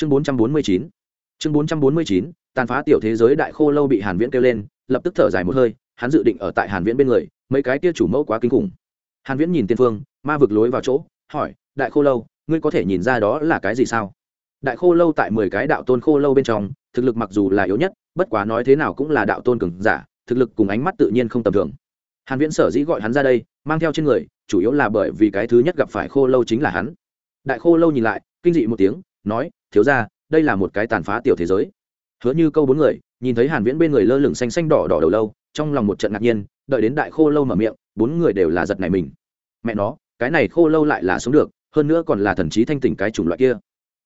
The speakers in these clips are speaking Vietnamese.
chương bốn trăm bốn mươi chín. Chương bốn trăm bốn mươi chín, tàn phá tiểu thế giới đại khô lâu bị hàn viễn kêu lên, lập tức thở dài một hơi, hắn dự định ở tại hàn viễn bên người, mấy cái kia chủ mẫu quá kinh khủng. Hàn viễn nhìn tiên phương, ma vực lối vào chỗ, hỏi, đại khô lâu, ngươi có thể nhìn ra đó là cái gì sao? Đại khô lâu tại mười cái đạo tôn khô lâu bên trong, thực lực mặc dù là yếu nhất, bất quá nói thế nào cũng là đạo tôn cường giả, thực lực cùng ánh mắt tự nhiên không tầm thường. Hàn viễn sở dĩ gọi hắn ra đây, mang theo trên người, chủ yếu là bởi vì cái thứ nhất gặp phải khô lâu chính là hắn. Đại khô lâu nhìn lại, kinh dị một tiếng nói, thiếu ra đây là một cái tàn phá tiểu thế giới. Hứa như câu bốn người, nhìn thấy hàn viễn bên người lơ lửng xanh xanh đỏ đỏ đầu lâu, trong lòng một trận ngạc nhiên, đợi đến đại khô lâu mở miệng, bốn người đều là giật này mình. Mẹ nó, cái này khô lâu lại là sống được, hơn nữa còn là thần trí thanh tỉnh cái chủng loại kia.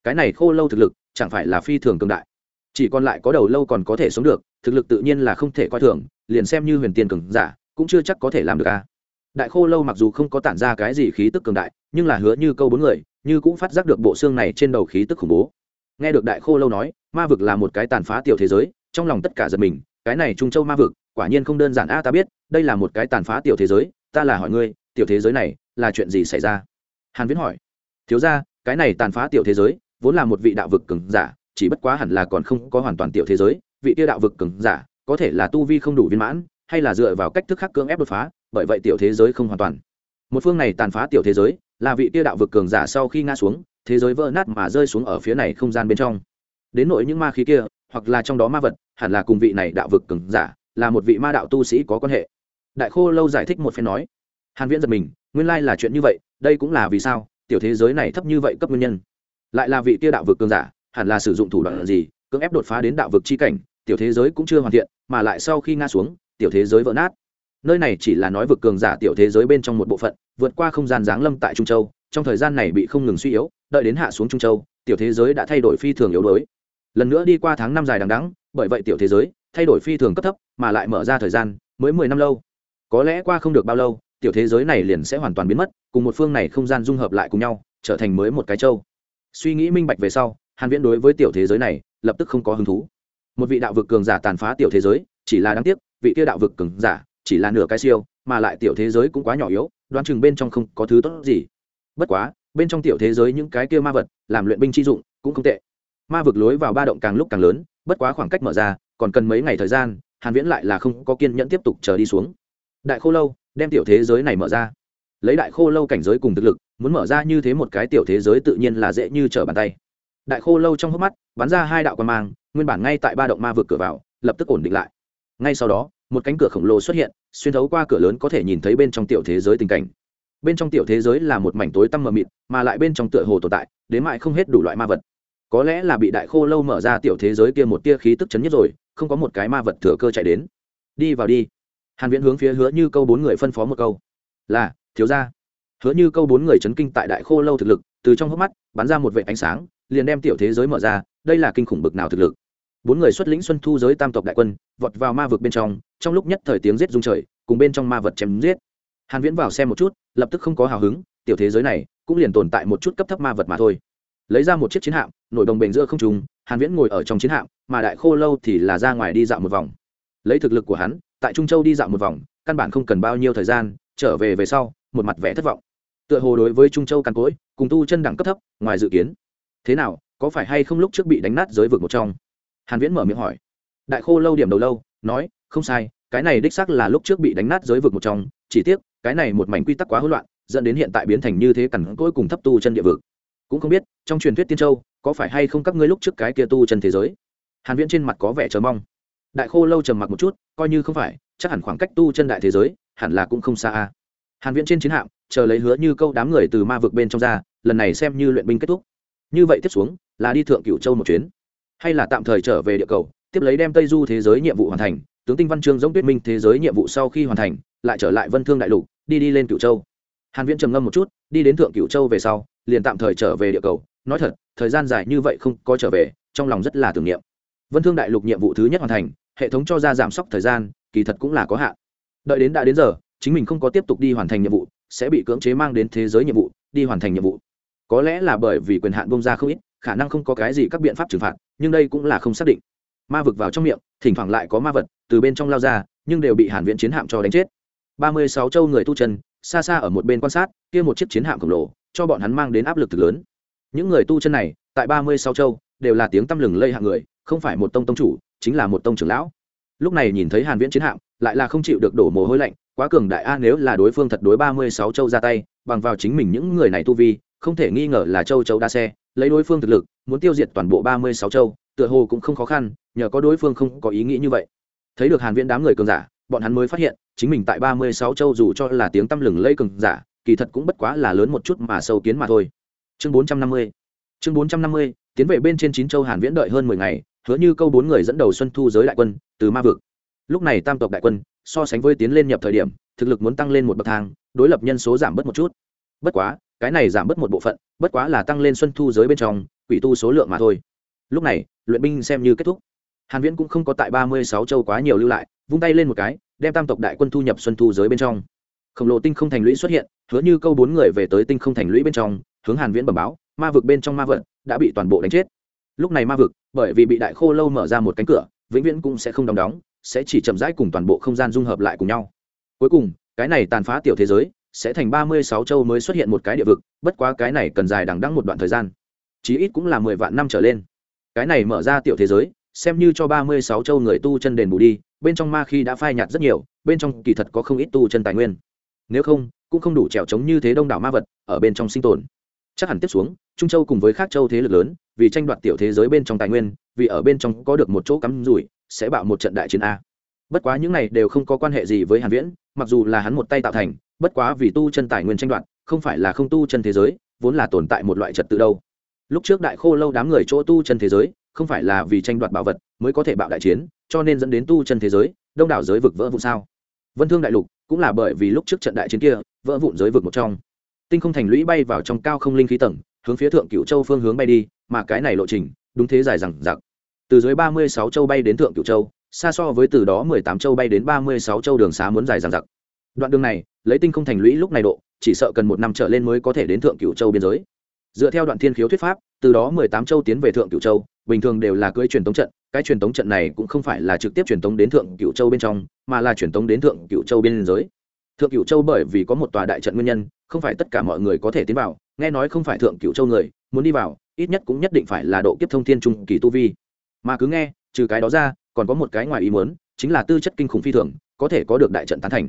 Cái này khô lâu thực lực, chẳng phải là phi thường cường đại. Chỉ còn lại có đầu lâu còn có thể sống được, thực lực tự nhiên là không thể coi thường, liền xem như huyền tiên cường giả, cũng chưa chắc có thể làm được a đại khô lâu mặc dù không có tản ra cái gì khí tức cường đại, nhưng là hứa như câu bốn người, như cũng phát giác được bộ xương này trên đầu khí tức khủng bố. Nghe được đại khô lâu nói, ma vực là một cái tàn phá tiểu thế giới, trong lòng tất cả giật mình, cái này trung châu ma vực, quả nhiên không đơn giản a, ta biết, đây là một cái tàn phá tiểu thế giới, ta là hỏi ngươi, tiểu thế giới này là chuyện gì xảy ra? Hàn viễn hỏi. Thiếu ra cái này tàn phá tiểu thế giới, vốn là một vị đạo vực cường giả, chỉ bất quá hẳn là còn không có hoàn toàn tiểu thế giới, vị tiêu đạo vực cường giả, có thể là tu vi không đủ viên mãn hay là dựa vào cách thức khác cưỡng ép đột phá, bởi vậy tiểu thế giới không hoàn toàn. Một phương này tàn phá tiểu thế giới, là vị tiêu đạo vực cường giả sau khi ngã xuống, thế giới vỡ nát mà rơi xuống ở phía này không gian bên trong. Đến nội những ma khí kia, hoặc là trong đó ma vật, hẳn là cùng vị này đạo vực cường giả, là một vị ma đạo tu sĩ có quan hệ. Đại khô lâu giải thích một phen nói, hàn viễn giật mình, nguyên lai là chuyện như vậy, đây cũng là vì sao tiểu thế giới này thấp như vậy cấp nguyên nhân. Lại là vị kia đạo vực cường giả, hẳn là sử dụng thủ đoạn gì, cưỡng ép đột phá đến đạo vực chi cảnh, tiểu thế giới cũng chưa hoàn thiện, mà lại sau khi ngã xuống tiểu thế giới vỡ nát. Nơi này chỉ là nói vực cường giả tiểu thế giới bên trong một bộ phận, vượt qua không gian giáng lâm tại trung châu, trong thời gian này bị không ngừng suy yếu, đợi đến hạ xuống trung châu, tiểu thế giới đã thay đổi phi thường yếu đuối. Lần nữa đi qua tháng năm dài đằng đẵng, bởi vậy tiểu thế giới thay đổi phi thường cấp thấp, mà lại mở ra thời gian mới mười năm lâu. Có lẽ qua không được bao lâu, tiểu thế giới này liền sẽ hoàn toàn biến mất, cùng một phương này không gian dung hợp lại cùng nhau, trở thành mới một cái châu. Suy nghĩ minh bạch về sau, hàn viễn đối với tiểu thế giới này lập tức không có hứng thú. Một vị đạo vực cường giả tàn phá tiểu thế giới, chỉ là đáng tiếc vị kia đạo vực cường giả, chỉ là nửa cái siêu, mà lại tiểu thế giới cũng quá nhỏ yếu, đoán chừng bên trong không có thứ tốt gì. Bất quá, bên trong tiểu thế giới những cái kia ma vật, làm luyện binh chi dụng, cũng không tệ. Ma vực lối vào ba động càng lúc càng lớn, bất quá khoảng cách mở ra, còn cần mấy ngày thời gian, hàn viễn lại là không có kiên nhẫn tiếp tục chờ đi xuống. Đại khô lâu, đem tiểu thế giới này mở ra. Lấy đại khô lâu cảnh giới cùng thực lực, muốn mở ra như thế một cái tiểu thế giới tự nhiên là dễ như trở bàn tay. Đại khô lâu trong hốc mắt, bắn ra hai đạo quan mang, nguyên bản ngay tại ba động ma vực cửa vào, lập tức ổn định lại ngay sau đó, một cánh cửa khổng lồ xuất hiện, xuyên thấu qua cửa lớn có thể nhìn thấy bên trong tiểu thế giới tình cảnh. Bên trong tiểu thế giới là một mảnh tối tăm mờ mịt, mà lại bên trong tựa hồ tồn tại, đến mại không hết đủ loại ma vật. Có lẽ là bị đại khô lâu mở ra tiểu thế giới kia một tia khí tức chấn nhất rồi, không có một cái ma vật thừa cơ chạy đến. Đi vào đi. Hàn viễn hướng phía hứa như câu bốn người phân phó một câu. Là, thiếu gia. Hứa như câu bốn người chấn kinh tại đại khô lâu thực lực, từ trong hốc mắt, bắn ra một vệt ánh sáng, liền đem tiểu thế giới mở ra, đây là kinh khủng bực nào thực lực bốn người xuất lĩnh xuân thu giới tam tộc đại quân, vọt vào ma vực bên trong trong lúc nhất thời tiếng giết rung trời, cùng bên trong ma vật chém giết. Hàn viễn vào xem một chút, lập tức không có hào hứng, tiểu thế giới này cũng liền tồn tại một chút cấp thấp ma vật mà thôi. Lấy ra một chiếc chiến hạm, nổi đồng bền giữa không trung, hàn viễn ngồi ở trong chiến hạm, mà đại khô lâu thì là ra ngoài đi dạo một vòng. Lấy thực lực của hắn, tại trung châu đi dạo một vòng, căn bản không cần bao nhiêu thời gian, trở về về sau, một mặt vẻ thất vọng. Tựa hồ đối với trung châu căn cối, cùng tu chân đẳng cấp thấp, ngoài dự kiến. Thế nào, có phải hay không lúc trước bị đánh nát giới vực một trong? Hàn viễn mở miệng hỏi. Đại khô lâu điểm đầu lâu, nói, không sai, cái này đích xác là lúc trước bị đánh nát giới vực một trong, chỉ tiếc, cái này một mảnh quy tắc quá hỗn loạn, dẫn đến hiện tại biến thành như thế cẩn cỗi cùng thấp tu chân địa vực. Cũng không biết, trong truyền thuyết tiên châu, có phải hay không các ngươi lúc trước cái kia tu chân thế giới? Hàn viễn trên mặt có vẻ chờ mong. Đại khô lâu trầm mặc một chút, coi như không phải, chắc hẳn khoảng cách tu chân đại thế giới, hẳn là cũng không xa a. Hàn viễn trên chiến hạm, chờ lấy hứa như câu đám người từ ma vực bên trong ra, lần này xem như luyện binh kết thúc. Như vậy tiếp xuống, là đi thượng cửu châu một chuyến hay là tạm thời trở về địa cầu, tiếp lấy đem tây du thế giới nhiệm vụ hoàn thành, tướng tinh văn chương giống tuyết minh thế giới nhiệm vụ sau khi hoàn thành, lại trở lại vân thương đại lục, đi đi lên cửu châu. Hàn viễn trầm ngâm một chút, đi đến thượng cửu châu về sau, liền tạm thời trở về địa cầu. Nói thật, thời gian dài như vậy không có trở về, trong lòng rất là tưởng niệm. Vân thương đại lục nhiệm vụ thứ nhất hoàn thành, hệ thống cho ra giảm sốc thời gian, kỳ thật cũng là có hạn. Đợi đến đã đến giờ, chính mình không có tiếp tục đi hoàn thành nhiệm vụ, sẽ bị cưỡng chế mang đến thế giới nhiệm vụ, đi hoàn thành nhiệm vụ. Có lẽ là bởi vì quyền hạn bông ra không ít khả năng không có cái gì các biện pháp trừng phạt, nhưng đây cũng là không xác định. Ma vực vào trong miệng, thỉnh thoảng lại có ma vật từ bên trong lao ra, nhưng đều bị hàn viện chiến hạm cho đánh chết. Ba mươi sáu châu người tu chân, xa xa ở một bên quan sát, kia một chiếc chiến hạm khổng lồ, cho bọn hắn mang đến áp lực thực lớn. Những người tu chân này, tại ba mươi sáu châu, đều là tiếng tăm lừng lây hạng người, không phải một tông tông chủ, chính là một tông trưởng lão. Lúc này nhìn thấy hàn viễn chiến hạm, lại là không chịu được đổ mồ hôi lạnh, quá cường đại a, nếu là đối phương thật đối ba mươi sáu châu ra tay, bằng vào chính mình những người này tu vi, không thể nghi ngờ là châu châu đa xe lấy đối phương thực lực, muốn tiêu diệt toàn bộ ba mươi sáu châu, tựa hồ cũng không khó khăn, nhờ có đối phương không có ý nghĩ như vậy. Thấy được hàn viễn đám người cường giả, bọn hắn mới phát hiện, chính mình tại ba mươi sáu châu dù cho là tiếng tăm lừng lây cường giả, kỳ thật cũng bất quá là lớn một chút mà sâu kiến mà thôi. Chương bốn trăm năm mươi, chương bốn trăm năm mươi, tiến về bên trên chín châu hàn viễn đợi hơn mười ngày, hứa như câu bốn người dẫn đầu xuân thu giới đại quân, từ ma vực. Lúc này tam tộc đại quân, so sánh với tiến lên nhập thời điểm, thực lực muốn tăng lên một bậc thang, đối lập nhân số giảm bớt một chút. Bất quá cái này giảm bớt một bộ phận, bất quá là tăng lên xuân thu giới bên trong, quỷ tu số lượng mà thôi. Lúc này, luyện binh xem như kết thúc. Hàn viễn cũng không có tại ba mươi sáu châu quá nhiều lưu lại, vung tay lên một cái, đem tam tộc đại quân thu nhập xuân thu giới bên trong. Khổng lồ tinh không thành lũy xuất hiện, hứa như câu bốn người về tới tinh không thành lũy bên trong, hướng hàn viễn bẩm báo, ma vực bên trong ma vật đã bị toàn bộ đánh chết. Lúc này ma vực, bởi vì bị đại khô lâu mở ra một cánh cửa, vĩnh viễn cũng sẽ không đóng đóng, sẽ chỉ chậm rãi cùng toàn bộ không gian dung hợp lại cùng nhau. Cuối cùng, cái này tàn phá tiểu thế giới sẽ thành ba mươi sáu châu mới xuất hiện một cái địa vực, bất quá cái này cần dài đằng đẵng một đoạn thời gian. Chí ít cũng là mười vạn năm trở lên. Cái này mở ra tiểu thế giới, xem như cho ba mươi sáu châu người tu chân đền bù đi, bên trong ma khi đã phai nhạt rất nhiều, bên trong kỳ thật có không ít tu chân tài nguyên. Nếu không, cũng không đủ trèo trống như thế đông đảo ma vật ở bên trong sinh tồn. Chắc hẳn tiếp xuống, trung châu cùng với các châu thế lực lớn, vì tranh đoạt tiểu thế giới bên trong tài nguyên, vì ở bên trong có được một chỗ cắm rủi, sẽ bạo một trận đại chiến a. Bất quá những này đều không có quan hệ gì với hàn viễn, mặc dù là hắn một tay tạo thành bất quá vì tu chân tài nguyên tranh đoạt, không phải là không tu chân thế giới, vốn là tồn tại một loại trật tự đâu. Lúc trước đại khô lâu đám người chỗ tu chân thế giới, không phải là vì tranh đoạt bảo vật mới có thể bạo đại chiến, cho nên dẫn đến tu chân thế giới, đông đảo giới vực vỡ vụn sao? Vân thương đại lục cũng là bởi vì lúc trước trận đại chiến kia, vỡ vụn giới vực một trong. Tinh không thành lũy bay vào trong cao không linh khí tầng, hướng phía thượng cựu châu phương hướng bay đi, mà cái này lộ trình, đúng thế dài rằng giặc từ dưới ba mươi sáu châu bay đến thượng cựu châu, xa so với từ đó mười tám châu bay đến ba mươi sáu châu đường xá muốn dài rằng giặc đoạn đường này lấy tinh không thành lũy lúc này độ, chỉ sợ cần một năm trở lên mới có thể đến thượng cửu châu biên giới. Dựa theo đoạn thiên khiếu thuyết pháp, từ đó mười tám châu tiến về thượng cửu châu, bình thường đều là cưỡi truyền tống trận, cái truyền tống trận này cũng không phải là trực tiếp truyền tống đến thượng cửu châu bên trong, mà là truyền tống đến thượng cửu châu biên giới. Thượng cửu châu bởi vì có một tòa đại trận nguyên nhân, không phải tất cả mọi người có thể tiến vào, nghe nói không phải thượng cửu châu người, muốn đi vào, ít nhất cũng nhất định phải là độ kiếp thông thiên trung kỳ tu vi. Mà cứ nghe, trừ cái đó ra, còn có một cái ngoài ý muốn, chính là tư chất kinh khủng phi thường, có thể có được đại trận tán thành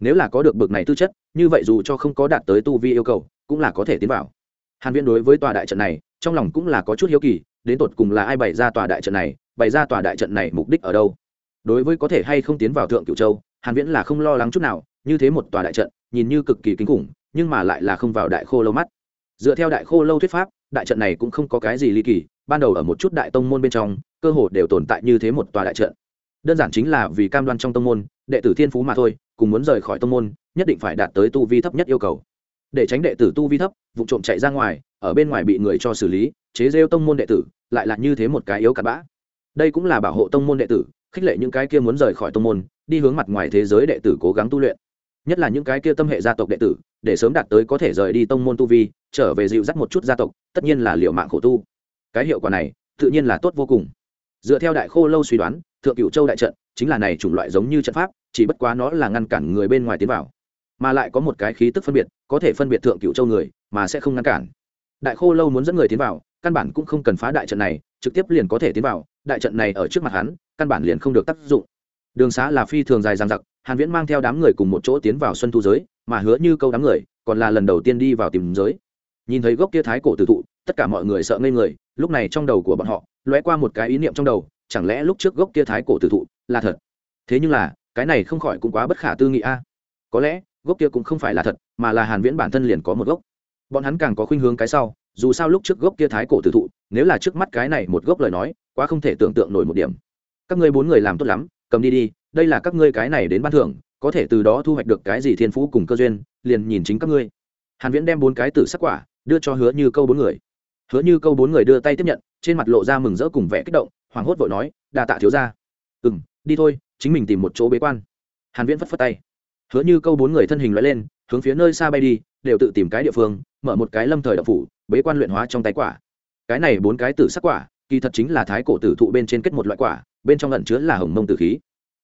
nếu là có được bực này tư chất, như vậy dù cho không có đạt tới tu vi yêu cầu, cũng là có thể tiến vào. Hàn viễn đối với tòa đại trận này, trong lòng cũng là có chút hiếu kỳ, đến tột cùng là ai bày ra tòa đại trận này, bày ra tòa đại trận này mục đích ở đâu? Đối với có thể hay không tiến vào thượng cửu châu, hàn viễn là không lo lắng chút nào, như thế một tòa đại trận, nhìn như cực kỳ kinh khủng, nhưng mà lại là không vào đại khô lâu mắt. Dựa theo đại khô lâu thuyết pháp, đại trận này cũng không có cái gì ly kỳ, ban đầu ở một chút đại tông môn bên trong, cơ hồ đều tồn tại như thế một tòa đại trận. Đơn giản chính là vì cam đoan trong tông môn, đệ tử thiên phú mà thôi cùng muốn rời khỏi tông môn, nhất định phải đạt tới tu vi thấp nhất yêu cầu. Để tránh đệ tử tu vi thấp, vụ trộm chạy ra ngoài, ở bên ngoài bị người cho xử lý, chế rêu tông môn đệ tử, lại là như thế một cái yếu cặn bã. Đây cũng là bảo hộ tông môn đệ tử, khích lệ những cái kia muốn rời khỏi tông môn, đi hướng mặt ngoài thế giới đệ tử cố gắng tu luyện. Nhất là những cái kia tâm hệ gia tộc đệ tử, để sớm đạt tới có thể rời đi tông môn tu vi, trở về dịu dắt một chút gia tộc, tất nhiên là liệu mạng khổ tu. Cái hiệu quả này, tự nhiên là tốt vô cùng. Dựa theo đại khô lâu suy đoán, thượng cửu châu đại trận, chính là này chủng loại giống như trận pháp chỉ bất quá nó là ngăn cản người bên ngoài tiến vào, mà lại có một cái khí tức phân biệt, có thể phân biệt thượng cựu châu người, mà sẽ không ngăn cản. Đại khô lâu muốn dẫn người tiến vào, căn bản cũng không cần phá đại trận này, trực tiếp liền có thể tiến vào, đại trận này ở trước mặt hắn, căn bản liền không được tác dụng. Đường xá là phi thường dài dằng dặc, hàn viễn mang theo đám người cùng một chỗ tiến vào xuân thu giới, mà hứa như câu đám người, còn là lần đầu tiên đi vào tìm giới. Nhìn thấy gốc kia thái cổ tử thụ, tất cả mọi người sợ ngây người, lúc này trong đầu của bọn họ, lóe qua một cái ý niệm trong đầu, chẳng lẽ lúc trước gốc kia thái cổ tử thụ là thật? Thế nhưng là cái này không khỏi cũng quá bất khả tư nghị a. Có lẽ, gốc kia cũng không phải là thật, mà là hàn viễn bản thân liền có một gốc. Bọn hắn càng có khuynh hướng cái sau, dù sao lúc trước gốc kia thái cổ tử thụ, nếu là trước mắt cái này một gốc lời nói, quá không thể tưởng tượng nổi một điểm. Các ngươi bốn người làm tốt lắm, cầm đi đi, đây là các ngươi cái này đến ban thưởng, có thể từ đó thu hoạch được cái gì thiên phú cùng cơ duyên, liền nhìn chính các ngươi. Hàn viễn đem bốn cái tử sắc quả, đưa cho hứa như câu bốn người. Hứa như câu bốn người đưa tay tiếp nhận, trên mặt lộ ra mừng rỡ cùng vẻ kích động hoàng hốt vội nói, đa tạ thiếu gia. Ừ đi thôi chính mình tìm một chỗ bế quan. Hàn viễn phất phất tay. Hứa như câu bốn người thân hình lói lên, hướng phía nơi xa bay đi, đều tự tìm cái địa phương, mở một cái lâm thời đạo phủ, bế quan luyện hóa trong tay quả. Cái này bốn cái tử sắc quả, kỳ thật chính là thái cổ tử thụ bên trên kết một loại quả, bên trong ẩn chứa là hồng mông tử khí.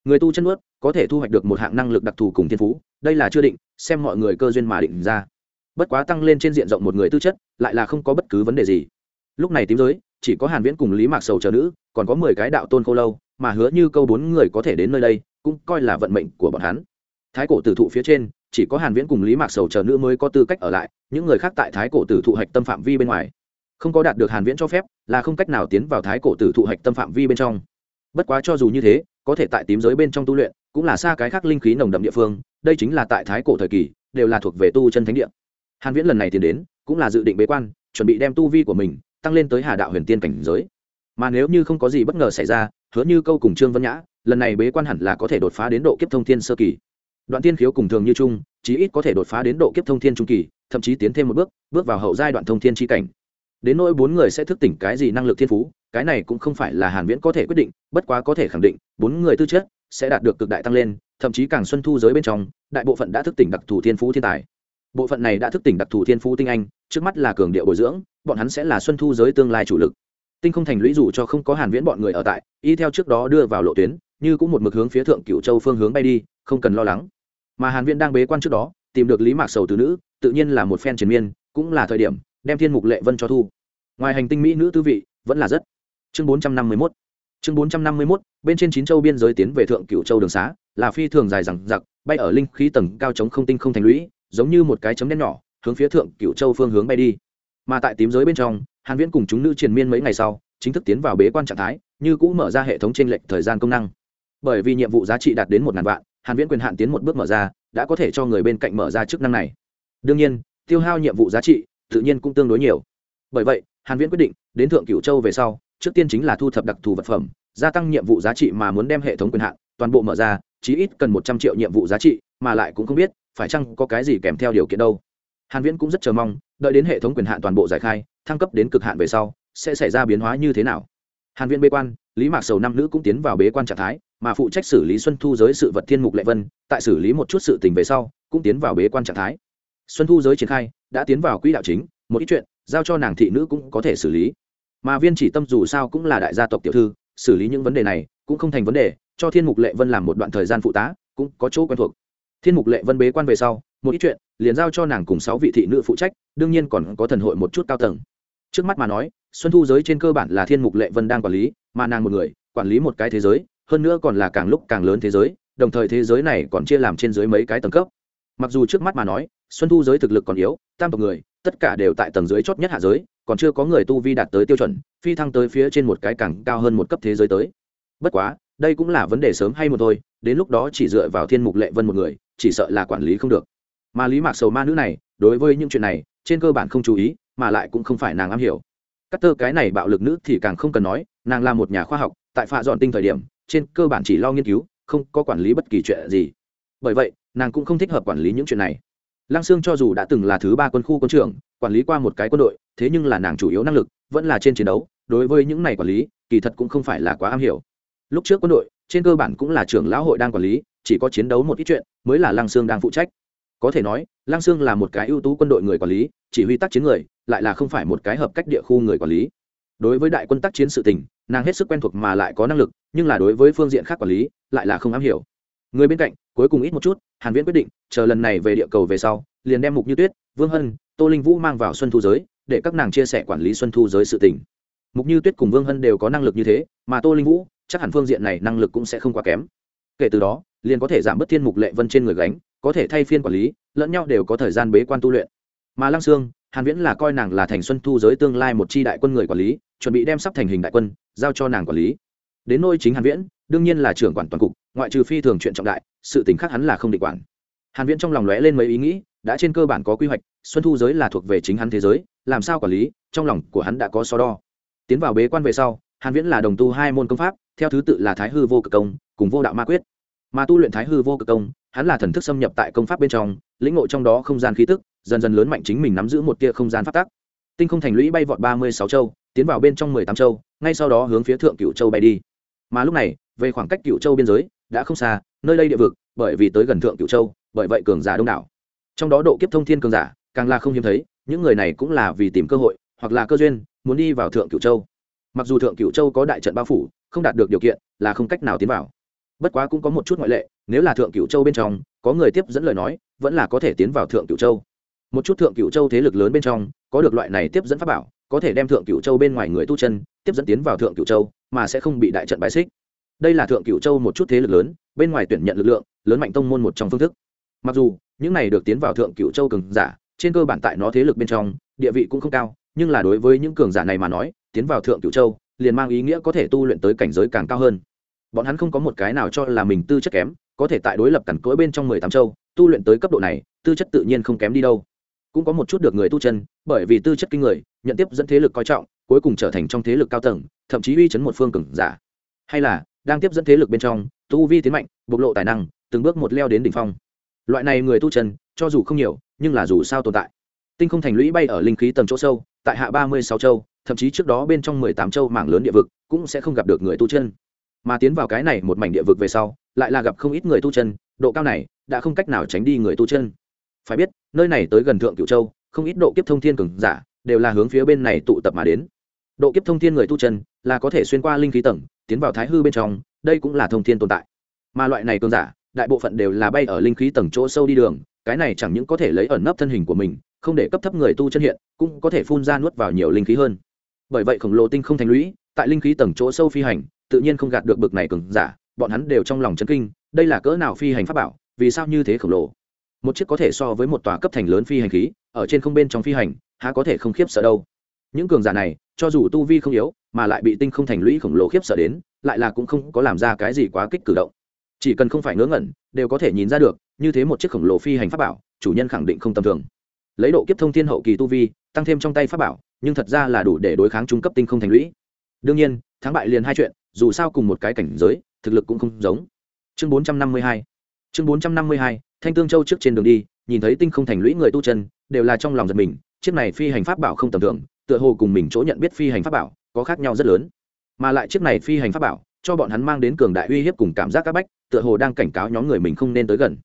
Người tu chân ướt có thể thu hoạch được một hạng năng lực đặc thù cùng thiên phú, đây là chưa định, xem mọi người cơ duyên mà định ra. Bất quá tăng lên trên diện rộng một người tư chất, lại là không có bất cứ vấn đề gì. Lúc này tím giới chỉ có hàn viễn cùng lý mạc sầu chờ nữ, còn có mười cái đạo tôn khô lâu, mà hứa như câu bốn người có thể đến nơi đây, cũng coi là vận mệnh của bọn hắn. Thái cổ tử thụ phía trên, chỉ có hàn viễn cùng lý mạc sầu chờ nữ mới có tư cách ở lại, những người khác tại thái cổ tử thụ hạch tâm phạm vi bên ngoài. Không có đạt được hàn viễn cho phép, là không cách nào tiến vào thái cổ tử thụ hạch tâm phạm vi bên trong. Bất quá cho dù như thế, có thể tại tím giới bên trong tu luyện, cũng là xa cái khác linh khí nồng đậm địa phương, đây chính là tại thái cổ thời kỳ, đều là thuộc về tu chân thánh địa. Hàn viễn lần này tiến đến, cũng là dự định bế quan, chuẩn bị đem tu vi của mình tăng lên tới hà đạo huyền tiên cảnh giới. Mà nếu như không có gì bất ngờ xảy ra, hứa như câu cùng trương vân nhã, lần này bế quan hẳn là có thể đột phá đến độ kiếp thông thiên sơ kỳ. Đoạn tiên khiếu cùng thường như trung, chí ít có thể đột phá đến độ kiếp thông thiên trung kỳ, thậm chí tiến thêm một bước bước vào hậu giai đoạn thông thiên tri cảnh. Đến nỗi bốn người sẽ thức tỉnh cái gì năng lực thiên phú, cái này cũng không phải là hàn viễn có thể quyết định, bất quá có thể khẳng định, bốn người tư chất sẽ đạt được cực đại tăng lên, thậm chí càng xuân thu giới bên trong, đại bộ phận đã thức tỉnh đặc thù thiên phú thiên tài. Bộ phận này đã thức tỉnh đặc thù thiên phú tinh anh, trước mắt là cường địa bồi dưỡng bọn hắn sẽ là xuân thu giới tương lai chủ lực. Tinh không thành lũy dù cho không có hàn viễn bọn người ở tại, y theo trước đó đưa vào lộ tuyến, như cũng một mực hướng phía thượng cửu châu phương hướng bay đi, không cần lo lắng. Mà hàn viễn đang bế quan trước đó, tìm được lý mạc sầu từ nữ, tự nhiên là một phen triền miên, cũng là thời điểm, đem thiên mục lệ vân cho thu. Ngoài hành tinh mỹ nữ tư vị, vẫn là rất. Chương 451 chương 451 bên trên chín châu biên giới tiến về thượng cửu châu đường xá, là phi thường dài rằng giặc bay ở linh khí tầng cao chống không tinh không thành lũy, giống như một cái chấm đen nhỏ, hướng phía thượng cửu châu phương hướng bay đi mà tại tím giới bên trong, hàn viễn cùng chúng nữ triền miên mấy ngày sau, chính thức tiến vào bế quan trạng thái, như cũ mở ra hệ thống trên lệnh thời gian công năng. Bởi vì nhiệm vụ giá trị đạt đến một ngàn vạn, hàn viễn quyền hạn tiến một bước mở ra, đã có thể cho người bên cạnh mở ra chức năng này. Đương nhiên, tiêu hao nhiệm vụ giá trị, tự nhiên cũng tương đối nhiều. Bởi vậy, hàn viễn quyết định, đến thượng cửu châu về sau, trước tiên chính là thu thập đặc thù vật phẩm, gia tăng nhiệm vụ giá trị mà muốn đem hệ thống quyền hạn, toàn bộ mở ra, chí ít cần 100 triệu nhiệm vụ giá trị, mà lại cũng không biết, phải chăng có cái gì kèm theo điều kiện đâu hàn viễn cũng rất chờ mong, đợi đến hệ thống quyền hạn toàn bộ giải khai, thăng cấp đến cực hạn về sau, sẽ xảy ra biến hóa như thế nào. Hàn viễn bế quan, lý mạc sầu năm nữ cũng tiến vào bế quan trạng thái, mà phụ trách xử lý xuân thu giới sự vật thiên mục lệ vân, tại xử lý một chút sự tình về sau, cũng tiến vào bế quan trạng thái. Xuân thu giới triển khai, đã tiến vào quỹ đạo chính, một ít chuyện, giao cho nàng thị nữ cũng có thể xử lý. Mà viên chỉ tâm dù sao cũng là đại gia tộc tiểu thư, xử lý những vấn đề này cũng không thành vấn đề, cho thiên mục lệ vân làm một đoạn thời gian phụ tá, cũng có chỗ quen thuộc. Thiên mục lệ vân bế quan về sau, một ít chuyện liền giao cho nàng cùng sáu vị thị nữ phụ trách, đương nhiên còn có thần hội một chút cao tầng. Trước mắt mà nói, xuân thu giới trên cơ bản là thiên mục lệ vân đang quản lý, mà nàng một người, quản lý một cái thế giới, hơn nữa còn là càng lúc càng lớn thế giới, đồng thời thế giới này còn chia làm trên dưới mấy cái tầng cấp. Mặc dù trước mắt mà nói, xuân thu giới thực lực còn yếu, tam tộc người, tất cả đều tại tầng dưới chót nhất hạ giới, còn chưa có người tu vi đạt tới tiêu chuẩn, phi thăng tới phía trên một cái càng cao hơn một cấp thế giới tới. Bất quá, đây cũng là vấn đề sớm hay một thôi, đến lúc đó chỉ dựa vào thiên mục lệ vân một người, chỉ sợ là quản lý không được mà lý mạc sầu ma nữ này, đối với những chuyện này, trên cơ bản không chú ý, mà lại cũng không phải nàng am hiểu. Cắt tơ cái này bạo lực nữ thì càng không cần nói, nàng là một nhà khoa học, tại phạ dọn tinh thời điểm, trên cơ bản chỉ lo nghiên cứu, không có quản lý bất kỳ chuyện gì. Bởi vậy, nàng cũng không thích hợp quản lý những chuyện này. Lăng sương cho dù đã từng là thứ ba quân khu quân trưởng, quản lý qua một cái quân đội, thế nhưng là nàng chủ yếu năng lực vẫn là trên chiến đấu, đối với những này quản lý, kỳ thật cũng không phải là quá am hiểu. Lúc trước quân đội, trên cơ bản cũng là trưởng lão hội đang quản lý, chỉ có chiến đấu một ít chuyện, mới là lăng sương đang phụ trách có thể nói, Lang sương là một cái ưu tú quân đội người quản lý, chỉ huy tác chiến người, lại là không phải một cái hợp cách địa khu người quản lý. Đối với đại quân tác chiến sự tình, nàng hết sức quen thuộc mà lại có năng lực, nhưng là đối với phương diện khác quản lý, lại là không am hiểu. Người bên cạnh, cuối cùng ít một chút, hàn viễn quyết định, chờ lần này về địa cầu về sau, liền đem mục như tuyết, vương hân, tô linh vũ mang vào xuân thu giới, để các nàng chia sẻ quản lý xuân thu giới sự tình. Mục như tuyết cùng vương hân đều có năng lực như thế, mà tô linh vũ, chắc hẳn phương diện này năng lực cũng sẽ không quá kém. Kể từ đó, liền có thể giảm bớt thiên mục lệ vân trên người gánh có thể thay phiên quản lý, lẫn nhau đều có thời gian bế quan tu luyện. Mà lăng sương, hàn viễn là coi nàng là thành xuân thu giới tương lai một chi đại quân người quản lý, chuẩn bị đem sắp thành hình đại quân, giao cho nàng quản lý. Đến nôi chính hàn viễn, đương nhiên là trưởng quản toàn cục, ngoại trừ phi thường chuyện trọng đại, sự tình khác hắn là không định quản. Hàn viễn trong lòng lóe lên mấy ý nghĩ, đã trên cơ bản có quy hoạch, xuân thu giới là thuộc về chính hắn thế giới, làm sao quản lý, trong lòng của hắn đã có so đo. Tiến vào bế quan về sau, hàn viễn là đồng tu hai môn công pháp, theo thứ tự là thái hư vô cực công, cùng vô đạo ma quyết. Mà tu luyện thái hư vô cực công hắn là thần thức xâm nhập tại công pháp bên trong, lĩnh ngộ trong đó không gian khí tức, dần dần lớn mạnh chính mình nắm giữ một tia không gian phát tắc. Tinh không thành lũy bay vọt ba mươi sáu châu, tiến vào bên trong mười tám châu, ngay sau đó hướng phía thượng cựu châu bay đi. Mà lúc này, về khoảng cách cựu châu biên giới, đã không xa, nơi đây địa vực, bởi vì tới gần thượng cựu châu, bởi vậy cường giả đông đảo. Trong đó độ kiếp thông thiên cường giả, càng là không hiếm thấy, những người này cũng là vì tìm cơ hội, hoặc là cơ duyên, muốn đi vào thượng cựu châu. Mặc dù thượng cựu châu có đại trận bao phủ, không đạt được điều kiện, là không cách nào tiến vào bất quá cũng có một chút ngoại lệ, nếu là thượng cửu châu bên trong, có người tiếp dẫn lời nói, vẫn là có thể tiến vào thượng cửu châu. Một chút thượng cửu châu thế lực lớn bên trong, có được loại này tiếp dẫn pháp bảo, có thể đem thượng cửu châu bên ngoài người tu chân, tiếp dẫn tiến vào thượng cửu châu, mà sẽ không bị đại trận bài xích. Đây là thượng cửu châu một chút thế lực lớn, bên ngoài tuyển nhận lực lượng, lớn mạnh tông môn một trong phương thức. Mặc dù, những này được tiến vào thượng cửu châu cường giả, trên cơ bản tại nó thế lực bên trong, địa vị cũng không cao, nhưng là đối với những cường giả này mà nói, tiến vào thượng cửu châu, liền mang ý nghĩa có thể tu luyện tới cảnh giới càng cao hơn bọn hắn không có một cái nào cho là mình tư chất kém, có thể tại đối lập cằn cỗi bên trong mười tám châu, tu luyện tới cấp độ này, tư chất tự nhiên không kém đi đâu. Cũng có một chút được người tu chân, bởi vì tư chất kinh người, nhận tiếp dẫn thế lực coi trọng, cuối cùng trở thành trong thế lực cao tầng, thậm chí uy chấn một phương cường giả. Hay là, đang tiếp dẫn thế lực bên trong, tu vi tiến mạnh, bộc lộ tài năng, từng bước một leo đến đỉnh phong. Loại này người tu chân, cho dù không nhiều, nhưng là dù sao tồn tại. Tinh không thành lũy bay ở linh khí tầng chỗ sâu, tại hạ ba mươi sáu châu, thậm chí trước đó bên trong mười tám châu mảng lớn địa vực, cũng sẽ không gặp được người tu chân mà tiến vào cái này một mảnh địa vực về sau, lại là gặp không ít người tu chân, độ cao này đã không cách nào tránh đi người tu chân. Phải biết, nơi này tới gần thượng cựu châu, không ít độ kiếp thông thiên cường giả đều là hướng phía bên này tụ tập mà đến. Độ kiếp thông thiên người tu chân là có thể xuyên qua linh khí tầng, tiến vào thái hư bên trong, đây cũng là thông thiên tồn tại. Mà loại này cường giả, đại bộ phận đều là bay ở linh khí tầng chỗ sâu đi đường, cái này chẳng những có thể lấy ẩn nấp thân hình của mình, không để cấp thấp người tu chân hiện, cũng có thể phun ra nuốt vào nhiều linh khí hơn. Bởi vậy khổng lồ tinh không thành lũy, tại linh khí tầng chỗ sâu phi hành tự nhiên không gạt được bực này cường giả, bọn hắn đều trong lòng chấn kinh, đây là cỡ nào phi hành pháp bảo, vì sao như thế khổng lồ? Một chiếc có thể so với một tòa cấp thành lớn phi hành khí, ở trên không bên trong phi hành, há có thể không khiếp sợ đâu. Những cường giả này, cho dù tu vi không yếu, mà lại bị tinh không thành lũy khổng lồ khiếp sợ đến, lại là cũng không có làm ra cái gì quá kích cử động. Chỉ cần không phải ngớ ngẩn, đều có thể nhìn ra được, như thế một chiếc khổng lồ phi hành pháp bảo, chủ nhân khẳng định không tầm thường. Lấy độ kiếp thông thiên hậu kỳ tu vi, tăng thêm trong tay pháp bảo, nhưng thật ra là đủ để đối kháng trung cấp tinh không thành lũy. Đương nhiên, thắng bại liền hai chuyện dù sao cùng một cái cảnh giới, thực lực cũng không giống. Chương bốn trăm năm mươi hai, chương bốn trăm năm mươi hai, thanh tương châu trước trên đường đi, nhìn thấy tinh không thành lũy người tu chân, đều là trong lòng giật mình, chiếc này phi hành pháp bảo không tầm thường, tựa hồ cùng mình chỗ nhận biết phi hành pháp bảo, có khác nhau rất lớn. Mà lại chiếc này phi hành pháp bảo, cho bọn hắn mang đến cường đại uy hiếp cùng cảm giác áp bách, tựa hồ đang cảnh cáo nhóm người mình không nên tới gần.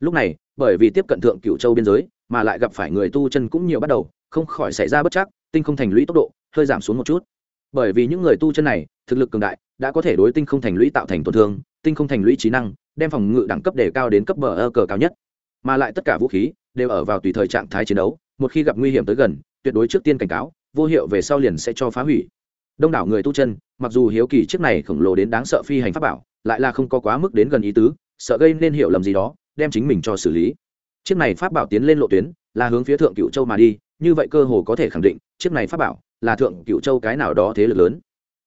Lúc này, bởi vì tiếp cận thượng cựu châu biên giới, mà lại gặp phải người tu chân cũng nhiều bắt đầu, không khỏi xảy ra bất chắc, tinh không thành lũy tốc độ hơi giảm xuống một chút bởi vì những người tu chân này, thực lực cường đại, đã có thể đối tinh không thành lũy tạo thành tổn thương, tinh không thành lũy trí năng, đem phòng ngự đẳng cấp đề cao đến cấp bờ ơ cờ cao nhất. Mà lại tất cả vũ khí đều ở vào tùy thời trạng thái chiến đấu, một khi gặp nguy hiểm tới gần, tuyệt đối trước tiên cảnh cáo, vô hiệu về sau liền sẽ cho phá hủy. Đông đảo người tu chân, mặc dù hiếu kỳ chiếc này khổng lồ đến đáng sợ phi hành pháp bảo, lại là không có quá mức đến gần ý tứ, sợ gây nên hiểu lầm gì đó, đem chính mình cho xử lý. Chiếc này pháp bảo tiến lên lộ tuyến, là hướng phía thượng cựu châu mà đi, như vậy cơ hồ có thể khẳng định, chiếc này pháp bảo là thượng cựu châu cái nào đó thế lực lớn.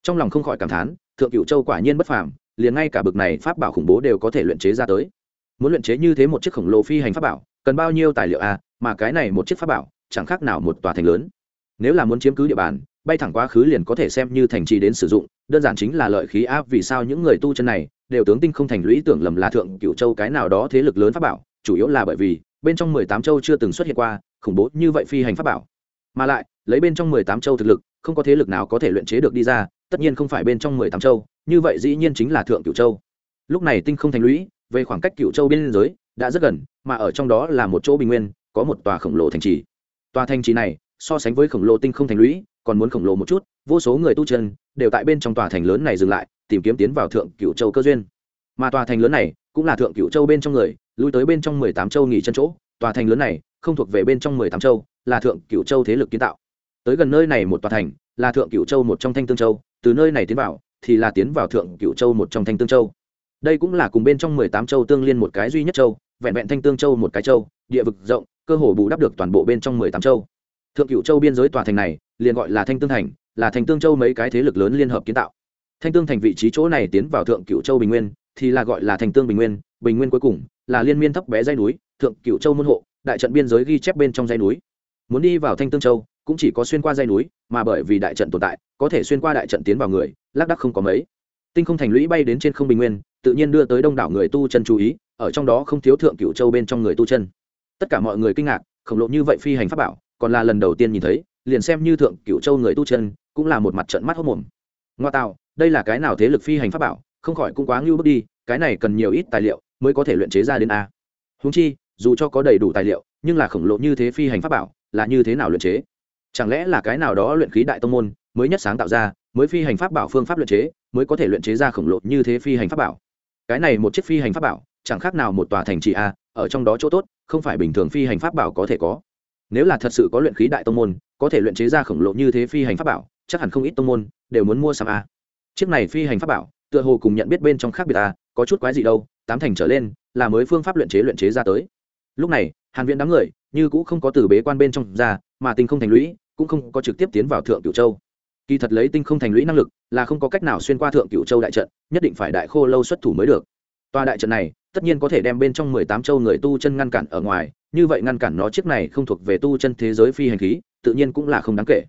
Trong lòng không khỏi cảm thán thượng cựu châu quả nhiên bất phàm liền ngay cả bực này pháp bảo khủng bố đều có thể luyện chế ra tới. Muốn luyện chế như thế một chiếc khổng lồ phi hành pháp bảo cần bao nhiêu tài liệu a à, mà cái này một chiếc pháp bảo chẳng khác nào một tòa thành lớn. Nếu là muốn chiếm cứ địa bàn bay thẳng quá khứ liền có thể xem như thành trì đến sử dụng đơn giản chính là lợi khí áp vì sao những người tu chân này đều tướng tinh không thành lũy tưởng lầm là thượng cựu châu cái nào đó thế lực lớn pháp bảo chủ yếu là bởi vì bên trong mười tám châu chưa từng xuất hiện qua khủng bố như vậy phi hành pháp bảo. Mà lại lấy bên trong mười tám châu thực lực, không có thế lực nào có thể luyện chế được đi ra, tất nhiên không phải bên trong mười tám châu, như vậy dĩ nhiên chính là thượng cửu châu. Lúc này tinh không thành lũy, về khoảng cách cửu châu biên giới, đã rất gần, mà ở trong đó là một chỗ bình nguyên, có một tòa khổng lồ thành trì. Tòa thành trì này, so sánh với khổng lồ tinh không thành lũy, còn muốn khổng lồ một chút, vô số người tu chân, đều tại bên trong tòa thành lớn này dừng lại, tìm kiếm tiến vào thượng cửu châu cơ duyên. Mà tòa thành lớn này, cũng là thượng cửu châu bên trong người, lui tới bên trong mười tám châu nghỉ chân chỗ. Tòa thành lớn này, không thuộc về bên trong mười tám châu, là thượng cửu châu thế lực kiến tạo tới gần nơi này một tòa thành, là thượng cửu châu một trong thanh tương châu, từ nơi này tiến vào, thì là tiến vào thượng cửu châu một trong thanh tương châu. Đây cũng là cùng bên trong mười tám châu tương liên một cái duy nhất châu, vẹn vẹn thanh tương châu một cái châu, địa vực rộng, cơ hồ bù đắp được toàn bộ bên trong mười tám châu. Thượng cửu châu biên giới tòa thành này, liền gọi là thanh tương thành, là thành tương châu mấy cái thế lực lớn liên hợp kiến tạo. Thanh tương thành vị trí chỗ này tiến vào thượng cửu châu bình nguyên, thì là gọi là thành tương bình nguyên bình nguyên cuối cùng, là liên miên thấp bé dây núi, thượng cửu châu môn hộ, đại trận biên giới ghi chép bên trong dây núi. Muốn đi vào thanh tương châu cũng chỉ có xuyên qua dây núi, mà bởi vì đại trận tồn tại, có thể xuyên qua đại trận tiến vào người, lác đắc không có mấy. Tinh không thành lũy bay đến trên không bình nguyên, tự nhiên đưa tới đông đảo người tu chân chú ý, ở trong đó không thiếu thượng cựu châu bên trong người tu chân. Tất cả mọi người kinh ngạc, khổng lộ như vậy phi hành pháp bảo, còn là lần đầu tiên nhìn thấy, liền xem như thượng cựu châu người tu chân, cũng là một mặt trận mắt hốc mồm. Ngoa tạo, đây là cái nào thế lực phi hành pháp bảo, không khỏi cũng quá ngưu bước đi, cái này cần nhiều ít tài liệu mới có thể luyện chế ra đến a. Húng chi, dù cho có đầy đủ tài liệu, nhưng là khổng lồ như thế phi hành pháp bảo, là như thế nào luyện chế? Chẳng lẽ là cái nào đó luyện khí đại tông môn, mới nhất sáng tạo ra, mới phi hành pháp bảo phương pháp luyện chế, mới có thể luyện chế ra khổng lồ như thế phi hành pháp bảo? Cái này một chiếc phi hành pháp bảo, chẳng khác nào một tòa thành trì a, ở trong đó chỗ tốt, không phải bình thường phi hành pháp bảo có thể có. Nếu là thật sự có luyện khí đại tông môn, có thể luyện chế ra khổng lồ như thế phi hành pháp bảo, chắc hẳn không ít tông môn đều muốn mua sắm a. Chiếc này phi hành pháp bảo, tựa hồ cùng nhận biết bên trong khác biệt a, có chút quái gì đâu, tám thành trở lên, là mới phương pháp luyện chế luyện chế ra tới. Lúc này, hàn viện đám người, như cũng không có từ bế quan bên trong ra, mà tình không thành lũy cũng không có trực tiếp tiến vào thượng cửu châu. Kỳ thật lấy tinh không thành lũy năng lực là không có cách nào xuyên qua thượng cửu châu đại trận, nhất định phải đại khô lâu xuất thủ mới được. Tòa đại trận này, tất nhiên có thể đem bên trong mười tám châu người tu chân ngăn cản ở ngoài, như vậy ngăn cản nó chiếc này không thuộc về tu chân thế giới phi hành khí, tự nhiên cũng là không đáng kể.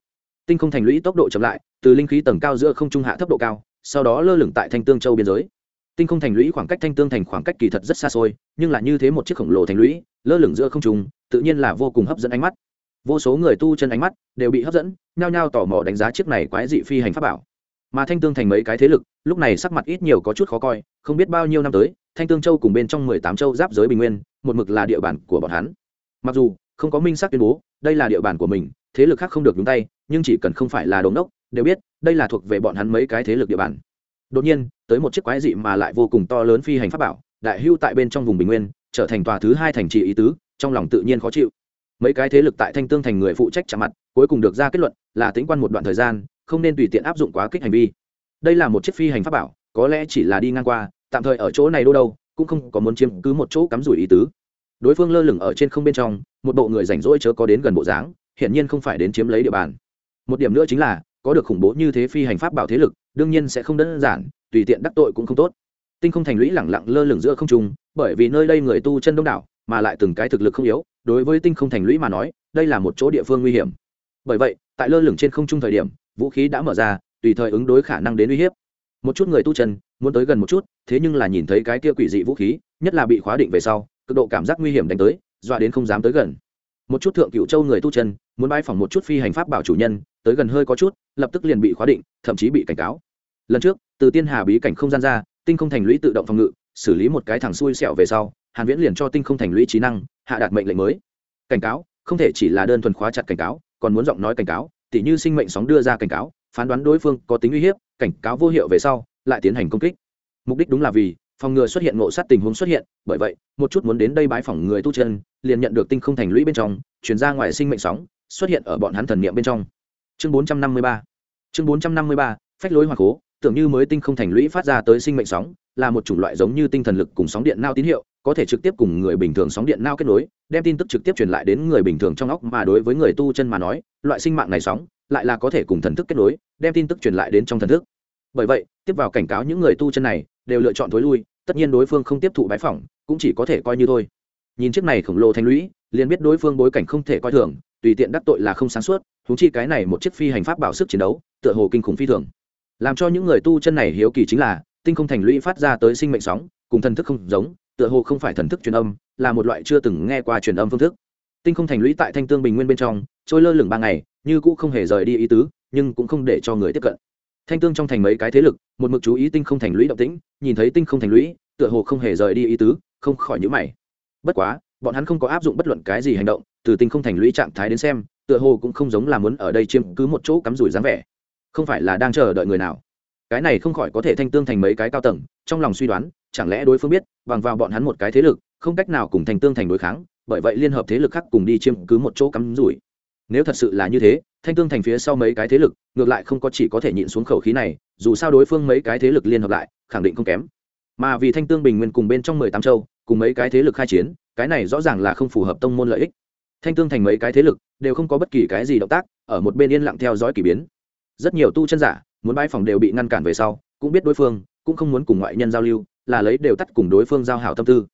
Tinh không thành lũy tốc độ chậm lại, từ linh khí tầng cao giữa không trung hạ thấp độ cao, sau đó lơ lửng tại thanh tương châu biên giới. Tinh không thành lũy khoảng cách thanh tương thành khoảng cách kỳ thật rất xa xôi, nhưng là như thế một chiếc khổng lồ thành lũy, lơ lửng giữa không trung, tự nhiên là vô cùng hấp dẫn ánh mắt vô số người tu chân ánh mắt đều bị hấp dẫn, nhao nhao tò mò đánh giá chiếc này quái dị phi hành pháp bảo. Mà thanh tương thành mấy cái thế lực, lúc này sắc mặt ít nhiều có chút khó coi, không biết bao nhiêu năm tới, thanh tương châu cùng bên trong mười tám châu giáp giới bình nguyên, một mực là địa bàn của bọn hắn. Mặc dù không có minh xác tuyên bố, đây là địa bàn của mình, thế lực khác không được nhúng tay, nhưng chỉ cần không phải là đồn đốc, đều biết đây là thuộc về bọn hắn mấy cái thế lực địa bàn. Đột nhiên, tới một chiếc quái dị mà lại vô cùng to lớn phi hành pháp bảo, đại hưu tại bên trong vùng bình nguyên, trở thành tòa thứ hai thành trì ý tứ, trong lòng tự nhiên khó chịu mấy cái thế lực tại thanh tương thành người phụ trách chạm mặt, cuối cùng được ra kết luận là tính quan một đoạn thời gian, không nên tùy tiện áp dụng quá kích hành vi. Đây là một chiếc phi hành pháp bảo, có lẽ chỉ là đi ngang qua, tạm thời ở chỗ này đâu đâu, cũng không có muốn chiếm cứ một chỗ cắm rủi ý tứ. Đối phương lơ lửng ở trên không bên trong, một bộ người rảnh rỗi chớ có đến gần bộ dáng, hiển nhiên không phải đến chiếm lấy địa bàn. Một điểm nữa chính là, có được khủng bố như thế phi hành pháp bảo thế lực, đương nhiên sẽ không đơn giản, tùy tiện đắc tội cũng không tốt. Tinh không thành lũy lẳng lặng lơ lửng giữa không trung, bởi vì nơi đây người tu chân đông đảo, mà lại từng cái thực lực không yếu đối với tinh không thành lũy mà nói, đây là một chỗ địa phương nguy hiểm. Bởi vậy, tại lơ lửng trên không trung thời điểm, vũ khí đã mở ra, tùy thời ứng đối khả năng đến uy hiếp. Một chút người tu chân, muốn tới gần một chút, thế nhưng là nhìn thấy cái kia quỷ dị vũ khí, nhất là bị khóa định về sau, cực độ cảm giác nguy hiểm đánh tới, dọa đến không dám tới gần. Một chút thượng cựu châu người tu chân, muốn bãi phỏng một chút phi hành pháp bảo chủ nhân, tới gần hơi có chút, lập tức liền bị khóa định, thậm chí bị cảnh cáo. Lần trước, từ tiên hà bí cảnh không gian ra, tinh không thành lũy tự động phòng ngự, xử lý một cái thằng xui xẻo về sau hàn viễn liền cho tinh không thành lũy trí năng, hạ đạt mệnh lệnh mới. Cảnh cáo, không thể chỉ là đơn thuần khóa chặt cảnh cáo, còn muốn giọng nói cảnh cáo, tỉ như sinh mệnh sóng đưa ra cảnh cáo, phán đoán đối phương có tính uy hiếp, cảnh cáo vô hiệu về sau, lại tiến hành công kích. Mục đích đúng là vì phòng ngừa xuất hiện ngộ sát tình huống xuất hiện, bởi vậy, một chút muốn đến đây bái phỏng người tu chân, liền nhận được tinh không thành lũy bên trong chuyển ra ngoài sinh mệnh sóng, xuất hiện ở bọn hắn thần niệm bên trong. Chương 453 chương 453 phách lối hoàng cố, tưởng như mới tinh không thành lũy phát ra tới sinh mệnh sóng là một chủng loại giống như tinh thần lực cùng sóng điện nao tín hiệu, có thể trực tiếp cùng người bình thường sóng điện nao kết nối, đem tin tức trực tiếp truyền lại đến người bình thường trong óc mà đối với người tu chân mà nói, loại sinh mạng này sóng lại là có thể cùng thần thức kết nối, đem tin tức truyền lại đến trong thần thức. Bởi vậy, tiếp vào cảnh cáo những người tu chân này, đều lựa chọn thối lui, tất nhiên đối phương không tiếp thụ bãi phỏng, cũng chỉ có thể coi như thôi. Nhìn chiếc này khổng lồ thanh lũy, liền biết đối phương bối cảnh không thể coi thường, tùy tiện đắc tội là không sáng suốt húng chi cái này một chiếc phi hành pháp bảo sức chiến đấu, tựa hồ kinh khủng phi thường. Làm cho những người tu chân này hiếu kỳ chính là tinh không thành lũy phát ra tới sinh mệnh sóng, cùng thần thức không giống, tựa hồ không phải thần thức truyền âm, là một loại chưa từng nghe qua truyền âm phương thức. Tinh không thành lũy tại thanh tương bình nguyên bên trong, trôi lơ lửng ba ngày, như cũ không hề rời đi ý tứ, nhưng cũng không để cho người tiếp cận. Thanh tương trong thành mấy cái thế lực, một mực chú ý tinh không thành lũy động tĩnh, nhìn thấy tinh không thành lũy, tựa hồ không hề rời đi ý tứ, không khỏi nhữ mày. Bất quá, bọn hắn không có áp dụng bất luận cái gì hành động, từ tinh không thành lũy trạng thái đến xem, tựa hồ cũng không giống là muốn ở đây chiếm cứ một chỗ cắm rủi dáng vẻ. Không phải là đang chờ đợi người nào cái này không khỏi có thể thanh tương thành mấy cái cao tầng, trong lòng suy đoán, chẳng lẽ đối phương biết, bằng vào bọn hắn một cái thế lực, không cách nào cùng thành tương thành đối kháng, bởi vậy liên hợp thế lực khác cùng đi chiếm cứ một chỗ cắm rủi. Nếu thật sự là như thế, thanh tương thành phía sau mấy cái thế lực, ngược lại không có chỉ có thể nhịn xuống khẩu khí này, dù sao đối phương mấy cái thế lực liên hợp lại, khẳng định không kém. Mà vì thanh tương bình nguyên cùng bên trong mười tám châu, cùng mấy cái thế lực khai chiến, cái này rõ ràng là không phù hợp tông môn lợi ích. Thanh tương thành mấy cái thế lực, đều không có bất kỳ cái gì động tác, ở một bên yên lặng theo dõi k ỳ biến. Rất nhiều tu chân giả muốn bãi phòng đều bị ngăn cản về sau, cũng biết đối phương, cũng không muốn cùng ngoại nhân giao lưu, là lấy đều tắt cùng đối phương giao hảo tâm tư.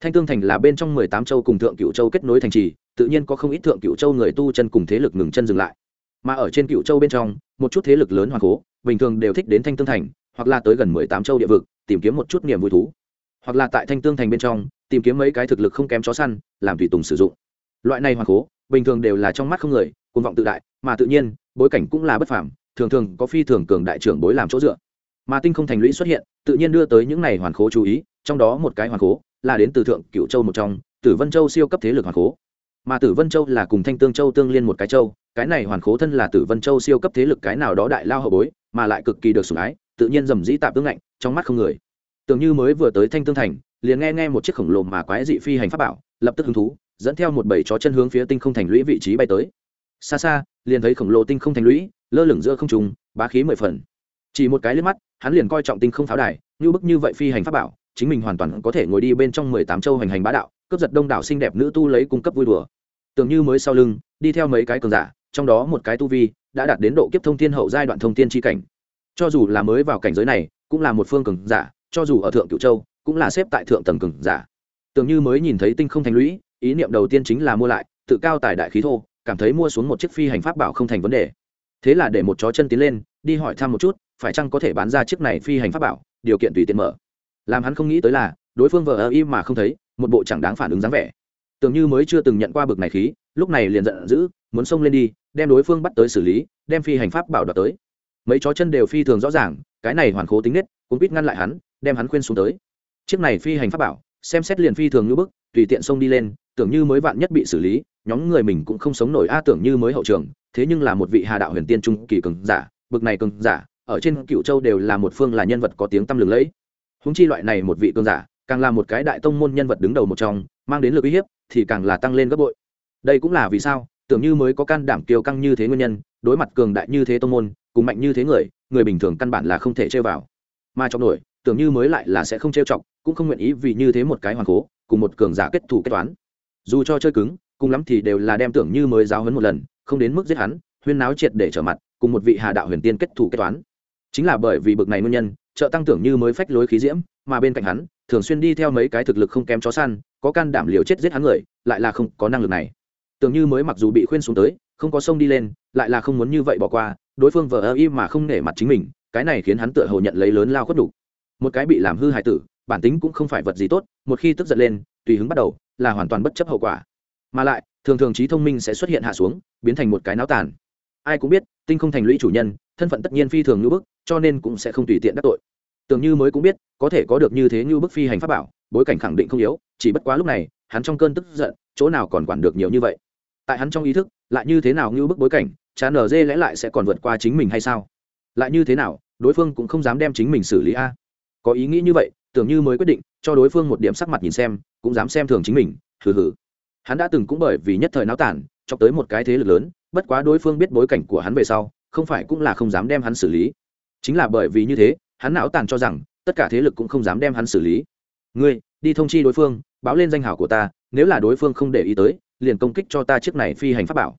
Thanh tương thành là bên trong mười tám châu cùng thượng cựu châu kết nối thành trì, tự nhiên có không ít thượng cựu châu người tu chân cùng thế lực ngừng chân dừng lại. Mà ở trên cựu châu bên trong, một chút thế lực lớn hoàng cố, bình thường đều thích đến thanh tương thành, hoặc là tới gần mười tám châu địa vực, tìm kiếm một chút niềm vui thú. Hoặc là tại thanh tương thành bên trong, tìm kiếm mấy cái thực lực không kém chó săn, làm tùy tùng sử dụng. Loại này hoàng cố, bình thường đều là trong mắt không người côn vọng tự đại, mà tự nhiên, bối cảnh cũng là bất phàm thường thường có phi thường cường đại trưởng bối làm chỗ dựa. Mà tinh không thành lũy xuất hiện, tự nhiên đưa tới những này hoàn khố chú ý, trong đó một cái hoàn khố là đến từ thượng cựu châu một trong, tử vân châu siêu cấp thế lực hoàn khố. Mà tử vân châu là cùng thanh tương châu tương liên một cái châu, cái này hoàn khố thân là tử vân châu siêu cấp thế lực cái nào đó đại lao hậu bối, mà lại cực kỳ được sủng ái, tự nhiên dầm dĩ tạp tương lạnh trong mắt không người. Tưởng như mới vừa tới thanh tương thành, liền nghe nghe một chiếc khổng lồ mà quái dị phi hành pháp bảo, lập tức hứng thú, dẫn theo một bầy chó chân hướng phía tinh không thành lũy vị trí bay tới. Xa xa, liền thấy khổng lồ tinh không thành lũy lơ lửng giữa không trùng bá khí mười phần. Chỉ một cái liếc mắt, hắn liền coi trọng tinh không pháo đài, như bức như vậy phi hành pháp bảo, chính mình hoàn toàn có thể ngồi đi bên trong mười tám châu hành hành bá đạo, cướp giật đông đảo xinh đẹp nữ tu lấy cung cấp vui đùa. Tưởng như mới sau lưng, đi theo mấy cái cường giả, trong đó một cái tu vi đã đạt đến độ kiếp thông thiên hậu giai đoạn thông thiên tri cảnh. Cho dù là mới vào cảnh giới này, cũng là một phương cường giả, cho dù ở thượng cửu châu, cũng là xếp tại thượng tầng cường giả. Tưởng như mới nhìn thấy tinh không thành lũy, ý niệm đầu tiên chính là mua lại, tự cao tài đại khí thô, cảm thấy mua xuống một chiếc phi hành pháp bảo không thành vấn đề thế là để một chó chân tiến lên, đi hỏi thăm một chút, phải chăng có thể bán ra chiếc này phi hành pháp bảo, điều kiện tùy tiện mở. Làm hắn không nghĩ tới là, đối phương vờ ơ im mà không thấy, một bộ chẳng đáng phản ứng dáng vẻ. Tưởng như mới chưa từng nhận qua bực này khí, lúc này liền giận dữ, muốn xông lên đi, đem đối phương bắt tới xử lý, đem phi hành pháp bảo đoạt tới. Mấy chó chân đều phi thường rõ ràng, cái này hoàn khố tính nết, cũng biết ngăn lại hắn, đem hắn khuyên xuống tới. Chiếc này phi hành pháp bảo, xem xét liền phi thường như bức, tùy tiện xông đi lên, tưởng như mới vạn nhất bị xử lý, nhóm người mình cũng không sống nổi a, tưởng như mới hậu trường thế nhưng là một vị hà đạo huyền tiên trung kỳ cường giả, bực này cường giả, ở trên cựu châu đều là một phương là nhân vật có tiếng tăm lừng lẫy. Húng chi loại này một vị cường giả, càng là một cái đại tông môn nhân vật đứng đầu một trong, mang đến lực uy hiếp thì càng là tăng lên gấp bội. Đây cũng là vì sao, tưởng như mới có can đảm kiêu căng như thế nguyên nhân, đối mặt cường đại như thế tông môn, cùng mạnh như thế người người bình thường căn bản là không thể chơi vào. Mà trong nổi, tưởng như mới lại là sẽ không trêu chọc, cũng không nguyện ý vì như thế một cái hoàng cố, cùng một cường giả kết thủ kết toán. Dù cho chơi cứng, cùng lắm thì đều là đem tưởng như mới giáo hấn một lần không đến mức giết hắn, huyên náo triệt để trở mặt, cùng một vị hà đạo huyền tiên kết thủ kết toán. Chính là bởi vì bực này nguyên nhân, trợ tăng tưởng như mới phách lối khí diễm, mà bên cạnh hắn, thường xuyên đi theo mấy cái thực lực không kém chó săn, có can đảm liều chết giết hắn người, lại là không có năng lực này. Tưởng như mới mặc dù bị khuyên xuống tới, không có sông đi lên, lại là không muốn như vậy bỏ qua, đối phương vờ ơ y mà không nể mặt chính mình, cái này khiến hắn tựa hồ nhận lấy lớn lao khuất đủ một cái bị làm hư hại tử, bản tính cũng không phải vật gì tốt, một khi tức giận lên, tùy hứng bắt đầu, là hoàn toàn bất chấp hậu quả. Mà lại thường thường trí thông minh sẽ xuất hiện hạ xuống, biến thành một cái náo tàn. Ai cũng biết, tinh không thành lũy chủ nhân, thân phận tất nhiên phi thường như bức, cho nên cũng sẽ không tùy tiện đắc tội. Tưởng như mới cũng biết, có thể có được như thế như bức phi hành pháp bảo, bối cảnh khẳng định không yếu, chỉ bất quá lúc này, hắn trong cơn tức giận, chỗ nào còn quản được nhiều như vậy? Tại hắn trong ý thức, lại như thế nào như bức bối cảnh chán nở dê lẽ lại sẽ còn vượt qua chính mình hay sao? Lại như thế nào, đối phương cũng không dám đem chính mình xử lý a. Có ý nghĩ như vậy, tưởng như mới quyết định, cho đối phương một điểm sắc mặt nhìn xem, cũng dám xem thường chính mình, hừ hừ hắn đã từng cũng bởi vì nhất thời náo tản cho tới một cái thế lực lớn, bất quá đối phương biết bối cảnh của hắn về sau, không phải cũng là không dám đem hắn xử lý. Chính là bởi vì như thế, hắn não tàn cho rằng, tất cả thế lực cũng không dám đem hắn xử lý. Ngươi, đi thông chi đối phương, báo lên danh hảo của ta, nếu là đối phương không để ý tới, liền công kích cho ta chiếc này phi hành pháp bảo.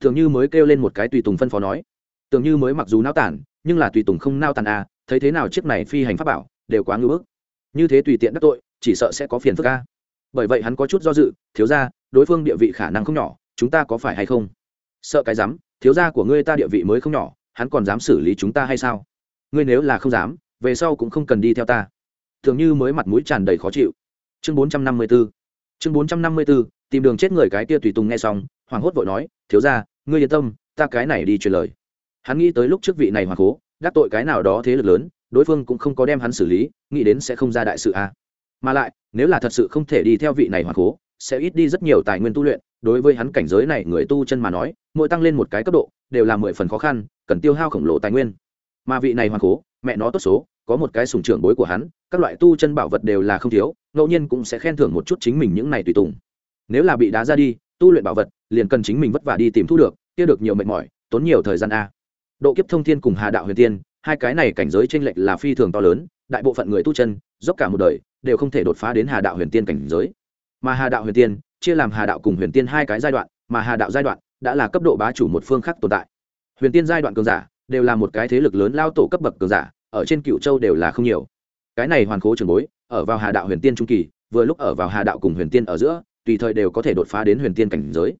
Tưởng như mới kêu lên một cái tùy tùng phân phó nói. Tưởng như mới mặc dù nao tản, nhưng là tùy tùng không nao tàn à thấy thế nào chiếc này phi hành pháp bảo, đều quá ngưỡng bức. Như thế tùy tiện đắc tội, chỉ sợ sẽ có phiền phức ca bởi vậy hắn có chút do dự, thiếu ra đối phương địa vị khả năng không nhỏ, chúng ta có phải hay không? Sợ cái dám, thiếu gia của ngươi ta địa vị mới không nhỏ, hắn còn dám xử lý chúng ta hay sao? Ngươi nếu là không dám, về sau cũng không cần đi theo ta. Thường như mới mặt mũi tràn đầy khó chịu. Chương bốn trăm năm mươi b ố chương bốn trăm năm mươi b ố tìm đường chết người cái kia tùy tùng nghe xong hoàng hốt vội nói, thiếu ra ngươi yên tâm, ta cái này đi truyền lời. Hắn nghĩ tới lúc trước vị này hoàng cố, đắc tội cái nào đó thế lực lớn, đối phương cũng không có đem hắn xử lý, nghĩ đến sẽ không ra đại sự a à. mà lại, nếu là thật sự không thể đi theo vị này hoàng cố sẽ ít đi rất nhiều tài nguyên tu luyện, đối với hắn cảnh giới này người tu chân mà nói, mỗi tăng lên một cái cấp độ, đều là mười phần khó khăn, cần tiêu hao khổng lồ tài nguyên. Mà vị này hoàng cố mẹ nó tốt số, có một cái sùng trưởng bối của hắn, các loại tu chân bảo vật đều là không thiếu, ngẫu nhiên cũng sẽ khen thưởng một chút chính mình những này tùy tùng. Nếu là bị đá ra đi, tu luyện bảo vật, liền cần chính mình vất vả đi tìm thu được, kia được nhiều mệt mỏi, tốn nhiều thời gian a. Độ kiếp thông thiên cùng hà đạo huyền tiên, hai cái này cảnh giới tranh lệch là phi thường to lớn, đại bộ phận người tu chân, dốc cả một đời, đều không thể đột phá đến hà đạo huyền tiên cảnh giới mà hà đạo huyền tiên, chia làm hà đạo cùng huyền tiên hai cái giai đoạn, mà hà đạo giai đoạn đã là cấp độ bá chủ một phương khác tồn tại. Huyền tiên giai đoạn cường giả đều là một cái thế lực lớn lao tổ cấp bậc cường giả, ở trên cựu châu đều là không nhiều. Cái này hoàn cố trường bối, ở vào hà đạo huyền tiên trung kỳ, vừa lúc ở vào hà đạo cùng huyền tiên ở giữa, tùy thời đều có thể đột phá đến huyền tiên cảnh giới.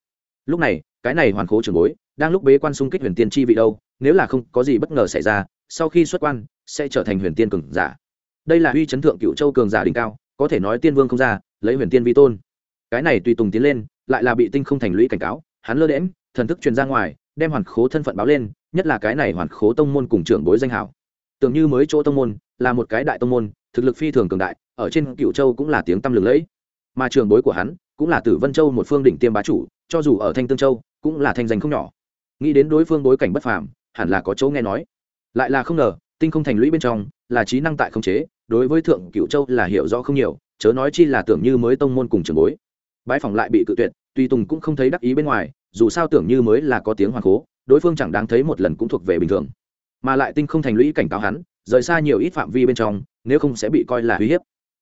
Lúc này, cái này hoàn cố trường bối đang lúc bế quan xung kích huyền tiên chi vị đâu, nếu là không có gì bất ngờ xảy ra, sau khi xuất quan, sẽ trở thành huyền tiên cường giả. Đây là huy chấn thượng cựu châu cường giả đỉnh cao, có thể nói tiên vương không ra lấy huyền tiên vi tôn. Cái này tùy tùng tiến lên, lại là bị tinh không thành lũy cảnh cáo, hắn lơ đễm thần thức truyền ra ngoài, đem hoàn khố thân phận báo lên, nhất là cái này hoàn khố tông môn cùng trưởng bối danh hảo. Tưởng như mới chỗ tông môn, là một cái đại tông môn, thực lực phi thường cường đại, ở trên cựu châu cũng là tiếng tăm lừng lẫy. Mà trưởng bối của hắn, cũng là tử vân châu một phương đỉnh tiêm bá chủ, cho dù ở thanh tương châu, cũng là thanh danh không nhỏ. Nghĩ đến đối phương bối cảnh bất phàm, hẳn là có chỗ nghe nói. Lại là không ngờ, tinh không thành lũy bên trong, là trí năng tại không chế, đối với thượng cựu châu là hiểu rõ không nhiều chớ nói chi là tưởng như mới tông môn cùng trường bối. Bãi phòng lại bị cự tuyệt, tuy tùng cũng không thấy đắc ý bên ngoài, dù sao tưởng như mới là có tiếng hoàng cố, đối phương chẳng đáng thấy một lần cũng thuộc về bình thường. Mà lại tinh không thành lũy cảnh cáo hắn, rời xa nhiều ít phạm vi bên trong, nếu không sẽ bị coi là uy hiếp.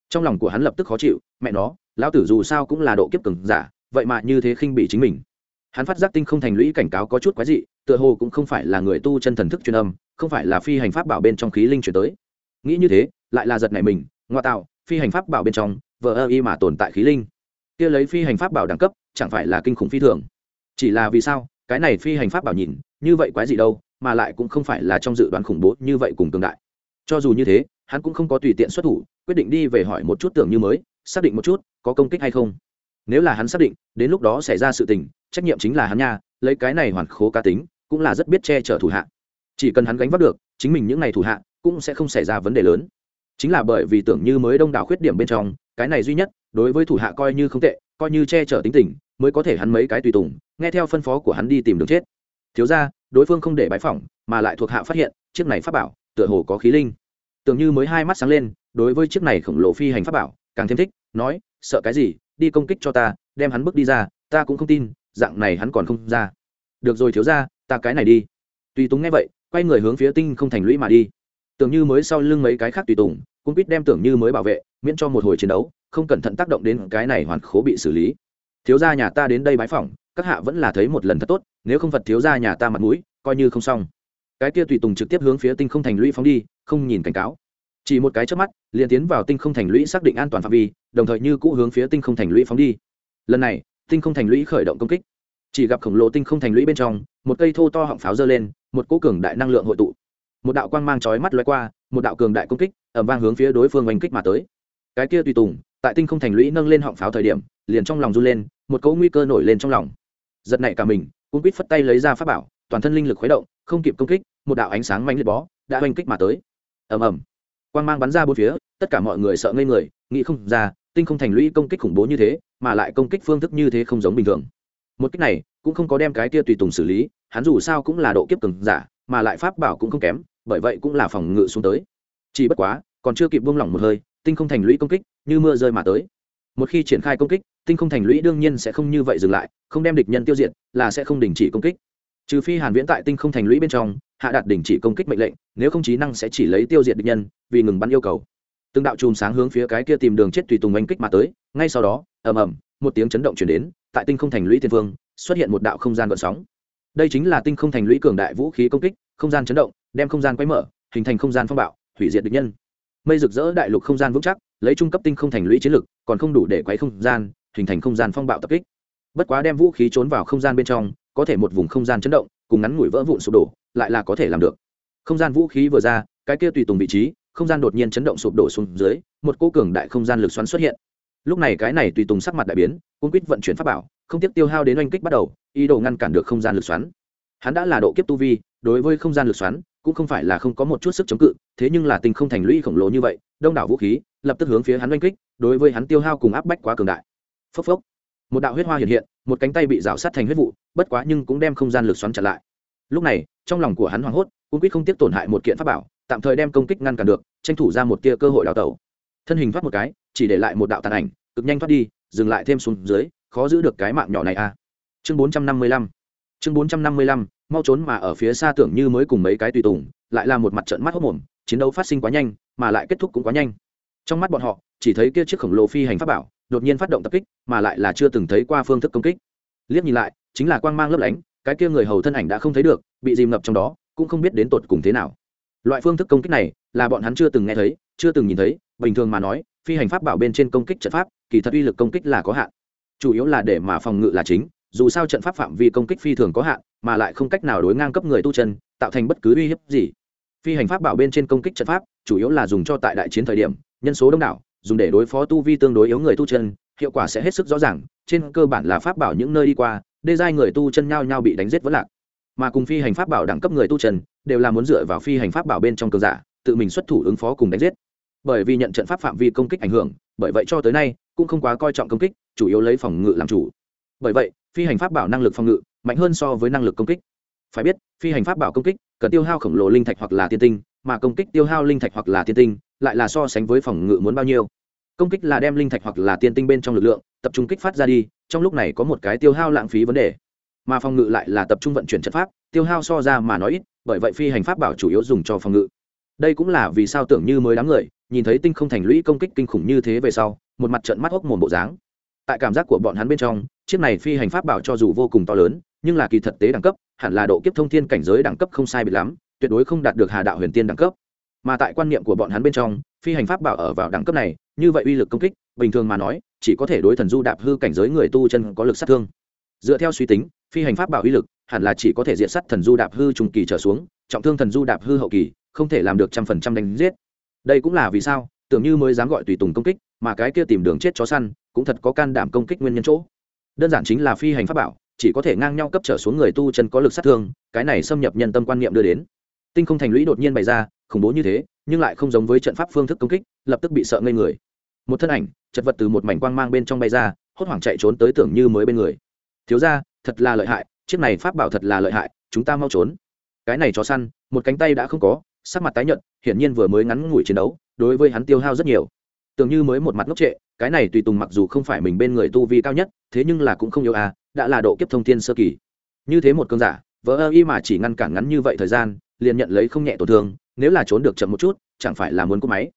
Trong lòng của hắn lập tức khó chịu, mẹ nó, lão tử dù sao cũng là độ kiếp cường giả, vậy mà như thế khinh bị chính mình. Hắn phát giác tinh không thành lũy cảnh cáo có chút quái dị, tựa hồ cũng không phải là người tu chân thần thức truyền âm, không phải là phi hành pháp bảo bên trong khí linh chuyển tới. Nghĩ như thế, lại là giật này mình, ngoa tạo phi hành pháp bảo bên trong, vờ ơ y mà tồn tại khí linh. Kia lấy phi hành pháp bảo đẳng cấp, chẳng phải là kinh khủng phi thường. Chỉ là vì sao, cái này phi hành pháp bảo nhìn, như vậy quái gì đâu, mà lại cũng không phải là trong dự đoán khủng bố như vậy cùng tương đại. Cho dù như thế, hắn cũng không có tùy tiện xuất thủ, quyết định đi về hỏi một chút tưởng như mới, xác định một chút, có công kích hay không. Nếu là hắn xác định, đến lúc đó xảy ra sự tình, trách nhiệm chính là hắn nha, lấy cái này hoàn khố cá tính, cũng là rất biết che chở thủ hạ. Chỉ cần hắn gánh vác được, chính mình những ngày thủ hạ, cũng sẽ không xảy ra vấn đề lớn chính là bởi vì tưởng như mới đông đảo khuyết điểm bên trong, cái này duy nhất, đối với thủ hạ coi như không tệ, coi như che chở tính tình, mới có thể hắn mấy cái tùy tùng, nghe theo phân phó của hắn đi tìm đường chết. Thiếu ra đối phương không để bãi phỏng mà lại thuộc hạ phát hiện, chiếc này pháp bảo, tựa hồ có khí linh. Tưởng như mới hai mắt sáng lên, đối với chiếc này khổng lồ phi hành pháp bảo, càng thêm thích, nói, sợ cái gì, đi công kích cho ta, đem hắn bước đi ra, ta cũng không tin, dạng này hắn còn không ra. Được rồi thiếu ra ta cái này đi. Tùy tùng nghe vậy, quay người hướng phía tinh không thành lũy mà đi tưởng như mới sau lưng mấy cái khác tùy tùng, cũng biết đem tưởng như mới bảo vệ, miễn cho một hồi chiến đấu, không cẩn thận tác động đến cái này hoàn khố bị xử lý. Thiếu gia nhà ta đến đây bái phỏng, các hạ vẫn là thấy một lần thật tốt, nếu không vật thiếu gia nhà ta mặt mũi, coi như không xong. Cái kia tùy tùng trực tiếp hướng phía tinh không thành lũy phóng đi, không nhìn cảnh cáo. Chỉ một cái trước mắt, liền tiến vào tinh không thành lũy xác định an toàn phạm vi, đồng thời như cũ hướng phía tinh không thành lũy phóng đi. Lần này, tinh không thành lũy khởi động công kích. Chỉ gặp khổng lồ tinh không thành lũy bên trong, một cây thô to họng pháo dơ lên, một cỗ cường đại năng lượng hội tụ một đạo quang mang chói mắt lóe qua, một đạo cường đại công kích ẩm vang hướng phía đối phương oanh kích mà tới. Cái kia tùy tùng, tại tinh không thành lũy nâng lên họng pháo thời điểm, liền trong lòng run lên, một cỗ nguy cơ nổi lên trong lòng. Giật nảy cả mình cung quýt phất tay lấy ra pháp bảo, toàn thân linh lực khuấy động, không kịp công kích, một đạo ánh sáng mạnh liệt bó, đã oanh kích mà tới. Ầm ầm. Quang mang bắn ra bốn phía, tất cả mọi người sợ ngây người, nghĩ không ra, tinh không thành lũy công kích khủng bố như thế, mà lại công kích phương thức như thế không giống bình thường. Một kích này cũng không có đem cái tia tùy tùng xử lý, hắn dù sao cũng là độ kiếp cường giả mà lại pháp bảo cũng không kém, bởi vậy cũng là phòng ngự xuống tới. Chỉ bất quá, còn chưa kịp buông lỏng một hơi, tinh không thành lũy công kích như mưa rơi mà tới. Một khi triển khai công kích, tinh không thành lũy đương nhiên sẽ không như vậy dừng lại, không đem địch nhân tiêu diệt là sẽ không đình chỉ công kích. Trừ phi hàn viễn tại tinh không thành lũy bên trong, hạ đạt đình chỉ công kích mệnh lệnh, nếu không trí năng sẽ chỉ lấy tiêu diệt địch nhân, vì ngừng bắn yêu cầu. Từng đạo chùm sáng hướng phía cái kia tìm đường chết tùy tùng anh kích mà tới, ngay sau đó, ầm ầm, một tiếng chấn động chuyển đến, tại tinh không thành lũy thiên vương, xuất hiện một đạo không gian gợn sóng đây chính là tinh không thành lũy cường đại vũ khí công kích, không gian chấn động, đem không gian quay mở, hình thành không gian phong bạo, hủy diệt địch nhân. Mây rực rỡ đại lục không gian vững chắc, lấy trung cấp tinh không thành lũy chiến lực, còn không đủ để quấy không gian, hình thành không gian phong bạo tập kích. Bất quá đem vũ khí trốn vào không gian bên trong, có thể một vùng không gian chấn động, cùng ngắn ngủi vỡ vụn sụp đổ, lại là có thể làm được. Không gian vũ khí vừa ra, cái kia tùy tùng vị trí, không gian đột nhiên chấn động sụp đổ xuống dưới, một cô cường đại không gian lực xoắn xuất hiện. Lúc này cái này tùy tùng sắc mặt đại biến cung quýt vận chuyển pháp bảo không tiếp tiêu hao đến oanh kích bắt đầu, ý đồ ngăn cản được không gian lực xoắn. Hắn đã là độ kiếp tu vi, đối với không gian lực xoắn, cũng không phải là không có một chút sức chống cự, thế nhưng là tình không thành lũy khổng lồ như vậy, đông đảo vũ khí, lập tức hướng phía hắn oanh kích, đối với hắn tiêu hao cùng áp bách quá cường đại. Phốc phốc. Một đạo huyết hoa hiện hiện, một cánh tay bị rào sát thành huyết vụ, bất quá nhưng cũng đem không gian lực xoắn chặt lại. Lúc này, trong lòng của hắn hoảng hốt, cũng quyết không tiếp tổn hại một kiện pháp bảo, tạm thời đem công kích ngăn cản được, tranh thủ ra một tia cơ hội đào tẩu. Thân hình thoát một cái, chỉ để lại một đạo tàn ảnh, cực nhanh thoát đi, dừng lại thêm xuống dưới khó giữ được cái mạng nhỏ này a à. chương bốn trăm năm mươi lăm. Chương bốn trăm năm mươi lăm, mau trốn mà ở phía xa tưởng như mới cùng mấy cái tùy tùng, lại là một mặt trận mắt hốc mồm chiến đấu phát sinh quá nhanh, mà lại kết thúc cũng quá nhanh. Trong mắt bọn họ, chỉ thấy kia chiếc khổng lồ phi hành pháp bảo, đột nhiên phát động tập kích, mà lại là chưa từng thấy qua phương thức công kích. Liếc nhìn lại, chính là quang mang lấp lánh, cái kia người hầu thân ảnh đã không thấy được, bị dìm ngập trong đó, cũng không biết đến tột cùng thế nào. Loại phương thức công kích này, là bọn hắn chưa từng nghe thấy, chưa từng nhìn thấy, bình thường mà nói, phi hành pháp bảo bên trên công kích trận pháp, kỳ thật uy lực công kích là có hạn chủ yếu là để mà phòng ngự là chính, dù sao trận pháp phạm vi công kích phi thường có hạn, mà lại không cách nào đối ngang cấp người tu chân, tạo thành bất cứ uy hiếp gì. Phi hành pháp bảo bên trên công kích trận pháp, chủ yếu là dùng cho tại đại chiến thời điểm, nhân số đông đảo, dùng để đối phó tu vi tương đối yếu người tu chân, hiệu quả sẽ hết sức rõ ràng, trên cơ bản là pháp bảo những nơi đi qua, đê giai người tu chân nhau nhau bị đánh giết vẫn lạc. Mà cùng phi hành pháp bảo đẳng cấp người tu chân, đều là muốn dựa vào phi hành pháp bảo bên trong cường giả, tự mình xuất thủ ứng phó cùng đánh giết. Bởi vì nhận trận pháp phạm vi công kích ảnh hưởng, bởi vậy cho tới nay, cũng không quá coi trọng công kích chủ yếu lấy phòng ngự làm chủ. Bởi vậy, phi hành pháp bảo năng lực phòng ngự mạnh hơn so với năng lực công kích. Phải biết, phi hành pháp bảo công kích cần tiêu hao khổng lồ linh thạch hoặc là tiên tinh, mà công kích tiêu hao linh thạch hoặc là tiên tinh lại là so sánh với phòng ngự muốn bao nhiêu. Công kích là đem linh thạch hoặc là tiên tinh bên trong lực lượng tập trung kích phát ra đi, trong lúc này có một cái tiêu hao lãng phí vấn đề. Mà phòng ngự lại là tập trung vận chuyển chất pháp, tiêu hao so ra mà nói ít, bởi vậy phi hành pháp bảo chủ yếu dùng cho phòng ngự. Đây cũng là vì sao tưởng như mới đám người, nhìn thấy tinh không thành lũy công kích kinh khủng như thế về sau, một mặt trận mắt hốc mồm bộ dáng tại cảm giác của bọn hắn bên trong, chiếc này phi hành pháp bảo cho dù vô cùng to lớn, nhưng là kỳ thật tế đẳng cấp, hẳn là độ kiếp thông thiên cảnh giới đẳng cấp không sai biệt lắm, tuyệt đối không đạt được hà đạo huyền tiên đẳng cấp. Mà tại quan niệm của bọn hắn bên trong, phi hành pháp bảo ở vào đẳng cấp này, như vậy uy lực công kích, bình thường mà nói, chỉ có thể đối thần du đạp hư cảnh giới người tu chân có lực sát thương. Dựa theo suy tính, phi hành pháp bảo uy lực hẳn là chỉ có thể diện sát thần du đạp hư trùng kỳ trở xuống, trọng thương thần du đạp hư hậu kỳ, không thể làm được trăm phần trăm đánh giết. Đây cũng là vì sao tưởng như mới dám gọi tùy tùng công kích, mà cái kia tìm đường chết chó săn cũng thật có can đảm công kích nguyên nhân chỗ. Đơn giản chính là phi hành pháp bảo, chỉ có thể ngang nhau cấp trở xuống người tu chân có lực sát thương, cái này xâm nhập nhân tâm quan niệm đưa đến. Tinh không thành lũy đột nhiên bày ra, khủng bố như thế, nhưng lại không giống với trận pháp phương thức công kích, lập tức bị sợ ngây người. Một thân ảnh, chật vật từ một mảnh quang mang bên trong bay ra, hốt hoảng chạy trốn tới tưởng như mới bên người. Thiếu ra thật là lợi hại, chiếc này pháp bảo thật là lợi hại, chúng ta mau trốn. Cái này chó săn, một cánh tay đã không có, sắc mặt tái nhợt, hiển nhiên vừa mới ngắn ngủi chiến đấu đối với hắn tiêu hao rất nhiều. Tưởng như mới một mặt ngốc trệ, cái này tùy tùng mặc dù không phải mình bên người tu vi cao nhất, thế nhưng là cũng không yếu à đã là độ kiếp thông thiên sơ kỳ. Như thế một cơn giả, vỡ ơ y mà chỉ ngăn cản ngắn như vậy thời gian, liền nhận lấy không nhẹ tổn thương, nếu là trốn được chậm một chút, chẳng phải là muốn cúp máy.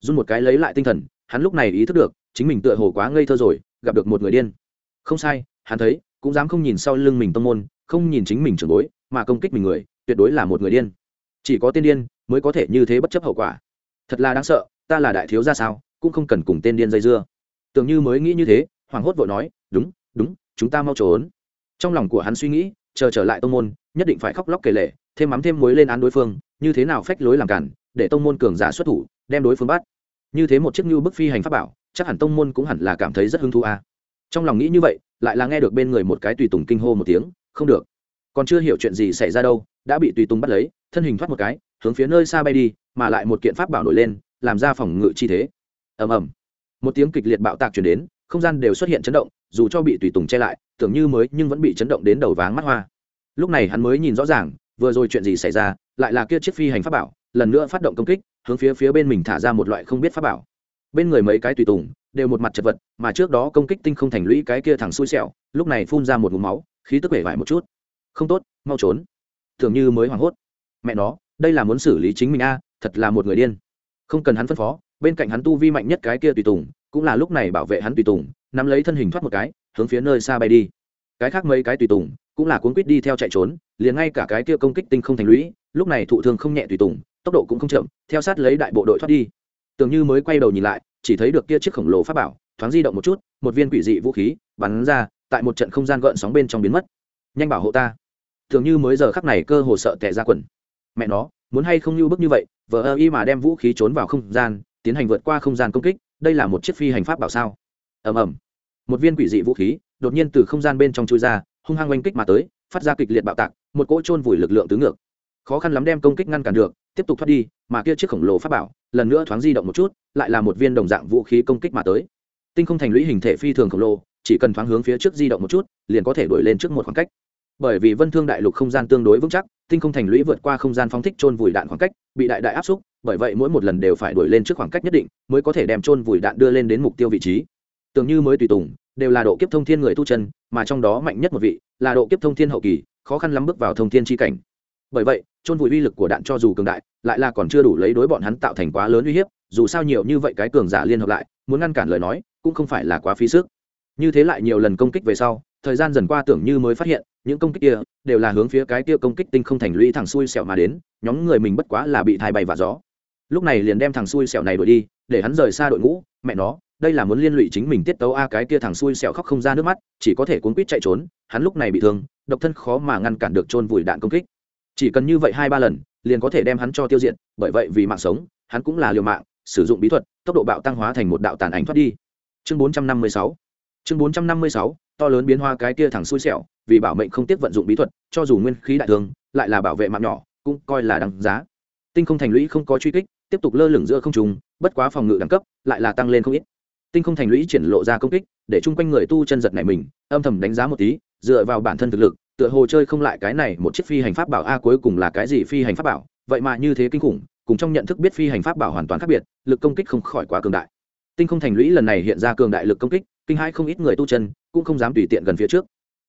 Run một cái lấy lại tinh thần, hắn lúc này ý thức được, chính mình tựa hồ quá ngây thơ rồi, gặp được một người điên. Không sai, hắn thấy, cũng dám không nhìn sau lưng mình tông môn, không nhìn chính mình trường bối, mà công kích mình người, tuyệt đối là một người điên. Chỉ có tên điên, mới có thể như thế bất chấp hậu quả thật là đáng sợ, ta là đại thiếu ra sao, cũng không cần cùng tên điên dây dưa. Tưởng như mới nghĩ như thế hoảng hốt vội nói, đúng đúng, chúng ta mau trốn. Trong lòng của hắn suy nghĩ, chờ trở lại tông môn, nhất định phải khóc lóc kể lệ thêm mắm thêm muối lên án đối phương, như thế nào phách lối làm cản, để tông môn cường giả xuất thủ, đem đối phương bắt. Như thế một chiếc như bức phi hành pháp bảo, chắc hẳn tông môn cũng hẳn là cảm thấy rất hứng thú a. À. trong lòng nghĩ như vậy, lại là nghe được bên người một cái tùy tùng kinh hô một tiếng, không được. Còn chưa hiểu chuyện gì xảy ra đâu, đã bị tùy tùng bắt lấy, thân hình thoát một cái, hướng phía nơi xa bay đi mà lại một kiện pháp bảo nổi lên, làm ra phòng ngự chi thế. Ầm ầm. Một tiếng kịch liệt bạo tạc chuyển đến, không gian đều xuất hiện chấn động, dù cho bị tùy tùng che lại, tưởng như mới nhưng vẫn bị chấn động đến đầu váng mắt hoa. Lúc này hắn mới nhìn rõ ràng, vừa rồi chuyện gì xảy ra, lại là kia chiếc phi hành pháp bảo, lần nữa phát động công kích, hướng phía phía bên mình thả ra một loại không biết pháp bảo. Bên người mấy cái tùy tùng, đều một mặt chật vật, mà trước đó công kích tinh không thành lũy cái kia thẳng xui xẹo lúc này phun ra một ngụm máu, khí tức vẻ vải một chút. Không tốt, mau trốn. Tưởng như mới hoảng hốt. Mẹ nó, đây là muốn xử lý chính mình a thật là một người điên. Không cần hắn phân phó, bên cạnh hắn tu vi mạnh nhất cái kia tùy tùng, cũng là lúc này bảo vệ hắn tùy tùng, nắm lấy thân hình thoát một cái, hướng phía nơi xa bay đi. Cái khác mấy cái tùy tùng cũng là cuốn quýt đi theo chạy trốn, liền ngay cả cái kia công kích tinh không thành lũy, lúc này thụ thương không nhẹ tùy tùng, tốc độ cũng không chậm, theo sát lấy đại bộ đội thoát đi. Tưởng như mới quay đầu nhìn lại, chỉ thấy được kia chiếc khổng lồ pháp bảo, thoáng di động một chút, một viên quỷ dị vũ khí, bắn ra, tại một trận không gian gợn sóng bên trong biến mất. Nhanh bảo hộ ta. Tưởng như mới giờ khắc này cơ hồ sợ tệ ra quần. Mẹ nó, muốn hay không như bức như vậy vờ ơ y mà đem vũ khí trốn vào không gian, tiến hành vượt qua không gian công kích, đây là một chiếc phi hành pháp bảo sao? Ầm ầm. Một viên quỷ dị vũ khí, đột nhiên từ không gian bên trong chui ra, hung hăng oanh kích mà tới, phát ra kịch liệt bạo tạc, một cỗ trôn vùi lực lượng tứ ngược. Khó khăn lắm đem công kích ngăn cản được, tiếp tục thoát đi, mà kia chiếc khổng lồ pháp bảo, lần nữa thoáng di động một chút, lại là một viên đồng dạng vũ khí công kích mà tới. Tinh không thành lũy hình thể phi thường khổng lồ, chỉ cần thoáng hướng phía trước di động một chút, liền có thể đuổi lên trước một khoảng cách. Bởi vì vân thương đại lục không gian tương đối vững chắc, tinh không thành lũy vượt qua không gian phóng thích trôn vùi đạn khoảng cách bị đại đại áp xúc, bởi vậy mỗi một lần đều phải đuổi lên trước khoảng cách nhất định mới có thể đem trôn vùi đạn đưa lên đến mục tiêu vị trí. Tưởng như mới tùy tùng, đều là độ kiếp thông thiên người tu chân, mà trong đó mạnh nhất một vị là độ kiếp thông thiên hậu kỳ, khó khăn lắm bước vào thông thiên chi cảnh. Bởi vậy trôn vùi uy lực của đạn cho dù cường đại, lại là còn chưa đủ lấy đối bọn hắn tạo thành quá lớn uy hiếp, dù sao nhiều như vậy cái cường giả liên hợp lại, muốn ngăn cản lời nói, cũng không phải là quá phí sức. Như thế lại nhiều lần công kích về sau, thời gian dần qua tưởng như mới phát hiện những công kích kia đều là hướng phía cái kia công kích tinh không thành lũy thằng xui xẻo mà đến, nhóm người mình bất quá là bị thai bay và gió. Lúc này liền đem thằng xui xẻo này đuổi đi, để hắn rời xa đội ngũ, mẹ nó, đây là muốn liên lụy chính mình tiết tấu a, cái kia thằng xui xẻo khóc không ra nước mắt, chỉ có thể cuốn quýt chạy trốn, hắn lúc này bị thương, độc thân khó mà ngăn cản được chôn vùi đạn công kích. Chỉ cần như vậy hai ba lần, liền có thể đem hắn cho tiêu diệt, bởi vậy vì mạng sống, hắn cũng là liều mạng, sử dụng bí thuật, tốc độ bạo tăng hóa thành một đạo tàn ảnh thoát đi. Chương bốn trăm năm mươi sáu chương bốn trăm năm mươi sáu, to lớn biến hoa cái kia thẳng xui xẻo, vì bảo mệnh không tiếc vận dụng bí thuật, cho dù nguyên khí đại thương, lại là bảo vệ mạng nhỏ, cũng coi là đáng giá. Tinh không thành lũy không có truy kích, tiếp tục lơ lửng giữa không trùng bất quá phòng ngự đẳng cấp lại là tăng lên không ít. Tinh không thành lũy triển lộ ra công kích, để chung quanh người tu chân giật này mình, âm thầm đánh giá một tí, dựa vào bản thân thực lực, tựa hồ chơi không lại cái này một chiếc phi hành pháp bảo a cuối cùng là cái gì phi hành pháp bảo, vậy mà như thế kinh khủng, cùng trong nhận thức biết phi hành pháp bảo hoàn toàn khác biệt, lực công kích không khỏi quá cường đại. Tinh không thành lũy lần này hiện ra cường đại lực công kích kinh hai không ít người tu chân, cũng không dám tùy tiện gần phía trước.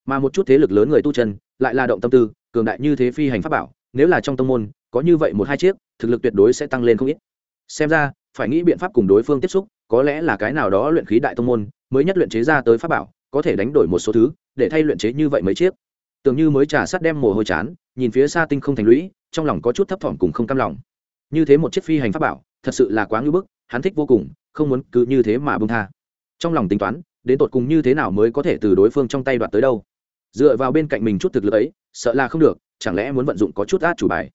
Mà một chút thế lực lớn người tu chân, lại là động tâm tư, cường đại như thế phi hành pháp bảo, nếu là trong tông môn, có như vậy một hai chiếc, thực lực tuyệt đối sẽ tăng lên không ít. Xem ra, phải nghĩ biện pháp cùng đối phương tiếp xúc, có lẽ là cái nào đó luyện khí đại tông môn, mới nhất luyện chế ra tới pháp bảo, có thể đánh đổi một số thứ, để thay luyện chế như vậy mấy chiếc. Tưởng như mới trà sắt đem mồ hôi chán, nhìn phía xa tinh không thành lũy, trong lòng có chút thấp thỏm cùng không cam lòng. Như thế một chiếc phi hành pháp bảo, thật sự là quá ngưỡng bức, hắn thích vô cùng, không muốn cứ như thế mà bông tha. Trong lòng tính toán đến tột cùng như thế nào mới có thể từ đối phương trong tay đoạt tới đâu? Dựa vào bên cạnh mình chút thực lực ấy, sợ là không được, chẳng lẽ muốn vận dụng có chút át chủ bài?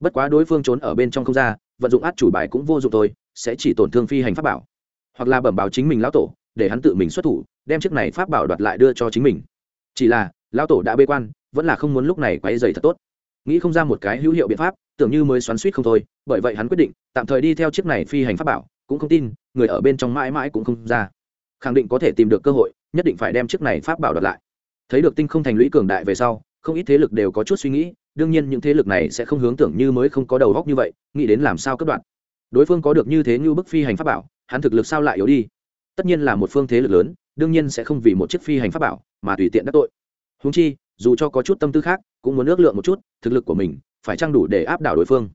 Bất quá đối phương trốn ở bên trong không ra, vận dụng át chủ bài cũng vô dụng thôi, sẽ chỉ tổn thương phi hành pháp bảo. Hoặc là bẩm báo chính mình lão tổ, để hắn tự mình xuất thủ, đem chiếc này pháp bảo đoạt lại đưa cho chính mình. Chỉ là, lão tổ đã bê quan, vẫn là không muốn lúc này quay dày thật tốt. Nghĩ không ra một cái hữu hiệu biện pháp, tưởng như mới xoắn suýt không thôi, bởi vậy hắn quyết định, tạm thời đi theo chiếc này phi hành pháp bảo, cũng không tin, người ở bên trong mãi mãi cũng không ra khẳng định có thể tìm được cơ hội, nhất định phải đem chiếc này pháp bảo đặt lại. Thấy được tinh không thành lũy cường đại về sau, không ít thế lực đều có chút suy nghĩ, đương nhiên những thế lực này sẽ không hướng tưởng như mới không có đầu góc như vậy, nghĩ đến làm sao cấp đoạn. Đối phương có được như thế như bức phi hành pháp bảo, hắn thực lực sao lại yếu đi? Tất nhiên là một phương thế lực lớn, đương nhiên sẽ không vì một chiếc phi hành pháp bảo mà tùy tiện đắc tội. Húng chi, dù cho có chút tâm tư khác, cũng muốn ước lượng một chút thực lực của mình, phải trang đủ để áp đảo đối phương.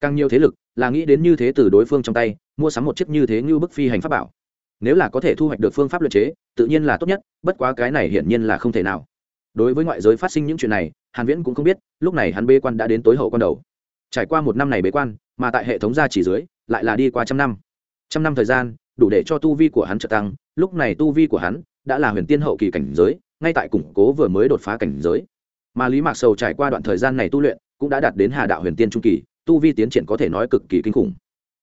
Càng nhiều thế lực là nghĩ đến như thế từ đối phương trong tay, mua sắm một chiếc như thế như bức phi hành pháp bảo nếu là có thể thu hoạch được phương pháp luật chế, tự nhiên là tốt nhất, bất quá cái này hiển nhiên là không thể nào. Đối với ngoại giới phát sinh những chuyện này, hàn viễn cũng không biết, lúc này hắn bê quan đã đến tối hậu quan đầu. Trải qua một năm này bế quan, mà tại hệ thống gia chỉ dưới, lại là đi qua trăm năm. Trăm năm thời gian, đủ để cho tu vi của hắn trợ tăng, lúc này tu vi của hắn đã là huyền tiên hậu kỳ cảnh giới, ngay tại củng cố vừa mới đột phá cảnh giới. Mà lý mạc sầu trải qua đoạn thời gian này tu luyện, cũng đã đạt đến hà đạo huyền tiên trung kỳ, tu vi tiến triển có thể nói cực kỳ kinh khủng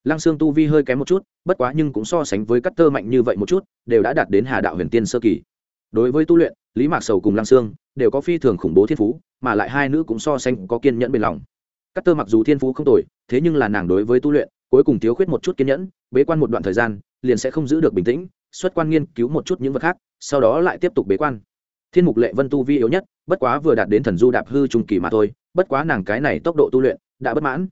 lăng xương tu vi hơi kém một chút, bất quá nhưng cũng so sánh với cắt tơ mạnh như vậy một chút, đều đã đạt đến hà đạo huyền tiên sơ kỳ. Đối với tu luyện, lý mạc sầu cùng lăng xương đều có phi thường khủng bố thiên phú, mà lại hai nữ cũng so sánh có kiên nhẫn bên lòng. Cắt tơ mặc dù thiên phú không tồi, thế nhưng là nàng đối với tu luyện, cuối cùng thiếu khuyết một chút kiên nhẫn, bế quan một đoạn thời gian, liền sẽ không giữ được bình tĩnh, xuất quan nghiên cứu một chút những vật khác, sau đó lại tiếp tục bế quan. Thiên mục lệ vân tu vi yếu nhất, bất quá vừa đạt đến thần du đạp hư trung kỳ mà thôi, bất quá nàng cái này tốc độ tu luyện đã bất mãn.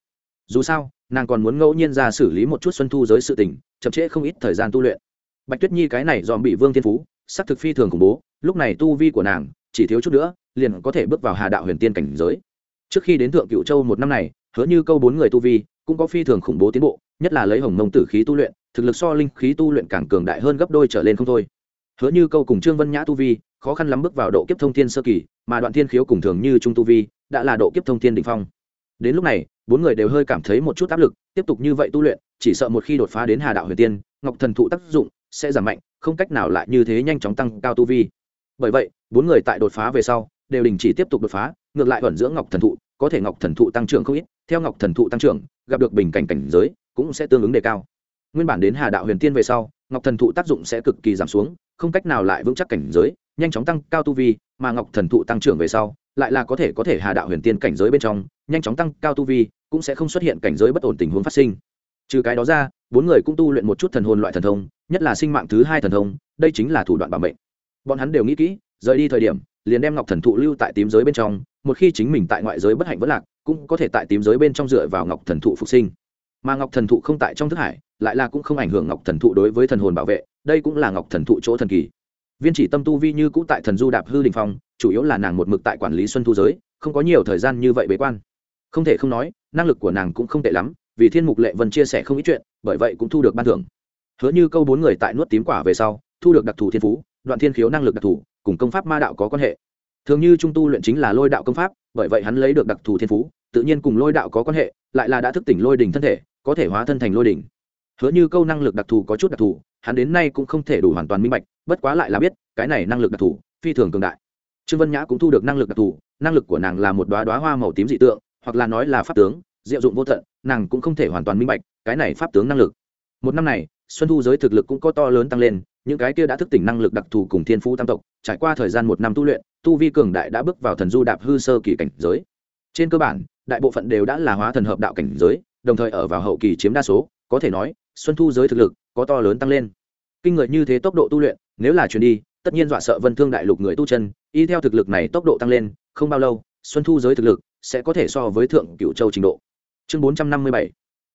Dù sao nàng còn muốn ngẫu nhiên ra xử lý một chút xuân thu giới sự tình, chậm trễ không ít thời gian tu luyện. Bạch tuyết nhi cái này dòm bị vương thiên phú, sắc thực phi thường khủng bố, lúc này tu vi của nàng, chỉ thiếu chút nữa, liền có thể bước vào hà đạo huyền tiên cảnh giới. Trước khi đến thượng cựu châu một năm này, hứa như câu bốn người tu vi, cũng có phi thường khủng bố tiến bộ, nhất là lấy hồng mông tử khí tu luyện, thực lực so linh khí tu luyện càng cường đại hơn gấp đôi trở lên không thôi. Hứa như câu cùng trương vân nhã tu vi, khó khăn lắm bước vào độ kiếp thông thiên sơ kỳ, mà đoạn thiên khiếu cùng thường như trung tu vi, đã là độ kiếp thông thiên đ ỉ n h phong đến lúc này, bốn người đều hơi cảm thấy một chút áp lực, tiếp tục như vậy tu luyện, chỉ sợ một khi đột phá đến hà đạo huyền tiên, ngọc thần thụ tác dụng sẽ giảm mạnh, không cách nào lại như thế nhanh chóng tăng cao tu vi. Bởi vậy, bốn người tại đột phá về sau, đều đình chỉ tiếp tục đột phá, ngược lại vẫn dưỡng ngọc thần thụ, có thể ngọc thần thụ tăng trưởng không ít, theo ngọc thần thụ tăng trưởng, gặp được bình cảnh cảnh giới, cũng sẽ tương ứng đề cao. Nguyên bản đến hà đạo huyền tiên về sau, ngọc thần thụ tác dụng sẽ cực kỳ giảm xuống, không cách nào lại vững chắc cảnh giới, nhanh chóng tăng cao tu vi, mà ngọc thần thụ tăng trưởng về sau, lại là có thể có thể hà đạo huyền tiên cảnh giới bên trong nhanh chóng tăng cao tu vi, cũng sẽ không xuất hiện cảnh giới bất ổn tình huống phát sinh. Trừ cái đó ra, bốn người cũng tu luyện một chút thần hồn loại thần thông, nhất là sinh mạng thứ hai thần thông, đây chính là thủ đoạn bảo mệnh. Bọn hắn đều nghĩ kỹ, rời đi thời điểm, liền đem ngọc thần thụ lưu tại tím giới bên trong, một khi chính mình tại ngoại giới bất hạnh vất lạc, cũng có thể tại tím giới bên trong dựa vào ngọc thần thụ phục sinh. Mà ngọc thần thụ không tại trong thức hải, lại là cũng không ảnh hưởng ngọc thần thụ đối với thần hồn bảo vệ, đây cũng là ngọc thần thụ chỗ thần kỳ. Viên chỉ tâm tu vi như cũ tại thần du đạp hư đình phong, chủ yếu là nàng một mực tại quản lý xuân thu giới, không có nhiều thời gian như vậy bế quan không thể không nói, năng lực của nàng cũng không tệ lắm, vì thiên mục lệ vân chia sẻ không ít chuyện, bởi vậy cũng thu được ban thưởng. Hứa như câu bốn người tại nuốt tím quả về sau, thu được đặc thù thiên phú, đoạn thiên khiếu năng lực đặc thù, cùng công pháp ma đạo có quan hệ. Thường như trung tu luyện chính là lôi đạo công pháp, bởi vậy hắn lấy được đặc thù thiên phú, tự nhiên cùng lôi đạo có quan hệ, lại là đã thức tỉnh lôi đỉnh thân thể, có thể hóa thân thành lôi đỉnh. Hứa như câu năng lực đặc thù có chút đặc thù, hắn đến nay cũng không thể đủ hoàn toàn minh bạch, bất quá lại là biết, cái này năng lực đặc thù, phi thường cường đại. Trương vân nhã cũng thu được năng lực đặc thù, năng lực của nàng là một đoá đoá hoa màu tím dị tượng hoặc là nói là pháp tướng, diệu dụng vô tận, nàng cũng không thể hoàn toàn minh bạch cái này pháp tướng năng lực. Một năm này, xuân thu giới thực lực cũng có to lớn tăng lên, những cái kia đã thức tỉnh năng lực đặc thù cùng thiên phú tam tộc, trải qua thời gian một năm tu luyện, tu vi cường đại đã bước vào thần du đạp hư sơ kỳ cảnh giới. Trên cơ bản, đại bộ phận đều đã là hóa thần hợp đạo cảnh giới, đồng thời ở vào hậu kỳ chiếm đa số, có thể nói, xuân thu giới thực lực có to lớn tăng lên. Kinh người như thế tốc độ tu luyện, nếu là chuyển đi, tất nhiên dọa sợ vân thương đại lục người tu chân, y theo thực lực này tốc độ tăng lên, không bao lâu, xuân thu giới thực lực sẽ có thể so với thượng cựu châu trình độ. Chương bốn trăm năm mươi bảy.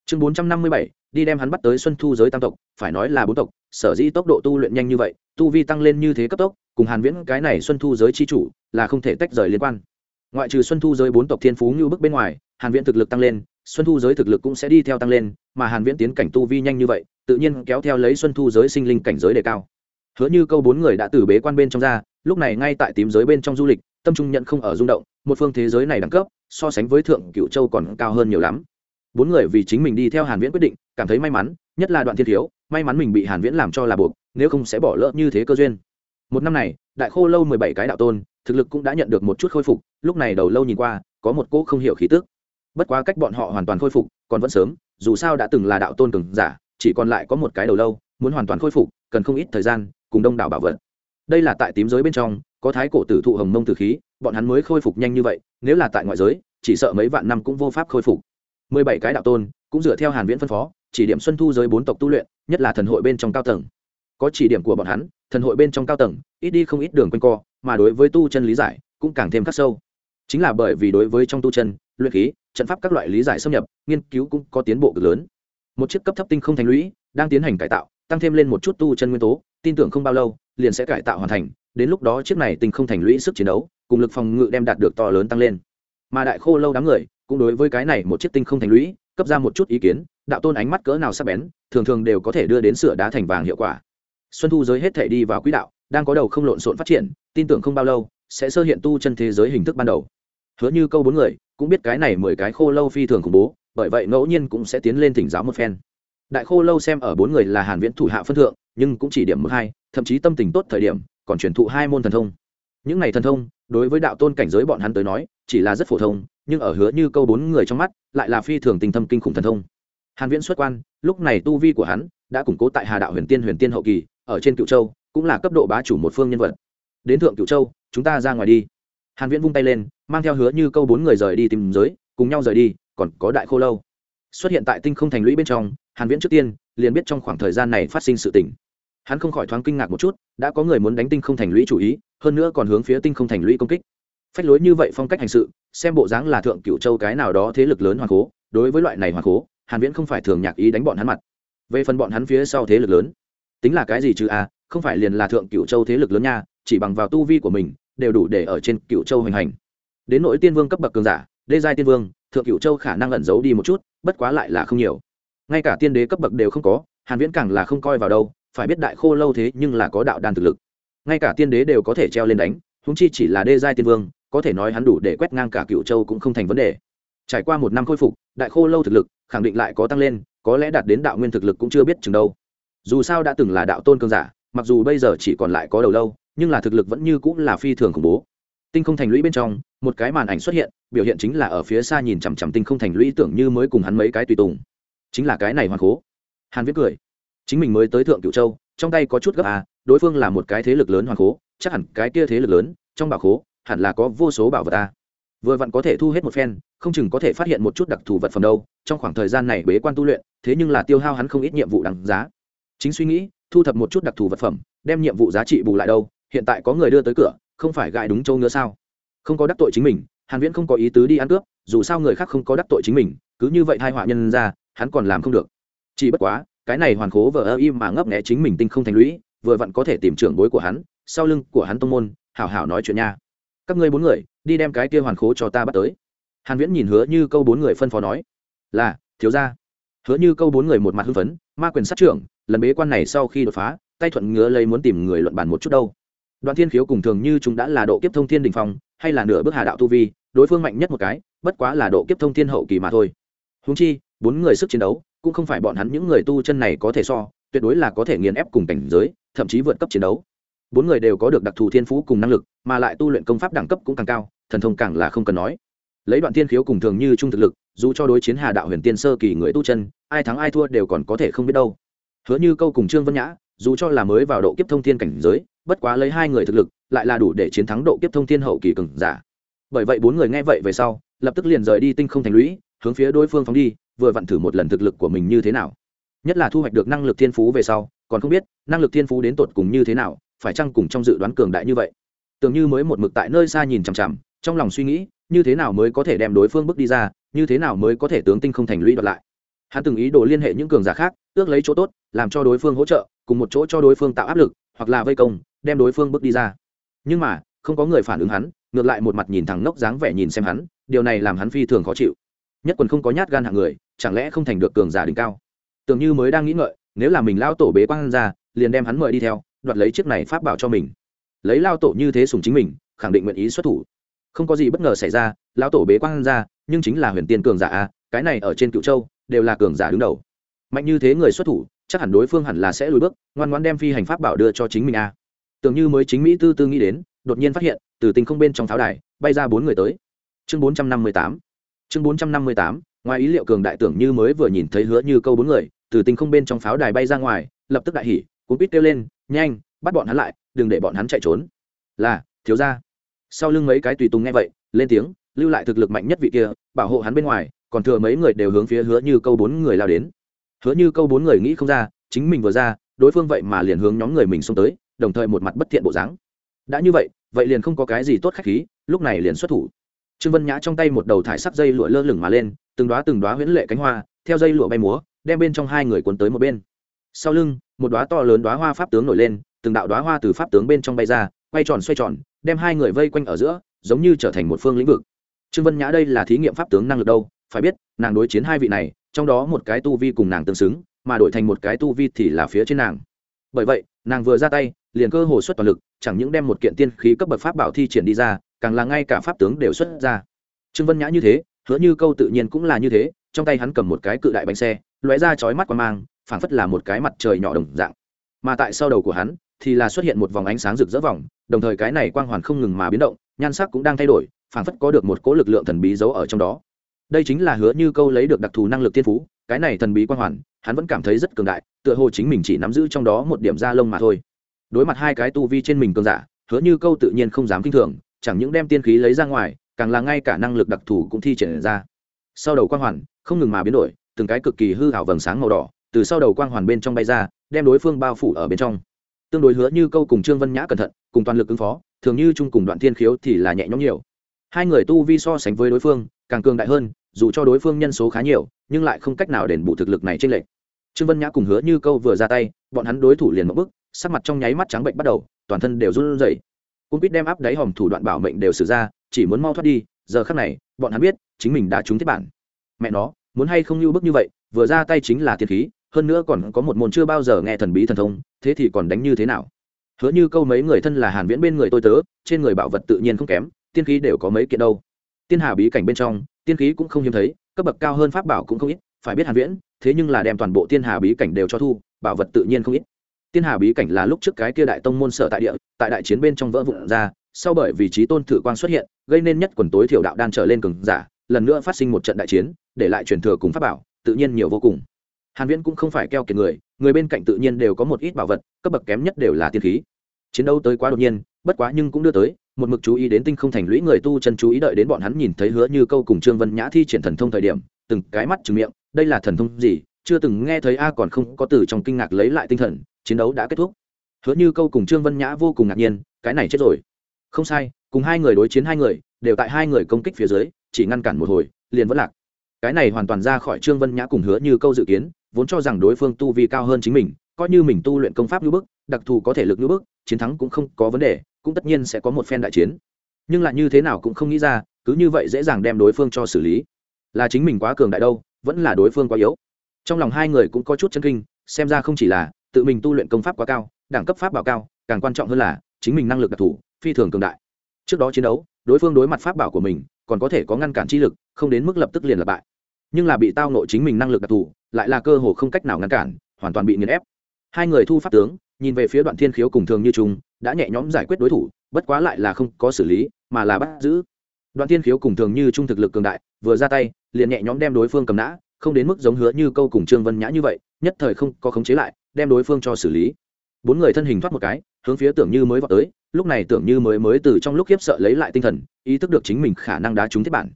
Chương bốn trăm năm mươi bảy, đi đem hắn bắt tới xuân thu giới tam tộc, phải nói là bốn tộc, sở dĩ tốc độ tu luyện nhanh như vậy, tu vi tăng lên như thế cấp tốc, cùng hàn viễn cái này xuân thu giới chi chủ là không thể tách rời liên quan. Ngoại trừ xuân thu giới bốn tộc thiên phú như bức bên ngoài, hàn viễn thực lực tăng lên, xuân thu giới thực lực cũng sẽ đi theo tăng lên, mà hàn viễn tiến cảnh tu vi nhanh như vậy, tự nhiên kéo theo lấy xuân thu giới sinh linh cảnh giới đề cao. Hứa như câu bốn người đã từ bế quan bên trong ra, lúc này ngay tại tím giới bên trong du lịch, tâm trung nhận không ở rung động, một phương thế giới này đẳng cấp so sánh với thượng cựu châu còn cao hơn nhiều lắm. Bốn người vì chính mình đi theo hàn viễn quyết định, cảm thấy may mắn, nhất là đoạn thiên thiếu, may mắn mình bị hàn viễn làm cho là buộc, nếu không sẽ bỏ lỡ như thế cơ duyên. Một năm này, đại khô lâu mười bảy cái đạo tôn, thực lực cũng đã nhận được một chút khôi phục, lúc này đầu lâu nhìn qua, có một cỗ không hiểu khí tức. Bất quá cách bọn họ hoàn toàn khôi phục, còn vẫn sớm, dù sao đã từng là đạo tôn cường giả, chỉ còn lại có một cái đầu lâu, muốn hoàn toàn khôi phục, cần không ít thời gian, cùng đông đảo bảo vật. Đây là tại tím giới bên trong, có thái cổ tử thụ hồng mông tử khí bọn hắn mới khôi phục nhanh như vậy, nếu là tại ngoại giới, chỉ sợ mấy vạn năm cũng vô pháp khôi phục. Mười bảy cái đạo tôn, cũng dựa theo hàn viễn phân phó, chỉ điểm xuân thu giới bốn tộc tu luyện, nhất là thần hội bên trong cao tầng. Có chỉ điểm của bọn hắn, thần hội bên trong cao tầng, ít đi không ít đường quanh co, mà đối với tu chân lý giải, cũng càng thêm khắc sâu. Chính là bởi vì đối với trong tu chân, luyện khí, trận pháp các loại lý giải xâm nhập, nghiên cứu cũng có tiến bộ cực lớn. Một chiếc cấp thấp tinh không thành lũy, đang tiến hành cải tạo, tăng thêm lên một chút tu chân nguyên tố tin tưởng không bao lâu, liền sẽ cải tạo hoàn thành, đến lúc đó chiếc này tinh không thành lũy sức chiến đấu, cùng lực phòng ngự đem đạt được to lớn tăng lên. Mà đại khô lâu đám người, cũng đối với cái này một chiếc tinh không thành lũy, cấp ra một chút ý kiến, đạo tôn ánh mắt cỡ nào sắc bén, thường thường đều có thể đưa đến sửa đá thành vàng hiệu quả. Xuân thu giới hết thể đi vào quỹ đạo, đang có đầu không lộn xộn phát triển, tin tưởng không bao lâu, sẽ sơ hiện tu chân thế giới hình thức ban đầu. Hứa như câu bốn người, cũng biết cái này mười cái khô lâu phi thường khủng bố, bởi vậy ngẫu nhiên cũng sẽ tiến lên thỉnh giáo một phen đại khô lâu xem ở bốn người là hàn viễn thủ hạ phân thượng, nhưng cũng chỉ điểm mức hai, thậm chí tâm tình tốt thời điểm, còn truyền thụ hai môn thần thông. Những này thần thông, đối với đạo tôn cảnh giới bọn hắn tới nói, chỉ là rất phổ thông, nhưng ở hứa như câu bốn người trong mắt, lại là phi thường tình thâm kinh khủng thần thông. Hàn viễn xuất quan, lúc này tu vi của hắn đã củng cố tại hà đạo huyền tiên huyền tiên hậu kỳ, ở trên cựu châu, cũng là cấp độ bá chủ một phương nhân vật. Đến thượng cựu châu, chúng ta ra ngoài đi. Hàn viễn vung tay lên, mang theo hứa như câu bốn người rời đi tìm giới, cùng nhau rời đi, còn có đại khô lâu. Xuất hiện tại tinh không thành lũy bên trong hàn viễn trước tiên liền biết trong khoảng thời gian này phát sinh sự tình. Hắn không khỏi thoáng kinh ngạc một chút, đã có người muốn đánh tinh không thành lũy chủ ý, hơn nữa còn hướng phía tinh không thành lũy công kích. Phách lối như vậy phong cách hành sự, xem bộ dáng là thượng cựu châu cái nào đó thế lực lớn hoàng cố, đối với loại này hoàng cố, hàn viễn không phải thường nhạc ý đánh bọn hắn mặt. Về phần bọn hắn phía sau thế lực lớn, tính là cái gì chứ a không phải liền là thượng cựu châu thế lực lớn nha, chỉ bằng vào tu vi của mình, đều đủ để ở trên cựu châu hành hành. Đến nỗi tiên vương cấp bậc cường giả, đê giai tiên vương, thượng cựu châu khả năng ẩn giấu đi một chút, bất quá lại là không nhiều ngay cả tiên đế cấp bậc đều không có, hàn viễn càng là không coi vào đâu, phải biết đại khô lâu thế nhưng là có đạo đan thực lực. Ngay cả tiên đế đều có thể treo lên đánh húng chi chỉ là đê giai tiên vương, có thể nói hắn đủ để quét ngang cả cựu châu cũng không thành vấn đề. Trải qua một năm khôi phục, đại khô lâu thực lực khẳng định lại có tăng lên, có lẽ đạt đến đạo nguyên thực lực cũng chưa biết chừng đâu. Dù sao đã từng là đạo tôn cương giả, mặc dù bây giờ chỉ còn lại có đầu lâu, nhưng là thực lực vẫn như cũng là phi thường khủng bố. Tinh không thành lũy bên trong, một cái màn ảnh xuất hiện, biểu hiện chính là ở phía xa nhìn chằm chằm tinh không thành lũy tưởng như mới cùng hắn mấy cái tùy tùng chính là cái này hoàn cố hàn viết cười. Chính mình mới tới thượng cựu châu, trong tay có chút gấp à đối phương là một cái thế lực lớn hoàn cố chắc hẳn cái kia thế lực lớn, trong bảo khố, hẳn là có vô số bảo vật ta. Vừa vặn có thể thu hết một phen, không chừng có thể phát hiện một chút đặc thù vật phẩm đâu, trong khoảng thời gian này bế quan tu luyện, thế nhưng là tiêu hao hắn không ít nhiệm vụ đằng giá. Chính suy nghĩ, thu thập một chút đặc thù vật phẩm, đem nhiệm vụ giá trị bù lại đâu, hiện tại có người đưa tới cửa, không phải gại đúng châu nữa sao? Không có đắc tội chính mình, hàn viễn không có ý tứ đi ăn cướp, dù sao người khác không có đắc tội chính mình, cứ như vậy hai họa nhân ra hắn còn làm không được. Chỉ bất quá, cái này hoàn khố vờ ơ im mà ngấp nghé chính mình tinh không thành lũy, vừa vặn có thể tìm trưởng bối của hắn, sau lưng của hắn tông môn, hảo hảo nói chuyện nha. Các ngươi bốn người, đi đem cái kia hoàn khố cho ta bắt tới. Hàn viễn nhìn hứa như câu bốn người phân phó nói, là, thiếu gia. Hứa như câu bốn người một mặt hưng phấn, ma quyền sát trưởng, lần bế quan này sau khi đột phá, tay thuận ngứa lấy muốn tìm người luận bàn một chút đâu. Đoạn thiên khiếu cùng thường như chúng đã là độ kiếp thông thiên đình phong, hay là nửa bước hà đạo tu vi, đối phương mạnh nhất một cái, bất quá là độ kiếp thông thiên hậu kỳ mà thôi. Huống chi bốn người sức chiến đấu, cũng không phải bọn hắn những người tu chân này có thể so, tuyệt đối là có thể nghiền ép cùng cảnh giới, thậm chí vượt cấp chiến đấu. Bốn người đều có được đặc thù thiên phú cùng năng lực, mà lại tu luyện công pháp đẳng cấp cũng càng cao, thần thông càng là không cần nói. Lấy đoạn thiên khiếu cùng thường như trung thực lực, dù cho đối chiến hà đạo huyền tiên sơ kỳ người tu chân, ai thắng ai thua đều còn có thể không biết đâu. Hứa như câu cùng trương vân nhã, dù cho là mới vào độ kiếp thông thiên cảnh giới, bất quá lấy hai người thực lực, lại là đủ để chiến thắng độ kiếp thông thiên hậu kỳ cường giả. Bởi vậy bốn người nghe vậy về sau, lập tức liền rời đi tinh không thành lũy, hướng phía đối phương phóng đi vừa vặn thử một lần thực lực của mình như thế nào. Nhất là thu hoạch được năng lực thiên phú về sau, còn không biết, năng lực thiên phú đến tột cùng như thế nào, phải chăng cùng trong dự đoán cường đại như vậy? Tưởng như mới một mực tại nơi xa nhìn chằm chằm, trong lòng suy nghĩ, như thế nào mới có thể đem đối phương bước đi ra, như thế nào mới có thể tướng tinh không thành lũy đoạt lại. Hắn từng ý đồ liên hệ những cường giả khác, ước lấy chỗ tốt, làm cho đối phương hỗ trợ, cùng một chỗ cho đối phương tạo áp lực, hoặc là vây công, đem đối phương bước đi ra. Nhưng mà, không có người phản ứng hắn, ngược lại một mặt nhìn thẳng nốc dáng vẻ nhìn xem hắn, điều này làm hắn phi thường khó chịu. Nhất quần không có nhát gan hạng người chẳng lẽ không thành được cường giả đỉnh cao? Tưởng như mới đang nghĩ ngợi, nếu là mình lao tổ bế quang ra, liền đem hắn mời đi theo, đoạt lấy chiếc này pháp bảo cho mình. Lấy lao tổ như thế sùng chính mình, khẳng định nguyện ý xuất thủ. Không có gì bất ngờ xảy ra lao tổ bế quang ra, nhưng chính là huyền tiên cường giả a, cái này ở trên cựu châu, đều là cường giả đứng đầu. Mạnh như thế người xuất thủ, chắc hẳn đối phương hẳn là sẽ lùi bước, ngoan ngoan đem phi hành pháp bảo đưa cho chính mình a. Tưởng như mới chính mỹ tư tư nghĩ đến, đột nhiên phát hiện, từ tình không bên trong pháo đài, bay ra bốn người tới. Chương bốn trăm năm mươi tám. Chương bốn trăm năm mươi tám ngoài ý liệu cường đại tưởng như mới vừa nhìn thấy hứa như câu bốn người, từ tình không bên trong pháo đài bay ra ngoài, lập tức đại hỉ, cuốn quýt kêu lên, nhanh, bắt bọn hắn lại, đừng để bọn hắn chạy trốn. Là, thiếu ra sau lưng mấy cái tùy tùng nghe vậy, lên tiếng, lưu lại thực lực mạnh nhất vị kia, bảo hộ hắn bên ngoài, còn thừa mấy người đều hướng phía hứa như câu bốn người lao đến. Hứa như câu bốn người nghĩ không ra, chính mình vừa ra, đối phương vậy mà liền hướng nhóm người mình xông tới, đồng thời một mặt bất thiện bộ dáng. Đã như vậy vậy liền không có cái gì tốt khách khí, lúc này liền xuất thủ. Trương vân nhã trong tay một đầu thải sắc dây lụa lơ lửng mà lên từng đoá từng đoá huyễn lệ cánh hoa, theo dây lụa bay múa, đem bên trong hai người cuốn tới một bên. Sau lưng, một đoá to lớn đoá hoa pháp tướng nổi lên, từng đạo đoá hoa từ pháp tướng bên trong bay ra, quay tròn xoay tròn, đem hai người vây quanh ở giữa, giống như trở thành một phương lĩnh vực. Trương vân nhã đây là thí nghiệm pháp tướng năng lực đâu, phải biết, nàng đối chiến hai vị này, trong đó một cái tu vi cùng nàng tương xứng, mà đổi thành một cái tu vi thì là phía trên nàng. Bởi vậy, nàng vừa ra tay, liền cơ hồ xuất toàn lực, chẳng những đem một kiện tiên khí cấp bậc pháp bảo thi triển đi ra, càng là ngay cả pháp tướng đều xuất ra. Trương vân nhã như thế hứa như câu tự nhiên cũng là như thế, trong tay hắn cầm một cái cự đại bánh xe, lóe ra chói mắt qua mang, phảng phất là một cái mặt trời nhỏ đồng dạng. Mà tại sau đầu của hắn, thì là xuất hiện một vòng ánh sáng rực rỡ vòng, đồng thời cái này quang hoàn không ngừng mà biến động, nhan sắc cũng đang thay đổi, phảng phất có được một cỗ lực lượng thần bí giấu ở trong đó. Đây chính là hứa như câu lấy được đặc thù năng lực thiên phú, cái này thần bí quang hoàn, hắn vẫn cảm thấy rất cường đại, tựa hồ chính mình chỉ nắm giữ trong đó một điểm da lông mà thôi. Đối mặt hai cái tu vi trên mình cường giả, hứa như câu tự nhiên không dám kinh thường, chẳng những đem tiên khí lấy ra ngoài càng là ngay cả năng lực đặc thù cũng thi triển ra. Sau đầu quang hoàn, không ngừng mà biến đổi, từng cái cực kỳ hư hảo vầng sáng màu đỏ, từ sau đầu quang hoàn bên trong bay ra, đem đối phương bao phủ ở bên trong. Tương đối hứa như câu cùng trương vân nhã cẩn thận, cùng toàn lực ứng phó, thường như chung cùng đoạn thiên khiếu thì là nhẹ nhõm nhiều. Hai người tu vi so sánh với đối phương, càng cường đại hơn, dù cho đối phương nhân số khá nhiều, nhưng lại không cách nào đền bù thực lực này trên lệch. Trương vân nhã cùng hứa như câu vừa ra tay, bọn hắn đối thủ liền một bức sắc mặt trong nháy mắt trắng bệnh bắt đầu, toàn thân đều run rẩy. Cung quýt đem áp đáy hòm thủ đoạn bảo mệnh đều xử ra chỉ muốn mau thoát đi, giờ khắc này, bọn hắn biết, chính mình đã trúng thiết bản. Mẹ nó, muốn hay không lưu bức như vậy, vừa ra tay chính là thiên khí, hơn nữa còn có một môn chưa bao giờ nghe thần bí thần thông, thế thì còn đánh như thế nào? Hứa như câu mấy người thân là hàn viễn bên người tôi tớ, trên người bảo vật tự nhiên không kém, tiên khí đều có mấy kiện đâu. Tiên hà bí cảnh bên trong, tiên khí cũng không hiếm thấy, cấp bậc cao hơn pháp bảo cũng không ít, phải biết hàn viễn, thế nhưng là đem toàn bộ tiên hà bí cảnh đều cho thu, bảo vật tự nhiên không ít. Tiên hà bí cảnh là lúc trước cái kia đại tông môn sở tại địa, tại đại chiến bên trong vỡ vụn ra sau bởi vì trí tôn thử quang xuất hiện, gây nên nhất quần tối thiểu đạo đan trở lên cường giả, lần nữa phát sinh một trận đại chiến, để lại truyền thừa cùng pháp bảo, tự nhiên nhiều vô cùng. Hàn viễn cũng không phải keo kiệt người người bên cạnh tự nhiên đều có một ít bảo vật, cấp bậc kém nhất đều là tiên khí. Chiến đấu tới quá đột nhiên, bất quá nhưng cũng đưa tới, một mực chú ý đến tinh không thành lũy người tu chân chú ý đợi đến bọn hắn nhìn thấy hứa như câu cùng trương vân nhã thi triển thần thông thời điểm, từng cái mắt trừng miệng, đây là thần thông gì? Chưa từng nghe thấy a, còn không có từ trong kinh ngạc lấy lại tinh thần, chiến đấu đã kết thúc. Hứa như câu cùng trương vân nhã vô cùng ngạc nhiên, cái này chết rồi không sai, cùng hai người đối chiến hai người, đều tại hai người công kích phía dưới, chỉ ngăn cản một hồi, liền vẫn lạc. Cái này hoàn toàn ra khỏi trương vân nhã cùng hứa như câu dự kiến, vốn cho rằng đối phương tu vi cao hơn chính mình, coi như mình tu luyện công pháp như bức, đặc thù có thể lực như bức, chiến thắng cũng không có vấn đề, cũng tất nhiên sẽ có một phen đại chiến. Nhưng lại như thế nào cũng không nghĩ ra, cứ như vậy dễ dàng đem đối phương cho xử lý. Là chính mình quá cường đại đâu, vẫn là đối phương quá yếu. Trong lòng hai người cũng có chút chân kinh, xem ra không chỉ là tự mình tu luyện công pháp quá cao, đẳng cấp pháp bảo cao, càng quan trọng hơn là chính mình năng lực đặc thù phi thường cường đại. Trước đó chiến đấu, đối phương đối mặt pháp bảo của mình, còn có thể có ngăn cản chi lực, không đến mức lập tức liền là bại. Nhưng là bị tao nội chính mình năng lực đặc thù, lại là cơ hồ không cách nào ngăn cản, hoàn toàn bị nghiền ép. Hai người thu pháp tướng, nhìn về phía đoạn thiên khiếu cùng thường như trung, đã nhẹ nhõm giải quyết đối thủ, bất quá lại là không có xử lý, mà là bắt giữ. Đoạn thiên khiếu cùng thường như trung thực lực cường đại, vừa ra tay, liền nhẹ nhõm đem đối phương cầm nã, không đến mức giống hứa như câu cùng trương vân nhã như vậy, nhất thời không có khống chế lại, đem đối phương cho xử lý. Bốn người thân hình thoát một cái, hướng phía tưởng như mới vào tới lúc này tưởng như mới mới từ trong lúc khiếp sợ lấy lại tinh thần, ý thức được chính mình khả năng đá trúng thiết bản.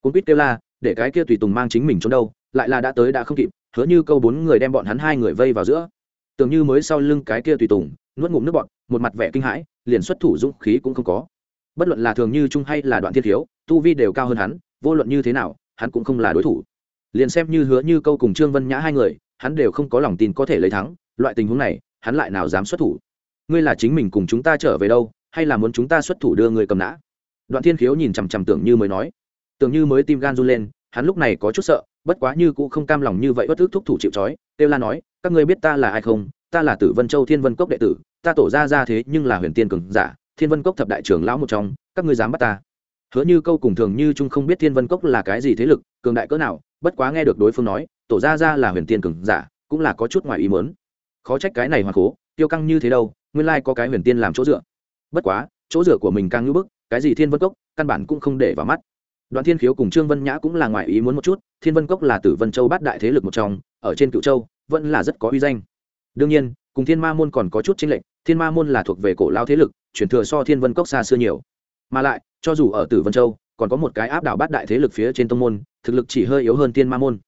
Cuốn quýt kêu la, để cái kia tùy tùng mang chính mình trốn đâu, lại là đã tới đã không kịp, hứa như câu bốn người đem bọn hắn hai người vây vào giữa. Tưởng như mới sau lưng cái kia tùy tùng, nuốt ngụm nước bọn một mặt vẻ kinh hãi, liền xuất thủ dũng khí cũng không có. Bất luận là thường như trung hay là đoạn thiên thiếu, tu vi đều cao hơn hắn, vô luận như thế nào, hắn cũng không là đối thủ. Liền xem như hứa như câu cùng trương vân nhã hai người, hắn đều không có lòng tin có thể lấy thắng, loại tình huống này, hắn lại nào dám xuất thủ? Ngươi là chính mình cùng chúng ta trở về đâu, hay là muốn chúng ta xuất thủ đưa người cầm nã? Đoạn thiên khiếu nhìn chằm chằm tưởng như mới nói. Tưởng như mới tim gan run lên, hắn lúc này có chút sợ, bất quá như cũng không cam lòng như vậy, bất ước thúc thủ chịu trói. Têu la nói, các ngươi biết ta là ai không? Ta là tử vân châu thiên vân cốc đệ tử, ta tổ ra ra thế nhưng là huyền tiên cường giả, thiên vân cốc thập đại trưởng lão một trong, các ngươi dám bắt ta? Hứa như câu cùng thường như trung không biết thiên vân cốc là cái gì thế lực, cường đại cỡ nào, bất quá nghe được đối phương nói, tổ ra ra là huyền tiên cường giả, cũng là có chút ngoài ý mớn khó trách cái này hoàng cố tiêu căng như thế đâu, nguyên lai có cái huyền tiên làm chỗ dựa. Bất quá, chỗ dựa của mình càng ngưỡng bức, cái gì thiên vân cốc, căn bản cũng không để vào mắt. Đoạn thiên khiếu cùng trương vân nhã cũng là ngoài ý muốn một chút, thiên vân cốc là tử vân châu bát đại thế lực một trong, ở trên cựu châu, vẫn là rất có uy danh. Đương nhiên, cùng thiên ma môn còn có chút tranh lệch, thiên ma môn là thuộc về cổ lao thế lực chuyển thừa so thiên vân cốc xa xưa nhiều. Mà lại, cho dù ở tử vân châu, còn có một cái áp đảo bát đại thế lực phía trên tông môn, thực lực chỉ hơi yếu hơn thiên ma môn.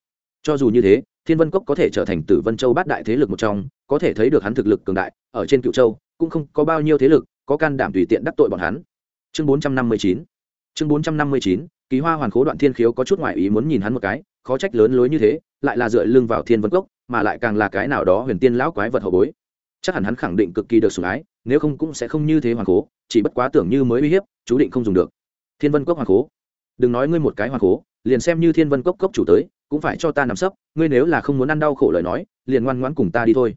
Cho dù như thế thiên vân cốc có thể trở thành tử vân châu bát đại thế lực một trong, có thể thấy được hắn thực lực cường đại, ở trên cựu châu, cũng không có bao nhiêu thế lực có can đảm tùy tiện đắc tội bọn hắn. Chương bốn trăm năm mươi chín. Chương bốn trăm năm mươi chín, kỳ hoa hoàn khố đoạn thiên khiếu có chút ngoại ý muốn nhìn hắn một cái, khó trách lớn lối như thế, lại là dựa lưng vào thiên vân cốc, mà lại càng là cái nào đó huyền tiên lão quái vật hậu bối. Chắc hẳn hắn khẳng định cực kỳ được sủng ái, nếu không cũng sẽ không như thế hoàn cố chỉ bất quá tưởng như mới uy hiếp, chú định không dùng được. Thiên vân cốc hoàn cố đừng nói ngươi một cái hoàn cố liền xem như thiên vân cốc cốc chủ tới cũng phải cho ta nằm sấp, ngươi nếu là không muốn ăn đau khổ lời nói, liền ngoan ngoãn cùng ta đi thôi.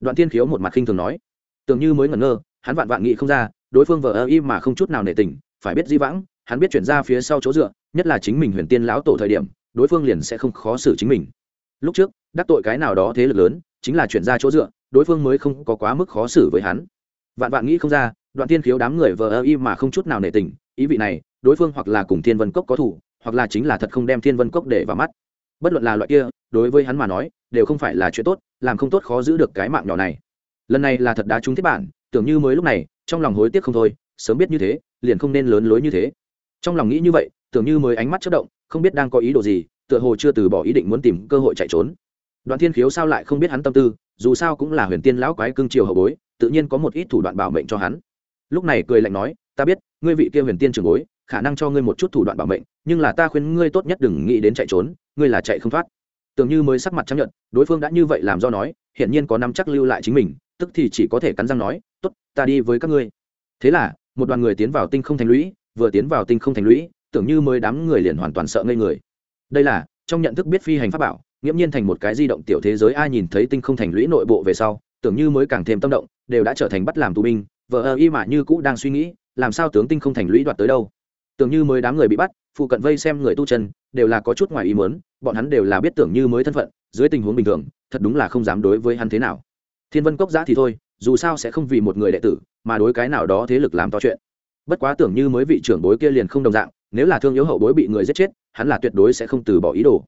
Đoạn thiên khiếu một mặt khinh thường nói. Tưởng như mới ngẩn ngơ, hắn vạn vạn nghĩ không ra, đối phương vờ ơ y mà không chút nào nể tình, phải biết di vãng, hắn biết chuyển ra phía sau chỗ dựa, nhất là chính mình huyền tiên lão tổ thời điểm, đối phương liền sẽ không khó xử chính mình. Lúc trước, đắc tội cái nào đó thế lực lớn, chính là chuyển ra chỗ dựa, đối phương mới không có quá mức khó xử với hắn. Vạn vạn nghĩ không ra, đoạn tiên khiếu đám người vờ ơ y mà không chút nào nể tình, ý vị này, đối phương hoặc là cùng thiên vân cốc có thủ hoặc là chính là thật không đem thiên vân cốc để vào mắt bất luận là loại kia, đối với hắn mà nói, đều không phải là chuyện tốt, làm không tốt khó giữ được cái mạng nhỏ này. Lần này là thật đá trúng thiết bản, tưởng như mới lúc này, trong lòng hối tiếc không thôi, sớm biết như thế, liền không nên lớn lối như thế. Trong lòng nghĩ như vậy, tưởng như mới ánh mắt chất động, không biết đang có ý đồ gì, tựa hồ chưa từ bỏ ý định muốn tìm cơ hội chạy trốn. Đoạn thiên khiếu sao lại không biết hắn tâm tư, dù sao cũng là huyền tiên lão quái cương triều hậu bối, tự nhiên có một ít thủ đoạn bảo mệnh cho hắn. Lúc này cười lạnh nói, ta biết, ngươi vị kia huyền tiên trường bối khả năng cho ngươi một chút thủ đoạn bảo mệnh, nhưng là ta khuyên ngươi tốt nhất đừng nghĩ đến chạy trốn, ngươi là chạy không thoát. Tưởng như mới sắc mặt chấp nhận đối phương đã như vậy làm do nói, hiển nhiên có năm chắc lưu lại chính mình, tức thì chỉ có thể cắn răng nói, tốt, ta đi với các ngươi. Thế là, một đoàn người tiến vào tinh không thành lũy, vừa tiến vào tinh không thành lũy, tưởng như mới đám người liền hoàn toàn sợ ngây người. Đây là, trong nhận thức biết phi hành pháp bảo, nghiễm nhiên thành một cái di động tiểu thế giới ai nhìn thấy tinh không thành lũy nội bộ về sau, tưởng như mới càng thêm tâm động, đều đã trở thành bắt làm tù binh vợ ơ y mà như cũ đang suy nghĩ, làm sao tướng tinh không thành lũy đoạt tới đâu tưởng như mới đám người bị bắt, phụ cận vây xem người tu chân, đều là có chút ngoài ý muốn, bọn hắn đều là biết tưởng như mới thân phận, dưới tình huống bình thường, thật đúng là không dám đối với hắn thế nào. Thiên vân cốc giã thì thôi, dù sao sẽ không vì một người đệ tử, mà đối cái nào đó thế lực làm to chuyện. Bất quá tưởng như mới vị trưởng bối kia liền không đồng dạng, nếu là thương yếu hậu bối bị người giết chết, hắn là tuyệt đối sẽ không từ bỏ ý đồ.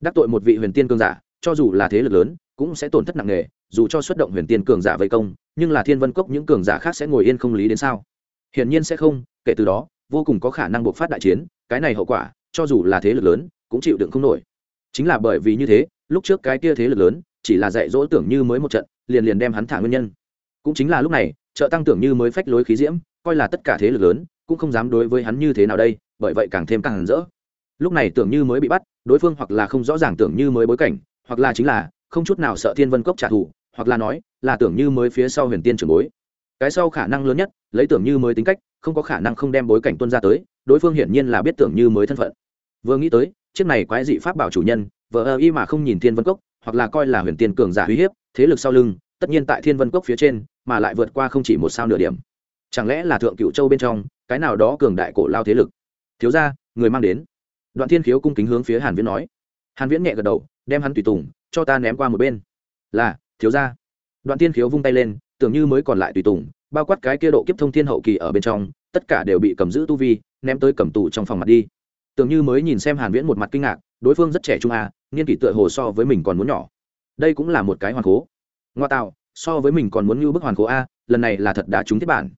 Đắc tội một vị huyền tiên cường giả, cho dù là thế lực lớn, cũng sẽ tổn thất nặng nề, dù cho xuất động huyền tiên cường giả vây công, nhưng là thiên vân cốc những cường giả khác sẽ ngồi yên không lý đến sao? Hiển nhiên sẽ không, kể từ đó vô cùng có khả năng buộc phát đại chiến, cái này hậu quả, cho dù là thế lực lớn, cũng chịu đựng không nổi. Chính là bởi vì như thế, lúc trước cái kia thế lực lớn, chỉ là dạy dỗ tưởng như mới một trận, liền liền đem hắn thả nguyên nhân. Cũng chính là lúc này, trợ tăng tưởng như mới phách lối khí diễm, coi là tất cả thế lực lớn, cũng không dám đối với hắn như thế nào đây, bởi vậy càng thêm càng hẳn rỡ. Lúc này tưởng như mới bị bắt, đối phương hoặc là không rõ ràng tưởng như mới bối cảnh, hoặc là chính là, không chút nào sợ thiên vân cốc trả thù, hoặc là nói, là tưởng như mới phía sau huyền tiên trưởng bối. Cái sau khả năng lớn nhất, lấy tưởng như mới tính cách không có khả năng không đem bối cảnh tuân ra tới, đối phương hiển nhiên là biết tưởng như mới thân phận. Vừa nghĩ tới, chiếc này quái dị pháp bảo chủ nhân vợ ơ y mà không nhìn thiên vân cốc, hoặc là coi là huyền tiên cường giả uy hiếp, thế lực sau lưng, tất nhiên tại thiên vân cốc phía trên, mà lại vượt qua không chỉ một sao nửa điểm. Chẳng lẽ là thượng cựu châu bên trong, cái nào đó cường đại cổ lao thế lực? Thiếu ra người mang đến. Đoạn thiên khiếu cung kính hướng phía hàn viễn nói. Hàn viễn nhẹ gật đầu, đem hắn tùy tùng, cho ta ném qua một bên. Là, thiếu ra đoạn thiên khiếu vung tay lên, tưởng như mới còn lại tùy tùng bao quát cái kia độ kiếp thông thiên hậu kỳ ở bên trong, tất cả đều bị cầm giữ tu vi, ném tới cầm tù trong phòng mặt đi. Tưởng như mới nhìn xem hàn viễn một mặt kinh ngạc, đối phương rất trẻ trung à niên kỷ tựa hồ so với mình còn muốn nhỏ. Đây cũng là một cái hoàn cố. Ngoa tạo, so với mình còn muốn như bức hoàn cố a, lần này là thật đã trúng thiết bản.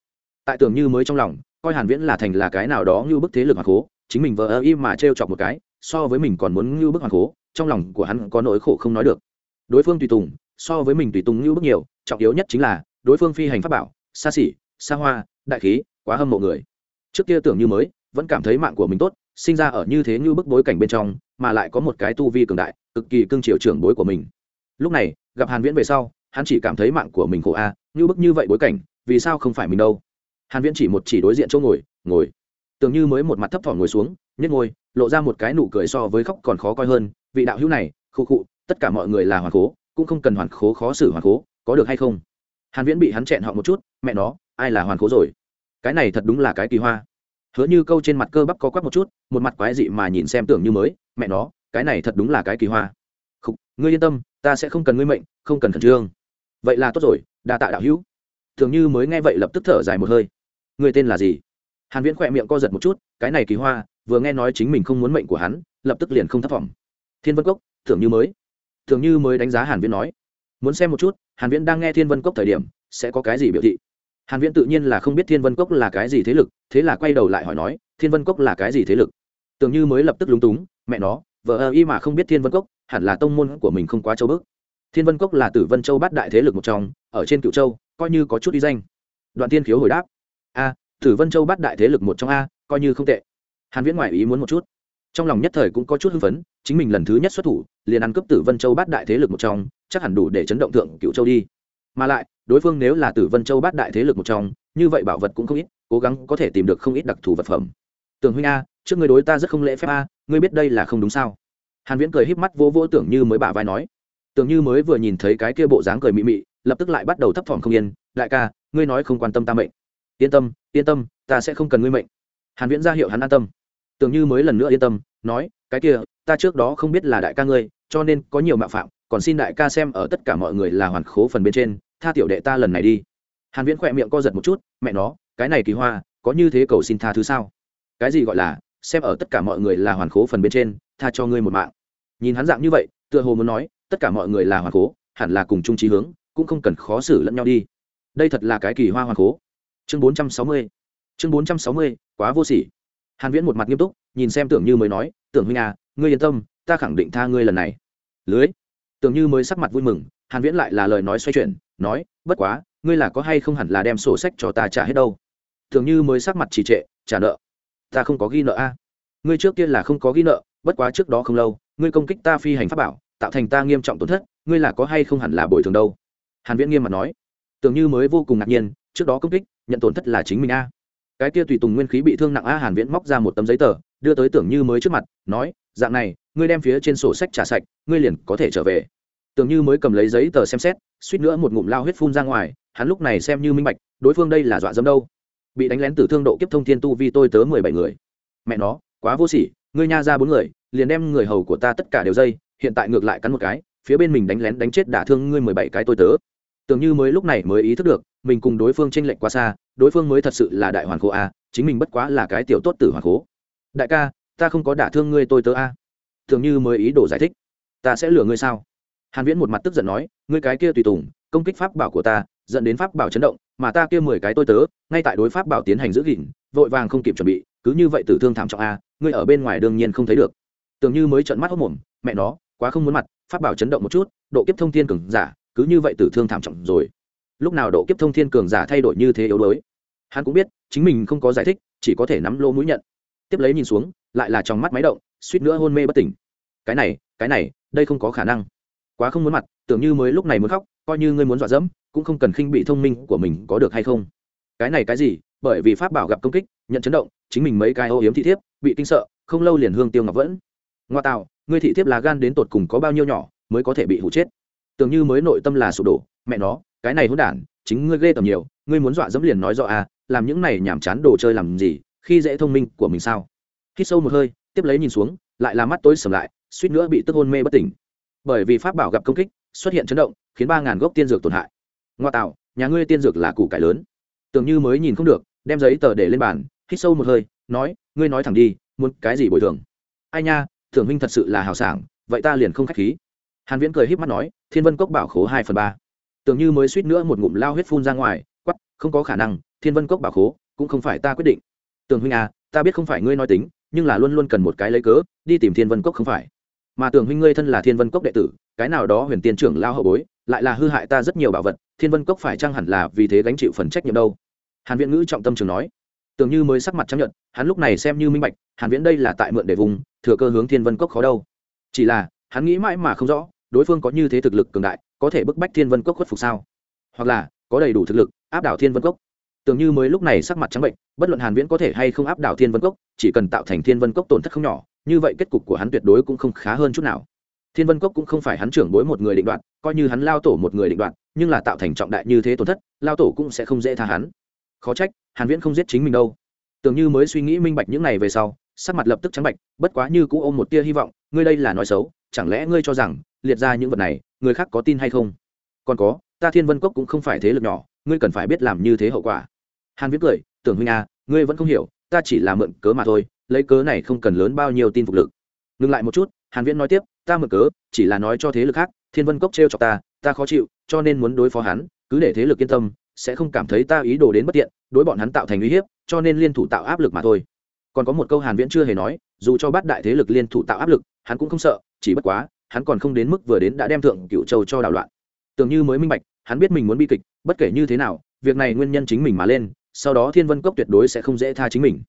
Tại tưởng như mới trong lòng, coi hàn viễn là thành là cái nào đó như bức thế lực hoàn cố, chính mình vừa ơ im mà trêu chọc một cái, so với mình còn muốn như bức hoàn cố, trong lòng của hắn có nỗi khổ không nói được. Đối phương tùy tùng, so với mình tùy tùng như bức nhiều, trọng yếu nhất chính là, đối phương phi hành pháp bảo xa xỉ xa hoa, đại khí, quá hâm mộ người. Trước kia tưởng như mới, vẫn cảm thấy mạng của mình tốt, sinh ra ở như thế như bức bối cảnh bên trong, mà lại có một cái tu vi cường đại, cực kỳ cưng chiều trưởng bối của mình. Lúc này, gặp hàn viễn về sau, hắn chỉ cảm thấy mạng của mình khổ a, như bức như vậy bối cảnh, vì sao không phải mình đâu? Hàn viễn chỉ một chỉ đối diện chỗ ngồi ngồi. Tưởng như mới một mặt thấp thỏm ngồi xuống, nhếch ngồi lộ ra một cái nụ cười so với khóc còn khó coi hơn, vị đạo hữu này khu khụ, tất cả mọi người là hoàn khố, cũng không cần hoàn khố khó xử hoàn khố, có được hay không? Hàn viễn bị hắn chẹn họ một chút, mẹ nó, ai là hoàn cố rồi? Cái này thật đúng là cái kỳ hoa. Hứa như câu trên mặt cơ bắp có quắc một chút, một mặt quái dị mà nhìn xem tưởng như mới, mẹ nó, cái này thật đúng là cái kỳ hoa. Không ngươi yên tâm, ta sẽ không cần ngươi mệnh, không cần khẩn trương. Vậy là tốt rồi, đa tạ đạo hữu. Thường như mới nghe vậy lập tức thở dài một hơi. Người tên là gì? Hàn viễn khỏe miệng co giật một chút, cái này kỳ hoa, vừa nghe nói chính mình không muốn mệnh của hắn, lập tức liền không thất vọng. Thiên vân cốc thường như mới. Thường như mới đánh giá hàn viễn nói muốn xem một chút, hàn viễn đang nghe thiên vân cốc thời điểm, sẽ có cái gì biểu thị? Hàn viễn tự nhiên là không biết thiên vân cốc là cái gì thế lực, thế là quay đầu lại hỏi nói, thiên vân cốc là cái gì thế lực? Tưởng như mới lập tức lúng túng, mẹ nó, vợ ơ y mà không biết thiên vân cốc, hẳn là tông môn của mình không quá châu bước thiên vân cốc là tử vân châu bát đại thế lực một trong, ở trên cựu châu, coi như có chút uy danh. Đoạn tiên khiếu hồi đáp, a, tử vân châu bát đại thế lực một trong a, coi như không tệ. Hàn viễn ngoại ý muốn một chút. Trong lòng nhất thời cũng có chút hưng phấn, chính mình lần thứ nhất xuất thủ, liền ăn cướp tử vân châu bát đại thế lực một trong chắc hẳn đủ để chấn động thượng cựu châu đi. Mà lại, đối phương nếu là tử vân châu bát đại thế lực một trong, như vậy bảo vật cũng không ít, cố gắng có thể tìm được không ít đặc thù vật phẩm. Tưởng huynh a, trước người đối ta rất không lễ phép a, ngươi biết đây là không đúng sao? Hàn viễn cười híp mắt vô vô tưởng như mới bả vai nói. Tưởng như mới vừa nhìn thấy cái kia bộ dáng cười mị mị, lập tức lại bắt đầu thấp thỏm không yên. Đại ca, ngươi nói không quan tâm ta mệnh. Yên tâm yên tâm, ta sẽ không cần ngươi mệnh. Hàn viễn ra hiệu hắn an tâm. Tưởng như mới lần nữa yên tâm, nói, cái kia, ta trước đó không biết là đại ca ngươi, cho nên có nhiều mạo phạm còn xin đại ca xem ở tất cả mọi người là hoàn khố phần bên trên, tha tiểu đệ ta lần này đi. Hàn viễn khỏe miệng co giật một chút, mẹ nó, cái này kỳ hoa, có như thế cầu xin tha thứ sao? Cái gì gọi là, xem ở tất cả mọi người là hoàn khố phần bên trên, tha cho ngươi một mạng. Nhìn hắn dạng như vậy, tựa hồ muốn nói, tất cả mọi người là hoàn khố, hẳn là cùng chung trí hướng, cũng không cần khó xử lẫn nhau đi. Đây thật là cái kỳ hoa hoàn khố. Chương 460 chương 460 quá vô sỉ. Hàn viễn một mặt nghiêm túc, nhìn xem tưởng như mới nói, tưởng huynh à ngươi yên tâm, ta khẳng định tha ngươi lần này. Lưới tưởng như mới sắc mặt vui mừng, hàn viễn lại là lời nói xoay chuyển, nói, bất quá, ngươi là có hay không hẳn là đem sổ sách cho ta trả hết đâu? Tưởng như mới sắc mặt trì trệ, trả nợ? Ta không có ghi nợ a. Ngươi trước kia là không có ghi nợ, bất quá trước đó không lâu, ngươi công kích ta phi hành pháp bảo, tạo thành ta nghiêm trọng tổn thất, ngươi là có hay không hẳn là bồi thường đâu? Hàn viễn nghiêm mặt nói. Tưởng như mới vô cùng ngạc nhiên, trước đó công kích, nhận tổn thất là chính mình a. Cái kia tùy tùng nguyên khí bị thương nặng a, hàn viễn móc ra một tấm giấy tờ, đưa tới tưởng như mới trước mặt, nói dạng này, ngươi đem phía trên sổ sách trả sạch, ngươi liền có thể trở về. Tưởng như mới cầm lấy giấy tờ xem xét, suýt nữa một ngụm lao huyết phun ra ngoài, hắn lúc này xem như minh bạch, đối phương đây là dọa dẫm đâu. Bị đánh lén tử thương độ kiếp thông thiên tu vi tôi tớ mười bảy người. Mẹ nó, quá vô sỉ, ngươi nha ra bốn người, liền đem người hầu của ta tất cả đều dây, hiện tại ngược lại cắn một cái, phía bên mình đánh lén đánh chết đả thương ngươi mười bảy cái tôi tớ. Tưởng như mới lúc này mới ý thức được, mình cùng đối phương tranh lệch quá xa, đối phương mới thật sự là đại hoàn khố a, chính mình bất quá là cái tiểu tốt tử hoàn khố. Đại ca ta không có đả thương ngươi tôi tớ a. Tưởng như mới ý đồ giải thích. Ta sẽ lừa ngươi sao? Hàn viễn một mặt tức giận nói, ngươi cái kia tùy tùng, công kích pháp bảo của ta, dẫn đến pháp bảo chấn động, mà ta kia mười cái tôi tớ, ngay tại đối pháp bảo tiến hành giữ gìn, vội vàng không kịp chuẩn bị, cứ như vậy tử thương thảm trọng a, ngươi ở bên ngoài đương nhiên không thấy được. Tưởng như mới trợn mắt hốt mồm, mẹ nó, quá không muốn mặt, pháp bảo chấn động một chút, độ kiếp thông thiên cường giả, cứ như vậy tử thương thảm trọng rồi. Lúc nào độ kiếp thông thiên cường giả thay đổi như thế yếu đuối? Hắn cũng biết, chính mình không có giải thích, chỉ có thể nắm lô mũi nhận. Tiếp lấy nhìn xuống lại là trong mắt máy động, suýt nữa hôn mê bất tỉnh. Cái này cái này, đây không có khả năng. Quá không muốn mặt, tưởng như mới lúc này muốn khóc, coi như ngươi muốn dọa dẫm, cũng không cần khinh bị thông minh của mình có được hay không. Cái này cái gì? Bởi vì pháp bảo gặp công kích, nhận chấn động, chính mình mấy cái ô yếm thị thiếp, bị kinh sợ, không lâu liền hương tiêu ngọc vẫn. Ngoa tạo, ngươi thị thiếp là gan đến tột cùng có bao nhiêu nhỏ, mới có thể bị hụ chết? Tưởng như mới nội tâm là sụp đổ, mẹ nó, cái này hỗn đản, chính ngươi ghê tầm nhiều, ngươi muốn dọa dẫm liền nói rõ à làm những này nhảm chán đồ chơi làm gì, khi dễ thông minh của mình sao? Hít sâu một hơi, tiếp lấy nhìn xuống, lại là mắt tối sầm lại, suýt nữa bị tức hôn mê bất tỉnh. Bởi vì pháp bảo gặp công kích, xuất hiện chấn động, khiến ba ngàn gốc tiên dược tổn hại. Ngoa tạo, nhà ngươi tiên dược là củ cải lớn. Tưởng như mới nhìn không được, đem giấy tờ để lên bàn, hít sâu một hơi, nói, ngươi nói thẳng đi, muốn cái gì bồi thường? Ai nha thường huynh thật sự là hào sảng, vậy ta liền không khách khí. Hàn viễn cười híp mắt nói, thiên vân cốc bảo khố hai phần ba. Tưởng như mới suýt nữa một ngụm lao huyết phun ra ngoài quắp không có khả năng, thiên vân cốc bảo khố cũng không phải ta quyết định. Tưởng huynh à ta biết không phải ngươi nói tính nhưng là luôn luôn cần một cái lấy cớ, đi tìm thiên vân cốc không phải. Mà tưởng huynh ngươi thân là thiên vân cốc đệ tử, cái nào đó huyền tiên trưởng lao hậu bối, lại là hư hại ta rất nhiều bảo vật, thiên vân cốc phải chăng hẳn là vì thế gánh chịu phần trách nhiệm đâu? Hàn Viễn ngữ trọng tâm trường nói. Tưởng như mới sắc mặt chấp nhận hắn lúc này xem như minh bạch, hàn viễn đây là tại mượn để vùng, thừa cơ hướng thiên vân cốc khó đâu. Chỉ là, hắn nghĩ mãi mà không rõ, đối phương có như thế thực lực cường đại, có thể bức bách thiên vân cốc khuất phục sao? Hoặc là, có đầy đủ thực lực, áp đảo thiên vân cốc tưởng như mới lúc này sắc mặt trắng bệnh, bất luận hàn viễn có thể hay không áp đảo thiên vân cốc, chỉ cần tạo thành thiên vân cốc tổn thất không nhỏ, như vậy kết cục của hắn tuyệt đối cũng không khá hơn chút nào. Thiên vân cốc cũng không phải hắn trưởng bối một người định đoạt, coi như hắn lao tổ một người định đoạt, nhưng là tạo thành trọng đại như thế tổn thất, lao tổ cũng sẽ không dễ tha hắn. Khó trách, hàn viễn không giết chính mình đâu. Tưởng như mới suy nghĩ minh bạch những này về sau, sắc mặt lập tức trắng bạch, bất quá như cũ ôm một tia hy vọng, ngươi đây là nói xấu, chẳng lẽ ngươi cho rằng, liệt ra những vật này, người khác có tin hay không? Còn có, ta thiên vân cốc cũng không phải thế lực nhỏ, ngươi cần phải biết làm như thế hậu quả hàn viễn cười tưởng huynh à, ngươi vẫn không hiểu ta chỉ là mượn cớ mà thôi lấy cớ này không cần lớn bao nhiêu tin phục lực. Ngừng lại một chút hàn viễn nói tiếp ta mượn cớ chỉ là nói cho thế lực khác thiên vân cốc treo chọc ta ta khó chịu cho nên muốn đối phó hắn cứ để thế lực yên tâm sẽ không cảm thấy ta ý đồ đến bất tiện đối bọn hắn tạo thành uy hiếp cho nên liên thủ tạo áp lực mà thôi. Còn có một câu hàn viễn chưa hề nói dù cho bắt đại thế lực liên thủ tạo áp lực hắn cũng không sợ chỉ bất quá hắn còn không đến mức vừa đến đã đem thượng cựu châu cho đảo loạn. Tưởng như mới minh bạch hắn biết mình muốn bi kịch bất kể như thế nào việc này nguyên nhân chính mình mà lên sau đó thiên vân cốc tuyệt đối sẽ không dễ tha chính mình.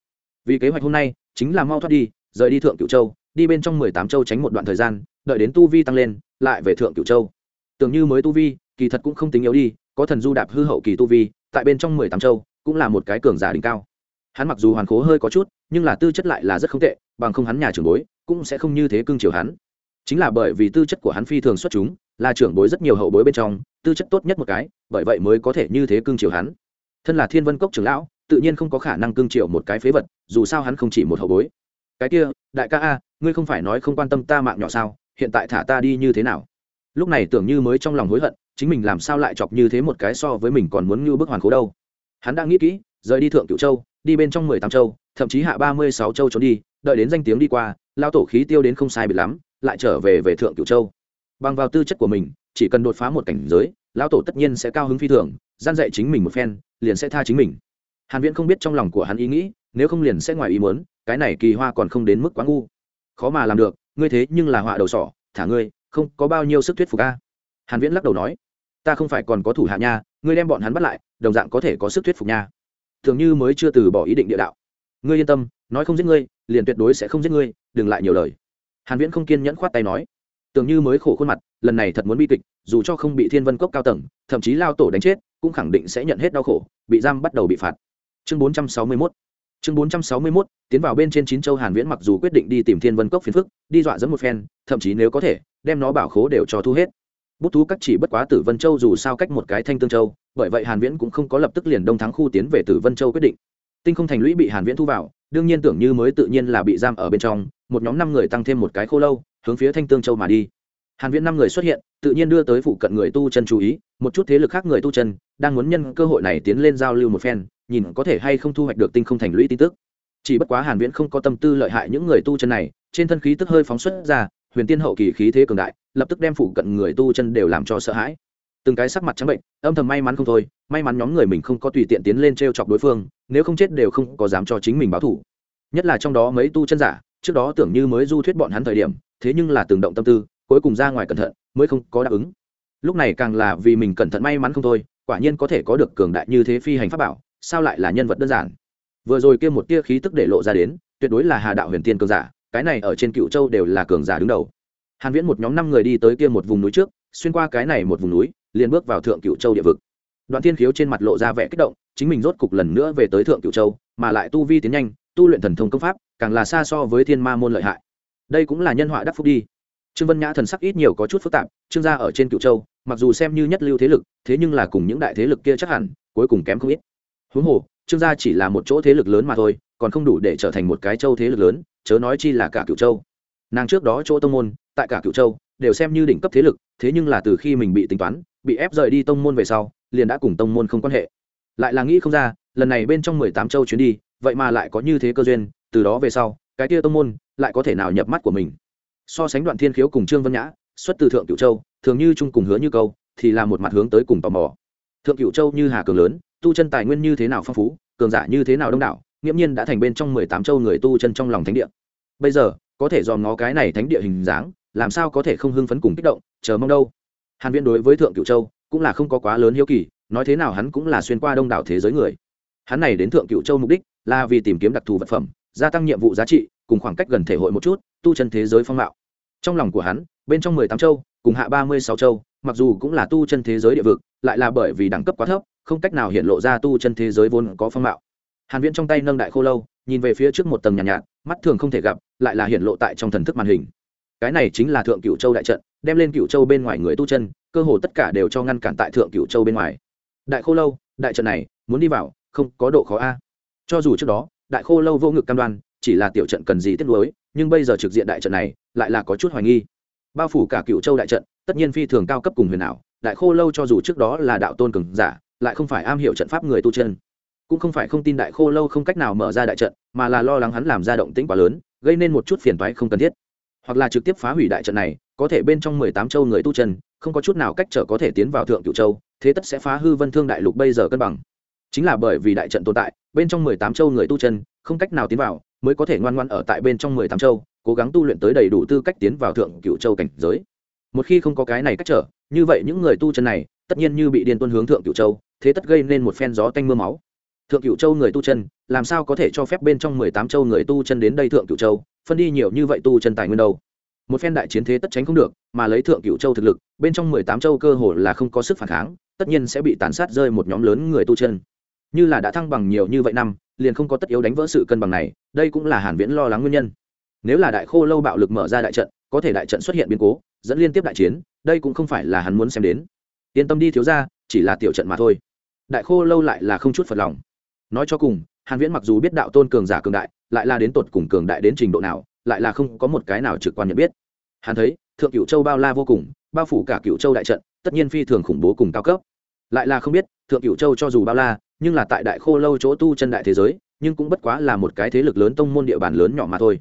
Vì kế hoạch hôm nay, chính là mau thoát đi, rời đi thượng cựu châu, đi bên trong mười tám châu tránh một đoạn thời gian, đợi đến tu vi tăng lên, lại về thượng cựu châu. Tưởng như mới tu vi, kỳ thật cũng không tính yếu đi, có thần du đạp hư hậu kỳ tu vi, tại bên trong mười tám châu, cũng là một cái cường giả đỉnh cao. Hắn mặc dù hoàn khố hơi có chút, nhưng là tư chất lại là rất không tệ, bằng không hắn nhà trưởng bối, cũng sẽ không như thế cưng chiều hắn. Chính là bởi vì tư chất của hắn phi thường xuất chúng, là trưởng bối rất nhiều hậu bối bên trong, tư chất tốt nhất một cái, bởi vậy mới có thể như thế cưng chiều hắn thân là thiên vân cốc trưởng lão, tự nhiên không có khả năng cương triệu một cái phế vật, dù sao hắn không chỉ một hậu bối. Cái kia, đại ca a, ngươi không phải nói không quan tâm ta mạng nhỏ sao, hiện tại thả ta đi như thế nào? Lúc này tưởng như mới trong lòng hối hận, chính mình làm sao lại chọc như thế một cái so với mình còn muốn như bức hoàn khố đâu. Hắn đã nghĩ kỹ, rời đi thượng cựu châu, đi bên trong mười tám châu, thậm chí hạ ba mươi sáu châu trốn đi, đợi đến danh tiếng đi qua lao tổ khí tiêu đến không sai biệt lắm, lại trở về về thượng cựu châu. Bằng vào tư chất của mình, chỉ cần đột phá một cảnh giới, lão tổ tất nhiên sẽ cao hứng phi thường gian dạy chính mình một phen, liền sẽ tha chính mình. Hàn viễn không biết trong lòng của hắn ý nghĩ, nếu không liền sẽ ngoài ý muốn, cái này kỳ hoa còn không đến mức quá ngu. Khó mà làm được, ngươi thế nhưng là họa đầu sỏ, thả ngươi, không, có bao nhiêu sức thuyết phục a? Hàn viễn lắc đầu nói, ta không phải còn có thủ hạ nha, ngươi đem bọn hắn bắt lại, đồng dạng có thể có sức thuyết phục nha. Thường như mới chưa từ bỏ ý định địa đạo. Ngươi yên tâm, nói không giết ngươi, liền tuyệt đối sẽ không giết ngươi, đừng lại nhiều lời. Hàn viễn không kiên nhẫn khoát tay nói, tưởng như mới khổ khuôn mặt lần này thật muốn bi kịch, dù cho không bị thiên vân cốc cao tầng, thậm chí lao tổ đánh chết, cũng khẳng định sẽ nhận hết đau khổ, bị giam bắt đầu bị phạt. Chương 461 chương 461 tiến vào bên trên chín châu hàn viễn mặc dù quyết định đi tìm thiên vân cốc phiền phức, đi dọa dẫn một phen, thậm chí nếu có thể, đem nó bảo khố đều cho thu hết. Bút thú các chỉ bất quá tử vân châu dù sao cách một cái thanh tương châu, bởi vậy hàn viễn cũng không có lập tức liền đông thắng khu tiến về tử vân châu quyết định. Tinh không thành lũy bị hàn viễn thu vào, đương nhiên tưởng như mới tự nhiên là bị giam ở bên trong, một nhóm năm người tăng thêm một cái khô lâu, hướng phía thanh tương châu mà đi hàn viễn năm người xuất hiện, tự nhiên đưa tới phụ cận người tu chân chú ý, một chút thế lực khác người tu chân, đang muốn nhân cơ hội này tiến lên giao lưu một phen, nhìn có thể hay không thu hoạch được tinh không thành lũy tin tức. Chỉ bất quá hàn viễn không có tâm tư lợi hại những người tu chân này, trên thân khí tức hơi phóng xuất ra, huyền tiên hậu kỳ khí thế cường đại, lập tức đem phụ cận người tu chân đều làm cho sợ hãi. Từng cái sắc mặt trắng bệnh, âm thầm may mắn không thôi, may mắn nhóm người mình không có tùy tiện tiến lên t r e o chọc đối phương, nếu không chết đều không có dám cho chính mình báo thủ nhất là trong đó mấy tu chân giả, trước đó tưởng như mới du thuyết bọn hắn thời điểm, thế nhưng là từng động tâm tư cuối cùng ra ngoài cẩn thận, mới không có đáp ứng. Lúc này càng là vì mình cẩn thận may mắn không thôi, quả nhiên có thể có được cường đại như thế phi hành pháp bảo, sao lại là nhân vật đơn giản? Vừa rồi kia một tia khí tức để lộ ra đến, tuyệt đối là hà đạo huyền tiên cường giả, cái này ở trên cựu châu đều là cường giả đứng đầu. Hàn viễn một nhóm năm người đi tới kia một vùng núi trước, xuyên qua cái này một vùng núi, liền bước vào thượng cựu châu địa vực. Đoạn thiên khiếu trên mặt lộ ra vẻ kích động, chính mình rốt cục lần nữa về tới thượng cựu châu, mà lại tu vi tiến nhanh, tu luyện thần thông công pháp, càng là xa so với thiên ma môn lợi hại. Đây cũng là nhân họa đắc phúc đi trương vân nhã thần sắc ít nhiều có chút phức tạp, trương gia ở trên cựu châu, mặc dù xem như nhất lưu thế lực, thế nhưng là cùng những đại thế lực kia chắc hẳn, cuối cùng kém không ít. Huống hồ, trương gia chỉ là một chỗ thế lực lớn mà thôi, còn không đủ để trở thành một cái châu thế lực lớn, chớ nói chi là cả cựu châu. Nàng trước đó chỗ tông môn, tại cả cựu châu, đều xem như đỉnh cấp thế lực, thế nhưng là từ khi mình bị tính toán, bị ép rời đi tông môn về sau, liền đã cùng tông môn không quan hệ. Lại là nghĩ không ra, lần này bên trong mười tám châu chuyến đi, vậy mà lại có như thế cơ duyên, từ đó về sau, cái kia tông môn lại có thể nào nhập mắt của mình? So sánh đoạn thiên khiếu cùng trương vân nhã, xuất từ thượng cửu châu, thường như chung cùng hứa như câu, thì là một mặt hướng tới cùng tò mò. Thượng cửu châu như hà cường lớn, tu chân tài nguyên như thế nào phong phú, cường giả như thế nào đông đảo, nghiễm nhiên đã thành bên trong mười tám châu người tu chân trong lòng thánh địa. Bây giờ, có thể dòm ngó cái này thánh địa hình dáng, làm sao có thể không hưng phấn cùng kích động, chờ mong đâu. Hàn viễn đối với thượng cửu châu, cũng là không có quá lớn hiếu kỳ, nói thế nào hắn cũng là xuyên qua đông đảo thế giới người. Hắn này đến thượng cửu châu mục đích là vì tìm kiếm đặc thù vật phẩm, gia tăng nhiệm vụ giá trị, cùng khoảng cách gần thể hội một chút tu chân thế giới phong mạo. Trong lòng của hắn bên trong mười tám châu cùng hạ ba mươi sáu châu mặc dù cũng là tu chân thế giới địa vực lại là bởi vì đẳng cấp quá thấp không cách nào hiện lộ ra tu chân thế giới vốn có phong mạo. Hàn viễn trong tay nâng đại khô lâu nhìn về phía trước một tầng nhàn nhạt, nhạt mắt thường không thể gặp lại là hiện lộ tại trong thần thức màn hình. Cái này chính là thượng cửu châu đại trận đem lên cửu châu bên ngoài người tu chân cơ hồ tất cả đều cho ngăn cản tại thượng cửu châu bên ngoài. Đại khô lâu đại trận này muốn đi vào không có độ khó a. Cho dù trước đó đại khô lâu vô ngực cam đoan chỉ là tiểu trận cần gì tiếc nuối nhưng bây giờ trực diện đại trận này lại là có chút hoài nghi. Bao phủ cả cựu châu đại trận, tất nhiên phi thường cao cấp cùng huyền ảo, đại khô lâu cho dù trước đó là đạo tôn cường giả, lại không phải am hiểu trận pháp người tu chân. Cũng không phải không tin đại khô lâu không cách nào mở ra đại trận, mà là lo lắng hắn làm ra động tĩnh quá lớn, gây nên một chút phiền toái không cần thiết. Hoặc là trực tiếp phá hủy đại trận này, có thể bên trong mười tám châu người tu chân, không có chút nào cách trở có thể tiến vào thượng cựu châu, thế tất sẽ phá hư vân thương đại lục bây giờ cân bằng. Chính là bởi vì đại trận tồn tại, bên trong mười tám châu người tu chân, không cách nào tiến vào mới có thể ngoan ngoan ở tại bên trong mười tám châu, cố gắng tu luyện tới đầy đủ tư cách tiến vào thượng cựu châu cảnh giới. Một khi không có cái này cách trở, như vậy những người tu chân này, tất nhiên như bị điên tuân hướng thượng cựu châu, thế tất gây nên một phen gió tanh mưa máu. Thượng cựu châu người tu chân, làm sao có thể cho phép bên trong mười tám châu người tu chân đến đây thượng cựu châu, phân đi nhiều như vậy tu chân tài nguyên đâu? Một phen đại chiến thế tất tránh không được, mà lấy thượng cựu châu thực lực, bên trong mười tám châu cơ hồ là không có sức phản kháng, tất nhiên sẽ bị tàn sát rơi một nhóm lớn người tu chân. Như là đã thăng bằng nhiều như vậy năm liền không có tất yếu đánh vỡ sự cân bằng này, đây cũng là hàn viễn lo lắng nguyên nhân. Nếu là đại khô lâu bạo lực mở ra đại trận, có thể đại trận xuất hiện biến cố, dẫn liên tiếp đại chiến, đây cũng không phải là hắn muốn xem đến. Yên tâm đi thiếu gia, chỉ là tiểu trận mà thôi. Đại khô lâu lại là không chút phật lòng. Nói cho cùng, hàn viễn mặc dù biết đạo tôn cường giả cường đại, lại là đến tột cùng cường đại đến trình độ nào, lại là không có một cái nào trực quan nhận biết. Hắn thấy, thượng cửu châu bao la vô cùng, bao phủ cả cửu châu đại trận, tất nhiên phi thường khủng bố cùng cao cấp. Lại là không biết, thượng cửu châu cho dù bao la nhưng là tại đại khô lâu chỗ tu chân đại thế giới, nhưng cũng bất quá là một cái thế lực lớn tông môn địa bàn lớn nhỏ mà thôi.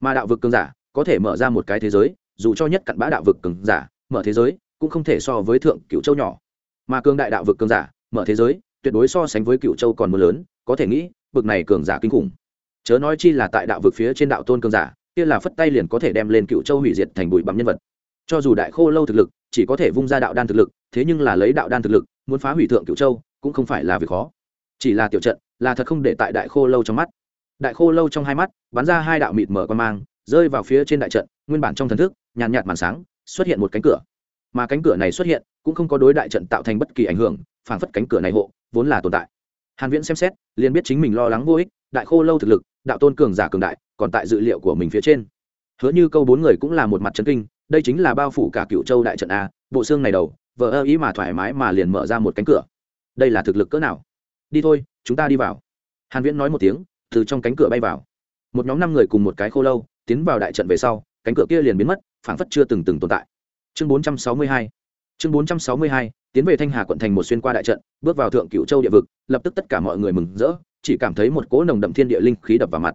Mà đạo vực cường giả có thể mở ra một cái thế giới, dù cho nhất cặn bã đạo vực cường giả, mở thế giới cũng không thể so với thượng cựu châu nhỏ. Mà cường đại đạo vực cường giả, mở thế giới, tuyệt đối so sánh với cựu châu còn mưa lớn, có thể nghĩ vực này cường giả kinh khủng. Chớ nói chi là tại đạo vực phía trên đạo tôn cường giả, kia là phất tay liền có thể đem lên cựu châu hủy diệt thành bụi bặm nhân vật. Cho dù đại khô lâu thực lực chỉ có thể vung ra đạo đan thực lực, thế nhưng là lấy đạo đan thực lực, muốn phá hủy thượng cựu châu cũng không phải là việc khó. Chỉ là tiểu trận, là thật không để tại đại khô lâu trong mắt. Đại khô lâu trong hai mắt, bắn ra hai đạo mịt mở quan mang, rơi vào phía trên đại trận, nguyên bản trong thần thức, nhàn nhạt màn sáng, xuất hiện một cánh cửa. Mà cánh cửa này xuất hiện, cũng không có đối đại trận tạo thành bất kỳ ảnh hưởng, phảng phất cánh cửa này hộ, vốn là tồn tại. Hàn viễn xem xét, liền biết chính mình lo lắng vô ích, đại khô lâu thực lực, đạo tôn cường giả cường đại, còn tại dự liệu của mình phía trên. Hứa như câu bốn người cũng là một mặt chấn kinh, đây chính là bao phủ cả cựu châu đại trận a, bộ xương này đầu vợ ơ ý mà thoải mái mà liền mở ra một cánh cửa đây là thực lực cỡ nào? Đi thôi, chúng ta đi vào. Hàn viễn nói một tiếng, từ trong cánh cửa bay vào. Một nhóm năm người cùng một cái khô lâu, tiến vào đại trận về sau, cánh cửa kia liền biến mất, phảng phất chưa từng từng tồn tại. Chương 462 chương 462 tiến về thanh hà quận thành một xuyên qua đại trận, bước vào thượng cửu châu địa vực, lập tức tất cả mọi người mừng rỡ, chỉ cảm thấy một cỗ nồng đậm thiên địa linh khí đập vào mặt.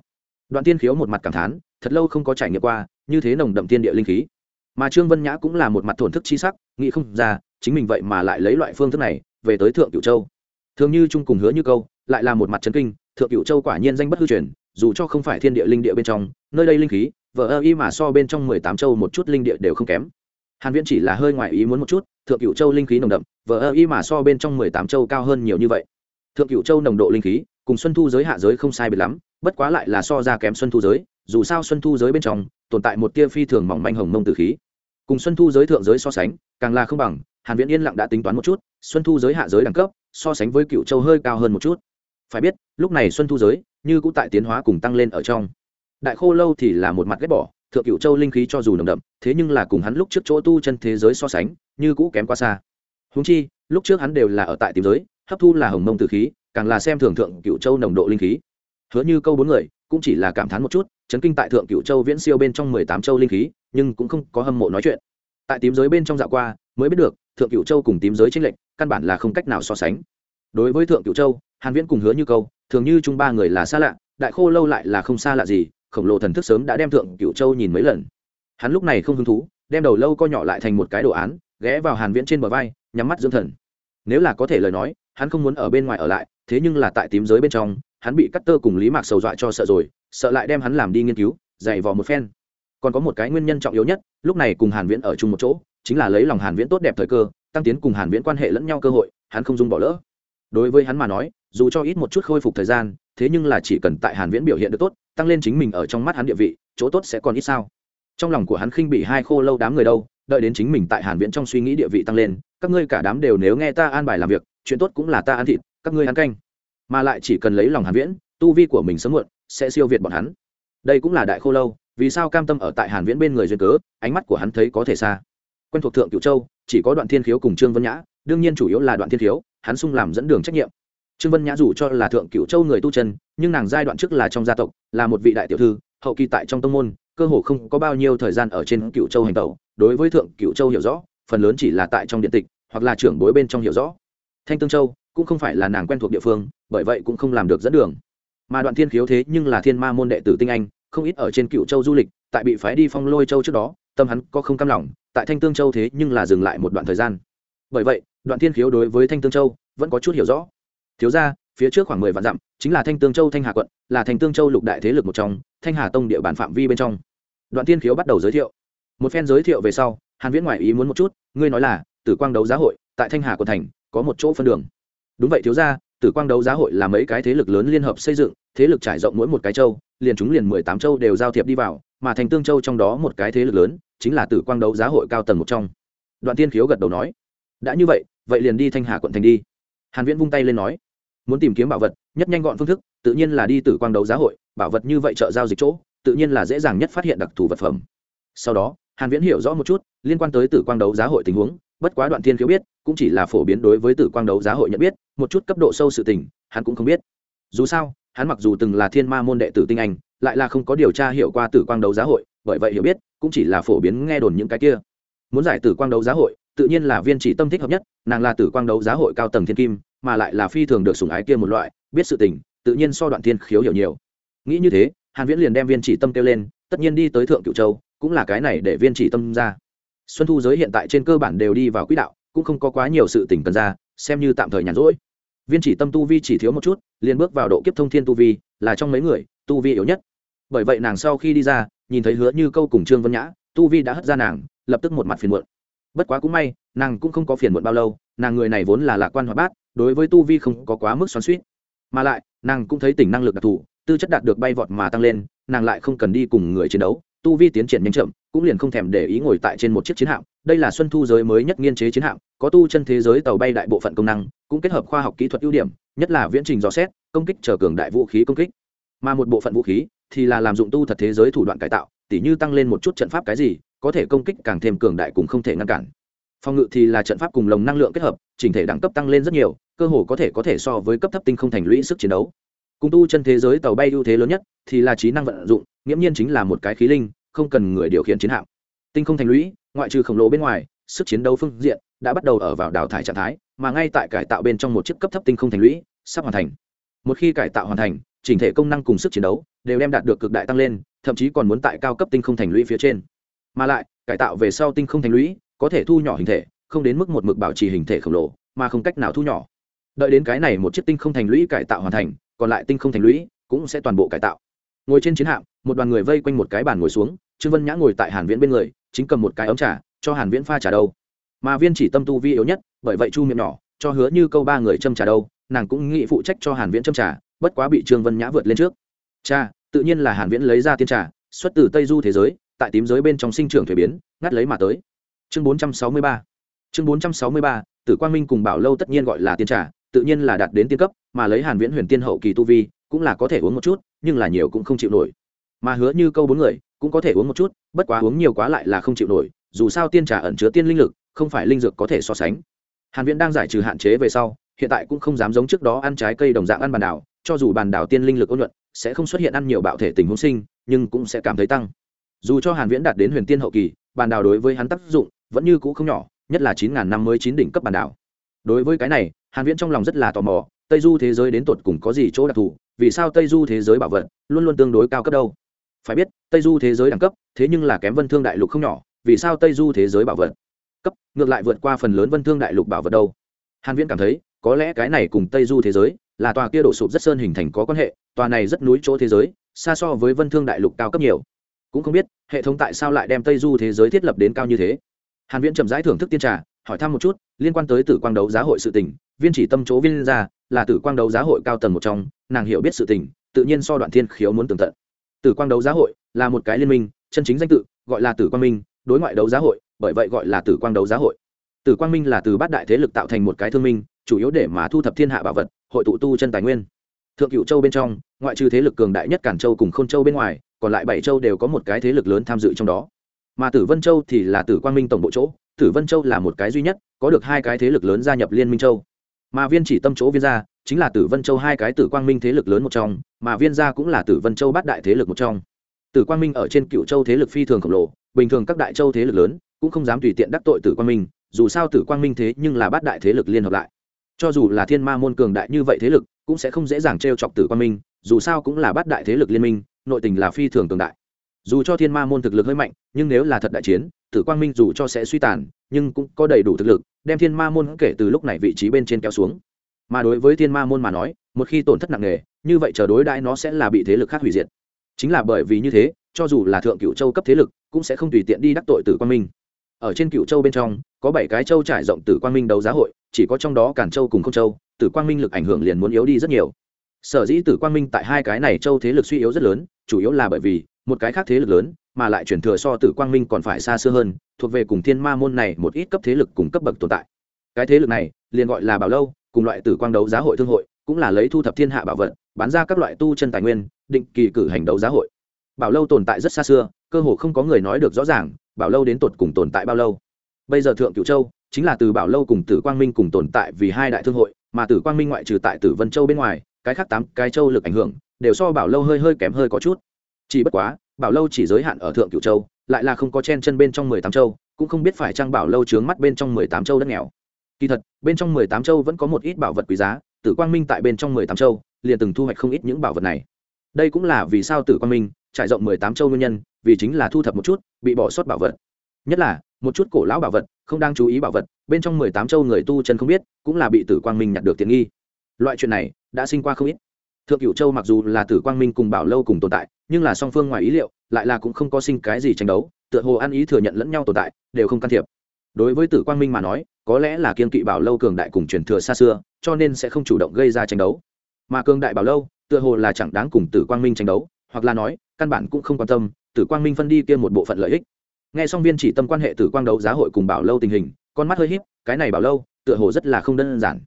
Đoạn tiên khiếu một mặt cảm thán, thật lâu không có trải nghiệm qua, như thế nồng đậm thiên địa linh khí. Mà trương vân nhã cũng là một mặt thổn thức chi sắc, nghĩ không ra, chính mình vậy mà lại lấy loại phương thức này về tới thượng cửu châu. Thường như trung cùng hứa như câu, lại là một mặt trấn kinh, thượng cửu châu quả nhiên danh bất hư truyền, dù cho không phải thiên địa linh địa bên trong, nơi đây linh khí vợ ơ y mà so bên trong mười tám châu một chút linh địa đều không kém. Hàn viễn chỉ là hơi ngoại ý muốn một chút, thượng cửu châu linh khí nồng đậm vợ ơ y mà so bên trong mười tám châu cao hơn nhiều như vậy. Thượng cửu châu nồng độ linh khí, cùng xuân thu giới hạ giới không sai biệt lắm, bất quá lại là so ra kém xuân thu giới, dù sao xuân thu giới bên trong, tồn tại một tia phi thường mỏng manh hồng mông tử khí. Cùng xuân thu giới thượng giới so sánh, càng là không bằng hàn viễn yên lặng đã tính toán một chút, xuân thu giới hạ giới đẳng cấp, so sánh với cựu châu hơi cao hơn một chút. Phải biết, lúc này xuân thu giới như cũng tại tiến hóa cùng tăng lên ở trong. Đại khô lâu thì là một mặt ghét bỏ, thượng cựu châu linh khí cho dù nồng đậm, thế nhưng là cùng hắn lúc trước chỗ tu chân thế giới so sánh, như cũ kém quá xa. Húng chi, lúc trước hắn đều là ở tại tìm giới, hấp thu là hồng mông tử khí, càng là xem thường thượng cựu châu nồng độ linh khí. Hứa như câu bốn người cũng chỉ là cảm thán một chút, chấn kinh tại thượng cựu châu viễn siêu bên trong mười tám châu linh khí, nhưng cũng không có hâm mộ nói chuyện. Tại tím giới bên trong dạo qua, mới biết được thượng cựu châu cùng tím giới tranh lệch, căn bản là không cách nào so sánh. Đối với thượng cựu châu, hàn viễn cùng hứa như câu, thường như chung ba người là xa lạ, đại khô lâu lại là không xa lạ gì, khổng lồ thần thức sớm đã đem thượng cựu châu nhìn mấy lần. Hắn lúc này không hứng thú, đem đầu lâu co nhỏ lại thành một cái đồ án, ghé vào hàn viễn trên bờ vai, nhắm mắt dưỡng thần. Nếu là có thể lời nói, hắn không muốn ở bên ngoài ở lại, thế nhưng là tại tím giới bên trong, hắn bị cắt tơ cùng lý mạc sầu dọa cho sợ rồi, sợ lại đem hắn làm đi nghiên cứu, dày vò một phen. Còn có một cái nguyên nhân trọng yếu nhất, lúc này cùng hàn viễn ở chung một chỗ chính là lấy lòng hàn viễn tốt đẹp thời cơ, tăng tiến cùng hàn viễn quan hệ lẫn nhau cơ hội, hắn không dung bỏ lỡ. Đối với hắn mà nói, dù cho ít một chút khôi phục thời gian, thế nhưng là chỉ cần tại hàn viễn biểu hiện được tốt, tăng lên chính mình ở trong mắt hắn địa vị, chỗ tốt sẽ còn ít sao. Trong lòng của hắn khinh bị hai khô lâu đám người đâu, đợi đến chính mình tại hàn viễn trong suy nghĩ địa vị tăng lên, các ngươi cả đám đều nếu nghe ta an bài làm việc, chuyện tốt cũng là ta ăn thịt, các ngươi ăn canh. Mà lại chỉ cần lấy lòng hàn viễn, tu vi của mình sớm muộn, sẽ siêu việt bọn hắn. Đây cũng là đại khô lâu, vì sao cam tâm ở tại hàn viễn bên người duyên cớ, ánh mắt của hắn thấy có thể xa quen thuộc thượng cửu châu, chỉ có đoạn thiên khiếu cùng trương vân nhã, đương nhiên chủ yếu là đoạn thiên khiếu, hắn sung làm dẫn đường trách nhiệm. Trương vân nhã dù cho là thượng cửu châu người tu chân, nhưng nàng giai đoạn trước là trong gia tộc, là một vị đại tiểu thư, hậu kỳ tại trong tông môn, cơ hồ không có bao nhiêu thời gian ở trên cửu châu hành tẩu, đối với thượng cửu châu hiểu rõ, phần lớn chỉ là tại trong điện tịch, hoặc là trưởng bối bên trong hiểu rõ. Thanh tương châu cũng không phải là nàng quen thuộc địa phương, bởi vậy cũng không làm được dẫn đường. Mà đoạn thiên khiếu thế nhưng là thiên ma môn đệ tử tinh anh, không ít ở trên cựu châu du lịch, tại bị phái đi phong lôi châu trước đó, tâm hắn có không cam lòng tại thanh tương châu thế nhưng là dừng lại một đoạn thời gian. Bởi vậy, đoạn thiên khiếu đối với thanh tương châu vẫn có chút hiểu rõ. Thiếu ra phía trước khoảng mười vạn dặm, chính là thanh tương châu thanh hà quận, là thanh tương châu lục đại thế lực một trong, thanh hà tông địa bàn phạm vi bên trong. Đoạn thiên khiếu bắt đầu giới thiệu. Một phen giới thiệu về sau, hàn viễn ngoại ý muốn một chút, ngươi nói là, tử quang đấu giá hội, tại thanh hà quận thành, có một chỗ phân đường. Đúng vậy thiếu ra tử quang đấu giá hội là mấy cái thế lực lớn liên hợp xây dựng, thế lực trải rộng mỗi một cái châu, liền chúng liền mười tám châu đều giao thiệp đi vào, mà thành tương châu trong đó một cái thế lực lớn chính là tử quang đấu giá hội cao tầng một trong. Đoạn tiên khiếu gật đầu nói, đã như vậy vậy liền đi thanh hà quận thành đi. Hàn viễn vung tay lên nói, muốn tìm kiếm bảo vật, nhất nhanh gọn phương thức, tự nhiên là đi tử quang đấu giá hội, bảo vật như vậy chợ giao dịch chỗ, tự nhiên là dễ dàng nhất phát hiện đặc thù vật phẩm. Sau đó, hàn viễn hiểu rõ một chút, liên quan tới tử quang đấu giá hội tình huống, bất quá đoạn thiên khiếu biết cũng chỉ là phổ biến đối với tử quang đấu giá hội nhận biết, một chút cấp độ sâu sự tình, hắn cũng không biết. Dù sao, hắn mặc dù từng là thiên ma môn đệ tử tinh anh, lại là không có điều tra hiệu qua tử quang đấu giá hội, bởi vậy hiểu biết, cũng chỉ là phổ biến nghe đồn những cái kia. Muốn giải tử quang đấu giá hội, tự nhiên là viên chỉ tâm thích hợp nhất, nàng là tử quang đấu giá hội cao tầng thiên kim, mà lại là phi thường được sủng ái kia một loại, biết sự tình, tự nhiên so đoạn thiên khiếu hiểu nhiều. Nghĩ như thế, hàn viễn liền đem viên chỉ tâm kêu lên, tất nhiên đi tới thượng cựu châu, cũng là cái này để viên chỉ tâm ra. Xuân thu giới hiện tại trên cơ bản đều đi vào quỹ đạo cũng không có quá nhiều sự tình cần ra, xem như tạm thời nhàn rỗi. Viên chỉ tâm tu vi chỉ thiếu một chút, liền bước vào độ kiếp thông thiên tu vi, là trong mấy người, tu vi yếu nhất. Bởi vậy nàng sau khi đi ra, nhìn thấy hứa như câu cùng trương vân nhã, tu vi đã hất ra nàng, lập tức một mặt phiền muộn. Bất quá cũng may, nàng cũng không có phiền muộn bao lâu, nàng người này vốn là lạc quan hoạt bát, đối với tu vi không có quá mức xoắn suýt mà lại, nàng cũng thấy tỉnh năng lực đặc thù, tư chất đạt được bay vọt mà tăng lên, nàng lại không cần đi cùng người chiến đấu tu vi tiến triển nhanh chậm, cũng liền không thèm để ý ngồi tại trên một chiếc chiến hạm. Đây là xuân thu giới mới nhất nghiên chế chiến hạm, có tu chân thế giới tàu bay đại bộ phận công năng, cũng kết hợp khoa học kỹ thuật ưu điểm, nhất là viễn trình dò xét, công kích trở cường đại vũ khí công kích. Mà một bộ phận vũ khí thì là làm dụng tu thật thế giới thủ đoạn cải tạo, tỉ như tăng lên một chút trận pháp cái gì, có thể công kích càng thêm cường đại cũng không thể ngăn cản. Phòng ngự thì là trận pháp cùng lồng năng lượng kết hợp, chỉnh thể đẳng cấp tăng lên rất nhiều, cơ hồ có thể có thể so với cấp thấp tinh không thành lũy sức chiến đấu. Cùng tu chân thế giới tàu bay ưu thế lớn nhất thì là trí năng vận dụng nghiễm nhiên chính là một cái khí linh, không cần người điều khiển chiến hạm. Tinh không thành lũy, ngoại trừ khổng lồ bên ngoài, sức chiến đấu phương diện đã bắt đầu ở vào đào thải trạng thái, mà ngay tại cải tạo bên trong một chiếc cấp thấp tinh không thành lũy, sắp hoàn thành. Một khi cải tạo hoàn thành, chỉnh thể công năng cùng sức chiến đấu đều đem đạt được cực đại tăng lên, thậm chí còn muốn tại cao cấp tinh không thành lũy phía trên. Mà lại, cải tạo về sau tinh không thành lũy có thể thu nhỏ hình thể, không đến mức một mực bảo trì hình thể khổng lồ, mà không cách nào thu nhỏ. Đợi đến cái này một chiếc tinh không thành lũy cải tạo hoàn thành, còn lại tinh không thành lũy cũng sẽ toàn bộ cải tạo ngồi trên chiến hạm, một đoàn người vây quanh một cái bàn ngồi xuống, trương vân nhã ngồi tại hàn viễn bên người, chính cầm một cái ống trà, cho hàn viễn pha trà đâu. Mà viên chỉ tâm tu vi yếu nhất, bởi vậy chu miệng nhỏ, cho hứa như câu ba người châm trà đâu, nàng cũng nghĩ phụ trách cho hàn viễn châm trà, bất quá bị trương vân nhã vượt lên trước. Cha, tự nhiên là hàn viễn lấy ra tiên trà, xuất từ tây du thế giới, tại tím giới bên trong sinh trưởng thủy biến, ngắt lấy mà tới. Chương 463 chương 463 tử quang minh cùng bảo lâu tất nhiên gọi là tiên trà, tự nhiên là đạt đến tiên cấp, mà lấy hàn viễn huyền tiên hậu kỳ tu vi, cũng là có thể uống một chút nhưng là nhiều cũng không chịu nổi. Mà hứa như câu bốn người cũng có thể uống một chút, bất quá uống nhiều quá lại là không chịu nổi, dù sao tiên trà ẩn chứa tiên linh lực, không phải linh dược có thể so sánh. Hàn viễn đang giải trừ hạn chế về sau, hiện tại cũng không dám giống trước đó ăn trái cây đồng dạng ăn bàn đảo, cho dù bàn đảo tiên linh lực ôn nhuận, sẽ không xuất hiện ăn nhiều bạo thể tình huống sinh, nhưng cũng sẽ cảm thấy tăng. Dù cho hàn viễn đạt đến huyền tiên hậu kỳ, bàn đảo đối với hắn tác dụng vẫn như cũ không nhỏ, nhất là chín ngàn năm mới chín đỉnh cấp bàn đảo. Đối với cái này, hàn viễn trong lòng rất là tò mò, tây du thế giới đến tột cùng có gì chỗ đặc thù vì sao tây du thế giới bảo vật luôn luôn tương đối cao cấp đâu? Phải biết, tây du thế giới đẳng cấp, thế nhưng là kém vân thương đại lục không nhỏ, vì sao tây du thế giới bảo vật cấp ngược lại vượt qua phần lớn vân thương đại lục bảo vật đâu? Hàn viễn cảm thấy, có lẽ cái này cùng tây du thế giới là tòa kia đổ sụp rất sơn hình thành có quan hệ, tòa này rất núi chỗ thế giới, xa so với vân thương đại lục cao cấp nhiều. Cũng không biết, hệ thống tại sao lại đem tây du thế giới thiết lập đến cao như thế? Hàn viễn chậm rãi thưởng thức tiên trà, hỏi thăm một chút, liên quan tới tử quang đấu giá hội sự tình viên chỉ tâm chỗ viên ra, là tử quang đấu giá hội cao tầng một trong, nàng hiểu biết sự tình, tự nhiên so đoạn thiên khiếu muốn tường tận. Tử quang đấu giá hội là một cái liên minh, chân chính danh tự, gọi là tử quang minh, đối ngoại đấu giá hội, bởi vậy gọi là tử quang đấu giá hội. Tử quang minh là từ bát đại thế lực tạo thành một cái thương minh, chủ yếu để mà thu thập thiên hạ bảo vật, hội tụ tu chân tài nguyên. Thượng cựu châu bên trong, ngoại trừ thế lực cường đại nhất cản châu cùng k h ô n châu bên ngoài, còn lại bảy châu đều có một cái thế lực lớn tham dự trong đó. Mà tử vân châu thì là tử quang minh tổng bộ chỗ, tử vân châu là một cái duy nhất, có được hai cái thế lực lớn gia nhập liên minh châu mà viên chỉ tâm chỗ viên gia chính là tử vân châu hai cái tử quang minh thế lực lớn một trong, mà viên gia cũng là tử vân châu bát đại thế lực một trong. Tử quang minh ở trên cựu châu thế lực phi thường khổng lồ, bình thường các đại châu thế lực lớn cũng không dám tùy tiện đắc tội tử quang minh, dù sao tử quang minh thế nhưng là bát đại thế lực liên hợp lại. Cho dù là thiên ma môn cường đại như vậy thế lực, cũng sẽ không dễ dàng t r e o chọc tử quang minh, dù sao cũng là bát đại thế lực liên minh, nội tình là phi thường cường đại. Dù cho thiên ma môn thực lực hơi mạnh, nhưng nếu là thật đại chiến tử quang minh dù cho sẽ suy tàn, nhưng cũng có đầy đủ thực lực, đem thiên ma môn kể từ lúc này vị trí bên trên kéo xuống. Mà đối với thiên ma môn mà nói, một khi tổn thất nặng nề, như vậy chờ đối đãi nó sẽ là bị thế lực khác hủy diệt. Chính là bởi vì như thế, cho dù là thượng cựu châu cấp thế lực, cũng sẽ không tùy tiện đi đắc tội tử quang minh. Ở trên cựu châu bên trong, có bảy cái châu trải rộng tử quang minh đấu giá hội, chỉ có trong đó cản châu cùng không châu, tử quang minh lực ảnh hưởng liền muốn yếu đi rất nhiều. Sở dĩ tử quang minh tại hai cái này châu thế lực suy yếu rất lớn chủ yếu là bởi vì, một cái khác thế lực lớn, mà lại chuyển thừa so tử quang minh còn phải xa xưa hơn, thuộc về cùng thiên ma môn này một ít cấp thế lực cùng cấp bậc tồn tại. Cái thế lực này, liền gọi là bảo lâu, cùng loại tử quang đấu giá hội thương hội, cũng là lấy thu thập thiên hạ bảo vật, bán ra các loại tu chân tài nguyên, định kỳ cử hành đấu giá hội. Bảo lâu tồn tại rất xa xưa, cơ hồ không có người nói được rõ ràng, bảo lâu đến tột cùng tồn tại bao lâu. Bây giờ thượng cửu châu, chính là từ bảo lâu cùng tử quang minh cùng tồn tại vì hai đại thương hội, mà tử quang minh ngoại trừ tại tử vân châu bên ngoài, cái khác tám cái châu lực ảnh hưởng đều so bảo lâu hơi hơi kém hơi có chút. Chỉ bất quá, bảo lâu chỉ giới hạn ở thượng cửu châu, lại là không có chen chân bên trong mười tám châu, cũng không biết phải trang bảo lâu trướng mắt bên trong mười tám châu đất nghèo. Kỳ thật, bên trong mười tám châu vẫn có một ít bảo vật quý giá, tử quang minh tại bên trong mười tám châu, liền từng thu hoạch không ít những bảo vật này. Đây cũng là vì sao tử quang minh trải rộng mười tám châu nguyên nhân, vì chính là thu thập một chút, bị bỏ sót bảo vật. Nhất là, một chút cổ lão bảo vật, không đang chú ý bảo vật, bên trong mười tám châu người tu chân không biết, cũng là bị tử quang minh nhặt được tiện nghi. Loại chuyện này đã sinh qua không ít thượng cửu châu mặc dù là tử quang minh cùng bảo lâu cùng tồn tại, nhưng là song phương ngoài ý liệu, lại là cũng không có sinh cái gì tranh đấu, tựa hồ ăn ý thừa nhận lẫn nhau tồn tại, đều không can thiệp. Đối với tử quang minh mà nói, có lẽ là kiên kỵ bảo lâu cường đại cùng truyền thừa xa xưa, cho nên sẽ không chủ động gây ra tranh đấu. Mà cường đại bảo lâu, tựa hồ là chẳng đáng cùng tử quang minh tranh đấu, hoặc là nói, căn bản cũng không quan tâm, tử quang minh phân đi kia một bộ phận lợi ích. Nghe xong viên chỉ tâm quan hệ tử quang đấu giá hội cùng bảo lâu tình hình, con mắt hơi híp, cái này bảo lâu, tựa hồ rất là không đơn giản.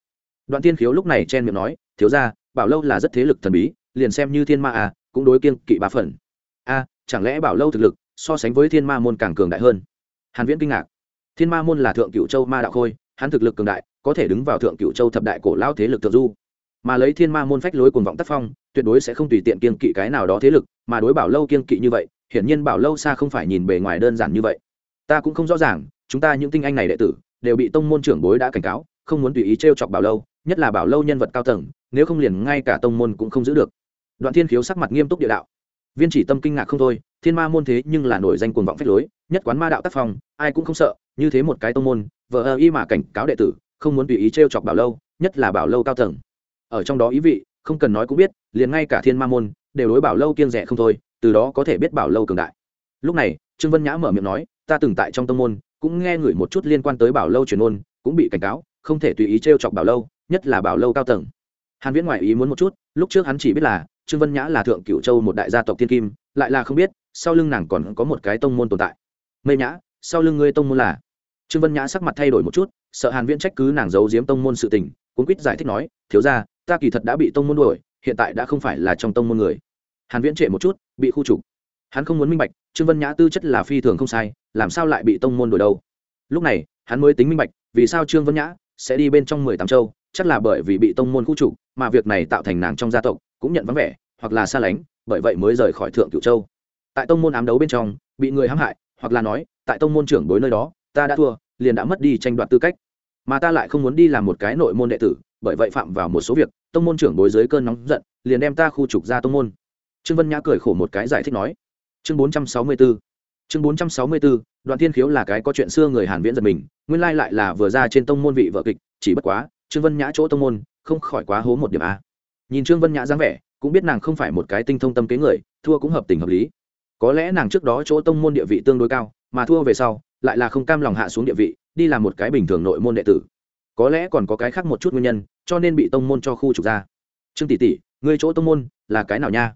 Đoạn tiên khiếu lúc này chen miệng nói, thiếu ra bảo lâu là rất thế lực thần bí, liền xem như thiên ma à cũng đối kiên kỵ ba phần. A chẳng lẽ bảo lâu thực lực so sánh với thiên ma môn càng cường đại hơn? Hàn viễn kinh ngạc. Thiên ma môn là thượng cựu châu ma đạo khôi, hắn thực lực cường đại, có thể đứng vào thượng cựu châu thập đại cổ lao thế lực thượng du. Mà lấy thiên ma môn phách lối cuồng vọng tác phong, tuyệt đối sẽ không tùy tiện kiên kỵ cái nào đó thế lực, mà đối bảo lâu kiên kỵ như vậy, hiển nhiên bảo lâu xa không phải nhìn bề ngoài đơn giản như vậy. Ta cũng không rõ ràng, chúng ta những tinh anh này đệ tử, đều bị tông môn trưởng bối đã cảnh cáo, không muốn tùy ý trêu chọc bảo lâu, nhất là bảo lâu nhân vật cao tầng nếu không liền ngay cả tông môn cũng không giữ được. Đoạn thiên khiếu sắc mặt nghiêm túc địa đạo. Viên chỉ tâm kinh ngạc không thôi, thiên ma môn thế nhưng là nổi danh cuồng vọng phách lối, nhất quán ma đạo tác phong, ai cũng không sợ, như thế một cái tông môn vợ ơ y mà cảnh cáo đệ tử, không muốn tùy ý t chọc bảo lâu, nhất là bảo lâu cao tầng. Ở trong đó ý vị, không cần nói cũng biết, liền ngay cả thiên ma môn, đều đối bảo lâu kiên rẻ không thôi, từ đó có thể biết bảo lâu cường đại. Lúc này, trương vân nhã mở miệng nói, ta từng tại trong tông môn, cũng nghe ngửi một chút liên quan tới bảo lâu truyền ôn cũng bị cảnh cáo, không thể tùy ý t r e o chọc bảo lâu, nhất là bảo lâu cao tầng hàn viễn ngoại ý muốn một chút lúc trước hắn chỉ biết là trương vân nhã là thượng cửu châu một đại gia tộc thiên kim lại là không biết sau lưng nàng còn có một cái tông môn tồn tại. Mây nhã sau lưng ngươi tông môn là? Trương vân nhã sắc mặt thay đổi một chút sợ hàn viễn trách cứ nàng giấu giếm tông môn sự tình cũng quýt giải thích nói thiếu gia, ta kỳ thật đã bị tông môn đuổi hiện tại đã không phải là trong tông môn người. Hàn viễn trệ một chút bị khu trục. Hắn không muốn minh bạch trương vân nhã tư chất là phi thường không sai làm sao lại bị tông môn đuổi đâu? Lúc này hắn mới tính minh bạch vì sao trương vân nhã sẽ đi bên trong mười tám châu chắc là bởi vì bị tông môn khu trục, mà việc này tạo thành nàng trong gia tộc cũng nhận vắng vẻ, hoặc là xa lánh, bởi vậy mới rời khỏi thượng cửu châu. Tại tông môn ám đấu bên trong, bị người hãm hại, hoặc là nói, tại tông môn trưởng bối nơi đó, ta đã thua, liền đã mất đi tranh đoạt tư cách. Mà ta lại không muốn đi làm một cái nội môn đệ tử, bởi vậy phạm vào một số việc, tông môn trưởng bối dưới cơn nóng giận, liền đem ta khu trục ra tông môn. Trương vân nhã cười khổ một cái giải thích nói. Chương bốn trăm sáu mươi b ố chương bốn trăm sáu mươi b ố đoạn thiên khiếu là cái có chuyện xưa người hàn viễn giật mình, nguyên lai lại là vừa ra trên tông môn vị vợ kịch, chỉ bất quá trương vân nhã chỗ tông môn, không khỏi quá hố một điểm a. Nhìn trương vân nhã dáng vẻ, cũng biết nàng không phải một cái tinh thông tâm kế người, thua cũng hợp tình hợp lý. Có lẽ nàng trước đó chỗ tông môn địa vị tương đối cao, mà thua về sau, lại là không cam lòng hạ xuống địa vị, đi làm một cái bình thường nội môn đệ tử. Có lẽ còn có cái khác một chút nguyên nhân, cho nên bị tông môn cho khu trục ra. Trương tỷ tỷ, ngươi chỗ tông môn là cái nào nha?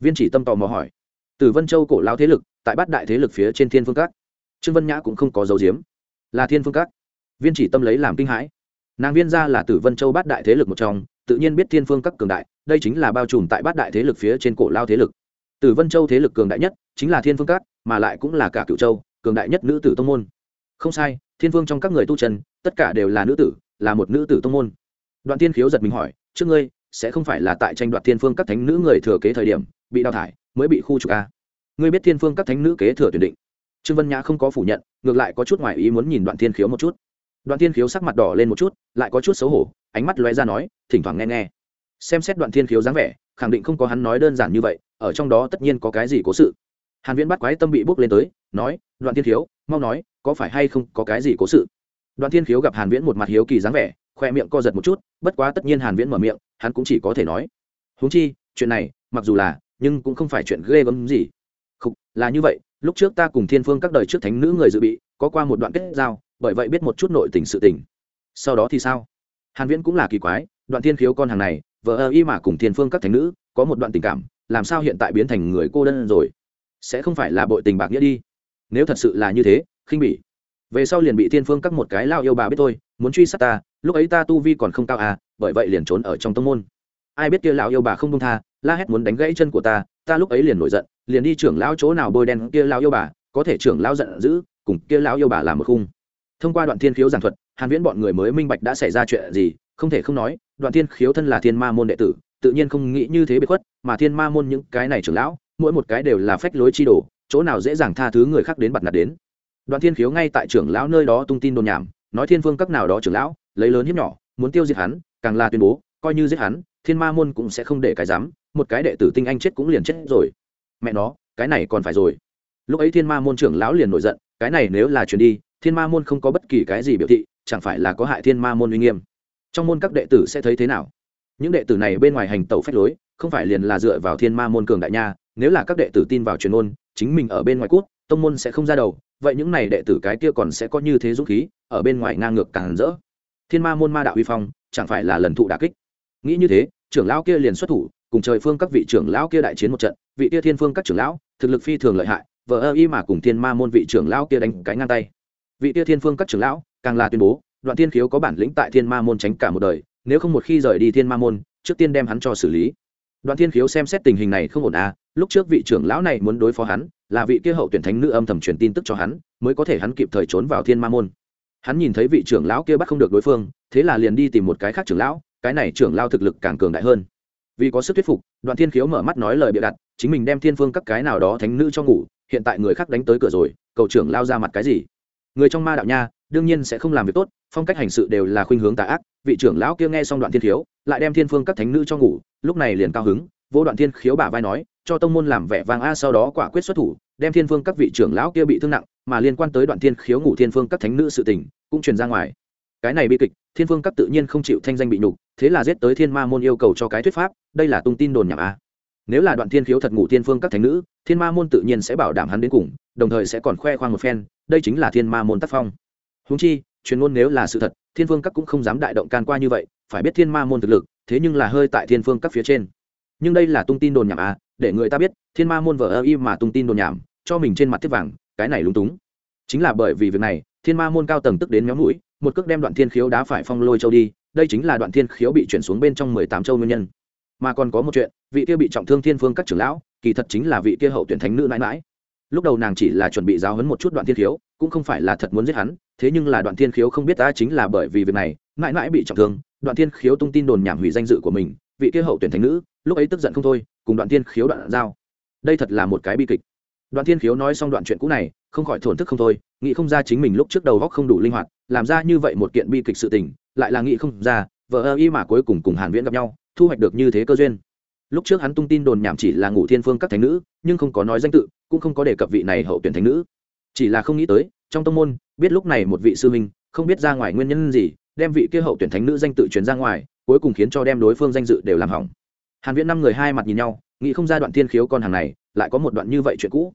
Viên chỉ tâm tò mò hỏi. Từ vân châu cổ lao thế lực, tại bát đại thế lực phía trên thiên phương các. Trương vân nhã cũng không có dấu diếm là thiên phương các. Viên chỉ tâm lấy làm kinh hãi nàng viên gia là tử vân châu bát đại thế lực một trong, tự nhiên biết thiên phương các cường đại, đây chính là bao trùm tại bát đại thế lực phía trên cổ lao thế lực. Tử vân châu thế lực cường đại nhất chính là thiên phương các, mà lại cũng là cả cựu châu, cường đại nhất nữ tử tông môn. Không sai, thiên phương trong các người tu chân, tất cả đều là nữ tử, là một nữ tử tông môn. Đoạn tiên khiếu giật mình hỏi, trước ngươi, sẽ không phải là tại tranh đoạt thiên phương các thánh nữ người thừa kế thời điểm, bị đào thải, mới bị khu trục a ngươi biết thiên phương các thánh nữ kế thừa tuyển định. Trương vân nhã không có phủ nhận, ngược lại có chút ngoài ý muốn nhìn đoạn thiên khiếu một chút đoạn thiên khiếu sắc mặt đỏ lên một chút, lại có chút xấu hổ, ánh mắt lóe ra nói, thỉnh thoảng nghe nghe. Xem xét đoạn thiên khiếu dáng vẻ, khẳng định không có hắn nói đơn giản như vậy, ở trong đó tất nhiên có cái gì cố sự. Hàn viễn bắt quái tâm bị bốc lên tới, nói, đoạn thiên khiếu, mau nói, có phải hay không có cái gì cố sự? Đoạn thiên khiếu gặp hàn viễn một mặt hiếu kỳ dáng vẻ, khoe miệng co giật một chút, bất quá tất nhiên hàn viễn mở miệng, hắn cũng chỉ có thể nói, huống chi, chuyện này, mặc dù là, nhưng cũng không phải chuyện ghê gớm gì. Không là như vậy, lúc trước ta cùng thiên phương các đời trước thánh nữ người dự bị, có qua một đoạn kết giao bởi vậy biết một chút nội tình sự tình. Sau đó thì sao? Hàn viễn cũng là kỳ quái, đoạn thiên khiếu con hàng này vợ ơ y mà cùng thiên phương các thánh nữ, có một đoạn tình cảm, làm sao hiện tại biến thành người cô đơn rồi? Sẽ không phải là bội tình bạc nghĩa đi. Nếu thật sự là như thế, khinh bỉ. Về sau liền bị thiên phương các một cái lao yêu bà biết tôi muốn truy sát ta, lúc ấy ta tu vi còn không cao à bởi vậy liền trốn ở trong tông môn. Ai biết kia lão yêu bà không công tha, la hét muốn đánh gãy chân của ta ta lúc ấy liền nổi giận, liền đi trưởng lão chỗ nào bôi đen kia lão yêu bà, có thể trưởng lão giận dữ, cùng kia lão yêu bà làm một khung thông qua đoạn thiên khiếu giảng thuật, hàn viễn bọn người mới minh bạch đã xảy ra chuyện gì, không thể không nói, đoạn thiên khiếu thân là thiên ma môn đệ tử, tự nhiên không nghĩ như thế biệt khuất, mà thiên ma môn những cái này trưởng lão, mỗi một cái đều là phách lối chi đồ, chỗ nào dễ dàng tha thứ người khác đến bật nạt đến. Đoạn thiên khiếu ngay tại trưởng lão nơi đó tung tin đồn nhảm, nói thiên Vương các nào đó trưởng lão, lấy lớn hiếp nhỏ, muốn tiêu diệt hắn, càng là tuyên bố, coi như giết hắn, thiên ma môn cũng sẽ không để cái dám, một cái đệ tử tinh anh chết cũng liền chết rồi. Mẹ nó, cái này còn phải rồi. Lúc ấy thiên ma môn trưởng lão liền nổi giận, cái này nếu là chuyển đi thiên ma môn không có bất kỳ cái gì biểu thị chẳng phải là có hại thiên ma môn uy nghiêm. Trong môn các đệ tử sẽ thấy thế nào? Những đệ tử này bên ngoài hành tẩu phách lối không phải liền là dựa vào thiên ma môn cường đại nha nếu là các đệ tử tin vào truyền môn, chính mình ở bên ngoài cút tông môn sẽ không ra đầu vậy những này đệ tử cái kia còn sẽ có như thế dũng khí ở bên ngoài ngang ngược càng rỡ. Thiên ma môn ma đạo uy phong chẳng phải là lần thụ đà kích. Nghĩ như thế trưởng lão kia liền xuất thủ cùng trời phương các vị trưởng lão kia đại chiến một trận vị kia thiên phương các trưởng lão thực lực phi thường lợi hại vợ ơ y mà cùng thiên ma môn vị trưởng lão kia đánh cái ngang tay vị tia thiên phương các trưởng lão, càng là tuyên bố, đoạn thiên khiếu có bản lĩnh tại thiên ma môn tránh cả một đời, nếu không một khi rời đi thiên ma môn, trước tiên đem hắn cho xử lý. Đoạn thiên khiếu xem xét tình hình này không ổn à lúc trước vị trưởng lão này muốn đối phó hắn, là vị kia hậu tuyển thánh nữ âm thầm truyền tin tức cho hắn, mới có thể hắn kịp thời trốn vào thiên ma môn. Hắn nhìn thấy vị trưởng lão kia bắt không được đối phương, thế là liền đi tìm một cái khác trưởng lão, cái này trưởng lão thực lực càng cường đại hơn. Vì có sức thuyết phục, đoạn thiên khiếu mở mắt nói lời bịa đặt, chính mình đem thiên phương các cái nào đó thánh nữ cho ngủ, hiện tại người khác đánh tới cửa rồi, cầu trưởng lao ra mặt cái gì? Người trong ma đạo nha, đương nhiên sẽ không làm việc tốt, phong cách hành sự đều là khuynh hướng tà ác, vị trưởng lão kia nghe xong đoạn thiên khiếu, lại đem thiên phương các thánh nữ cho ngủ, lúc này liền cao hứng vô đoạn thiên khiếu bả vai nói, cho tông môn làm vẻ vàng a sau đó quả quyết xuất thủ, đem thiên phương các vị trưởng lão kia bị thương nặng, mà liên quan tới đoạn thiên khiếu ngủ thiên phương các thánh nữ sự tình, cũng truyền ra ngoài. Cái này bi kịch, thiên phương các tự nhiên không chịu thanh danh bị nhục, thế là giết tới thiên ma môn yêu cầu cho cái thuyết pháp, đây là tung tin đồn nhảm a. Nếu là đoạn thiên khiếu thật ngủ thiên phương các thánh nữ, thiên ma môn tự nhiên sẽ bảo đảm hắn đến cùng đồng thời sẽ còn khoe khoang một phen, đây chính là thiên ma môn tác phong. Húng chi, truyền ngôn nếu là sự thật, thiên Vương các cũng không dám đại động can qua như vậy, phải biết thiên ma môn thực lực, thế nhưng là hơi tại thiên Vương các phía trên. Nhưng đây là tung tin đồn nhảm à để người ta biết, thiên ma môn vợ ơ y mà tung tin đồn nhảm, cho mình trên mặt tiếp vàng, cái này lúng túng. Chính là bởi vì việc này, thiên ma môn cao tầng tức đến méo mũi, một cước đem đoạn thiên khiếu đá phải phong lôi châu đi, đây chính là đoạn thiên khiếu bị chuyển xuống bên trong mười tám châu nguyên nhân. Mà còn có một chuyện, vị kia bị trọng thương thiên phương các trưởng lão, kỳ thật chính là vị kia hậu tuyển thánh nữ mãi mãi lúc đầu nàng chỉ là chuẩn bị giáo hấn một chút đoạn thiên khiếu, cũng không phải là thật muốn giết hắn, thế nhưng là đoạn thiên khiếu không biết ta chính là bởi vì việc này, mãi mãi bị trọng thương, đoạn thiên khiếu tung tin đồn nhảm hủy danh dự của mình, vị kia hậu tuyển thành nữ, lúc ấy tức giận không thôi, cùng đoạn thiên khiếu đoạn giao. Đây thật là một cái bi kịch. Đoạn thiên khiếu nói xong đoạn chuyện cũ này, không khỏi thổn thức không thôi, nghĩ không ra chính mình lúc trước đầu góc không đủ linh hoạt, làm ra như vậy một kiện bi kịch sự tình, lại là nghĩ không ra, vợ ơ y mà cuối cùng cùng hàn viễn gặp nhau, thu hoạch được như thế cơ duyên lúc trước hắn tung tin đồn nhảm chỉ là ngủ thiên phương các thánh nữ nhưng không có nói danh tự cũng không có đề cập vị này hậu tuyển thánh nữ. Chỉ là không nghĩ tới trong tông môn biết lúc này một vị sư minh, không biết ra ngoài nguyên nhân gì đem vị kia hậu tuyển thánh nữ danh tự truyền ra ngoài cuối cùng khiến cho đem đối phương danh dự đều làm hỏng. Hàn viễn năm người hai mặt nhìn nhau nghĩ không ra đoạn thiên khiếu con hàng này lại có một đoạn như vậy chuyện cũ.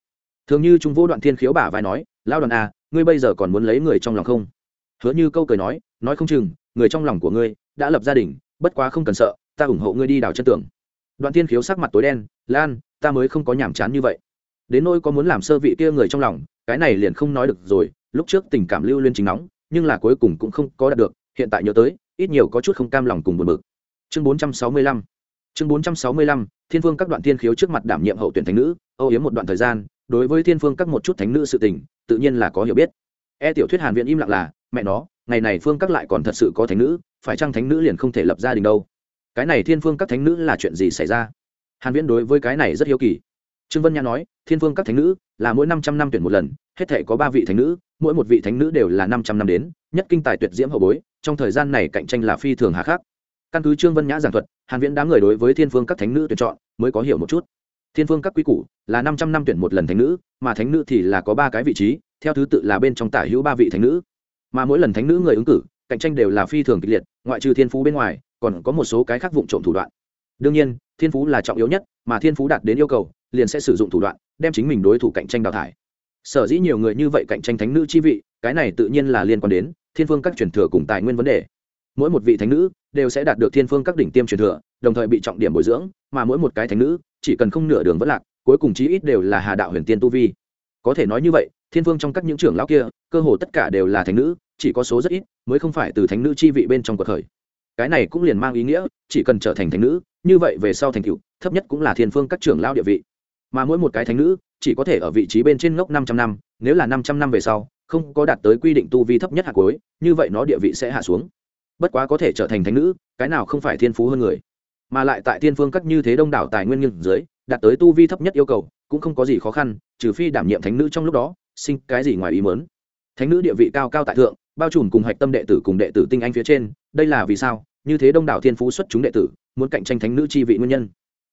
Thường như trung vô đoạn thiên khiếu bả vai nói lao đoàn à ngươi bây giờ còn muốn lấy người trong lòng không? Hứa như câu cười nói nói không chừng người trong lòng của ngươi đã lập gia đình bất quá không cần sợ ta ủng hộ ngươi đi đào chân tường đoạn thiên khiếu sắc mặt tối đen, lan, ta mới không có nhàm chán như vậy. Đến nỗi có muốn làm sơ vị kia người trong lòng, cái này liền không nói được rồi, lúc trước tình cảm lưu liên chính nóng, nhưng là cuối cùng cũng không có đạt được, hiện tại nhớ tới, ít nhiều có chút không cam lòng cùng buồn bực. Chương 465 chương 465 thiên phương các đoạn thiên khiếu trước mặt đảm nhiệm hậu tuyển thánh nữ, âu yếm một đoạn thời gian, đối với thiên phương các một chút thánh nữ sự tình, tự nhiên là có hiểu biết. E tiểu thuyết hàn viện im lặng là, mẹ nó, ngày này phương các lại còn thật sự có thánh nữ, phải chăng thánh nữ liền không thể lập gia đình đâu? Cái này thiên phương các thánh nữ là chuyện gì xảy ra? Hàn viễn đối với cái này rất hiếu kỳ. Trương vân nhã nói, thiên phương các thánh nữ là mỗi 500 năm tuyển một lần, hết thể có ba vị thánh nữ, mỗi một vị thánh nữ đều là 500 năm đến, nhất kinh tài tuyệt diễm hậu bối, trong thời gian này cạnh tranh là phi thường hà khắc. Căn cứ trương vân nhã giảng thuật, hàn viễn đám người đối với thiên phương các thánh nữ tuyển chọn mới có hiểu một chút. Thiên phương các quý củ là 500 năm tuyển một lần thánh nữ, mà thánh nữ thì là có ba cái vị trí, theo thứ tự là bên trong tả hữu ba vị thánh nữ. Mà mỗi lần thánh nữ người ứng cử, cạnh tranh đều là phi thường kịch liệt, ngoại trừ thiên phú bên ngoài còn có một số cái khác vụng trộm thủ đoạn. Đương nhiên, thiên phú là trọng yếu nhất, mà thiên phú đạt đến yêu cầu, liền sẽ sử dụng thủ đoạn, đem chính mình đối thủ cạnh tranh đào thải. Sở dĩ nhiều người như vậy cạnh tranh thánh nữ chi vị, cái này tự nhiên là liên quan đến thiên phương các truyền thừa cùng tài nguyên vấn đề. Mỗi một vị thánh nữ đều sẽ đạt được thiên phương các đỉnh tiêm truyền thừa, đồng thời bị trọng điểm bồi dưỡng, mà mỗi một cái thánh nữ chỉ cần không nửa đường vất lạc, cuối cùng chí ít đều là hà đạo huyền tiên tu vi. Có thể nói như vậy, thiên phương trong các những trưởng lão kia, cơ hồ tất cả đều là thánh nữ, chỉ có số rất ít mới không phải từ thánh nữ chi vị bên trong cuộc khởi cái này cũng liền mang ý nghĩa, chỉ cần trở thành thánh nữ, như vậy về sau thành cựu thấp nhất cũng là thiên phương các trưởng lao địa vị. Mà mỗi một cái thánh nữ, chỉ có thể ở vị trí bên trên ngốc năm trăm năm, nếu là năm trăm năm về sau, không có đạt tới quy định tu vi thấp nhất hạt cuối, như vậy nó địa vị sẽ hạ xuống. Bất quá có thể trở thành thánh nữ, cái nào không phải thiên phú hơn người. Mà lại tại thiên phương các như thế đông đảo tài nguyên nghiêng dưới, đạt tới tu vi thấp nhất yêu cầu, cũng không có gì khó khăn, trừ phi đảm nhiệm thánh nữ trong lúc đó, sinh cái gì ngoài ý mớn thánh nữ địa vị cao cao tại thượng bao trùm cùng hạch tâm đệ tử cùng đệ tử tinh anh phía trên, đây là vì sao? Như thế đông đảo thiên phú xuất chúng đệ tử, muốn cạnh tranh thánh nữ chi vị nguyên nhân.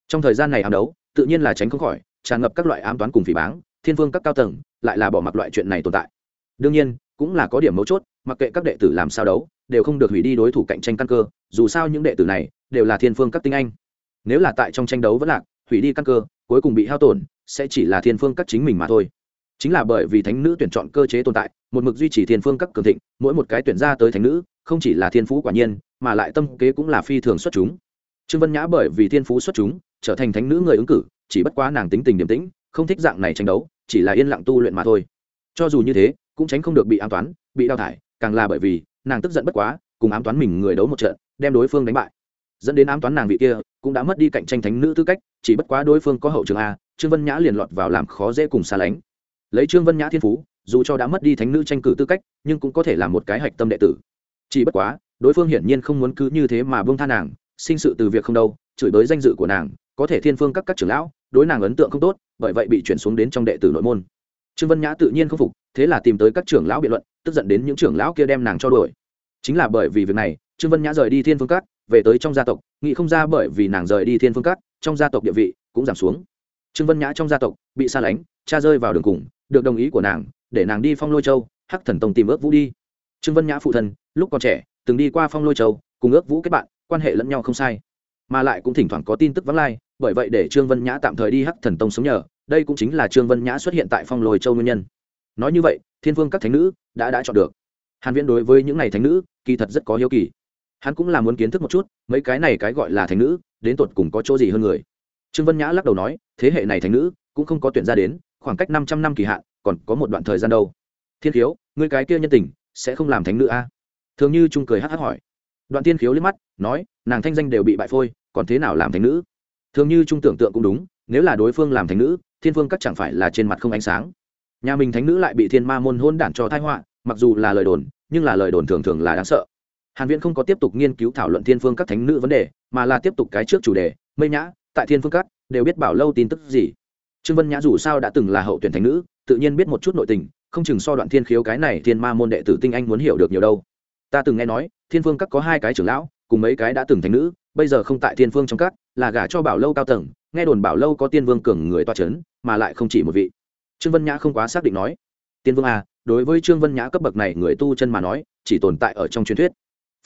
Trong thời gian này ám đấu, tự nhiên là tránh không khỏi, tràn ngập các loại ám toán cùng phỉ báng, thiên vương các cao tầng lại là bỏ mặc loại chuyện này tồn tại. Đương nhiên, cũng là có điểm mấu chốt, mặc kệ các đệ tử làm sao đấu, đều không được hủy đi đối thủ cạnh tranh căn cơ, dù sao những đệ tử này đều là thiên phương các tinh anh. Nếu là tại trong tranh đấu vẫn lạc, hủy đi căn cơ, cuối cùng bị hao tổn, sẽ chỉ là thiên phương các chính mình mà thôi chính là bởi vì thánh nữ tuyển chọn cơ chế tồn tại, một mực duy trì thiên phương các cường thịnh, mỗi một cái tuyển ra tới thánh nữ, không chỉ là thiên phú quả nhiên, mà lại tâm kế cũng là phi thường xuất chúng. Trương vân nhã bởi vì thiên phú xuất chúng, trở thành thánh nữ người ứng cử, chỉ bất quá nàng tính tình điềm tĩnh, không thích dạng này tranh đấu, chỉ là yên lặng tu luyện mà thôi. Cho dù như thế, cũng tránh không được bị ám toán, bị đào thải, càng là bởi vì, nàng tức giận bất quá, cùng ám toán mình người đấu một trận, đem đối phương đánh bại. Dẫn đến ám toán nàng vị kia, cũng đã mất đi cạnh tranh thánh nữ tư cách, chỉ bất quá đối phương có hậu trường a, trương vân nhã liền lọt vào làm khó dễ cùng xa lánh lấy trương vân nhã thiên phú, dù cho đã mất đi thánh nữ tranh cử tư cách, nhưng cũng có thể là một cái hạch tâm đệ tử. Chỉ bất quá, đối phương hiển nhiên không muốn cứ như thế mà bông tha nàng, sinh sự từ việc không đâu, chửi bới danh dự của nàng, có thể thiên phương các các trưởng lão, đối nàng ấn tượng không tốt, bởi vậy bị chuyển xuống đến trong đệ tử nội môn. Trương vân nhã tự nhiên không phục, thế là tìm tới các trưởng lão biện luận, tức giận đến những trưởng lão kia đem nàng cho đuổi. Chính là bởi vì việc này, trương vân nhã rời đi thiên phương các, về tới trong gia tộc, nghĩ không ra bởi vì nàng rời đi thiên phương các, trong gia tộc địa vị cũng giảm xuống. Trương vân nhã trong gia tộc bị xa lánh, cha rơi vào đường cùng được đồng ý của nàng, để nàng đi phong lôi châu, hắc thần tông tìm ước vũ đi. Trương vân nhã phụ thân, lúc còn trẻ, từng đi qua phong lôi châu, cùng ước vũ kết bạn, quan hệ lẫn nhau không sai. Mà lại cũng thỉnh thoảng có tin tức vắng lai, bởi vậy để trương vân nhã tạm thời đi hắc thần tông sống nhờ, đây cũng chính là trương vân nhã xuất hiện tại phong lôi châu nguyên nhân. Nói như vậy, thiên vương các thánh nữ đã đã chọn được. Hàn viễn đối với những này thánh nữ, kỳ thật rất có hiếu kỳ. Hắn cũng là muốn kiến thức một chút, mấy cái này cái gọi là thánh nữ, đến tột cùng có chỗ gì hơn người. Trương vân nhã lắc đầu nói, thế hệ này thánh nữ cũng không có tuyển ra đến khoảng cách 500 năm kỳ hạn, còn có một đoạn thời gian đâu. Thiên khiếu, ngươi cái kia nhân tình, sẽ không làm thánh nữ a? À? thường như trung cười hắt hắt hỏi. Đoạn tiên khiếu liếc mắt, nói, nàng thanh danh đều bị bại phôi, còn thế nào làm thánh nữ? Thường như trung tưởng tượng cũng đúng, nếu là đối phương làm thánh nữ, thiên phương các chẳng phải là trên mặt không ánh sáng. Nhà mình thánh nữ lại bị thiên ma môn hôn đản cho thai họa, mặc dù là lời đồn, nhưng là lời đồn thường thường là đáng sợ. Hàn viễn không có tiếp tục nghiên cứu thảo luận thiên phương các thánh nữ vấn đề, mà là tiếp tục cái trước chủ đề, mây nhã, tại thiên phương các đều biết bảo lâu tin tức gì? Trương vân nhã dù sao đã từng là hậu tuyển thánh nữ, tự nhiên biết một chút nội tình, không chừng so đoạn thiên khiếu cái này thiên ma môn đệ tử tinh anh muốn hiểu được nhiều đâu. Ta từng nghe nói, thiên phương các có hai cái trưởng lão, cùng mấy cái đã từng thánh nữ, bây giờ không tại thiên phương trong các, là gả cho bảo lâu cao tầng, nghe đồn bảo lâu có tiên vương cường người toa c h ấ n mà lại không chỉ một vị. Trương vân nhã không quá xác định nói. Tiên vương à đối với trương vân nhã cấp bậc này người tu chân mà nói, chỉ tồn tại ở trong truyền thuyết.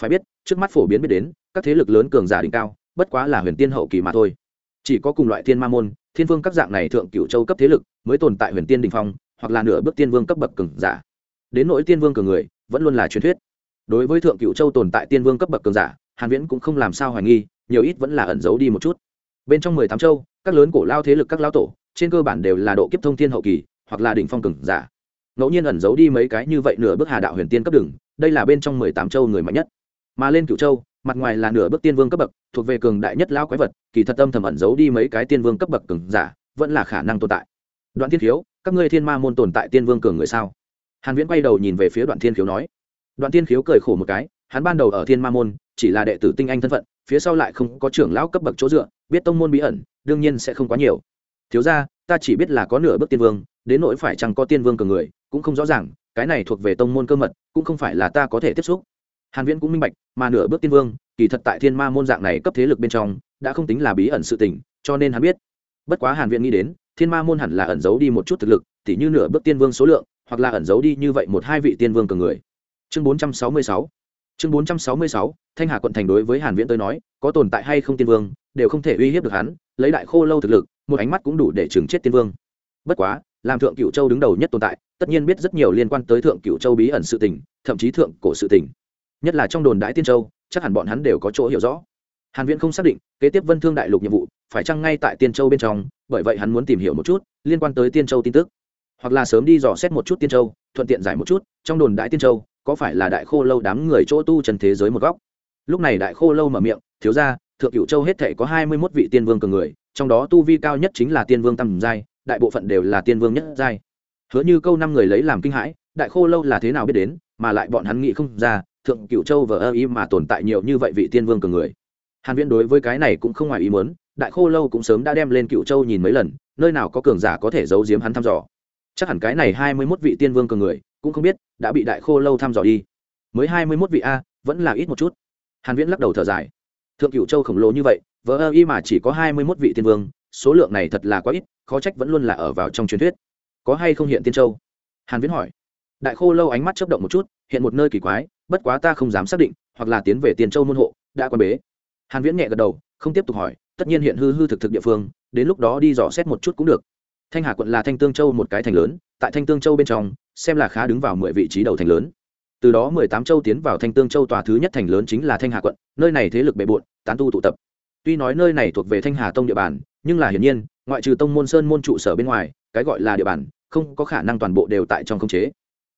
Phải biết, trước mắt phổ biến biết đến, các thế lực lớn cường giả đỉnh cao, bất quá là huyền tiên hậu kỳ mà thôi. Chỉ có cùng loại thiên ma môn thiên vương các dạng này thượng cựu châu cấp thế lực mới tồn tại huyền tiên đình phong, hoặc là nửa bước tiên vương cấp bậc cường giả. Đến nỗi tiên vương cường người, vẫn luôn là truyền thuyết. Đối với thượng cựu châu tồn tại tiên vương cấp bậc cường giả, hàn viễn cũng không làm sao hoài nghi, nhiều ít vẫn là ẩn giấu đi một chút. Bên trong mười tám châu, các lớn cổ lao thế lực các lao tổ, trên cơ bản đều là độ kiếp thông thiên hậu kỳ, hoặc là đỉnh phong cường giả. Ngẫu nhiên ẩn giấu đi mấy cái như vậy nửa bước hà đạo huyền tiên cấp đường, đây là bên trong mười tám châu người mạnh nhất. Mà lên cửu châu mặt ngoài là nửa bước tiên vương cấp bậc, thuộc về cường đại nhất lao quái vật, kỳ thật tâm thầm ẩn giấu đi mấy cái tiên vương cấp bậc cường giả, vẫn là khả năng tồn tại. Đoạn thiên khiếu, các ngươi thiên ma môn tồn tại tiên vương cường người sao? Hàn viễn quay đầu nhìn về phía đoạn thiên khiếu nói. Đoạn thiên khiếu cười khổ một cái, hắn ban đầu ở thiên ma môn, chỉ là đệ tử tinh anh thân phận, phía sau lại không có trưởng lão cấp bậc chỗ dựa, biết tông môn bí ẩn, đương nhiên sẽ không quá nhiều. Thiếu ra ta chỉ biết là có nửa bước tiên vương, đến nỗi phải chăng có tiên vương cường người, cũng không rõ ràng, cái này thuộc về tông môn cơ mật, cũng không phải là ta có thể tiếp xúc hàn viễn cũng minh bạch, mà nửa bước tiên vương, kỳ thật tại thiên ma môn dạng này cấp thế lực bên trong, đã không tính là bí ẩn sự tình, cho nên hắn biết. Bất quá hàn viễn nghĩ đến, thiên ma môn hẳn là ẩn giấu đi một chút thực lực, tỉ như nửa bước tiên vương số lượng, hoặc là ẩn giấu đi như vậy một hai vị tiên vương cường người. Chương 466 chương 466 thanh hà quận thành đối với hàn viễn tới nói, có tồn tại hay không tiên vương, đều không thể uy hiếp được hắn, lấy đại khô lâu thực lực, một ánh mắt cũng đủ để chừng chết tiên vương. Bất quá, làm thượng cựu châu đứng đầu nhất tồn tại, tất nhiên biết rất nhiều liên quan tới thượng cựu châu bí ẩn sự tình, thậm chí thượng cổ sự tình nhất là trong đồn đại tiên châu, chắc hẳn bọn hắn đều có chỗ hiểu rõ. Hàn viễn không xác định, kế tiếp vân thương đại lục nhiệm vụ, phải chăng ngay tại tiên châu bên trong, bởi vậy hắn muốn tìm hiểu một chút liên quan tới tiên châu tin tức. Hoặc là sớm đi dò xét một chút tiên châu, thuận tiện giải một chút, trong đồn đại tiên châu, có phải là đại khô lâu đám người chỗ tu trần thế giới một góc? Lúc này đại khô lâu mở miệng, thiếu ra thượng cửu châu hết thể có hai mươi mốt vị tiên vương cường người, trong đó tu vi cao nhất chính là tiên vương tam giai, đại bộ phận đều là tiên vương nhất giai. Hứa như câu năm người lấy làm kinh hãi, đại khô lâu là thế nào biết đến, mà lại bọn hắn nghĩ không ra thượng cựu châu vờ ơ Y mà tồn tại nhiều như vậy vị tiên vương cường người. Hàn viễn đối với cái này cũng không ngoài ý muốn, đại khô lâu cũng sớm đã đem lên cựu châu nhìn mấy lần, nơi nào có cường giả có thể giấu giếm hắn thăm dò. Chắc hẳn cái này hai mươi 21 vị tiên vương cường người, cũng không biết đã bị đại khô lâu thăm dò đi. Mới hai mươi 21 vị a, vẫn là ít một chút. Hàn viễn lắc đầu thở dài. Thượng cựu châu khổng lồ như vậy, vờ ơ y mà chỉ có hai mươi mốt vị tiên vương, số lượng này thật là quá ít, khó trách vẫn luôn là ở vào trong truyền thuyết. Có hay không hiện tiên châu? Hàn viễn hỏi. Đại khô lâu ánh mắt chớp động một chút, hiện một nơi kỳ quái bất quá ta không dám xác định, hoặc là tiến về Tiền châu môn hộ, đã quan bế. Hàn viễn nhẹ gật đầu, không tiếp tục hỏi, tất nhiên hiện hư hư thực thực địa phương, đến lúc đó đi dò xét một chút cũng được. Thanh hà quận là thanh tương châu một cái thành lớn, tại thanh tương châu bên trong, xem là khá đứng vào mười vị trí đầu thành lớn. Từ đó mười tám châu tiến vào thanh tương châu tòa thứ nhất thành lớn chính là thanh hà quận, nơi này thế lực bề bộn, tán tu tụ tập. Tuy nói nơi này thuộc về thanh hà tông địa bàn, nhưng là hiển nhiên, ngoại trừ tông môn sơn môn trụ sở bên ngoài, cái gọi là địa bàn, không có khả năng toàn bộ đều tại trong khống chế.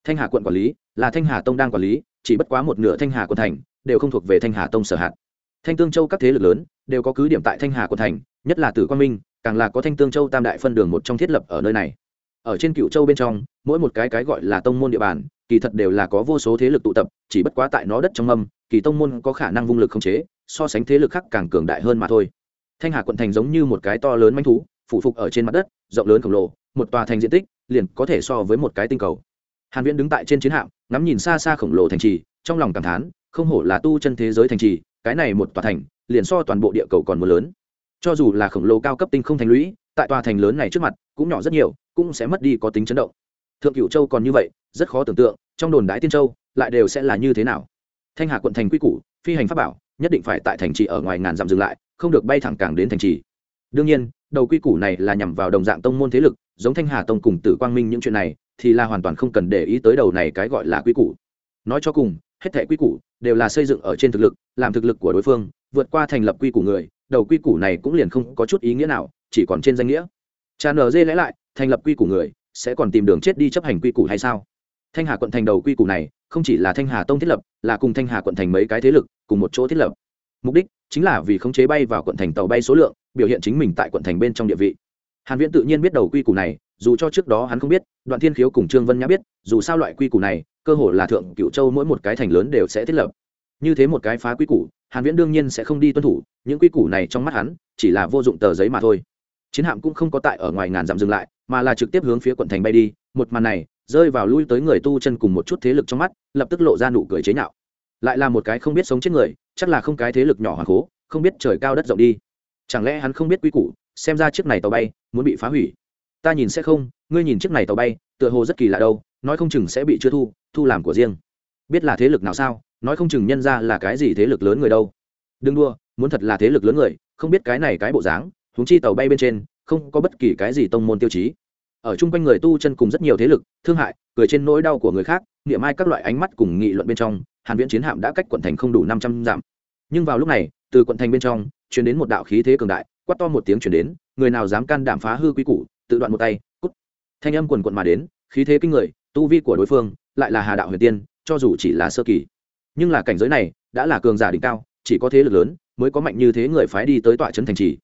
Thanh hà quận quản lý là thanh hà tông đang quản lý chỉ bất quá một nửa thanh hà quận thành, đều không thuộc về thanh hà tông sở hạt. Thanh tương châu các thế lực lớn, đều có cứ điểm tại thanh hà quận thành, nhất là tử quang minh, càng là có thanh tương châu tam đại phân đường một trong thiết lập ở nơi này. Ở trên cựu châu bên trong, mỗi một cái cái gọi là tông môn địa bàn, kỳ thật đều là có vô số thế lực tụ tập, chỉ bất quá tại nó đất trong âm kỳ tông môn có khả năng vung lực khống chế, so sánh thế lực khác càng cường đại hơn mà thôi. Thanh hà quận thành giống như một cái to lớn manh thú, phủ phục ở trên mặt đất, rộng lớn khổng lồ, một tòa thành diện tích, liền có thể so với một cái tinh cầu hàn viễn đứng tại trên chiến hạm, ngắm nhìn xa xa khổng lồ thành trì, trong lòng cảm thán, không hổ là tu chân thế giới thành trì, cái này một tòa thành, liền so toàn bộ địa cầu còn mưa lớn. Cho dù là khổng lồ cao cấp tinh không thành lũy, tại tòa thành lớn này trước mặt, cũng nhỏ rất nhiều, cũng sẽ mất đi có tính chấn động. Thượng cửu châu còn như vậy, rất khó tưởng tượng, trong đồn đái tiên châu, lại đều sẽ là như thế nào. Thanh hà quận thành quy củ, phi hành pháp bảo, nhất định phải tại thành trì ở ngoài ngàn dặm dừng lại, không được bay thẳng càng đến thành trì. Đương nhiên, đầu quy củ này là nhằm vào đồng dạng tông môn thế lực, giống thanh hà tông cùng tử quang minh những chuyện này thì là hoàn toàn không cần để ý tới đầu này cái gọi là quy củ. Nói cho cùng, hết thẻ quy củ đều là xây dựng ở trên thực lực, làm thực lực của đối phương, vượt qua thành lập quy củ người, đầu quy củ này cũng liền không có chút ý nghĩa nào, chỉ còn trên danh nghĩa. Cha nở dê lẽ lại, thành lập quy củ người, sẽ còn tìm đường chết đi chấp hành quy củ hay sao? Thanh hà quận thành đầu quy củ này, không chỉ là thanh hà tông thiết lập, là cùng thanh hà quận thành mấy cái thế lực, cùng một chỗ thiết lập. Mục đích chính là vì khống chế bay vào quận thành tàu bay số lượng, biểu hiện chính mình tại quận thành bên trong địa vị. Hàn viễn tự nhiên biết đầu quy củ này dù cho trước đó hắn không biết, đoạn thiên khiếu cùng trương vân nhã biết, dù sao loại quy củ này, cơ hội là thượng cựu châu mỗi một cái thành lớn đều sẽ thiết lập. Như thế một cái phá quy củ, hàn viễn đương nhiên sẽ không đi tuân thủ, những quy củ này trong mắt hắn, chỉ là vô dụng tờ giấy mà thôi. Chiến hạm cũng không có tại ở ngoài ngàn dặm dừng lại, mà là trực tiếp hướng phía quận thành bay đi, một màn này, rơi vào lui tới người tu chân cùng một chút thế lực trong mắt, lập tức lộ ra nụ cười chế nhạo. Lại là một cái không biết sống chết người, chắc là không cái thế lực nhỏ hoàng cố, không biết trời cao đất rộng đi. Chẳng lẽ hắn không biết quy củ, xem ra chiếc này tàu bay, muốn bị phá hủy ta nhìn sẽ không, ngươi nhìn chiếc này tàu bay, tựa hồ rất kỳ lạ đâu, nói không chừng sẽ bị chưa thu thu làm của riêng. Biết là thế lực nào sao, nói không chừng nhân ra là cái gì thế lực lớn người đâu. Đừng đua muốn thật là thế lực lớn người, không biết cái này cái bộ dáng húng chi tàu bay bên trên, không có bất kỳ cái gì tông môn tiêu chí. Ở chung quanh người tu chân cùng rất nhiều thế lực, thương hại, cười trên nỗi đau của người khác, niệm ai các loại ánh mắt cùng nghị luận bên trong, hàn viễn chiến hạm đã cách quận thành không đủ năm trăm dặm. Nhưng vào lúc này, từ quận thành bên trong, truyền đến một đạo khí thế cường đại, quát to một tiếng truyền đến, người nào dám can đảm phá hư quy củ tự đoạn một tay, cút. Thanh âm quần quận mà đến, khí thế kinh người, tu vi của đối phương lại là hà đạo huyền tiên, cho dù chỉ là sơ kỳ. Nhưng là cảnh giới này đã là cường giả đỉnh cao, chỉ có thế lực lớn mới có mạnh như thế người phái đi tới tọa trấn thành trì.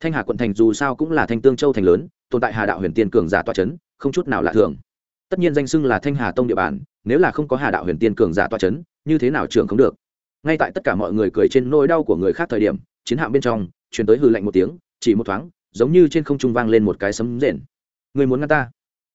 Thanh hà quận thành dù sao cũng là thanh tương châu thành lớn, tồn tại hà đạo huyền tiên cường giả tọa trấn không chút nào lạ thường. Tất nhiên danh xưng là thanh hà tông địa bàn, nếu là không có hà đạo huyền tiên cường giả tọa trấn như thế nào trưởng không được? Ngay tại tất cả mọi người cười trên nỗi đau của người khác thời điểm, chiến hạm bên trong chuyển tới hư lạnh một tiếng, chỉ một thoáng giống như trên không trung vang lên một cái sấm rền. Người muốn ngăn ta?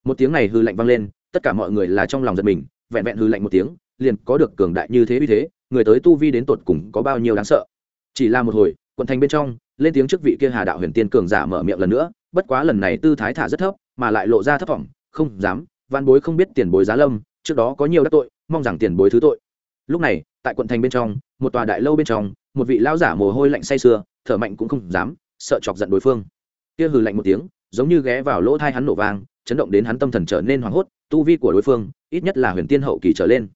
Một tiếng này hư lạnh vang lên, tất cả mọi người là trong lòng giật mình, vẹn vẹn hư lạnh một tiếng, liền có được cường đại như thế uy thế, người tới tu vi đến tột cùng có bao nhiêu đáng sợ. Chỉ là một hồi, quận thành bên trong, lên tiếng trước vị kia hà đạo huyền tiên cường giả mở miệng lần nữa, bất quá lần này tư thái thả rất thấp, mà lại lộ ra thấp vọng, không dám văn bối không biết tiền bối giá lâm, trước đó có nhiều đắc tội, mong rằng tiền bối thứ tội. Lúc này, tại quận thành bên trong, một tòa đại lâu bên trong, một vị lão giả mồ hôi lạnh say sưa, thở mạnh cũng không dám, sợ chọc giận đối phương kia hừ lạnh một tiếng, giống như ghé vào lỗ thai hắn nổ vang, chấn động đến hắn tâm thần trở nên hoảng hốt, tu vi của đối phương, ít nhất là huyền tiên hậu kỳ trở lên.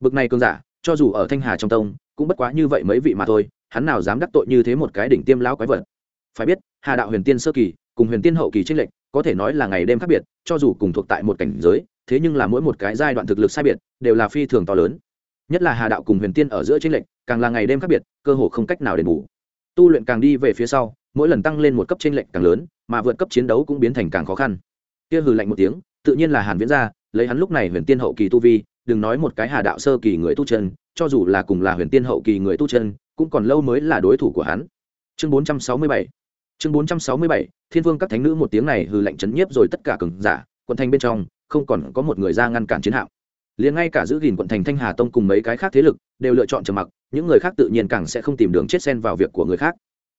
Bực này cơn giả, cho dù ở thanh hà trong tông, cũng bất quá như vậy mấy vị mà thôi, hắn nào dám đắc tội như thế một cái đỉnh tiêm lão quái vật. Phải biết, hà đạo huyền tiên sơ kỳ, cùng huyền tiên hậu kỳ trinh lệch, có thể nói là ngày đêm khác biệt, cho dù cùng thuộc tại một cảnh giới, thế nhưng là mỗi một cái giai đoạn thực lực sai biệt, đều là phi thường to lớn. Nhất là hà đạo cùng huyền tiên ở giữa trinh lệch, càng là ngày đêm khác biệt, cơ hồ không cách nào đền bù. Tu luyện càng đi về phía sau mỗi lần tăng lên một cấp trên lệnh càng lớn, mà vượt cấp chiến đấu cũng biến thành càng khó khăn. Kia hừ lạnh một tiếng, tự nhiên là hàn viễn ra, lấy hắn lúc này huyền tiên hậu kỳ tu vi, đừng nói một cái hà đạo sơ kỳ người tu chân, cho dù là cùng là huyền tiên hậu kỳ người tu chân, cũng còn lâu mới là đối thủ của hắn. Chương 467 chương 467 thiên vương các thánh nữ một tiếng này hừ lạnh chấn nhiếp rồi tất cả cường giả, quận thành bên trong, không còn có một người ra ngăn cản chiến hạm. Liền ngay cả giữ gìn quận thành thanh hà tông cùng mấy cái khác thế lực, đều lựa chọn trầm mặc, những người khác tự nhiên càng sẽ không tìm đường chết xen vào việc của người khác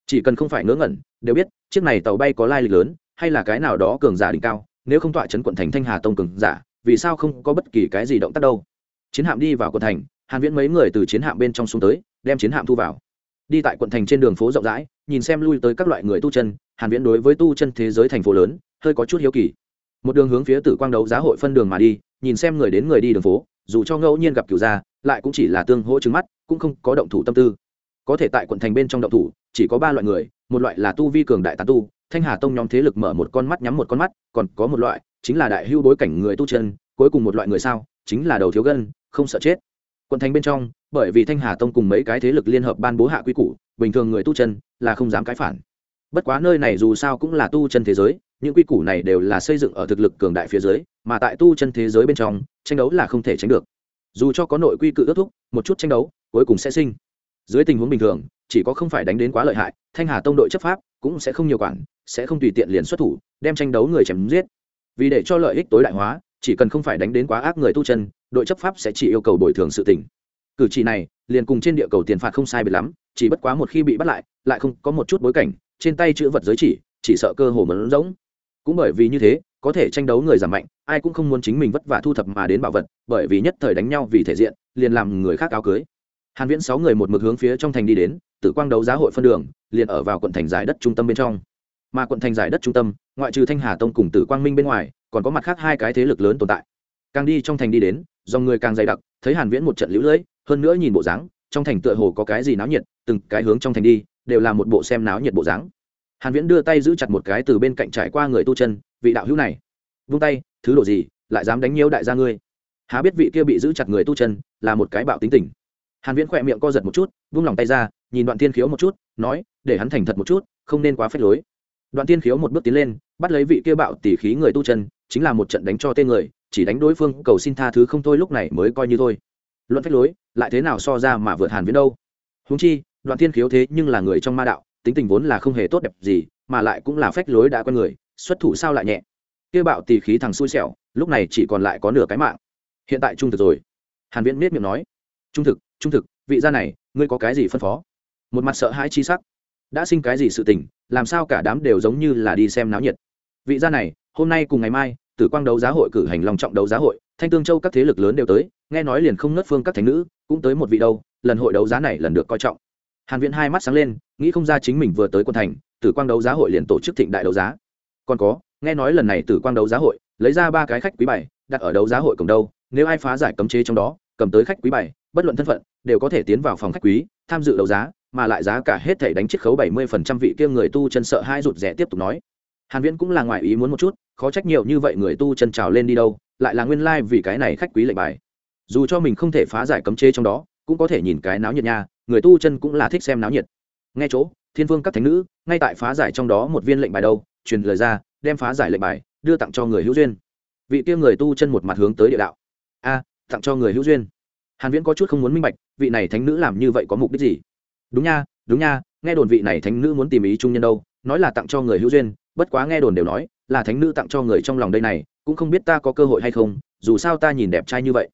chỉ cần không phải ngớ ngẩn, đều biết, chiếc này tàu bay có lai lịch lớn, hay là cái nào đó cường giả đỉnh cao, nếu không tọa chấn quận thành thanh hà tông cường giả, vì sao không có bất kỳ cái gì động tác đâu? Chiến hạm đi vào quận thành, hàn viễn mấy người từ chiến hạm bên trong xuống tới, đem chiến hạm thu vào. Đi tại quận thành trên đường phố rộng rãi, nhìn xem lui tới các loại người tu chân, hàn viễn đối với tu chân thế giới thành phố lớn, hơi có chút hiếu kỳ. Một đường hướng phía tử quang đấu giá hội phân đường mà đi, nhìn xem người đến người đi đường phố, dù cho ngẫu nhiên gặp cửu gia, lại cũng chỉ là tương hỗ trứng mắt, cũng không có động thủ tâm tư có thể tại quận thành bên trong động thủ, chỉ có ba loại người, một loại là tu vi cường đại tán tu, thanh hà tông nhóm thế lực mở một con mắt nhắm một con mắt, còn có một loại chính là đại hưu bối cảnh người tu chân, cuối cùng một loại người sao, chính là đầu thiếu gân, không sợ chết. Quận thành bên trong, bởi vì thanh hà tông cùng mấy cái thế lực liên hợp ban bố hạ quy củ, bình thường người tu chân là không dám cãi phản. Bất quá nơi này dù sao cũng là tu chân thế giới, những quy củ này đều là xây dựng ở thực lực cường đại phía dưới, mà tại tu chân thế giới bên trong, tranh đấu là không thể tránh được. Dù cho có nội quy cự ước thúc, một chút tranh đấu, cuối cùng sẽ sinh dưới tình huống bình thường, chỉ có không phải đánh đến quá lợi hại, thanh hà tông đội chấp pháp cũng sẽ không nhiều quản, sẽ không tùy tiện liền xuất thủ, đem tranh đấu người chém giết. Vì để cho lợi ích tối đại hóa, chỉ cần không phải đánh đến quá ác người tu chân, đội chấp pháp sẽ chỉ yêu cầu bồi thường sự tỉnh cử chỉ này, liền cùng trên địa cầu tiền phạt không sai biệt lắm, chỉ bất quá một khi bị bắt lại lại không có một chút bối cảnh, trên tay chữ vật giới chỉ chỉ sợ cơ hồ mẫn rỗng. Cũng bởi vì như thế, có thể tranh đấu người giảm mạnh, ai cũng không muốn chính mình vất vả thu thập mà đến bảo vật, bởi vì nhất thời đánh nhau vì thể diện, liền làm người khác áo cưới hàn viễn sáu người một mực hướng phía trong thành đi đến, tử quang đấu giá hội phân đường, liền ở vào quận thành giải đất trung tâm bên trong. Mà quận thành giải đất trung tâm, ngoại trừ thanh hà tông cùng tử quang minh bên ngoài, còn có mặt khác hai cái thế lực lớn tồn tại. Càng đi trong thành đi đến, dòng người càng dày đặc, thấy hàn viễn một trận lũ lưỡi, hơn nữa nhìn bộ dáng, trong thành tựa hồ có cái gì náo nhiệt, từng cái hướng trong thành đi, đều là một bộ xem náo nhiệt bộ dáng. Hàn viễn đưa tay giữ chặt một cái từ bên cạnh trải qua người tu chân, vị đạo hữu này, vung tay, thứ đồ gì, lại dám đánh nhiễu đại gia ngươi? Há biết vị kia bị giữ chặt người tu chân, là một cái bạo tính tình hàn viễn khỏe miệng co giật một chút, vung lòng tay ra, nhìn đoạn thiên khiếu một chút, nói, để hắn thành thật một chút, không nên quá phép lối. Đoạn thiên khiếu một bước tiến lên, bắt lấy vị kia bạo tỷ khí người tu chân, chính là một trận đánh cho tên người, chỉ đánh đối phương, cầu xin tha thứ không thôi, lúc này mới coi như thôi. Luận phép lối, lại thế nào so ra mà vượt hàn viễn đâu? Huống chi, đoạn thiên khiếu thế nhưng là người trong ma đạo, tính tình vốn là không hề tốt đẹp gì, mà lại cũng là phách lối đã quen người, xuất thủ sao lại nhẹ. Kia bạo tỷ khí thằng xui xẻo, lúc này chỉ còn lại có nửa cái mạng. Hiện tại trung thực rồi. Hàn viễn miết miệng nói, trung thực trung thực, vị gia này, ngươi có cái gì phân phó? Một mặt sợ hãi chi sắc. Đã sinh cái gì sự tình, làm sao cả đám đều giống như là đi xem náo nhiệt. Vị gia này, hôm nay cùng ngày mai, tử quang đấu giá hội cử hành lòng trọng đấu giá hội, thanh tương châu các thế lực lớn đều tới, nghe nói liền không nớt phương các thánh nữ, cũng tới một vị đâu, lần hội đấu giá này lần được coi trọng. Hàn viễn hai mắt sáng lên, nghĩ không ra chính mình vừa tới quân thành, tử quang đấu giá hội liền tổ chức thịnh đại đấu giá. Còn có, nghe nói lần này tử quang đấu giá hội, lấy ra ba cái khách quý bảy đặt ở đấu giá hội cổng đâu, nếu ai phá giải cấm chế trong đó, cầm tới khách quý bảy bất luận thân phận, đều có thể tiến vào phòng khách quý, tham dự đấu giá, mà lại giá cả hết thể đánh chiết khấu bảy mươi phần trăm vị kia người tu chân sợ hai rụt rẻ tiếp tục nói. Hàn viễn cũng là ngoài ý muốn một chút, khó trách nhiều như vậy người tu chân trào lên đi đâu, lại là nguyên lai like vì cái này khách quý lệnh bài. Dù cho mình không thể phá giải cấm chế trong đó, cũng có thể nhìn cái náo nhiệt nha, người tu chân cũng là thích xem náo nhiệt. Nghe chỗ, thiên vương các thánh nữ, ngay tại phá giải trong đó một viên lệnh bài đâu, truyền lời ra, đem phá giải lệnh bài, đưa tặng cho người hữu duyên. Vị kia người tu chân một mặt hướng tới địa đạo. A, tặng cho người hữu duyên hàn viễn có chút không muốn minh bạch, vị này thánh nữ làm như vậy có mục đích gì? Đúng nha đúng nha, nghe đồn vị này thánh nữ muốn tìm ý trung nhân đâu, nói là tặng cho người hữu duyên, bất quá nghe đồn đều nói là thánh nữ tặng cho người trong lòng đây này, cũng không biết ta có cơ hội hay không, dù sao ta nhìn đẹp trai như vậy.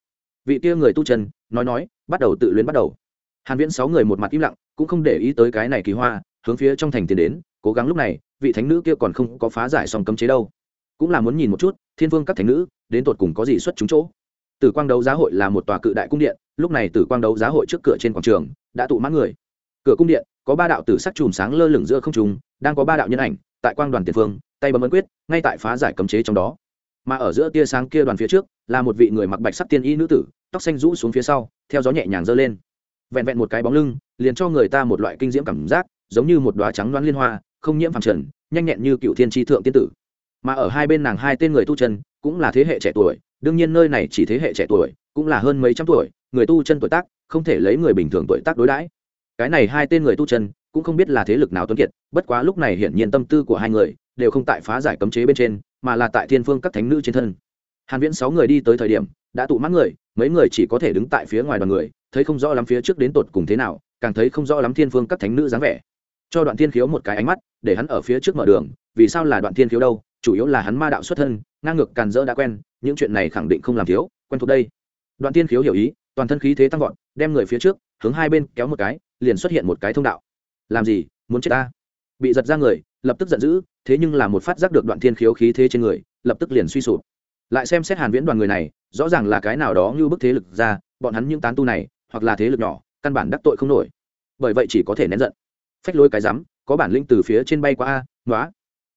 Vị kia người tu chân, nói nói, bắt đầu tự luyến bắt đầu. Hàn viễn sáu người một mặt im lặng, cũng không để ý tới cái này kỳ hoa, hướng phía trong thành tiến đến, cố gắng lúc này, vị thánh nữ kia còn không có phá giải xong cấm chế đâu. Cũng là muốn nhìn một chút, thiên vương các thánh nữ, đến tột cùng có gì xuất chúng chỗ tử quang đấu giá hội là một tòa cự đại cung điện, lúc này tử quang đấu giá hội trước cửa trên quảng trường, đã tụ mãn người. Cửa cung điện, có ba đạo tử sắc chùm sáng lơ lửng giữa không trung, đang có ba đạo nhân ảnh, tại quang đoàn tiền phương, tay bấm ấn quyết, ngay tại phá giải cấm chế trong đó. Mà ở giữa tia sáng kia đoàn phía trước, là một vị người mặc bạch sắc tiên y nữ tử, tóc xanh rũ xuống phía sau, theo gió nhẹ nhàng giơ lên. Vẹn vẹn một cái bóng lưng, liền cho người ta một loại kinh diễm cảm giác, giống như một đoá trắng đoán liên hoa, không nhiễm phẳng trần, nhanh nhẹn như cựu thiên tri thượng tiên tử mà ở hai bên nàng hai tên người tu chân cũng là thế hệ trẻ tuổi, đương nhiên nơi này chỉ thế hệ trẻ tuổi, cũng là hơn mấy trăm tuổi, người tu chân tuổi tác, không thể lấy người bình thường tuổi tác đối đãi. Cái này hai tên người tu chân cũng không biết là thế lực nào tuấn kiệt, bất quá lúc này hiển nhiên tâm tư của hai người đều không tại phá giải cấm chế bên trên, mà là tại thiên phương các thánh nữ trên thân. Hàn viễn sáu người đi tới thời điểm, đã tụ mắt người, mấy người chỉ có thể đứng tại phía ngoài đoàn người, thấy không rõ lắm phía trước đến tột cùng thế nào, càng thấy không rõ lắm thiên phương các thánh nữ dáng vẻ. Cho đoạn thiên khiếu một cái ánh mắt, để hắn ở phía trước mở đường, vì sao là đoạn thiên khiếu đâu? Chủ yếu là hắn ma đạo xuất thân, ngang ngược càn dỡ đã quen, những chuyện này khẳng định không làm thiếu, quen thuộc đây. Đoạn thiên khiếu hiểu ý, toàn thân khí thế tăng vọt, đem người phía trước, hướng hai bên kéo một cái, liền xuất hiện một cái thông đạo. Làm gì, muốn chết ta? Bị giật ra người, lập tức giận dữ, thế nhưng là một phát giác được đoạn thiên khiếu khí thế trên người, lập tức liền suy sụp. Lại xem xét hàn viễn đoàn người này, rõ ràng là cái nào đó như bức thế lực ra, bọn hắn những tán tu này, hoặc là thế lực nhỏ, căn bản đắc tội không nổi. Bởi vậy chỉ có thể nén giận. Phách lôi cái rắm, có bản linh từ phía trên bay qua a nói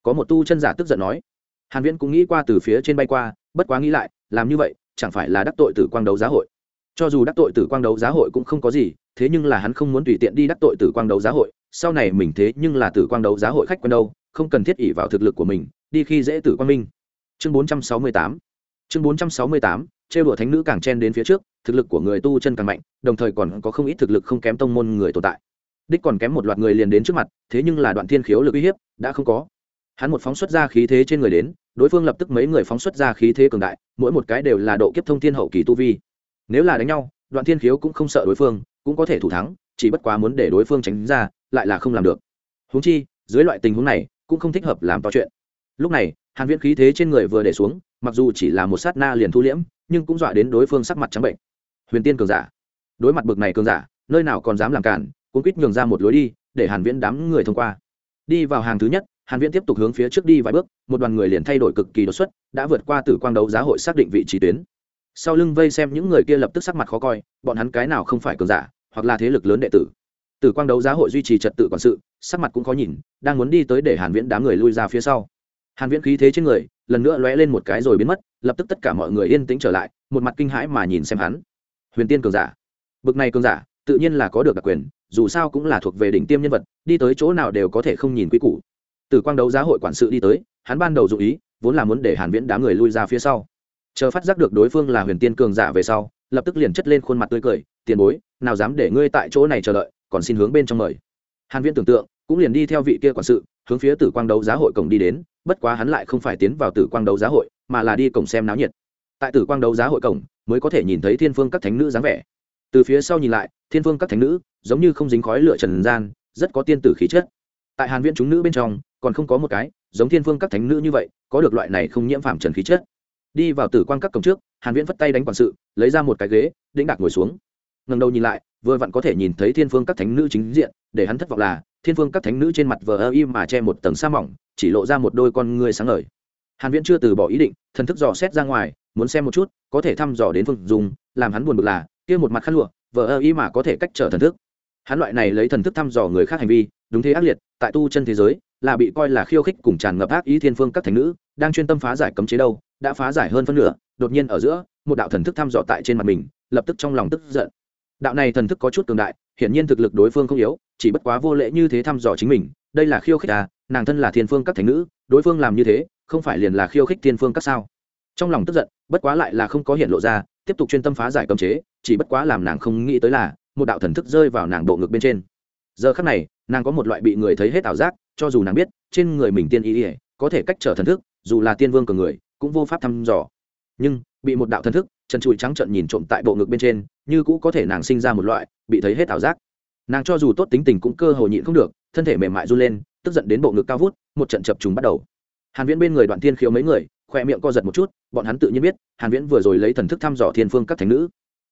có một tu chân giả tức giận nói. Hàn viễn cũng nghĩ qua từ phía trên bay qua, bất quá nghĩ lại, làm như vậy, chẳng phải là đắc tội tử quang đấu giá hội. Cho dù đắc tội tử quang đấu giá hội cũng không có gì, thế nhưng là hắn không muốn tùy tiện đi đắc tội tử quang đấu giá hội, sau này mình thế nhưng là tử quang đấu giá hội khách quen đâu, không cần thiết ỷ vào thực lực của mình, đi khi dễ tử quang minh. Chương 468 chương 468 trêu đùa thánh nữ càng chen đến phía trước, thực lực của người tu chân càng mạnh, đồng thời còn có không ít thực lực không kém tông môn người tồn tại. Đích còn kém một loạt người liền đến trước mặt, thế nhưng là đoạn thiên khiếu lực uy hiếp, đã không có hắn một phóng xuất ra khí thế trên người đến, đối phương lập tức mấy người phóng xuất ra khí thế cường đại, mỗi một cái đều là độ kiếp thông thiên hậu kỳ tu vi. Nếu là đánh nhau, đoạn thiên khiếu cũng không sợ đối phương, cũng có thể thủ thắng, chỉ bất quá muốn để đối phương tránh ra, lại là không làm được. Húng chi, dưới loại tình huống này, cũng không thích hợp làm to chuyện. Lúc này, hàn viễn khí thế trên người vừa để xuống, mặc dù chỉ là một sát na liền thu liễm, nhưng cũng dọa đến đối phương sắc mặt trắng bệnh. Huyền tiên cường giả. Đối mặt bực này cường giả, nơi nào còn dám làm cản cũng quýt nhường ra một lối đi, để hàn viễn đám người thông qua. Đi vào hàng thứ nhất hàn viễn tiếp tục hướng phía trước đi vài bước, một đoàn người liền thay đổi cực kỳ đột xuất, đã vượt qua tử quang đấu giá hội xác định vị trí tuyến. Sau lưng vây xem những người kia lập tức sắc mặt khó coi, bọn hắn cái nào không phải cường giả, hoặc là thế lực lớn đệ tử. Tử quang đấu giá hội duy trì trật tự quản sự, sắc mặt cũng khó nhìn, đang muốn đi tới để hàn viễn đám người lui ra phía sau. Hàn viễn khí thế trên người, lần nữa lóe lên một cái rồi biến mất, lập tức tất cả mọi người yên tĩnh trở lại, một mặt kinh hãi mà nhìn xem hắn. Huyền tiên cường giả. Bực này cường giả, tự nhiên là có được đặc quyền, dù sao cũng là thuộc về đỉnh tiêm nhân vật, đi tới chỗ nào đều có thể không nhìn quý củ từ quang đấu giá hội quản sự đi tới, hắn ban đầu dụ ý, vốn là muốn để hàn viễn đám người lui ra phía sau. Chờ phát giác được đối phương là huyền tiên cường giả về sau, lập tức liền chất lên khuôn mặt tươi cười, tiền bối, nào dám để ngươi tại chỗ này chờ đợi, còn xin hướng bên trong mời. Hàn viễn tưởng tượng, cũng liền đi theo vị kia quản sự, hướng phía tử quang đấu giá hội cổng đi đến, bất quá hắn lại không phải tiến vào tử quang đấu giá hội, mà là đi cổng xem náo nhiệt. Tại tử quang đấu giá hội cổng, mới có thể nhìn thấy thiên phương các thánh nữ dáng vẻ. Từ phía sau nhìn lại, thiên phương các thánh nữ giống như không dính khói lửa trần gian, rất có tiên tử khí chất. Tại hàn viễn chúng nữ bên trong còn không có một cái, giống thiên phương các thánh nữ như vậy, có được loại này không nhiễm phạm trần khí chất. Đi vào tử quang các cổng trước, hàn viễn vất tay đánh quản sự, lấy ra một cái ghế, đĩnh đạc ngồi xuống. Ngẩng đầu nhìn lại, vừa vặn có thể nhìn thấy thiên phương các thánh nữ chính diện, để hắn thất vọng là, thiên phương các thánh nữ trên mặt vờ ơ im mà che một tầng sa mỏng, chỉ lộ ra một đôi con ngươi sáng ngời. Hàn viễn chưa từ bỏ ý định, thần thức dò xét ra ngoài, muốn xem một chút, có thể thăm dò đến phương dùng, làm hắn buồn bực là, kia một mặt khăn lụa, vờ ơ im mà có thể cách trở thần thức hắn loại này lấy thần thức thăm dò người khác hành vi, đúng thế ác liệt, tại tu chân thế giới, là bị coi là khiêu khích cùng tràn ngập ác ý thiên phương các thánh nữ, đang chuyên tâm phá giải cấm chế đâu, đã phá giải hơn phân nửa, đột nhiên ở giữa, một đạo thần thức thăm dò tại trên mặt mình, lập tức trong lòng tức giận. Đạo này thần thức có chút cường đại, hiển nhiên thực lực đối phương không yếu, chỉ bất quá vô lễ như thế thăm dò chính mình, đây là khiêu khích à nàng thân là thiên phương các thành nữ, đối phương làm như thế, không phải liền là khiêu khích thiên phương các sao? Trong lòng tức giận, bất quá lại là không có hiện lộ ra, tiếp tục chuyên tâm phá giải cấm chế, chỉ bất quá làm nàng không nghĩ tới là một đạo thần thức rơi vào nàng bộ ngực bên trên. Giờ khắc này, nàng có một loại bị người thấy hết ảo giác, cho dù nàng biết, trên người mình tiên ý ỉa có thể cách trở thần thức, dù là tiên vương cường người, cũng vô pháp thăm dò. Nhưng, bị một đạo thần thức trần trụi trắng trợn nhìn trộm tại bộ ngực bên trên, như cũ có thể nàng sinh ra một loại, bị thấy hết ảo giác. Nàng cho dù tốt tính tình cũng cơ hồ nhịn không được, thân thể mềm mại run lên, tức giận đến bộ ngực cao vút, một trận chập trùng bắt đầu. Hàn viễn bên người đoạn tiên khiếu mấy người khoe miệng co giật một chút, bọn hắn tự nhiên biết, hàn viễn vừa rồi lấy thần thức thăm dò thiên phương các thánh nữ.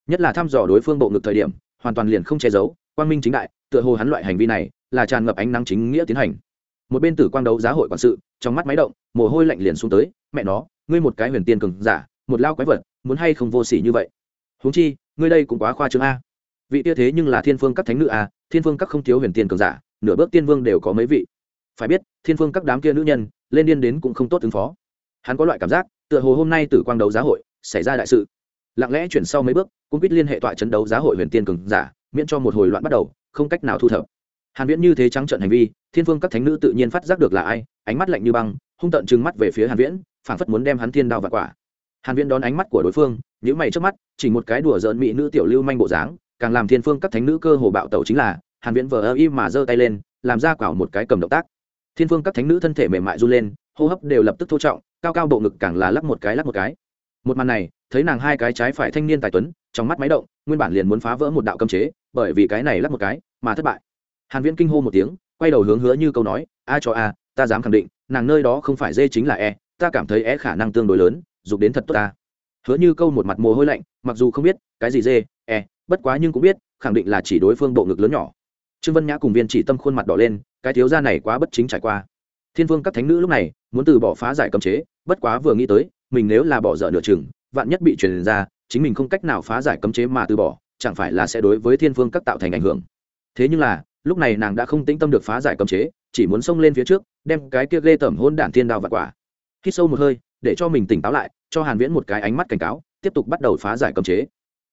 Nhất là thăm dò đối phương bộ ngực thời điểm hoàn toàn liền không che giấu, quang minh chính đại, tựa hồ hắn loại hành vi này là tràn ngập ánh nắng chính nghĩa tiến hành. Một bên tử quang đấu giá hội quản sự, trong mắt máy động, mồ hôi lạnh liền xuống tới, mẹ nó, ngươi một cái huyền tiên cường giả, một lao quái vật, muốn hay không vô sỉ như vậy? Huống chi, ngươi đây cũng quá khoa trương a. Vị tia thế nhưng là thiên phương các thánh nữ a, thiên phương các không thiếu huyền tiên cường giả, nửa bước tiên vương đều có mấy vị. Phải biết, thiên phương các đám kia nữ nhân, lên điên đến cũng không tốt ứng phó. Hắn có loại cảm giác, tựa hồ hôm nay tử quang đấu giá hội, xảy ra đại sự lặng lẽ chuyển sau mấy bước cũng biết liên hệ tọa chấn đấu giá hội huyền tiên cường giả, miễn cho một hồi loạn bắt đầu, không cách nào thu thập. Hàn viễn như thế trắng trợn hành vi, thiên vương các thánh nữ tự nhiên phát giác được là ai, ánh mắt lạnh như băng, hung tợn trừng mắt về phía hàn viễn, phảng phất muốn đem hắn thiên đao vặt quả. Hàn viễn đón ánh mắt của đối phương những mày trước mắt, chỉ một cái đùa giỡn mỹ nữ tiểu lưu manh bộ dáng, càng làm thiên phương các thánh nữ cơ hồ bạo tẩu chính là, hàn viễn vờ ơ im mà giơ tay lên, làm ra quảo một cái cầm động tác. Thiên phương các thánh nữ thân thể mềm mại run lên, hô hấp đều lập tức thô trọng, cao cao bộ ngực càng là lắc một cái lắc một cái một màn này, thấy nàng hai cái trái phải thanh niên tài tuấn, trong mắt máy động, nguyên bản liền muốn phá vỡ một đạo cấm chế, bởi vì cái này lắc một cái, mà thất bại. Hàn viễn kinh hô một tiếng, quay đầu hướng hứa như câu nói, a cho a, ta dám khẳng định, nàng nơi đó không phải dê chính là e ta cảm thấy e khả năng tương đối lớn, dục đến thật tốt ta. Hứa như câu một mặt mồ hôi lạnh, mặc dù không biết, cái gì dê e bất quá nhưng cũng biết, khẳng định là chỉ đối phương bộ ngực lớn nhỏ. Trương vân nhã cùng viên chỉ tâm khuôn mặt đỏ lên, cái thiếu gia này quá bất chính trải qua. Thiên vương các thánh nữ lúc này, muốn từ bỏ phá giải cấm chế, bất quá vừa nghĩ tới mình nếu là bỏ dở nửa chừng, vạn nhất bị truyền ra, chính mình không cách nào phá giải cấm chế mà từ bỏ, chẳng phải là sẽ đối với thiên vương các tạo thành ảnh hưởng. Thế nhưng là, lúc này nàng đã không tĩnh tâm được phá giải cấm chế, chỉ muốn xông lên phía trước, đem cái kia ghê tởm hôn đản thiên đao và quả. Hít sâu một hơi, để cho mình tỉnh táo lại, cho hàn viễn một cái ánh mắt cảnh cáo, tiếp tục bắt đầu phá giải cấm chế.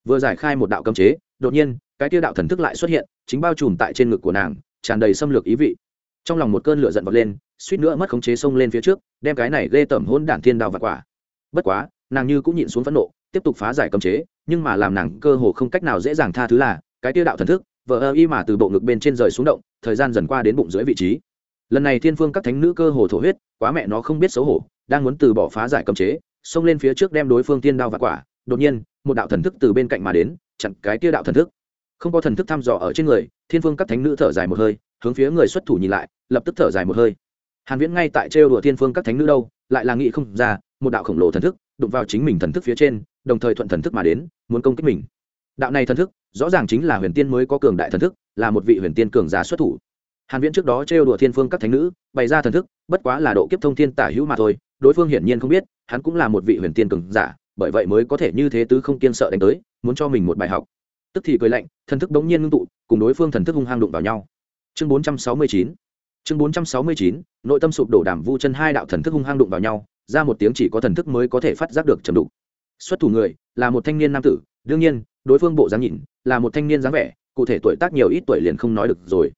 Vừa giải khai một đạo cấm chế, đột nhiên, cái kia đạo thần thức lại xuất hiện, chính bao trùm tại trên ngực của nàng, tràn đầy xâm lược ý vị. Trong lòng một cơn lửa giận vọt lên, suýt nữa mất khống chế xông lên phía trước, đem cái này ghê tởm hôn đản thiên đao và quả bất quá, nàng như cũng nhịn xuống phẫn nộ, tiếp tục phá giải cấm chế, nhưng mà làm nàng cơ hồ không cách nào dễ dàng tha thứ là, cái tiêu đạo thần thức vợ ơ y mà từ bộ ngực bên trên rời xuống động, thời gian dần qua đến bụng dưới vị trí. Lần này thiên phương các thánh nữ cơ hồ thổ huyết, quá mẹ nó không biết xấu hổ, đang muốn từ bỏ phá giải cấm chế, xông lên phía trước đem đối phương tiên đao và quả. Đột nhiên, một đạo thần thức từ bên cạnh mà đến, chặn cái tiêu đạo thần thức. Không có thần thức thăm dò ở trên người, thiên phương các thánh nữ thở dài một hơi, hướng phía người xuất thủ nhìn lại, lập tức thở dài một hơi. Hàn viễn ngay tại trêu đùa thiên phương các thánh nữ đâu, lại là nghĩ không ra một đạo khổng lồ thần thức đụng vào chính mình thần thức phía trên, đồng thời thuận thần thức mà đến, muốn công kích mình. Đạo này thần thức, rõ ràng chính là huyền tiên mới có cường đại thần thức, là một vị huyền tiên cường giả xuất thủ. Hàn viễn trước đó trêu đùa thiên phương các thánh nữ, bày ra thần thức, bất quá là độ kiếp thông thiên tả hữu mà thôi, đối phương hiển nhiên không biết, hắn cũng là một vị huyền tiên cường giả, bởi vậy mới có thể như thế tứ không kiên sợ đánh tới, muốn cho mình một bài học. Tức thì cười lạnh, thần thức đống nhiên ngưng tụ, cùng đối phương thần thức hung hăng đụng vào nhau. Chương 469 chương 469 nội tâm sụp đổ đàm vu chân hai đạo thần thức hung hăng đụng vào nhau ra một tiếng chỉ có thần thức mới có thể phát giác được trầm đục. Xuất thủ người, là một thanh niên nam tử, đương nhiên, đối phương bộ dáng nhìn, là một thanh niên dáng vẻ, cụ thể tuổi tác nhiều ít tuổi liền không nói được rồi.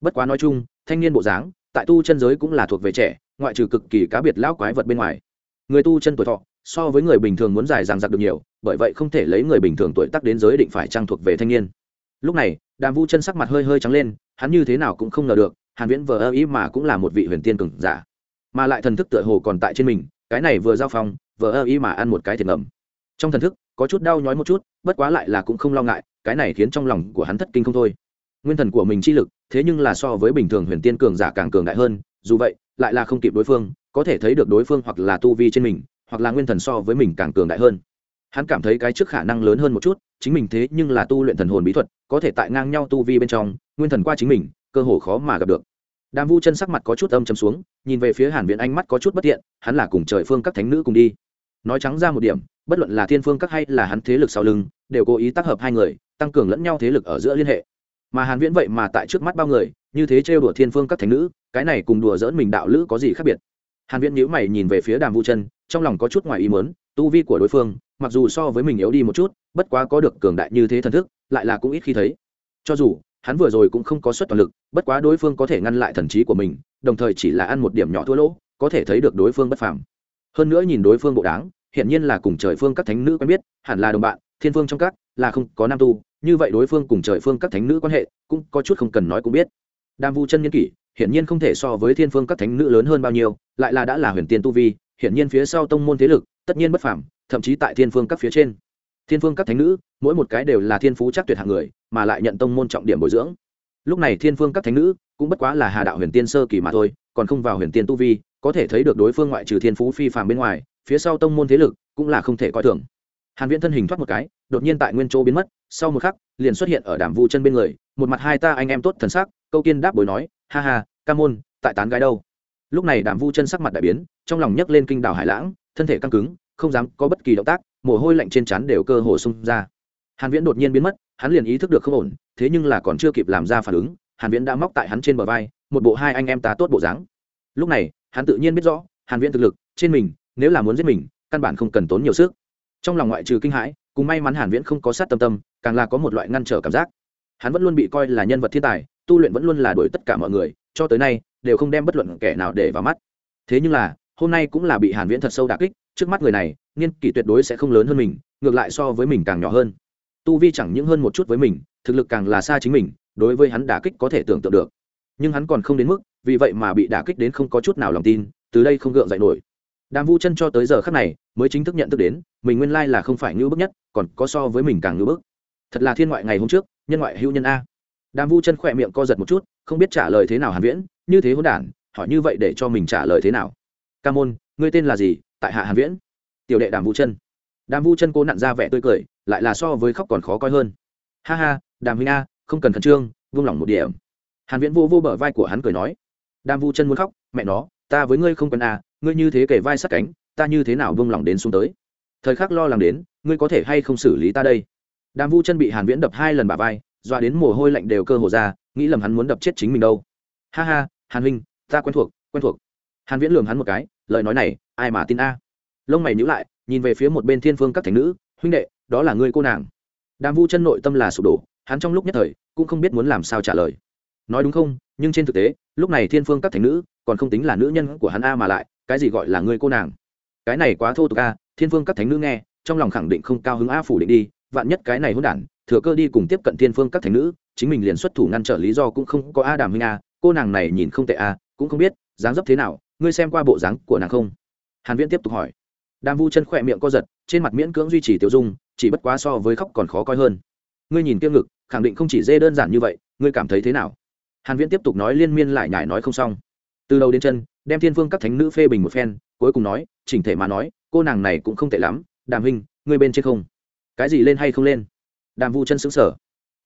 Bất quá nói chung, thanh niên bộ dáng, tại tu chân giới cũng là thuộc về trẻ, ngoại trừ cực kỳ cá biệt lão quái vật bên ngoài. Người tu chân tuổi thọ, so với người bình thường muốn dài dằng dặc được nhiều, bởi vậy không thể lấy người bình thường tuổi tác đến giới định phải trang thuộc về thanh niên. Lúc này, đàm vu chân sắc mặt hơi hơi trắng lên, hắn như thế nào cũng không ngờ được, hàn viễn vờ ơ ý mà cũng là một vị huyền tiên cường giả. Mà lại thần thức tựa hồ còn tại trên mình cái này vừa giao phong vờ ơ y mà ăn một cái thiệt ngầm. Trong thần thức, có chút đau nhói một chút, bất quá lại là cũng không lo ngại, cái này khiến trong lòng của hắn thất kinh không thôi. Nguyên thần của mình chi lực, thế nhưng là so với bình thường huyền tiên cường giả càng cường đại hơn, dù vậy, lại là không kịp đối phương, có thể thấy được đối phương hoặc là tu vi trên mình, hoặc là nguyên thần so với mình càng cường đại hơn. Hắn cảm thấy cái trước khả năng lớn hơn một chút, chính mình thế nhưng là tu luyện thần hồn bí thuật, có thể tại ngang nhau tu vi bên trong, nguyên thần qua chính mình, cơ hồ khó mà gặp được đàm vu chân sắc mặt có chút âm chấm xuống, nhìn về phía hàn viễn ánh mắt có chút bất tiện, hắn là cùng trời phương các thánh nữ cùng đi. Nói trắng ra một điểm, bất luận là thiên phương các hay là hắn thế lực sau lưng, đều cố ý tác hợp hai người, tăng cường lẫn nhau thế lực ở giữa liên hệ. Mà hàn viễn vậy mà tại trước mắt bao người, như thế trêu đùa thiên phương các thánh nữ, cái này cùng đùa dỡn mình đạo lữ có gì khác biệt? Hàn viễn nhíu mày nhìn về phía đàm vu chân, trong lòng có chút ngoài ý muốn, tu vi của đối phương, mặc dù so với mình yếu đi một chút, bất quá có được cường đại như thế thần thức, lại là cũng ít khi thấy. Cho dù hắn vừa rồi cũng không có suất toàn lực, bất quá đối phương có thể ngăn lại thần trí của mình, đồng thời chỉ là ăn một điểm nhỏ thua lỗ, có thể thấy được đối phương bất phàm. Hơn nữa nhìn đối phương bộ đáng hiện nhiên là cùng trời phương các thánh nữ quen biết, hẳn là đồng bạn, thiên phương trong các, là không có nam tu, như vậy đối phương cùng trời phương các thánh nữ quan hệ, cũng có chút không cần nói cũng biết. Đam vu chân nhân kỷ, hiển nhiên không thể so với thiên phương các thánh nữ lớn hơn bao nhiêu, lại là đã là huyền tiên tu vi, hiển nhiên phía sau tông môn thế lực, tất nhiên bất phàm, thậm chí tại thiên phương các phía trên. Thiên phương các thánh nữ, mỗi một cái đều là thiên phú chắc tuyệt hạng người mà lại nhận tông môn trọng điểm bồi dưỡng. Lúc này thiên phương các thánh nữ cũng bất quá là hà đạo huyền tiên sơ kỳ mà thôi, còn không vào huyền tiên tu vi, có thể thấy được đối phương ngoại trừ thiên phú phi phàm bên ngoài, phía sau tông môn thế lực cũng là không thể coi thường. Hàn viễn thân hình thoát một cái, đột nhiên tại nguyên chỗ biến mất, sau một khắc, liền xuất hiện ở đàm vu chân bên người, một mặt hai ta anh em tốt thần sắc, câu tiên đáp bồi nói, ha ha, ca môn, tại tán gái đâu? Lúc này đàm vu chân sắc mặt đại biến, trong lòng nhấc lên kinh đảo hải lãng, thân thể căng cứng, không dám có bất kỳ động tác, mồ hôi lạnh trên trán đều cơ hồ xung ra. Hàn viễn đột nhiên biến mất hắn liền ý thức được không ổn, thế nhưng là còn chưa kịp làm ra phản ứng, hàn viễn đã móc tại hắn trên bờ vai, một bộ hai anh em ta tốt bộ dáng. Lúc này, hắn tự nhiên biết rõ, hàn viễn thực lực, trên mình, nếu là muốn giết mình, căn bản không cần tốn nhiều sức. Trong lòng ngoại trừ kinh hãi, cùng may mắn hàn viễn không có sát tâm tâm, càng là có một loại ngăn trở cảm giác. Hắn vẫn luôn bị coi là nhân vật thiên tài, tu luyện vẫn luôn là đuổi tất cả mọi người, cho tới nay, đều không đem bất luận kẻ nào để vào mắt. Thế nhưng là, hôm nay cũng là bị hàn viễn thật sâu đả kích, trước mắt người này, niên kỷ tuyệt đối sẽ không lớn hơn mình, ngược lại so với mình càng nhỏ hơn tu vi chẳng những hơn một chút với mình, thực lực càng là xa chính mình, đối với hắn đả kích có thể tưởng tượng được. Nhưng hắn còn không đến mức, vì vậy mà bị đả kích đến không có chút nào lòng tin, từ đây không gượng dậy nổi. Đàm vu chân cho tới giờ khắc này, mới chính thức nhận thức đến, mình nguyên lai là không phải ngưỡng bức nhất, còn có so với mình càng ngưỡng bức. Thật là thiên ngoại ngày hôm trước, nhân ngoại hữu nhân a. Đàm vu chân khỏe miệng co giật một chút, không biết trả lời thế nào hàn viễn, như thế hỗn đản, hỏi như vậy để cho mình trả lời thế nào? Ca môn, ngươi tên là gì? Tại hạ hàn viễn. Tiểu đệ đàm vu chân đàm vu chân cố nặn ra vẻ tươi cười, lại là so với khóc còn khó coi hơn. Ha ha, đàm huynh a, không cần khẩn trương, vung lòng một điểm. Hàn viễn vô vô bờ vai của hắn cười nói. Đàm vu chân muốn khóc, mẹ nó, ta với ngươi không cần a ngươi như thế kể vai sát cánh, ta như thế nào vung lòng đến xuống tới. Thời khắc lo lắng đến, ngươi có thể hay không xử lý ta đây? Đàm vu chân bị hàn viễn đập hai lần bả vai, dọa đến mồ hôi lạnh đều cơ hồ ra, nghĩ lầm hắn muốn đập chết chính mình đâu. Ha ha, hàn huynh, ta quen thuộc quen thuộc. Hàn viễn lườm hắn một cái, lời nói này, ai mà tin a? Lông mày nhíu lại nhìn về phía một bên thiên phương các Thánh nữ, huynh đệ, đó là ngươi cô nàng. Đàm vu chân nội tâm là sụp đổ, hắn trong lúc nhất thời cũng không biết muốn làm sao trả lời. Nói đúng không, nhưng trên thực tế, lúc này thiên phương các Thánh nữ còn không tính là nữ nhân của hắn a mà lại, cái gì gọi là ngươi cô nàng? Cái này quá thô tục a, thiên phương các thánh nữ nghe, trong lòng khẳng định không cao hứng a phủ định đi, vạn nhất cái này hôn đản, thừa cơ đi cùng tiếp cận thiên phương các thánh nữ, chính mình liền xuất thủ ngăn trở lý do cũng không có a đàm huynh a, cô nàng này nhìn không tệ a, cũng không biết, dáng dấp thế nào, ngươi xem qua bộ dáng của nàng không? Hàn viễn tiếp tục hỏi đàm vu chân khỏe miệng co giật, trên mặt miễn cưỡng duy trì tiêu dung, chỉ bất quá so với khóc còn khó coi hơn. Ngươi nhìn kiêng ngực, khẳng định không chỉ dê đơn giản như vậy, ngươi cảm thấy thế nào? Hàn viễn tiếp tục nói liên miên lại nhải nói không xong. Từ đầu đến chân, đem thiên vương các thánh nữ phê bình một phen, cuối cùng nói, chỉnh thể mà nói, cô nàng này cũng không tệ lắm, đàm huynh, ngươi bên trên không? Cái gì lên hay không lên? Đàm vu chân sững sờ.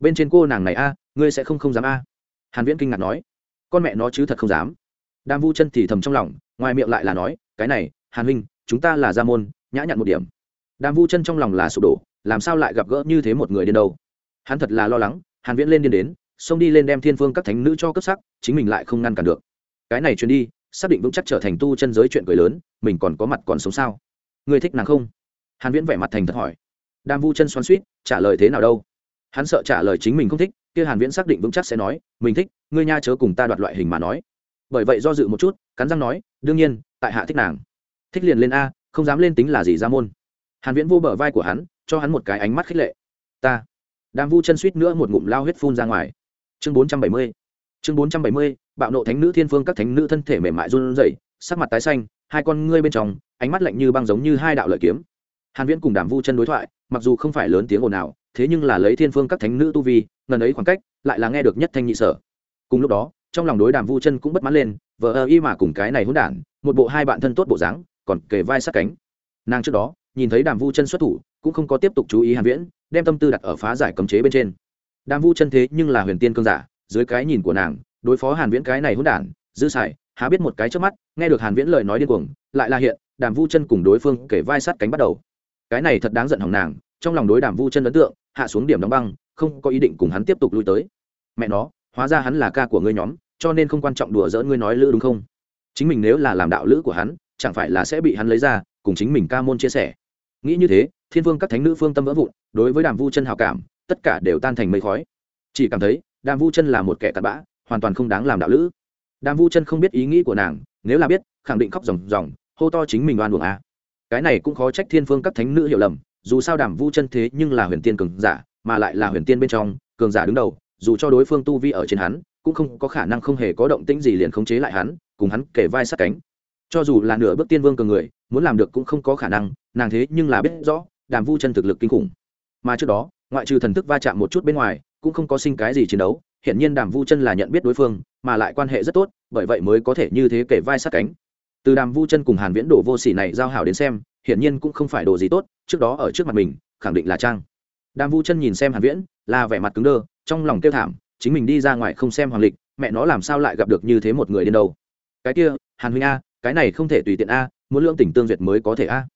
Bên trên cô nàng này a, ngươi sẽ không không dám a? Hàn viễn kinh ngạc nói. Con mẹ nó chứ thật không dám. Đàm vu chân thì thầm trong lòng, ngoài miệng lại là nói, cái này, hàn huynh chúng ta là gia môn, nhã nhặn một điểm. Đàm vu chân trong lòng là sụp đổ, làm sao lại gặp gỡ như thế một người điên đâu? Hắn thật là lo lắng, hàn viễn lên điên đến, xông đi lên đem thiên phương các thánh nữ cho cấp sắc, chính mình lại không ngăn cản được. Cái này truyền đi, xác định vững chắc trở thành tu chân giới chuyện cười lớn, mình còn có mặt còn sống sao? Người thích nàng không? Hàn viễn vẻ mặt thành thật hỏi. Đàm vu chân xoắn xuýt, trả lời thế nào đâu? Hắn sợ trả lời chính mình không thích, kia hàn viễn xác định vững chắc sẽ nói, mình thích, ngươi nha chớ cùng ta đoạt loại hình mà nói. Bởi vậy do dự một chút, cắn răng nói, đương nhiên, tại hạ thích nàng thích liền lên a, không dám lên tính là gì ra môn. Hàn viễn vô bờ vai của hắn, cho hắn một cái ánh mắt khích lệ. Ta. Đàm vu chân suýt nữa một ngụm lao huyết phun ra ngoài. Chương 470 chương 470 bạo nộ thánh nữ thiên phương các thánh nữ thân thể mềm mại run rẩy, sắc mặt tái xanh, hai con ngươi bên trong, ánh mắt lạnh như băng giống như hai đạo lợi kiếm. Hàn viễn cùng đàm vu chân đối thoại, mặc dù không phải lớn tiếng ồn ào, thế nhưng là lấy thiên phương các thánh nữ tu vi, ngần ấy khoảng cách, lại là nghe được nhất thanh nhị sở. Cùng lúc đó, trong lòng đối đàm vu chân cũng bất mãn lên vợ ơ y mà cùng cái này hỗn đản, một bộ hai bạn thân tốt bộ dáng còn kề vai sát cánh. Nàng trước đó, nhìn thấy đàm vu chân xuất thủ, cũng không có tiếp tục chú ý hàn viễn, đem tâm tư đặt ở phá giải cấm chế bên trên. Đàm vu chân thế nhưng là huyền tiên cương giả, dưới cái nhìn của nàng, đối phó hàn viễn cái này hỗn đản, dư xài, há biết một cái trước mắt, nghe được hàn viễn lời nói điên cuồng, lại là hiện, đàm vu chân cùng đối phương kể vai sát cánh bắt đầu. Cái này thật đáng giận hỏng nàng, trong lòng đối đàm vu chân ấn tượng, hạ xuống điểm đóng băng, không có ý định cùng hắn tiếp tục lui tới. Mẹ nó, hóa ra hắn là ca của ngươi nhóm, cho nên không quan trọng đùa giỡn ngươi nói lữ đúng không? Chính mình nếu là làm đạo lữ của hắn chẳng phải là sẽ bị hắn lấy ra, cùng chính mình ca môn chia sẻ. Nghĩ như thế, thiên vương các thánh nữ phương tâm vỡ vụn, đối với đàm vu chân hào cảm, tất cả đều tan thành mây khói. Chỉ cảm thấy, đàm vu chân là một kẻ tạt bã, hoàn toàn không đáng làm đạo lữ. Đàm vu chân không biết ý nghĩ của nàng, nếu là biết, khẳng định khóc ròng ròng, hô to chính mình oan buồng a à. cái này cũng khó trách thiên phương các thánh nữ hiểu lầm, dù sao đàm vu chân thế nhưng là huyền tiên cường giả, mà lại là huyền tiên bên trong, cường giả đứng đầu, dù cho đối phương tu vi ở trên hắn, cũng không có khả năng không hề có động tĩnh gì liền khống chế lại hắn, cùng hắn kể vai sát cánh cho dù là nửa bước tiên vương cường người, muốn làm được cũng không có khả năng, nàng thế nhưng là biết rõ, đàm vu chân thực lực kinh khủng. Mà trước đó, ngoại trừ thần thức va chạm một chút bên ngoài, cũng không có sinh cái gì chiến đấu, hiển nhiên đàm vu chân là nhận biết đối phương, mà lại quan hệ rất tốt, bởi vậy mới có thể như thế kể vai sát cánh. Từ đàm vu chân cùng hàn viễn đổ vô sỉ này giao hảo đến xem, hiển nhiên cũng không phải đồ gì tốt, trước đó ở trước mặt mình, khẳng định là trang. Đàm vu chân nhìn xem hàn viễn, là vẻ mặt cứng đơ, trong lòng tiêu thảm, chính mình đi ra ngoài không xem hoàng lịch, mẹ nó làm sao lại gặp được như thế một người đến đâu. Cái kia, hàn huynh a cái này không thể tùy tiện a, muốn lưỡng tỉnh tương duyệt mới có thể a.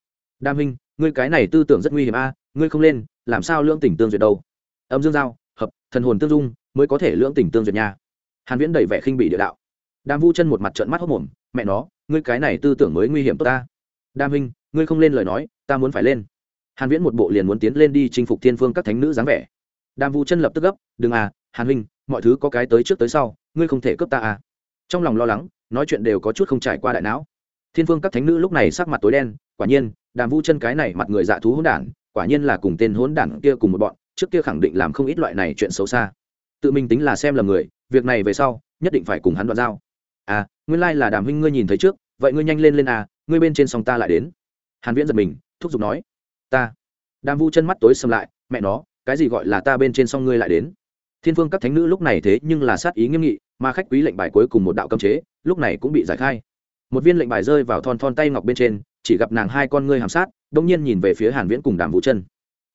Đam huynh, ngươi cái này tư tưởng rất nguy hiểm a, ngươi không lên, làm sao lưỡng tỉnh tương duyệt đâu? Âm dương giao, hợp, thần hồn tương dung, mới có thể lưỡng tỉnh tương duyệt nha. Hàn viễn đầy vẻ khinh bị địa đạo. Đam vu chân một mặt trợn mắt hốc mồm mẹ nó, ngươi cái này tư tưởng mới nguy hiểm tốt ta. Đam huynh, ngươi không lên lời nói, ta muốn phải lên. Hàn viễn một bộ liền muốn tiến lên đi chinh phục thiên phương các thánh nữ dáng vẻ. Đam vu chân lập tức gấp, đừng à hàn huynh, mọi thứ có cái tới trước tới sau, ngươi không thể cướp ta à. Trong lòng lo lắng nói chuyện đều có chút không trải qua đại não. Thiên phương các thánh nữ lúc này sắc mặt tối đen, quả nhiên, đàm vu chân cái này mặt người dạ thú hỗn đản, quả nhiên là cùng tên hỗn đản kia cùng một bọn, trước kia khẳng định làm không ít loại này chuyện xấu xa. Tự mình tính là xem lầm người, việc này về sau, nhất định phải cùng hắn đoạn giao. À nguyên lai là đàm huynh ngươi nhìn thấy trước, vậy ngươi nhanh lên lên à ngươi bên trên sòng ta lại đến. Hàn viễn giật mình, thúc giục nói, ta. Đàm vu chân mắt tối sầm lại, mẹ nó, cái gì gọi là ta bên trên song ngươi lại đến? Thiên phương các thánh nữ lúc này thế nhưng là sát ý nghiêm nghị, mà khách quý lệnh bài cuối cùng một đạo cấm chế, lúc này cũng bị giải khai. Một viên lệnh bài rơi vào thon thon tay ngọc bên trên, chỉ gặp nàng hai con ngươi hàm sát, đông nhiên nhìn về phía hàn viễn cùng đàm vũ chân.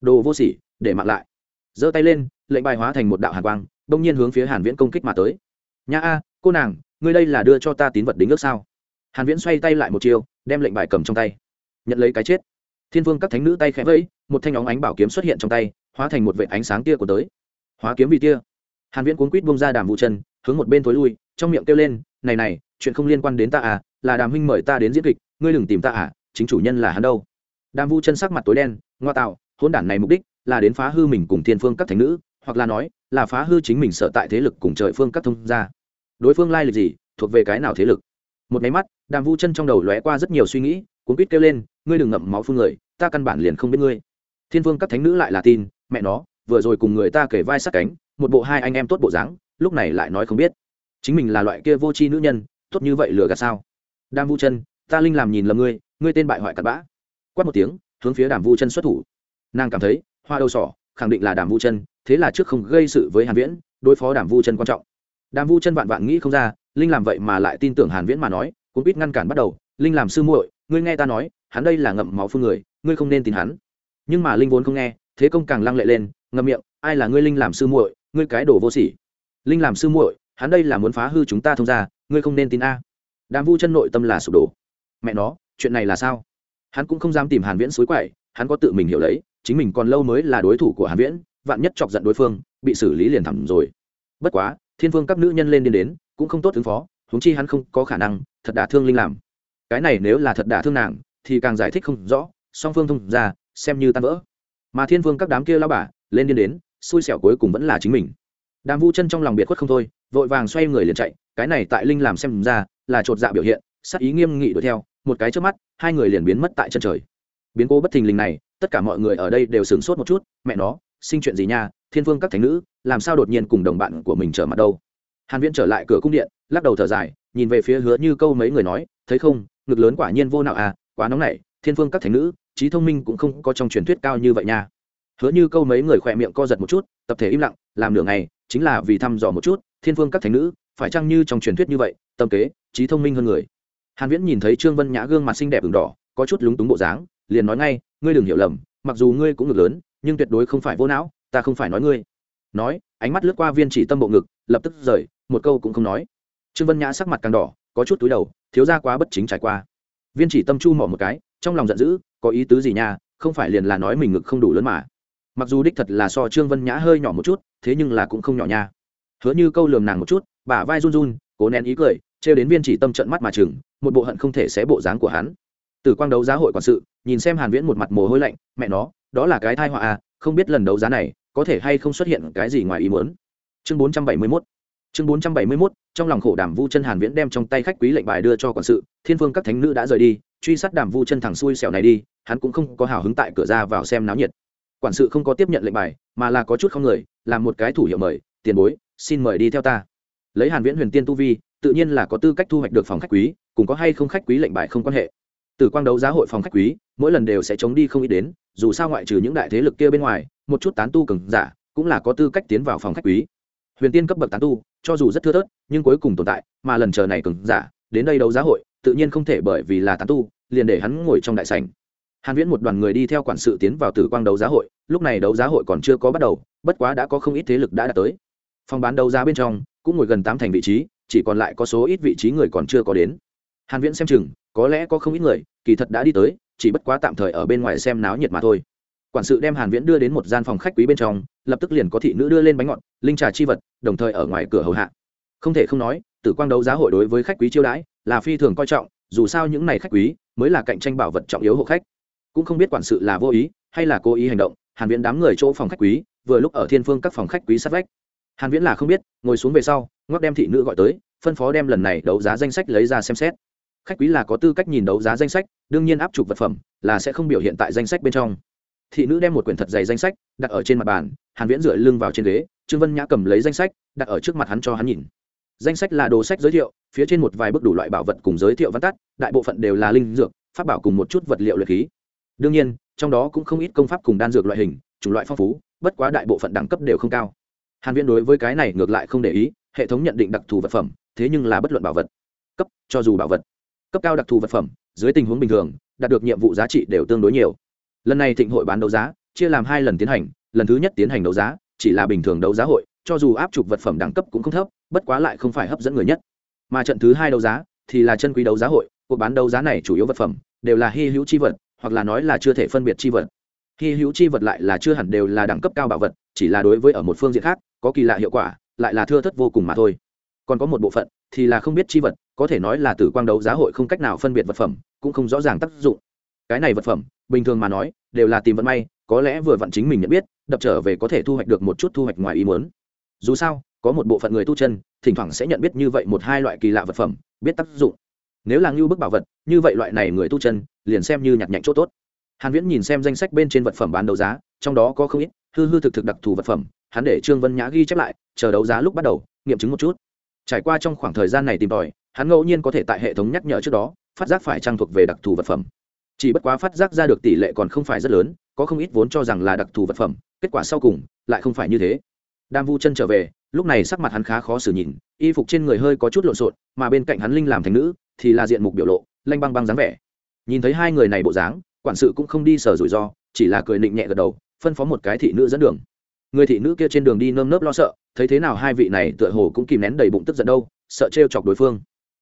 Đồ vô sỉ, để mặc lại. Giơ tay lên, lệnh bài hóa thành một đạo hàn quang, đông nhiên hướng phía hàn viễn công kích mà tới. Nha a, cô nàng, ngươi đây là đưa cho ta tín vật đính ước sao? Hàn viễn xoay tay lại một chiều đem lệnh bài cầm trong tay. Nhận lấy cái chết. Thiên vương các thánh nữ tay khẽ vẫy, một thanh óng ánh bảo kiếm xuất hiện trong tay, hóa thành một vệ ánh sáng tia của tới hóa kiếm vì tia. Hàn viễn cuốn quýt bông ra đàm vũ chân, hướng một bên tối lui, trong miệng kêu lên, này này, chuyện không liên quan đến ta à là đàm huynh mời ta đến diễn kịch, ngươi đừng tìm ta à chính chủ nhân là hắn đâu. Đàm vũ chân sắc mặt tối đen, ngoa tạo hôn đản này mục đích là đến phá hư mình cùng thiên phương các thánh nữ, hoặc là nói, là phá hư chính mình sợ tại thế lực cùng trời phương các thông gia. Đối phương lai lịch gì, thuộc về cái nào thế lực? Một máy mắt, đàm vũ chân trong đầu lóe qua rất nhiều suy nghĩ cuốn quýt kêu lên, ngươi đừng ngậm máu phun người, ta căn bản liền không biết ngươi. Thiên phương các thánh nữ lại là tin, mẹ nó vừa rồi cùng người ta kể vai sát cánh, một bộ hai anh em tốt bộ dáng, lúc này lại nói không biết. Chính mình là loại kia vô tri nữ nhân, tốt như vậy lừa gạt sao? Đàm vu chân, ta linh làm nhìn lầm ngươi ngươi tên bại hoại cặn bã. Quát một tiếng, hướng phía đàm vu chân xuất thủ. Nàng cảm thấy, hoa đầu sỏ, khẳng định là đàm vu chân, thế là trước không gây sự với hàn viễn, đối phó đàm vu chân quan trọng. Đàm vu chân vạn vạn nghĩ không ra, linh làm vậy mà lại tin tưởng hàn viễn mà nói cũng biết ngăn cản bắt đầu, linh làm sư muội, ngươi nghe ta nói, hắn đây là ngậm máu phun người, ngươi không nên tin hắn. Nhưng mà linh vốn không nghe, thế công càng lăng lệ lên ngậm miệng, ai là ngươi linh làm sư muội, ngươi cái đồ vô sỉ? Linh làm sư muội, hắn đây là muốn phá hư chúng ta thông ra ngươi không nên tin a. Đàm vu chân nội tâm là sụp đổ. Mẹ nó, chuyện này là sao? Hắn cũng không dám tìm hàn viễn suối quậy, hắn có tự mình hiểu lấy, chính mình còn lâu mới là đối thủ của hàn viễn, vạn nhất chọc giận đối phương, bị xử lý liền thẳng rồi. Bất quá, thiên vương các nữ nhân lên đến đến, cũng không tốt ứng phó, huống chi hắn không có khả năng, thật đả thương linh làm. Cái này nếu là thật đả thương nàng, thì càng giải thích không rõ, song phương thông ra xem như tan vỡ. Mà thiên vương các đám kia lao bà lên điên đến, xui xẻo cuối cùng vẫn là chính mình. Đàm vu chân trong lòng biệt khuất không thôi, vội vàng xoay người liền chạy, cái này tại linh làm xem ra là chột dạ biểu hiện sắc ý nghiêm nghị đuổi theo, một cái trước mắt, hai người liền biến mất tại chân trời. Biến cố bất thình lình này, tất cả mọi người ở đây đều sửng sốt một chút, mẹ nó, sinh chuyện gì nha, thiên vương các thánh nữ, làm sao đột nhiên cùng đồng bạn của mình trở mặt đâu? Hàn viễn trở lại cửa cung điện, lắc đầu thở dài, nhìn về phía hứa như câu mấy người nói, thấy không, ngực lớn quả nhiên vô nào à quá nóng nảy thiên Vương các thánh nữ, trí thông minh cũng không có trong truyền thuyết cao như vậy nha hứa như câu mấy người khỏe miệng co giật một chút, tập thể im lặng, làm nửa ngày, chính là vì thăm dò một chút, thiên phương các thánh nữ, phải chăng như trong truyền thuyết như vậy, tâm kế, trí thông minh hơn người. Hàn viễn nhìn thấy trương vân nhã gương mặt xinh đẹp ửng đỏ, có chút lúng túng bộ dáng, liền nói ngay, ngươi đừng hiểu lầm, mặc dù ngươi cũng ngực lớn, nhưng tuyệt đối không phải vô não, ta không phải nói ngươi. Nói, ánh mắt lướt qua viên chỉ tâm bộ ngực, lập tức rời, một câu cũng không nói. Trương vân nhã sắc mặt càng đỏ, có chút túi đầu, thiếu ra quá bất chính trải qua. Viên chỉ tâm chu mỏ một cái, trong lòng giận dữ, có ý tứ gì nha, không phải liền là nói mình ngực không đủ lớn mà mặc dù đích thật là so trương vân nhã hơi nhỏ một chút, thế nhưng là cũng không nhỏ nha. Hứa như câu lường nàng một chút, bả vai run run, cố nén ý cười, trêu đến viên chỉ tâm trận mắt mà chừng, một bộ hận không thể xé bộ dáng của hắn. Từ quang đấu giá hội quản sự, nhìn xem hàn viễn một mặt mồ hôi lạnh, mẹ nó, đó là cái thai họa à không biết lần đấu giá này có thể hay không xuất hiện cái gì ngoài ý muốn. Chương bốn trăm bảy mươi mốt. Chương bốn trăm bảy mươi mốt, trong lòng khổ đàm vu chân hàn viễn đem trong tay khách quý lệnh bài đưa cho quản sự, thiên vương các thánh nữ đã rời đi, truy sát đàm vu chân thẳng xuôi xẻo này đi, hắn cũng không có hào hứng tại cửa ra vào xem náo nhiệt quản sự không có tiếp nhận lệnh bài, mà là có chút không người, làm một cái thủ hiệu mời, tiền bối, xin mời đi theo ta. Lấy hàn viễn huyền tiên tu vi, tự nhiên là có tư cách thu hoạch được phòng khách quý, cùng có hay không khách quý lệnh bài không quan hệ. Từ quang đấu giá hội phòng khách quý, mỗi lần đều sẽ chống đi không ít đến, dù sao ngoại trừ những đại thế lực kia bên ngoài, một chút tán tu cường giả cũng là có tư cách tiến vào phòng khách quý. Huyền tiên cấp bậc tán tu, cho dù rất thưa thớt, nhưng cuối cùng tồn tại, mà lần chờ này cường giả, đến đây đấu giá hội, tự nhiên không thể bởi vì là tán tu, liền để hắn ngồi trong đại sảnh hàn viễn một đoàn người đi theo quản sự tiến vào tử quang đấu giá hội, lúc này đấu giá hội còn chưa có bắt đầu, bất quá đã có không ít thế lực đã đạt tới. Phòng bán đấu giá bên trong, cũng ngồi gần tám thành vị trí, chỉ còn lại có số ít vị trí người còn chưa có đến. Hàn viễn xem chừng, có lẽ có không ít người, kỳ thật đã đi tới, chỉ bất quá tạm thời ở bên ngoài xem náo nhiệt mà thôi. Quản sự đem hàn viễn đưa đến một gian phòng khách quý bên trong, lập tức liền có thị nữ đưa lên bánh ngọt, linh trà chi vật, đồng thời ở ngoài cửa hầu hạ. Không thể không nói, tử quang đấu giá hội đối với khách quý chiêu đãi là phi thường coi trọng, dù sao những này khách quý mới là cạnh tranh bảo vật trọng yếu hộ khách cũng không biết quản sự là vô ý hay là cố ý hành động, hàn viễn đám người chỗ phòng khách quý, vừa lúc ở thiên phương các phòng khách quý sát vách. Hàn viễn là không biết, ngồi xuống về sau, ngoắc đem thị nữ gọi tới, phân phó đem lần này đấu giá danh sách lấy ra xem xét. Khách quý là có tư cách nhìn đấu giá danh sách, đương nhiên áp chụp vật phẩm là sẽ không biểu hiện tại danh sách bên trong. Thị nữ đem một quyển thật dày danh sách đặt ở trên mặt bàn, hàn viễn dựa lưng vào trên ghế, trương vân nhã cầm lấy danh sách, đặt ở trước mặt hắn cho hắn nhìn. Danh sách là đồ sách giới thiệu, phía trên một vài bức đủ loại bảo vật cùng giới thiệu văn tắt, đại bộ phận đều là linh dược, pháp bảo cùng một chút vật liệu luyện khí đương nhiên, trong đó cũng không ít công pháp cùng đan dược loại hình, chủng loại phong phú, bất quá đại bộ phận đẳng cấp đều không cao. Hàn viễn đối với cái này ngược lại không để ý, hệ thống nhận định đặc thù vật phẩm, thế nhưng là bất luận bảo vật. Cấp, cho dù bảo vật. Cấp cao đặc thù vật phẩm, dưới tình huống bình thường, đạt được nhiệm vụ giá trị đều tương đối nhiều. Lần này thịnh hội bán đấu giá, chia làm hai lần tiến hành, lần thứ nhất tiến hành đấu giá, chỉ là bình thường đấu giá hội, cho dù áp chụp vật phẩm đẳng cấp cũng không thấp, bất quá lại không phải hấp dẫn người nhất. Mà trận thứ hai đấu giá, thì là chân quý đấu giá hội, cuộc bán đấu giá này chủ yếu vật phẩm, đều là hy hữu chi vật hoặc là nói là chưa thể phân biệt chi vật. Hy hữu chi vật lại là chưa hẳn đều là đẳng cấp cao bảo vật, chỉ là đối với ở một phương diện khác, có kỳ lạ hiệu quả, lại là thưa thất vô cùng mà thôi. Còn có một bộ phận, thì là không biết chi vật, có thể nói là từ quang đấu giá hội không cách nào phân biệt vật phẩm, cũng không rõ ràng tác dụng. Cái này vật phẩm, bình thường mà nói, đều là tìm vận may, có lẽ vừa vặn chính mình nhận biết, đập trở về có thể thu hoạch được một chút thu hoạch ngoài ý muốn. Dù sao, có một bộ phận người tu chân, thỉnh thoảng sẽ nhận biết như vậy một hai loại kỳ lạ vật phẩm, biết tác dụng nếu là ngưu bức bảo vật, như vậy loại này người tu chân, liền xem như nhặt nhạnh chỗ tốt. Hàn viễn nhìn xem danh sách bên trên vật phẩm bán đấu giá, trong đó có không ít, hư hư thực thực đặc thù vật phẩm, hắn để trương vân nhã ghi chép lại, chờ đấu giá lúc bắt đầu, nghiệm chứng một chút. Trải qua trong khoảng thời gian này tìm tòi, hắn ngẫu nhiên có thể tại hệ thống nhắc nhở trước đó, phát giác phải trang thuộc về đặc thù vật phẩm. Chỉ bất quá phát giác ra được tỷ lệ còn không phải rất lớn, có không ít vốn cho rằng là đặc thù vật phẩm, kết quả sau cùng, lại không phải như thế. Đam vu chân trở về, lúc này sắc mặt hắn khá khó xử nhìn, y phục trên người hơi có chút lộn xộn, mà bên cạnh hắn linh làm thành nữ thì là diện mục biểu lộ, lanh băng băng dáng vẻ. Nhìn thấy hai người này bộ dáng, quản sự cũng không đi sở rủi ro, chỉ là cười nịnh nhẹ gật đầu, phân phó một cái thị nữ dẫn đường. Người thị nữ kia trên đường đi nơm nớp lo sợ, thấy thế nào hai vị này tựa hồ cũng kìm nén đầy bụng tức giận đâu, sợ trêu chọc đối phương.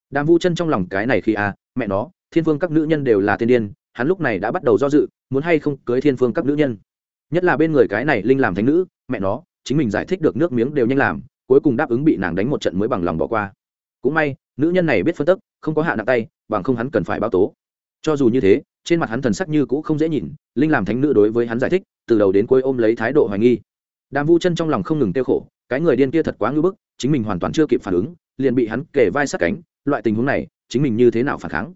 Đàm vu chân trong lòng cái này khi à mẹ nó, thiên phương các nữ nhân đều là tiên điên, hắn lúc này đã bắt đầu do dự, muốn hay không cưới thiên phương các nữ nhân. Nhất là bên người cái này linh làm thánh nữ, mẹ nó, chính mình giải thích được nước miếng đều nhanh làm, cuối cùng đáp ứng bị nàng đánh một trận mới bằng lòng bỏ qua cũng may, nữ nhân này biết phân tức, không có hạ nặng tay, bằng không hắn cần phải báo tố. Cho dù như thế, trên mặt hắn thần sắc như cũ không dễ nhìn, linh làm thánh nữ đối với hắn giải thích, từ đầu đến cuối ôm lấy thái độ hoài nghi. Đàm vu chân trong lòng không ngừng tiêu khổ, cái người điên kia thật quá ngưỡng bức, chính mình hoàn toàn chưa kịp phản ứng, liền bị hắn kể vai sát cánh, loại tình huống này, chính mình như thế nào phản kháng?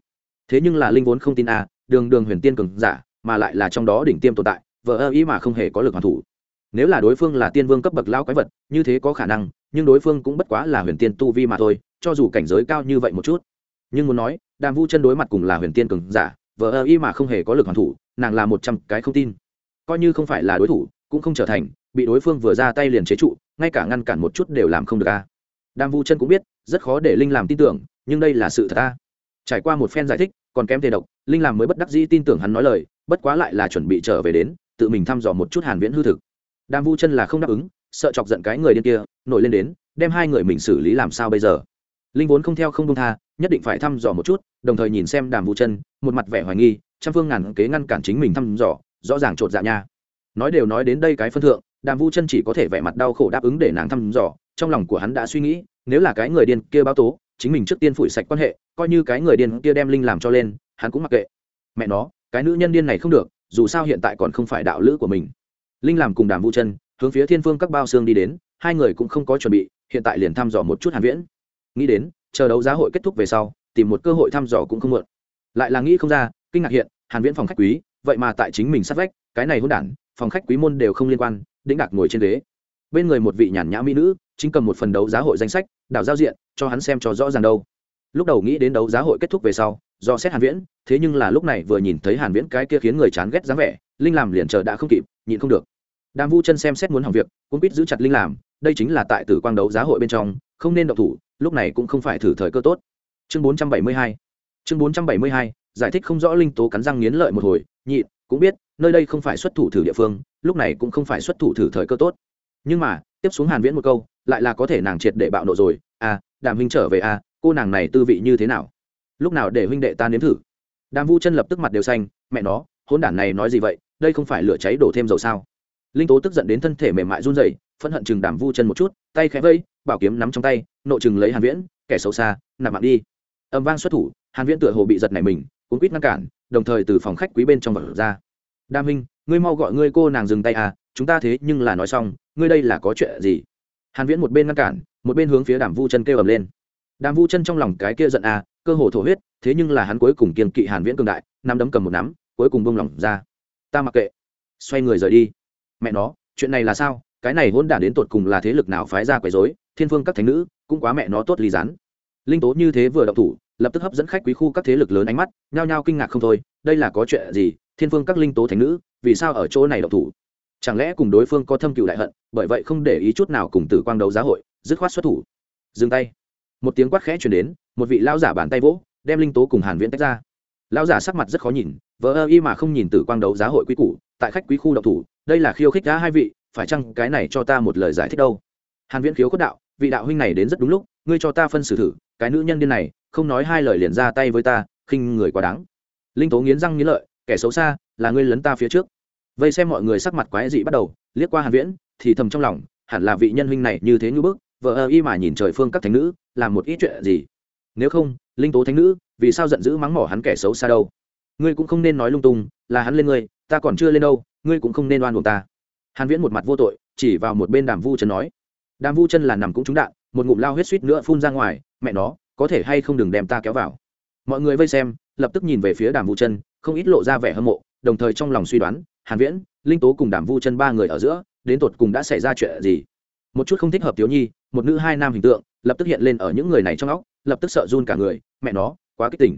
Thế nhưng là linh vốn không tin a đường đường huyền tiên cường giả, mà lại là trong đó đỉnh tiêm tồn tại vợ ơ ý mà không hề có lực hoàn thủ. Nếu là đối phương là tiên vương cấp bậc lao quái vật, như thế có khả năng, nhưng đối phương cũng bất quá là huyền tiên tu vi mà thôi cho dù cảnh giới cao như vậy một chút. Nhưng muốn nói, đàm vu chân đối mặt cùng là huyền tiên cường giả, vờ ơ y mà không hề có lực hoàn thủ, nàng là một trăm cái không tin. Coi như không phải là đối thủ, cũng không trở thành, bị đối phương vừa ra tay liền chế trụ, ngay cả ngăn cản một chút đều làm không được a. Đàm vu chân cũng biết, rất khó để linh làm tin tưởng, nhưng đây là sự thật a. Trải qua một phen giải thích, còn kém tề độc, linh làm mới bất đắc dĩ tin tưởng hắn nói lời, bất quá lại là chuẩn bị trở về đến, tự mình thăm dò một chút hàn viễn hư thực. Đàm vu chân là không đáp ứng, sợ chọc giận cái người điên kia, nổi lên đến, đem hai người mình xử lý làm sao bây giờ? Linh vốn không theo không đông tha, nhất định phải thăm dò một chút, đồng thời nhìn xem đàm vu chân, một mặt vẻ hoài nghi, trăm phương ngàn kế ngăn cản chính mình thăm dò, rõ ràng chột dạ nha. Nói đều nói đến đây cái phân thượng, đàm vu chân chỉ có thể vẻ mặt đau khổ đáp ứng để nàng thăm dò, trong lòng của hắn đã suy nghĩ, nếu là cái người điên kia báo tố, chính mình trước tiên phủi sạch quan hệ, coi như cái người điên kia đem linh làm cho lên, hắn cũng mặc kệ. Mẹ nó, cái nữ nhân điên này không được, dù sao hiện tại còn không phải đạo lữ của mình. Linh làm cùng đàm vu chân, hướng phía thiên phương các bao xương đi đến, hai người cũng không có chuẩn bị, hiện tại liền thăm dò một chút hàn viễn nghĩ đến, chờ đấu giá hội kết thúc về sau, tìm một cơ hội thăm dò cũng không muộn. Lại là nghĩ không ra, kinh ngạc hiện, hàn viễn phòng khách quý, vậy mà tại chính mình sát vách, cái này hỗn đản, phòng khách quý môn đều không liên quan, đĩnh đạc ngồi trên ghế. Bên người một vị nhàn nhã mỹ nữ, chính cầm một phần đấu giá hội danh sách, đảo giao diện, cho hắn xem cho rõ ràng đâu. Lúc đầu nghĩ đến đấu giá hội kết thúc về sau, do xét hàn viễn, thế nhưng là lúc này vừa nhìn thấy hàn viễn cái kia khiến người chán ghét dáng vẻ, linh làm liền chờ đã không kịp, nhịn không được. Đàm vu chân xem xét muốn hỏng việc, cũng biết giữ chặt linh làm đây chính là tại tử quang đấu giá hội bên trong, không nên động thủ, lúc này cũng không phải thử thời cơ tốt. Chương 472 chương 472 giải thích không rõ linh tố cắn răng nghiến lợi một hồi, nhị, cũng biết, nơi đây không phải xuất thủ thử địa phương, lúc này cũng không phải xuất thủ thử thời cơ tốt. Nhưng mà, tiếp xuống hàn viễn một câu, lại là có thể nàng triệt để bạo nộ rồi. À đàm huynh trở về à cô nàng này tư vị như thế nào? Lúc nào để huynh đệ ta nếm thử? Đàm vu chân lập tức mặt đều xanh, mẹ nó, hỗn đản này nói gì vậy, đây không phải lửa cháy đổ thêm dầu sao? Linh tố tức giận đến thân thể mềm mại run rẩy phẫn hận chừng đàm vu chân một chút tay khẽ vây bảo kiếm nắm trong tay nộ chừng lấy hàn viễn kẻ xấu xa nằm mạng đi. Âm vang xuất thủ hàn viễn tựa hồ bị giật này mình cuốn quýt ngăn cản đồng thời từ phòng khách quý bên trong vật ra. Đam Minh, ngươi mau gọi ngươi cô nàng dừng tay à chúng ta thế nhưng là nói xong ngươi đây là có chuyện gì? Hàn viễn một bên ngăn cản một bên hướng phía đàm vu chân kêu ầm lên. Đàm vu chân trong lòng cái kia giận à cơ hồ thổ huyết thế nhưng là hắn cuối cùng kiên kỵ hàn viễn cường đại nắm đấm cầm một nắm cuối cùng buông lỏng ra. Ta mặc kệ xoay người rời đi. Mẹ nó chuyện này là sao? Cái này hôn đản đến tột cùng là thế lực nào phái ra quấy rối, thiên phương các thánh nữ, cũng quá mẹ nó tốt ly rán linh tố như thế vừa động thủ, lập tức hấp dẫn khách quý khu các thế lực lớn ánh mắt, nhao nhao kinh ngạc không thôi, đây là có chuyện gì, thiên phương các linh tố thánh nữ, vì sao ở chỗ này động thủ? Chẳng lẽ cùng đối phương có thâm cựu đại hận, bởi vậy không để ý chút nào cùng tử quang đấu giá hội, dứt khoát xuất thủ? Dừng tay. Một tiếng quát khẽ chuyển đến, một vị lao giả bàn tay vỗ, đem linh tố cùng hàn viễn tách ra. Lao giả sắc mặt rất khó nhìn vỡ ơ y mà không nhìn tử quang đấu giá hội quý cũ tại khách quý khu động thủ, đây là khiêu khích đã hai vị phải chăng cái này cho ta một lời giải thích đâu? Hàn viễn khiếu khuất đạo vị đạo huynh này đến rất đúng lúc ngươi cho ta phân xử thử cái nữ nhân điên này không nói hai lời liền ra tay với ta khinh người quá đáng. Linh tố nghiến răng nghiến lợi kẻ xấu xa là ngươi lấn ta phía trước. Vây xem mọi người sắc mặt quái dị bắt đầu liếc qua hàn viễn thì thầm trong lòng hẳn là vị nhân huynh này như thế như bước, vợ ơ y mà nhìn trời phương các thánh nữ làm một ít chuyện gì? Nếu không linh tố thánh nữ vì sao giận dữ mắng mỏ hắn kẻ xấu xa đâu? Ngươi cũng không nên nói lung tung là hắn lên ngươi ta còn chưa lên đâu ngươi cũng không nên oan buộc ta hàn viễn một mặt vô tội, chỉ vào một bên đàm vu chân nói, đàm vu chân là nằm cũng trúng đạn, một ngụm lao huyết suýt nữa phun ra ngoài, mẹ nó, có thể hay không đừng đem ta kéo vào. Mọi người vây xem, lập tức nhìn về phía đàm vu chân, không ít lộ ra vẻ hâm mộ, đồng thời trong lòng suy đoán, hàn viễn, linh tố cùng đàm vu chân ba người ở giữa, đến tột cùng đã xảy ra chuyện gì? Một chút không thích hợp thiếu nhi, một nữ hai nam hình tượng, lập tức hiện lên ở những người này trong óc, lập tức sợ run cả người, mẹ nó, quá kích tỉnh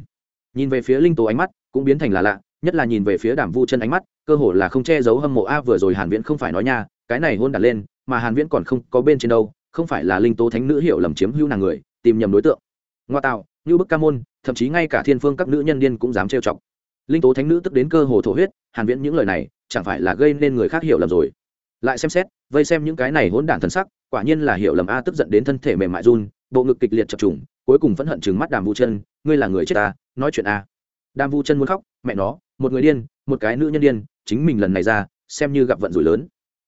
nhìn về phía linh tố ánh mắt, cũng biến thành là lạ, nhất là nhìn về phía đàm vu chân ánh mắt cơ hồ là không che giấu hâm mộ a vừa rồi hàn viễn không phải nói nha, cái này hôn đặt lên, mà hàn viễn còn không có bên trên đâu, không phải là linh tố thánh nữ hiểu lầm chiếm hữu nàng người, tìm nhầm đối tượng. Ngoa tạo, như bức ca môn, thậm chí ngay cả thiên phương các nữ nhân điên cũng dám trêu chọc. Linh tố thánh nữ tức đến cơ hồ thổ huyết, hàn viễn những lời này, chẳng phải là gây nên người khác hiểu lầm rồi. Lại xem xét, vây xem những cái này hỗn đản thần sắc, quả nhiên là hiểu lầm a tức giận đến thân thể mềm mại run, bộ ngực kịch liệt chập trùng, cuối cùng vẫn hận chừng mắt đàm vu chân, ngươi là người chết ta, nói chuyện a. Đàm vu chân muốn khóc, mẹ nó, một người điên, một cái nữ nhân điên chính mình lần này ra, xem như gặp vận rủi lớn.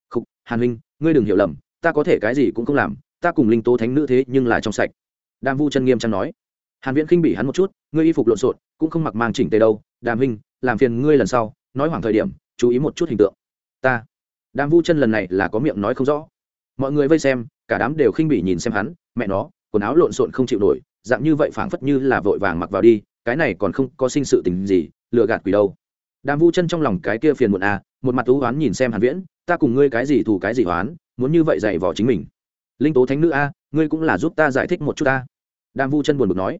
Khúc hàn huynh ngươi đừng hiểu lầm, ta có thể cái gì cũng không làm, ta cùng linh tố thánh nữ thế nhưng là trong sạch. Đàm vu chân nghiêm trang nói. Hàn viễn khinh bỉ hắn một chút, ngươi y phục lộn xộn, cũng không mặc mang chỉnh tề đâu. Đàm huynh làm phiền ngươi lần sau, nói hoảng thời điểm, chú ý một chút hình tượng. Ta. Đàm vu chân lần này là có miệng nói không rõ. Mọi người vây xem, cả đám đều khinh bỉ nhìn xem hắn, mẹ nó, quần áo lộn xộn không chịu nổi, dạng như vậy phảng phất như là vội vàng mặc vào đi, cái này còn không có sinh sự tình gì, lừa gạt quỷ đâu đàm vu chân trong lòng cái kia phiền muộn à một mặt thú oán nhìn xem hàn viễn, ta cùng ngươi cái gì thù cái gì oán, muốn như vậy dạy vò chính mình. Linh tố thánh nữ a ngươi cũng là giúp ta giải thích một chút ta. Đàm vu chân buồn bực nói.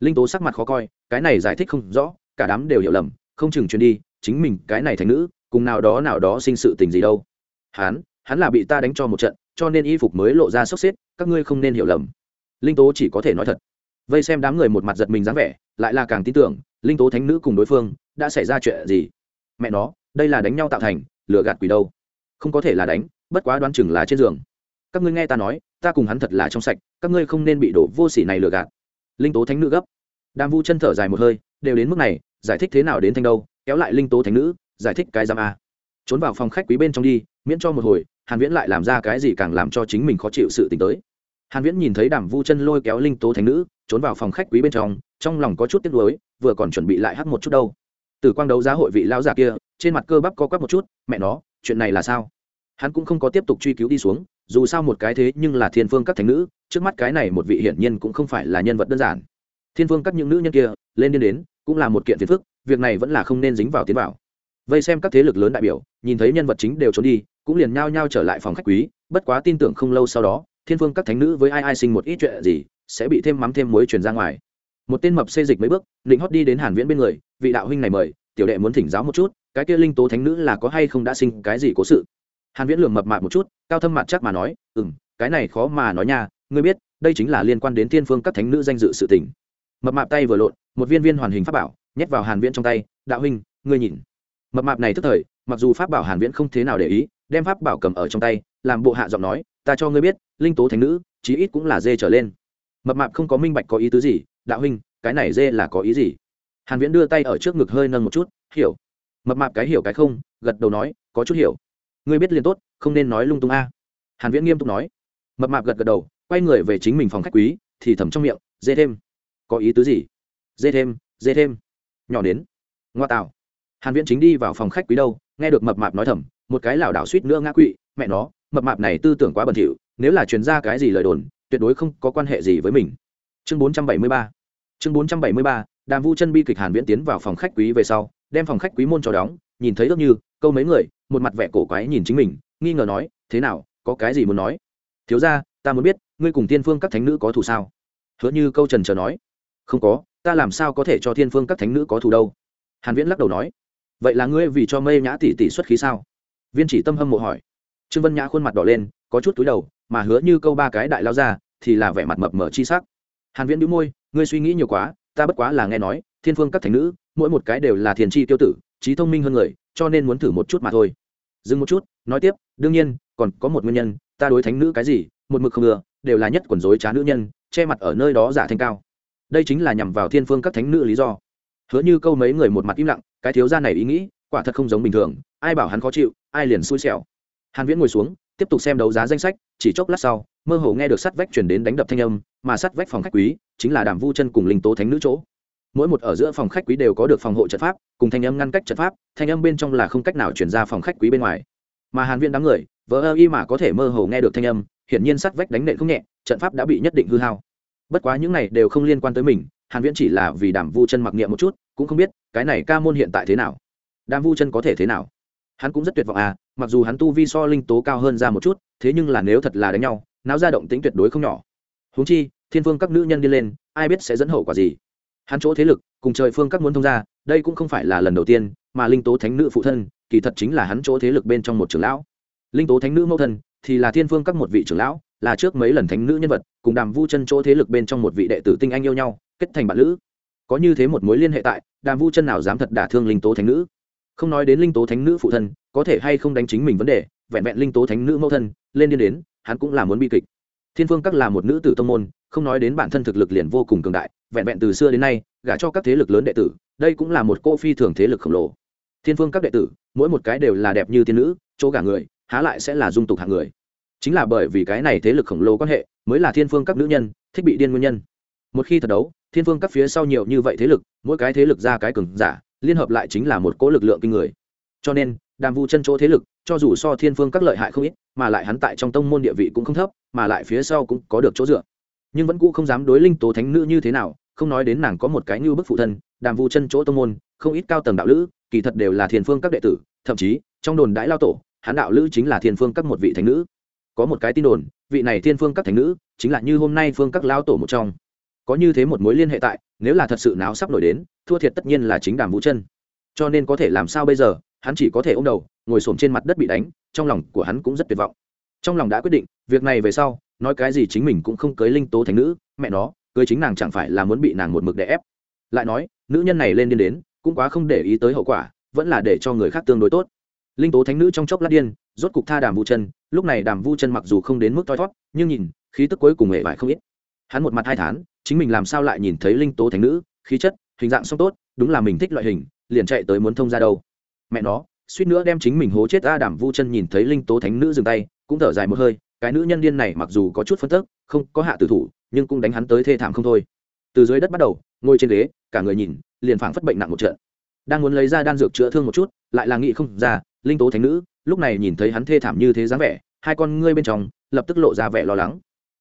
Linh tố sắc mặt khó coi, cái này giải thích không rõ, cả đám đều hiểu lầm, không chừng truyền đi, chính mình, cái này thánh nữ, cùng nào đó nào đó sinh sự tình gì đâu. Hắn hắn là bị ta đánh cho một trận, cho nên y phục mới lộ ra sốc xếp, các ngươi không nên hiểu lầm. Linh tố chỉ có thể nói thật. Vây xem đám người một mặt giật mình dáng vẻ, lại là càng tin tưởng, linh tố thánh nữ cùng đối phương đã xảy ra chuyện gì? Mẹ nó, đây là đánh nhau tạo thành, lừa gạt quỷ đâu? Không có thể là đánh, bất quá đoán chừng là trên giường. Các ngươi nghe ta nói, ta cùng hắn thật là trong sạch, các ngươi không nên bị đổ vô sỉ này lừa gạt. Linh tố thánh nữ gấp. Đàm vu chân thở dài một hơi, đều đến mức này, giải thích thế nào đến thanh đâu, kéo lại linh tố thánh nữ, giải thích cái giam a. Trốn vào phòng khách quý bên trong đi, miễn cho một hồi, hàn viễn lại làm ra cái gì càng làm cho chính mình khó chịu sự tình tới. Hàn viễn nhìn thấy đàm vu chân lôi kéo linh tố thánh nữ, trốn vào phòng khách quý bên trong trong lòng có chút tiếc nuối, vừa còn chuẩn bị lại hắt một chút đâu từ quang đấu giá hội vị lão giả kia, trên mặt cơ bắp co quắp một chút, mẹ nó, chuyện này là sao? Hắn cũng không có tiếp tục truy cứu đi xuống, dù sao một cái thế nhưng là thiên phương các thánh nữ, trước mắt cái này một vị hiển nhiên cũng không phải là nhân vật đơn giản. Thiên phương các những nữ nhân kia, lên đến đến, cũng là một kiện phiền phức, việc này vẫn là không nên dính vào tiến vào. Vây xem các thế lực lớn đại biểu, nhìn thấy nhân vật chính đều trốn đi, cũng liền nhao nhao trở lại phòng khách quý, bất quá tin tưởng không lâu sau đó, thiên phương các thánh nữ với ai ai sinh một ít chuyện gì, sẽ bị thêm mắm thêm muối truyền ra ngoài một tên mập xê dịch mấy bước, định hót đi đến hàn viễn bên người, vị đạo huynh này mời, tiểu đệ muốn thỉnh giáo một chút, cái kia linh tố thánh nữ là có hay không đã sinh, cái gì cố sự? Hàn viễn lườm mập mạp một chút, cao thâm mặt chắc mà nói, ừm, cái này khó mà nói nha, ngươi biết, đây chính là liên quan đến thiên phương các thánh nữ danh dự sự tình. Mập mạp tay vừa lộn, một viên viên hoàn hình pháp bảo, nhét vào hàn viễn trong tay, đạo huynh, ngươi nhìn. Mập mạp này tức thời, mặc dù pháp bảo hàn viễn không thế nào để ý, đem pháp bảo cầm ở trong tay, làm bộ hạ giọng nói, ta cho ngươi biết, linh tố thánh nữ, chí ít cũng là dê trở lên. Mập mạp không có minh bạch có ý tứ gì đạo huynh, cái này dê là có ý gì? Hàn viễn đưa tay ở trước ngực hơi nâng một chút, hiểu. Mập mạp cái hiểu cái không gật đầu nói, có chút hiểu. Ngươi biết liền tốt, không nên nói lung tung a. Hàn viễn nghiêm túc nói. Mập mạp gật gật đầu, quay người về chính mình phòng khách quý, thì thầm trong miệng, dê thêm. Có ý tứ gì? Dê thêm dê thêm. Nhỏ đến ngoa tạo hàn viễn chính đi vào phòng khách quý đâu, nghe được mập mạp nói thầm, một cái lảo đảo suýt nữa ngã quỵ, mẹ nó, mập mạp này tư tưởng quá bẩn thỉu, nếu là truyền ra cái gì lời đồn, tuyệt đối không có quan hệ gì với mình. Chương 473 chương 473 đàm vu chân bi kịch hàn viễn tiến vào phòng khách quý về sau, đem phòng khách quý môn cho đóng, nhìn thấy ước như, câu mấy người, một mặt vẻ cổ quái nhìn chính mình, nghi ngờ nói, thế nào, có cái gì muốn nói? Thiếu gia, ta muốn biết, ngươi cùng tiên phương các thánh nữ có thù sao? Hứa như câu trần chờ nói, không có, ta làm sao có thể cho thiên phương các thánh nữ có thù đâu. Hàn viễn lắc đầu nói, vậy là ngươi vì cho mây nhã tỷ tỷ xuất khí sao? Viên chỉ tâm hâm mộ hỏi. Trương vân nhã khuôn mặt đỏ lên, có chút túi đầu, mà hứa như câu ba cái đại lao ra, thì là vẻ mặt mập mờ chi sắc. Hàn viễn đĩu môi ngươi suy nghĩ nhiều quá ta bất quá là nghe nói thiên phương các thánh nữ mỗi một cái đều là thiền tri tiêu tử trí thông minh hơn người cho nên muốn thử một chút mà thôi. Dừng một chút nói tiếp đương nhiên còn có một nguyên nhân ta đối thánh nữ cái gì một mực không ngừa, đều là nhất quần dối trá nữ nhân che mặt ở nơi đó giả thanh cao. Đây chính là nhằm vào thiên phương các thánh nữ lý do. Hứa như câu mấy người một mặt im lặng cái thiếu gia này ý nghĩ quả thật không giống bình thường ai bảo hắn khó chịu ai liền xui xẻo. Hàn viễn ngồi xuống tiếp tục xem đấu giá danh sách chỉ chốc lát sau mơ hồ nghe được sắt vách chuyển đến đánh đập thanh âm, mà sắt vách phòng khách quý chính là đàm vu chân cùng linh tố thánh nữ chỗ. Mỗi một ở giữa phòng khách quý đều có được phòng hộ trận pháp, cùng thanh âm ngăn cách trận pháp, thanh âm bên trong là không cách nào chuyển ra phòng khách quý bên ngoài. Mà hàn viễn đám người vỡ ơ y mà có thể mơ hồ nghe được thanh âm, hiển nhiên sắt vách đánh nện không nhẹ, trận pháp đã bị nhất định hư hao. Bất quá những này đều không liên quan tới mình, hàn viễn chỉ là vì đàm vu chân mặc niệm một chút, cũng không biết, cái này ca môn hiện tại thế nào? Đàm vu chân có thể thế nào? Hắn cũng rất tuyệt vọng à mặc dù hắn tu vi so linh tố cao hơn ra một chút, thế nhưng là nếu thật là đánh nhau náo ra động tính tuyệt đối không nhỏ. Huống chi, thiên phương các nữ nhân đi lên, ai biết sẽ dẫn hậu quả gì. Hắn chỗ thế lực, cùng trời phương các muốn thông ra, đây cũng không phải là lần đầu tiên, mà linh tố thánh nữ phụ thân, kỳ thật chính là hắn chỗ thế lực bên trong một trưởng lão. Linh tố thánh nữ mẫu thân, thì là thiên phương các một vị trưởng lão, là trước mấy lần thánh nữ nhân vật, cùng đàm vu chân chỗ thế lực bên trong một vị đệ tử tinh anh yêu nhau, kết thành bạn lữ. Có như thế một mối liên hệ tại, đàm vu chân nào dám thật đả thương linh tố thánh nữ? Không nói đến linh tố thánh nữ phụ thân, có thể hay không đánh chính mình vấn đề, vẹn vẹn linh tố thánh nữ mẫu thân, lên điên đến hắn cũng là muốn bi kịch. Thiên phương các là một nữ tử tông môn, không nói đến bản thân thực lực liền vô cùng cường đại, vẹn vẹn từ xưa đến nay, gả cho các thế lực lớn đệ tử, đây cũng là một cô phi thường thế lực khổng lồ. Thiên phương các đệ tử, mỗi một cái đều là đẹp như tiên nữ, chỗ gả người, há lại sẽ là dung tục hạng người. Chính là bởi vì cái này thế lực khổng lồ quan hệ, mới là thiên phương các nữ nhân, thích bị điên nguyên nhân. Một khi thật đấu, thiên phương các phía sau nhiều như vậy thế lực, mỗi cái thế lực ra cái cường giả, liên hợp lại chính là một cỗ lực lượng kinh người. Cho nên, đàm vu chân chỗ thế lực cho dù so thiên phương các lợi hại không ít, mà lại hắn tại trong tông môn địa vị cũng không thấp, mà lại phía sau cũng có được chỗ dựa. Nhưng vẫn cũ không dám đối linh tố thánh nữ như thế nào, không nói đến nàng có một cái như bức phụ thân, đàm vu chân chỗ tông môn, không ít cao tầng đạo lữ, kỳ thật đều là thiên phương các đệ tử, thậm chí, trong đồn đãi lao tổ, hắn đạo lữ chính là thiên phương các một vị thánh nữ. Có một cái tin đồn, vị này thiên phương các thánh nữ chính là như hôm nay phương các lao tổ một trong. Có như thế một mối liên hệ tại, nếu là thật sự náo sắp nổi đến, thua thiệt tất nhiên là chính đàm vũ chân. Cho nên có thể làm sao bây giờ, hắn chỉ có thể ôm đầu ngồi xổm trên mặt đất bị đánh trong lòng của hắn cũng rất tuyệt vọng. Trong lòng đã quyết định việc này về sau nói cái gì chính mình cũng không cưới linh tố thành nữ mẹ nó cưới chính nàng chẳng phải là muốn bị nàng một mực đè ép. Lại nói nữ nhân này lên điên đến cũng quá không để ý tới hậu quả vẫn là để cho người khác tương đối tốt. Linh tố thánh nữ trong chốc lát điên rốt cục tha đàm vu chân lúc này đàm vu chân mặc dù không đến mức thoi thót nhưng nhìn khí tức cuối cùng hề vải không ít. Hắn một mặt hai tháng, chính mình làm sao lại nhìn thấy linh tố thánh nữ khí chất hình dạng song tốt đúng là mình thích loại hình liền chạy tới muốn thông ra đâu. Mẹ nó suýt nữa đem chính mình hố chết a đảm vu chân nhìn thấy linh tố thánh nữ dừng tay, cũng thở dài một hơi, cái nữ nhân điên này mặc dù có chút phân tức, không có hạ tử thủ, nhưng cũng đánh hắn tới thê thảm không thôi. Từ dưới đất bắt đầu, ngồi trên ghế, cả người nhìn, liền phảng phất bệnh nặng một trận. Đang muốn lấy ra đan dược chữa thương một chút, lại là nghĩ không ra, linh tố thánh nữ, lúc này nhìn thấy hắn thê thảm như thế dáng vẻ, hai con ngươi bên trong, lập tức lộ ra vẻ lo lắng.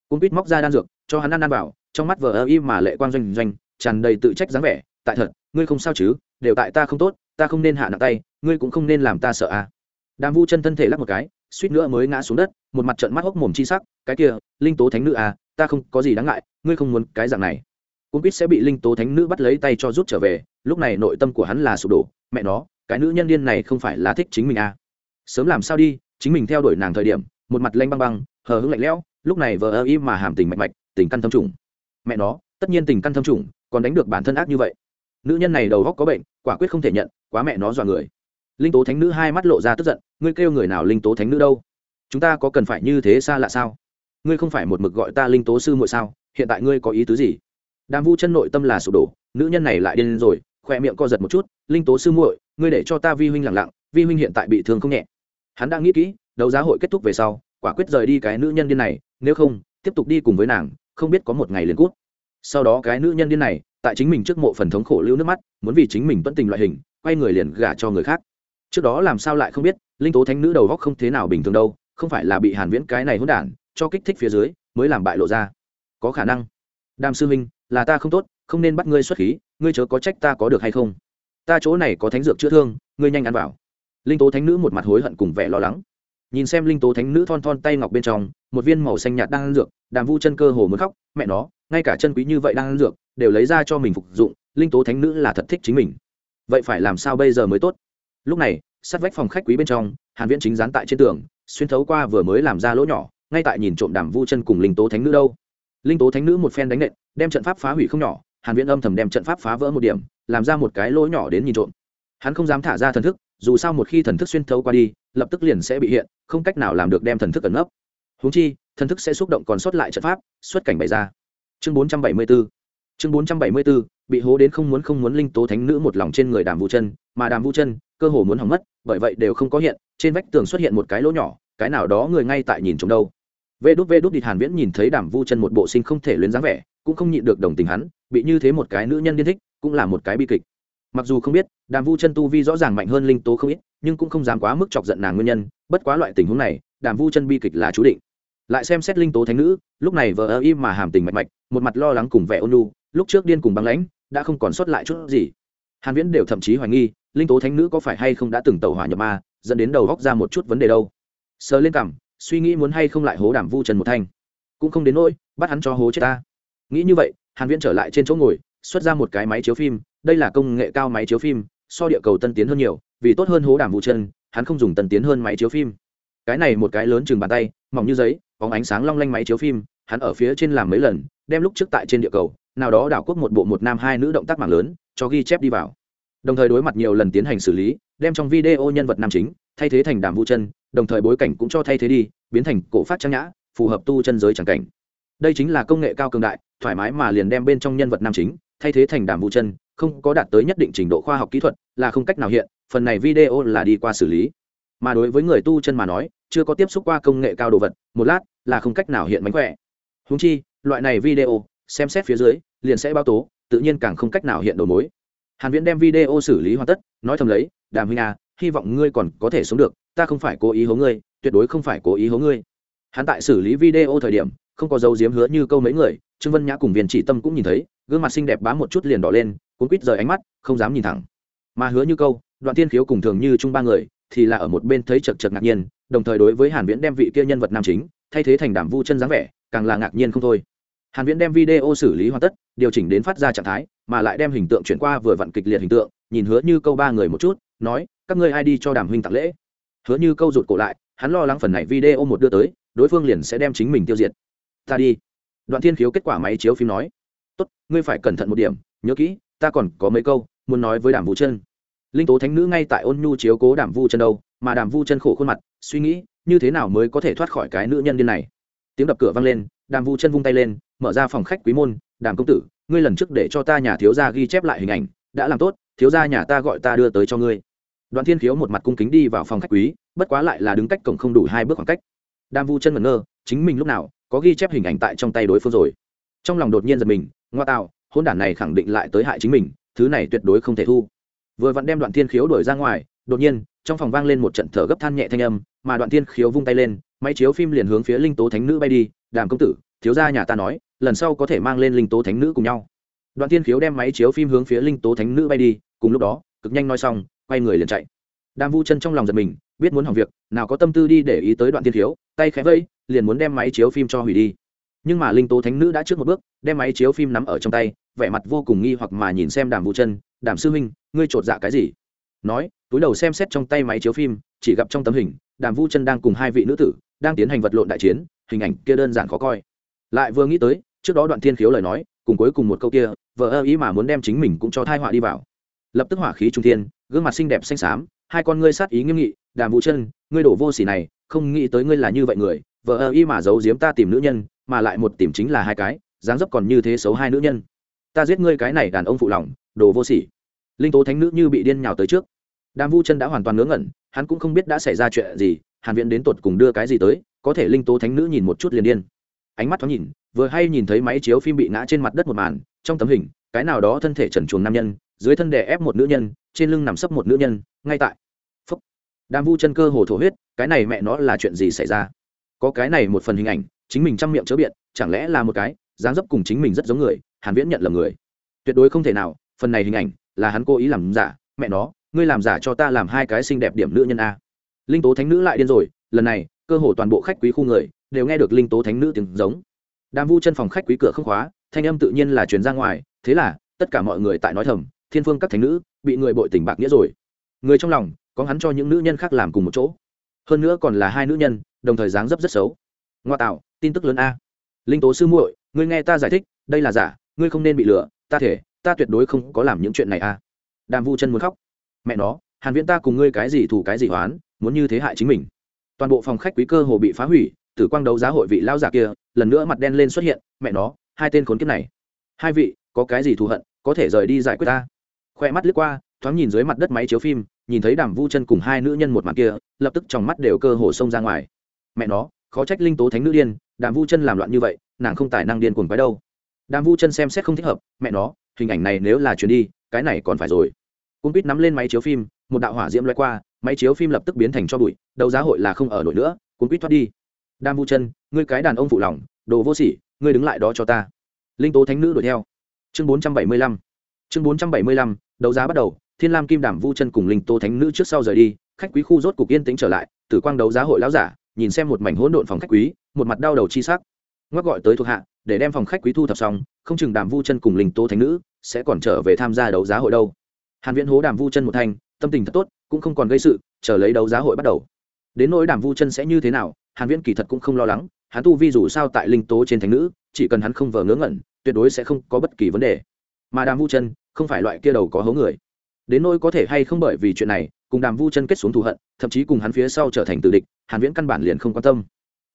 Cung quýt móc ra đan dược, cho hắn ăn ăn vào, trong mắt vờ ơ y mà lệ quang doanh doanh, tràn đầy tự trách dáng vẻ, tại thật, ngươi không sao chứ? Đều tại ta không tốt ta không nên hạ nặng tay, ngươi cũng không nên làm ta sợ à. Đàm vu chân thân thể lắc một cái, suýt nữa mới ngã xuống đất, một mặt trận mắt hốc mồm chi sắc, cái kia, linh tố thánh nữ à ta không có gì đáng ngại, ngươi không muốn cái dạng này. Cung quýt sẽ bị linh tố thánh nữ bắt lấy tay cho rút trở về, lúc này nội tâm của hắn là sụp đổ, mẹ nó, cái nữ nhân điên này không phải là thích chính mình à. Sớm làm sao đi, chính mình theo đuổi nàng thời điểm, một mặt lanh băng băng, hờ hững lạnh lẽo, lúc này vờ ơ im mà hàm tình mạch mạch, tình căn thâm trùng. Mẹ nó, tất nhiên tình căn thâm trùng, còn đánh được bản thân ác như vậy. Nữ nhân này đầu góc có bệnh, quả quyết không thể nhận quá mẹ nó dọa người. Linh tố thánh nữ hai mắt lộ ra tức giận, ngươi kêu người nào linh tố thánh nữ đâu? Chúng ta có cần phải như thế xa lạ sao? Ngươi không phải một mực gọi ta linh tố sư muội sao? Hiện tại ngươi có ý tứ gì? Đàm vu chân nội tâm là sụp đổ, nữ nhân này lại điên rồi khoe miệng co giật một chút, linh tố sư muội, ngươi để cho ta vi huynh lặng lặng, vi huynh hiện tại bị thương không nhẹ. Hắn đã nghĩ kỹ, đấu giá hội kết thúc về sau, quả quyết rời đi cái nữ nhân điên này, nếu không, tiếp tục đi cùng với nàng, không biết có một ngày liền cút. Sau đó cái nữ nhân điên này, tại chính mình trước mộ phần thống khổ lưu nước mắt, muốn vì chính mình tuân tình loại hình quay người liền gả cho người khác. Trước đó làm sao lại không biết, linh tố thánh nữ đầu góc không thế nào bình thường đâu, không phải là bị hàn viễn cái này hỗn đản cho kích thích phía dưới, mới làm bại lộ ra. Có khả năng. Đàm sư minh là ta không tốt, không nên bắt ngươi xuất khí, ngươi chớ có trách ta có được hay không. Ta chỗ này có thánh dược chữa thương, ngươi nhanh ăn vào. Linh tố thánh nữ một mặt hối hận cùng vẻ lo lắng. Nhìn xem linh tố thánh nữ thon thon tay ngọc bên trong, một viên màu xanh nhạt đang ăn dược, đàm vu chân cơ hồ muốn khóc, mẹ nó, ngay cả chân quý như vậy đang ăn dược, đều lấy ra cho mình phục dụng, linh tố thánh nữ là thật thích chính mình vậy phải làm sao bây giờ mới tốt? Lúc này, sát vách phòng khách quý bên trong, hàn viễn chính dán tại trên tường, xuyên thấu qua vừa mới làm ra lỗ nhỏ, ngay tại nhìn trộm đàm vu chân cùng linh tố thánh nữ đâu. Linh tố thánh nữ một phen đánh nện, đem trận pháp phá hủy không nhỏ, hàn viễn âm thầm đem trận pháp phá vỡ một điểm, làm ra một cái lỗ nhỏ đến nhìn trộm. Hắn không dám thả ra thần thức, dù sao một khi thần thức xuyên thấu qua đi, lập tức liền sẽ bị hiện, không cách nào làm được đem thần thức ẩn nấp. Huống chi, thần thức sẽ xúc động còn sót lại trận pháp, xuất cảnh bày ra. Chương 474 chương 474 bị hố đến không muốn không muốn linh tố thánh nữ một lòng trên người đàm vũ chân, mà đàm vũ chân, cơ hồ muốn hỏng mất, bởi vậy đều không có hiện, trên vách tường xuất hiện một cái lỗ nhỏ, cái nào đó người ngay tại nhìn trông đâu. Vê đút vê đút địch hàn viễn nhìn thấy đàm vu chân một bộ sinh không thể luyến dáng vẻ, cũng không nhịn được đồng tình hắn, bị như thế một cái nữ nhân điên thích, cũng là một cái bi kịch. Mặc dù không biết, đàm vu chân tu vi rõ ràng mạnh hơn linh tố không ít, nhưng cũng không dám quá mức chọc giận nàng nguyên nhân, bất quá loại tình huống này, đàm vu chân bi kịch là chú định. Lại xem xét linh tố thánh nữ, lúc này vừa ơ im mà hàm tình mạch mạch, một mặt lo lắng cùng vẻ ôn nu lúc trước điên cùng băng lãnh đã không còn sót lại chút gì. Hàn viễn đều thậm chí hoài nghi linh tố thánh nữ có phải hay không đã từng tẩu hỏa nhập ma dẫn đến đầu góc ra một chút vấn đề đâu. Sờ lên cằm suy nghĩ muốn hay không lại hố đảm vu trần một thanh. Cũng không đến nỗi bắt hắn cho hố chết ta. Nghĩ như vậy hàn viễn trở lại trên chỗ ngồi xuất ra một cái máy chiếu phim đây là công nghệ cao máy chiếu phim so địa cầu tân tiến hơn nhiều vì tốt hơn hố đảm vu trần, hắn không dùng tân tiến hơn máy chiếu phim. Cái này một cái lớn chừng bàn tay mỏng như giấy bóng ánh sáng long lanh máy chiếu phim hắn ở phía trên làm mấy lần đem lúc trước tại trên địa cầu nào đó đảo quốc một bộ một nam hai nữ động tác mạng lớn, cho ghi chép đi vào. Đồng thời đối mặt nhiều lần tiến hành xử lý, đem trong video nhân vật nam chính thay thế thành đàm vũ chân, đồng thời bối cảnh cũng cho thay thế đi, biến thành cổ phát trang nhã, phù hợp tu chân giới tràng cảnh. Đây chính là công nghệ cao cường đại, thoải mái mà liền đem bên trong nhân vật nam chính thay thế thành đàm vũ chân, không có đạt tới nhất định trình độ khoa học kỹ thuật là không cách nào hiện, phần này video là đi qua xử lý. Mà đối với người tu chân mà nói, chưa có tiếp xúc qua công nghệ cao đồ vật, một lát là không cách nào hiện mánh khỏe. Húng chi, loại này video xem xét phía dưới, liền sẽ báo tố, tự nhiên càng không cách nào hiện đầu mối. Hàn viễn đem video xử lý hoàn tất, nói thầm lấy, đàm huynh à hy vọng ngươi còn có thể sống được, ta không phải cố ý hố ngươi, tuyệt đối không phải cố ý hố ngươi. Hắn tại xử lý video thời điểm, không có dấu diếm hứa như câu mấy người, trương vân nhã cùng viên chỉ tâm cũng nhìn thấy, gương mặt xinh đẹp bám một chút liền đỏ lên, cuốn quýt rời ánh mắt, không dám nhìn thẳng. Mà hứa như câu, đoạn tiên khiếu cùng thường như chung ba người, thì là ở một bên thấy chật chật ngạc nhiên, đồng thời đối với hàn viễn đem vị kia nhân vật nam chính, thay thế thành đảm vu chân dáng vẻ, càng là ngạc nhiên không thôi hàn viễn đem video xử lý hoàn tất, điều chỉnh đến phát ra trạng thái, mà lại đem hình tượng chuyển qua vừa vặn kịch liệt hình tượng, nhìn hứa như câu ba người một chút, nói, các ngươi ai đi cho đàm huynh tặng lễ? Hứa như câu rụt cổ lại, hắn lo lắng phần này video một đưa tới, đối phương liền sẽ đem chính mình tiêu diệt. Ta đi. Đoạn thiên khiếu kết quả máy chiếu phim nói, tốt, ngươi phải cẩn thận một điểm, nhớ kỹ, ta còn có mấy câu, muốn nói với đàm vũ chân. Linh tố thánh nữ ngay tại ôn nhu chiếu cố đàm vu chân đâu, mà đàm vu chân khổ khuôn mặt, suy nghĩ, như thế nào mới có thể thoát khỏi cái nữ nhân điên này? Tiếng đập cửa vang lên đàm vu chân vung tay lên, mở ra phòng khách quý môn, đàm công tử, ngươi lần trước để cho ta nhà thiếu gia ghi chép lại hình ảnh, đã làm tốt, thiếu gia nhà ta gọi ta đưa tới cho ngươi. Đoàn thiên khiếu một mặt cung kính đi vào phòng khách quý, bất quá lại là đứng cách cổng không đủ hai bước khoảng cách. Đàm vu chân ngẩn ngơ, chính mình lúc nào có ghi chép hình ảnh tại trong tay đối phương rồi? Trong lòng đột nhiên giật mình, ngoa tạo, hôn đản này khẳng định lại tới hại chính mình, thứ này tuyệt đối không thể thu. Vừa vặn đem đoạn thiên khiếu đuổi ra ngoài, đột nhiên, trong phòng vang lên một trận thở gấp than nhẹ thanh âm, mà đoạn thiên khiếu vung tay lên máy chiếu phim liền hướng phía linh tố thánh nữ bay đi, đàm công tử, thiếu gia nhà ta nói, lần sau có thể mang lên linh tố thánh nữ cùng nhau. Đoạn tiên khiếu đem máy chiếu phim hướng phía linh tố thánh nữ bay đi, cùng lúc đó, cực nhanh nói xong, quay người liền chạy. Đàm vu chân trong lòng giật mình, biết muốn hỏng việc, nào có tâm tư đi để ý tới đoạn tiên khiếu, tay khẽ vây, liền muốn đem máy chiếu phim cho hủy đi. Nhưng mà linh tố thánh nữ đã trước một bước, đem máy chiếu phim nắm ở trong tay, vẻ mặt vô cùng nghi hoặc mà nhìn xem đàm vu chân, đàm sư huynh, ngươi chột dạ cái gì? Nói, túi đầu xem xét trong tay máy chiếu phim, chỉ gặp trong tấm hình, đàm vu chân đang cùng hai vị nữ tử đang tiến hành vật lộn đại chiến, hình ảnh kia đơn giản khó coi. Lại vừa nghĩ tới, trước đó đoạn thiên khiếu lời nói, cùng cuối cùng một câu kia vợ ơ ý mà muốn đem chính mình cũng cho thai họa đi vào. Lập tức hỏa khí trung thiên, gương mặt xinh đẹp xanh xám, hai con ngươi sát ý nghiêm nghị, đàm vũ chân, ngươi đổ vô s ỉ này, không nghĩ tới ngươi là như vậy người vợ ơ ý mà giấu giếm ta tìm nữ nhân, mà lại một tìm chính là hai cái, dáng dấp còn như thế xấu hai nữ nhân. Ta giết ngươi cái này đàn ông phụ lòng, đồ vô sỉ. Linh tố thánh nữ như bị điên nhào tới trước. Đàm vũ chân đã hoàn toàn ngớ ngẩn, hắn cũng không biết đã xảy ra chuyện gì hàn viễn đến tột cùng đưa cái gì tới, có thể linh tố thánh nữ nhìn một chút liền điên. Ánh mắt thoáng nhìn, vừa hay nhìn thấy máy chiếu phim bị ngã trên mặt đất một màn, trong tấm hình, cái nào đó thân thể trần chuồng nam nhân, dưới thân đè ép một nữ nhân, trên lưng nằm sấp một nữ nhân, ngay tại. Phúc. Đam vu chân cơ hồ thổ huyết, cái này mẹ nó là chuyện gì xảy ra? Có cái này một phần hình ảnh, chính mình chăm miệng chớ biện, chẳng lẽ là một cái, dáng dấp cùng chính mình rất giống người, hàn viễn nhận là người. Tuyệt đối không thể nào, phần này hình ảnh, là hắn cố ý làm giả, mẹ nó, ngươi làm giả cho ta làm hai cái xinh đẹp điểm nữ nhân a linh tố thánh nữ lại điên rồi, lần này, cơ hồ toàn bộ khách quý khu người đều nghe được linh tố thánh nữ tiếng giống. Đàm vu chân phòng khách quý cửa không khóa, thanh âm tự nhiên là truyền ra ngoài, thế là, tất cả mọi người tại nói thầm, thiên phương các thánh nữ, bị người bội tình bạc nghĩa rồi. Người trong lòng, có hắn cho những nữ nhân khác làm cùng một chỗ. Hơn nữa còn là hai nữ nhân, đồng thời dáng dấp rất xấu. Ngoa tạo, tin tức lớn a. Linh tố sư muội, ngươi nghe ta giải thích, đây là giả, ngươi không nên bị lừa, ta thể, ta tuyệt đối không có làm những chuyện này a. Đàm vu chân muốn khóc. Mẹ nó, hàn viễn ta cùng ngươi cái gì thủ cái gì hoán muốn như thế hại chính mình. Toàn bộ phòng khách quý cơ hồ bị phá hủy, tử quang đấu giá hội vị lao giả kia, lần nữa mặt đen lên xuất hiện, mẹ nó, hai tên khốn kiếp này. Hai vị, có cái gì thù hận, có thể rời đi giải quyết ta? Khoe mắt lướt qua, thoáng nhìn dưới mặt đất máy chiếu phim, nhìn thấy đàm vu chân cùng hai nữ nhân một mặt kia, lập tức trong mắt đều cơ hồ xông ra ngoài. Mẹ nó, khó trách linh tố thánh nữ điên, đàm vu chân làm loạn như vậy, nàng không tài năng điên cuồng quái đâu. Đàm vu chân xem xét không thích hợp, mẹ nó, hình ảnh này nếu là chuyển đi, cái này còn phải rồi. Cung quýt nắm lên máy chiếu phim, một đạo hỏa diễm loay qua máy chiếu phim lập tức biến thành cho bụi, đấu giá hội là không ở nổi nữa, cuốn quýt thoát đi. Đam vu chân, ngươi cái đàn ông phụ lòng, đồ vô sỉ, ngươi đứng lại đó cho ta. Linh tố thánh nữ đuổi theo. Chương bốn trăm bảy mươi lăm. Chương bốn trăm bảy mươi lăm, đấu giá bắt đầu, thiên lam kim đảm vu chân cùng linh tố thánh nữ trước sau rời đi, khách quý khu rốt cục yên tĩnh trở lại, tử quang đấu giá hội lão giả, nhìn xem một mảnh hỗn độn phòng khách quý, một mặt đau đầu chi sắc. Ngoắc gọi tới thuộc hạ, để đem phòng khách quý thu thập xong, không chừng đàm vu chân cùng linh tố thánh nữ sẽ còn trở về tham gia đấu giá hội đâu. Hàn viễn hố đàm vu chân một thanh, tâm tình thật tốt cũng không còn gây sự, chờ lấy đấu giá hội bắt đầu. Đến nỗi đàm vu chân sẽ như thế nào, hàn viễn kỳ thật cũng không lo lắng, hắn tu vi dù sao tại linh tố trên thánh nữ, chỉ cần hắn không vờ ngớ ngẩn, tuyệt đối sẽ không có bất kỳ vấn đề. Mà đàm vu chân không phải loại kia đầu có hố người. Đến nỗi có thể hay không bởi vì chuyện này, cùng đàm vu chân kết xuống thù hận, thậm chí cùng hắn phía sau trở thành tử địch, hàn viễn căn bản liền không quan tâm.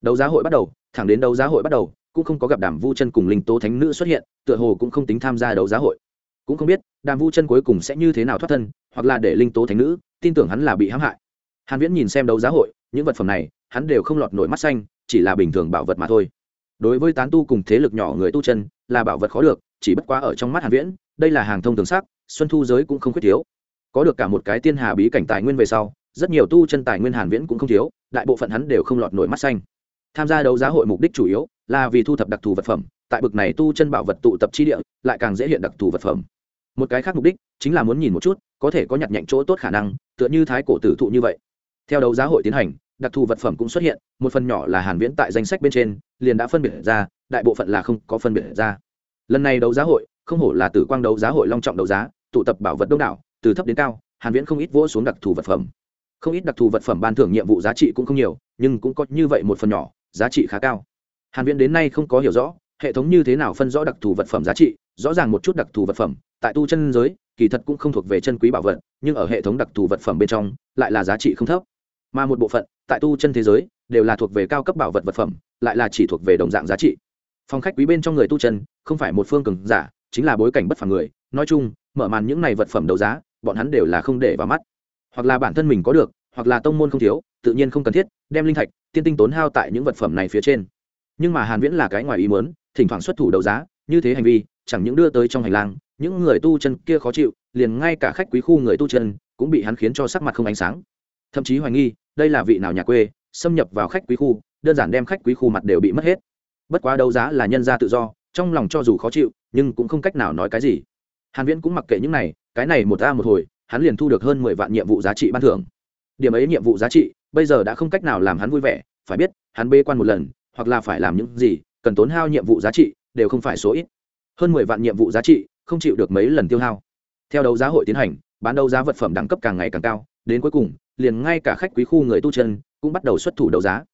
Đấu giá hội bắt đầu, thẳng đến đấu giá hội bắt đầu, cũng không có gặp đàm vu chân cùng linh tố thánh nữ xuất hiện, tựa hồ cũng không tính tham gia đấu giá hội. Cũng không biết, đàm vu chân cuối cùng sẽ như thế nào thoát thân, hoặc là để linh tố thánh nữ tin tưởng hắn là bị hãm hại. Hàn viễn nhìn xem đấu giá hội, những vật phẩm này, hắn đều không lọt nổi mắt xanh, chỉ là bình thường bảo vật mà thôi. Đối với tán tu cùng thế lực nhỏ người tu chân, là bảo vật khó được, chỉ bất quá ở trong mắt hàn viễn, đây là hàng thông thường sắc, xuân thu giới cũng không khuyết thiếu. Có được cả một cái tiên hà bí cảnh tài nguyên về sau, rất nhiều tu chân tài nguyên hàn viễn cũng không thiếu, đại bộ phận hắn đều không lọt nổi mắt xanh. Tham gia đấu giá hội mục đích chủ yếu là vì thu thập đặc thù vật phẩm, tại bực này tu chân bảo vật tụ tập chi địa, lại càng dễ hiện đặc thù vật phẩm một cái khác mục đích chính là muốn nhìn một chút, có thể có nhặt nhạnh chỗ tốt khả năng, tựa như thái cổ tử thụ như vậy. Theo đấu giá hội tiến hành, đặc thù vật phẩm cũng xuất hiện, một phần nhỏ là hàn viễn tại danh sách bên trên, liền đã phân biệt ra, đại bộ phận là không có phân biệt ra. Lần này đấu giá hội, không hổ là tử quang đấu giá hội long trọng đấu giá, tụ tập bảo vật đông đảo, từ thấp đến cao, hàn viễn không ít vỗ xuống đặc thù vật phẩm. Không ít đặc thù vật phẩm ban thưởng nhiệm vụ giá trị cũng không nhiều, nhưng cũng có như vậy một phần nhỏ, giá trị khá cao. Hàn viễn đến nay không có hiểu rõ, hệ thống như thế nào phân rõ đặc thù vật phẩm giá trị rõ ràng một chút đặc thù vật phẩm, tại tu chân giới, kỳ thật cũng không thuộc về chân quý bảo vật, nhưng ở hệ thống đặc thù vật phẩm bên trong, lại là giá trị không thấp. Mà một bộ phận, tại tu chân thế giới, đều là thuộc về cao cấp bảo vật vật phẩm, lại là chỉ thuộc về đồng dạng giá trị. Phong khách quý bên trong người tu chân, không phải một phương cường giả, chính là bối cảnh bất phẳng người. Nói chung, mở màn những này vật phẩm đấu giá, bọn hắn đều là không để vào mắt. Hoặc là bản thân mình có được, hoặc là tông môn không thiếu, tự nhiên không cần thiết, đem linh thạch, tiên tinh tốn hao tại những vật phẩm này phía trên. Nhưng mà hàn viễn là cái ngoài ý muốn, thỉnh thoảng xuất thủ đấu giá, như thế hành vi chẳng những đưa tới trong hành lang, những người tu chân kia khó chịu, liền ngay cả khách quý khu người tu chân cũng bị hắn khiến cho sắc mặt không ánh sáng. Thậm chí hoài nghi, đây là vị nào nhà quê, xâm nhập vào khách quý khu, đơn giản đem khách quý khu mặt đều bị mất hết. Bất quá đấu giá là nhân gia tự do, trong lòng cho dù khó chịu, nhưng cũng không cách nào nói cái gì. Hàn viễn cũng mặc kệ những này, cái này một a một hồi, hắn liền thu được hơn 10 vạn nhiệm vụ giá trị ban thưởng. Điểm ấy nhiệm vụ giá trị, bây giờ đã không cách nào làm hắn vui vẻ, phải biết, hắn bê quan một lần, hoặc là phải làm những gì, cần tốn hao nhiệm vụ giá trị, đều không phải số ít hơn 10 vạn nhiệm vụ giá trị, không chịu được mấy lần tiêu hao. Theo đấu giá hội tiến hành, bán đấu giá vật phẩm đẳng cấp càng ngày càng cao, đến cuối cùng, liền ngay cả khách quý khu người tu chân cũng bắt đầu xuất thủ đấu giá.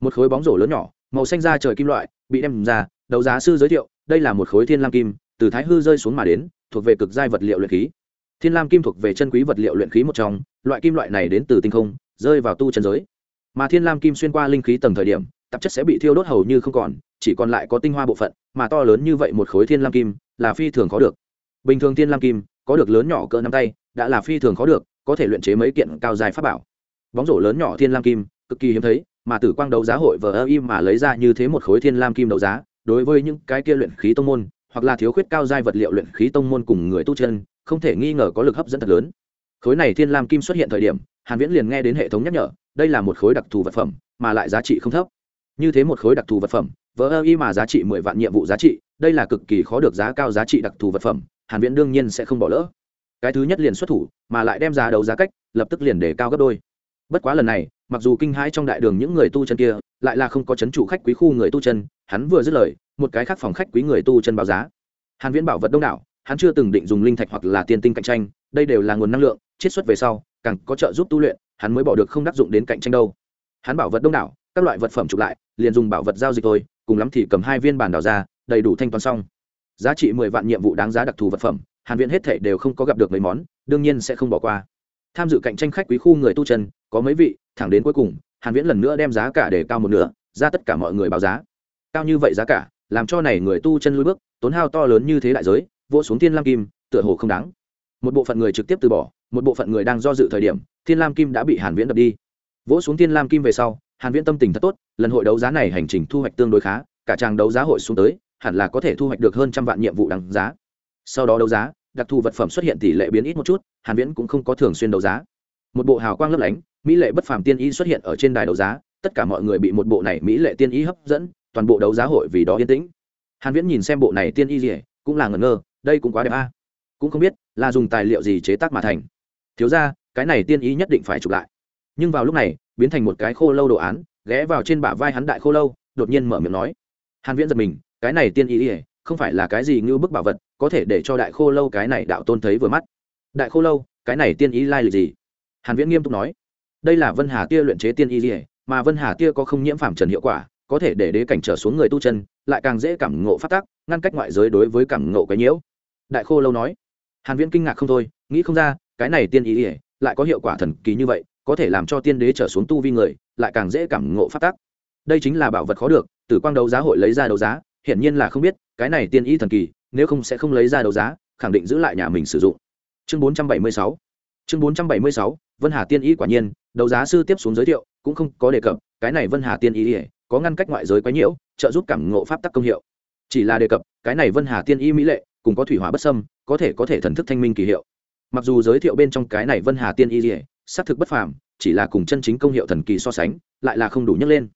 Một khối bóng rổ lớn nhỏ, màu xanh da trời kim loại, bị đem ra, đấu giá sư giới thiệu, đây là một khối thiên lam kim, từ thái hư rơi xuống mà đến, thuộc về cực giai vật liệu luyện khí. Thiên lam kim thuộc về chân quý vật liệu luyện khí một trong, loại kim loại này đến từ tinh không, rơi vào tu chân giới. Mà thiên lam kim xuyên qua linh khí tầng thời điểm, tạp chất sẽ bị thiêu đốt hầu như không còn chỉ còn lại có tinh hoa bộ phận, mà to lớn như vậy một khối thiên lam kim là phi thường khó được. Bình thường thiên lam kim có được lớn nhỏ cỡ nắm tay, đã là phi thường khó được, có thể luyện chế mấy kiện cao dài pháp bảo. Bóng rổ lớn nhỏ thiên lam kim, cực kỳ hiếm thấy, mà tử quang đấu giá hội vờ ơ im mà lấy ra như thế một khối thiên lam kim đấu giá, đối với những cái kia luyện khí tông môn, hoặc là thiếu khuyết cao giai vật liệu luyện khí tông môn cùng người tu chân, không thể nghi ngờ có lực hấp dẫn thật lớn. Khối này thiên lam kim xuất hiện thời điểm, hàn viễn liền nghe đến hệ thống nhắc nhở, đây là một khối đặc thù vật phẩm, mà lại giá trị không thấp như thế một khối đặc thù vật phẩm, vỡ ơ y mà giá trị 10 vạn nhiệm vụ giá trị, đây là cực kỳ khó được giá cao giá trị đặc thù vật phẩm, hàn viễn đương nhiên sẽ không bỏ lỡ. Cái thứ nhất liền xuất thủ, mà lại đem giá đấu giá cách, lập tức liền để cao gấp đôi. Bất quá lần này, mặc dù kinh hãi trong đại đường những người tu chân kia, lại là không có chấn chủ khách quý khu người tu chân, hắn vừa dứt lời, một cái khác phòng khách quý người tu chân báo giá. Hàn viễn bảo vật đông đảo, hắn chưa từng định dùng linh thạch hoặc là tiên tinh cạnh tranh, đây đều là nguồn năng lượng, chiết xuất về sau, càng có trợ giúp tu luyện, hắn mới bỏ được không đắc dụng đến cạnh tranh đâu. Hắn bảo vật đông đảo, các loại vật phẩm chụp lại liền dùng bảo vật giao dịch thôi, cùng lắm thì cầm hai viên bản đào ra, đầy đủ thanh toán xong. Giá trị mười vạn nhiệm vụ đáng giá đặc thù vật phẩm, hàn viễn hết thể đều không có gặp được mấy món, đương nhiên sẽ không bỏ qua. Tham dự cạnh tranh khách quý khu người tu chân, có mấy vị, thẳng đến cuối cùng, hàn viễn lần nữa đem giá cả để cao một nửa, ra tất cả mọi người báo giá. Cao như vậy giá cả, làm cho này người tu chân lùi bước, tốn hao to lớn như thế đại giới, vỗ xuống thiên lam kim, tựa hồ không đáng. Một bộ phận người trực tiếp từ bỏ, một bộ phận người đang do dự thời điểm, thiên lam kim đã bị hàn viễn đập đi. Vỗ xuống thiên lam kim về sau hàn viễn tâm tình thật tốt, lần hội đấu giá này hành trình thu hoạch tương đối khá, cả trang đấu giá hội xuống tới, hẳn là có thể thu hoạch được hơn trăm vạn nhiệm vụ đăng giá. Sau đó đấu giá, đặc thù vật phẩm xuất hiện tỷ lệ biến ít một chút, hàn viễn cũng không có thường xuyên đấu giá. Một bộ hào quang lấp lánh, mỹ lệ bất phàm tiên y xuất hiện ở trên đài đấu giá, tất cả mọi người bị một bộ này mỹ lệ tiên y hấp dẫn, toàn bộ đấu giá hội vì đó yên tĩnh. Hàn viễn nhìn xem bộ này tiên y gì, cũng là ngẩn ngơ, đây cũng quá đẹp a. Cũng không biết là dùng tài liệu gì chế tác mà thành. Thiếu ra cái này tiên y nhất định phải chụp lại nhưng vào lúc này, biến thành một cái khô lâu đồ án, ghé vào trên bả vai hắn đại khô lâu, đột nhiên mở miệng nói. Hàn viễn giật mình, cái này tiên y không phải là cái gì như bức bảo vật, có thể để cho đại khô lâu cái này đạo tôn thấy vừa mắt. Đại khô lâu, cái này tiên y lai lịch gì? Hàn viễn nghiêm túc nói. Đây là vân hà tia luyện chế tiên y ỉa mà vân hà tia có không nhiễm phạm trần hiệu quả, có thể để đế cảnh trở xuống người tu chân, lại càng dễ cảm ngộ phát tác ngăn cách ngoại giới đối với cảm ngộ cái nhiễu. Đại khô lâu nói. Hàn viễn kinh ngạc không thôi, nghĩ không ra, cái này tiên y ỉa lại có hiệu quả thần kỳ như vậy có thể làm cho tiên đế trở xuống tu vi người, lại càng dễ cảm ngộ phát tác đây chính là bảo vật khó được từ quang đấu giá hội lấy ra đấu giá, hiển nhiên là không biết, cái này tiên y thần kỳ, nếu không sẽ không lấy ra đấu giá, khẳng định giữ lại nhà mình sử dụng. Chương 476 chương 476 vân hà tiên y quả nhiên, đấu giá sư tiếp xuống giới thiệu, cũng không có đề cập, cái này vân hà tiên y có ngăn cách ngoại giới quá nhiễu, trợ giúp cảm ngộ pháp tắc công hiệu. Chỉ là đề cập, cái này vân hà tiên y mỹ lệ, cùng có thủy hỏa bất sâm có thể có thể thần thức thanh minh kỳ hiệu. Mặc dù giới thiệu bên trong cái này vân hà tiên y xác thực bất phàm, chỉ là cùng chân chính công hiệu thần kỳ so sánh, lại là không đủ nhấc lên.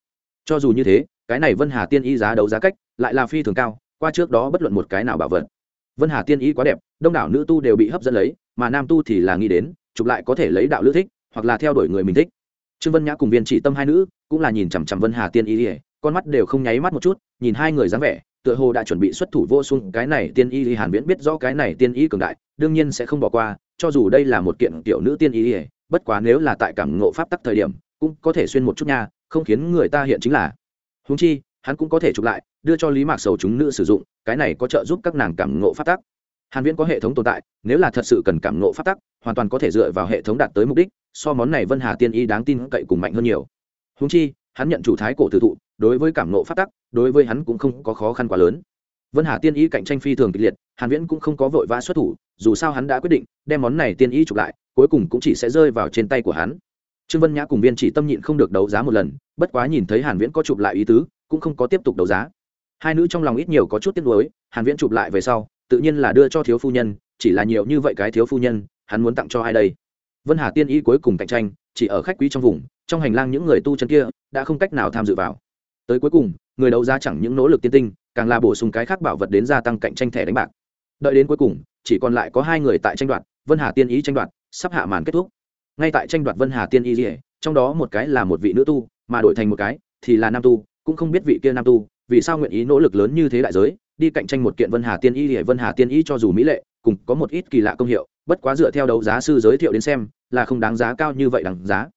Cho dù như thế, cái này vân hà tiên y giá đấu giá cách, lại là phi thường cao, qua trước đó bất luận một cái nào bảo vật. Vân hà tiên y quá đẹp, đông đảo nữ tu đều bị hấp dẫn lấy, mà nam tu thì là nghĩ đến, chụp lại có thể lấy đạo lữ thích, hoặc là theo đuổi người mình thích. Trương vân nhã cùng viên chỉ tâm hai nữ, cũng là nhìn chằm chằm vân hà tiên y ỉa con mắt đều không nháy mắt một chút, nhìn hai người dáng vẻ, tựa hồ đã chuẩn bị xuất thủ vô xung cái này tiên y hàn viễn biết rõ cái này tiên y cường đại, đương nhiên sẽ không bỏ qua, cho dù đây là một kiện tiểu nữ tiên y ỉa bất quá nếu là tại cảm ngộ pháp tắc thời điểm, cũng có thể xuyên một chút nha, không khiến người ta hiện chính là. Huống chi, hắn cũng có thể chụp lại, đưa cho lý mạc sầu chúng nữ sử dụng, cái này có trợ giúp các nàng cảm ngộ pháp tắc. Hàn viễn có hệ thống tồn tại, nếu là thật sự cần cảm ngộ pháp tắc, hoàn toàn có thể dựa vào hệ thống đạt tới mục đích, so món này vân hà tiên y đáng tin cậy cùng mạnh hơn nhiều. Húng chi, hắn nhận chủ thái cổ tử thụ, đối với cảm ngộ pháp tắc, đối với hắn cũng không có khó khăn quá lớn vân hà tiên y cạnh tranh phi thường kịch liệt, hàn viễn cũng không có vội vã xuất thủ, dù sao hắn đã quyết định, đem món này tiên y chụp lại, cuối cùng cũng chỉ sẽ rơi vào trên tay của hắn. Trương vân nhã cùng viên chỉ tâm nhịn không được đấu giá một lần, bất quá nhìn thấy hàn viễn có chụp lại ý tứ, cũng không có tiếp tục đấu giá. Hai nữ trong lòng ít nhiều có chút tiếc nuối, hàn viễn chụp lại về sau, tự nhiên là đưa cho thiếu phu nhân, chỉ là nhiều như vậy cái thiếu phu nhân, hắn muốn tặng cho ai đây? Vân hà tiên y cuối cùng cạnh tranh, chỉ ở khách quý trong vùng, trong hành lang những người tu chân kia, đã không cách nào tham dự vào. Tới cuối cùng, người đấu giá chẳng những nỗ lực tiên tinh càng là bổ sung cái khác bảo vật đến gia tăng cạnh tranh thẻ đánh bạc. Đợi đến cuối cùng, chỉ còn lại có hai người tại tranh đoạt, vân hà tiên ý tranh đoạt, sắp hạ màn kết thúc. Ngay tại tranh đoạt vân hà tiên y dỉa trong đó một cái là một vị nữ tu, mà đổi thành một cái thì là nam tu, cũng không biết vị kia nam tu, vì sao nguyện ý nỗ lực lớn như thế đại giới, đi cạnh tranh một kiện vân hà tiên y dỉa vân hà tiên y cho dù mỹ lệ, cùng có một ít kỳ lạ công hiệu, bất quá dựa theo đấu giá sư giới thiệu đến xem, là không đáng giá cao như vậy đáng giá.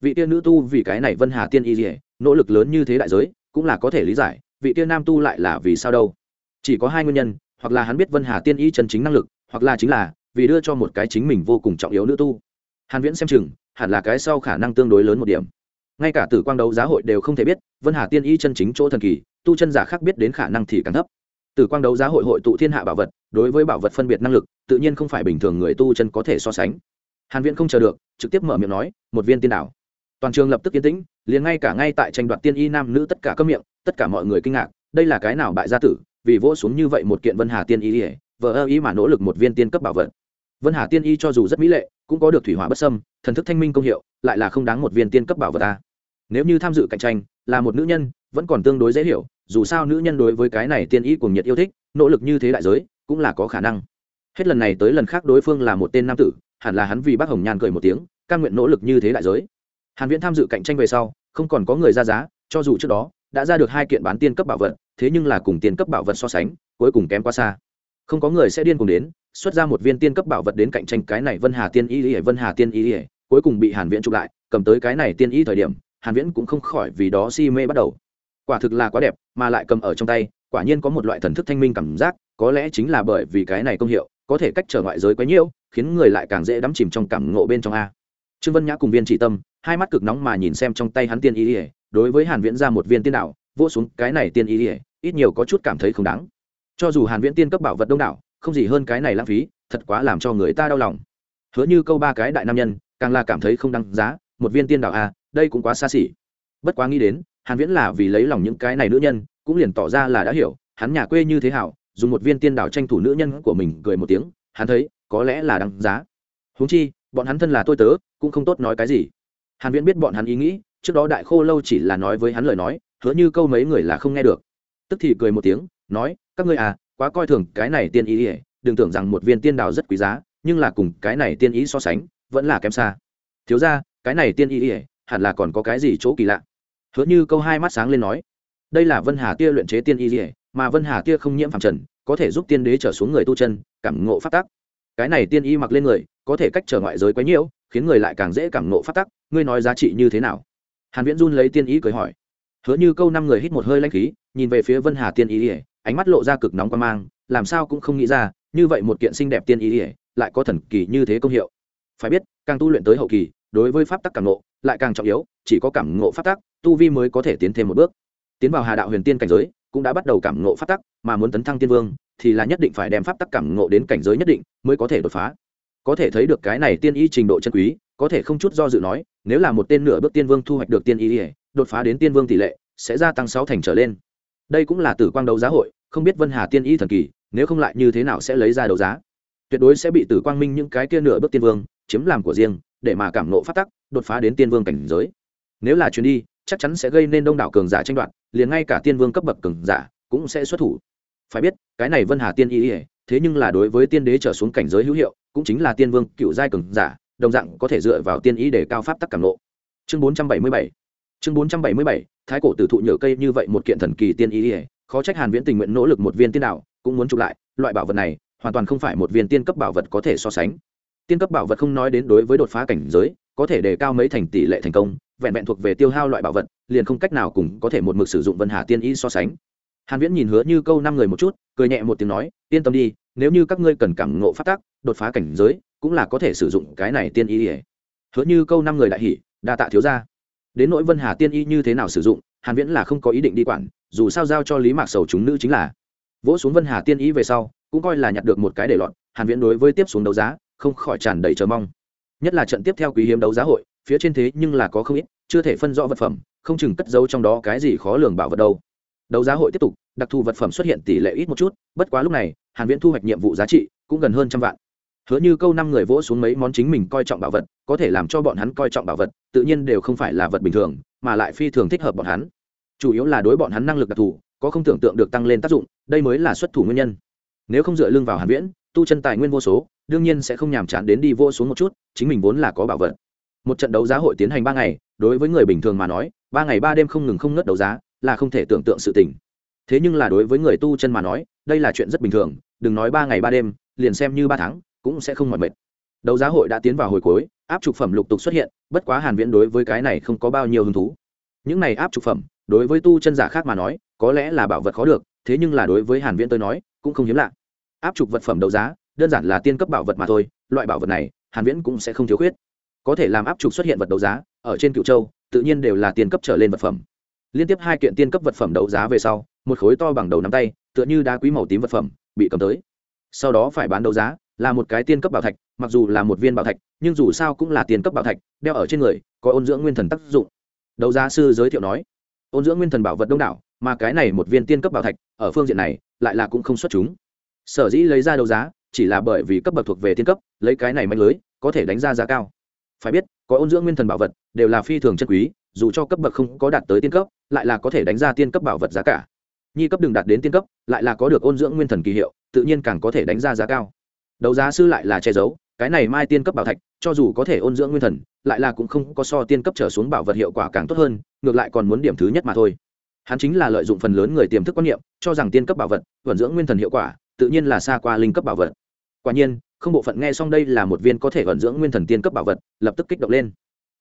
Vị tiên nữ tu vì cái này vân hà tiên y dỉa nỗ lực lớn như thế đại giới, cũng là có thể lý giải vị tiên nam tu lại là vì sao đâu? Chỉ có hai nguyên nhân, hoặc là hắn biết vân hà tiên y chân chính năng lực, hoặc là chính là vì đưa cho một cái chính mình vô cùng trọng yếu nữ tu. Hàn viễn xem chừng, hẳn là cái sau khả năng tương đối lớn một điểm. Ngay cả tử quang đấu giá hội đều không thể biết, vân hà tiên y chân chính chỗ thần kỳ, tu chân giả khác biết đến khả năng thì càng thấp. Tử quang đấu giá hội hội tụ thiên hạ bảo vật, đối với bảo vật phân biệt năng lực, tự nhiên không phải bình thường người tu chân có thể so sánh. Hàn viễn không chờ được, trực tiếp mở miệng nói, một viên tiên đảo toàn trường lập tức yên tĩnh, liền ngay cả ngay tại tranh đoạt tiên y nam nữ tất cả các miệng, tất cả mọi người kinh ngạc, đây là cái nào bại gia tử, vì vỗ xuống như vậy một kiện vân hà tiên y ỉa vờ ơ ý mà nỗ lực một viên tiên cấp bảo vật. Vân hà tiên y cho dù rất mỹ lệ, cũng có được thủy hỏa bất sâm thần thức thanh minh công hiệu, lại là không đáng một viên tiên cấp bảo vật ta. Nếu như tham dự cạnh tranh, là một nữ nhân, vẫn còn tương đối dễ hiểu, dù sao nữ nhân đối với cái này tiên y cùng nhiệt yêu thích, nỗ lực như thế đại giới, cũng là có khả năng. Hết lần này tới lần khác đối phương là một tên nam tử, hẳn là hắn vì bác hồng nhan cười một tiếng căn nguyện nỗ lực như thế đại giới hàn viễn tham dự cạnh tranh về sau, không còn có người ra giá, cho dù trước đó đã ra được hai kiện bán tiên cấp bảo vật, thế nhưng là cùng tiên cấp bảo vật so sánh, cuối cùng kém quá xa. Không có người sẽ điên cùng đến, xuất ra một viên tiên cấp bảo vật đến cạnh tranh cái này vân hà tiên y ỉa vân hà tiên y ỉa cuối cùng bị hàn viễn chụp lại, cầm tới cái này tiên y thời điểm, hàn viễn cũng không khỏi vì đó si mê bắt đầu. Quả thực là quá đẹp, mà lại cầm ở trong tay, quả nhiên có một loại thần thức thanh minh cảm giác, có lẽ chính là bởi vì cái này công hiệu, có thể cách trở ngoại giới quá nhiều, khiến người lại càng dễ đắm chìm trong cảm ngộ bên trong a trương vân nhã cùng viên chỉ tâm, hai mắt cực nóng mà nhìn xem trong tay hắn tiên y ỉa đối với hàn viễn ra một viên tiên đạo, vỗ xuống cái này tiên y ỉa ít nhiều có chút cảm thấy không đáng. Cho dù hàn viễn tiên cấp bảo vật đông đảo, không gì hơn cái này lãng phí, thật quá làm cho người ta đau lòng. Hứa như câu ba cái đại nam nhân, càng là cảm thấy không đáng giá, một viên tiên đạo a đây cũng quá xa xỉ. Bất quá nghĩ đến, hàn viễn là vì lấy lòng những cái này nữ nhân, cũng liền tỏ ra là đã hiểu, hắn nhà quê như thế hảo, dùng một viên tiên đạo tranh thủ nữ nhân của mình cười một tiếng, hắn thấy, có lẽ là đáng giá. Huống chi, bọn hắn thân là tôi tớ cũng không tốt nói cái gì. Hàn viễn biết bọn hắn ý nghĩ, trước đó đại khô lâu chỉ là nói với hắn lời nói, hứa như câu mấy người là không nghe được. Tức thì cười một tiếng, nói, các ngươi à quá coi thường cái này tiên ý ỉa đừng tưởng rằng một viên tiên đào rất quý giá, nhưng là cùng cái này tiên ý so sánh, vẫn là kém xa. Thiếu ra cái này tiên ý ỉa hẳn là còn có cái gì chỗ kỳ lạ? Hứa như câu hai mắt sáng lên nói, đây là vân hà tia luyện chế tiên ý ỉa mà vân hà tia không nhiễm phàm trần, có thể giúp tiên đế trở xuống người tu chân, cảm ngộ phát tác cái này tiên y mặc lên người, có thể cách trở ngoại giới quấy nhiễu, khiến người lại càng dễ cảm nộ phát tác ngươi nói giá trị như thế nào? Hàn viễn run lấy tiên y cười hỏi. Hứa như câu năm người hít một hơi lanh khí, nhìn về phía vân hà tiên y, ánh mắt lộ ra cực nóng quan mang, làm sao cũng không nghĩ ra, như vậy một kiện xinh đẹp tiên y, lại có thần kỳ như thế công hiệu. Phải biết, càng tu luyện tới hậu kỳ, đối với pháp tắc cảm ngộ, lại càng trọng yếu, chỉ có cảm ngộ pháp tắc, tu vi mới có thể tiến thêm một bước. Tiến vào hà đạo huyền tiên cảnh giới, cũng đã bắt đầu cảm ngộ pháp tắc, mà muốn tấn thăng tiên vương thì là nhất định phải đem pháp tắc cảm ngộ đến cảnh giới nhất định mới có thể đột phá. Có thể thấy được cái này tiên y trình độ chân quý, có thể không chút do dự nói, nếu là một tên nửa bước tiên vương thu hoạch được tiên y, đột phá đến tiên vương tỷ lệ sẽ gia tăng sáu thành trở lên. Đây cũng là tử quang đấu giá hội, không biết vân hà tiên y thần kỳ, nếu không lại như thế nào sẽ lấy ra đấu giá. Tuyệt đối sẽ bị tử quang minh những cái kia nửa bước tiên vương chiếm làm của riêng, để mà cảm nộ phát tắc, đột phá đến tiên vương cảnh giới. Nếu là chuyến đi, chắc chắn sẽ gây nên đông đảo cường giả tranh đoạt, liền ngay cả tiên vương cấp bậc cường giả cũng sẽ xuất thủ phải biết, cái này vân hà tiên y thế nhưng là đối với tiên đế trở xuống cảnh giới hữu hiệu, cũng chính là tiên vương cựu giai cường giả, đồng dạng có thể dựa vào tiên ý để cao pháp tắc cảm lộ. chương bốn trăm bảy mươi bảy. Chương bốn trăm bảy mươi bảy, thái cổ tử thụ nhựa cây như vậy một kiện thần kỳ tiên ý ỉa khó trách hàn viễn tình nguyện nỗ lực một viên tiên đạo, cũng muốn chụp lại, loại bảo vật này, hoàn toàn không phải một viên tiên cấp bảo vật có thể so sánh. Tiên cấp bảo vật không nói đến đối với đột phá cảnh giới, có thể đề cao mấy thành tỷ lệ thành công, vẹn vẹn thuộc về tiêu hao loại bảo vật, liền không cách nào cùng có thể một mực sử dụng vân hà tiên ý so sánh hàn viễn nhìn hứa như câu năm người một chút, cười nhẹ một tiếng nói, yên tâm đi, nếu như các ngươi cần cảm ngộ phát tác đột phá cảnh giới, cũng là có thể sử dụng cái này tiên ý hứa như câu năm người đại hỉ, đa tạ thiếu gia. Đến nỗi vân hà tiên y như thế nào sử dụng, hàn viễn là không có ý định đi quản, dù sao giao cho lý mạc sầu chúng nữ chính là. Vỗ xuống vân hà tiên y về sau, cũng coi là nhặt được một cái để loạn hàn viễn đối với tiếp xuống đấu giá, không khỏi tràn đầy chờ mong. Nhất là trận tiếp theo quý hiếm đấu giá hội, phía trên thế nhưng là có không ít, chưa thể phân rõ vật phẩm, không chừng cất giấu trong đó cái gì khó lường bảo vật đâu đấu giá hội tiếp tục, đặc thù vật phẩm xuất hiện tỷ lệ ít một chút, bất quá lúc này, hàn viễn thu hoạch nhiệm vụ giá trị cũng gần hơn trăm vạn. Hứa như câu năm người vỗ xuống mấy món chính mình coi trọng bảo vật, có thể làm cho bọn hắn coi trọng bảo vật, tự nhiên đều không phải là vật bình thường, mà lại phi thường thích hợp bọn hắn. Chủ yếu là đối bọn hắn năng lực đặc thù, có không tưởng tượng được tăng lên tác dụng, đây mới là xuất thủ nguyên nhân. Nếu không dựa lưng vào hàn viễn, tu chân tài nguyên vô số, đương nhiên sẽ không nhàm chán đến đi vô xuống một chút, chính mình vốn là có bảo vật. Một trận đấu giá hội tiến hành ba ngày, đối với người bình thường mà nói, ba ngày ba đêm không ngừng không ngớt đấu giá là không thể tưởng tượng sự tình. Thế nhưng là đối với người tu chân mà nói, đây là chuyện rất bình thường, đừng nói ba ngày ba đêm, liền xem như ba tháng, cũng sẽ không mỏi mệt. Đấu giá hội đã tiến vào hồi cuối, áp trục phẩm lục tục xuất hiện, bất quá hàn viễn đối với cái này không có bao nhiêu hứng thú. Những này áp trục phẩm, đối với tu chân giả khác mà nói, có lẽ là bảo vật khó được, thế nhưng là đối với hàn viễn tôi nói, cũng không hiếm lạ. Áp trục vật phẩm đấu giá, đơn giản là tiên cấp bảo vật mà thôi, loại bảo vật này, hàn viễn cũng sẽ không thiếu khuyết. Có thể làm áp trục xuất hiện vật đấu giá, ở trên cựu châu, tự nhiên đều là tiên cấp trở lên vật phẩm liên tiếp hai kiện tiên cấp vật phẩm đấu giá về sau, một khối to bằng đầu nắm tay, tựa như đá quý màu tím vật phẩm, bị cầm tới. Sau đó phải bán đấu giá, là một cái tiên cấp bảo thạch, mặc dù là một viên bảo thạch, nhưng dù sao cũng là tiên cấp bảo thạch, đeo ở trên người, có ôn dưỡng nguyên thần tác dụng. Đấu giá sư giới thiệu nói, ôn dưỡng nguyên thần bảo vật đông đảo, mà cái này một viên tiên cấp bảo thạch, ở phương diện này, lại là cũng không xuất chúng. Sở dĩ lấy ra đấu giá, chỉ là bởi vì cấp bậc thuộc về tiên cấp, lấy cái này mạnh lưới, có thể đánh ra giá cao. Phải biết, có ôn dưỡng nguyên thần bảo vật, đều là phi thường chân quý dù cho cấp bậc không có đạt tới tiên cấp, lại là có thể đánh ra tiên cấp bảo vật giá cả. Nhi cấp đừng đạt đến tiên cấp, lại là có được ôn dưỡng nguyên thần kỳ hiệu, tự nhiên càng có thể đánh ra giá cao. Đấu giá sư lại là che giấu, cái này mai tiên cấp bảo thạch, cho dù có thể ôn dưỡng nguyên thần, lại là cũng không có so tiên cấp trở xuống bảo vật hiệu quả càng tốt hơn, ngược lại còn muốn điểm thứ nhất mà thôi. Hắn chính là lợi dụng phần lớn người tiềm thức quan niệm, cho rằng tiên cấp bảo vật, vận dưỡng nguyên thần hiệu quả, tự nhiên là xa qua linh cấp bảo vật. Quả nhiên, không bộ phận nghe xong đây là một viên có thể vận dưỡng nguyên thần tiên cấp bảo vật, lập tức kích động lên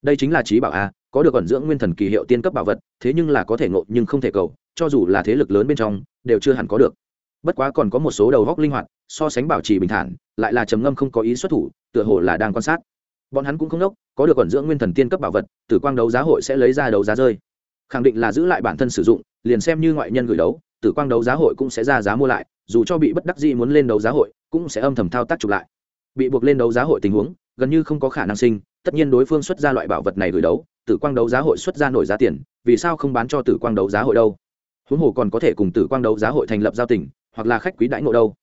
đây chính là trí bảo a, có được ẩn dưỡng nguyên thần kỳ hiệu tiên cấp bảo vật, thế nhưng là có thể ngộ nhưng không thể cầu, cho dù là thế lực lớn bên trong, đều chưa hẳn có được. Bất quá còn có một số đầu góc linh hoạt, so sánh bảo trì bình thản, lại là trầm ngâm không có ý xuất thủ, tựa hồ là đang quan sát. Bọn hắn cũng không đốc, có được ẩn dưỡng nguyên thần tiên cấp bảo vật, tử quang đấu giá hội sẽ lấy ra đấu giá rơi. Khẳng định là giữ lại bản thân sử dụng, liền xem như ngoại nhân gửi đấu, tử quang đấu giá hội cũng sẽ ra giá mua lại, dù cho bị bất đắc dĩ muốn lên đấu giá hội, cũng sẽ âm thầm thao tác chụp lại bị buộc lên đấu giá hội tình huống, gần như không có khả năng sinh, tất nhiên đối phương xuất ra loại bảo vật này gửi đấu, tử quang đấu giá hội xuất ra nổi giá tiền, vì sao không bán cho tử quang đấu giá hội đâu? Huống hồ còn có thể cùng tử quang đấu giá hội thành lập giao tình, hoặc là khách quý đãi ngộ đâu.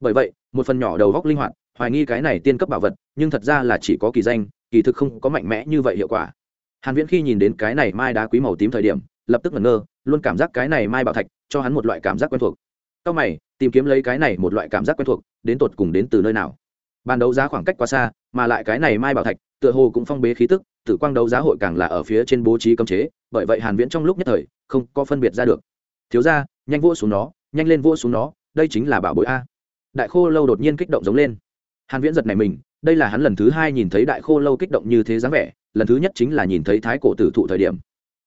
Bởi vậy, một phần nhỏ đầu góc linh hoạt, hoài nghi cái này tiên cấp bảo vật, nhưng thật ra là chỉ có kỳ danh, kỳ thực không có mạnh mẽ như vậy hiệu quả. Hàn viễn khi nhìn đến cái này mai đá quý màu tím thời điểm, lập tức ngẩn ngơ, luôn cảm giác cái này mai bảo thạch, cho hắn một loại cảm giác quen thuộc. Cao mày, tìm kiếm lấy cái này một loại cảm giác quen thuộc, đến tột cùng đến từ nơi nào? Ban đấu giá khoảng cách quá xa, mà lại cái này mai bảo thạch, tựa hồ cũng phong bế khí tức, tử quang đấu giá hội càng là ở phía trên bố trí cấm chế, bởi vậy hàn viễn trong lúc nhất thời, không có phân biệt ra được. Thiếu gia, nhanh vỗ xuống nó, nhanh lên vỗ xuống nó, đây chính là bảo bối a. Đại khô lâu đột nhiên kích động giống lên. Hàn viễn giật này mình, đây là hắn lần thứ hai nhìn thấy đại khô lâu kích động như thế dáng vẻ, lần thứ nhất chính là nhìn thấy thái cổ tử thụ thời điểm.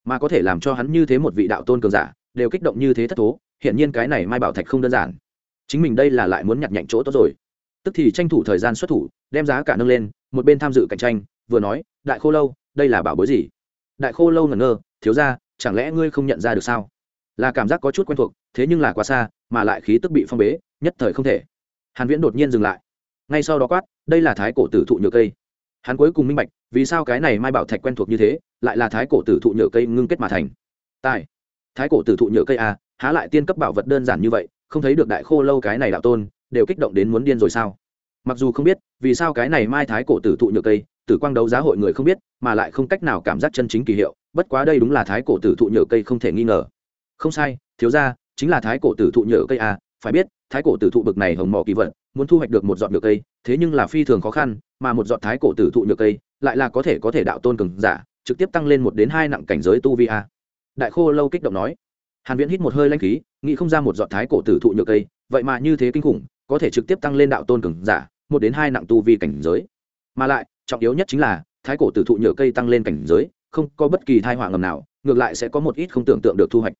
Mà có thể làm cho hắn như thế một vị đạo tôn cường giả, đều kích động như thế thất thố hiện nhiên cái này mai bảo thạch không đơn giản. Chính mình đây là lại muốn nhặt nhạnh chỗ tốt rồi tức thì tranh thủ thời gian xuất thủ, đem giá cả nâng lên, một bên tham dự cạnh tranh, vừa nói, đại khô lâu, đây là bảo bối gì? Đại khô lâu ngẩn ngơ, thiếu ra chẳng lẽ ngươi không nhận ra được sao? Là cảm giác có chút quen thuộc, thế nhưng là quá xa, mà lại khí tức bị phong bế, nhất thời không thể. Hàn viễn đột nhiên dừng lại. Ngay sau đó quát, đây là thái cổ tử thụ nhựa cây. Hắn cuối cùng minh bạch, vì sao cái này mai bảo thạch quen thuộc như thế, lại là thái cổ tử thụ nhựa cây ngưng kết mà thành. Tài. Thái cổ tử thụ nhựa cây à há lại tiên cấp bảo vật đơn giản như vậy, không thấy được đại khô lâu cái này đạo tôn đều kích động đến muốn điên rồi sao? Mặc dù không biết, vì sao cái này mai thái cổ tử thụ nhựa cây, tử quang đấu giá hội người không biết, mà lại không cách nào cảm giác chân chính kỳ hiệu, bất quá đây đúng là thái cổ tử thụ nhựa cây không thể nghi ngờ. Không sai, thiếu ra chính là thái cổ tử thụ nhựa cây à phải biết, thái cổ tử thụ bực này hồng mỏ kỳ vật, muốn thu hoạch được một giọt nhựa cây, thế nhưng là phi thường khó khăn, mà một giọt thái cổ tử thụ nhựa cây, lại là có thể có thể đạo tôn cường giả, trực tiếp tăng lên một đến hai nặng cảnh giới tu vi a. Đại khô lâu kích động nói. Hàn viễn hít một hơi lanh khí, nghĩ không ra một giọt thái cổ tử thụ nhựa cây, vậy mà như thế kinh khủng có thể trực tiếp tăng lên đạo tôn cường giả, một đến hai nặng tu vi cảnh giới. Mà lại, trọng yếu nhất chính là, thái cổ tử thụ nhựa cây tăng lên cảnh giới, không có bất kỳ thai họa ngầm nào, ngược lại sẽ có một ít không tưởng tượng được thu hoạch.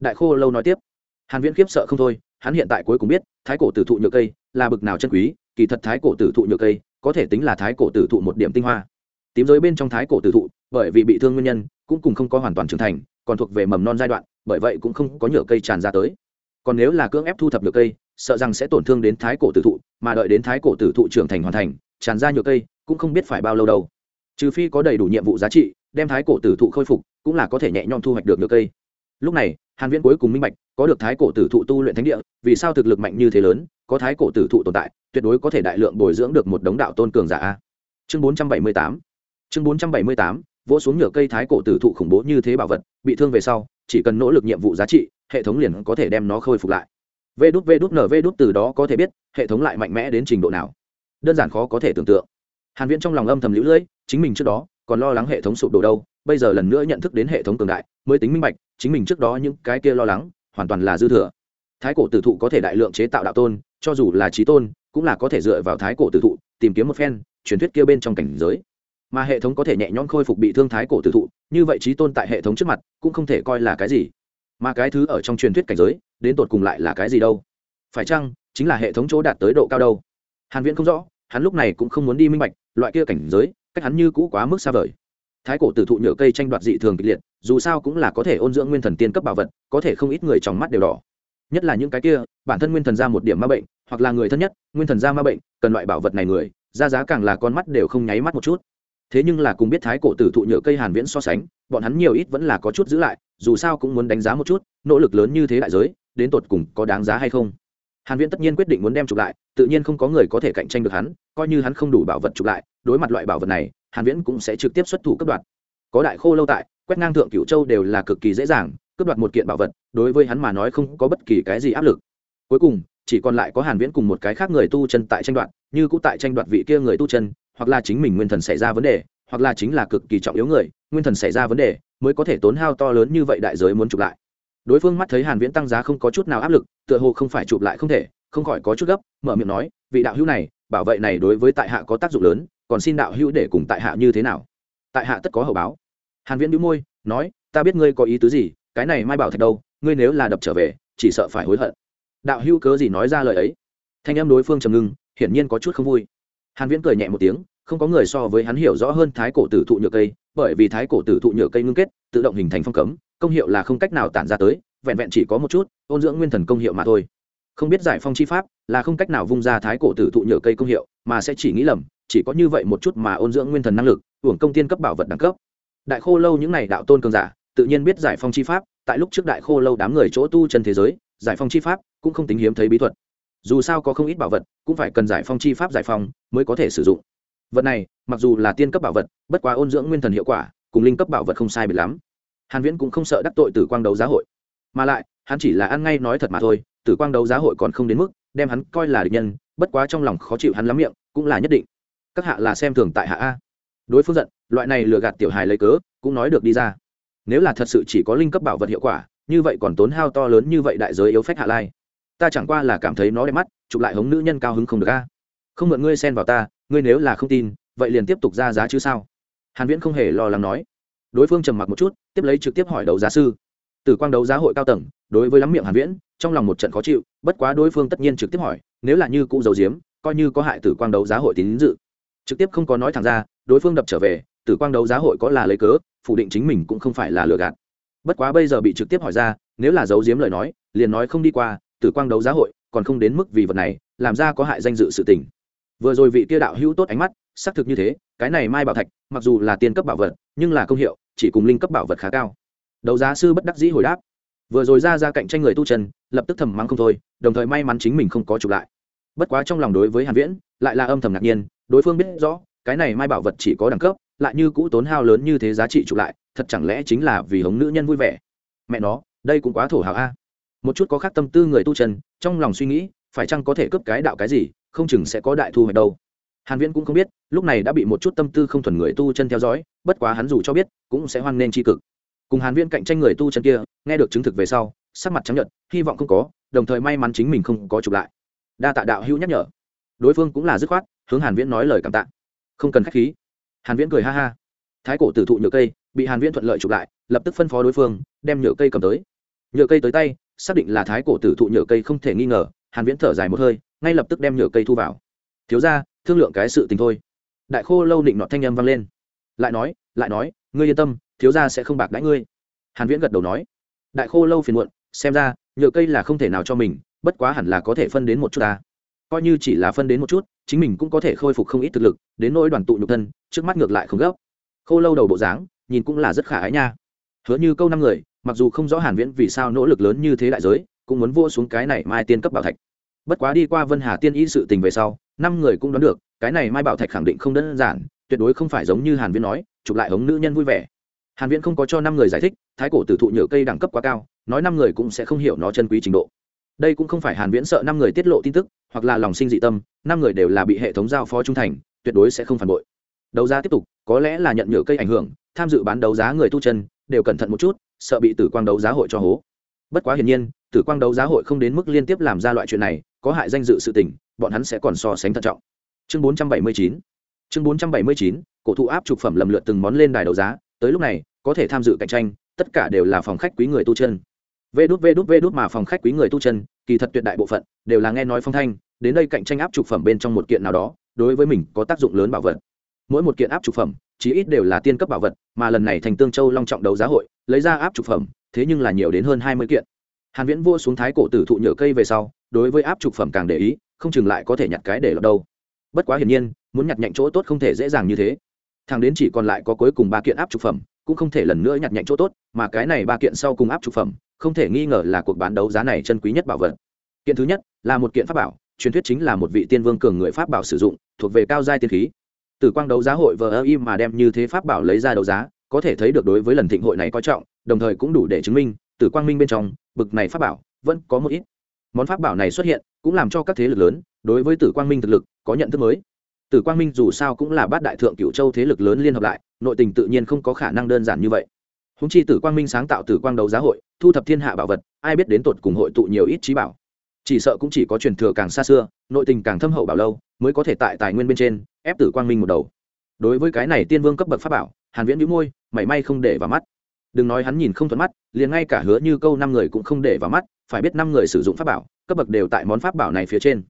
Đại khô lâu nói tiếp, hàn viễn khiếp sợ không thôi, hắn hiện tại cuối cùng biết, thái cổ tử thụ nhựa cây là bực nào chân quý, kỳ thật thái cổ tử thụ nhựa cây có thể tính là thái cổ tử thụ một điểm tinh hoa. Tím giới bên trong thái cổ tử thụ, bởi vì bị thương nguyên nhân, cũng cùng không có hoàn toàn trưởng thành, còn thuộc về mầm non giai đoạn, bởi vậy cũng không có nhựa cây tràn ra tới. Còn nếu là cưỡng ép thu thập nhựa cây sợ rằng sẽ tổn thương đến thái cổ tử thụ, mà đợi đến thái cổ tử thụ trưởng thành hoàn thành, tràn ra nhựa cây, cũng không biết phải bao lâu đâu. Trừ phi có đầy đủ nhiệm vụ giá trị, đem thái cổ tử thụ khôi phục, cũng là có thể nhẹ nhõm thu hoạch được nhựa cây. Lúc này, hàn viễn cuối cùng minh bạch, có được thái cổ tử thụ tu luyện thánh địa, vì sao thực lực mạnh như thế lớn, có thái cổ tử thụ tồn tại, tuyệt đối có thể đại lượng bồi dưỡng được một đống đạo tôn cường giả chương bốn trăm bảy mươi tám, chương bốn trăm bảy mươi tám, vỗ xuống nhựa cây thái cổ tử thụ khủng bố như thế bảo vật, bị thương về sau, chỉ cần nỗ lực nhiệm vụ giá trị, hệ thống liền có thể đem nó khôi phục lại vê đút vê đút nv đút từ đó có thể biết hệ thống lại mạnh mẽ đến trình độ nào. Đơn giản khó có thể tưởng tượng. Hàn viễn trong lòng âm thầm lũ lưỡi, chính mình trước đó còn lo lắng hệ thống sụp đổ đâu, bây giờ lần nữa nhận thức đến hệ thống cường đại, mới tính minh bạch, chính mình trước đó những cái kia lo lắng, hoàn toàn là dư thừa. Thái cổ tử thụ có thể đại lượng chế tạo đạo tôn, cho dù là trí tôn, cũng là có thể dựa vào thái cổ tử thụ tìm kiếm một phen, truyền thuyết kia bên trong cảnh giới. Mà hệ thống có thể nhẹ nhõm khôi phục bị thương thái cổ tử thụ, như vậy trí tôn tại hệ thống trước mặt cũng không thể coi là cái gì mà cái thứ ở trong truyền thuyết cảnh giới, đến tột cùng lại là cái gì đâu? Phải chăng chính là hệ thống chỗ đạt tới độ cao đâu? Hàn viễn không rõ, hắn lúc này cũng không muốn đi minh bạch, loại kia cảnh giới, cách hắn như cũ quá mức xa vời. Thái cổ tử thụ nhựa cây tranh đoạt dị thường kịch liệt, dù sao cũng là có thể ôn dưỡng nguyên thần tiên cấp bảo vật, có thể không ít người trong mắt đều đỏ. Nhất là những cái kia, bản thân nguyên thần ra một điểm ma bệnh, hoặc là người thân nhất, nguyên thần ra ma bệnh, cần loại bảo vật này người, ra giá càng là con mắt đều không nháy mắt một chút. Thế nhưng là cùng biết thái cổ tử thụ nhựa cây hàn viễn so sánh, bọn hắn nhiều ít vẫn là có chút giữ lại dù sao cũng muốn đánh giá một chút, nỗ lực lớn như thế đại giới, đến tột cùng có đáng giá hay không? Hàn viễn tất nhiên quyết định muốn đem chụp lại, tự nhiên không có người có thể cạnh tranh được hắn, coi như hắn không đủ bảo vật chụp lại, đối mặt loại bảo vật này, hàn viễn cũng sẽ trực tiếp xuất thủ cấp đoạt. Có đại khô lâu tại, quét ngang thượng cửu châu đều là cực kỳ dễ dàng cướp đoạt một kiện bảo vật, đối với hắn mà nói không có bất kỳ cái gì áp lực. Cuối cùng, chỉ còn lại có hàn viễn cùng một cái khác người tu chân tại tranh đoạt, như cũ tại tranh đoạt vị kia người tu chân, hoặc là chính mình nguyên thần xảy ra vấn đề, hoặc là chính là cực kỳ trọng yếu người, nguyên thần xảy ra vấn đề mới có thể tốn hao to lớn như vậy đại giới muốn chụp lại. Đối phương mắt thấy hàn viễn tăng giá không có chút nào áp lực, tựa hồ không phải chụp lại không thể, không khỏi có chút gấp, mở miệng nói, vị đạo hữu này, bảo vệ này đối với tại hạ có tác dụng lớn, còn xin đạo hữu để cùng tại hạ như thế nào? Tại hạ tất có hậu báo. Hàn viễn bĩu môi, nói, ta biết ngươi có ý tứ gì, cái này mai bảo thạch đâu, ngươi nếu là đập trở về, chỉ sợ phải hối hận. Đạo hữu cớ gì nói ra lời ấy? Thanh âm đối phương trầm ngưng, hiển nhiên có chút không vui. Hàn viễn cười nhẹ một tiếng, không có người so với hắn hiểu rõ hơn thái cổ tử thụ nhược cây bởi vì thái cổ tử thụ nhựa cây ngưng kết, tự động hình thành phong cấm, công hiệu là không cách nào tản ra tới, vẹn vẹn chỉ có một chút, ôn dưỡng nguyên thần công hiệu mà thôi. Không biết giải phong chi pháp là không cách nào vung ra thái cổ tử thụ nhựa cây công hiệu, mà sẽ chỉ nghĩ lầm, chỉ có như vậy một chút mà ôn dưỡng nguyên thần năng lực, hưởng công tiên cấp bảo vật đẳng cấp. Đại khô lâu những này đạo tôn cường giả, tự nhiên biết giải phong chi pháp, tại lúc trước đại khô lâu đám người chỗ tu chân thế giới, giải phong chi pháp cũng không tính hiếm thấy bí thuật. Dù sao có không ít bảo vật, cũng phải cần giải phong chi pháp giải phong mới có thể sử dụng vật này, mặc dù là tiên cấp bảo vật, bất quá ôn dưỡng nguyên thần hiệu quả, cùng linh cấp bảo vật không sai biệt lắm. Hàn viễn cũng không sợ đắc tội tử quang đấu giá hội. Mà lại, hắn chỉ là ăn ngay nói thật mà thôi, tử quang đấu giá hội còn không đến mức đem hắn coi là địch nhân, bất quá trong lòng khó chịu hắn lắm miệng, cũng là nhất định. Các hạ là xem thường tại hạ a. Đối phương giận, loại này lừa gạt tiểu hài lấy cớ, cũng nói được đi ra. Nếu là thật sự chỉ có linh cấp bảo vật hiệu quả, như vậy còn tốn hao to lớn như vậy đại giới yếu phách hạ lai. Ta chẳng qua là cảm thấy nó đẹp mắt, chụp lại hống nữ nhân cao hứng không được a không mượn ngươi xen vào ta, ngươi nếu là không tin, vậy liền tiếp tục ra giá chứ sao? Hàn viễn không hề lo lắng nói. Đối phương trầm mặc một chút, tiếp lấy trực tiếp hỏi đấu giá sư. Từ quang đấu giá hội cao tầng, đối với lắm miệng hàn viễn, trong lòng một trận khó chịu, bất quá đối phương tất nhiên trực tiếp hỏi, nếu là như cũ dầu diếm coi như có hại tử quang đấu giá hội tín dự. Trực tiếp không có nói thẳng ra, đối phương đập trở về, tử quang đấu giá hội có là lấy cớ, phủ định chính mình cũng không phải là lừa gạt. Bất quá bây giờ bị trực tiếp hỏi ra, nếu là giấu giếm lời nói, liền nói không đi qua, tử quang đấu giá hội còn không đến mức vì vật này, làm ra có hại danh dự sự tình vừa rồi vị kia đạo hữu tốt ánh mắt, xác thực như thế, cái này mai bảo thạch, mặc dù là tiền cấp bảo vật, nhưng là công hiệu, chỉ cùng linh cấp bảo vật khá cao. Đấu giá sư bất đắc dĩ hồi đáp. Vừa rồi ra ra cạnh tranh người tu chân, lập tức thầm mắng không thôi, đồng thời may mắn chính mình không có chụp lại. Bất quá trong lòng đối với hàn viễn, lại là âm thầm ngạc nhiên, đối phương biết rõ, cái này mai bảo vật chỉ có đẳng cấp, lại như cũ tốn hao lớn như thế giá trị chụp lại, thật chẳng lẽ chính là vì hống nữ nhân vui vẻ? Mẹ nó, đây cũng quá thổ hào a. Một chút có khác tâm tư người tu chân, trong lòng suy nghĩ, phải chăng có thể cướp cái đạo cái gì? Không chừng sẽ có đại thu hoạch đâu. Hàn viễn cũng không biết, lúc này đã bị một chút tâm tư không thuần người tu chân theo dõi, bất quá hắn dù cho biết, cũng sẽ hoan nên tri cực. Cùng hàn viễn cạnh tranh người tu chân kia, nghe được chứng thực về sau, sắc mặt trắng nhợt, hy vọng không có, đồng thời may mắn chính mình không có chụp lại. Đa tạ đạo hữu nhắc nhở. Đối phương cũng là dứt khoát, hướng hàn viễn nói lời cảm tạ. Không cần khách khí. Hàn viễn cười ha ha. Thái cổ tử thụ nhựa cây, bị hàn viễn thuận lợi chụp lại, lập tức phân phó đối phương, đem nhựa cây cầm tới. Nhựa cây tới tay, xác định là thái cổ tử thụ nhựa cây không thể nghi ngờ, hàn viễn thở dài một hơi ngay lập tức đem nhựa cây thu vào. Thiếu gia, thương lượng cái sự tình thôi. Đại khô lâu định nọ thanh âm vang lên. Lại nói lại nói, ngươi yên tâm, thiếu gia sẽ không bạc đãi ngươi. Hàn viễn gật đầu nói. Đại khô lâu phiền muộn, xem ra, nhựa cây là không thể nào cho mình, bất quá hẳn là có thể phân đến một chút ta. Coi như chỉ là phân đến một chút, chính mình cũng có thể khôi phục không ít thực lực, đến nỗi đoàn tụ nhục thân, trước mắt ngược lại không gấp. Khô lâu đầu bộ dáng, nhìn cũng là rất khả ái nha. Hứa như câu năm người, mặc dù không rõ hàn viễn vì sao nỗ lực lớn như thế đại giới, cũng muốn vua xuống cái này mai tiên cấp bảo thạch bất quá đi qua vân hà tiên y sự tình về sau, năm người cũng đoán được, cái này mai bảo thạch khẳng định không đơn giản, tuyệt đối không phải giống như hàn viễn nói, chụp lại hống nữ nhân vui vẻ. Hàn viễn không có cho năm người giải thích, thái cổ tử thụ nhựa cây đẳng cấp quá cao, nói năm người cũng sẽ không hiểu nó chân quý trình độ. Đây cũng không phải hàn viễn sợ năm người tiết lộ tin tức, hoặc là lòng sinh dị tâm, năm người đều là bị hệ thống giao phó trung thành, tuyệt đối sẽ không phản bội. Đấu giá tiếp tục, có lẽ là nhận nhựa cây ảnh hưởng, tham dự bán đấu giá người tu chân, đều cẩn thận một chút, sợ bị tử quang đấu giá hội cho hố. Bất quá hiển nhiên, tử quang đấu giá hội không đến mức liên tiếp làm ra loại chuyện này có hại danh dự sự tình, bọn hắn sẽ còn so sánh thận trọng. Chương 479 chương 479 cổ thụ áp trục phẩm lầm lượt từng món lên đài đấu giá, tới lúc này, có thể tham dự cạnh tranh, tất cả đều là phòng khách quý người tu chân. Vê đút vê đút vê đút mà phòng khách quý người tu chân, kỳ thật tuyệt đại bộ phận, đều là nghe nói phong thanh, đến đây cạnh tranh áp trục phẩm bên trong một kiện nào đó, đối với mình có tác dụng lớn bảo vật. Mỗi một kiện áp trục phẩm, chí ít đều là tiên cấp bảo vật, mà lần này thành tương châu long trọng đấu giá hội, lấy ra áp trục phẩm, thế nhưng là nhiều đến hơn hai mươi kiện. Hàn viễn vua xuống thái cổ tử thụ nhựa cây về sau đối với áp trục phẩm càng để ý, không chừng lại có thể nhặt cái để lọt đâu. Bất quá hiển nhiên, muốn nhặt nhạnh chỗ tốt không thể dễ dàng như thế. Thằng đến chỉ còn lại có cuối cùng ba kiện áp trục phẩm, cũng không thể lần nữa nhặt nhạnh chỗ tốt, mà cái này ba kiện sau cùng áp trục phẩm, không thể nghi ngờ là cuộc bán đấu giá này chân quý nhất bảo vật. Kiện thứ nhất, là một kiện pháp bảo, truyền thuyết chính là một vị tiên vương cường người pháp bảo sử dụng, thuộc về cao giai tiên khí. Từ quang đấu giá hội vờ ơ im mà đem như thế pháp bảo lấy ra đấu giá, có thể thấy được đối với lần thịnh hội này coi trọng, đồng thời cũng đủ để chứng minh, từ quang minh bên trong, bực này pháp bảo vẫn có một ít món pháp bảo này xuất hiện cũng làm cho các thế lực lớn đối với tử quang minh thực lực có nhận thức mới. Tử quang minh dù sao cũng là bát đại thượng cựu châu thế lực lớn liên hợp lại, nội tình tự nhiên không có khả năng đơn giản như vậy. Húng chi tử quang minh sáng tạo tử quang đấu giá hội, thu thập thiên hạ bảo vật, ai biết đến tột cùng hội tụ nhiều ít trí bảo. Chỉ sợ cũng chỉ có truyền thừa càng xa xưa, nội tình càng thâm hậu bảo lâu, mới có thể tại tài nguyên bên trên ép tử quang minh một đầu. Đối với cái này tiên vương cấp bậc pháp bảo, hàn viễn nhíu môi, mảy may không để vào mắt. Đừng nói hắn nhìn không thuận mắt, liền ngay cả hứa như câu năm người cũng không để vào mắt phải biết năm người sử dụng pháp bảo, cấp bậc đều tại món pháp bảo này phía trên.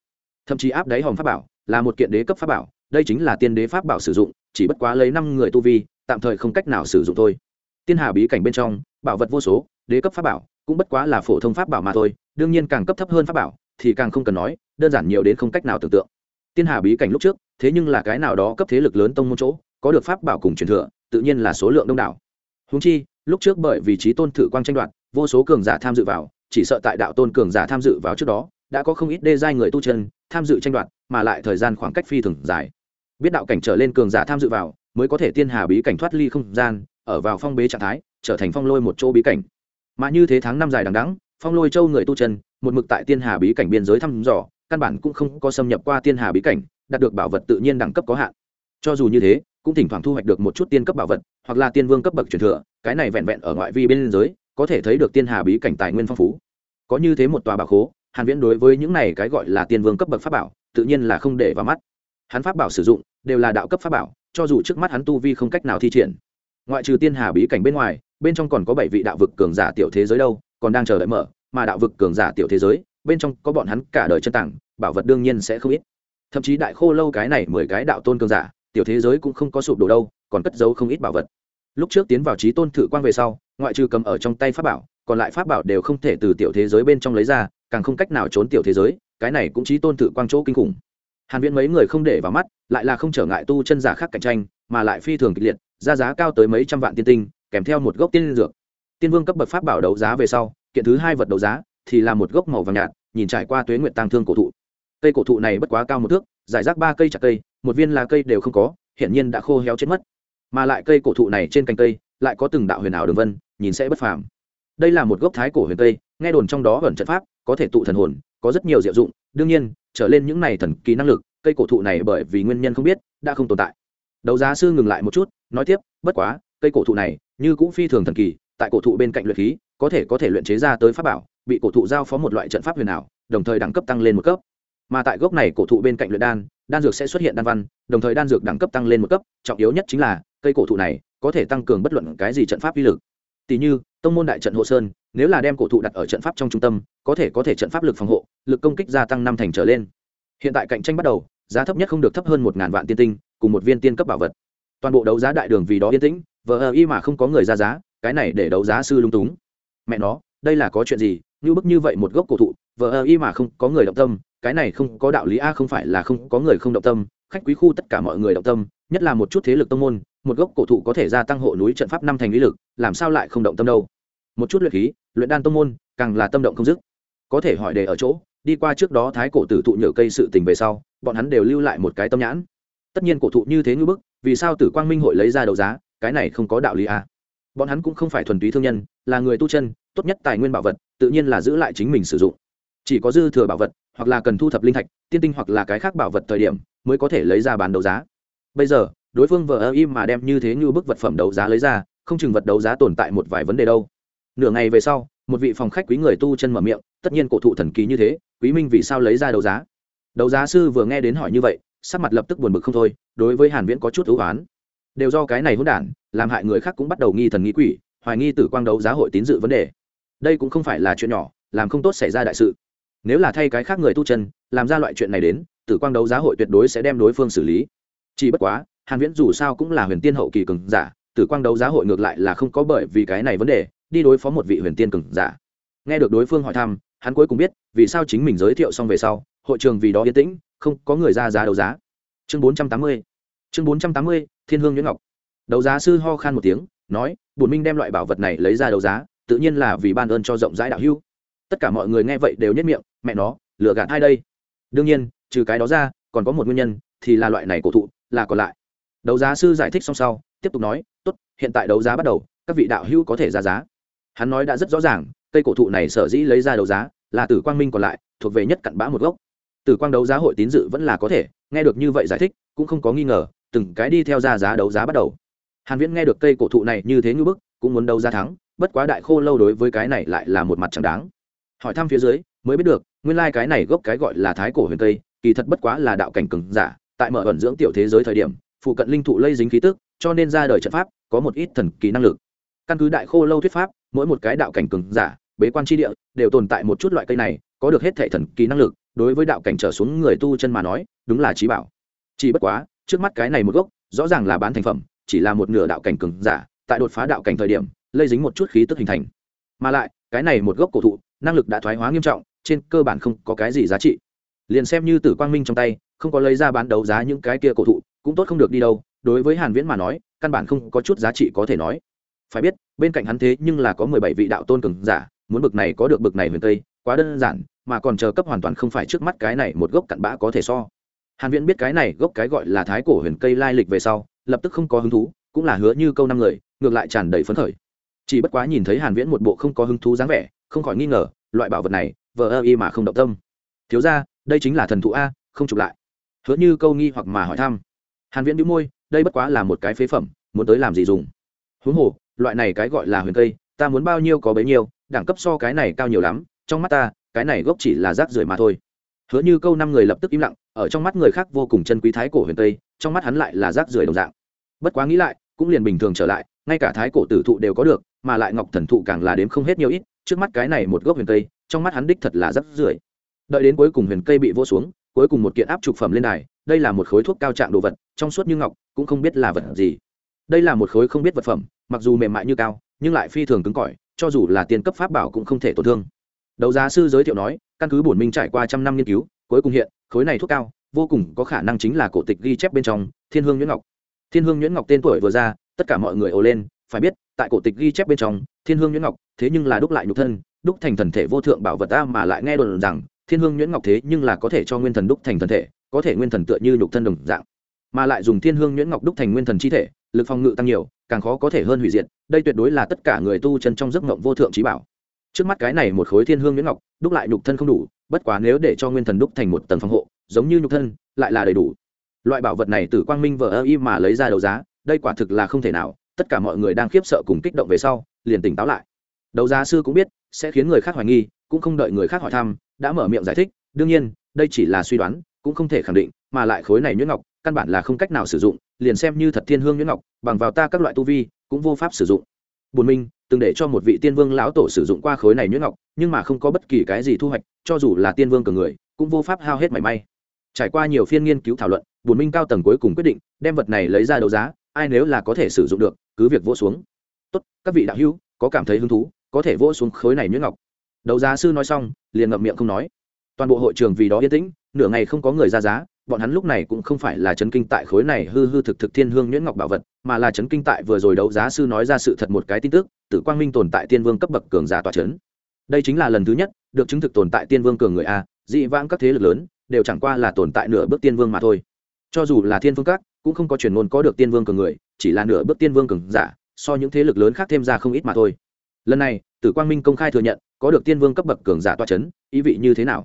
Thậm chí áp đáy hòm pháp bảo là một kiện đế cấp pháp bảo, đây chính là tiên đế pháp bảo sử dụng, chỉ bất quá lấy năm người tu vi, tạm thời không cách nào sử dụng thôi. Tiên hà bí cảnh bên trong, bảo vật vô số, đế cấp pháp bảo cũng bất quá là phổ thông pháp bảo mà thôi, đương nhiên càng cấp thấp hơn pháp bảo thì càng không cần nói, đơn giản nhiều đến không cách nào tưởng tượng. Tiên hà bí cảnh lúc trước, thế nhưng là cái nào đó cấp thế lực lớn tông môn chỗ, có được pháp bảo cùng truyền thừa, tự nhiên là số lượng đông đảo. Húng chi, lúc trước bởi vì trí tôn thử quang tranh đoạt, vô số cường giả tham dự vào chỉ sợ tại đạo tôn cường giả tham dự vào trước đó, đã có không ít đê giai người tu chân, tham dự tranh đoạt, mà lại thời gian khoảng cách phi thường dài. Biết đạo cảnh trở lên cường giả tham dự vào, mới có thể tiên hà bí cảnh thoát ly không gian, ở vào phong bế trạng thái, trở thành phong lôi một chỗ bí cảnh. Mà như thế tháng năm dài đằng đẵng, phong lôi châu người tu chân, một mực tại tiên hà bí cảnh biên giới thăm dò, căn bản cũng không có xâm nhập qua tiên hà bí cảnh, đạt được bảo vật tự nhiên đẳng cấp có hạn. Cho dù như thế, cũng thỉnh thoảng thu hoạch được một chút tiên cấp bảo vật, hoặc là tiên vương cấp bậc truyền thừa, cái này vẹn vẹn ở ngoại vi bên giới có thể thấy được tiên hà bí cảnh tài nguyên phong phú. Có như thế một tòa bảo khố, hàn viễn đối với những này cái gọi là tiên vương cấp bậc pháp bảo, tự nhiên là không để vào mắt. Hắn pháp bảo sử dụng, đều là đạo cấp pháp bảo, cho dù trước mắt hắn tu vi không cách nào thi triển. Ngoại trừ tiên hà bí cảnh bên ngoài, bên trong còn có bảy vị đạo vực cường giả tiểu thế giới đâu, còn đang chờ đợi mở, mà đạo vực cường giả tiểu thế giới, bên trong có bọn hắn cả đời chân tảng bảo vật đương nhiên sẽ không ít. Thậm chí đại khô lâu cái này mười cái đạo tôn cường giả, tiểu thế giới cũng không có sụp đổ đâu, còn cất giấu không ít bảo vật. Lúc trước tiến vào trí tôn thử quang về sau ngoại trừ cầm ở trong tay pháp bảo, còn lại pháp bảo đều không thể từ tiểu thế giới bên trong lấy ra, càng không cách nào trốn tiểu thế giới, cái này cũng trí tôn thử quang chỗ kinh khủng. Hàn viễn mấy người không để vào mắt, lại là không trở ngại tu chân giả khác cạnh tranh, mà lại phi thường kịch liệt, ra giá cao tới mấy trăm vạn tiên tinh, kèm theo một gốc tiên dược. Tiên vương cấp bậc pháp bảo đấu giá về sau, kiện thứ hai vật đấu giá, thì là một gốc màu vàng nhạt, nhìn trải qua tuế nguyện tăng thương cổ thụ. Cây cổ thụ này bất quá cao một thước giải rác ba cây chặt cây, một viên là cây đều không có hiện nhiên đã khô héo chết mất. Mà lại cây cổ thụ này trên cành cây lại có từng đạo huyền ảo đường vân, nhìn sẽ bất phàm. Đây là một gốc thái cổ huyền tây, nghe đồn trong đó ẩn trận pháp, có thể tụ thần hồn, có rất nhiều diệu dụng. Đương nhiên, trở lên những này thần kỳ năng lực, cây cổ thụ này bởi vì nguyên nhân không biết, đã không tồn tại. Đấu giá sư ngừng lại một chút, nói tiếp, bất quá, cây cổ thụ này, như cũng phi thường thần kỳ, tại cổ thụ bên cạnh luyện khí, có thể có thể luyện chế ra tới pháp bảo, bị cổ thụ giao phó một loại trận pháp huyền ảo, đồng thời đẳng cấp tăng lên một cấp. Mà tại gốc này cổ thụ bên cạnh luyện đan đan dược sẽ xuất hiện đan văn, đồng thời đan dược đẳng cấp tăng lên một cấp, trọng yếu nhất chính là, cây cổ thụ này có thể tăng cường bất luận cái gì trận pháp uy lực. Tỷ như, tông môn đại trận hộ sơn, nếu là đem cổ thụ đặt ở trận pháp trong trung tâm, có thể có thể trận pháp lực phòng hộ, lực công kích gia tăng năm thành trở lên. Hiện tại cạnh tranh bắt đầu, giá thấp nhất không được thấp hơn một ngàn vạn tiên tinh, cùng một viên tiên cấp bảo vật. Toàn bộ đấu giá đại đường vì đó yên tĩnh, vờ ờ y mà không có người ra giá, cái này để đấu giá sư lung túng. Mẹ nó, đây là có chuyện gì? Như bức như vậy một gốc cổ thụ, vờ ờ y mà không có người động tâm, cái này không có đạo lý a, không phải là không có người không động tâm, khách quý khu tất cả mọi người động tâm, nhất là một chút thế lực tông môn một gốc cổ thụ có thể gia tăng hộ núi trận pháp năm thành lý lực, làm sao lại không động tâm đâu? Một chút luyện khí, luyện đan tông môn, càng là tâm động không dứt. Có thể hỏi đề ở chỗ, đi qua trước đó thái cổ tử thụ nhở cây sự tình về sau, bọn hắn đều lưu lại một cái tâm nhãn. Tất nhiên cổ thụ như thế ngư bức, vì sao tử quang minh hội lấy ra đấu giá, cái này không có đạo lý à. bọn hắn cũng không phải thuần túy thương nhân, là người tu chân, tốt nhất tài nguyên bảo vật, tự nhiên là giữ lại chính mình sử dụng. Chỉ có dư thừa bảo vật, hoặc là cần thu thập linh thạch, tiên tinh hoặc là cái khác bảo vật thời điểm, mới có thể lấy ra bán đấu giá. Bây giờ đối phương vờ ơ im mà đem như thế như bức vật phẩm đấu giá lấy ra, không chừng vật đấu giá tồn tại một vài vấn đề đâu. Nửa ngày về sau, một vị phòng khách quý người tu chân mở miệng, tất nhiên cổ thụ thần kỳ như thế, quý minh vì sao lấy ra đấu giá? Đấu giá sư vừa nghe đến hỏi như vậy, sắc mặt lập tức buồn bực không thôi, đối với hàn viễn có chút ưu oán. Đều do cái này hỗn đản, làm hại người khác cũng bắt đầu nghi thần nghi quỷ, hoài nghi tử quang đấu giá hội tín dự vấn đề. Đây cũng không phải là chuyện nhỏ, làm không tốt xảy ra đại sự. Nếu là thay cái khác người tu chân, làm ra loại chuyện này đến, tử quang đấu giá hội tuyệt đối sẽ đem đối phương xử lý. Chỉ bất quá hàn viễn dù sao cũng là huyền tiên hậu kỳ cường giả, tử quang đấu giá hội ngược lại là không có bởi vì cái này vấn đề, đi đối phó một vị huyền tiên cường giả. Nghe được đối phương hỏi thăm, hắn cuối cùng biết, vì sao chính mình giới thiệu xong về sau, hội trường vì đó yên tĩnh, không có người ra giá đấu giá. Chương 480 chương 480 thiên hương nhuyễn ngọc. Đấu giá sư ho khan một tiếng, nói, bổn minh đem loại bảo vật này lấy ra đấu giá, tự nhiên là vì ban ơn cho rộng rãi đạo hữu. Tất cả mọi người nghe vậy đều nhất miệng, mẹ nó, lừa gạt ai đây? Đương nhiên, trừ cái đó ra, còn có một nguyên nhân, thì là loại này cổ thụ, là còn lại đấu giá sư giải thích xong sau, tiếp tục nói, tốt, hiện tại đấu giá bắt đầu, các vị đạo hữu có thể ra giá. Hắn nói đã rất rõ ràng, cây cổ thụ này sở dĩ lấy ra đấu giá là tử quang minh còn lại, thuộc về nhất cặn bã một gốc. Tử quang đấu giá hội tín dự vẫn là có thể, nghe được như vậy giải thích, cũng không có nghi ngờ, từng cái đi theo ra giá đấu giá bắt đầu. Hàn viễn nghe được cây cổ thụ này như thế như bức, cũng muốn đấu giá thắng, bất quá đại khô lâu đối với cái này lại là một mặt chẳng đáng. Hỏi thăm phía dưới, mới biết được, nguyên lai like cái này gốc cái gọi là thái cổ huyền tây kỳ thật bất quá là đạo cảnh cường giả, tại mở ẩn dưỡng tiểu thế giới thời điểm phụ cận linh thụ lây dính khí tức, cho nên ra đời trận pháp có một ít thần kỳ năng lực. Căn cứ đại khô lâu thuyết pháp, mỗi một cái đạo cảnh cường giả, bế quan tri địa, đều tồn tại một chút loại cây này, có được hết thể thần kỳ năng lực, đối với đạo cảnh trở xuống người tu chân mà nói, đúng là trí bảo. Chỉ bất quá, trước mắt cái này một gốc, rõ ràng là bán thành phẩm, chỉ là một nửa đạo cảnh cường giả, tại đột phá đạo cảnh thời điểm, lây dính một chút khí tức hình thành. Mà lại, cái này một gốc cổ thụ, năng lực đã thoái hóa nghiêm trọng, trên cơ bản không có cái gì giá trị. Liền xem như tử quang minh trong tay, không có lấy ra bán đấu giá những cái kia cổ thụ cũng tốt không được đi đâu, đối với hàn viễn mà nói, căn bản không có chút giá trị có thể nói. Phải biết, bên cạnh hắn thế nhưng là có 17 vị đạo tôn cường giả, muốn bực này có được bực này huyền tây, quá đơn giản, mà còn chờ cấp hoàn toàn không phải trước mắt cái này một gốc cặn bã có thể so. Hàn viễn biết cái này gốc cái gọi là thái cổ huyền cây lai lịch về sau, lập tức không có hứng thú, cũng là hứa như câu năm người, ngược lại tràn đầy phấn khởi. Chỉ bất quá nhìn thấy hàn viễn một bộ không có hứng thú dáng vẻ, không khỏi nghi ngờ, loại bảo vật này, vờ ơ y mà không động tâm. Thiếu ra đây chính là thần thụ a, không chụp lại. Hứa như câu nghi hoặc mà hỏi thăm hàn viễn đĩu môi đây bất quá là một cái phế phẩm muốn tới làm gì dùng? Huống hồ loại này cái gọi là huyền cây ta muốn bao nhiêu có bấy nhiêu đẳng cấp so cái này cao nhiều lắm trong mắt ta cái này gốc chỉ là rác rưởi mà thôi. Hứa như câu năm người lập tức im lặng ở trong mắt người khác vô cùng chân quý thái cổ huyền tây trong mắt hắn lại là rác rưởi đồng dạng. Bất quá nghĩ lại cũng liền bình thường trở lại ngay cả thái cổ tử thụ đều có được mà lại ngọc thần thụ càng là đếm không hết nhiều ít trước mắt cái này một gốc huyền tây, trong mắt hắn đích thật là rác rưởi. Đợi đến cuối cùng huyền cây bị vô xuống cuối cùng một kiện áp trục phẩm lên đài, đây là một khối thuốc cao trạng đồ vật, trong suốt như ngọc, cũng không biết là vật gì. Đây là một khối không biết vật phẩm, mặc dù mềm mại như cao, nhưng lại phi thường cứng cỏi, cho dù là tiền cấp pháp bảo cũng không thể tổn thương. Đấu giá sư giới thiệu nói, căn cứ bổn minh trải qua trăm năm nghiên cứu, cuối cùng hiện, khối này thuốc cao, vô cùng có khả năng chính là cổ tịch ghi chép bên trong, thiên hương nhuyễn ngọc. Thiên hương nhuyễn ngọc tên tuổi vừa ra, tất cả mọi người ồ lên, phải biết, tại cổ tịch ghi chép bên trong, thiên hương nhuyễn ngọc thế nhưng là đúc lại nhục thân, đúc thành thần thể vô thượng bảo vật ta mà lại nghe đồn rằng thiên hương nhuyễn ngọc thế nhưng là có thể cho nguyên thần đúc thành thần thể, có thể nguyên thần tựa như nhục thân đồng dạng, mà lại dùng thiên hương nhuyễn ngọc đúc thành nguyên thần chi thể, lực phòng ngự tăng nhiều, càng khó có thể hơn hủy diệt, đây tuyệt đối là tất cả người tu chân trong giấc ngộng vô thượng trí bảo. Trước mắt cái này một khối thiên hương nhuyễn ngọc, đúc lại nhục thân không đủ, bất quá nếu để cho nguyên thần đúc thành một tầng phòng hộ, giống như nhục thân, lại là đầy đủ. Loại bảo vật này từ quang minh vờ ơ y mà lấy ra đấu giá, đây quả thực là không thể nào, tất cả mọi người đang khiếp sợ cùng kích động về sau, liền tỉnh táo lại. Đấu giá sư cũng biết, sẽ khiến người khác hoài nghi cũng không đợi người khác hỏi thăm, đã mở miệng giải thích, đương nhiên, đây chỉ là suy đoán, cũng không thể khẳng định, mà lại khối này nhuyễn ngọc, căn bản là không cách nào sử dụng, liền xem như thật thiên hương nhuyễn ngọc, bằng vào ta các loại tu vi, cũng vô pháp sử dụng. Bùn minh từng để cho một vị tiên vương lão tổ sử dụng qua khối này nhuyễn ngọc, nhưng mà không có bất kỳ cái gì thu hoạch, cho dù là tiên vương cường người, cũng vô pháp hao hết mảy may. Trải qua nhiều phiên nghiên cứu thảo luận, bùn minh cao tầng cuối cùng quyết định, đem vật này lấy ra đấu giá, ai nếu là có thể sử dụng được, cứ việc vỗ xuống. Tốt, các vị đạo hữu, có cảm thấy hứng thú, có thể vỗ xuống khối này nhuyễn ngọc đấu giá sư nói xong, liền ngậm miệng không nói. Toàn bộ hội trường vì đó yên tĩnh, nửa ngày không có người ra giá, bọn hắn lúc này cũng không phải là chấn kinh tại khối này hư hư thực thực thiên hương nhuyễn ngọc bảo vật, mà là chấn kinh tại vừa rồi đấu giá sư nói ra sự thật một cái tin tức, tử quang minh tồn tại tiên vương cấp bậc cường giả tòa chấn. Đây chính là lần thứ nhất, được chứng thực tồn tại tiên vương cường người a, dị vãng các thế lực lớn, đều chẳng qua là tồn tại nửa bước tiên vương mà thôi. Cho dù là thiên vương các, cũng không có truyền ngôn có được tiên vương cường người, chỉ là nửa bước tiên vương cường giả, so những thế lực lớn khác thêm ra không ít mà thôi. Lần này, tử quang minh công khai thừa nhận có được tiên vương cấp bậc cường giả toa c h ấ n ý vị như thế nào?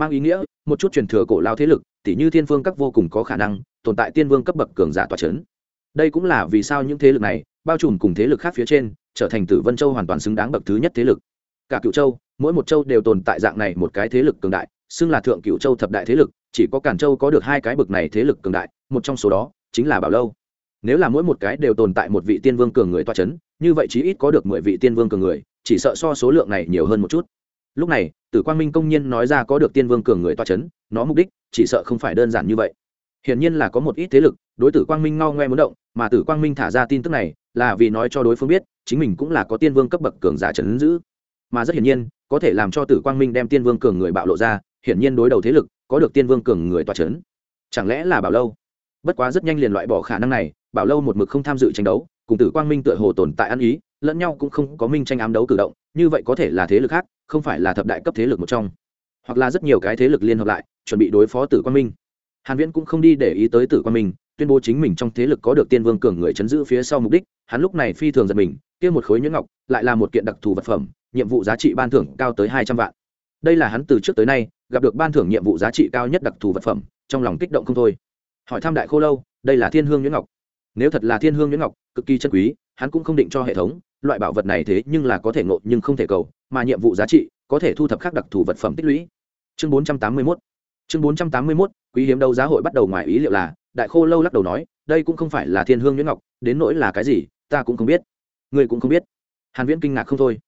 Mang ý nghĩa, một chút truyền thừa cổ lao thế lực, tỉ như thiên vương các vô cùng có khả năng tồn tại tiên vương cấp bậc cường giả toa c h ấ n đây cũng là vì sao những thế lực này, bao trùm cùng thế lực khác phía trên, trở thành tử vân châu hoàn toàn xứng đáng bậc thứ nhất thế lực. Cả cựu châu, mỗi một châu đều tồn tại dạng này một cái thế lực cường đại, xưng là thượng cựu châu thập đại thế lực, chỉ có cản châu có được hai cái bậc này thế lực cường đại, một trong số đó chính là bảo lâu. Nếu là mỗi một cái đều tồn tại một vị tiên vương cường người toa c h ấ n như vậy chí ít có được mười vị tiên vương cường người chỉ sợ so số lượng này nhiều hơn một chút. Lúc này, tử quang minh công nhiên nói ra có được tiên vương cường người toa c h ấ n nó mục đích, chỉ sợ không phải đơn giản như vậy. Hiển nhiên là có một ít thế lực, đối tử quang minh ngao ngoe muốn động, mà tử quang minh thả ra tin tức này, là vì nói cho đối phương biết, chính mình cũng là có tiên vương cấp bậc cường giả trấn giữ. Mà rất hiển nhiên, có thể làm cho tử quang minh đem tiên vương cường người bạo lộ ra, hiển nhiên đối đầu thế lực, có được tiên vương cường người toa c h ấ n chẳng lẽ là bảo lâu? Bất quá rất nhanh liền loại bỏ khả năng này, bảo lâu một mực không tham dự tranh đấu cùng tử quang minh tựa hồ tồn tại ăn ý, lẫn nhau cũng không có minh tranh ám đấu cử động, như vậy có thể là thế lực khác, không phải là thập đại cấp thế lực một trong. Hoặc là rất nhiều cái thế lực liên hợp lại, chuẩn bị đối phó tử quang minh. Hàn viễn cũng không đi để ý tới tử quang minh, tuyên bố chính mình trong thế lực có được tiên vương cường người chấn giữ phía sau mục đích, hắn lúc này phi thường giật mình, kia một khối nhuyễn ngọc, lại là một kiện đặc thù vật phẩm, nhiệm vụ giá trị ban thưởng cao tới 200 vạn. Đây là hắn từ trước tới nay, gặp được ban thưởng nhiệm vụ giá trị cao nhất đặc thù vật phẩm, trong lòng kích động không thôi. Hỏi thăm đại khô lâu, đây là thiên hương nhuyễn ngọc nếu thật là thiên hương nhuyễn ngọc, cực kỳ chân quý, hắn cũng không định cho hệ thống, loại bảo vật này thế nhưng là có thể ngộ nhưng không thể cầu, mà nhiệm vụ giá trị có thể thu thập khác đặc thù vật phẩm tích lũy. Chương 481 chương 481 quý hiếm đấu giá hội bắt đầu ngoài ý liệu là, đại khô lâu lắc đầu nói, đây cũng không phải là thiên hương nhuyễn ngọc, đến nỗi là cái gì, ta cũng không biết. Người cũng không biết. Hàn viễn kinh ngạc không thôi.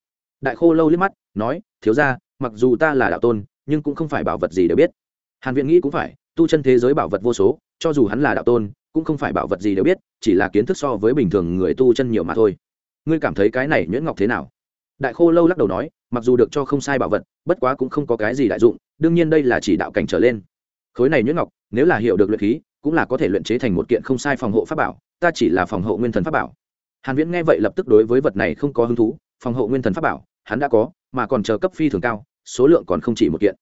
Đại khô lâu liếc mắt, nói, thiếu gia, mặc dù ta là đạo tôn, nhưng cũng không phải bảo vật gì đều biết. Hàn viễn nghĩ cũng phải, tu chân thế giới bảo vật vô số, cho dù hắn là đạo tôn cũng không phải bảo vật gì đều biết, chỉ là kiến thức so với bình thường người tu chân nhiều mà thôi. Ngươi cảm thấy cái này nhuyễn ngọc thế nào? Đại khô lâu lắc đầu nói, mặc dù được cho không sai bảo vật, bất quá cũng không có cái gì đại dụng, đương nhiên đây là chỉ đạo cảnh trở lên. Khối này nhuyễn ngọc, nếu là hiểu được luyện khí, cũng là có thể luyện chế thành một kiện không sai phòng hộ pháp bảo, ta chỉ là phòng hộ nguyên thần pháp bảo. Hàn viễn nghe vậy lập tức đối với vật này không có hứng thú, phòng hộ nguyên thần pháp bảo, hắn đã có, mà còn chờ cấp phi thường cao, số lượng còn không chỉ một kiện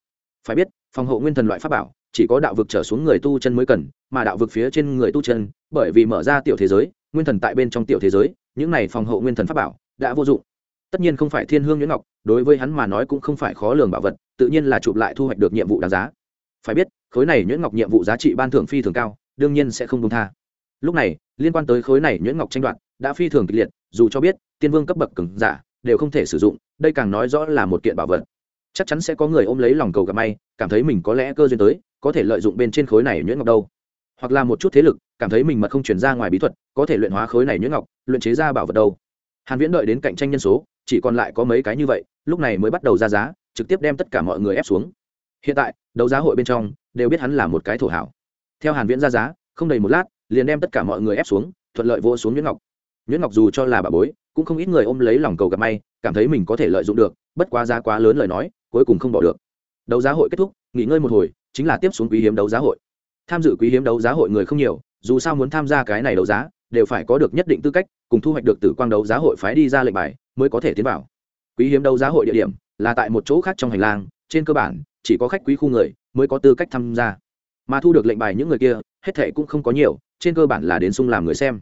phải biết, phòng hộ nguyên thần loại pháp bảo, chỉ có đạo vực trở xuống người tu chân mới cần, mà đạo vực phía trên người tu chân, bởi vì mở ra tiểu thế giới, nguyên thần tại bên trong tiểu thế giới, những này phòng hộ nguyên thần pháp bảo đã vô dụng. Tất nhiên không phải thiên hương nhuyễn ngọc, đối với hắn mà nói cũng không phải khó lường bảo vật, tự nhiên là chụp lại thu hoạch được nhiệm vụ đáng giá. Phải biết, khối này nhuyễn ngọc nhiệm vụ giá trị ban thưởng phi thường cao, đương nhiên sẽ không công tha. Lúc này, liên quan tới khối này nhuyễn ngọc tranh đoạt, đã phi thường kịch liệt, dù cho biết, tiên vương cấp bậc cứng giả đều không thể sử dụng, đây càng nói rõ là một kiện bảo vật chắc chắn sẽ có người ôm lấy lòng cầu gặp may, cảm thấy mình có lẽ cơ duyên tới, có thể lợi dụng bên trên khối này nhuyễn ngọc đâu. Hoặc là một chút thế lực, cảm thấy mình mật không chuyển ra ngoài bí thuật, có thể luyện hóa khối này nhuyễn ngọc, luyện chế ra bảo vật đâu. Hàn viễn đợi đến cạnh tranh nhân số, chỉ còn lại có mấy cái như vậy, lúc này mới bắt đầu ra giá, trực tiếp đem tất cả mọi người ép xuống. Hiện tại, đấu giá hội bên trong, đều biết hắn là một cái thổ hảo. Theo hàn viễn ra giá, không đầy một lát, liền đem tất cả mọi người ép xuống, thuận lợi vô xuống nhuyễn ngọc. Nhuyễn ngọc dù cho là bà bối, cũng không ít người ôm lấy lòng cầu gặp may, cảm thấy mình có thể lợi dụng được, bất quá giá quá lớn lời nói cuối cùng không bỏ được. Đấu giá hội kết thúc, nghỉ ngơi một hồi, chính là tiếp xuống quý hiếm đấu giá hội. Tham dự quý hiếm đấu giá hội người không nhiều, dù sao muốn tham gia cái này đấu giá, đều phải có được nhất định tư cách, cùng thu hoạch được từ quang đấu giá hội phái đi ra lệnh bài, mới có thể tiến vào. Quý hiếm đấu giá hội địa điểm là tại một chỗ khác trong hành lang, trên cơ bản, chỉ có khách quý khu người mới có tư cách tham gia. Mà thu được lệnh bài những người kia, hết thệ cũng không có nhiều, trên cơ bản là đến sung làm người xem.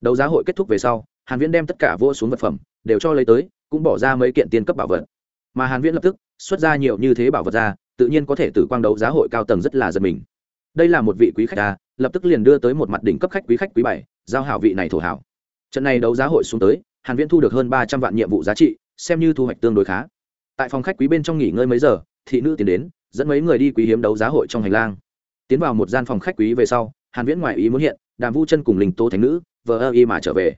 Đấu giá hội kết thúc về sau, hàn viễn đem tất cả vô xuống vật phẩm đều cho lấy tới, cũng bỏ ra mấy kiện tiền cấp bảo vật mà hàn viễn lập tức xuất ra nhiều như thế bảo vật ra, tự nhiên có thể từ quang đấu giá hội cao tầng rất là giật mình. Đây là một vị quý khách ta lập tức liền đưa tới một mặt đỉnh cấp khách quý khách quý bảy, giao hảo vị này thổ hảo. Trận này đấu giá hội xuống tới, hàn viễn thu được hơn ba trăm vạn nhiệm vụ giá trị, xem như thu hoạch tương đối khá. Tại phòng khách quý bên trong nghỉ ngơi mấy giờ, thị nữ tiến đến, dẫn mấy người đi quý hiếm đấu giá hội trong hành lang. Tiến vào một gian phòng khách quý về sau, hàn viễn ngoại ý muốn hiện, đàm vu chân cùng linh tố thánh nữ, vờ ơ y mà trở về.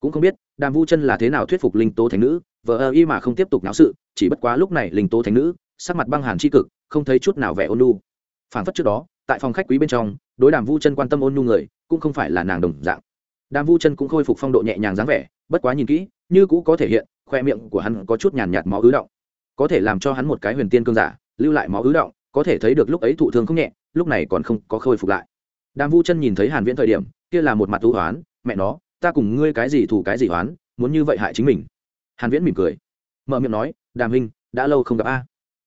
Cũng không biết, đàm vu chân là thế nào thuyết phục linh tố thánh nữ, vờ ơ y mà không tiếp tục náo sự chỉ bất quá lúc này linh tố thánh nữ, sắc mặt băng hàn chi cực, không thấy chút nào vẻ ôn nhu. Phản phất trước đó, tại phòng khách quý bên trong, đối đàm vu chân quan tâm ôn nhu người, cũng không phải là nàng đồng dạng. Đàm vu chân cũng khôi phục phong độ nhẹ nhàng dáng vẻ, bất quá nhìn kỹ, như cũ có thể hiện, khoe miệng của hắn có chút nhàn nhạt máu ứ động. Có thể làm cho hắn một cái huyền tiên cương giả, lưu lại máu ứ động, có thể thấy được lúc ấy thụ thương không nhẹ, lúc này còn không có khôi phục lại. Đàm vu chân nhìn thấy hàn viễn thời điểm, kia là một mặt thú hoán, mẹ nó, ta cùng ngươi cái gì thủ cái gì hoán, muốn như vậy hại chính mình. Hàn viễn mỉm cười, mở miệng nói đàm huynh, đã lâu không gặp a.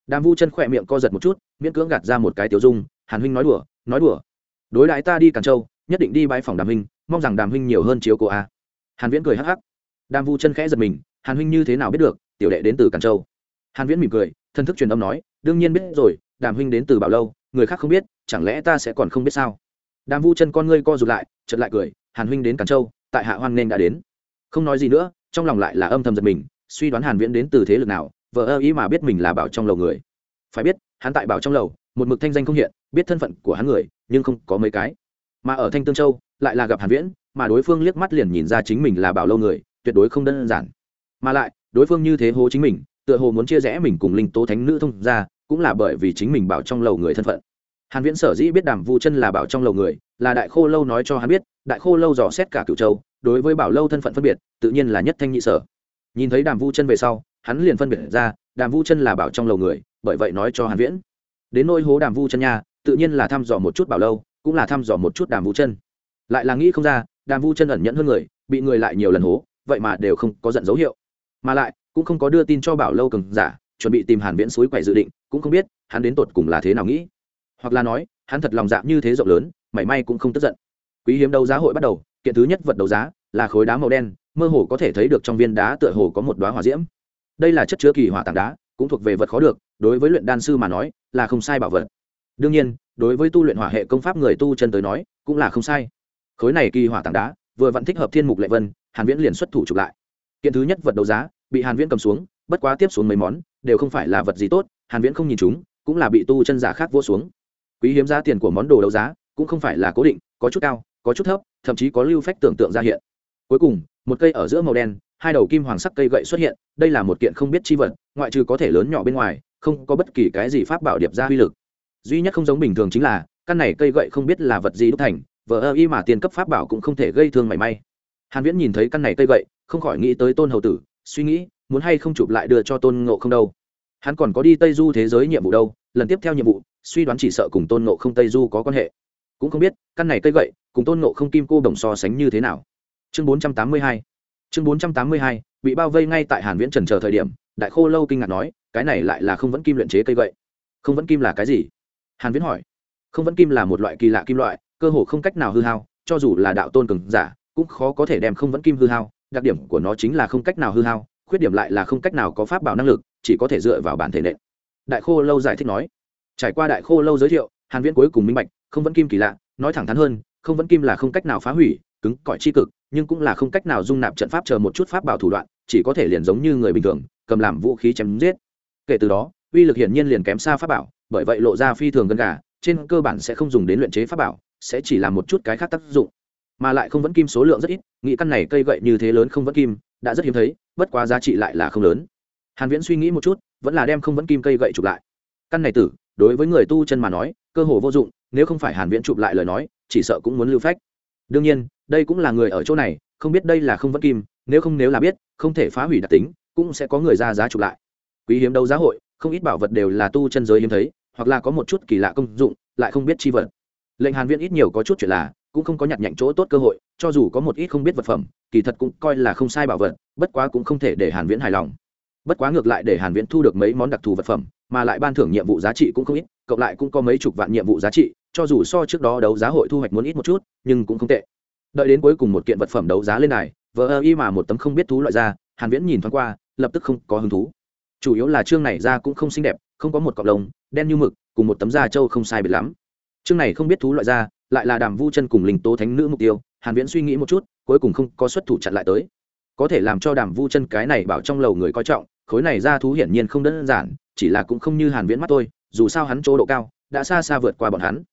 Đàm vu chân khỏe miệng co giật một chút, miễn cưỡng gạt ra một cái tiểu dung, hàn huynh nói đùa nói đùa. Đối đãi ta đi càn châu, nhất định đi bãi phòng đàm huynh, mong rằng đàm huynh nhiều hơn chiếu cô a. Hàn viễn cười hắc hắc. Đàm vu chân khẽ giật mình, hàn huynh như thế nào biết được, tiểu đệ đến từ càn châu. Hàn viễn mỉm cười, thân thức truyền âm nói, đương nhiên biết rồi, đàm huynh đến từ bảo lâu, người khác không biết, chẳng lẽ ta sẽ còn không biết sao? Đàm vu chân con ngươi co rụt lại, chợt lại cười, hàn huynh đến càn châu, tại hạ hoan nên đã đến. Không nói gì nữa, trong lòng lại là âm thầm giật mình suy đoán hàn viễn đến từ thế lực nào vợ ơ ý mà biết mình là bảo trong lầu người. Phải biết, hắn tại bảo trong lầu, một mực thanh danh không hiện, biết thân phận của hắn người, nhưng không có mấy cái. Mà ở thanh tương châu, lại là gặp hàn viễn, mà đối phương liếc mắt liền nhìn ra chính mình là bảo lâu người, tuyệt đối không đơn giản. Mà lại, đối phương như thế hố chính mình, tựa hồ muốn chia rẽ mình cùng linh tố thánh nữ thông ra cũng là bởi vì chính mình bảo trong lầu người thân phận. Hàn viễn sở dĩ biết đàm vu chân là bảo trong lầu người, là đại khô lâu nói cho hắn biết, đại khô lâu dò xét cả cựu châu, đối với bảo lâu thân phận phân biệt, tự nhiên là nhất thanh nhị sở nhìn thấy đàm vu chân về sau, hắn liền phân biệt ra, đàm vu chân là bảo trong lầu người, bởi vậy nói cho hàn viễn. Đến nỗi hố đàm vu chân nha, tự nhiên là thăm dò một chút bảo lâu, cũng là thăm dò một chút đàm vu chân. Lại là nghĩ không ra, đàm vu chân ẩn nhẫn hơn người, bị người lại nhiều lần hố, vậy mà đều không có giận dấu hiệu. Mà lại, cũng không có đưa tin cho bảo lâu cường giả, chuẩn bị tìm hàn viễn suối quậy dự định, cũng không biết, hắn đến tột cùng là thế nào nghĩ. Hoặc là nói, hắn thật lòng dạ như thế rộng lớn, mảy may cũng không tức giận. Quý hiếm đấu giá hội bắt đầu, kiện thứ nhất vật đấu giá là khối đá màu đen mơ hồ có thể thấy được trong viên đá tựa hồ có một đóa hỏa diễm. Đây là chất chứa kỳ hỏa tảng đá, cũng thuộc về vật khó được, đối với luyện đan sư mà nói, là không sai bảo vật. Đương nhiên, đối với tu luyện hỏa hệ công pháp người tu chân tới nói, cũng là không sai. Khối này kỳ hỏa tảng đá, vừa vẫn thích hợp thiên mục lệ vân, hàn viễn liền xuất thủ chụp lại. Kiện thứ nhất vật đấu giá, bị hàn viễn cầm xuống, bất quá tiếp xuống mấy món, đều không phải là vật gì tốt, hàn viễn không nhìn chúng, cũng là bị tu chân giả khác vô xuống. Quý hiếm giá tiền của món đồ đấu giá, cũng không phải là cố định, có chút cao, có chút thấp, thậm chí có lưu phách tưởng tượng ra hiện. Cuối cùng một cây ở giữa màu đen, hai đầu kim hoàng sắc cây gậy xuất hiện, đây là một kiện không biết chi vật, ngoại trừ có thể lớn nhỏ bên ngoài, không có bất kỳ cái gì pháp bảo điệp ra uy lực. Duy nhất không giống bình thường chính là, căn này cây gậy không biết là vật gì đúc thành, vờ ơ y mà tiền cấp pháp bảo cũng không thể gây thương mảy may. Hàn viễn nhìn thấy căn này cây gậy, không khỏi nghĩ tới tôn hầu tử, suy nghĩ, muốn hay không chụp lại đưa cho tôn ngộ không đâu. Hắn còn có đi tây du thế giới nhiệm vụ đâu, lần tiếp theo nhiệm vụ, suy đoán chỉ sợ cùng tôn ngộ không tây du có quan hệ. Cũng không biết, căn này cây gậy, cùng tôn ngộ không kim cô đồng so sánh như thế nào chương 482 chương 482 bị bao vây ngay tại hàn viễn trần chờ thời điểm, đại khô lâu kinh ngạc nói, cái này lại là không vẫn kim luyện chế cây gậy không vẫn kim là cái gì? Hàn viễn hỏi. Không vẫn kim là một loại kỳ lạ kim loại, cơ hồ không cách nào hư hao, cho dù là đạo tôn cường giả, cũng khó có thể đem không vẫn kim hư hao, đặc điểm của nó chính là không cách nào hư hao, khuyết điểm lại là không cách nào có pháp bảo năng lực, chỉ có thể dựa vào bản thể nện. Đại khô lâu giải thích nói. Trải qua đại khô lâu giới thiệu, hàn viễn cuối cùng minh bạch, không vẫn kim kỳ lạ, nói thẳng thắn hơn, không vẫn kim là không cách nào phá hủy cứng cỏi chi cực, nhưng cũng là không cách nào dung nạp trận pháp chờ một chút pháp bảo thủ đoạn, chỉ có thể liền giống như người bình thường, cầm làm vũ khí chém giết. Kể từ đó, uy lực hiển nhiên liền kém xa pháp bảo, bởi vậy lộ ra phi thường gần gà, trên cơ bản sẽ không dùng đến luyện chế pháp bảo, sẽ chỉ làm một chút cái khác tác dụng. Mà lại không vẫn kim số lượng rất ít, nghĩ căn này cây gậy như thế lớn không vẫn kim, đã rất hiếm thấy, bất quá giá trị lại là không lớn. Hàn viễn suy nghĩ một chút, vẫn là đem không vẫn kim cây gậy chụp lại. Căn này tử, đối với người tu chân mà nói, cơ hồ vô dụng, nếu không phải hàn viễn chụp lại lời nói, chỉ sợ cũng muốn lưu phách đương nhiên, đây cũng là người ở chỗ này, không biết đây là không vẫn kim, nếu không nếu là biết, không thể phá hủy đặc tính, cũng sẽ có người ra giá chụp lại. Quý hiếm đấu giá hội, không ít bảo vật đều là tu chân giới hiếm thấy, hoặc là có một chút kỳ lạ công dụng, lại không biết chi vật. Lệnh hàn viễn ít nhiều có chút chuyện là, cũng không có nhặt nhạnh chỗ tốt cơ hội, cho dù có một ít không biết vật phẩm, kỳ thật cũng coi là không sai bảo vật, bất quá cũng không thể để hàn viễn hài lòng. Bất quá ngược lại để hàn viễn thu được mấy món đặc thù vật phẩm, mà lại ban thưởng nhiệm vụ giá trị cũng không ít, cộng lại cũng có mấy chục vạn nhiệm vụ giá trị cho dù so trước đó đấu giá hội thu hoạch muốn ít một chút, nhưng cũng không tệ. Đợi đến cuối cùng một kiện vật phẩm đấu giá lên này vờ ơ y mà một tấm không biết thú loại ra, hàn viễn nhìn thoáng qua, lập tức không có hứng thú. Chủ yếu là chương này ra cũng không xinh đẹp, không có một cọng lông, đen như mực, cùng một tấm da trâu không sai biệt lắm. Chương này không biết thú loại ra, lại là đàm vu chân cùng linh tố thánh nữ mục tiêu, hàn viễn suy nghĩ một chút, cuối cùng không có xuất thủ chặn lại tới. Có thể làm cho đàm vu chân cái này bảo trong lầu người coi trọng, khối này ra thú hiển nhiên không đơn giản, chỉ là cũng không như hàn viễn mắt tôi, dù sao hắn chỗ độ cao, đã xa xa vượt qua bọn hắn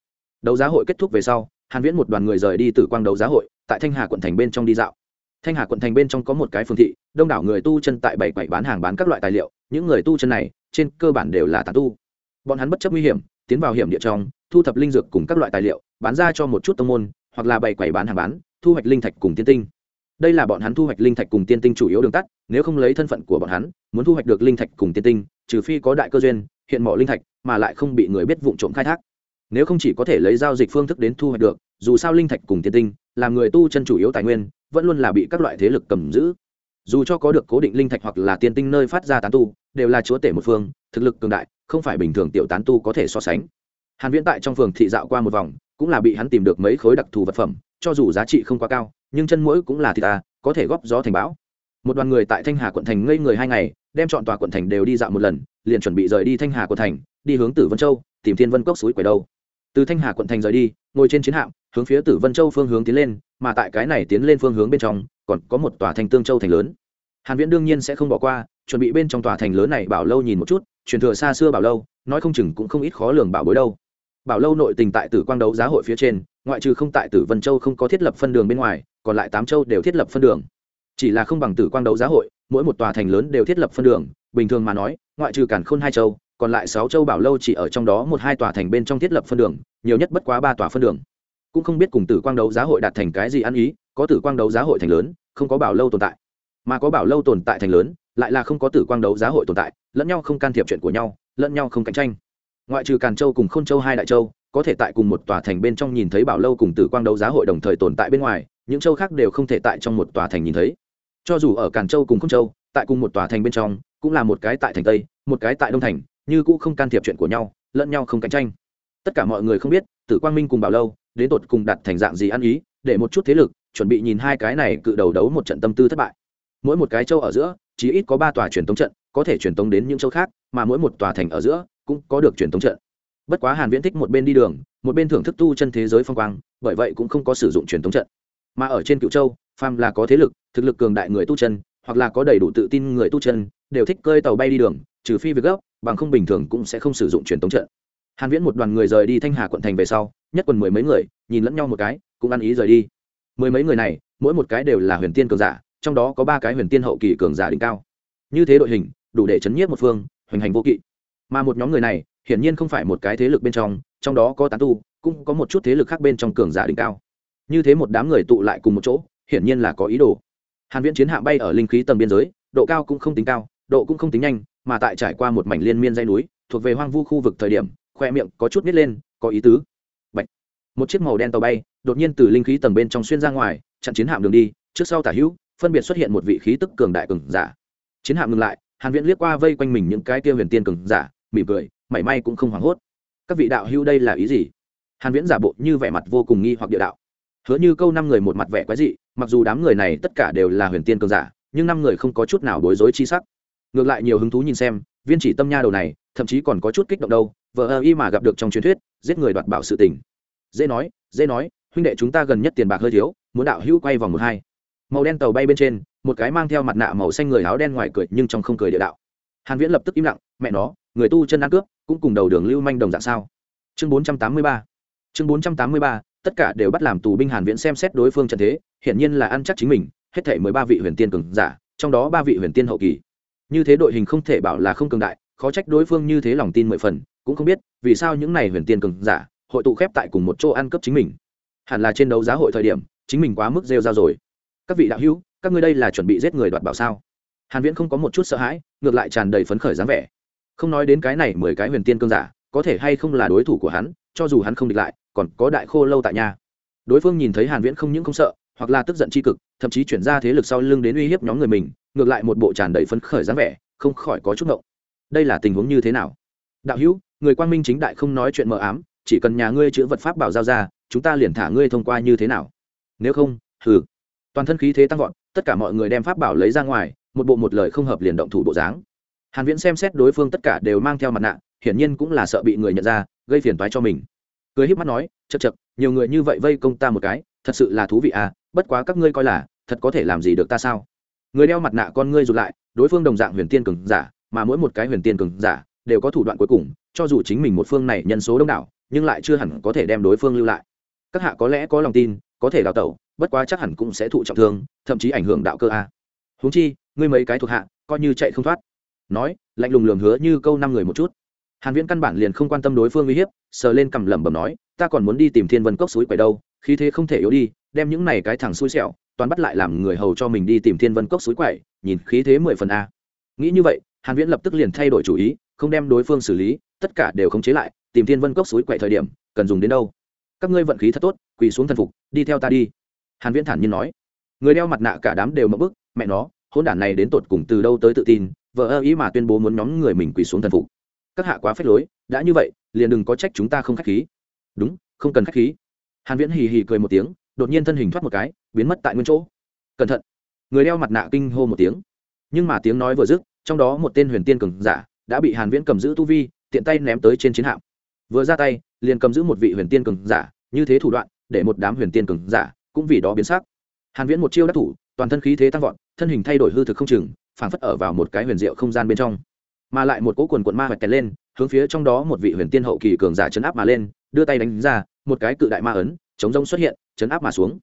đấu giá hội kết thúc về sau, hàn viễn một đoàn người rời đi từ quang đấu giá hội, tại thanh hà quận thành bên trong đi dạo. Thanh hà quận thành bên trong có một cái phương thị, đông đảo người tu chân tại bảy quầy bán hàng bán các loại tài liệu, những người tu chân này, trên cơ bản đều là tán tu. Bọn hắn bất chấp nguy hiểm, tiến vào hiểm địa trong, thu thập linh dược cùng các loại tài liệu, bán ra cho một chút tông môn, hoặc là bày quầy bán hàng bán, thu hoạch linh thạch cùng tiên tinh. Đây là bọn hắn thu hoạch linh thạch cùng tiên tinh chủ yếu đường tắt, nếu không lấy thân phận của bọn hắn, muốn thu hoạch được linh thạch cùng tiên tinh, trừ phi có đại cơ duyên, hiện mỏ linh thạch, mà lại không bị người biết vụng trộm khai thác nếu không chỉ có thể lấy giao dịch phương thức đến thu hoạch được, dù sao linh thạch cùng tiên tinh là người tu chân chủ yếu tài nguyên, vẫn luôn là bị các loại thế lực cầm giữ. Dù cho có được cố định linh thạch hoặc là tiên tinh nơi phát ra tán tu, đều là chúa tể một phương, thực lực cường đại, không phải bình thường tiểu tán tu có thể so sánh. Hàn viễn tại trong phường thị dạo qua một vòng, cũng là bị hắn tìm được mấy khối đặc thù vật phẩm, cho dù giá trị không quá cao, nhưng chân mũi cũng là thịt ta có thể góp gió thành bão. Một đoàn người tại thanh hà quận thành ngây người hai ngày, đem chọn tòa quận thành đều đi dạo một lần, liền chuẩn bị rời đi thanh hà quận thành, đi hướng tử vân châu, tìm thiên vân cốc suối quầy đâu từ thanh hà quận thành rời đi, ngồi trên chiến hạm, hướng phía tử vân châu phương hướng tiến lên, mà tại cái này tiến lên phương hướng bên trong, còn có một tòa thành tương châu thành lớn. Hàn viễn đương nhiên sẽ không bỏ qua, chuẩn bị bên trong tòa thành lớn này bảo lâu nhìn một chút, truyền thừa xa xưa bảo lâu, nói không chừng cũng không ít khó lường bảo bối đâu. Bảo lâu nội tình tại tử quang đấu giá hội phía trên, ngoại trừ không tại tử vân châu không có thiết lập phân đường bên ngoài, còn lại tám châu đều thiết lập phân đường. Chỉ là không bằng tử quang đấu giá hội, mỗi một tòa thành lớn đều thiết lập phân đường, bình thường mà nói, ngoại trừ cản khôn hai châu còn lại sáu châu bảo lâu chỉ ở trong đó một hai tòa thành bên trong thiết lập phân đường, nhiều nhất bất quá ba tòa phân đường. Cũng không biết cùng tử quang đấu giá hội đạt thành cái gì ăn ý, có tử quang đấu giá hội thành lớn, không có bảo lâu tồn tại. Mà có bảo lâu tồn tại thành lớn, lại là không có tử quang đấu giá hội tồn tại, lẫn nhau không can thiệp chuyện của nhau, lẫn nhau không cạnh tranh. Ngoại trừ càn châu cùng k h ô n châu hai đại châu, có thể tại cùng một tòa thành bên trong nhìn thấy bảo lâu cùng tử quang đấu giá hội đồng thời tồn tại bên ngoài, những châu khác đều không thể tại trong một tòa thành nhìn thấy. Cho dù ở càn châu cùng k h ô n châu, tại cùng một tòa thành bên trong, cũng là một cái tại thành tây, một cái tại đông thành như cũ không can thiệp chuyện của nhau, lẫn nhau không cạnh tranh. Tất cả mọi người không biết, tử quang minh cùng bảo lâu, đến tột cùng đặt thành dạng gì ăn ý, để một chút thế lực, chuẩn bị nhìn hai cái này cự đầu đấu một trận tâm tư thất bại. Mỗi một cái châu ở giữa chỉ ít có ba tòa truyền tống trận, có thể truyền tống đến những châu khác, mà mỗi một tòa thành ở giữa, cũng có được truyền thống trận. Bất quá hàn viễn thích một bên đi đường, một bên thưởng thức tu chân thế giới phong quang, bởi vậy cũng không có sử dụng truyền thống trận. Mà ở trên cựu châu, phàm là có thế lực, thực lực cường đại người tu chân, hoặc là có đầy đủ tự tin người tu chân, đều thích cơi tàu bay đi đường, trừ phi việc gốc bằng không bình thường cũng sẽ không sử dụng truyền thống trận. Hàn viễn một đoàn người rời đi thanh hà quận thành về sau, nhất quần mười mấy người, nhìn lẫn nhau một cái, cũng ăn ý rời đi. Mười mấy người này, mỗi một cái đều là huyền tiên cường giả, trong đó có ba cái huyền tiên hậu kỳ cường giả đỉnh cao. Như thế đội hình, đủ để chấn nhiếp một phương, hoành hành vô kỵ. Mà một nhóm người này, hiển nhiên không phải một cái thế lực bên trong trong đó có tán tu, cũng có một chút thế lực khác bên trong cường giả đỉnh cao. Như thế một đám người tụ lại cùng một chỗ, hiển nhiên là có ý đồ. Hàn viễn chiến hạm bay ở linh khí tầng biên giới, độ cao cũng không tính cao, độ cũng không tính nhanh mà tại trải qua một mảnh liên miên dây núi, thuộc về hoang vu khu vực thời điểm, khoe miệng có chút nít lên, có ý tứ. Bạch. một chiếc màu đen tàu bay, đột nhiên từ linh khí tầng bên trong xuyên ra ngoài, chặn chiến hạm đường đi, trước sau tả hữu, phân biệt xuất hiện một vị khí tức cường đại cường giả. Chiến hạm ngừng lại, hàn viễn liếc qua vây quanh mình những cái kia huyền tiên cường giả, mỉm cười, mảy may cũng không hoảng hốt. Các vị đạo hữu đây là ý gì? Hàn viễn giả bộ như vẻ mặt vô cùng nghi hoặc địa đạo. Hứa như câu năm người một mặt vẻ quái dị, mặc dù đám người này tất cả đều là huyền tiên cường giả, nhưng năm người không có chút nào bối rối chi sắc ngược lại nhiều hứng thú nhìn xem, viên chỉ tâm nha đầu này, thậm chí còn có chút kích động đâu vợ ơ y mà gặp được trong truyền thuyết, giết người đoạt bảo sự tình. Dễ nói dễ nói, huynh đệ chúng ta gần nhất tiền bạc hơi thiếu, muốn đạo hữu quay vòng một hai. Màu đen tàu bay bên trên, một cái mang theo mặt nạ màu xanh người áo đen ngoài cười nhưng trong không cười địa đạo. Hàn viễn lập tức im lặng, mẹ nó, người tu chân ăn cướp, cũng cùng đầu đường lưu manh đồng dạng sao? Chương 483 chương 483 tất cả đều bắt làm tù binh hàn viễn xem xét đối phương trận thế hiện nhiên là ăn chắc chính mình, hết thảy mười ba vị huyền tiên cường giả, trong đó ba vị huyền tiên hậu kỳ như thế đội hình không thể bảo là không cường đại, khó trách đối phương như thế lòng tin mười phần, cũng không biết vì sao những này huyền tiên cường giả hội tụ khép tại cùng một chỗ ăn cướp chính mình. Hẳn là trên đấu giá hội thời điểm, chính mình quá mức rêu ra rồi. Các vị đạo hữu, các ngươi đây là chuẩn bị giết người đoạt bảo sao? Hàn viễn không có một chút sợ hãi, ngược lại tràn đầy phấn khởi dáng vẻ. Không nói đến cái này mười cái huyền tiên cương giả, có thể hay không là đối thủ của hắn, cho dù hắn không địch lại, còn có đại khô lâu tại nhà. Đối phương nhìn thấy hàn viễn không những không sợ, hoặc là tức giận chi cực, thậm chí chuyển ra thế lực sau lưng đến uy hiếp nhóm người mình ngược lại một bộ tràn đầy phấn khởi dáng vẻ, không khỏi có chút ngộng. Đây là tình huống như thế nào? Đạo hữu, người quang minh chính đại không nói chuyện mờ ám, chỉ cần nhà ngươi chữa vật pháp bảo giao ra, chúng ta liền thả ngươi thông qua như thế nào? Nếu không, hừ. Toàn thân khí thế tăng vọt, tất cả mọi người đem pháp bảo lấy ra ngoài, một bộ một lời không hợp liền động thủ bộ dáng. Hàn viễn xem xét đối phương tất cả đều mang theo mặt nạ, hiển nhiên cũng là sợ bị người nhận ra, gây phiền toái cho mình. Cười híp mắt nói chật chật nhiều người như vậy vây công ta một cái, thật sự là thú vị à bất quá các ngươi coi là, thật có thể làm gì được ta sao? Người đeo mặt nạ con ngươi rụt lại, đối phương đồng dạng huyền tiên cường giả, mà mỗi một cái huyền tiên cường giả đều có thủ đoạn cuối cùng, cho dù chính mình một phương này nhân số đông đảo, nhưng lại chưa hẳn có thể đem đối phương lưu lại. Các hạ có lẽ có lòng tin, có thể đào tẩu, bất quá chắc hẳn cũng sẽ thụ trọng thương, thậm chí ảnh hưởng đạo cơ a. Huống chi, ngươi mấy cái thuộc hạ, coi như chạy không thoát. Nói, lạnh lùng lường hứa như câu năm người một chút. Hàn viễn căn bản liền không quan tâm đối phương uy hiếp, sờ lên cầm lẩm bẩm nói, ta còn muốn đi tìm thiên vân cốc suối quậy đâu, khí thế không thể yếu đi, đem những này cái thằng xui xẻo toàn bắt lại làm người hầu cho mình đi tìm thiên vân cốc suối quậy nhìn khí thế mười phần a. Nghĩ như vậy, hàn viễn lập tức liền thay đổi chủ ý, không đem đối phương xử lý, tất cả đều khống chế lại, tìm thiên vân cốc suối quậy thời điểm, cần dùng đến đâu? Các ngươi vận khí thật tốt, quỳ xuống thần phục, đi theo ta đi. Hàn viễn thản nhiên nói. Người đeo mặt nạ cả đám đều mở bức, mẹ nó, hỗn đản này đến tột cùng từ đâu tới tự tin, vợ ơ ý mà tuyên bố muốn nhóm người mình quỳ xuống thần phục. Các hạ quá phép lối, đã như vậy, liền đừng có trách chúng ta không khách khí. Đúng, không cần khách khí. Hàn viễn hì hì cười một tiếng đột nhiên thân hình thoát một cái, biến mất tại nguyên chỗ. Cẩn thận. Người đeo mặt nạ kinh hô một tiếng. Nhưng mà tiếng nói vừa dứt, trong đó một tên huyền tiên cường giả đã bị hàn viễn cầm giữ tu vi, tiện tay ném tới trên chiến hạm. Vừa ra tay, liền cầm giữ một vị huyền tiên cường giả, như thế thủ đoạn, để một đám huyền tiên cường giả cũng vì đó biến sắc. Hàn viễn một chiêu đắc thủ, toàn thân khí thế tăng vọt, thân hình thay đổi hư thực không chừng, phảng phất ở vào một cái huyền diệu không gian bên trong. Mà lại một cỗ quần cuộn ma hoạch kẹt lên, hướng phía trong đó một vị huyền tiên hậu kỳ cường giả chấn áp mà lên, đưa tay đánh ra, một cái cự đại ma ấn chống rông xuất hiện, chấn áp mà xuống.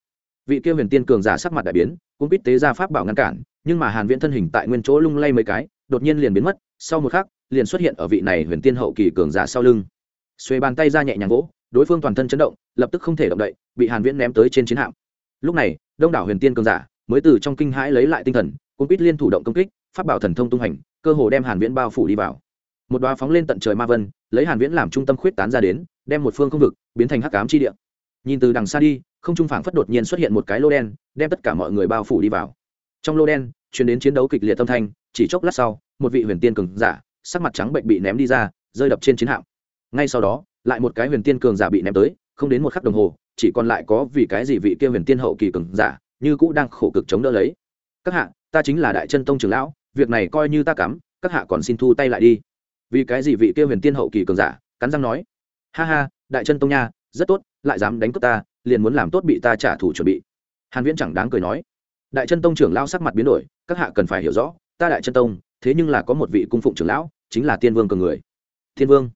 Vị kia huyền tiên cường giả sắc mặt đại biến cũng biết tế ra pháp bảo ngăn cản, nhưng mà hàn viễn thân hình tại nguyên chỗ lung lay mấy cái, đột nhiên liền biến mất, sau một khắc, liền xuất hiện ở vị này huyền tiên hậu kỳ cường giả sau lưng. Xuề bàn tay ra nhẹ nhàng vỗ đối phương toàn thân chấn động, lập tức không thể động đậy, bị hàn viễn ném tới trên chiến hạm. Lúc này, đông đảo huyền tiên cường giả mới từ trong kinh hãi lấy lại tinh thần cũng biết liên thủ động công kích, pháp bảo thần thông tung hành, cơ hồ đem hàn viễn bao phủ đi vào. Một đóa phóng lên tận trời ma vân, lấy hàn viễn làm trung tâm khuyết tán ra đến, đem một phương không vực biến thành hắc ám chi địa nhìn từ đằng xa đi, không trung phảng phất đột nhiên xuất hiện một cái lô đen, đem tất cả mọi người bao phủ đi vào. Trong lô đen, truyền đến chiến đấu kịch liệt tâm thanh, chỉ chốc lát sau, một vị huyền tiên cường giả, sắc mặt trắng bệnh bị ném đi ra, rơi đập trên chiến hạm. Ngay sau đó, lại một cái huyền tiên cường giả bị ném tới, không đến một khắc đồng hồ, chỉ còn lại có vì cái gì vị kia huyền tiên hậu kỳ cường giả, như cũ đang khổ cực chống đỡ lấy. Các hạ, ta chính là đại chân tông trưởng lão, việc này coi như ta cắm, các hạ còn xin thu tay lại đi. Vì cái gì vị kia huyền tiên hậu kỳ cường giả, cắn răng nói. Ha ha, đại chân tông nha, rất tốt lại dám đánh cướp ta, liền muốn làm tốt bị ta trả thù chuẩn bị. Hàn viễn chẳng đáng cười nói. Đại chân tông trưởng lão sắc mặt biến đổi, các hạ cần phải hiểu rõ, ta đại chân tông, thế nhưng là có một vị cung phụng trưởng lão, chính là tiên vương cường người. Thiên vương?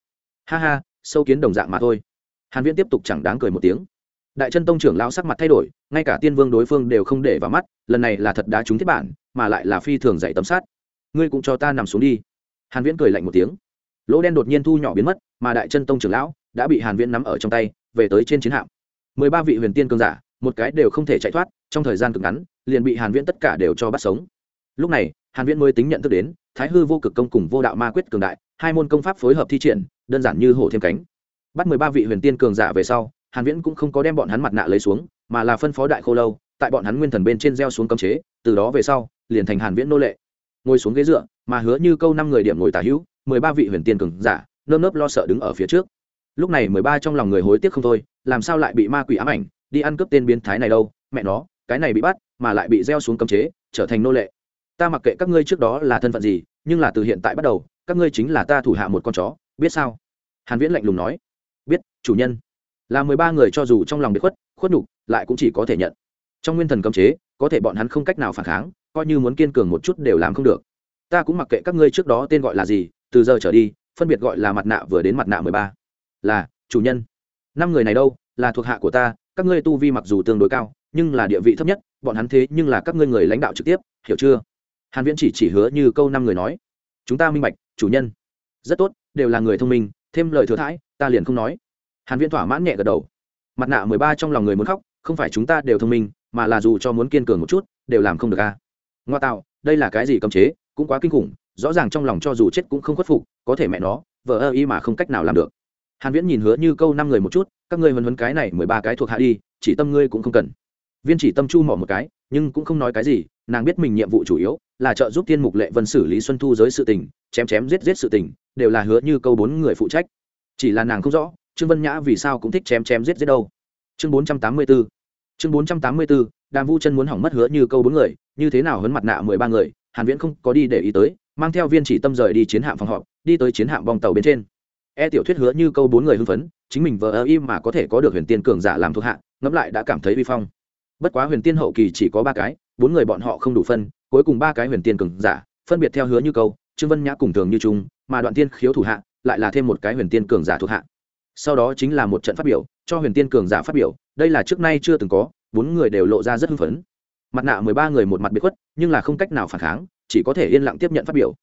Ha ha, sâu kiến đồng dạng mà thôi. Hàn viễn tiếp tục chẳng đáng cười một tiếng. Đại chân tông trưởng lão sắc mặt thay đổi, ngay cả tiên vương đối phương đều không để vào mắt, lần này là thật đá trúng thiết bản, mà lại là phi thường dạy tấm sát ngươi cũng cho ta nằm xuống đi. Hàn viễn cười lạnh một tiếng. Lỗ đen đột nhiên thu nhỏ biến mất, mà đại chân tông trưởng lão đã bị hàn viễn nắm ở trong tay về tới trên chiến hạm. Mười ba vị huyền tiên cường giả, một cái đều không thể chạy thoát, trong thời gian cực ngắn, liền bị hàn viễn tất cả đều cho bắt sống. Lúc này, hàn viễn mới tính nhận thức đến, thái hư vô cực công cùng vô đạo ma quyết cường đại, hai môn công pháp phối hợp thi triển, đơn giản như hổ thêm cánh. Bắt mười ba vị huyền tiên cường giả về sau, hàn viễn cũng không có đem bọn hắn mặt nạ lấy xuống, mà là phân phó đại khô lâu, tại bọn hắn nguyên thần bên trên gieo xuống cấm chế, từ đó về sau, liền thành hàn viễn nô lệ. Ngồi xuống ghế dựa, mà hứa như câu năm người điểm ngồi tả hữu, mười ba vị huyền tiên cường giả, nơm nớp lo sợ đứng ở phía trước lúc này mười ba trong lòng người hối tiếc không thôi, làm sao lại bị ma quỷ ám ảnh, đi ăn cướp tên biến thái này đâu, mẹ nó, cái này bị bắt, mà lại bị gieo xuống cấm chế, trở thành nô lệ. Ta mặc kệ các ngươi trước đó là thân phận gì, nhưng là từ hiện tại bắt đầu, các ngươi chính là ta thủ hạ một con chó, biết sao? Hàn viễn lạnh lùng nói. Biết, chủ nhân. Là mười ba người cho dù trong lòng bị khuất khuất nhục, lại cũng chỉ có thể nhận. Trong nguyên thần cấm chế, có thể bọn hắn không cách nào phản kháng, coi như muốn kiên cường một chút đều làm không được. Ta cũng mặc kệ các ngươi trước đó tên gọi là gì, từ giờ trở đi, phân biệt gọi là mặt nạ vừa đến mặt nạ mười ba là, chủ nhân. Năm người này đâu, là thuộc hạ của ta, các ngươi tu vi mặc dù tương đối cao, nhưng là địa vị thấp nhất, bọn hắn thế nhưng là các ngươi người lãnh đạo trực tiếp, hiểu chưa? Hàn viễn chỉ chỉ hứa như câu năm người nói. Chúng ta minh bạch, chủ nhân. Rất tốt, đều là người thông minh, thêm lời thừa thãi, ta liền không nói. Hàn viễn thỏa mãn nhẹ gật đầu. Mặt nạ mười ba trong lòng người muốn khóc, không phải chúng ta đều thông minh, mà là dù cho muốn kiên cường một chút, đều làm không được a. À. ngoa tạo, đây là cái gì cấm chế, cũng quá kinh khủng, rõ ràng trong lòng cho dù chết cũng không khuất phục, có thể mẹ nó vợ ơ y mà không cách nào làm được hàn viễn nhìn hứa như câu năm người một chút các ngươi huấn huấn cái này mười ba cái thuộc hạ đi chỉ tâm ngươi cũng không cần. Viên chỉ tâm chu mỏ một cái nhưng cũng không nói cái gì nàng biết mình nhiệm vụ chủ yếu là trợ giúp tiên mục lệ vân xử lý xuân thu giới sự tình chém chém giết giết sự tình đều là hứa như câu bốn người phụ trách. Chỉ là nàng không rõ trương vân nhã vì sao cũng thích chém chém giết giết đâu. Chương bốn trăm tám mươi 484 chương bốn trăm tám mươi 484, đàm vu chân muốn hỏng mất hứa như câu bốn người như thế nào hấn mặt nạ mười ba người hàn viễn không có đi để ý tới mang theo viên chỉ tâm rời đi chiến hạm phòng họp đi tới chiến hạm bong tàu bên trên e tiểu thuyết hứa như câu bốn người hưng phấn, chính mình vờ ơ im mà có thể có được huyền tiên cường giả làm thuộc hạ, ngẫm lại đã cảm thấy vi phong. Bất quá huyền tiên hậu kỳ chỉ có ba cái, bốn người bọn họ không đủ phân, cuối cùng ba cái huyền tiên cường giả, phân biệt theo hứa như câu, trương vân nhã cùng thường như trung, mà đoạn tiên khiếu thủ hạ, lại là thêm một cái huyền tiên cường giả thuộc hạ. Sau đó chính là một trận phát biểu, cho huyền tiên cường giả phát biểu, đây là trước nay chưa từng có, bốn người đều lộ ra rất hưng phấn. Mặt nạ mười ba người một mặt bị khuất, nhưng là không cách nào phản kháng, chỉ có thể yên lặng tiếp nhận phát biểu.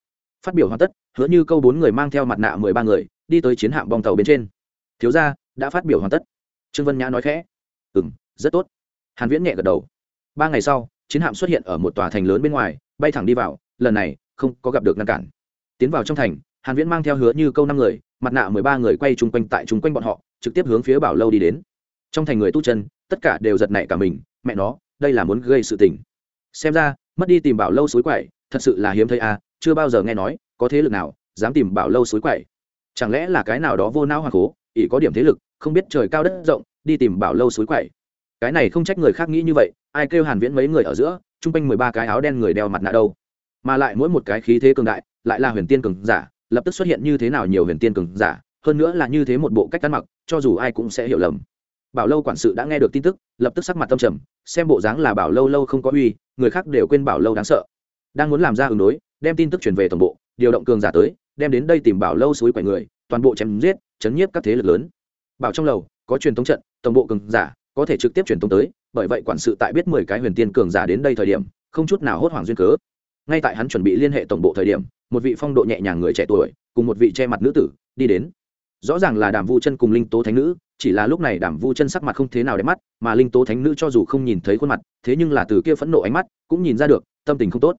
Phát biểu hoàn tất, hứa như câu bốn người mang theo mặt nạ mười ba người đi tới chiến hạm bong tàu bên trên. Thiếu gia, đã phát biểu hoàn tất. Trương vân nhã nói khẽ. Ừ m rất tốt. Hàn viễn nhẹ gật đầu. Ba ngày sau, chiến hạm xuất hiện ở một tòa thành lớn bên ngoài, bay thẳng đi vào, lần này, không có gặp được ngăn cản. Tiến vào trong thành, hàn viễn mang theo hứa như câu năm người, mặt nạ mười ba người quay chung quanh tại chung quanh bọn họ, trực tiếp hướng phía bảo lâu đi đến. Trong thành người tu chân, tất cả đều giật nảy cả mình, mẹ nó, đây là muốn gây sự tình. Xem ra, mất đi tìm bảo lâu suối quậy, thật sự là hiếm thấy à chưa bao giờ nghe nói có thế lực nào dám tìm bảo lâu suối quậy chẳng lẽ là cái nào đó vô não hoàng cố ỷ có điểm thế lực, không biết trời cao đất rộng, đi tìm bảo lâu suối quậy. Cái này không trách người khác nghĩ như vậy, ai kêu hàn viễn mấy người ở giữa trung quanh mười ba cái áo đen người đeo mặt nạ đâu. Mà lại mỗi một cái khí thế cường đại, lại là huyền tiên cường giả, lập tức xuất hiện như thế nào nhiều huyền tiên cường giả, hơn nữa là như thế một bộ cách ăn mặc, cho dù ai cũng sẽ hiểu lầm. Bảo lâu quản sự đã nghe được tin tức, lập tức sắc mặt tâm trầm, xem bộ dáng là bảo lâu lâu không có uy, người khác đều quên bảo lâu đáng sợ. Đang muốn làm ra ứng đối, đem tin tức truyền về tổng bộ, điều động cường giả tới đem đến đây tìm bảo lâu suối quậy người, toàn bộ chém giết, chấn nhiếp các thế lực lớn. Bảo trong lầu, có truyền thống trận, tổng bộ cường giả, có thể trực tiếp truyền thống tới, bởi vậy quản sự tại biết mười cái huyền tiên cường giả đến đây thời điểm, không chút nào hốt hoảng duyên cớ. Ngay tại hắn chuẩn bị liên hệ tổng bộ thời điểm, một vị phong độ nhẹ nhàng người trẻ tuổi, cùng một vị che mặt nữ tử, đi đến. Rõ ràng là đàm vu chân cùng linh tố thánh nữ, chỉ là lúc này đàm vu chân sắc mặt không thế nào đẹp mắt, mà linh tố thánh nữ cho dù không nhìn thấy khuôn mặt, thế nhưng là từ kia phẫn nộ ánh mắt, cũng nhìn ra được, tâm tình không tốt.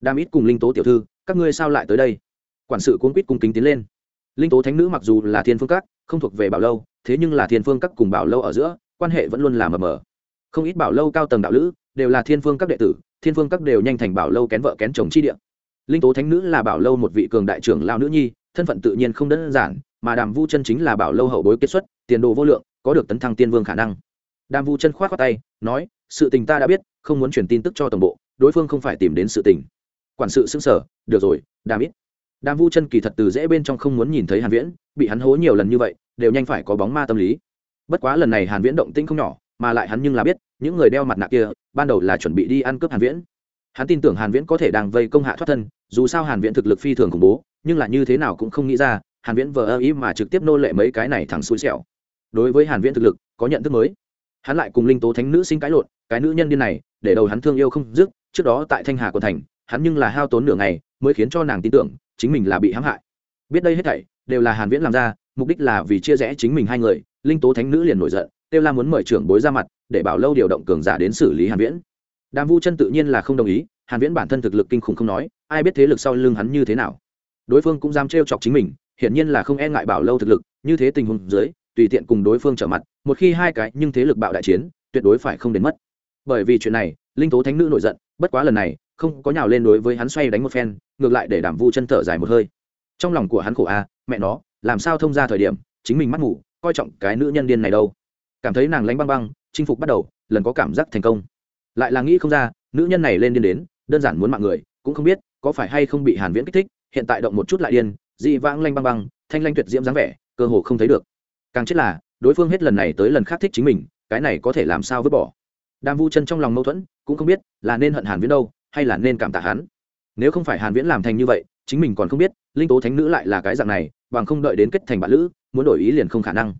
Đàm ít cùng linh tố tiểu thư, các ngươi sao lại tới đây? Quản sự cuốn quýt cung kính tiến lên. Linh tố thánh nữ mặc dù là thiên phương các, không thuộc về bảo lâu, thế nhưng là thiên phương các cùng bảo lâu ở giữa, quan hệ vẫn luôn là mờ mờ. Không ít bảo lâu cao tầng đạo lữ đều là thiên phương các đệ tử, thiên phương các đều nhanh thành bảo lâu kén vợ kén chồng chi địa. Linh tố thánh nữ là bảo lâu một vị cường đại trưởng lao nữ nhi, thân phận tự nhiên không đơn giản, mà đàm vu chân chính là bảo lâu hậu bối kết xuất, tiền đồ vô lượng, có được tấn thăng tiên vương khả năng. Đàm vu chân k h o á t khoác tay, nói, sự tình ta đã biết, không muốn chuyển tin tức cho tổng bộ, đối phương không phải tìm đến sự tình. Quản sự xưng sở được rồi, đàm ít đàm vu chân kỳ thật từ dễ bên trong không muốn nhìn thấy hàn viễn, bị hắn hố nhiều lần như vậy, đều nhanh phải có bóng ma tâm lý. Bất quá lần này hàn viễn động tĩnh không nhỏ, mà lại hắn nhưng là biết, những người đeo mặt nạ kia, ban đầu là chuẩn bị đi ăn cướp hàn viễn. Hắn tin tưởng hàn viễn có thể đang vây công hạ thoát thân, dù sao hàn viễn thực lực phi thường khủng bố, nhưng là như thế nào cũng không nghĩ ra, hàn viễn vờ ơ ý mà trực tiếp nô lệ mấy cái này thẳng xui xẻo. Đối với hàn viễn thực lực, có nhận thức mới. Hắn lại cùng linh tố thánh nữ sinh cãi lộn, cái nữ nhân điên này, để đầu hắn thương yêu không dứt, trước đó tại thanh hà quận thành, hắn nhưng là hao tốn nửa ngày, mới khiến cho nàng tin tưởng chính mình là bị hãm hại. Biết đây hết thảy, đều là hàn viễn làm ra, mục đích là vì chia rẽ chính mình hai người, linh tố thánh nữ liền nổi giận, tiêu la muốn mời trưởng bối ra mặt, để bảo lâu điều động cường giả đến xử lý hàn viễn. Đàm vu chân tự nhiên là không đồng ý, hàn viễn bản thân thực lực kinh khủng không nói, ai biết thế lực sau lưng hắn như thế nào. Đối phương cũng dám trêu chọc chính mình, hiển nhiên là không e ngại bảo lâu thực lực, như thế tình huống dưới, tùy tiện cùng đối phương trở mặt, một khi hai cái nhưng thế lực bạo đại chiến, tuyệt đối phải không đến mất. Bởi vì chuyện này, linh tố thánh nữ nổi giận, bất quá lần này, không có nhào lên đối với hắn xoay đánh một phen ngược lại để đàm vu chân thở dài một hơi. Trong lòng của hắn khổ a, mẹ nó, làm sao thông ra thời điểm, chính mình mắt ngủ, coi trọng cái nữ nhân điên này đâu. Cảm thấy nàng lánh băng băng, chinh phục bắt đầu, lần có cảm giác thành công. Lại là nghĩ không ra, nữ nhân này lên điên đến, đơn giản muốn mạng người, cũng không biết, có phải hay không bị hàn viễn kích thích, hiện tại động một chút lại điên, dị vãng lanh băng băng, thanh lanh tuyệt diễm dáng vẻ, cơ hồ không thấy được. Càng chết là, đối phương hết lần này tới lần khác thích chính mình, cái này có thể làm sao vứt bỏ. Đam vu chân trong lòng mâu thuẫn, cũng không biết là nên hận hàn viễn đâu, hay là nên cảm tạ hắn nếu không phải hàn viễn làm thành như vậy, chính mình còn không biết, linh tố thánh nữ lại là cái dạng này, bằng không đợi đến kết thành bạn lữ, muốn đổi ý liền không khả năng.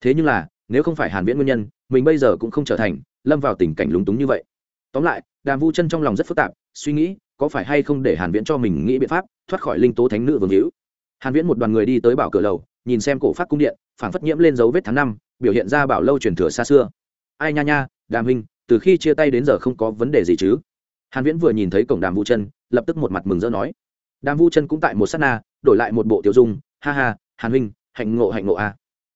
Thế nhưng là, nếu không phải hàn viễn nguyên nhân, mình bây giờ cũng không trở thành, lâm vào tình cảnh lúng túng như vậy. Tóm lại, đàm vu chân trong lòng rất phức tạp, suy nghĩ, có phải hay không để hàn viễn cho mình nghĩ biện pháp, thoát khỏi linh tố thánh nữ vương hữu. Hàn viễn một đoàn người đi tới bảo cửa lầu, nhìn xem cổ phát cung điện, phảng phất nhiễm lên dấu vết tháng năm, biểu hiện ra bảo lâu truyền thừa xa xưa. Ai nha nha, đàm huynh, từ khi chia tay đến giờ không có vấn đề gì chứ? Hàn viễn vừa nhìn thấy cổng đàm vu chân lập tức một mặt mừng rỡ nói. Đàm vu chân cũng tại một sát na, đổi lại một bộ tiểu dung. Ha ha, hàn huynh, hạnh ngộ hạnh ngộ a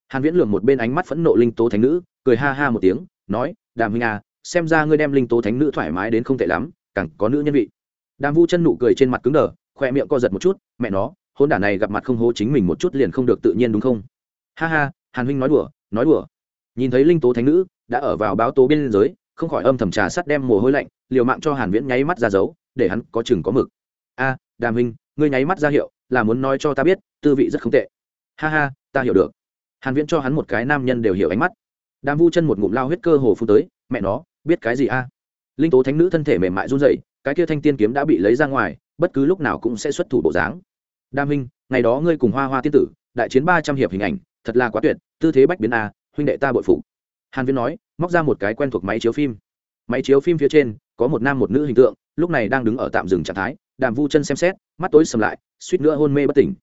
hàn viễn lườm một bên ánh mắt phẫn nộ linh tố thánh nữ, cười ha ha một tiếng, nói, đàm huynh à xem ra ngươi đem linh tố thánh nữ thoải mái đến không tệ lắm, càng có nữ nhân vị. Đàm vu chân nụ cười trên mặt cứng đờ, khoe miệng co giật một chút, mẹ nó, hôn đả này gặp mặt không hố chính mình một chút liền không được tự nhiên đúng không? Ha ha, hàn huynh nói đùa nói đùa. Nhìn thấy linh tố thánh nữ đã ở vào báo tố biên giới, không khỏi âm thầm trà sắt đem mồ hôi lạnh, liều mạng cho hàn viễn nháy mắt ra dấu để hắn có chừng có mực. A, đàm huynh, ngươi nháy mắt ra hiệu, là muốn nói cho ta biết, tư vị rất không tệ. Ha ha, ta hiểu được. Hàn viễn cho hắn một cái nam nhân đều hiểu ánh mắt. Đàm vu chân một ngụm lao huyết cơ hồ phun tới, mẹ nó, biết cái gì a? Linh tố thánh nữ thân thể mềm mại run rẩy, cái kia thanh tiên kiếm đã bị lấy ra ngoài, bất cứ lúc nào cũng sẽ xuất thủ bộ dáng. Đam huynh, ngày đó ngươi cùng hoa hoa tiên tử, đại chiến ba trăm hiệp hình ảnh, thật là quá tuyệt, tư thế bách biến a, huynh đệ ta bội phụ hàn viễn nói, móc ra một cái quen thuộc máy chiếu phim. Máy chiếu phim phía trên, có một nam một nữ hình tượng lúc này đang đứng ở tạm dừng trạng thái, đàm vu chân xem xét, mắt tối sầm lại, suýt nữa hôn mê bất tỉnh.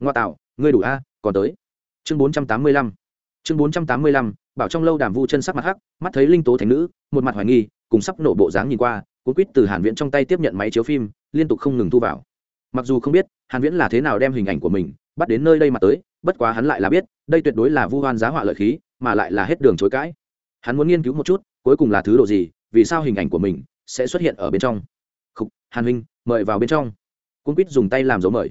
Ngoa tạo, ngươi đủ a, còn tới. Chương bốn trăm tám mươi lăm. Chương bốn trăm tám mươi lăm, bảo trong lâu đàm vu chân sắc mặt hắc, mắt thấy linh tố thành nữ, một mặt hoài nghi, cùng sắp nổ bộ dáng nhìn qua, cuốn quýt từ hàn viễn trong tay tiếp nhận máy chiếu phim, liên tục không ngừng thu vào. Mặc dù không biết, hàn viễn là thế nào đem hình ảnh của mình bắt đến nơi đây mà tới, bất quá hắn lại là biết, đây tuyệt đối là vu hoan giá họa lợi khí, mà lại là hết đường chối cãi. Hắn muốn nghiên cứu một chút, cuối cùng là thứ đồ gì, vì sao hình ảnh của mình sẽ xuất hiện ở bên trong hàn huynh, mời vào bên trong. Cuốn quýt dùng tay làm dấu mời.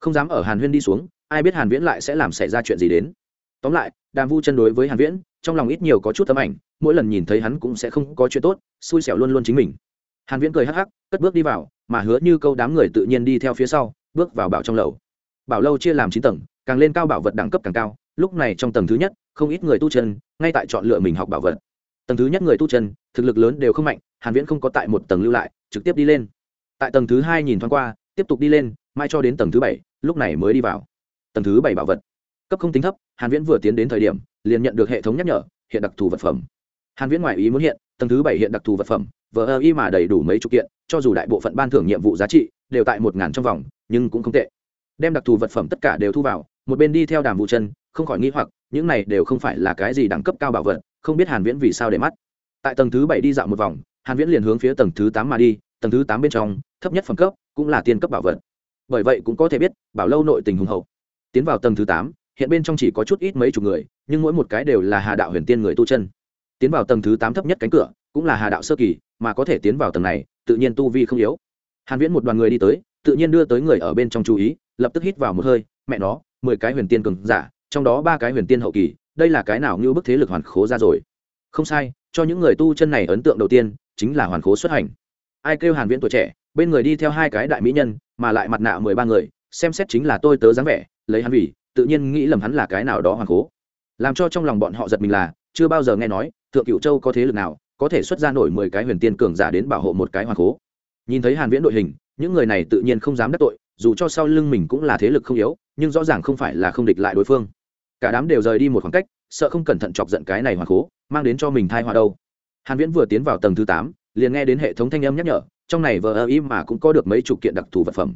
Không dám ở hàn huyên đi xuống, ai biết hàn viễn lại sẽ làm xảy ra chuyện gì đến. Tóm lại, đàm vu chân đối với hàn viễn, trong lòng ít nhiều có chút tấm ảnh, mỗi lần nhìn thấy hắn cũng sẽ không có chuyện tốt, xui xẻo luôn luôn chính mình. Hàn viễn cười hắc hắc, cất bước đi vào, mà hứa như câu đám người tự nhiên đi theo phía sau, bước vào bảo trong lầu. Bảo lâu chia làm chín tầng, càng lên cao bảo vật đẳng cấp càng cao, lúc này trong tầng thứ nhất, không ít người tu chân, ngay tại chọn lựa mình học bảo vật. Tầng thứ nhất người tu chân, thực lực lớn đều không mạnh, hàn viễn không có tại một tầng lưu lại, trực tiếp đi lên tại tầng thứ hai nhìn thoáng qua, tiếp tục đi lên, mai cho đến tầng thứ bảy, lúc này mới đi vào. Tầng thứ bảy bảo vật. Cấp không tính thấp, hàn viễn vừa tiến đến thời điểm, liền nhận được hệ thống nhắc nhở, hiện đặc thù vật phẩm. Hàn viễn ngoại ý muốn hiện, tầng thứ bảy hiện đặc thù vật phẩm, vờ ơ y mà đầy đủ mấy chục kiện, cho dù đại bộ phận ban thưởng nhiệm vụ giá trị, đều tại một ngàn trong vòng, nhưng cũng không tệ. Đem đặc thù vật phẩm tất cả đều thu vào, một bên đi theo đàm vụ chân, không khỏi nghi hoặc, những này đều không phải là cái gì đẳng cấp cao bảo vật, không biết hàn viễn vì sao để mắt. Tại tầng thứ bảy đi dạo một vòng, hàn viễn liền hướng phía tầng thứ tám mà đi tầng thứ tám bên trong, thấp nhất phẩm cấp cũng là tiên cấp bảo vật. Bởi vậy cũng có thể biết, bảo lâu nội tình hùng hậu. Tiến vào tầng thứ tám, hiện bên trong chỉ có chút ít mấy chục người, nhưng mỗi một cái đều là hà đạo huyền tiên người tu chân. Tiến vào tầng thứ tám thấp nhất cánh cửa cũng là hà đạo sơ kỳ, mà có thể tiến vào tầng này, tự nhiên tu vi không yếu. Hàn viễn một đoàn người đi tới, tự nhiên đưa tới người ở bên trong chú ý, lập tức hít vào một hơi, mẹ nó, mười cái huyền tiên cường giả, trong đó ba cái huyền tiên hậu kỳ, đây là cái nào như bức thế lực hoàn khố ra rồi? Không sai, cho những người tu chân này ấn tượng đầu tiên, chính là hoàn khố xuất hành ai kêu hàn viễn tuổi trẻ bên người đi theo hai cái đại mỹ nhân mà lại mặt nạ mười ba người xem xét chính là tôi tớ dáng vẻ lấy hắn vì tự nhiên nghĩ lầm hắn là cái nào đó hoàng cố, làm cho trong lòng bọn họ giật mình là chưa bao giờ nghe nói thượng cựu châu có thế lực nào có thể xuất ra nổi mười cái huyền tiên cường giả đến bảo hộ một cái hoàng cố. nhìn thấy hàn viễn đội hình những người này tự nhiên không dám đắc tội dù cho sau lưng mình cũng là thế lực không yếu nhưng rõ ràng không phải là không địch lại đối phương. Cả đám đều rời đi một khoảng cách sợ không cẩn thận chọc giận cái này hoàng cố, mang đến cho mình thai họa đâu. Hàn viễn vừa tiến vào tầng thứ 8, liền nghe đến hệ thống thanh âm nhắc nhở, trong này vờ ơ im mà cũng có được mấy chục kiện đặc thù vật phẩm.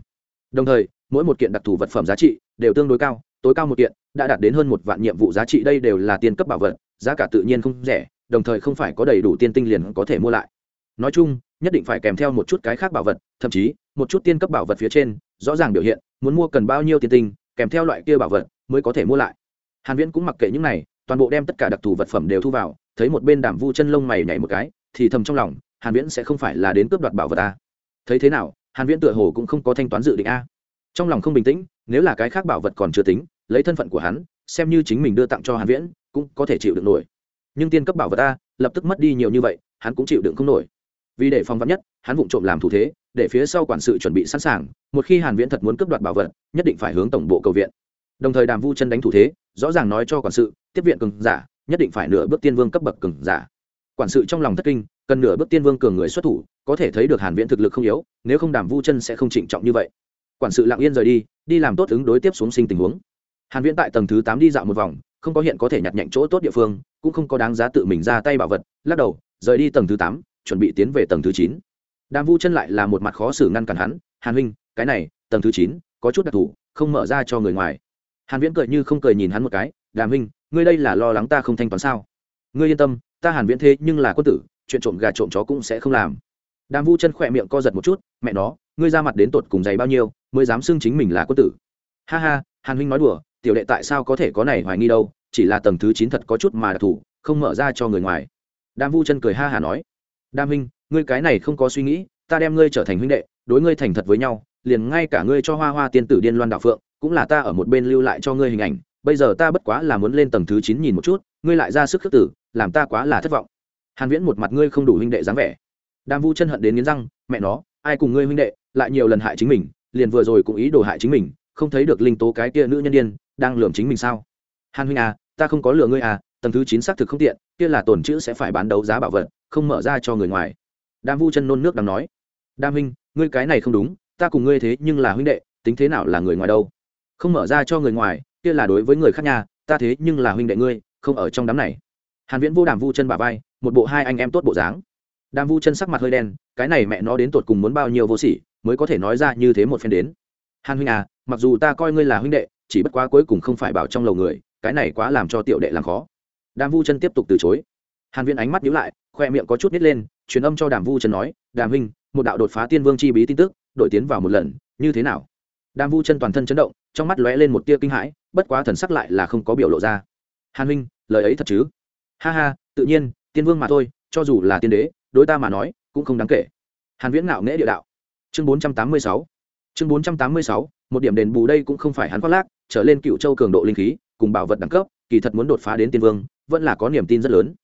Đồng thời, mỗi một kiện đặc thù vật phẩm giá trị đều tương đối cao, tối cao một kiện đã đạt đến hơn một vạn nhiệm vụ giá trị, đây đều là tiền cấp bảo vật, giá cả tự nhiên không rẻ, đồng thời không phải có đầy đủ tiên tinh liền có thể mua lại. Nói chung, nhất định phải kèm theo một chút cái khác bảo vật, thậm chí, một chút tiên cấp bảo vật phía trên, rõ ràng biểu hiện, muốn mua cần bao nhiêu tiên tinh, kèm theo loại kia bảo vật mới có thể mua lại. Hàn viễn cũng mặc kệ những này, toàn bộ đem tất cả đặc thù vật phẩm đều thu vào, thấy một bên đàm vu chân lông mày nhảy một cái, thì thầm trong lòng hàn viễn sẽ không phải là đến cướp đoạt bảo vật ta. thấy thế nào hàn viễn tựa hồ cũng không có thanh toán dự định a trong lòng không bình tĩnh nếu là cái khác bảo vật còn chưa tính lấy thân phận của hắn xem như chính mình đưa tặng cho hàn viễn cũng có thể chịu đựng nổi. Nhưng tiên cấp bảo vật ta, lập tức mất đi nhiều như vậy hắn cũng chịu đựng không nổi. Vì để phòng vắn nhất hắn vụng trộm làm thủ thế để phía sau quản sự chuẩn bị sẵn sàng một khi hàn viễn thật muốn cướp đoạt bảo vật nhất định phải hướng tổng bộ cầu viện. Đồng thời đàm vu chân đánh thủ thế rõ ràng nói cho quản sự tiếp viện cường giả nhất định phải nửa bước tiên vương cấp bậc cường giả quản sự trong lòng thất kinh cần nửa bước tiên vương cường người xuất thủ có thể thấy được hàn viễn thực lực không yếu nếu không đàm vu chân sẽ không trịnh trọng như vậy. Quản sự lặng yên rời đi đi làm tốt ứng đối tiếp xuống sinh tình huống. Hàn viễn tại tầng thứ 8 đi dạo một vòng không có hiện có thể nhặt nhạnh chỗ tốt địa phương cũng không có đáng giá tự mình ra tay bảo vật lắc đầu rời đi tầng thứ 8, chuẩn bị tiến về tầng thứ 9. đàm vu chân lại là một mặt khó xử ngăn cản hắn hàn huynh cái này tầng thứ 9, có chút đặc thù không mở ra cho người ngoài. Hàn viễn cười như không cười nhìn hắn một cái đàm huynh ngươi đây là lo lắng ta không thanh toán sao? Ngươi yên tâm ta hàn viễn thế nhưng là quân tử, chuyện trộm gà trộm chó cũng sẽ không làm. Đàm vu chân khỏe miệng co giật một chút, mẹ nó, ngươi ra mặt đến tột cùng dày bao nhiêu, mới dám xưng chính mình là quân tử. Ha ha, hàn huynh nói đùa, tiểu đệ tại sao có thể có này hoài nghi đâu, chỉ là tầng thứ chín thật có chút mà đặc thù, không mở ra cho người ngoài. Đàm vu chân cười ha hà nói, đàm huynh, ngươi cái này không có suy nghĩ, ta đem ngươi trở thành huynh đệ, đối ngươi thành thật với nhau, liền ngay cả ngươi cho hoa hoa tiên tử điên loan đạo phượng, cũng là ta ở một bên lưu lại cho ngươi hình ảnh, bây giờ ta bất quá là muốn lên tầng thứ chín nhìn một chút, ngươi lại ra sức khước tử làm ta quá là thất vọng. Hàn viễn một mặt ngươi không đủ huynh đệ dáng vẻ. Đàm vu chân hận đến nghiến răng, mẹ nó, ai cùng ngươi huynh đệ, lại nhiều lần hại chính mình, liền vừa rồi cũng ý đồ hại chính mình, không thấy được linh tố cái kia nữ nhân điên, đang lườm chính mình sao? Hàn huynh à ta không có lừa ngươi à tầng thứ chín xác thực không tiện, kia là tổn chữ sẽ phải bán đấu giá bảo vật, không mở ra cho người ngoài. Đàm vu chân nôn nước đang nói. Đàm huynh, ngươi cái này không đúng, ta cùng ngươi thế nhưng là huynh đệ, tính thế nào là người ngoài đâu? Không mở ra cho người ngoài, kia là đối với người khác nhà ta thế nhưng là huynh đệ ngươi, không ở trong đám này hàn viễn vô đàm vu chân bà vai, một bộ hai anh em tốt bộ dáng. Đàm vu chân sắc mặt hơi đen, cái này mẹ nó đến tột cùng muốn bao nhiêu vô sỉ, mới có thể nói ra như thế một phen đến. Hàn huynh à mặc dù ta coi ngươi là huynh đệ, chỉ bất quá cuối cùng không phải bảo trong lầu người, cái này quá làm cho tiểu đệ làm khó. Đàm vu chân tiếp tục từ chối. Hàn viễn ánh mắt nhíu lại, khoe miệng có chút nít lên, truyền âm cho đàm vu chân nói, đàm huynh, một đạo đột phá tiên vương chi bí tin tức, đội tiến vào một lần, như thế nào? Đàm vu chân toàn thân chấn động, trong mắt lóe lên một tia kinh hãi, bất quá thần sắc lại là không có biểu lộ ra. Hàn huynh, lời ấy thật chứ? Ha ha, tự nhiên, tiên vương mà thôi, cho dù là tiên đế, đối ta mà nói, cũng không đáng kể. Hàn viễn ngạo nghễ địa đạo. Chương 486 chương 486 một điểm đền bù đây cũng không phải hắn khoác lác, trở lên cựu châu cường độ linh khí, cùng bảo vật đẳng cấp, kỳ thật muốn đột phá đến tiên vương, vẫn là có niềm tin rất lớn.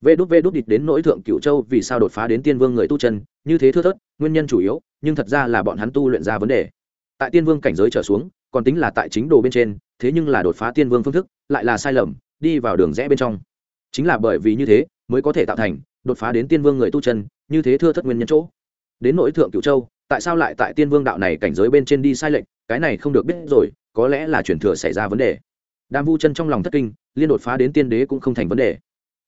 Vê đút vê đút địch đến nỗi thượng cựu châu vì sao đột phá đến tiên vương người tu chân, như thế thưa thớt, nguyên nhân chủ yếu, nhưng thật ra là bọn hắn tu luyện ra vấn đề. Tại tiên vương cảnh giới trở xuống, còn tính là tại chính đồ bên trên, thế nhưng là đột phá tiên vương phương thức, lại là sai lầm, đi vào đường rẽ bên trong chính là bởi vì như thế, mới có thể tạo thành, đột phá đến tiên vương người tu chân, như thế thưa thất nguyên nhân chỗ. Đến nỗi thượng cửu châu, tại sao lại tại tiên vương đạo này cảnh giới bên trên đi sai lệch, cái này không được biết rồi, có lẽ là chuyển thừa xảy ra vấn đề. Đam vu chân trong lòng thất kinh, liên đột phá đến tiên đế cũng không thành vấn đề.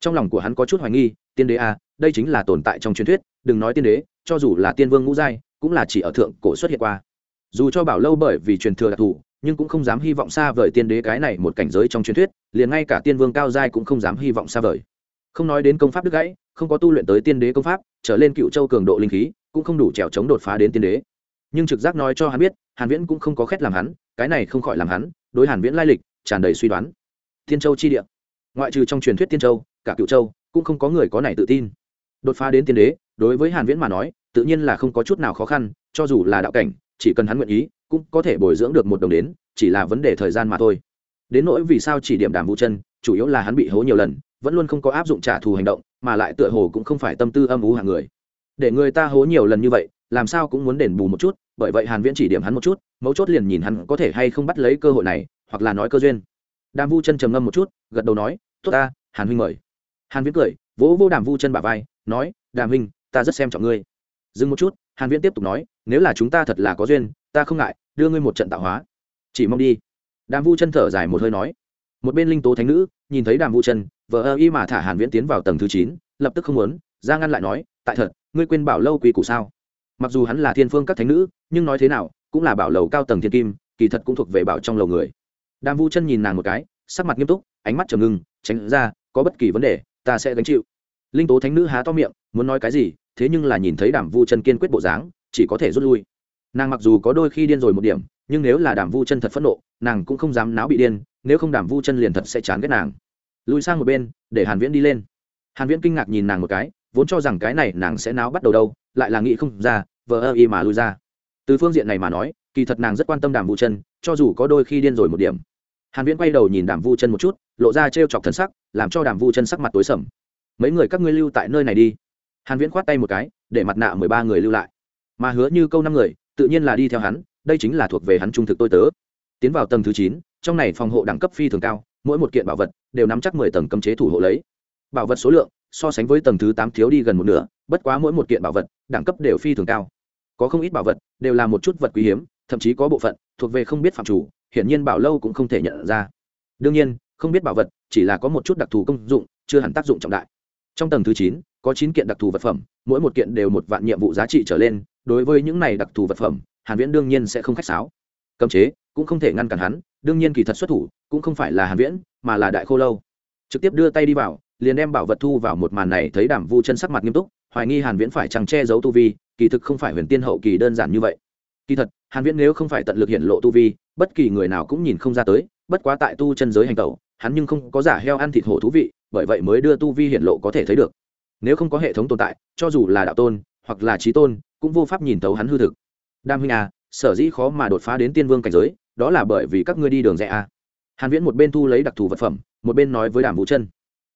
Trong lòng của hắn có chút hoài nghi, tiên đế à đây chính là tồn tại trong truyền thuyết, đừng nói tiên đế, cho dù là tiên vương ngũ giai, cũng là chỉ ở thượng cổ xuất hiện qua. Dù cho bảo lâu bởi vì truyền thừa đặc thù nhưng cũng không dám hy vọng xa vời tiên đế cái này một cảnh giới trong truyền thuyết, liền ngay cả tiên vương cao giai cũng không dám hy vọng xa vời. Không nói đến công pháp đứt gãy, không có tu luyện tới tiên đế công pháp, trở lên cựu châu cường độ linh khí, cũng không đủ trèo chống đột phá đến tiên đế. Nhưng trực giác nói cho hắn biết, hàn viễn cũng không có khét làm hắn, cái này không khỏi làm hắn, đối hàn viễn lai lịch, tràn đầy suy đoán. Tiên châu chi địa. Ngoại trừ trong truyền thuyết tiên châu, cả cựu châu, cũng không có người có này tự tin. Đột phá đến tiên đế, đối với hàn viễn mà nói, tự nhiên là không có chút nào khó khăn, cho dù là đạo cảnh, chỉ cần hắn nguyện ý cũng có thể bồi dưỡng được một đồng đến, chỉ là vấn đề thời gian mà thôi. Đến nỗi vì sao chỉ điểm đàm vũ chân, chủ yếu là hắn bị hố nhiều lần, vẫn luôn không có áp dụng trả thù hành động, mà lại tựa hồ cũng không phải tâm tư âm ú hàng người. Để người ta hố nhiều lần như vậy, làm sao cũng muốn đền bù một chút, bởi vậy hàn viễn chỉ điểm hắn một chút, mấu chốt liền nhìn hắn có thể hay không bắt lấy cơ hội này, hoặc là nói cơ duyên. Đàm vu chân trầm ngâm một chút, gật đầu nói, tốt ta, hàn huynh mời. Hàn viễn cười, vỗ vô đàm vu chân bả vai, nói, đàm huynh, ta rất xem trọng ngươi. Dừng một chút, hàn viễn tiếp tục nói nếu là chúng ta thật là có duyên, ta không ngại, đưa ngươi một trận tạo hóa. Chỉ mong đi. Đàm vu chân thở dài một hơi nói. Một bên linh tố thánh nữ nhìn thấy đàm vu chân vợ ơ y mà thả hàn viễn tiến vào tầng thứ chín, lập tức không muốn, ra ngăn lại nói, tại thật, ngươi quên bảo lâu quỳ củ sao? Mặc dù hắn là thiên phương các thánh nữ, nhưng nói thế nào, cũng là bảo lầu cao tầng thiên kim, kỳ thật cũng thuộc về bảo trong lầu người. Đàm vu chân nhìn nàng một cái, sắc mặt nghiêm túc, ánh mắt trầm ngưng, tránh ra, có bất kỳ vấn đề, ta sẽ gánh chịu. Linh tố thánh nữ há to miệng, muốn nói cái gì, thế nhưng là nhìn thấy đàm vu chân kiên quyết bộ dáng chỉ có thể rút lui. Nàng mặc dù có đôi khi điên rồi một điểm, nhưng nếu là đàm vu chân thật phẫn nộ, nàng cũng không dám náo bị điên, nếu không đàm vu chân liền thật sẽ chán ghét nàng. Lùi sang một bên, để hàn viễn đi lên. Hàn viễn kinh ngạc nhìn nàng một cái, vốn cho rằng cái này nàng sẽ náo bắt đầu đâu, lại là nghĩ không ra, vờ ơ y mà lui ra. Từ phương diện này mà nói, kỳ thật nàng rất quan tâm đàm vu chân, cho dù có đôi khi điên rồi một điểm. Hàn viễn quay đầu nhìn đàm vu chân một chút, lộ ra trêu chọc thần sắc, làm cho đàm vu chân sắc mặt tối sầm. Mấy người các ngươi lưu tại nơi này đi. Hàn viễn khoát tay một cái, để mặt nạ 13 người lưu lại mà hứa như câu năm người tự nhiên là đi theo hắn đây chính là thuộc về hắn trung thực tôi tớ. Tiến vào tầng thứ chín, trong này phòng hộ đẳng cấp phi thường cao mỗi một kiện bảo vật đều nắm chắc 10 tầng cấm chế thủ hộ lấy. Bảo vật số lượng so sánh với tầng thứ tám thiếu đi gần một nửa bất quá mỗi một kiện bảo vật đẳng cấp đều phi thường cao. Có không ít bảo vật đều là một chút vật quý hiếm thậm chí có bộ phận thuộc về không biết phạm chủ hiển nhiên bảo lâu cũng không thể nhận ra. Đương nhiên không biết bảo vật chỉ là có một chút đặc thù công dụng chưa hẳn tác dụng trọng đại. Trong tầng thứ chín có chín kiện đặc thù vật phẩm mỗi một kiện đều một vạn nhiệm vụ giá trị trở lên đối với những này đặc thù vật phẩm, hàn viễn đương nhiên sẽ không khách sáo. Cấm chế cũng không thể ngăn cản hắn, đương nhiên kỳ thật xuất thủ cũng không phải là hàn viễn, mà là đại khô lâu. Trực tiếp đưa tay đi vào, liền đem bảo vật thu vào một màn này thấy đảm vu chân sắc mặt nghiêm túc, hoài nghi hàn viễn phải chẳng che giấu tu vi, kỳ thực không phải huyền tiên hậu kỳ đơn giản như vậy. Kỳ thật, hàn viễn nếu không phải tận lực hiện lộ tu vi, bất kỳ người nào cũng nhìn không ra tới, bất quá tại tu chân giới hành tẩu, hắn nhưng không có giả heo ăn thịt hổ thú vị, bởi vậy mới đưa tu vi hiện lộ có thể thấy được. Nếu không có hệ thống tồn tại, cho dù là đạo tôn hoặc là trí tôn cũng vô pháp nhìn thấu hắn hư thực. Đam huynh à sở dĩ khó mà đột phá đến tiên vương cảnh giới, đó là bởi vì các ngươi đi đường rẽ à. hàn viễn một bên thu lấy đặc thù vật phẩm, một bên nói với đàm vũ chân.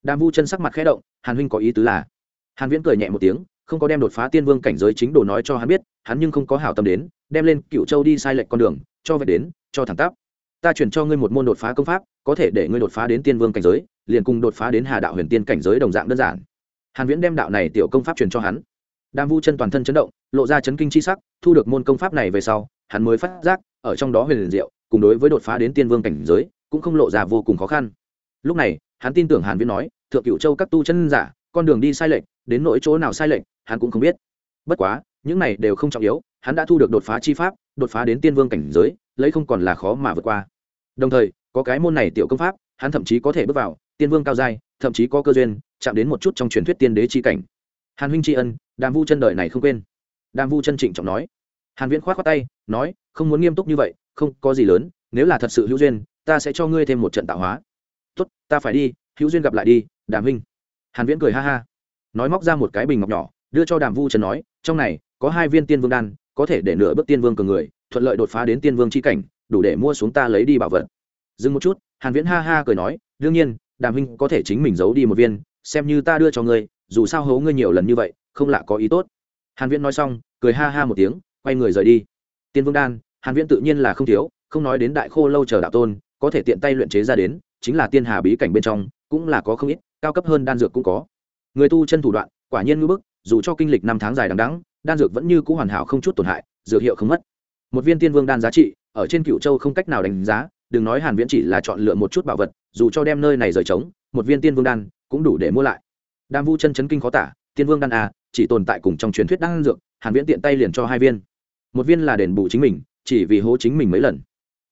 Đàm vũ chân sắc mặt khẽ động, hàn huynh có ý tứ là? Hàn viễn cười nhẹ một tiếng, không có đem đột phá tiên vương cảnh giới chính đồ nói cho hắn biết, hắn nhưng không có hảo tâm đến, đem lên cựu châu đi sai lệch con đường, cho về đến, cho thẳng tắp. Ta chuyển cho ngươi một môn đột phá công pháp, có thể để ngươi đột phá đến tiên vương cảnh giới, liền cùng đột phá đến hà đạo huyền tiên cảnh giới đồng dạng đơn giản. Hàn viễn đem đạo này tiểu công pháp truyền cho hắn đam vu chân toàn thân chấn động, lộ ra chấn kinh chi sắc, thu được môn công pháp này về sau, hắn mới phát giác, ở trong đó huyền liền diệu, cùng đối với đột phá đến tiên vương cảnh giới, cũng không lộ ra vô cùng khó khăn. Lúc này, hắn tin tưởng hàn viễn nói, thượng cửu châu các tu chân giả, con đường đi sai lệch, đến nỗi chỗ nào sai lệch, hắn cũng không biết. Bất quá, những này đều không trọng yếu, hắn đã thu được đột phá chi pháp, đột phá đến tiên vương cảnh giới, lấy không còn là khó mà vượt qua. Đồng thời, có cái môn này tiểu công pháp, hắn thậm chí có thể bước vào, tiên vương cao giai, thậm chí có cơ duyên, chạm đến một chút trong truyền thuyết tiên đế chi cảnh hàn huynh tri ân, đàm vu chân đời này không quên. Đàm vu chân trịnh trọng nói. Hàn viễn khoát khoát tay, nói, không muốn nghiêm túc như vậy, không có gì lớn, nếu là thật sự hữu duyên, ta sẽ cho ngươi thêm một trận tạo hóa. Tốt, ta phải đi, hữu duyên gặp lại đi, đàm huynh. Hàn viễn cười ha ha. Nói móc ra một cái bình ngọc nhỏ, đưa cho đàm vu chân nói, trong này có hai viên tiên vương đan, có thể để nửa bước tiên vương cường người, thuận lợi đột phá đến tiên vương chi cảnh, đủ để mua xuống ta lấy đi bảo vật. Dừng một chút, hàn viễn ha ha cười nói, đương nhiên, đàm huynh có thể chính mình giấu đi một viên, xem như ta đưa cho ngươi dù sao hố ngươi nhiều lần như vậy, không lạ có ý tốt. Hàn viễn nói xong, cười ha ha một tiếng, quay người rời đi. Tiên vương đan, hàn viễn tự nhiên là không thiếu, không nói đến đại khô lâu chờ đạo tôn, có thể tiện tay luyện chế ra đến, chính là tiên hà bí cảnh bên trong, cũng là có không ít, cao cấp hơn đan dược cũng có. Người tu chân thủ đoạn, quả nhiên ngưỡng bức, dù cho kinh lịch năm tháng dài đằng đẵng, đan dược vẫn như cũ hoàn hảo không chút tổn hại, dược hiệu không mất. Một viên tiên vương đan giá trị, ở trên cựu châu không cách nào đánh giá, đừng nói hàn viễn chỉ là chọn lựa một chút bảo vật, dù cho đem nơi này rời trống, một viên tiên vương đan cũng đủ để mua lại đam vu chân chấn kinh khó tả tiên vương đan à, chỉ tồn tại cùng trong truyền thuyết đan dược hàn viễn tiện tay liền cho hai viên. Một viên là đền bù chính mình chỉ vì hố chính mình mấy lần.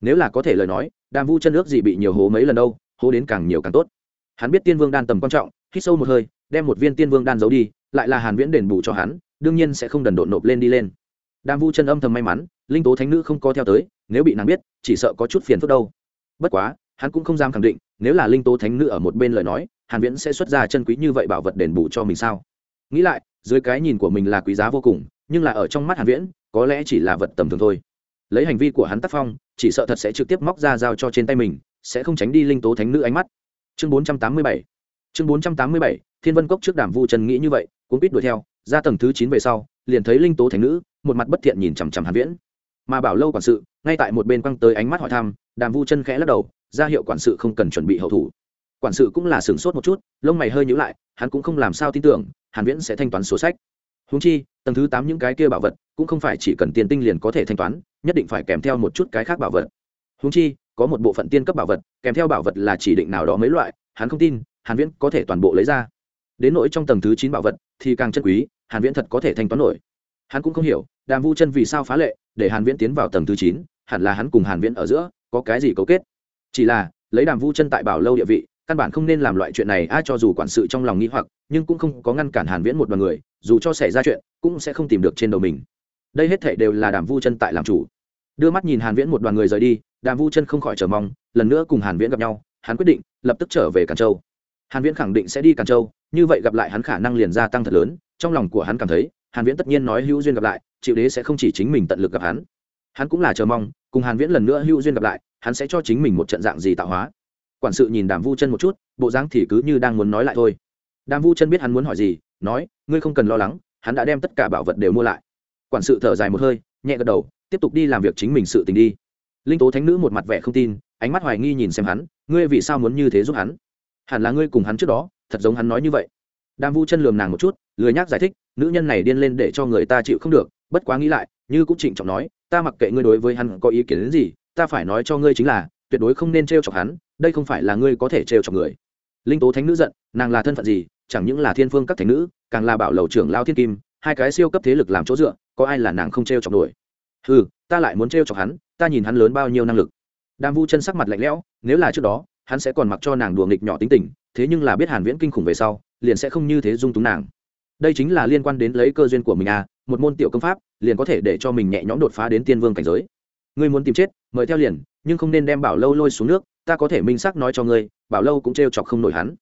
Nếu là có thể lời nói đam vu chân ước gì bị nhiều hố mấy lần đâu hố đến càng nhiều càng tốt. Hắn biết tiên vương đan tầm quan trọng hít sâu một hơi đem một viên tiên vương đan giấu đi lại là hàn viễn đền bù cho hắn đương nhiên sẽ không đần độn nộp lên đi lên. Đam vu chân âm thầm may mắn linh tố thánh nữ không có theo tới nếu bị nàng biết chỉ sợ có chút phiền phức đâu. Bất quá hắn cũng không dám khẳng định, nếu là linh tố thánh nữ ở một bên lời nói, hàn viễn sẽ xuất ra chân quý như vậy bảo vật đền bù cho mình sao? Nghĩ lại, dưới cái nhìn của mình là quý giá vô cùng, nhưng là ở trong mắt hàn viễn, có lẽ chỉ là vật tầm thường thôi. Lấy hành vi của hắn tác phong, chỉ sợ thật sẽ trực tiếp móc ra giao cho trên tay mình, sẽ không tránh đi linh tố thánh nữ ánh mắt. Chương 487 chương 487 thiên vân cốc trước đàm vu trần nghĩ như vậy cũng biết đuổi theo, ra tầng thứ 9 về sau, liền thấy linh tố thánh nữ, một mặt bất thiện nhìn chằm chằm hàn viễn. Mà bảo lâu quản sự, ngay tại một bên quăng tới ánh mắt hỏi thăm, đàm vu chân khẽ lắc đầu ra hiệu quản sự không cần chuẩn bị hậu thủ. Quản sự cũng là sửng sốt một chút lông mày hơi nhíu lại hắn cũng không làm sao tin tưởng hàn viễn sẽ thanh toán sổ sách. Húng chi tầng thứ 8 những cái kia bảo vật cũng không phải chỉ cần tiền tinh liền có thể thanh toán nhất định phải kèm theo một chút cái khác bảo vật. Húng chi có một bộ phận tiên cấp bảo vật kèm theo bảo vật là chỉ định nào đó mấy loại hắn không tin hàn viễn có thể toàn bộ lấy ra. Đến nỗi trong tầng thứ 9 bảo vật thì càng chân quý hàn viễn thật có thể thanh toán nổi. Hắn cũng không hiểu đàm vu chân vì sao phá lệ để hàn viễn tiến vào tầng thứ 9, hẳn là hắn cùng hàn viễn ở giữa có cái gì cấu kết chỉ là, lấy đàm vu chân tại bảo lâu địa vị, căn bản không nên làm loại chuyện này, ai cho dù quản sự trong lòng nghĩ hoặc, nhưng cũng không có ngăn cản hàn viễn một đoàn người, dù cho xảy ra chuyện, cũng sẽ không tìm được trên đầu mình. Đây hết thảy đều là đàm vu chân tại làm chủ. Đưa mắt nhìn hàn viễn một đoàn người rời đi, đàm vu chân không khỏi chờ mong, lần nữa cùng hàn viễn gặp nhau, hắn quyết định lập tức trở về càn châu. Hàn viễn khẳng định sẽ đi càn châu, như vậy gặp lại hắn khả năng liền gia tăng thật lớn, trong lòng của hắn cảm thấy, hàn viễn tất nhiên nói hữu duyên gặp lại, chịu đế sẽ không chỉ chính mình tận lực gặp hắn. Hắn cũng là chờ mong cùng hàn viễn lần nữa hữu duyên gặp lại, hắn sẽ cho chính mình một trận dạng gì tạo hóa. Quản sự nhìn đàm vu chân một chút, bộ dáng thì cứ như đang muốn nói lại thôi. Đàm vu chân biết hắn muốn hỏi gì, nói, ngươi không cần lo lắng, hắn đã đem tất cả bảo vật đều mua lại. Quản sự thở dài một hơi, nhẹ gật đầu, tiếp tục đi làm việc chính mình sự tình đi. Linh tố thánh nữ một mặt vẻ không tin, ánh mắt hoài nghi nhìn xem hắn, ngươi vì sao muốn như thế giúp hắn? Hẳn là ngươi cùng hắn trước đó, thật giống hắn nói như vậy. Đàm vu chân lườm nàng một chút, lười nhác giải thích, nữ nhân này điên lên để cho người ta chịu không được, bất quá nghĩ lại, như cũng trịnh trọng nói ta mặc kệ ngươi đối với hắn có ý kiến đến gì, ta phải nói cho ngươi chính là, tuyệt đối không nên t chọc hắn, đây không phải là ngươi có thể t chọc người. Linh tố thánh nữ giận, nàng là thân phận gì, chẳng những là thiên phương các thánh nữ, càng là bảo lầu trưởng lao thiên kim, hai cái siêu cấp thế lực làm chỗ dựa, có ai là nàng không t chọc nổi? Ừ ta lại muốn t chọc hắn, ta nhìn hắn lớn bao nhiêu năng lực. Đam vu chân sắc mặt lạnh lẽo, nếu là trước đó, hắn sẽ còn mặc cho nàng đùa nghịch nhỏ tính tình, thế nhưng là biết hàn viễn kinh khủng về sau, liền sẽ không như thế dung túng nàng. Đây chính là liên quan đến lấy cơ duyên của mình à một môn tiểu công pháp liền có thể để cho mình nhẹ nhõm đột phá đến tiên vương cảnh giới. Ngươi muốn tìm chết, mời theo liền, nhưng không nên đem bảo lâu lôi xuống nước, ta có thể minh xác nói cho ngươi, bảo lâu cũng t chọc không nổi hắn.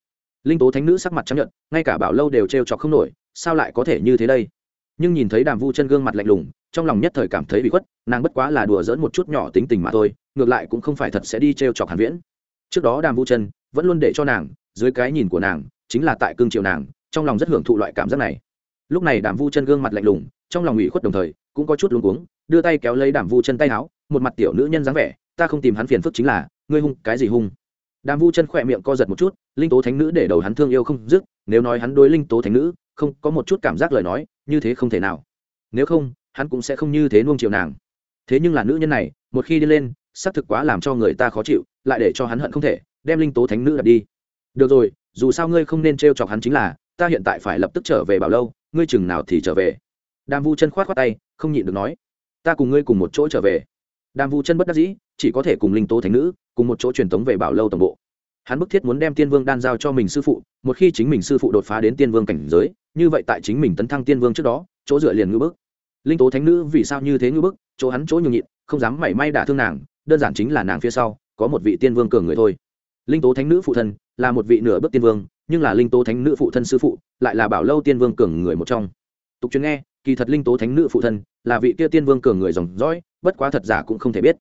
Linh tố thánh nữ sắc mặt chấp nhận ngay cả bảo lâu đều t chọc không nổi, sao lại có thể như thế đây? Nhưng nhìn thấy đàm vu chân gương mặt lạnh lùng, trong lòng nhất thời cảm thấy bị khuất, nàng bất quá là đùa dỡn một chút nhỏ tính tình mà thôi, ngược lại cũng không phải thật sẽ đi t chọc hàn viễn. Trước đó đàm vu chân vẫn luôn để cho nàng, dưới cái nhìn của nàng, chính là tại cương triều nàng, trong lòng rất hưởng thụ loại cảm giác này lúc này đàm vu chân gương mặt lạnh lùng, trong lòng ủy khuất đồng thời, cũng có chút luống cuống, đưa tay kéo lấy đàm vu chân tay áo, một mặt tiểu nữ nhân dáng vẻ, ta không tìm hắn phiền phức chính là, ngươi hung, cái gì hung? Đàm vu chân khỏe miệng co giật một chút, linh tố thánh nữ để đầu hắn thương yêu không dứt, nếu nói hắn đối linh tố thánh nữ, không có một chút cảm giác lời nói, như thế không thể nào. Nếu không, hắn cũng sẽ không như thế nuông chiều nàng. Thế nhưng là nữ nhân này, một khi đi lên, xác thực quá làm cho người ta khó chịu, lại để cho hắn hận không thể, đem linh tố thánh nữ đặt đi. Được rồi, dù sao ngươi không nên t r e o chọc hắn chính là, ta hiện tại phải lập tức trở về bảo lâu ngươi chừng nào thì trở về. Đàm vu chân khoát khoát tay, không nhịn được nói, ta cùng ngươi cùng một chỗ trở về. Đàm vu chân bất đắc dĩ, chỉ có thể cùng linh tố thánh nữ, cùng một chỗ truyền tống về bảo lâu tổng bộ. Hắn bức thiết muốn đem tiên vương đan giao cho mình sư phụ, một khi chính mình sư phụ đột phá đến tiên vương cảnh giới, như vậy tại chính mình tấn thăng tiên vương trước đó, chỗ dựa liền ngư bức. Linh tố thánh nữ vì sao như thế ngư bức, chỗ hắn chỗ nhường nhịn, không dám mảy may đả thương nàng, đơn giản chính là nàng phía sau, có một vị tiên vương cường người thôi. Linh tố thánh nữ phụ thân, là một vị nửa bước tiên vương nhưng là linh tố thánh nữ phụ thân sư phụ, lại là bảo lâu tiên vương cường người một trong. Tục truyền nghe, kỳ thật linh tố thánh nữ phụ thân là vị kia tiên vương cường người dòng dõi, bất quá thật giả cũng không thể biết.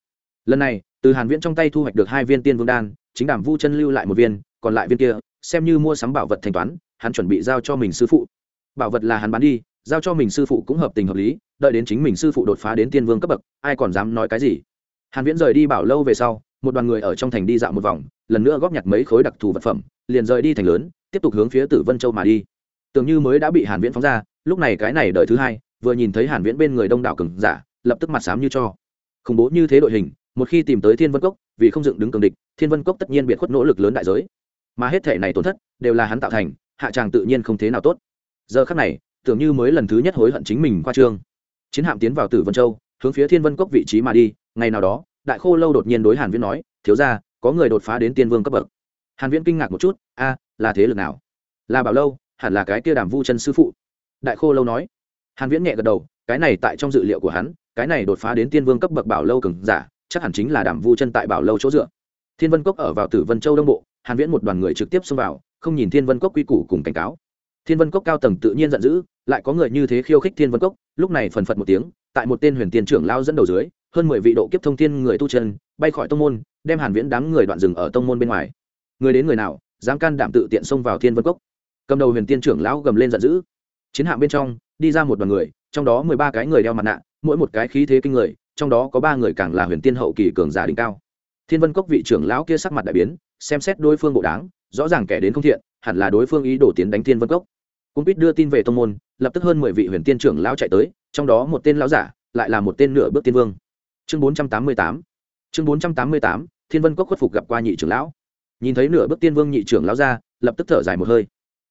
Lần này, từ hàn viễn trong tay thu hoạch được hai viên tiên vương đan, chính đàm vu chân lưu lại một viên, còn lại viên kia, xem như mua sắm bảo vật thanh toán, hắn chuẩn bị giao cho mình sư phụ. Bảo vật là hắn bán đi, giao cho mình sư phụ cũng hợp tình hợp lý, đợi đến chính mình sư phụ đột phá đến tiên vương cấp bậc, ai còn dám nói cái gì? Hàn viễn rời đi bảo lâu về sau một đoàn người ở trong thành đi dạo một vòng, lần nữa góp nhặt mấy khối đặc thù vật phẩm, liền rời đi thành lớn, tiếp tục hướng phía tử vân châu mà đi. Tưởng như mới đã bị hàn viễn phóng ra, lúc này cái này đợi thứ hai, vừa nhìn thấy hàn viễn bên người đông đảo cường giả, lập tức mặt sám như cho. Khủng bố như thế đội hình, một khi tìm tới thiên vân cốc, vì không dựng đứng cường địch, thiên vân cốc tất nhiên biệt khuất nỗ lực lớn đại giới. Mà hết thể này tổn thất, đều là hắn tạo thành, hạ tràng tự nhiên không thế nào tốt. Giờ khắc này, tưởng như mới lần thứ nhất hối hận chính mình qua trương. Chiến hạm tiến vào tử vân châu, hướng phía thiên vân cốc vị trí mà đi, ngày nào đó đại khô lâu đột nhiên đối hàn viễn nói, thiếu gia, có người đột phá đến tiên vương cấp bậc. Hàn viễn kinh ngạc một chút, a, là thế lực nào? Là bảo lâu, hẳn là cái kia đàm vu chân sư phụ. Đại khô lâu nói. Hàn viễn nhẹ gật đầu, cái này tại trong dự liệu của hắn, cái này đột phá đến tiên vương cấp bậc bảo lâu cường giả, chắc hẳn chính là đàm vu chân tại bảo lâu chỗ dựa. Thiên vân cốc ở vào tử vân châu đông bộ, hàn viễn một đoàn người trực tiếp xông vào, không nhìn thiên vân cốc quy củ cùng cảnh cáo. Thiên vân cốc cao tầng tự nhiên giận dữ, lại có người như thế khiêu khích thiên vân cốc, lúc này phần phật một tiếng, tại một tên huyền tiên trưởng lao dẫn đầu dưới hơn mười vị độ kiếp thông thiên người tu chân, bay khỏi tông môn, đem hàn viễn đám người đoạn rừng ở tông môn bên ngoài. Người đến người nào, dám can đảm tự tiện xông vào thiên vân cốc. Cầm đầu huyền tiên trưởng lão gầm lên giận dữ. Chiến hạm bên trong, đi ra một đoàn người, trong đó mười ba cái người đeo mặt nạ, mỗi một cái khí thế kinh người, trong đó có ba người càng là huyền tiên hậu kỳ cường giả đỉnh cao. Thiên vân cốc vị trưởng lão kia sắc mặt đại biến, xem xét đối phương bộ đáng rõ ràng kẻ đến không thiện, hẳn là đối phương ý đồ tiến đánh thiên vân cốc. Cung pít đưa tin về tông môn, lập tức hơn mười vị huyền tiên trưởng lão chạy tới, trong đó một tên lão giả, lại là một tên nửa bước tiên vương chương bốn trăm tám mươi tám. Chương bốn trăm tám mươi tám, thiên vân cốc khuất phục gặp qua nhị trưởng lão. Nhìn thấy nửa bước tiên vương nhị trưởng lão ra, lập tức thở dài một hơi.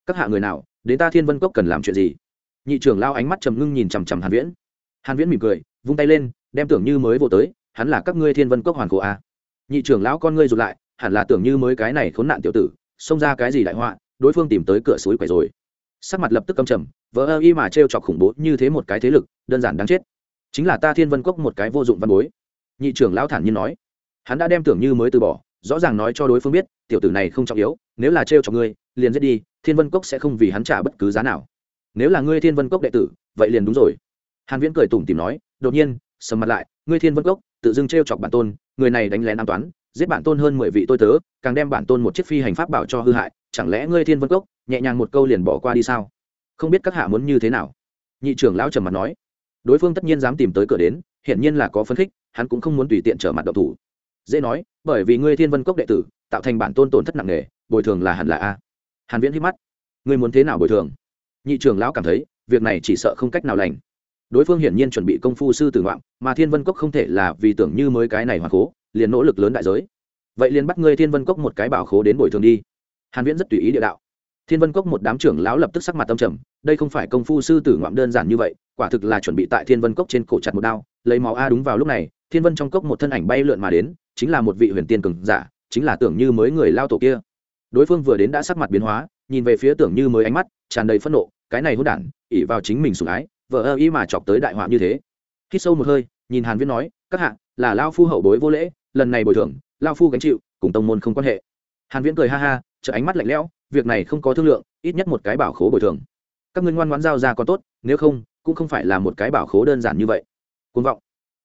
Các hạ người nào, đến ta thiên vân cốc cần làm chuyện gì? Nhị trưởng lão ánh mắt trầm ngưng nhìn chằm chằm hàn viễn. Hàn viễn mỉm cười, vung tay lên, đem tưởng như mới vô tới, hắn là các ngươi thiên vân cốc hoàn cổ a à? nhị trưởng lão con ngươi rụt lại, hẳn là tưởng như mới cái này khốn nạn tiểu tử, xông ra cái gì đại họa, đối phương tìm tới cửa suối quậy rồi. Sắc mặt lập tức căm trầm, vỡ ơ y mà t chọc khủng bố như thế một cái thế lực, đơn giản đáng chết chính là ta thiên vân cốc một cái vô dụng văn bối nhị trưởng lão thản nhiên nói hắn đã đem tưởng như mới từ bỏ rõ ràng nói cho đối phương biết tiểu tử này không trọng yếu nếu là trêu cho ngươi liền giết đi thiên vân cốc sẽ không vì hắn trả bất cứ giá nào nếu là ngươi thiên vân cốc đệ tử vậy liền đúng rồi hàn viễn cười tủm tìm nói đột nhiên sầm mặt lại ngươi thiên vân cốc tự dưng trêu chọc bản tôn người này đánh lén an toán giết bản tôn hơn mười vị tôi tớ càng đem bản tôn một chiếc phi hành pháp bảo cho hư hại chẳng lẽ ngươi thiên vân cốc nhẹ nhàng một câu liền bỏ qua đi sao không biết các hạ muốn như thế nào nhị trưởng lão trầm mặt nói đối phương tất nhiên dám tìm tới cửa đến, hiển nhiên là có phấn khích, hắn cũng không muốn tùy tiện trở mặt độc thủ. Dễ nói, bởi vì ngươi thiên vân cốc đệ tử, tạo thành bản tôn tổn thất nặng nề, bồi thường là hẳn là a. Hàn viễn hít mắt. Ngươi muốn thế nào bồi thường? Nhị trưởng lão cảm thấy, việc này chỉ sợ không cách nào lành. Đối phương hiển nhiên chuẩn bị công phu sư tử ngoạm mà thiên vân cốc không thể là vì tưởng như mới cái này hoàn cố liền nỗ lực lớn đại giới. Vậy liền bắt ngươi thiên vân cốc một cái bảo khố đến bồi thường đi. Hàn viễn rất tùy ý địa đạo. Thiên vân cốc một đám trưởng lão lập tức sắc mặt tâm trầm, đây không phải công phu sư tử ngoạm đơn giản như vậy quả thực là chuẩn bị tại thiên vân cốc trên cổ chặt một đao, lấy máu a đúng vào lúc này, thiên vân trong cốc một thân ảnh bay lượn mà đến, chính là một vị huyền tiên cường giả, chính là tưởng như mới người lao tổ kia. Đối phương vừa đến đã sắc mặt biến hóa, nhìn về phía tưởng như mới ánh mắt, tràn đầy phẫn nộ, cái này hôn đản ỉ vào chính mình sủng ái vợ ơ ý mà chọc tới đại họa như thế. Khi sâu một hơi, nhìn hàn viễn nói, các hạ, là lao phu hậu bối vô lễ, lần này bồi thường, lao phu gánh chịu, cùng tông môn không quan hệ. Hàn viễn cười ha ha trợ ánh mắt lạnh lẽo, việc này không có thương lượng, ít nhất một cái bảo khố bồi thường. Các ngươi ngoan ngoãn giao ra còn tốt, nếu không cũng không phải là một cái bảo khố đơn giản như vậy. Cuồng vọng.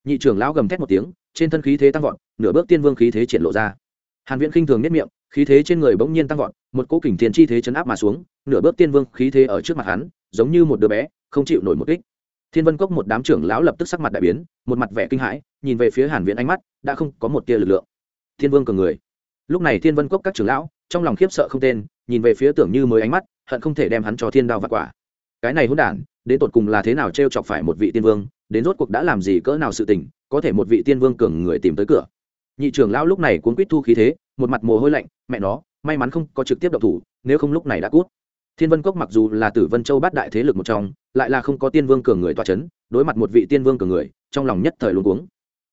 Nhị trưởng lão gầm thét một tiếng, trên thân khí thế tăng vọt, nửa bước tiên vương khí thế triển lộ ra. Hàn viễn khinh thường nhất miệng, khí thế trên người bỗng nhiên tăng vọt, một cỗ kình thiên chi thế chấn áp mà xuống, nửa bước tiên vương khí thế ở trước mặt hắn, giống như một đứa bé, không chịu nổi một kích. Thiên vân cốc một đám trưởng lão lập tức sắc mặt đại biến, một mặt vẻ kinh hãi, nhìn về phía hàn viễn ánh mắt, đã không có một tia lực lượng. Thiên vương cường người. Lúc này thiên vân cốc các trưởng lão, trong lòng khiếp sợ không tên, nhìn về phía tưởng như mới ánh mắt, hận không thể đem hắn cho thiên đao vặt quả. Cái này hỗn đản đến tột cùng là thế nào trêu chọc phải một vị tiên vương, đến rốt cuộc đã làm gì cỡ nào sự tình, có thể một vị tiên vương cường người tìm tới cửa. Nhị trưởng lão lúc này cuốn quýt thu khí thế, một mặt mồ hôi lạnh, mẹ nó, may mắn không có trực tiếp động thủ, nếu không lúc này đã cút. Thiên vân cốc mặc dù là tử vân châu bát đại thế lực một trong, lại là không có tiên vương cường người toa c h ấ n đối mặt một vị tiên vương cường người, trong lòng nhất thời luôn cuống.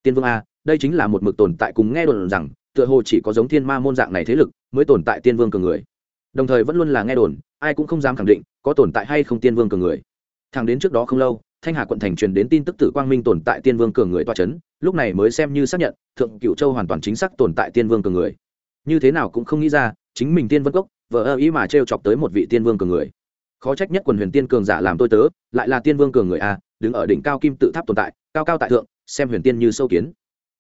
Tiên vương a, đây chính là một mực tồn tại cùng nghe đồn rằng, tựa hồ chỉ có giống thiên ma môn dạng này thế lực mới tồn tại tiên vương cường người. Đồng thời vẫn luôn là nghe đồn, ai cũng không dám khẳng định có tồn tại hay không tiên vương cường người thằng đến trước đó không lâu, thanh hà quận thành truyền đến tin tức tử quang minh tồn tại tiên vương cường người toa c h ấ n lúc này mới xem như xác nhận, thượng cựu châu hoàn toàn chính xác tồn tại tiên vương cường người. Như thế nào cũng không nghĩ ra, chính mình tiên vân cốc vợ ơ ý mà t r e o chọc tới một vị tiên vương cường người. Khó trách nhất quần huyền tiên cường giả làm tôi tớ, lại là tiên vương cường người a đứng ở đỉnh cao kim tự tháp tồn tại, cao cao tại thượng, xem huyền tiên như sâu kiến.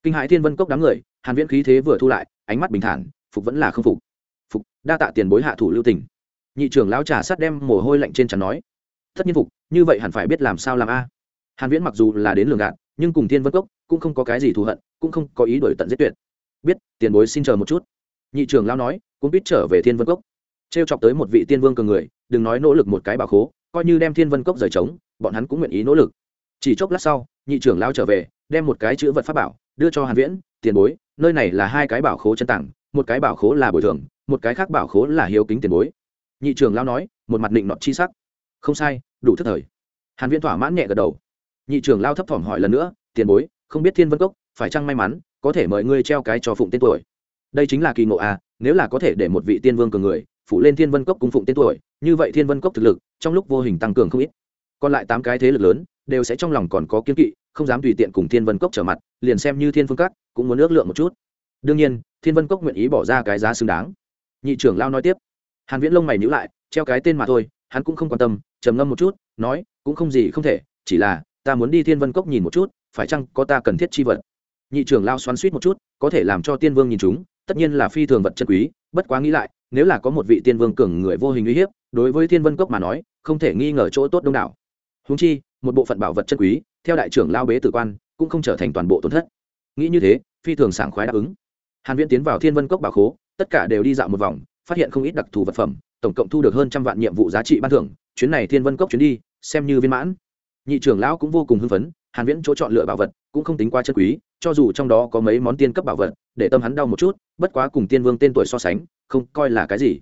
Kinh hãi tiên vân cốc đám người, hàn viễn khí thế vừa thu lại, ánh mắt bình thản, phục vẫn là không phục. Phục, đa tạ tiền bối hạ thủ lưu tình. Nhị trưởng lão trà sát đem mồ hôi lạnh trên trán nói tất nhiên phục, như vậy hẳn phải biết làm sao làm a. Hàn viễn mặc dù là đến lường gạt, nhưng cùng thiên vân cốc cũng không có cái gì thù hận, cũng không có ý đổi tận giết tuyệt. Biết, tiền bối xin chờ một chút. Nhị trưởng lão nói cũng biết trở về thiên vân cốc. Trêu chọc tới một vị tiên vương cường người, đừng nói nỗ lực một cái bảo khố, coi như đem thiên vân cốc rời trống, bọn hắn cũng nguyện ý nỗ lực. Chỉ chốc lát sau, nhị trưởng lão trở về, đem một cái chữ vật pháp bảo đưa cho hàn viễn, tiền bối, nơi này là hai cái bảo khố chân tặng một cái bảo khố là bồi thường, một cái khác bảo khố là hiếu kính tiền bối. Nhị trưởng lão nói, một mặt định nọt chi sắc không sai, đủ thức thời. Hàn viễn thỏa mãn nhẹ gật đầu. Nhị trưởng lao thấp thỏm hỏi lần nữa, tiền bối, không biết thiên vân cốc, phải chăng may mắn, có thể mời ngươi treo cái cho phụng tên tuổi? Đây chính là kỳ ngộ à nếu là có thể để một vị tiên vương cường người phụ lên thiên vân cốc cung phụng tên tuổi, như vậy thiên vân cốc thực lực, trong lúc vô hình tăng cường không ít. Còn lại tám cái thế lực lớn, đều sẽ trong lòng còn có kiên kỵ, không dám tùy tiện cùng thiên vân cốc trở mặt, liền xem như thiên phương Cát cũng muốn ước lượng một chút. Đương nhiên, thiên vân cốc nguyện ý bỏ ra cái giá xứng đáng. Nhị trưởng lao nói tiếp. Hàn viễn lông mày nhíu lại, treo cái tên mà thôi hắn cũng không quan tâm, trầm ngâm một chút, nói, cũng không gì, không thể, chỉ là, ta muốn đi thiên vân cốc nhìn một chút, phải chăng có ta cần thiết chi vật? Nhị trưởng lao xoắn suýt một chút, có thể làm cho tiên vương nhìn chúng, tất nhiên là phi thường vật chân quý, bất quá nghĩ lại, nếu là có một vị tiên vương cường người vô hình uy hiếp, đối với thiên vân cốc mà nói, không thể nghi ngờ chỗ tốt đông đảo. Húng chi, một bộ phận bảo vật chân quý, theo đại trưởng lao bế tử quan, cũng không trở thành toàn bộ tổn thất. Nghĩ như thế, phi thường sảng khoái đáp ứng. Hàn viễn tiến vào thiên vân cốc bảo khố, tất cả đều đi dạo một vòng, phát hiện không ít đặc thù vật phẩm tổng cộng thu được hơn trăm vạn nhiệm vụ giá trị ban thưởng, chuyến này thiên vân cốc chuyến đi, xem như viên mãn. Nhị trưởng lão cũng vô cùng hưng phấn, hàn viễn chỗ chọn lựa bảo vật cũng không tính quá chân quý, cho dù trong đó có mấy món tiên cấp bảo vật, để tâm hắn đau một chút, bất quá cùng tiên vương tên tuổi so sánh, không coi là cái gì.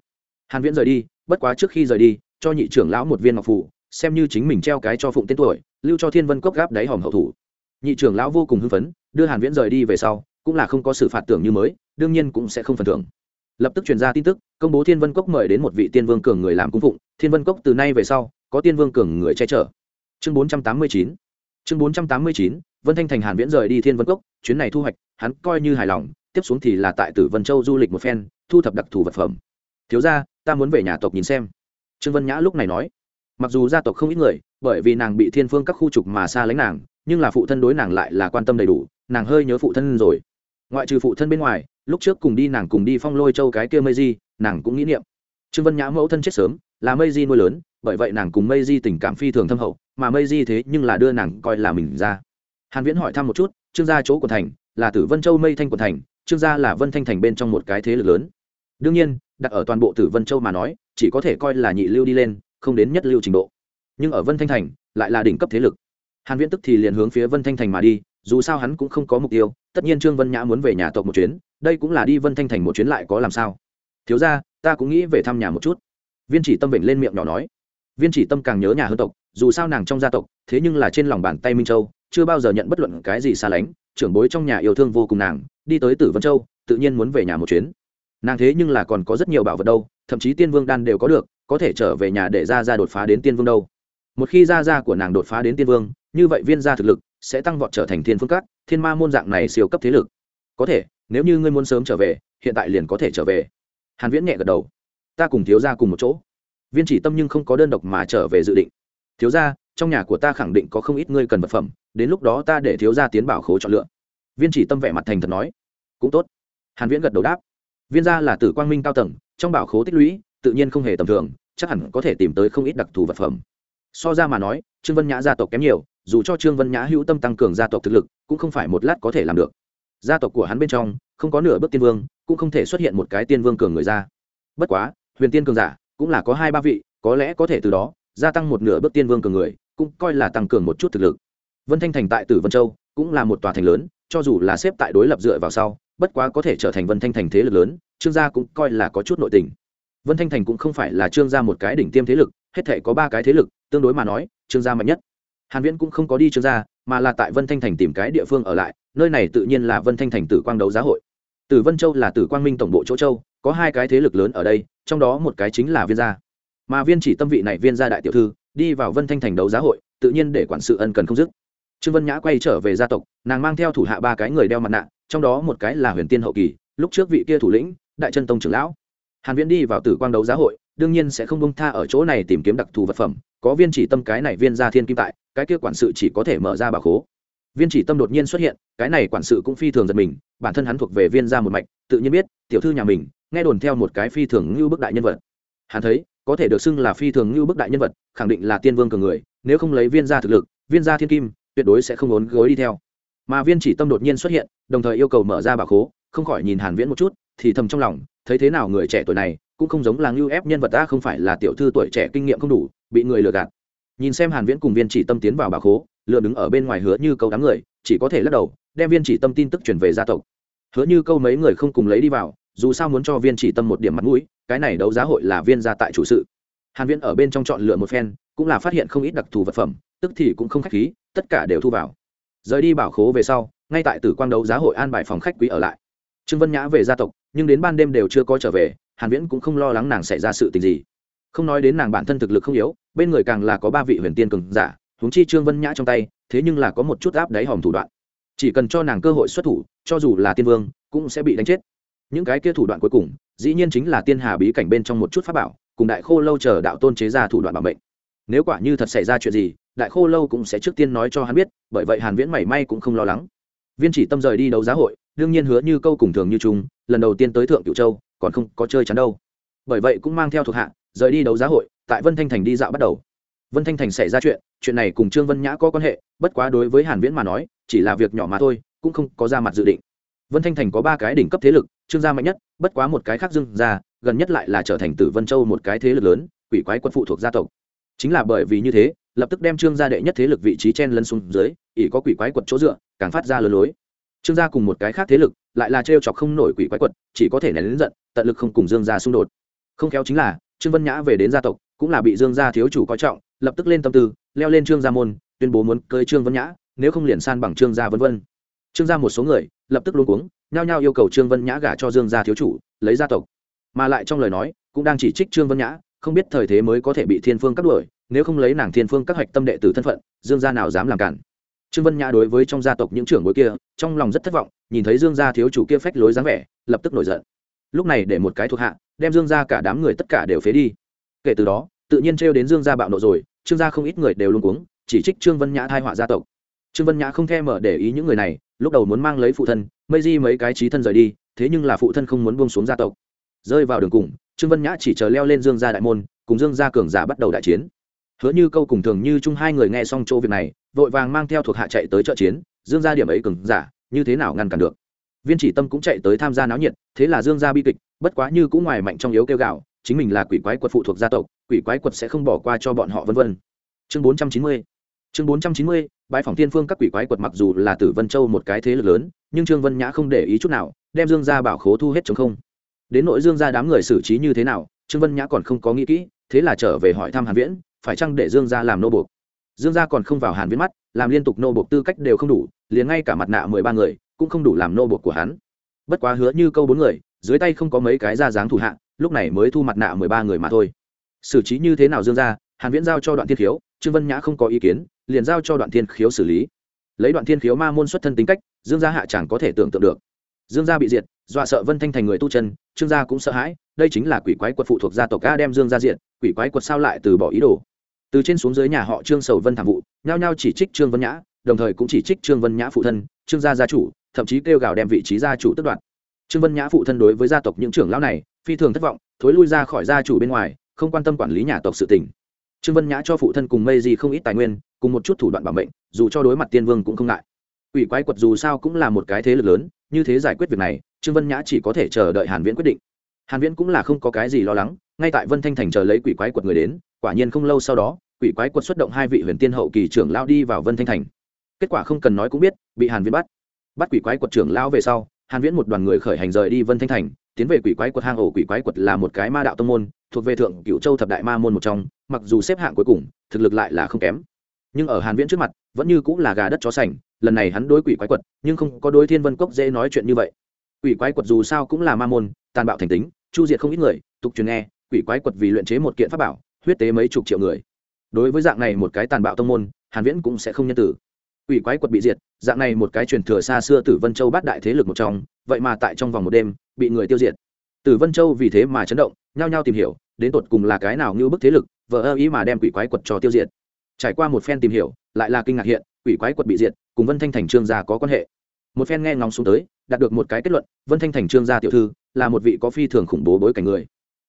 Hàn viễn rời đi, bất quá trước khi rời đi, cho nhị trưởng lão một viên ngọc phù, xem như chính mình treo cái cho phụng tên tuổi, lưu cho thiên vân cốc gáp đáy hòm hậu thủ. Nhị trưởng lão vô cùng hưng phấn, đưa hàn viễn rời đi về sau, cũng là không có sự phạt tưởng như mới, đương nhiên cũng sẽ không phần thưởng lập tức truyền ra tin tức, công bố thiên vân cốc mời đến một vị tiên vương cường người làm cung phụng. Thiên vân cốc từ nay về sau, có tiên vương cường người che chở. Chương 489 chương 489 vân thanh thành hàn viễn rời đi thiên vân cốc, chuyến này thu hoạch, hắn coi như hài lòng, tiếp xuống thì là tại tử vân châu du lịch một phen, thu thập đặc thù vật phẩm. Thiếu gia, ta muốn về nhà tộc nhìn xem. Trương vân nhã lúc này nói. Mặc dù gia tộc không ít người, bởi vì nàng bị thiên phương các khu trục mà xa lánh nàng, nhưng là phụ thân đối nàng lại là quan tâm đầy đủ, nàng hơi nhớ phụ thân rồi. Ngoại trừ phụ thân bên ngoài lúc trước cùng đi nàng cùng đi phong lôi châu cái kia mây di, nàng cũng nghĩ niệm. Trương vân nhã mẫu thân chết sớm, là mây di nuôi lớn, bởi vậy nàng cùng mây di tình cảm phi thường thâm hậu, mà mây di thế nhưng là đưa nàng coi là mình ra. Hàn viễn hỏi thăm một chút, trương gia chỗ của thành, là tử vân châu mây thanh của thành, trương gia là vân thanh thành bên trong một cái thế lực lớn. Đương nhiên, đặt ở toàn bộ tử vân châu mà nói, chỉ có thể coi là nhị lưu đi lên, không đến nhất lưu trình độ. Nhưng ở vân thanh thành, lại là đỉnh cấp thế lực. Hàn viễn tức thì liền hướng phía vân thanh thành mà đi, dù sao hắn cũng không có mục tiêu, tất nhiên trương vân nhã muốn về nhà tộc một chuyến đây cũng là đi vân thanh thành một chuyến lại có làm sao? Thiếu gia, ta cũng nghĩ về thăm nhà một chút. Viên chỉ tâm vểnh lên miệng nhỏ nói. Viên chỉ tâm càng nhớ nhà hơn tộc, dù sao nàng trong gia tộc, thế nhưng là trên lòng bàn tay minh châu, chưa bao giờ nhận bất luận cái gì xa lánh, trưởng bối trong nhà yêu thương vô cùng nàng, đi tới tử vân châu, tự nhiên muốn về nhà một chuyến. Nàng thế nhưng là còn có rất nhiều bảo vật đâu, thậm chí tiên vương đan đều có được, có thể trở về nhà để ra ra đột phá đến tiên vương đâu. Một khi ra ra của nàng đột phá đến tiên vương, như vậy viên gia thực lực sẽ tăng vọt trở thành thiên phương cát, thiên ma môn dạng này siêu cấp thế lực. Có thể nếu như ngươi muốn sớm trở về, hiện tại liền có thể trở về. Hàn viễn nhẹ gật đầu. Ta cùng thiếu gia cùng một chỗ. Viên chỉ tâm nhưng không có đơn độc mà trở về dự định. Thiếu gia, trong nhà của ta khẳng định có không ít ngươi cần vật phẩm, đến lúc đó ta để thiếu gia tiến bảo khố chọn lựa. Viên chỉ tâm vẻ mặt thành thật nói. Cũng tốt. Hàn viễn gật đầu đáp. Viên gia là tử quang minh cao tầng, trong bảo khố tích lũy, tự nhiên không hề tầm thường, chắc hẳn có thể tìm tới không ít đặc thù vật phẩm. So ra mà nói, trương vân nhã gia tộc kém nhiều, dù cho trương vân nhã hữu tâm tăng cường gia tộc thực lực, cũng không phải một lát có thể làm được gia tộc của hắn bên trong, không có nửa bước tiên vương, cũng không thể xuất hiện một cái tiên vương cường người ra. Bất quá, huyền tiên cường giả cũng là có hai ba vị, có lẽ có thể từ đó, gia tăng một nửa bước tiên vương cường người, cũng coi là tăng cường một chút thực lực. Vân thanh thành tại tử vân châu cũng là một tòa thành lớn, cho dù là xếp tại đối lập dựa vào sau, bất quá có thể trở thành vân thanh thành thế lực lớn, trương gia cũng coi là có chút nội tình. Vân thanh thành cũng không phải là trương gia một cái đỉnh tiêm thế lực, hết thể có ba cái thế lực, tương đối mà nói, trương gia mạnh nhất. Hàn viễn cũng không có đi trương gia, mà là tại vân thanh thành tìm cái địa phương ở lại nơi này tự nhiên là vân thanh thành tử quang đấu giá hội. Tử vân châu là tử quang minh tổng bộ chỗ châu, có hai cái thế lực lớn ở đây, trong đó một cái chính là viên gia. Mà viên chỉ tâm vị này viên gia đại tiểu thư, đi vào vân thanh thành đấu giá hội, tự nhiên để quản sự ân cần không dứt. Trương vân nhã quay trở về gia tộc, nàng mang theo thủ hạ ba cái người đeo mặt nạ, trong đó một cái là huyền tiên hậu kỳ, lúc trước vị kia thủ lĩnh, đại chân tông trưởng lão. Hàn viễn đi vào tử quang đấu giá hội, đương nhiên sẽ không bông tha ở chỗ này tìm kiếm đặc thù vật phẩm, có viên chỉ tâm cái này viên gia thiên kim tại, cái kia quản sự chỉ có thể mở ra bảo khố viên chỉ tâm đột nhiên xuất hiện, cái này quản sự cũng phi thường giật mình, bản thân hắn thuộc về viên gia một mạch, tự nhiên biết, tiểu thư nhà mình, nghe đồn theo một cái phi thường như bức đại nhân vật. Hắn thấy, có thể được xưng là phi thường như bức đại nhân vật, khẳng định là tiên vương cường người, nếu không lấy viên gia thực lực, viên gia thiên kim, tuyệt đối sẽ không ốn gối đi theo. Mà viên chỉ tâm đột nhiên xuất hiện, đồng thời yêu cầu mở ra bà khố, không khỏi nhìn hàn viễn một chút, thì thầm trong lòng, thấy thế nào người trẻ tuổi này, cũng không giống là ngưu ép nhân vật ta không phải là tiểu thư tuổi trẻ kinh nghiệm không đủ, bị người lừa gạt. Nhìn xem hàn viễn cùng viên chỉ tâm tiến vào bà khố lựa đứng ở bên ngoài hứa như câu đám người, chỉ có thể lắc đầu, đem viên chỉ tâm tin tức truyền về gia tộc. Hứa như câu mấy người không cùng lấy đi vào, dù sao muốn cho viên chỉ tâm một điểm mặt mũi, cái này đấu giá hội là viên gia tại chủ sự. Hàn viễn ở bên trong chọn lựa một phen, cũng là phát hiện không ít đặc thù vật phẩm, tức thì cũng không khách khí, tất cả đều thu vào. Rời đi bảo khố về sau, ngay tại tử quang đấu giá hội an bài phòng khách quý ở lại. Trương vân nhã về gia tộc, nhưng đến ban đêm đều chưa có trở về, hàn viễn cũng không lo lắng nàng xảy ra sự tình gì. Không nói đến nàng bản thân thực lực không yếu, bên người càng là có ba vị huyền tiên cường giả huống chi trương vân nhã trong tay, thế nhưng là có một chút áp đáy hòm thủ đoạn. Chỉ cần cho nàng cơ hội xuất thủ, cho dù là tiên vương, cũng sẽ bị đánh chết. Những cái kia thủ đoạn cuối cùng, dĩ nhiên chính là tiên hà bí cảnh bên trong một chút pháp bảo, cùng đại khô lâu chờ đạo tôn chế ra thủ đoạn bảo mệnh. Nếu quả như thật xảy ra chuyện gì, đại khô lâu cũng sẽ trước tiên nói cho hắn biết, bởi vậy hàn viễn mảy may cũng không lo lắng. Viên chỉ tâm rời đi đấu giá hội, đương nhiên hứa như câu cùng thường như chung, lần đầu tiên tới thượng cửu châu, còn không có chơi chắn đâu. Bởi vậy cũng mang theo thuộc hạ, rời đi đấu giá hội, tại vân thanh thành đi dạo bắt đầu vân thanh thành xảy ra chuyện chuyện này cùng trương vân nhã có quan hệ bất quá đối với hàn viễn mà nói chỉ là việc nhỏ mà thôi cũng không có ra mặt dự định. Vân thanh thành có ba cái đỉnh cấp thế lực trương gia mạnh nhất bất quá một cái khác Dương Gia, gần nhất lại là trở thành tử vân châu một cái thế lực lớn quỷ quái quân phụ thuộc gia tộc. Chính là bởi vì như thế lập tức đem trương gia đệ nhất thế lực vị trí chen lấn xuống dưới ỷ có quỷ quái quật chỗ dựa càng phát ra lớn lối. Trương gia cùng một cái khác thế lực lại là trêu chọc không nổi quỷ quái quật chỉ có thể nén lớn giận tận lực không cùng dương gia xung đột. Không khéo chính là trương vân nhã về đến gia tộc cũng là bị dương gia thiếu chủ coi trọng, lập tức lên tâm tư, leo lên trương gia môn, tuyên bố muốn cưới trương vân nhã, nếu không liền san bằng trương gia vân vân. Trương gia một số người, lập tức luôn cuống, nhao nhao yêu cầu trương vân nhã gả cho dương gia thiếu chủ, lấy gia tộc. Mà lại trong lời nói, cũng đang chỉ trích trương vân nhã, không biết thời thế mới có thể bị thiên phương cắt đuổi, nếu không lấy nàng thiên phương các hạch tâm đệ tử thân phận, dương gia nào dám làm cản. Trương vân nhã đối với trong gia tộc những trưởng bối kia, trong lòng rất thất vọng, nhìn thấy dương gia thiếu chủ kia phách lối dáng vẻ, lập tức nổi giận. Lúc này để một cái thuộc hạ, đem dương gia cả đám người tất cả đều phế đi kể từ đó, tự nhiên trêu đến dương gia bạo nộ rồi, trương gia không ít người đều luôn cuống, chỉ trích trương vân nhã thai họa gia tộc. Trương vân nhã không thèm mở để ý những người này, lúc đầu muốn mang lấy phụ thân, mây di mấy cái trí thân rời đi, thế nhưng là phụ thân không muốn buông xuống gia tộc. Rơi vào đường cùng, trương vân nhã chỉ chờ leo lên dương gia đại môn, cùng dương gia cường giả bắt đầu đại chiến. Hứa như câu cùng thường như chung hai người nghe xong chỗ việc này, vội vàng mang theo thuộc hạ chạy tới trợ chiến, dương gia điểm ấy cường giả, như thế nào ngăn cản được? Viên chỉ tâm cũng chạy tới tham gia náo nhiệt, thế là dương gia bi kịch, bất quá như cũng ngoài mạnh trong yếu kêu gạo chính mình là quỷ quái quật phụ thuộc gia tộc, quỷ quái quật sẽ không bỏ qua cho bọn họ vân vân. Chương bốn trăm chín mươi. Chương bốn trăm chín mươi bãi phòng tiên phương các quỷ quái quật mặc dù là tử vân châu một cái thế lực lớn, nhưng trương vân nhã không để ý chút nào, đem dương gia bảo khố thu hết chống không. Đến nội dương gia đám người xử trí như thế nào, trương vân nhã còn không có nghĩ kỹ, thế là trở về hỏi thăm hàn viễn, phải chăng để dương gia làm nô buộc? Dương gia còn không vào hàn viễn mắt, làm liên tục nô buộc tư cách đều không đủ, liền ngay cả mặt nạ mười ba người, cũng không đủ làm nô buộc của hắn. Bất quá hứa như câu bốn người, dưới tay không có mấy cái ra dáng thủ hạ lúc này mới thu mặt nạ mười ba người mà thôi. Xử trí như thế nào dương gia, hàn viễn giao cho đoạn thiên khiếu, trương vân nhã không có ý kiến, liền giao cho đoạn thiên khiếu xử lý. Lấy đoạn thiên khiếu ma môn xuất thân tính cách, dương gia hạ chẳng có thể tưởng tượng được. Dương gia bị diệt, dọa sợ vân thanh thành người tu chân, trương gia cũng sợ hãi, đây chính là quỷ quái quật phụ thuộc gia tộc a đem dương gia diện quỷ quái quật sao lại từ bỏ ý đồ. Từ trên xuống dưới nhà họ trương sầu vân thảm vụ, nhao nhao chỉ trích trương vân nhã, đồng thời cũng chỉ trích trương vân nhã phụ thân, trương gia gia chủ, thậm chí kêu gào đem vị trí gia chủ tức đoạt trương vân nhã phụ thân đối với gia tộc những trưởng lão này, phi thường thất vọng, thối lui ra khỏi gia chủ bên ngoài, không quan tâm quản lý nhà tộc sự tình. Trương vân nhã cho phụ thân cùng mây gì không ít tài nguyên, cùng một chút thủ đoạn bảo mệnh, dù cho đối mặt tiên vương cũng không ngại. Ủy quái quật dù sao cũng là một cái thế lực lớn, như thế giải quyết việc này, trương vân nhã chỉ có thể chờ đợi hàn viễn quyết định. Hàn viễn cũng là không có cái gì lo lắng, ngay tại vân thanh thành chờ lấy quỷ quái quật người đến, quả nhiên không lâu sau đó, quỷ quái quật xuất động hai vị huyền tiên hậu kỳ trưởng lao đi vào vân thanh thành. Kết quả không cần nói cũng biết, bị hàn viễn bắt. Bắt quỷ quái quật trưởng lao về sau hàn viễn một đoàn người khởi hành rời đi vân thanh thành, tiến về quỷ quái quật hang ổ. Quỷ quái quật là một cái ma đạo tông môn, thuộc về thượng cửu châu thập đại ma môn một trong, mặc dù xếp hạng cuối cùng, thực lực lại là không kém. Nhưng ở hàn viễn trước mặt, vẫn như cũng là gà đất chó sành, lần này hắn đối quỷ quái quật, nhưng không có đối thiên vân cốc dễ nói chuyện như vậy. Quỷ quái quật dù sao cũng là ma môn, tàn bạo thành tính, chu diệt không ít người, tục truyền nghe, quỷ quái quật vì luyện chế một kiện pháp bảo, huyết tế mấy chục triệu người. Đối với dạng này một cái tàn bạo tông môn, hàn viễn cũng sẽ không nhân tử quỷ quái quật bị diệt, dạng này một cái truyền thừa xa xưa tử vân châu bát đại thế lực một trong, vậy mà tại trong vòng một đêm, bị người tiêu diệt. Tử vân châu vì thế mà chấn động, nhao nhao tìm hiểu, đến tột cùng là cái nào như bức thế lực vợ ơ ý mà đem quỷ quái quật cho tiêu diệt. Trải qua một phen tìm hiểu, lại là kinh ngạc hiện, quỷ quái quật bị diệt, cùng vân thanh thành trương gia có quan hệ. Một phen nghe ngóng xuống tới, đạt được một cái kết luận, vân thanh thành trương gia tiểu thư, là một vị có phi thường khủng bố bối cảnh người.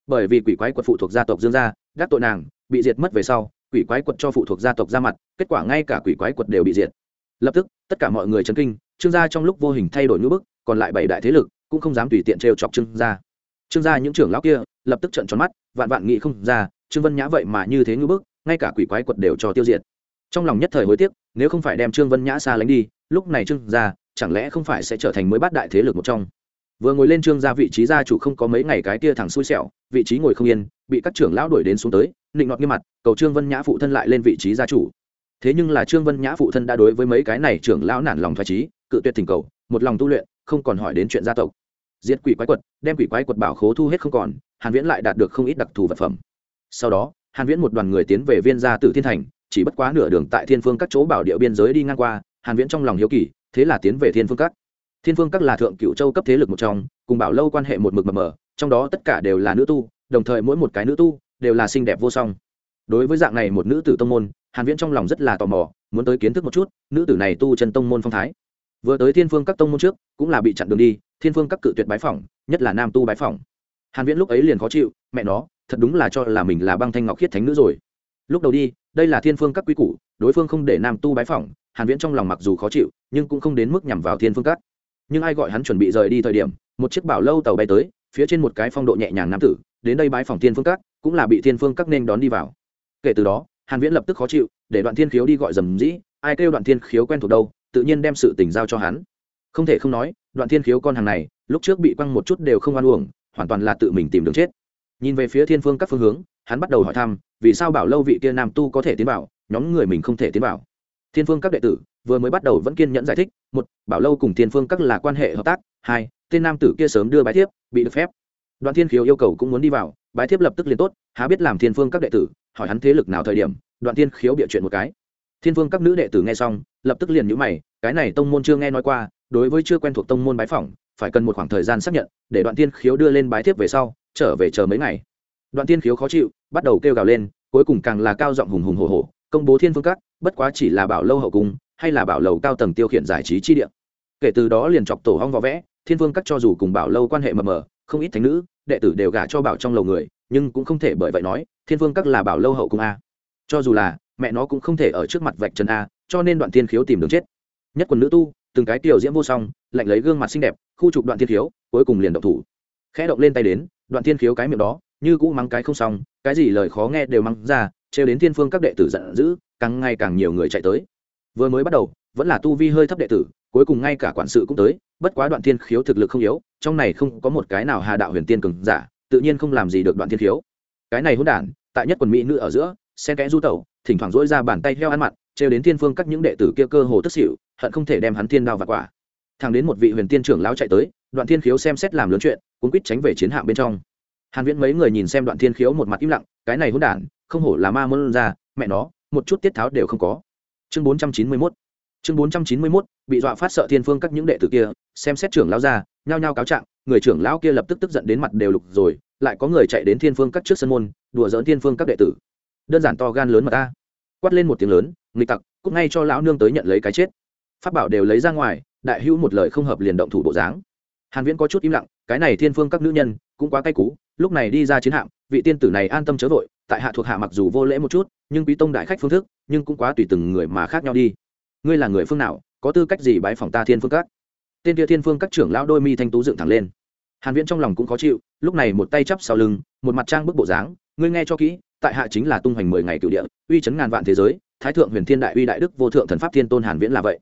Bởi vì quỷ quái quật phụ thuộc gia tộc dương gia, đắc tội nàng, bị diệt mất về sau, quỷ quái quật cho phụ thuộc gia tộc ra mặt, kết quả ngay cả quỷ quái quật đều bị diệt lập tức, tất cả mọi người chấn kinh, trương gia trong lúc vô hình thay đổi ngữ bức, còn lại bảy đại thế lực cũng không dám tùy tiện trêu chọc trương gia. Trương gia những trưởng lão kia lập tức trận tròn mắt, vạn vạn nghị không ra, trương vân nhã vậy mà như thế ngữ bức, ngay cả quỷ quái quật đều cho tiêu diệt. Trong lòng nhất thời hối tiếc, nếu không phải đem trương vân nhã xa lánh đi, lúc này trương gia chẳng lẽ không phải sẽ trở thành mới bát đại thế lực một trong? Vừa ngồi lên trương gia vị trí gia chủ không có mấy ngày cái kia thẳng xui xẻo, vị trí ngồi không yên, bị các trưởng lão đuổi đến xuống tới định nọt nghiêm mặt, cầu trương vân nhã phụ thân lại lên vị trí gia chủ thế nhưng là trương vân nhã phụ thân đã đối với mấy cái này trưởng lão nản lòng thoải trí cự tuyệt thỉnh cầu, một lòng tu luyện, không còn hỏi đến chuyện gia tộc. Diệt quỷ quái quật, đem quỷ quái quật bảo khố thu hết không còn, hàn viễn lại đạt được không ít đặc thù vật phẩm. Sau đó, hàn viễn một đoàn người tiến về viên gia tử thiên thành, chỉ bất quá nửa đường tại thiên phương các chỗ bảo địa biên giới đi ngang qua, hàn viễn trong lòng hiếu kỳ, thế là tiến về thiên phương các. Thiên phương các là thượng cựu châu cấp thế lực một trong, cùng bảo lâu quan hệ một mực mờ mờ, trong đó tất cả đều là nữ tu, đồng thời mỗi một cái nữ tu đều là xinh đẹp vô song đối với dạng này một nữ tử tông môn, hàn viễn trong lòng rất là tò mò, muốn tới kiến thức một chút, nữ tử này tu chân tông môn phong thái. Vừa tới thiên phương các tông môn trước, cũng là bị chặn đường đi, thiên phương các cự tuyệt bái phỏng, nhất là nam tu bái phỏng. Hàn viễn lúc ấy liền khó chịu, mẹ nó, thật đúng là cho là mình là băng thanh ngọc khiết thánh nữ rồi. Lúc đầu đi, đây là thiên phương các quý củ, đối phương không để nam tu bái phỏng, hàn viễn trong lòng mặc dù khó chịu, nhưng cũng không đến mức nhằm vào thiên phương các. Nhưng ai gọi hắn chuẩn bị rời đi thời điểm, một chiếc bảo lâu tàu bay tới, phía trên một cái phong độ nhẹ nhàng nam tử, đến đây bái phỏng thiên phương các, cũng là bị thiên phương các nên đón đi vào kể từ đó, hàn viễn lập tức khó chịu, để đoạn thiên khiếu đi gọi dầm dĩ, ai kêu đoạn thiên khiếu quen thuộc đâu, tự nhiên đem sự tình giao cho hắn. Không thể không nói, đoạn thiên khiếu con hàng này, lúc trước bị quăng một chút đều không ăn uổng, hoàn toàn là tự mình tìm đường chết. Nhìn về phía thiên phương các phương hướng, hắn bắt đầu hỏi thăm, vì sao bảo lâu vị kia nam tu có thể tiến vào nhóm người mình không thể tiến vào thiên phương các đệ tử, vừa mới bắt đầu vẫn kiên nhẫn giải thích, một, bảo lâu cùng thiên phương các là quan hệ hợp tác, hai, tên nam tử kia sớm đưa bái thiếp, bị được phép. Đoạn thiên khiếu yêu cầu cũng muốn đi vào, bái thiếp lập tức liền tốt, há biết làm thiên phương các đệ tử hỏi hắn thế lực nào thời điểm, đoạn tiên khiếu bịa chuyện một cái. Thiên vương các nữ đệ tử nghe xong, lập tức liền nhữ mày, cái này tông môn chưa nghe nói qua, đối với chưa quen thuộc tông môn bái phỏng, phải cần một khoảng thời gian xác nhận, để đoạn tiên khiếu đưa lên bái thiếp về sau, trở về chờ mấy ngày. Đoạn tiên khiếu khó chịu, bắt đầu kêu gào lên, cuối cùng càng là cao giọng hùng hùng hồ hồ công bố thiên vương các, bất quá chỉ là bảo lâu hậu cung, hay là bảo lầu cao tầng tiêu khiển giải trí chi địa. Kể từ đó liền chọc tổ hong võ vẽ, thiên vương các cho dù cùng bảo lâu quan hệ mờ mờ, không ít thánh nữ, đệ tử đều gả cho bảo trong lầu người nhưng cũng không thể bởi vậy nói, thiên vương các là bảo lâu hậu cung a. Cho dù là, mẹ nó cũng không thể ở trước mặt vạch trần a, cho nên đoạn thiên khiếu tìm đường chết. Nhất quần nữ tu, từng cái tiểu diễm vô song, lạnh lấy gương mặt xinh đẹp, khu trục đoạn thiên khiếu, cuối cùng liền động thủ. Khẽ động lên tay đến, đoạn thiên khiếu cái miệng đó, như cũ mắng cái không xong, cái gì lời khó nghe đều mắng ra, trêu đến thiên phương các đệ tử giận dữ, càng ngày càng nhiều người chạy tới. Vừa mới bắt đầu, vẫn là tu vi hơi thấp đệ tử, cuối cùng ngay cả quản sự cũng tới, bất quá đoạn thiên khiếu thực lực không yếu, trong này không có một cái nào hà đạo huyền tiên cường giả tự nhiên không làm gì được đoạn thiên khiếu. Cái này hôn đản, tại nhất quần mỹ nữ ở giữa xen kẽ du tẩu, thỉnh thoảng dỗi ra bàn tay heo ăn mặn, trêu đến thiên phương các những đệ tử kia cơ hồ tức xỉu, hận không thể đem hắn thiên đao và quả. Thằng đến một vị huyền tiên trưởng lão chạy tới, đoạn thiên khiếu xem xét làm lớn chuyện, cuốn quýt tránh về chiến hạm bên trong. Hàn viễn mấy người nhìn xem đoạn thiên khiếu một mặt im lặng, cái này hỗn đản, không hổ là ma môn ra, mẹ nó, một chút tiết tháo đều không có. Chương 491 chương 491 bị dọa phát sợ thiên phương các những đệ tử kia, xem xét trưởng lão ra, nhao nhao cáo trạng, người trưởng lão kia lập tức tức giận đến mặt đều lục rồi lại có người chạy đến thiên phương các trước sân môn, đùa dỡn thiên phương các đệ tử. Đơn giản to gan lớn mà ta. Quát lên một tiếng lớn, nghịch tặc cúc ngay cho lão nương tới nhận lấy cái chết. Pháp bảo đều lấy ra ngoài, đại hữu một lời không hợp liền động thủ bộ dáng. Hàn viễn có chút im lặng, cái này thiên phương các nữ nhân, cũng quá cay cú, lúc này đi ra chiến hạm, vị tiên tử này an tâm chớ vội, tại hạ thuộc hạ mặc dù vô lễ một chút, nhưng quý tông đại khách phương thức, nhưng cũng quá tùy từng người mà khác nhau đi. Ngươi là người phương nào, có tư cách gì bái phòng ta thiên phương các? Tên kia thiên phương các trưởng lão đôi mi thanh tú dựng thẳng lên hàn viễn trong lòng cũng khó chịu, lúc này một tay chắp sau lưng, một mặt trang bức bộ dáng. Ngươi nghe cho kỹ, tại hạ chính là tung hoành mười ngày cửu địa, uy chấn ngàn vạn thế giới, thái thượng huyền thiên đại uy đại đức vô thượng thần pháp thiên tôn hàn viễn là vậy.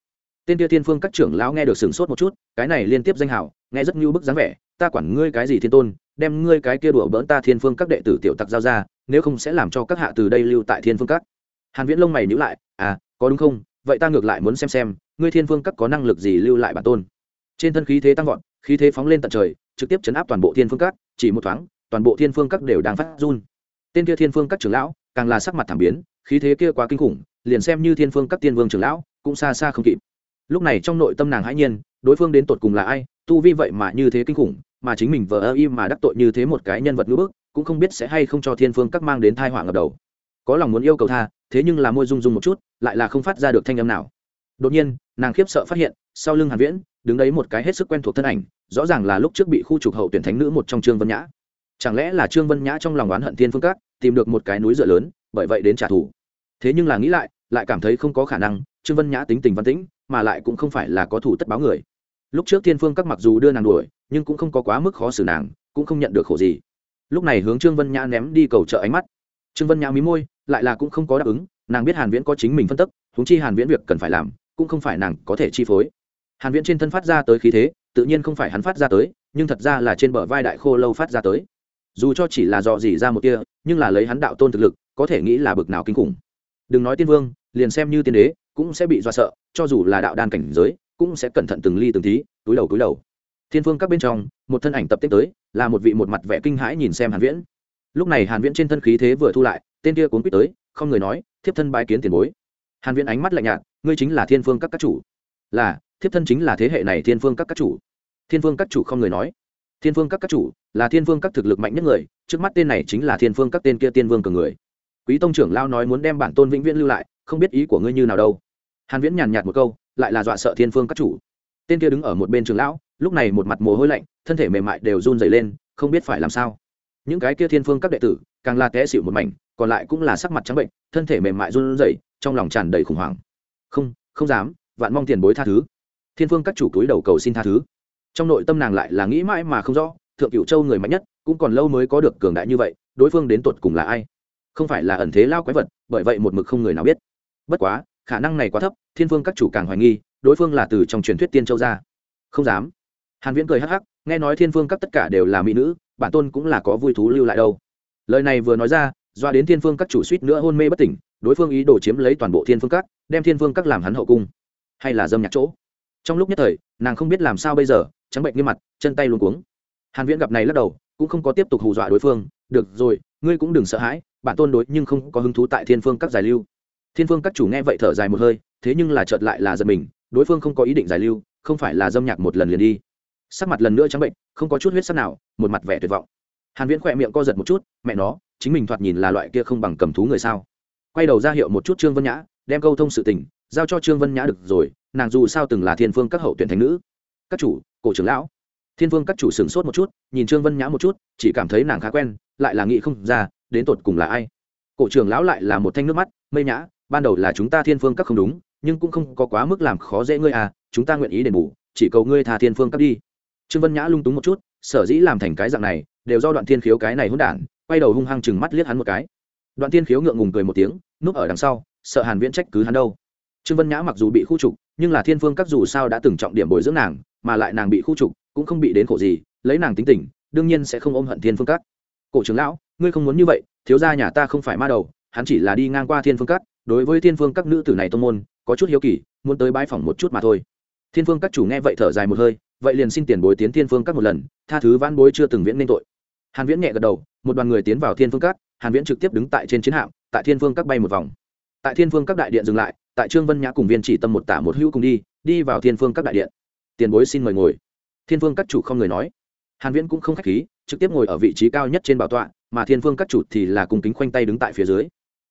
Tên kia thiên phương các trưởng lão nghe được sừng sốt một chút, cái này liên tiếp danh hào, nghe rất như bức dáng vẻ. Ta quản ngươi cái gì thiên tôn, đem ngươi cái kia đùa bỡn ta thiên phương các đệ tử tiểu tặc giao ra, nếu không sẽ làm cho các hạ từ đây lưu tại thiên phương các. Hàn viễn lông mày nhíu lại à có đúng không? Vậy ta ngược lại muốn xem xem, ngươi thiên phương các có năng lực gì lưu lại bản tôn? Trên thân khí thế tăng vọt khí thế phóng lên tận trời, trực tiếp chấn áp toàn bộ thiên phương các, chỉ một thoáng, toàn bộ thiên phương các đều đang phát run. Tên kia thiên phương các trưởng lão, càng là sắc mặt thảm biến, khí thế kia quá kinh khủng, liền xem như thiên phương các tiên vương trưởng lão, cũng xa xa không kịp. Lúc này trong nội tâm nàng hãi nhiên, đối phương đến tột cùng là ai, tu vi vậy mà như thế kinh khủng, mà chính mình vờ ơ im mà đắc tội như thế một cái nhân vật ngữ bức, cũng không biết sẽ hay không cho thiên phương các mang đến thai họa ngập đầu. Có lòng muốn yêu cầu tha, thế nhưng là môi rung rung một chút, lại là không phát ra được thanh âm nào. Đột nhiên, nàng khiếp sợ phát hiện, sau lưng hàn viễn đứng đấy một cái hết sức quen thuộc thân ảnh, rõ ràng là lúc trước bị khu trục hậu tuyển thánh nữ một trong trương vân nhã. Chẳng lẽ là trương vân nhã trong lòng oán hận thiên phương các, tìm được một cái núi dựa lớn, bởi vậy đến trả thù? Thế nhưng là nghĩ lại lại cảm thấy không có khả năng, trương vân nhã tính tình văn tĩnh, mà lại cũng không phải là có thủ tất báo người. Lúc trước thiên phương các mặc dù đưa nàng đuổi, nhưng cũng không có quá mức khó xử nàng, cũng không nhận được khổ gì. Lúc này hướng trương vân nhã ném đi cầu trợ ánh mắt. Trương vân nhã mí môi, lại là cũng không có đáp ứng, nàng biết hàn viễn có chính mình phân tích huống chi hàn viễn việc cần phải làm, cũng không phải nàng có thể chi phối hàn viễn trên thân phát ra tới khí thế, tự nhiên không phải hắn phát ra tới, nhưng thật ra là trên bờ vai đại khô lâu phát ra tới. Dù cho chỉ là dò dỉ ra một kia nhưng là lấy hắn đạo tôn thực lực, có thể nghĩ là bực nào kinh khủng. Đừng nói tiên vương, liền xem như tiên đế, cũng sẽ bị dọa sợ, cho dù là đạo đan cảnh giới, cũng sẽ cẩn thận từng ly từng tí, túi đầu túi đầu. Thiên phương các bên trong, một thân ảnh tập tiếp tới, là một vị một mặt vẻ kinh hãi nhìn xem hàn viễn. Lúc này hàn viễn trên thân khí thế vừa thu lại, tên kia cuốn quýt tới, không người nói, thiếp thân bái kiến tiền bối. Hàn viễn ánh mắt lạnh nhạt, ngươi chính là thiên phương các các chủ. Là thiếp thân chính là thế hệ này thiên phương các các chủ. Thiên phương các chủ không người nói. Thiên phương các các chủ là thiên phương các thực lực mạnh nhất người, trước mắt tên này chính là thiên phương các tên kia tiên vương cường người. Quý tông trưởng lao nói muốn đem bản tôn vĩnh viễn lưu lại, không biết ý của ngươi như nào đâu. Hàn viễn nhàn nhạt một câu, lại là dọa sợ thiên phương các chủ. Tên kia đứng ở một bên trường lão, lúc này một mặt mồ hôi lạnh, thân thể mềm mại đều run rẩy lên, không biết phải làm sao. Những cái kia thiên phương các đệ tử, càng là té xỉu một mảnh, còn lại cũng là sắc mặt trắng bệnh, thân thể mềm mại run rẩy, trong lòng tràn đầy khủng hoảng. Không không dám, vạn mong tiền bối tha thứ thiên phương các chủ túi đầu cầu xin tha thứ. Trong nội tâm nàng lại là nghĩ mãi mà không rõ, thượng cựu châu người mạnh nhất, cũng còn lâu mới có được cường đại như vậy, đối phương đến tột cùng là ai? Không phải là ẩn thế lao quái vật, bởi vậy một mực không người nào biết. Bất quá, khả năng này quá thấp, thiên phương các chủ càng hoài nghi, đối phương là từ trong truyền thuyết tiên châu ra. Không dám. Hàn viễn cười hắc hắc, nghe nói thiên phương các tất cả đều là mỹ nữ, bản tôn cũng là có vui thú lưu lại đâu. Lời này vừa nói ra, doa đến thiên phương các chủ suýt nữa hôn mê bất tỉnh, đối phương ý đồ chiếm lấy toàn bộ thiên phương các, đem thiên phương các làm hắn hậu cung. Hay là dâm nhạc chỗ? Trong lúc nhất thời, nàng không biết làm sao bây giờ, trắng bệnh như mặt, chân tay luôn cuống. Hàn viễn gặp này lắc đầu, cũng không có tiếp tục hù dọa đối phương. Được rồi, ngươi cũng đừng sợ hãi, bản tôn đối nhưng không có hứng thú tại thiên phương các giải lưu. Thiên phương các chủ nghe vậy thở dài một hơi, thế nhưng là chợt lại là giật mình, đối phương không có ý định giải lưu, không phải là dâm nhạc một lần liền đi. Sắc mặt lần nữa trắng bệnh, không có chút huyết sắc nào, một mặt vẻ tuyệt vọng. Hàn viễn khỏe miệng co giật một chút, mẹ nó, chính mình thoạt nhìn là loại kia không bằng cầm thú người sao? Quay đầu ra hiệu một chút trương vân nhã, đem câu thông sự tình giao cho trương vân nhã được rồi nàng dù sao từng là thiên phương các hậu tuyển thánh nữ. Các chủ, cổ trưởng lão. Thiên phương các chủ sửng sốt một chút, nhìn trương vân nhã một chút, chỉ cảm thấy nàng khá quen, lại là nghị không ra, đến tột cùng là ai. Cổ trưởng lão lại là một thanh nước mắt, mây nhã, ban đầu là chúng ta thiên phương các không đúng, nhưng cũng không có quá mức làm khó dễ ngươi à chúng ta nguyện ý đền bù, chỉ cầu ngươi tha thiên phương các đi. Trương vân nhã lung túng một chút, sở dĩ làm thành cái dạng này, đều do đoạn thiên khiếu cái này hỗn đản, quay đầu hung hăng chừng mắt liếc hắn một cái. Đoạn thiên khiếu ngượng ngùng cười một tiếng, núp ở đằng sau, sợ hàn viễn trách cứ hắn đâu trương vân nhã mặc dù bị khu trục, nhưng là thiên phương các dù sao đã từng trọng điểm bồi dưỡng nàng, mà lại nàng bị khu trục, cũng không bị đến khổ gì, lấy nàng tính tình, đương nhiên sẽ không ôm hận thiên phương các. Cổ trưởng lão, ngươi không muốn như vậy, thiếu gia nhà ta không phải ma đầu, hắn chỉ là đi ngang qua thiên phương các, đối với thiên phương các nữ tử này tô môn, có chút hiếu kỳ, muốn tới bãi phỏng một chút mà thôi. Thiên phương các chủ nghe vậy thở dài một hơi, vậy liền xin tiền bối tiến thiên phương các một lần, tha thứ văn bối chưa từng viễn nên tội. Hàn viễn nhẹ gật đầu, một đoàn người tiến vào thiên phương các, hàn viễn trực tiếp đứng tại trên chiến hạm, tại thiên phương các bay một vòng. Tại thiên phương các đại điện dừng lại tại trương vân nhã cùng viên chỉ tâm một tả một hữu cùng đi đi vào thiên phương các đại điện. Tiền bối xin mời ngồi. Thiên phương các chủ không người nói. Hàn viễn cũng không khách khí, trực tiếp ngồi ở vị trí cao nhất trên bảo tọa, mà thiên phương các chủ thì là cùng kính khoanh tay đứng tại phía dưới.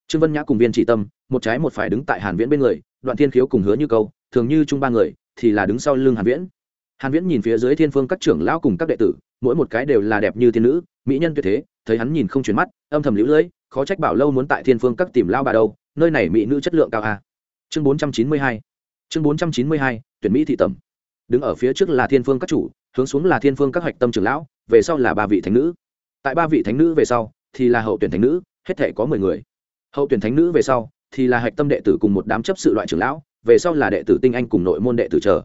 Trương vân nhã cùng viên chỉ tâm, một trái một phải đứng tại hàn viễn bên người, đoạn thiên khiếu cùng hứa như câu, thường như chung ba người, thì là đứng sau lưng hàn viễn. Hàn viễn nhìn phía dưới thiên phương các trưởng lão cùng các đệ tử, mỗi một cái đều là đẹp như thiên nữ, mỹ nhân tuyệt thế, thấy hắn nhìn không chuyển mắt, âm thầm liễu lưỡi khó trách bảo lâu muốn tại thiên phương các tìm lao bà đâu, nơi này mỹ nữ chất lượng cao à chương 492 chương 492 tuyển mỹ thị tẩm. Đứng ở phía trước là thiên phương các chủ, hướng xuống là thiên phương các hoạch tâm trưởng lão, về sau là ba vị thánh nữ. Tại ba vị thánh nữ về sau, thì là hậu tuyển thánh nữ, hết thể có mười người. Hậu tuyển thánh nữ về sau, thì là hạch tâm đệ tử cùng một đám chấp sự loại trưởng lão, về sau là đệ tử tinh anh cùng nội môn đệ tử chờ.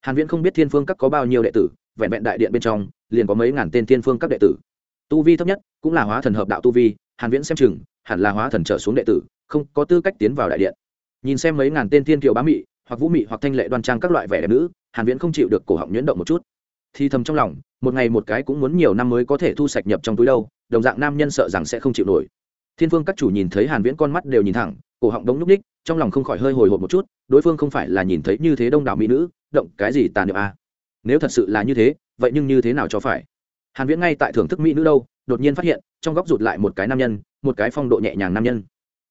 Hàn viễn không biết thiên phương các có bao nhiêu đệ tử, vẹn vẹn đại điện bên trong, liền có mấy ngàn tên thiên phương các đệ tử. Tu vi thấp nhất cũng là hóa thần hợp đạo tu vi, hàn viễn xem chừng, hẳn là hóa thần trở xuống đệ tử, không có tư cách tiến vào đại điện nhìn xem mấy ngàn tên thiên kiều bá mị, hoặc vũ mị, hoặc thanh lệ đoan trang các loại vẻ đẹp nữ, hàn viễn không chịu được cổ họng nhuyễn động một chút. Thì thầm trong lòng, một ngày một cái cũng muốn nhiều năm mới có thể thu sạch nhập trong túi đâu, đồng dạng nam nhân sợ rằng sẽ không chịu nổi. Thiên phương các chủ nhìn thấy hàn viễn con mắt đều nhìn thẳng, cổ họng đống núc ních, trong lòng không khỏi hơi hồi hộp một chút, đối phương không phải là nhìn thấy như thế đông đảo mỹ nữ, động cái gì tàn niệm à? nếu thật sự là như thế, vậy nhưng như thế nào cho phải? Hàn viễn ngay tại thưởng thức mỹ nữ đâu, đột nhiên phát hiện, trong góc rụt lại một cái nam nhân, một cái phong độ nhẹ nhàng nam nhân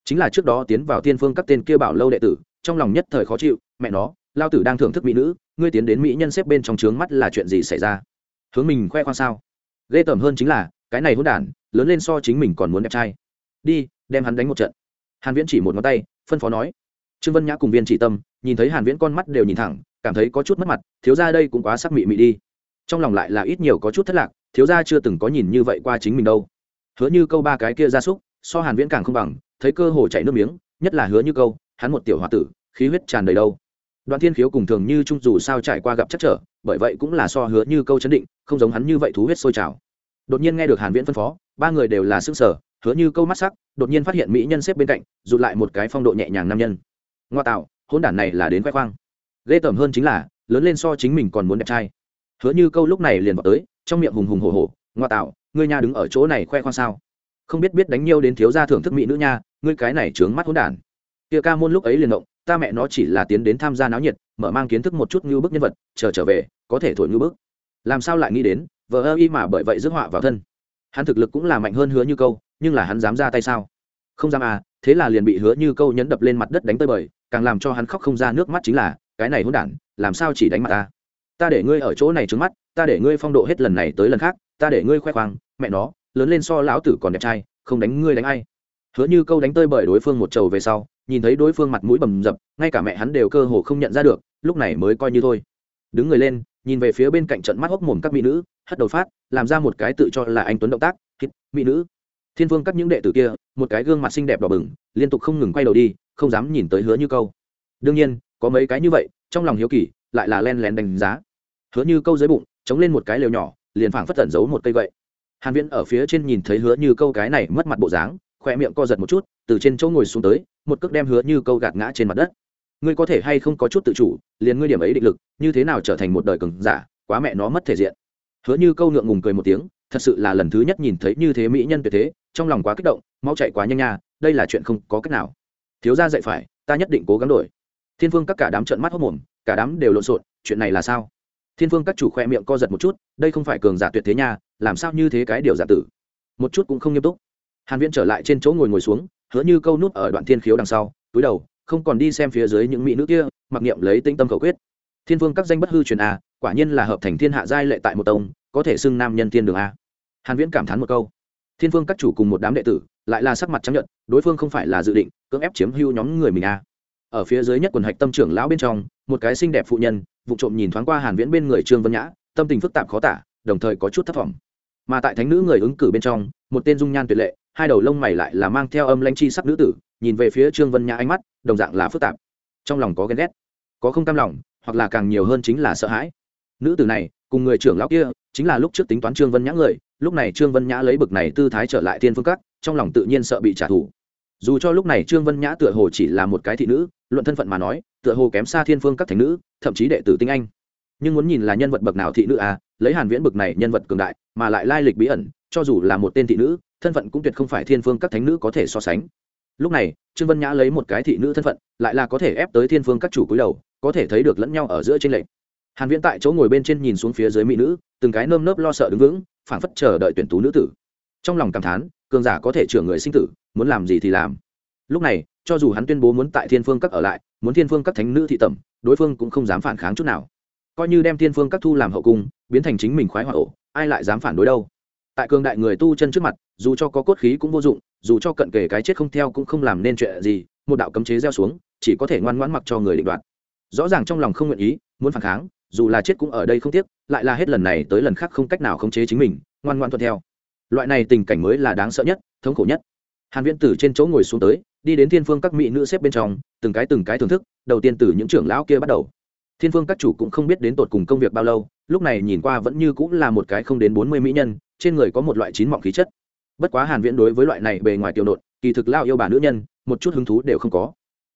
chính là trước đó tiến vào thiên phương các tên kia bảo lâu đệ tử, trong lòng nhất thời khó chịu, mẹ nó, lao tử đang thưởng thức mỹ nữ, ngươi tiến đến mỹ nhân xếp bên trong trướng mắt là chuyện gì xảy ra? Hướng mình khoe khoang sao? Ghê tởm hơn chính là, cái này hôn đản, lớn lên so chính mình còn muốn đẹp trai. Đi, đem hắn đánh một trận. Hàn viễn chỉ một ngón tay, phân phó nói. Trương vân nhã cùng viên chỉ tâm, nhìn thấy hàn viễn con mắt đều nhìn thẳng, cảm thấy có chút mất mặt, thiếu gia đây cũng quá sắc mị mị đi. Trong lòng lại là ít nhiều có chút thất lạc, thiếu gia chưa từng có nhìn như vậy qua chính mình đâu. Hứa như câu ba cái kia ra súc so hàn viễn càng không bằng, thấy cơ hồ chảy nước miếng, nhất là hứa như câu, hắn một tiểu hòa tử, khí huyết tràn đầy đâu. Đoạn thiên khiếu cùng thường như trung dù sao trải qua gặp chắc trở, bởi vậy cũng là so hứa như câu chấn định, không giống hắn như vậy thú huyết sôi trào. Đột nhiên nghe được hàn viễn phân phó, ba người đều là sức sở hứa như câu mắt sắc, đột nhiên phát hiện mỹ nhân xếp bên cạnh, rụt lại một cái phong độ nhẹ nhàng nam nhân. Ngoa tạo hôn đản này là đến khoe khoang. Ghê tởm hơn chính là, lớn lên so chính mình còn muốn đẹp trai. Hứa như câu lúc này liền vào tới, trong miệng hùng hùng hổ hổ, ngoa tạo, ngươi nha đứng ở chỗ này khoe khoang sao? Không biết biết đánh nhiêu đến thiếu gia thưởng thức mỹ nữ nha, ngươi cái này trướng mắt hỗn đản. Kia ca môn lúc ấy liền động, ta mẹ nó chỉ là tiến đến tham gia náo nhiệt, mở mang kiến thức một chút như bức nhân vật, chờ trở về, có thể thổi như bức. Làm sao lại nghĩ đến vợ ơ y mà bởi vậy rước họa vào thân. Hắn thực lực cũng là mạnh hơn hứa như câu, nhưng là hắn dám ra tay sao? Không dám à thế là liền bị hứa như câu nhấn đập lên mặt đất đánh tơi bời, càng làm cho hắn khóc không ra nước mắt chính là, cái này hỗn đản, làm sao chỉ đánh mặt ta? Ta để ngươi ở chỗ này trướng mắt, ta để ngươi phong độ hết lần này tới lần khác, ta để ngươi khoe khoang, mẹ nó lớn lên so lão tử còn đẹp trai, không đánh ngươi đánh ai. Hứa như câu đánh tơi bởi đối phương một trầu về sau, nhìn thấy đối phương mặt mũi bầm dập, ngay cả mẹ hắn đều cơ hồ không nhận ra được, lúc này mới coi như thôi. Đứng người lên, nhìn về phía bên cạnh trận mắt hốc mồm các mỹ nữ, hất đầu phát, làm ra một cái tự cho là anh tuấn động tác, hít, mỹ nữ. Thiên vương các những đệ tử kia, một cái gương mặt xinh đẹp đỏ bừng, liên tục không ngừng quay đầu đi, không dám nhìn tới hứa như câu. Đương nhiên, có mấy cái như vậy, trong lòng hiếu kỳ, lại là len lén đánh giá. Hứa như câu dưới bụng, chống lên một cái lều nhỏ, liền phảng phất tẩn giấu một cây gậy hàn viễn ở phía trên nhìn thấy hứa như câu cái này mất mặt bộ dáng khoe miệng co giật một chút, từ trên chỗ ngồi xuống tới, một cước đem hứa như câu gạt ngã trên mặt đất. Ngươi có thể hay không có chút tự chủ, liền ngươi điểm ấy định lực, như thế nào trở thành một đời cường giả, quá mẹ nó mất thể diện. Hứa như câu ngượng ngùng cười một tiếng, thật sự là lần thứ nhất nhìn thấy như thế mỹ nhân tuyệt thế, trong lòng quá kích động mau chạy quá nhanh nha, đây là chuyện không có cách nào. Thiếu gia dạy phải, ta nhất định cố gắng đổi. Thiên phương các cả đám trợn mắt hốc mồm, cả đám đều lộn xộn, chuyện này là sao? Thiên phương các chủ khoe miệng co giật một chút, đây không phải cường giả tuyệt thế nha làm sao như thế cái điều giả tử? Một chút cũng không nghiêm túc. Hàn viễn trở lại trên chỗ ngồi ngồi xuống, hứa như câu nút ở đoạn thiên khiếu đằng sau, túi đầu, không còn đi xem phía dưới những mỹ nữ kia, mặc niệm lấy tinh tâm khẩu quyết. Thiên vương các danh bất hư truyền a, quả nhiên là hợp thành thiên hạ giai lệ tại một tông, có thể xưng nam nhân thiên đường a. Hàn viễn cảm thán một câu. Thiên vương các chủ cùng một đám đệ tử, lại là sắc mặt chấp nhận đối phương không phải là dự định cưỡng ép chiếm hưu nhóm người mình a. Ở phía dưới nhất quần hạch tâm trưởng lão bên trong, một cái xinh đẹp phụ nhân, vụ trộm nhìn thoáng qua hàn viễn bên người trương vân nhã, tâm tình phức tạp khó tả, đồng thời có chút thất vọng mà tại thánh nữ người ứng cử bên trong, một tên dung nhan tuyệt lệ, hai đầu lông mày lại là mang theo âm lãnh chi sắc nữ tử, nhìn về phía trương vân nhã ánh mắt, đồng dạng là phức tạp. Trong lòng có ghen ghét, có không cam lòng, hoặc là càng nhiều hơn chính là sợ hãi. Nữ tử này, cùng người trưởng lão kia, chính là lúc trước tính toán trương vân nhã người, lúc này trương vân nhã lấy bực này tư thái trở lại thiên phương các, trong lòng tự nhiên sợ bị trả thù. Dù cho lúc này trương vân nhã tựa hồ chỉ là một cái thị nữ, luận thân phận mà nói, tựa hồ kém xa thiên phương các thành nữ, thậm chí đệ tử tinh anh nhưng muốn nhìn là nhân vật bậc nào thị nữ à lấy hàn viễn bậc này nhân vật cường đại, mà lại lai lịch bí ẩn, cho dù là một tên thị nữ, thân phận cũng tuyệt không phải thiên phương các thánh nữ có thể so sánh. Lúc này, trương vân nhã lấy một cái thị nữ thân phận, lại là có thể ép tới thiên phương các chủ cúi đầu, có thể thấy được lẫn nhau ở giữa trên lệnh hàn viễn tại chỗ ngồi bên trên nhìn xuống phía dưới mỹ nữ, từng cái nơm nớp lo sợ đứng vững, phảng phất chờ đợi tuyển tú nữ tử. Trong lòng cảm thán, cường giả có thể trưởng người sinh tử, muốn làm gì thì làm. Lúc này, cho dù hắn tuyên bố muốn tại thiên phương các ở lại, muốn thiên phương các thánh nữ thị tẩm, đối phương cũng không dám phản kháng chút nào coi như đem thiên phương các thu làm hậu cung, biến thành chính mình khoái hỏa ổ, ai lại dám phản đối đâu? Tại cường đại người tu chân trước mặt, dù cho có cốt khí cũng vô dụng, dù cho cận kề cái chết không theo cũng không làm nên chuyện gì, một đạo cấm chế gieo xuống, chỉ có thể ngoan ngoãn mặc cho người định đoạt. Rõ ràng trong lòng không nguyện ý, muốn phản kháng, dù là chết cũng ở đây không tiếc, lại là hết lần này tới lần khác không cách nào khống chế chính mình, ngoan ngoan thuận theo. Loại này tình cảnh mới là đáng sợ nhất, thống khổ nhất. Hàn viễn tử trên chỗ ngồi xuống tới, đi đến thiên phương các mỹ nữ xếp bên trong, từng cái từng cái thưởng thức, đầu tiên từ những trưởng lão kia bắt đầu thiên phương các chủ cũng không biết đến tột cùng công việc bao lâu, lúc này nhìn qua vẫn như cũng là một cái không đến bốn mươi mỹ nhân, trên người có một loại chín mọng khí chất. Bất quá hàn viễn đối với loại này bề ngoài tiêu nộn, kỳ thực lao yêu bà nữ nhân, một chút hứng thú đều không có.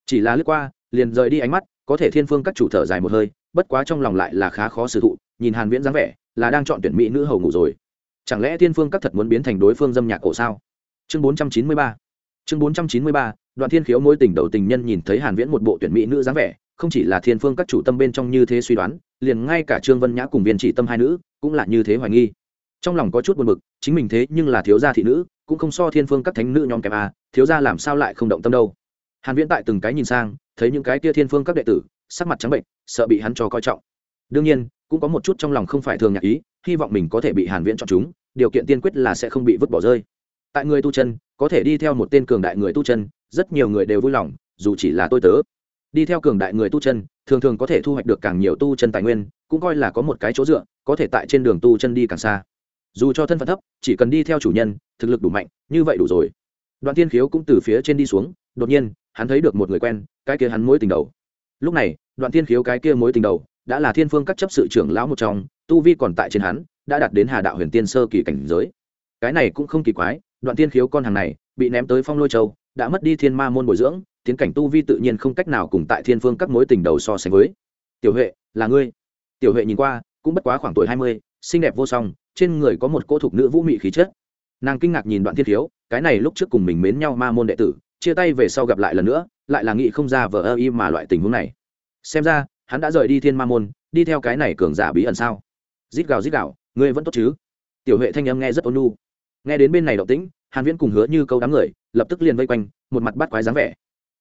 Chỉ là lướt qua, liền rời đi ánh mắt, có thể thiên phương các chủ thở dài một hơi, bất quá trong lòng lại là khá khó xử thụ nhìn hàn viễn dáng vẻ, là đang chọn tuyển mỹ nữ hầu ngủ rồi. Chẳng lẽ thiên phương các thật muốn biến thành đối phương dâm nhạc cổ sao? Chương 493 chương 493 đoạn thiên khiếu mối tình đầu tình nhân nhìn thấy hàn viễn một bộ tuyển mỹ nữ dáng vẻ không chỉ là thiên phương các chủ tâm bên trong như thế suy đoán, liền ngay cả trương vân nhã cùng viên chỉ tâm hai nữ cũng là như thế hoài nghi. Trong lòng có chút buồn bực, chính mình thế nhưng là thiếu gia thị nữ, cũng không so thiên phương các thánh nữ nhóm kém a, thiếu gia làm sao lại không động tâm đâu. Hàn viễn tại từng cái nhìn sang, thấy những cái kia thiên phương các đệ tử, sắc mặt trắng bệnh, sợ bị hắn cho coi trọng. Đương nhiên, cũng có một chút trong lòng không phải thường nhạc ý, hy vọng mình có thể bị hàn viễn chọn chúng, điều kiện tiên quyết là sẽ không bị vứt bỏ rơi. Tại người tu chân, có thể đi theo một tên cường đại người tu chân, rất nhiều người đều vui lòng, dù chỉ là tôi tớ đi theo cường đại người tu chân, thường thường có thể thu hoạch được càng nhiều tu chân tài nguyên, cũng coi là có một cái chỗ dựa, có thể tại trên đường tu chân đi càng xa. Dù cho thân phận thấp, chỉ cần đi theo chủ nhân, thực lực đủ mạnh, như vậy đủ rồi. Đoạn tiên khiếu cũng từ phía trên đi xuống, đột nhiên, hắn thấy được một người quen, cái kia hắn mối tình đầu. Lúc này, đoạn tiên khiếu cái kia mối tình đầu, đã là thiên phương các chấp sự trưởng lão một trong, tu vi còn tại trên hắn, đã đạt đến hà đạo huyền tiên sơ kỳ cảnh giới. Cái này cũng không kỳ quái, đoạn tiên khiếu con hàng này, bị ném tới phong lôi châu đã mất đi thiên ma môn bồi dưỡng, tiến cảnh tu vi tự nhiên không cách nào cùng tại thiên phương các mối tình đầu so sánh với. Tiểu huệ, là ngươi. Tiểu huệ nhìn qua, cũng bất quá khoảng tuổi hai mươi, xinh đẹp vô song, trên người có một cô thục nữ vũ mị khí chất. Nàng kinh ngạc nhìn đoạn thiên thiếu cái này lúc trước cùng mình mến nhau ma môn đệ tử, chia tay về sau gặp lại lần nữa, lại là nghĩ không ra vờ ơ y mà loại tình huống này. Xem ra, hắn đã rời đi thiên ma môn, đi theo cái này cường giả bí ẩn sao? Rít gào rít gào, ngươi vẫn tốt chứ? Tiểu huệ thanh âm nghe rất ôn nu nghe đến bên này động tĩnh hàn viễn cùng hứa như câu đám người lập tức liền vây quanh một mặt bắt quái dáng vẻ.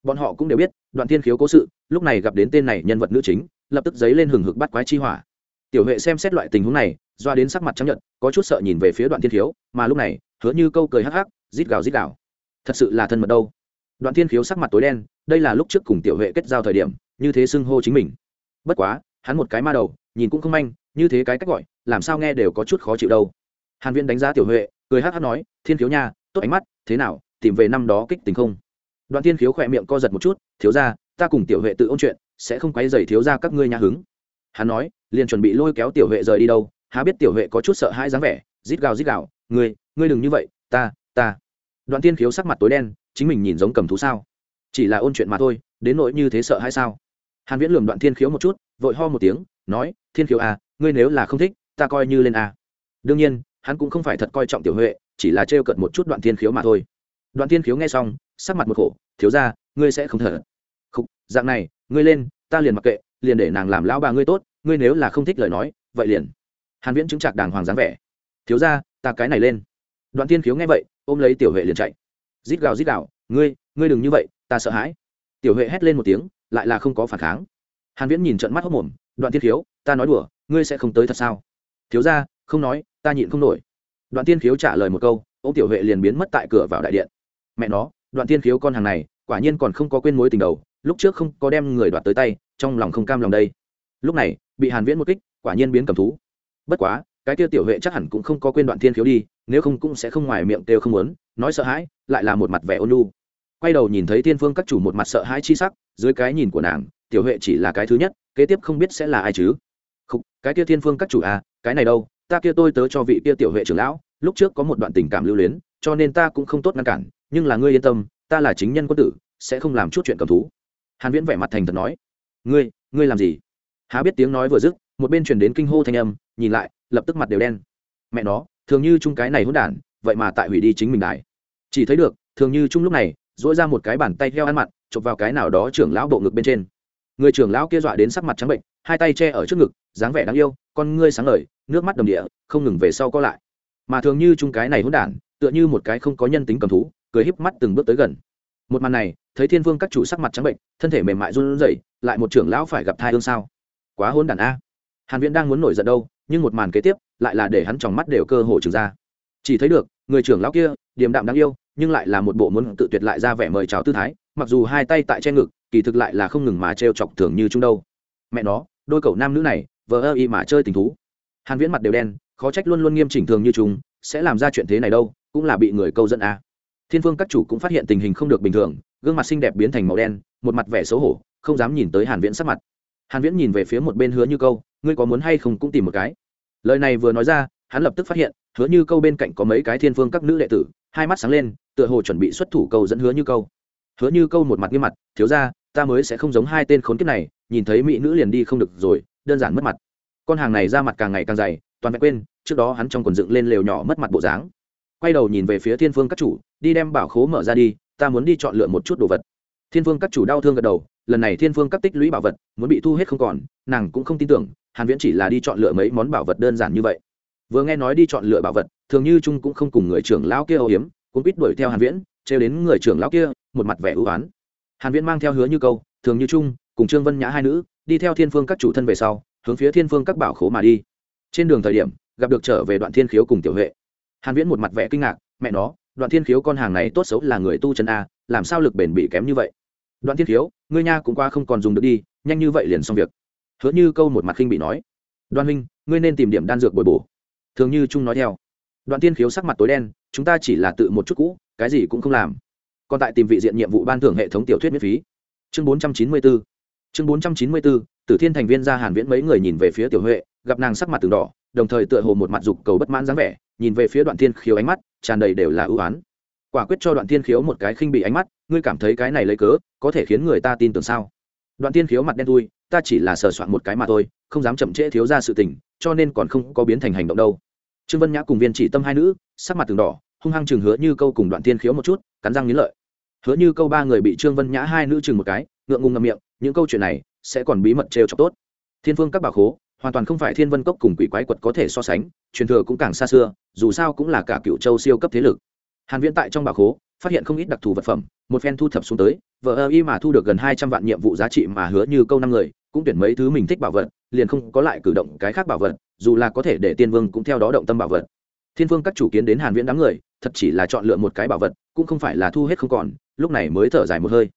Bọn họ cũng đều biết đoạn thiên khiếu cố sự lúc này gặp đến tên này nhân vật nữ chính lập tức giấy lên hừng hực bắt quái chi hỏa. Tiểu huệ xem xét loại tình huống này doa đến sắc mặt trắng nhợt, có chút sợ nhìn về phía đoạn thiên khiếu mà lúc này hứa như câu cười hắc hắc rít gào rít gào. Thật sự là thân mật đâu? Đoạn thiên khiếu sắc mặt tối đen đây là lúc trước cùng tiểu huệ kết giao thời điểm như thế xưng hô chính mình. Bất quá hắn một cái ma đầu nhìn cũng không manh như thế cái cách gọi làm sao nghe đều có chút khó chịu đâu. Hàn viễn đánh giá tiểu huệ cười hắc hắc nói thiên khiếu nha tốt ánh mắt, thế nào, tìm về năm đó kích tình không? Đoạn thiên khiếu khỏe miệng co giật một chút, thiếu ra ta cùng tiểu huệ tự ôn chuyện, sẽ không quấy dày thiếu ra các ngươi nhà hứng. Hắn nói, liền chuẩn bị lôi kéo tiểu huệ rời đi đâu, há biết tiểu huệ có chút sợ hãi dáng vẻ, rít gào rít gào, ngươi ngươi đừng như vậy, ta ta. Đoạn thiên khiếu sắc mặt tối đen, chính mình nhìn giống cầm thú sao? Chỉ là ôn chuyện mà thôi, đến nỗi như thế sợ hay sao? Hàn viễn lườm đoạn thiên khiếu một chút, vội ho một tiếng, nói, thiên khiếu à ngươi nếu là không thích, ta coi như lên à. Đương nhiên, hắn cũng không phải thật coi trọng tiểu huệ chỉ là trêu cợt một chút đoạn thiên khiếu mà thôi. Đoạn thiên khiếu nghe xong, sắc mặt một khổ, thiếu ra ngươi sẽ không thở. Không dạng này, ngươi lên, ta liền mặc kệ, liền để nàng làm lão bà ngươi tốt, ngươi nếu là không thích lời nói, vậy liền. Hàn viễn chứng chặt đàng hoàng dáng vẻ. Thiếu ra ta cái này lên. Đoạn thiên khiếu nghe vậy, ôm lấy tiểu huệ liền chạy. Rít gào rít gào, ngươi ngươi đừng như vậy, ta sợ hãi. Tiểu huệ hét lên một tiếng, lại là không có phản kháng. Hàn viễn nhìn trận mắt hốc mồm, đoạn thiên khiếu, ta nói đùa, ngươi sẽ không tới thật sao? Thiếu ra không nói, ta nhịn không nổi đoạn thiên khiếu trả lời một câu, ông tiểu huệ liền biến mất tại cửa vào đại điện. Mẹ nó, đoạn thiên khiếu con hàng này, quả nhiên còn không có quên mối tình đầu, lúc trước không có đem người đoạt tới tay, trong lòng không cam lòng đây. Lúc này, bị hàn viễn một kích, quả nhiên biến cầm thú. Bất quá, cái tiêu tiểu huệ chắc hẳn cũng không có quên đoạn thiên khiếu đi, nếu không cũng sẽ không ngoài miệng kêu không muốn, nói sợ hãi, lại là một mặt vẻ ôn nhu. Quay đầu nhìn thấy thiên phương các chủ một mặt sợ hãi chi sắc, dưới cái nhìn của nàng, tiểu huệ chỉ là cái thứ nhất, kế tiếp không biết sẽ là ai chứ. Không cái kia thiên phương các chủ à cái này đâu ta kia tôi tớ cho vị kia tiểu huệ trưởng lão lúc trước có một đoạn tình cảm lưu luyến cho nên ta cũng không tốt ngăn cản nhưng là ngươi yên tâm ta là chính nhân quân tử sẽ không làm chút chuyện cầm thú. Hàn viễn vẻ mặt thành thật nói. Ngươi ngươi làm gì? Há biết tiếng nói vừa dứt một bên truyền đến kinh hô thanh âm nhìn lại lập tức mặt đều đen. Mẹ nó thường như chung cái này hỗn đản vậy mà tại hủy đi chính mình lại, chỉ thấy được thường như chung lúc này dỗi ra một cái bàn tay theo ăn mặt, chụp vào cái nào đó trưởng lão bộ ngực bên trên. Người trưởng lão kia dọa đến sắc mặt trắng bệnh hai tay che ở trước ngực dáng vẻ đáng yêu con ngươi sáng ngời nước mắt đầm địa, không ngừng về sau co lại. Mà thường như chung cái này hỗn đản, tựa như một cái không có nhân tính cầm thú, cười híp mắt từng bước tới gần. Một màn này, thấy thiên vương các chủ sắc mặt trắng bệnh, thân thể mềm mại run rẩy, lại một trưởng lão phải gặp thai hương sao? Quá hôn đản a. Hàn viễn đang muốn nổi giận đâu, nhưng một màn kế tiếp, lại là để hắn tròng mắt đều cơ hồ trừng ra. Chỉ thấy được, người trưởng lão kia, điềm đạm đáng yêu, nhưng lại là một bộ muốn tự tuyệt lại ra vẻ mời chào tư thái, mặc dù hai tay tại che ngực, kỳ thực lại là không ngừng mà trêu chọc thường như chung đâu. Mẹ nó, đôi cậu nam nữ này, vờ ơ y mà chơi tình thú hàn viễn mặt đều đen, khó trách luôn luôn nghiêm chỉnh thường như chúng, sẽ làm ra chuyện thế này đâu, cũng là bị người câu dẫn à? thiên phương các chủ cũng phát hiện tình hình không được bình thường, gương mặt xinh đẹp biến thành màu đen, một mặt vẻ xấu hổ, không dám nhìn tới hàn viễn sắc mặt. Hàn viễn nhìn về phía một bên hứa như câu, ngươi có muốn hay không cũng tìm một cái. Lời này vừa nói ra, hắn lập tức phát hiện, hứa như câu bên cạnh có mấy cái thiên phương các nữ đệ tử, hai mắt sáng lên, tựa hồ chuẩn bị xuất thủ câu dẫn hứa như câu. Hứa như câu một mặt nghiêm mặt, thiếu ra ta mới sẽ không giống hai tên khốn kiếp này, nhìn thấy mỹ nữ liền đi không được rồi, đơn giản mất mặt con hàng này ra mặt càng ngày càng dày, toàn vẹn quên, trước đó hắn trong quần dựng lên lều nhỏ mất mặt bộ dáng. Quay đầu nhìn về phía thiên phương các chủ, đi đem bảo khố mở ra đi, ta muốn đi chọn lựa một chút đồ vật. Thiên phương các chủ đau thương gật đầu, lần này thiên phương các tích lũy bảo vật, muốn bị thu hết không còn, nàng cũng không tin tưởng, hàn viễn chỉ là đi chọn lựa mấy món bảo vật đơn giản như vậy. Vừa nghe nói đi chọn lựa bảo vật, thường như trung cũng không cùng người trưởng lão kia âu hiếm cũng biết đuổi theo hàn viễn treo đến người trưởng lão kia, một mặt vẻ ưu ái hàn viễn mang theo hứa như câu, thường như trung, cùng trương vân nhã hai nữ, đi theo thiên phương các chủ thân về sau hướng phía thiên phương các bảo khố mà đi. Trên đường thời điểm, gặp được trở về đoạn thiên khiếu cùng tiểu huệ. Hàn viễn một mặt vẻ kinh ngạc, mẹ nó, đoạn thiên khiếu con hàng này tốt xấu là người tu chân a, làm sao lực bền bị kém như vậy? Đoạn thiên khiếu, ngươi nha cũng qua không còn dùng được đi, nhanh như vậy liền xong việc. Hứa như câu một mặt khinh bị nói đoan huynh, ngươi nên tìm điểm đan dược bồi bổ. Thường như trung nói theo, đoạn thiên khiếu sắc mặt tối đen, chúng ta chỉ là tự một chút cũ, cái gì cũng không làm. Còn tại tìm vị diện nhiệm vụ ban thưởng hệ thống tiểu thuyết miễn phí. Chương 494 chương 494 tử thiên thành viên ra hàn viễn mấy người nhìn về phía tiểu huệ, gặp nàng sắc mặt từng đỏ, đồng thời tựa hồ một mặt dục cầu bất mãn dáng vẻ, nhìn về phía đoạn thiên khiếu ánh mắt, tràn đầy đều là ưu ái quả quyết cho đoạn thiên khiếu một cái khinh bị ánh mắt, ngươi cảm thấy cái này lấy cớ, có thể khiến người ta tin tưởng sao? Đoạn thiên khiếu mặt đen thui, ta chỉ là sờ soạn một cái mà thôi, không dám chậm trễ thiếu ra sự tình, cho nên còn không có biến thành hành động đâu. Trương vân nhã cùng viên chỉ tâm hai nữ, sắc mặt từng đỏ, hung hăng chừng hứa như câu cùng đoạn thiên khiếu một chút, cắn răng nghiến lợi. Hứa như câu ba người bị trương vân nhã hai nữ chừng một cái, ngượng ngùng ngậm miệng những câu chuyện này sẽ còn bí mật trêu cho tốt. Thiên phương các bà khố, hoàn toàn không phải thiên vân cốc cùng quỷ quái quật có thể so sánh, truyền thừa cũng càng xa xưa, dù sao cũng là cả cựu châu siêu cấp thế lực. Hàn viễn tại trong bà khố, phát hiện không ít đặc thù vật phẩm, một phen thu thập xuống tới, vợ ơ y mà thu được gần 200 vạn nhiệm vụ giá trị mà hứa như câu năm người, cũng tuyển mấy thứ mình thích bảo vật, liền không có lại cử động cái khác bảo vật, dù là có thể để tiên vương cũng theo đó động tâm bảo vật. Thiên vương các chủ kiến đến hàn viễn đám người, thật chỉ là chọn lựa một cái bảo vật, cũng không phải là thu hết không còn, lúc này mới thở dài một hơi.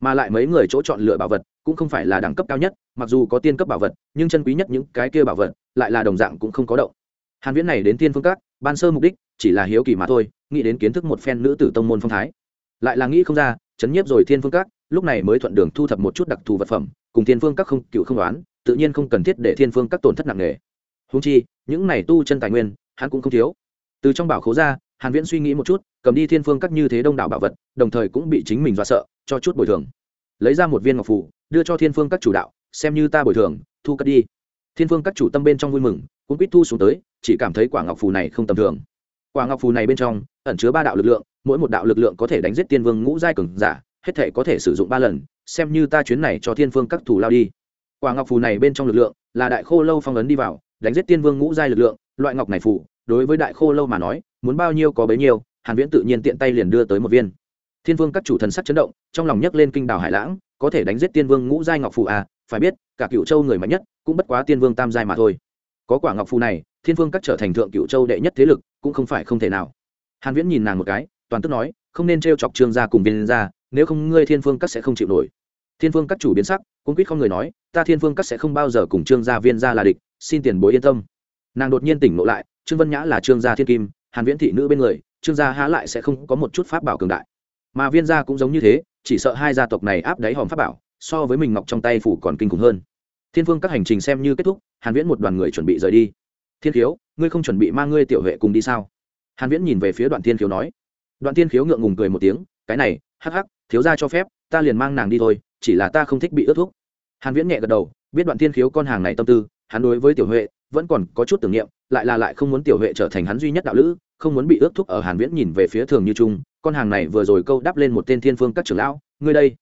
Mà lại mấy người chỗ chọn lựa bảo vật cũng không phải là đẳng cấp cao nhất, mặc dù có tiên cấp bảo vật, nhưng chân quý nhất những cái kia bảo vật lại là đồng dạng cũng không có động. Hàn viễn này đến tiên phương các, ban sơ mục đích chỉ là hiếu kỳ mà thôi, nghĩ đến kiến thức một phen nữ tử tông môn phong thái. Lại là nghĩ không ra, chấn nhiếp rồi thiên phương các, lúc này mới thuận đường thu thập một chút đặc thù vật phẩm, cùng thiên phương các không, cựu không đoán, tự nhiên không cần thiết để thiên phương các tổn thất nặng nề. Huống chi, những này tu chân tài nguyên, hắn cũng không thiếu. Từ trong bảo khố ra, hàn viễn suy nghĩ một chút, cầm đi thiên phương các như thế đông đảo bảo vật, đồng thời cũng bị chính mình dọa sợ, cho chút bồi thường. Lấy ra một viên ngọc phù đưa cho thiên phương các chủ đạo, xem như ta bồi thường, thu cất đi. Thiên phương các chủ tâm bên trong vui mừng cũng quýt thu xuống tới, chỉ cảm thấy quả ngọc phù này không tầm thường. Quả ngọc phù này bên trong, ẩn chứa ba đạo lực lượng, mỗi một đạo lực lượng có thể đánh giết tiên vương ngũ giai cường giả, hết thể có thể sử dụng ba lần, xem như ta chuyến này cho thiên phương các thủ lao đi. Quả ngọc phù này bên trong lực lượng, là đại khô lâu phong ấn đi vào, đánh giết tiên vương ngũ giai lực lượng, loại ngọc này phù, đối với đại khô lâu mà nói, muốn bao nhiêu có bấy nhiêu, hàn viễn tự nhiên tiện tay liền đưa tới một viên. Thiên vương các chủ thần sắc chấn động, trong lòng nhấc lên kinh đảo hải lãng có thể đánh giết tiên vương ngũ giai ngọc phù à phải biết, cả cựu châu người mạnh nhất cũng bất quá tiên vương tam giai mà thôi. Có quả ngọc phù này, thiên vương các trở thành thượng cựu châu đệ nhất thế lực, cũng không phải không thể nào. Hàn viễn nhìn nàng một cái, toàn tức nói, không nên trêu chọc trương gia cùng viên gia, nếu không ngươi thiên vương các sẽ không chịu nổi. Thiên vương các chủ biến sắc cũng quyết không người nói, ta thiên vương các sẽ không bao giờ cùng trương gia viên gia là địch, xin tiền bối yên tâm. Nàng đột nhiên tỉnh ngộ lại, trương vân nhã là trương gia thiên kim, hàn viễn thị nữ bên người, trương gia há lại sẽ không có một chút pháp bảo cường đại. Mà viên gia cũng giống như thế chỉ sợ hai gia tộc này áp đáy hòm pháp bảo, so với mình ngọc trong tay phủ còn kinh khủng hơn. Thiên phương các hành trình xem như kết thúc, hàn viễn một đoàn người chuẩn bị rời đi. Thiên khiếu, ngươi không chuẩn bị mang ngươi tiểu huệ cùng đi sao? Hàn viễn nhìn về phía đoạn thiên khiếu nói. Đoạn thiên khiếu ngượng ngùng cười một tiếng, cái này, hắc hắc, thiếu gia cho phép, ta liền mang nàng đi thôi, chỉ là ta không thích bị ướt thuốc hàn viễn nhẹ gật đầu, biết đoạn thiên khiếu con hàng này tâm tư, hắn đối với tiểu huệ vẫn còn có chút tưởng niệm, lại là lại không muốn tiểu huệ trở thành hắn duy nhất đạo lữ, không muốn bị ướt thuốc ở hàn viễn nhìn về phía thường như trung con hàng này vừa rồi câu đáp lên một tên thiên phương các trưởng lão ngươi đây.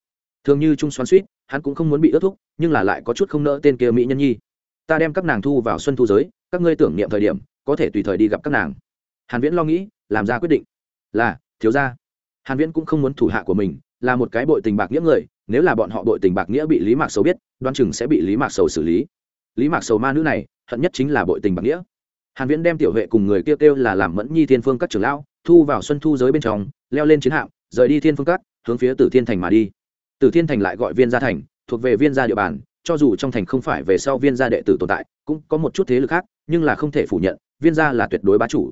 Thường như trung xoắn suýt hắn cũng không muốn bị ước thúc, nhưng là lại có chút không nỡ tên kia mỹ nhân nhi. Ta đem các nàng thu vào xuân thu giới các ngươi tưởng niệm thời điểm có thể tùy thời đi gặp các nàng. Hàn viễn lo nghĩ làm ra quyết định. Là thiếu gia. Hàn viễn cũng không muốn thủ hạ của mình là một cái bội tình bạc nghĩa người nếu là bọn họ bội tình bạc nghĩa bị lý mạc sầu biết đoan chừng sẽ bị lý mạc sầu xử lý. Lý mạc sầu ma nữ này hận nhất chính là bội tình bạc nghĩa. Hàn viễn đem tiểu vệ cùng người kia kêu là làm mẫn nhi thiên phương các trưởng lão thu vào xuân thu giới bên trong, leo lên chiến hạm, rời đi thiên phương các hướng phía tử thiên thành mà đi. Tử thiên thành lại gọi viên gia thành, thuộc về viên gia địa bàn, cho dù trong thành không phải về sau viên gia đệ tử tồn tại, cũng có một chút thế lực khác, nhưng là không thể phủ nhận, viên gia là tuyệt đối bá chủ.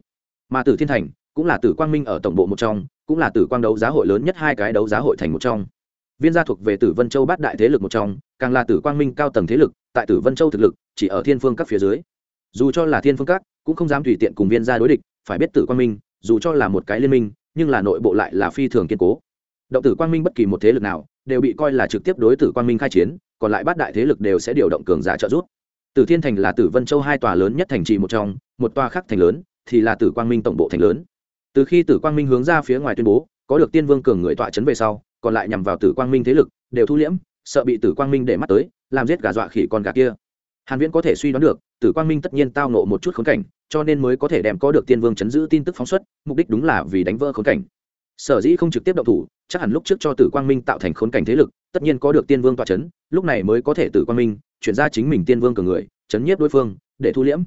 Mà tử thiên thành cũng là tử quang minh ở tổng bộ một trong, cũng là tử quang đấu giá hội lớn nhất hai cái đấu giá hội thành một trong. Viên gia thuộc về tử vân châu bát đại thế lực một trong, càng là tử quang minh cao tầng thế lực, tại tử vân châu thực lực, chỉ ở thiên phương các phía dưới. Dù cho là thiên phương các cũng không dám tùy tiện cùng viên gia đối địch, phải biết tử quang minh dù cho là một cái liên minh, nhưng là nội bộ lại là phi thường kiên cố. Động tử quang minh bất kỳ một thế lực nào, đều bị coi là trực tiếp đối tử quang minh khai chiến, còn lại bát đại thế lực đều sẽ điều động cường giả trợ giúp. Tử thiên thành là tử vân châu hai tòa lớn nhất thành trì một trong, một tòa khác thành lớn, thì là tử quang minh tổng bộ thành lớn. Từ khi tử quang minh hướng ra phía ngoài tuyên bố, có được tiên vương cường người tọa chấn về sau, còn lại nhằm vào tử quang minh thế lực, đều thu liễm, sợ bị tử quang minh để mắt tới, làm giết gà dọa khỉ con gà kia. Hàn viễn có thể suy đoán được, tử quang minh tất nhiên tao nộ một chút khốn cảnh cho nên mới có thể đem có được tiên vương chấn giữ tin tức phóng xuất, mục đích đúng là vì đánh vỡ khốn cảnh. Sở dĩ không trực tiếp động thủ, chắc hẳn lúc trước cho tử quang minh tạo thành khốn cảnh thế lực, tất nhiên có được tiên vương tọa chấn, lúc này mới có thể tử quang minh chuyển ra chính mình tiên vương cường người, chấn nhiếp đối phương, để thu liễm.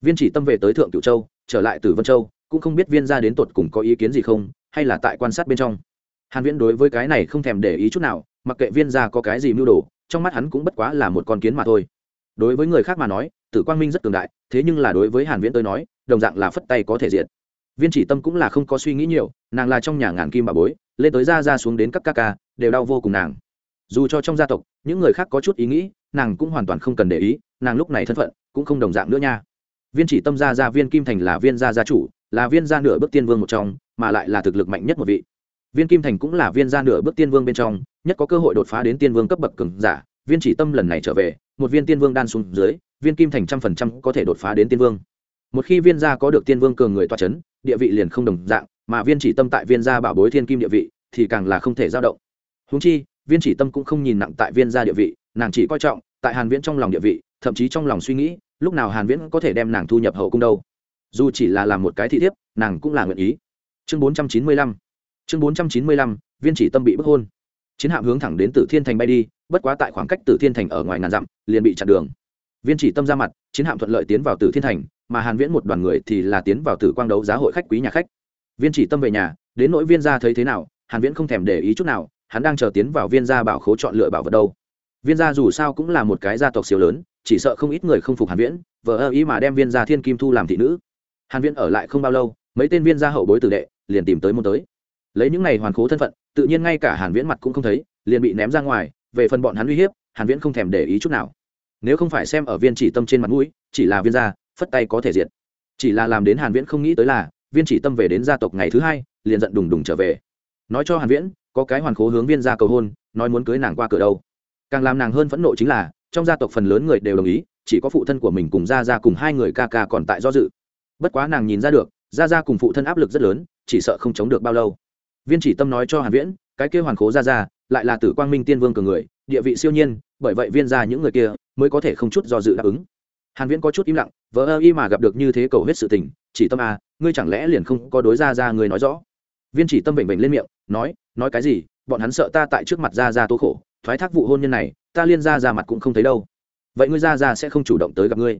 Viên chỉ tâm về tới thượng cửu châu, trở lại từ vân châu, cũng không biết viên gia đến tột cùng có ý kiến gì không, hay là tại quan sát bên trong. Hàn viễn đối với cái này không thèm để ý chút nào, mặc kệ viên gia có cái gì mưu đồ, trong mắt hắn cũng bất quá là một con kiến mà thôi. Đối với người khác mà nói, tử quang minh rất cường đại thế nhưng là đối với hàn viễn tới nói, đồng dạng là phất tay có thể diệt. Viên chỉ tâm cũng là không có suy nghĩ nhiều, nàng là trong nhà ngàn kim bà bối, lên tới ra ra xuống đến các ca ca, đều đau vô cùng nàng. Dù cho trong gia tộc, những người khác có chút ý nghĩ, nàng cũng hoàn toàn không cần để ý, nàng lúc này thân phận cũng không đồng dạng nữa nha. Viên chỉ tâm gia gia viên kim thành là viên gia gia chủ, là viên gia nửa bước tiên vương một trong, mà lại là thực lực mạnh nhất một vị. Viên kim thành cũng là viên gia nửa bước tiên vương bên trong, nhất có cơ hội đột phá đến tiên vương cấp bậc cường giả. Viên chỉ tâm lần này trở về, một viên tiên vương đan xuống dưới viên kim thành trăm phần trăm có thể đột phá đến tiên vương. Một khi viên gia có được tiên vương cường người toa c h ấ n địa vị liền không đồng dạng, mà viên chỉ tâm tại viên gia bảo bối thiên kim địa vị thì càng là không thể giao động. Húng chi, viên chỉ tâm cũng không nhìn nặng tại viên gia địa vị, nàng chỉ coi trọng tại hàn viễn trong lòng địa vị, thậm chí trong lòng suy nghĩ, lúc nào hàn viễn có thể đem nàng thu nhập hậu cung đâu. Dù chỉ là làm một cái thị thiếp, nàng cũng là nguyện ý. Chương 495 chương 495 viên chỉ tâm bị bức hôn. Chiến hạm hướng thẳng đến tử thiên thành bay đi, bất quá tại khoảng cách tử thiên thành ở ngoài ngàn dặm, liền bị chặn đường viên chỉ tâm ra mặt, chiến hạm thuận lợi tiến vào tử thiên thành, mà hàn viễn một đoàn người thì là tiến vào tử quang đấu giá hội khách quý nhà khách. Viên chỉ tâm về nhà, đến nỗi viên gia thấy thế nào, hàn viễn không thèm để ý chút nào, hắn đang chờ tiến vào viên gia bảo khố chọn lựa bảo vật đâu. Viên gia dù sao cũng là một cái gia tộc siêu lớn, chỉ sợ không ít người không phục hàn viễn vợ ơ ý mà đem viên gia thiên kim thu làm thị nữ. Hàn viễn ở lại không bao lâu, mấy tên viên gia hậu bối tử đệ liền tìm tới môn tới. Lấy những này hoàn khố thân phận, tự nhiên ngay cả hàn viễn mặt cũng không thấy, liền bị ném ra ngoài, về phần bọn hắn uy hiếp, hàn viễn không thèm để ý chút nào nếu không phải xem ở viên chỉ tâm trên mặt mũi, chỉ là viên gia phất tay có thể diệt. Chỉ là làm đến hàn viễn không nghĩ tới là, viên chỉ tâm về đến gia tộc ngày thứ hai, liền giận đùng đùng trở về. Nói cho hàn viễn, có cái hoàn khố hướng viên gia cầu hôn, nói muốn cưới nàng qua cửa đâu. Càng làm nàng hơn phẫn nộ chính là, trong gia tộc phần lớn người đều đồng ý, chỉ có phụ thân của mình cùng gia gia cùng hai người ca ca còn tại do dự. Bất quá nàng nhìn ra được, gia gia cùng phụ thân áp lực rất lớn, chỉ sợ không chống được bao lâu. Viên chỉ tâm nói cho hàn viễn, cái kia hoàn khố gia gia lại là tử quang minh tiên vương cường người, địa vị siêu nhiên, bởi vậy viên gia những người kia mới có thể không chút do dự đáp ứng. Hàn viễn có chút im lặng vợ ơ y mà gặp được như thế cầu hết sự tình, chỉ tâm à ngươi chẳng lẽ liền không có đối ra ra người nói rõ? Viên chỉ tâm bệnh bệnh lên miệng, nói nói cái gì, bọn hắn sợ ta tại trước mặt ra ra tố khổ, thoái thác vụ hôn nhân này, ta liên ra ra mặt cũng không thấy đâu. Vậy ngươi ra ra sẽ không chủ động tới gặp ngươi.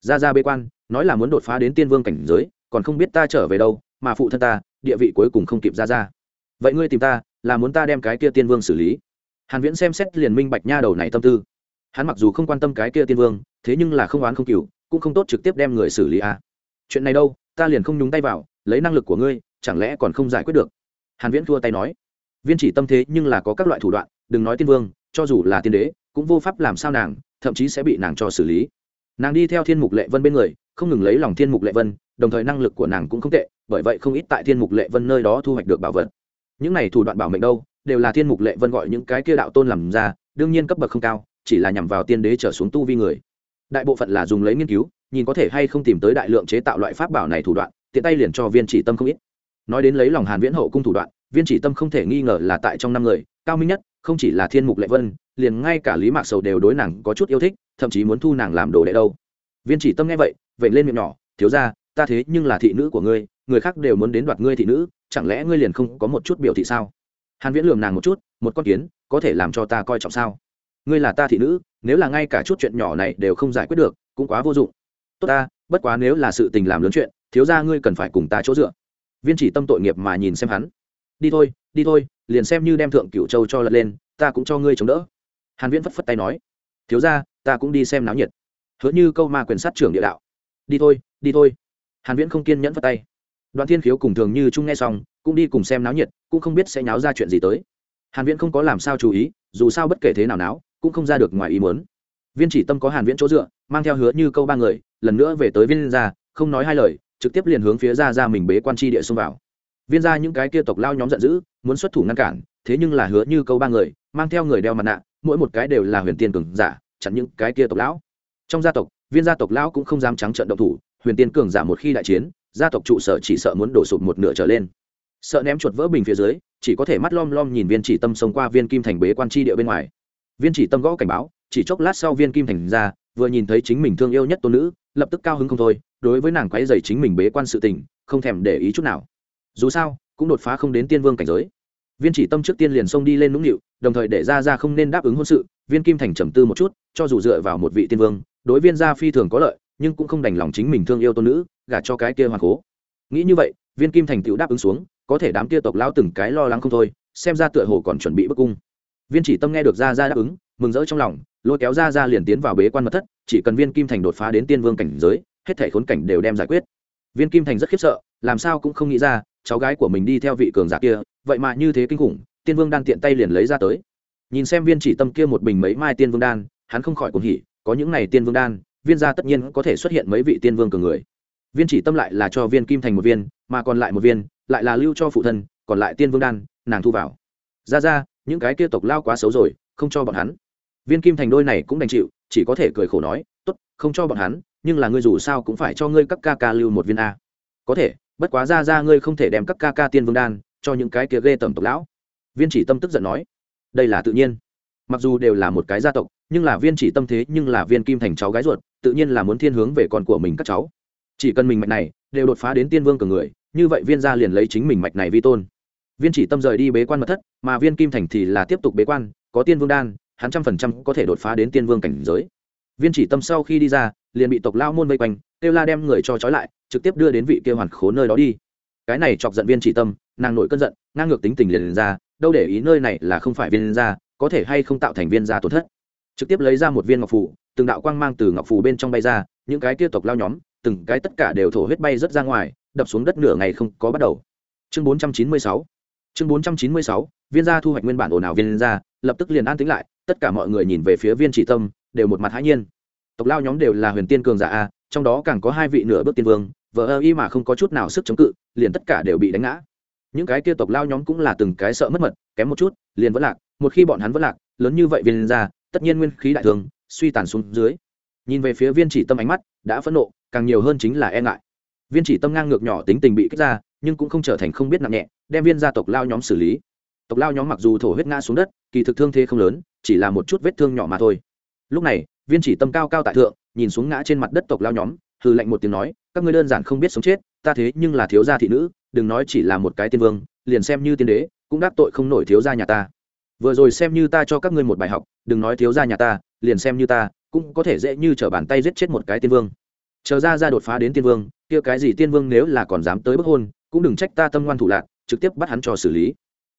Ra ra bê quan, nói là muốn đột phá đến tiên vương cảnh giới, còn không biết ta trở về đâu, mà phụ thân ta, địa vị cuối cùng không kịp ra ra. Vậy ngươi tìm ta là muốn ta đem cái kia tiên vương xử lý. Hàn viễn xem xét liền minh bạch nha đầu này tâm tư. Hắn mặc dù không quan tâm cái kia tiên vương, thế nhưng là không oán không cừu, cũng không tốt trực tiếp đem người xử lý à. chuyện này đâu, ta liền không nhúng tay vào, lấy năng lực của ngươi, chẳng lẽ còn không giải quyết được? Hàn viễn thua tay nói. Viên chỉ tâm thế nhưng là có các loại thủ đoạn, đừng nói tiên vương, cho dù là tiên đế, cũng vô pháp làm sao nàng, thậm chí sẽ bị nàng cho xử lý. Nàng đi theo thiên mục lệ vân bên người, không ngừng lấy lòng thiên mục lệ vân, đồng thời năng lực của nàng cũng không tệ, bởi vậy không ít tại thiên mục lệ vân nơi đó thu hoạch được bảo vật những này thủ đoạn bảo mệnh đâu, đều là thiên mục lệ vân gọi những cái kia đạo tôn làm ra, đương nhiên cấp bậc không cao, chỉ là nhằm vào tiên đế trở xuống tu vi người. Đại bộ phận là dùng lấy nghiên cứu, nhìn có thể hay không tìm tới đại lượng chế tạo loại pháp bảo này thủ đoạn, tiện tay liền cho viên chỉ tâm không ít. Nói đến lấy lòng hàn viễn hậu cung thủ đoạn, viên chỉ tâm không thể nghi ngờ là tại trong năm người, cao minh nhất, không chỉ là thiên mục lệ vân, liền ngay cả lý mạc sầu đều đối nàng có chút yêu thích, thậm chí muốn thu nàng làm đồ đệ đâu. Viên chỉ tâm nghe vậy vậy lên miệng nhỏ, thiếu ra ta thế nhưng là thị nữ của ngươi, người khác đều muốn đến đoạt ngươi thị nữ chẳng lẽ ngươi liền không có một chút biểu thị sao? Hàn viễn lườm nàng một chút, một con kiến, có thể làm cho ta coi trọng sao? Ngươi là ta thị nữ, nếu là ngay cả chút chuyện nhỏ này đều không giải quyết được, cũng quá vô dụng. Tốt ta, bất quá nếu là sự tình làm lớn chuyện, thiếu ra ngươi cần phải cùng ta chỗ dựa. Viên chỉ tâm tội nghiệp mà nhìn xem hắn. Đi thôi đi thôi, liền xem như đem thượng cửu châu cho lật lên, ta cũng cho ngươi chống đỡ. Hàn viễn phất phất tay nói. Thiếu ra ta cũng đi xem náo nhiệt. Hứa như câu ma quyền sát trưởng địa đạo. Đi thôi đi thôi. Hàn viễn không kiên nhẫn phất tay đoàn thiên khiếu cùng thường như trung nghe xong, cũng đi cùng xem náo nhiệt, cũng không biết sẽ náo ra chuyện gì tới. Hàn viễn không có làm sao chú ý, dù sao bất kể thế nào náo, cũng không ra được ngoài ý muốn. Viên chỉ tâm có hàn viễn chỗ dựa, mang theo hứa như câu ba người, lần nữa về tới viên gia, không nói hai lời, trực tiếp liền hướng phía ra ra mình bế quan chi địa xông vào. Viên gia những cái kia tộc lao nhóm giận dữ, muốn xuất thủ ngăn cản, thế nhưng là hứa như câu ba người, mang theo người đeo mặt nạ, mỗi một cái đều là huyền tiên cường giả chặn những cái kia tộc lão. Trong gia tộc, viên gia tộc lão cũng không dám trắng trợn động thủ, huyền tiên cường giả một khi đại chiến gia tộc trụ sở chỉ sợ muốn đổ sụp một nửa trở lên. Sợ ném chuột vỡ bình phía dưới, chỉ có thể mắt lom lom nhìn viên chỉ tâm xông qua viên kim thành bế quan tri địa bên ngoài. Viên chỉ tâm gõ cảnh báo, chỉ chốc lát sau viên kim thành ra, vừa nhìn thấy chính mình thương yêu nhất tôn nữ, lập tức cao hứng không thôi, đối với nàng quấy dày chính mình bế quan sự tình, không thèm để ý chút nào. Dù sao, cũng đột phá không đến tiên vương cảnh giới. Viên chỉ tâm trước tiên liền xông đi lên nũng nịu, đồng thời để ra ra không nên đáp ứng hôn sự, viên kim thành trầm tư một chút, cho dù dựa vào một vị tiên vương, đối viên gia phi thường có lợi, nhưng cũng không đành lòng chính mình thương yêu tôn nữ gả cho cái kia hoàng cố. Nghĩ như vậy, viên kim thành tựu đáp ứng xuống, có thể đám kia tộc lão từng cái lo lắng không thôi, xem ra tựa hồ còn chuẩn bị bức cung. Viên chỉ tâm nghe được ra ra đáp ứng, mừng rỡ trong lòng, lôi kéo ra ra liền tiến vào bế quan mật thất, chỉ cần viên kim thành đột phá đến tiên vương cảnh giới, hết thể khốn cảnh đều đem giải quyết. Viên kim thành rất khiếp sợ, làm sao cũng không nghĩ ra, cháu gái của mình đi theo vị cường giả kia, vậy mà như thế kinh khủng, tiên vương đan tiện tay liền lấy ra tới. Nhìn xem viên chỉ tâm kia một bình mấy mai tiên vương đan, hắn không khỏi cuồng hỉ, có những này tiên vương đan, viên gia tất nhiên có thể xuất hiện mấy vị tiên vương cường người viên chỉ tâm lại là cho viên kim thành một viên, mà còn lại một viên, lại là lưu cho phụ thân, còn lại tiên vương đan, nàng thu vào. Ra ra, những cái kia tộc lao quá xấu rồi, không cho bọn hắn. Viên kim thành đôi này cũng đành chịu, chỉ có thể cười khổ nói, tốt, không cho bọn hắn, nhưng là ngươi dù sao cũng phải cho ngươi các ca ca lưu một viên a. Có thể, bất quá ra ra ngươi không thể đem các ca ca tiên vương đan cho những cái kia ghê tởm tộc lão. Viên chỉ tâm tức giận nói, đây là tự nhiên. Mặc dù đều là một cái gia tộc, nhưng là viên chỉ tâm thế nhưng là viên kim thành cháu gái ruột, tự nhiên là muốn thiên hướng về con của mình các cháu chỉ cần mình mạch này đều đột phá đến tiên vương cường người như vậy viên gia liền lấy chính mình mạch này vi tôn. Viên chỉ tâm rời đi bế quan mật thất mà viên kim thành thì là tiếp tục bế quan có tiên vương đan hắn trăm phần trăm có thể đột phá đến tiên vương cảnh giới. Viên chỉ tâm sau khi đi ra liền bị tộc lao môn vây quanh kêu la đem người cho trói lại trực tiếp đưa đến vị kia hoàn khố nơi đó đi. Cái này chọc giận viên chỉ tâm nàng nổi cơn giận ngang ngược tính tình liền, liền ra đâu để ý nơi này là không phải viên gia có thể hay không tạo thành viên gia tổn thất. Trực tiếp lấy ra một viên ngọc phủ từng đạo quang mang từ ngọc phủ bên trong bay ra những cái kia tộc lao nhóm từng cái tất cả đều thổ huyết bay rất ra ngoài, đập xuống đất nửa ngày không có bắt đầu. Chương 496 chương 496 viên gia thu hoạch nguyên bản ồn ào viên gia, lập tức liền an tĩnh lại, tất cả mọi người nhìn về phía viên chỉ tâm, đều một mặt hãi nhiên. Tộc lao nhóm đều là huyền tiên cường giả a, trong đó càng có hai vị nửa bước tiên vương vợ ơ y mà không có chút nào sức chống cự, liền tất cả đều bị đánh ngã. Những cái kia tộc lao nhóm cũng là từng cái sợ mất mật, kém một chút, liền vẫn lạc, một khi bọn hắn vẫn lạc, lớn như vậy viên ra tất nhiên nguyên khí đại thường suy tàn xuống dưới nhìn về phía viên chỉ tâm ánh mắt, đã phẫn nộ, càng nhiều hơn chính là e ngại. Viên chỉ tâm ngang ngược nhỏ tính tình bị kích ra, nhưng cũng không trở thành không biết nặng nhẹ, đem viên gia tộc lao nhóm xử lý. Tộc lao nhóm mặc dù thổ huyết ngã xuống đất, kỳ thực thương thế không lớn, chỉ là một chút vết thương nhỏ mà thôi. Lúc này, viên chỉ tâm cao cao tại thượng, nhìn xuống ngã trên mặt đất tộc lao nhóm, hừ lạnh một tiếng nói, các ngươi đơn giản không biết sống chết, ta thế nhưng là thiếu gia thị nữ, đừng nói chỉ là một cái tiên vương, liền xem như tiên đế, cũng đắc tội không nổi thiếu gia nhà ta. Vừa rồi xem như ta cho các ngươi một bài học, đừng nói thiếu gia nhà ta liền xem như ta, cũng có thể dễ như trở bàn tay giết chết một cái tiên vương. Chờ ra ra đột phá đến tiên vương, kia cái gì tiên vương nếu là còn dám tới bức hôn, cũng đừng trách ta tâm ngoan thủ lạc, trực tiếp bắt hắn cho xử lý.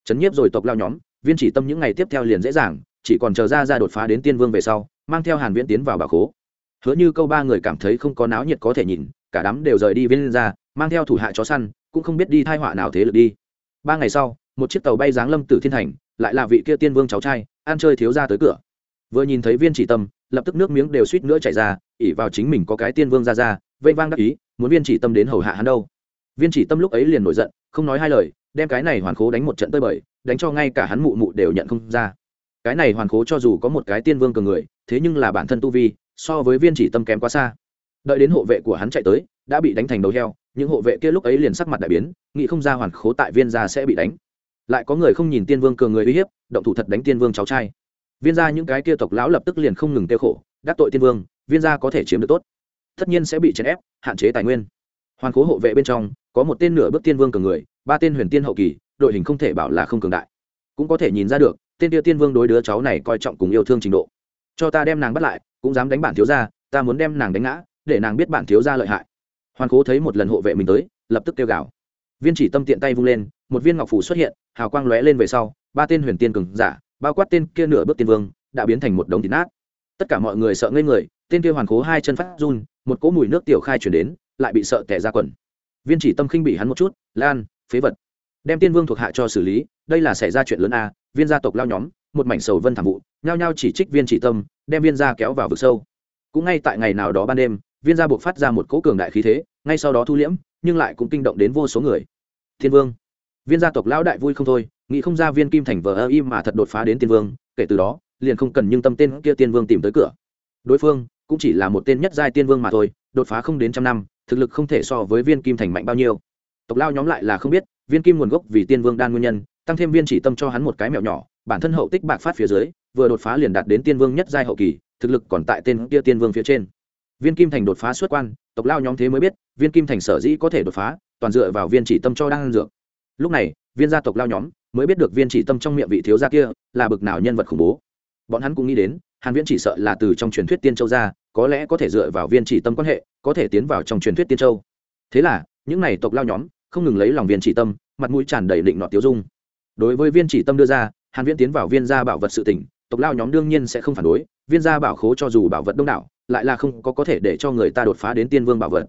Chấn nhiếp rồi tộc lao nhóm, viên chỉ tâm những ngày tiếp theo liền dễ dàng, chỉ còn chờ ra ra đột phá đến tiên vương về sau, mang theo hàn viễn tiến vào bà khố. Hứa như câu ba người cảm thấy không có náo nhiệt có thể nhìn, cả đám đều rời đi viên ra, mang theo thủ hạ chó săn, cũng không biết đi thai họa nào thế lực đi. Ba ngày sau, một chiếc tàu bay giáng lâm từ thiên thành, lại là vị kia tiên vương cháu trai, ăn chơi thiếu ra tới cửa vừa nhìn thấy viên chỉ tâm, lập tức nước miếng đều suýt nữa chảy ra, ỉ vào chính mình có cái tiên vương ra ra, vây vang đắc ý, muốn viên chỉ tâm đến hầu hạ hắn đâu. Viên chỉ tâm lúc ấy liền nổi giận, không nói hai lời, đem cái này hoàn khố đánh một trận tơi bời, đánh cho ngay cả hắn mụ mụ đều nhận không ra. Cái này hoàn khố cho dù có một cái tiên vương cường người, thế nhưng là bản thân tu vi, so với viên chỉ tâm kém quá xa. Đợi đến hộ vệ của hắn chạy tới, đã bị đánh thành đầu heo, những hộ vệ kia lúc ấy liền sắc mặt đại biến, nghĩ không ra hoàn khố tại viên gia sẽ bị đánh. Lại có người không nhìn tiên vương cường người uy hiếp, động thủ thật đánh tiên vương cháu trai viên gia những cái kia tộc lão lập tức liền không ngừng tiêu khổ, đắc tội tiên vương, viên gia có thể chiếm được tốt. Tất nhiên sẽ bị chèn ép, hạn chế tài nguyên. Hoàn cố hộ vệ bên trong, có một tên nửa bước tiên vương cường người, ba tên huyền tiên hậu kỳ, đội hình không thể bảo là không cường đại. Cũng có thể nhìn ra được, tên kia tiên vương đối đứa cháu này coi trọng cùng yêu thương trình độ. Cho ta đem nàng bắt lại, cũng dám đánh bản thiếu gia, ta muốn đem nàng đánh ngã, để nàng biết bản thiếu gia lợi hại. Hoàn cố thấy một lần hộ vệ mình tới, lập tức kêu gào. Viên chỉ tâm tiện tay vung lên, một viên ngọc phủ xuất hiện, hào quang lóe lên về sau, ba tên huyền tiên cường giả bao quát tên kia nửa bước tiên vương, đã biến thành một đống thịt nát. Tất cả mọi người sợ ngây người, tên kia hoàn cố hai chân phát run, một cỗ mùi nước tiểu khai chuyển đến, lại bị sợ tẻ ra quần. Viên chỉ tâm khinh bị hắn một chút, lan, phế vật. Đem tiên vương thuộc hạ cho xử lý, đây là xảy ra chuyện lớn a, viên gia tộc lao nhóm, một mảnh sầu vân thảm vụ, nhao nhao chỉ trích viên chỉ tâm, đem viên gia kéo vào vực sâu. Cũng ngay tại ngày nào đó ban đêm, viên gia buộc phát ra một cỗ cường đại khí thế, ngay sau đó thu liễm, nhưng lại cũng kinh động đến vô số người. Thiên vương. Viên gia tộc lão đại vui không thôi nghĩ không ra viên kim thành vờ ơ im mà thật đột phá đến tiên vương, kể từ đó, liền không cần nhưng tâm tên kia tiên vương tìm tới cửa. Đối phương cũng chỉ là một tên nhất giai tiên vương mà thôi, đột phá không đến trăm năm, thực lực không thể so với viên kim thành mạnh bao nhiêu. Tộc lao nhóm lại là không biết, viên kim nguồn gốc vì tiên vương đan nguyên nhân, tăng thêm viên chỉ tâm cho hắn một cái mẹo nhỏ, bản thân hậu tích bạc phát phía dưới, vừa đột phá liền đạt đến tiên vương nhất giai hậu kỳ, thực lực còn tại tên kia tiên vương phía trên. Viên kim thành đột phá xuất quan, tộc lao nhóm thế mới biết, viên kim thành sở dĩ có thể đột phá, toàn dựa vào viên chỉ tâm cho đang dược. Lúc này viên gia tộc lao nhóm mới biết được viên chỉ tâm trong miệng vị thiếu gia kia là bực nào nhân vật khủng bố. Bọn hắn cũng nghĩ đến, hàn viễn chỉ sợ là từ trong truyền thuyết tiên châu ra, có lẽ có thể dựa vào viên chỉ tâm quan hệ, có thể tiến vào trong truyền thuyết tiên châu. Thế là, những này tộc lao nhóm không ngừng lấy lòng viên chỉ tâm, mặt mũi tràn đầy định nọ tiêu dung. Đối với viên chỉ tâm đưa ra, hàn viễn tiến vào viên gia bảo vật sự tình, tộc lao nhóm đương nhiên sẽ không phản đối, viên gia bảo khố cho dù bảo vật đông đảo, lại là không có có thể để cho người ta đột phá đến tiên vương bảo vật.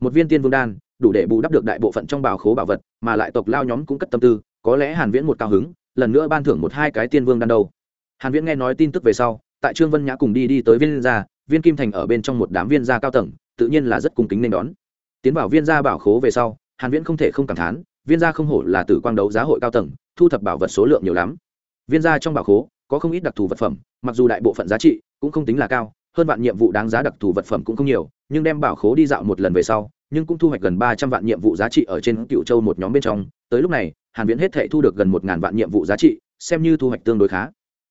Một viên tiên vương đan đủ để bù đắp được đại bộ phận trong bảo khố bảo vật, mà lại tộc lao nhóm cũng cất tâm tư, có lẽ hàn viễn một cao hứng, lần nữa ban thưởng một hai cái tiên vương đan đầu. hàn viễn nghe nói tin tức về sau, tại trương vân nhã cùng đi đi tới viên gia, viên kim thành ở bên trong một đám viên gia cao tầng, tự nhiên là rất cung kính nên đón tiến vào viên gia bảo khố về sau, hàn viễn không thể không cảm thán, viên gia không hổ là tử quang đấu giá hội cao tầng, thu thập bảo vật số lượng nhiều lắm viên gia trong bảo khố, có không ít đặc thù vật phẩm, mặc dù đại bộ phận giá trị cũng không tính là cao, hơn vạn nhiệm vụ đáng giá đặc thù vật phẩm cũng không nhiều, nhưng đem bảo khố đi dạo một lần về sau nhưng cũng thu hoạch gần ba trăm vạn nhiệm vụ giá trị ở trên cựu châu một nhóm bên trong. Tới lúc này, hàn viễn hết thể thu được gần một ngàn vạn nhiệm vụ giá trị, xem như thu hoạch tương đối khá.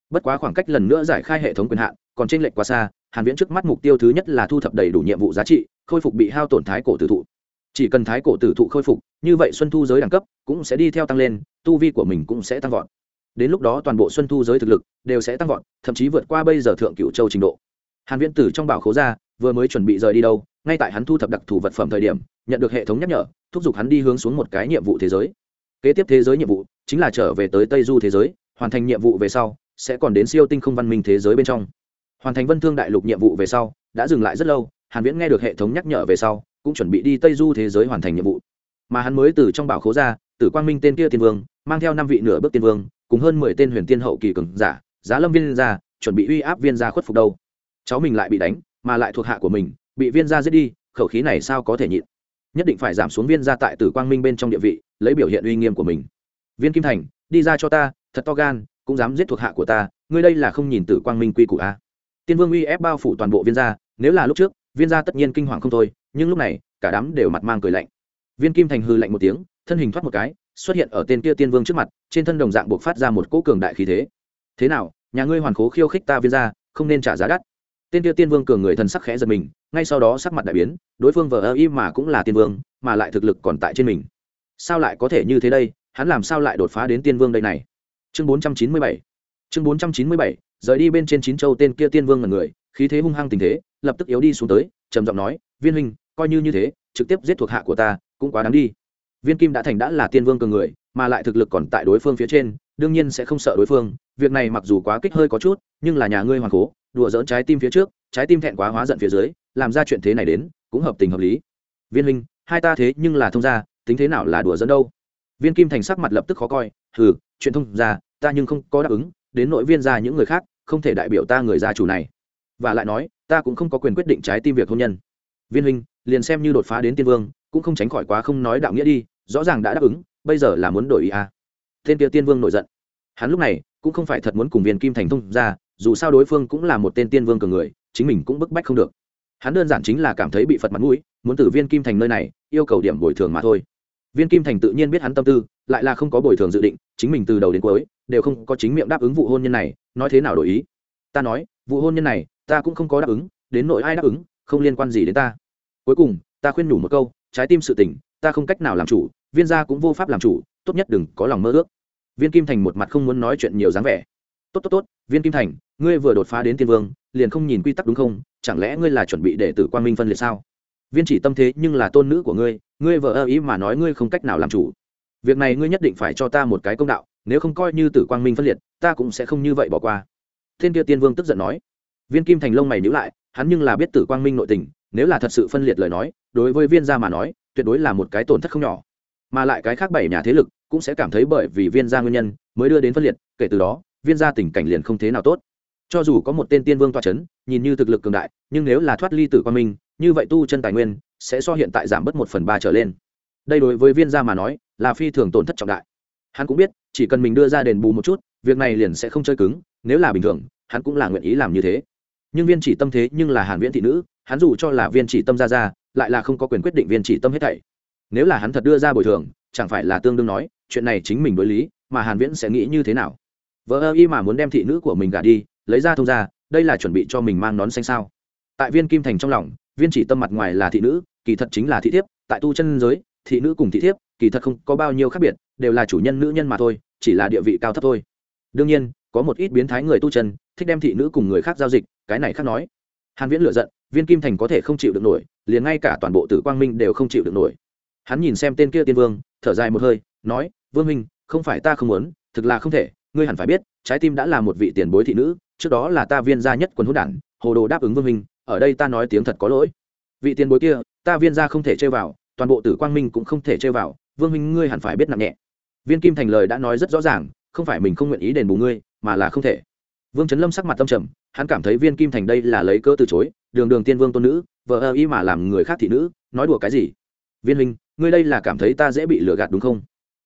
Bất quá khoảng cách lần nữa giải khai hệ thống quyền hạn còn trên lệch quá xa, hàn viễn trước mắt mục tiêu thứ nhất là thu thập đầy đủ nhiệm vụ giá trị, khôi phục bị hao tổn thái cổ tử thụ. Chỉ cần thái cổ tử thụ khôi phục, như vậy xuân thu giới đẳng cấp cũng sẽ đi theo tăng lên, tu vi của mình cũng sẽ tăng vọt. Đến lúc đó toàn bộ xuân thu giới thực lực đều sẽ tăng vọt, thậm chí vượt qua bây giờ thượng cựu châu trình độ. Hàn viễn tử trong bảo khố ra vừa mới chuẩn bị rời đi đâu, ngay tại hắn thu thập đặc thù vật phẩm thời điểm, nhận được hệ thống nhắc nhở, thúc giục hắn đi hướng xuống một cái nhiệm vụ thế giới. Kế tiếp thế giới nhiệm vụ chính là trở về tới tây du thế giới, hoàn thành nhiệm vụ về sau, sẽ còn đến siêu tinh không văn minh thế giới bên trong. Hoàn thành vân thương đại lục nhiệm vụ về sau, đã dừng lại rất lâu, hàn viễn nghe được hệ thống nhắc nhở về sau, cũng chuẩn bị đi tây du thế giới hoàn thành nhiệm vụ. Mà hắn mới từ trong bảo khố ra, tử quang minh tên kia tiên vương, mang theo năm vị nửa bước tiên vương, cùng hơn mười tên huyền tiên hậu kỳ cường giả, giá lâm viên ra, chuẩn bị uy áp viên gia khuất phục đâu. Cháu mình lại bị đánh mà lại thuộc hạ của mình, bị viên gia giết đi, khẩu khí này sao có thể nhịn? Nhất định phải giảm xuống viên gia tại tử quang minh bên trong địa vị, lấy biểu hiện uy nghiêm của mình. Viên kim thành, đi ra cho ta, thật to gan, cũng dám giết thuộc hạ của ta, ngươi đây là không nhìn tử quang minh quy củ a tiên vương uy ép bao phủ toàn bộ viên gia, nếu là lúc trước, viên gia tất nhiên kinh hoàng không thôi, nhưng lúc này, cả đám đều mặt mang cười lạnh. Viên kim thành hư lạnh một tiếng, thân hình thoát một cái, xuất hiện ở tên kia tiên vương trước mặt, trên thân đồng dạng buộc phát ra một cỗ cường đại khí thế. Thế nào, nhà ngươi hoàn cố khiêu khích ta viên gia, không nên trả giá đắt tên kia tiên vương cường người thần sắc khẽ giật mình, ngay sau đó sắc mặt đại biến, đối phương vờ ơ y mà cũng là tiên vương, mà lại thực lực còn tại trên mình. Sao lại có thể như thế đây? Hắn làm sao lại đột phá đến tiên vương đây này? Chương bốn trăm chín mươi bảy. Chương bốn trăm chín mươi bảy, rời đi bên trên chín châu tên kia tiên vương là người, khí thế hung hăng tình thế, lập tức yếu đi xuống tới, trầm giọng nói, viên huynh, coi như như thế, trực tiếp giết thuộc hạ của ta, cũng quá đáng đi. Viên kim đã thành đã là tiên vương cường người, mà lại thực lực còn tại đối phương phía trên, đương nhiên sẽ không sợ đối phương, việc này mặc dù quá kích hơi có chút, nhưng là nhà ngươi hoàng cố đùa dỡn trái tim phía trước, trái tim thẹn quá hóa giận phía dưới, làm ra chuyện thế này đến, cũng hợp tình hợp lý. Viên huynh, hai ta thế nhưng là thông gia, tính thế nào là đùa dẫn đâu? Viên kim thành sắc mặt lập tức khó coi, hừ, chuyện thông gia, ta nhưng không có đáp ứng, đến nội viên gia những người khác, không thể đại biểu ta người gia chủ này. Và lại nói, ta cũng không có quyền quyết định trái tim việc hôn nhân. Viên huynh, liền xem như đột phá đến tiên vương, cũng không tránh khỏi quá không nói đạo nghĩa đi, rõ ràng đã đáp ứng, bây giờ là muốn đổi ý à. tên kia tiên vương nổi giận. Hắn lúc này, cũng không phải thật muốn cùng viên kim thành thông ra dù sao đối phương cũng là một tên tiên vương cường người, chính mình cũng bức bách không được. Hắn đơn giản chính là cảm thấy bị phật mặt mũi, muốn từ viên kim thành nơi này, yêu cầu điểm bồi thường mà thôi. Viên kim thành tự nhiên biết hắn tâm tư, lại là không có bồi thường dự định, chính mình từ đầu đến cuối, đều không có chính miệng đáp ứng vụ hôn nhân này, nói thế nào đổi ý? Ta nói, vụ hôn nhân này, ta cũng không có đáp ứng, đến nội ai đáp ứng, không liên quan gì đến ta. Cuối cùng, ta khuyên nhủ một câu, trái tim sự tình, ta không cách nào làm chủ, viên gia cũng vô pháp làm chủ, tốt nhất đừng có lòng mơ ước. Viên kim thành một mặt không muốn nói chuyện nhiều dáng vẻ. Tốt tốt tốt, viên kim thành ngươi vừa đột phá đến tiên vương, liền không nhìn quy tắc đúng không? Chẳng lẽ ngươi là chuẩn bị để tử quang minh phân liệt sao? Viên chỉ tâm thế nhưng là tôn nữ của ngươi ngươi vợ ơ ý mà nói ngươi không cách nào làm chủ. Việc này ngươi nhất định phải cho ta một cái công đạo, nếu không coi như tử quang minh phân liệt, ta cũng sẽ không như vậy bỏ qua. Thiên kia tiên vương tức giận nói. Viên kim thành lông mày nhữ lại, hắn nhưng là biết tử quang minh nội tình, nếu là thật sự phân liệt lời nói, đối với viên gia mà nói, tuyệt đối là một cái tổn thất không nhỏ. Mà lại cái khác bảy nhà thế lực cũng sẽ cảm thấy bởi vì viên gia nguyên nhân mới đưa đến phân liệt, kể từ đó, viên gia tình cảnh liền không thế nào tốt cho dù có một tên tiên vương toa c h ấ n nhìn như thực lực cường đại, nhưng nếu là thoát ly tử quan minh, như vậy tu chân tài nguyên sẽ so hiện tại giảm bớt một phần ba trở lên. Đây đối với viên gia mà nói, là phi thường tổn thất trọng đại. Hắn cũng biết, chỉ cần mình đưa ra đền bù một chút, việc này liền sẽ không chơi cứng, nếu là bình thường, hắn cũng là nguyện ý làm như thế. Nhưng viên chỉ tâm thế nhưng là hàn viễn thị nữ, hắn dù cho là viên chỉ tâm ra ra lại là không có quyền quyết định viên chỉ tâm hết thảy. Nếu là hắn thật đưa ra bồi thường, chẳng phải là tương đương nói, chuyện này chính mình đối lý, mà hàn viễn sẽ nghĩ như thế nào? Vợ ơ y mà muốn đem thị nữ của mình gả đi lấy ra thông ra, đây là chuẩn bị cho mình mang nón xanh sao. Tại viên kim thành trong lòng, viên chỉ tâm mặt ngoài là thị nữ, kỳ thật chính là thị thiếp, tại tu chân giới, thị nữ cùng thị thiếp, kỳ thật không có bao nhiêu khác biệt, đều là chủ nhân nữ nhân mà thôi, chỉ là địa vị cao thấp thôi. Đương nhiên, có một ít biến thái người tu chân, thích đem thị nữ cùng người khác giao dịch, cái này khác nói. Hàn viễn lựa giận, viên kim thành có thể không chịu được nổi, liền ngay cả toàn bộ tử quang minh đều không chịu được nổi. Hắn nhìn xem tên kia tiên vương, thở dài một hơi, nói, vương minh không phải ta không muốn, thực là không thể, ngươi hẳn phải biết trái tim đã là một vị tiền bối thị nữ, trước đó là ta viên gia nhất quần hút đản, hồ đồ đáp ứng vương minh ở đây ta nói tiếng thật có lỗi. Vị tiền bối kia, ta viên gia không thể chơi vào, toàn bộ tử quang minh cũng không thể chơi vào, vương minh ngươi hẳn phải biết nặng nhẹ. Viên kim thành lời đã nói rất rõ ràng, không phải mình không nguyện ý đền bù ngươi, mà là không thể. Vương trấn lâm sắc mặt tâm trầm, hắn cảm thấy viên kim thành đây là lấy cớ từ chối, đường đường tiên vương tôn nữ vợ ơ y mà làm người khác thị nữ, nói đùa cái gì? Viên minh ngươi đây là cảm thấy ta dễ bị lừa gạt đúng không?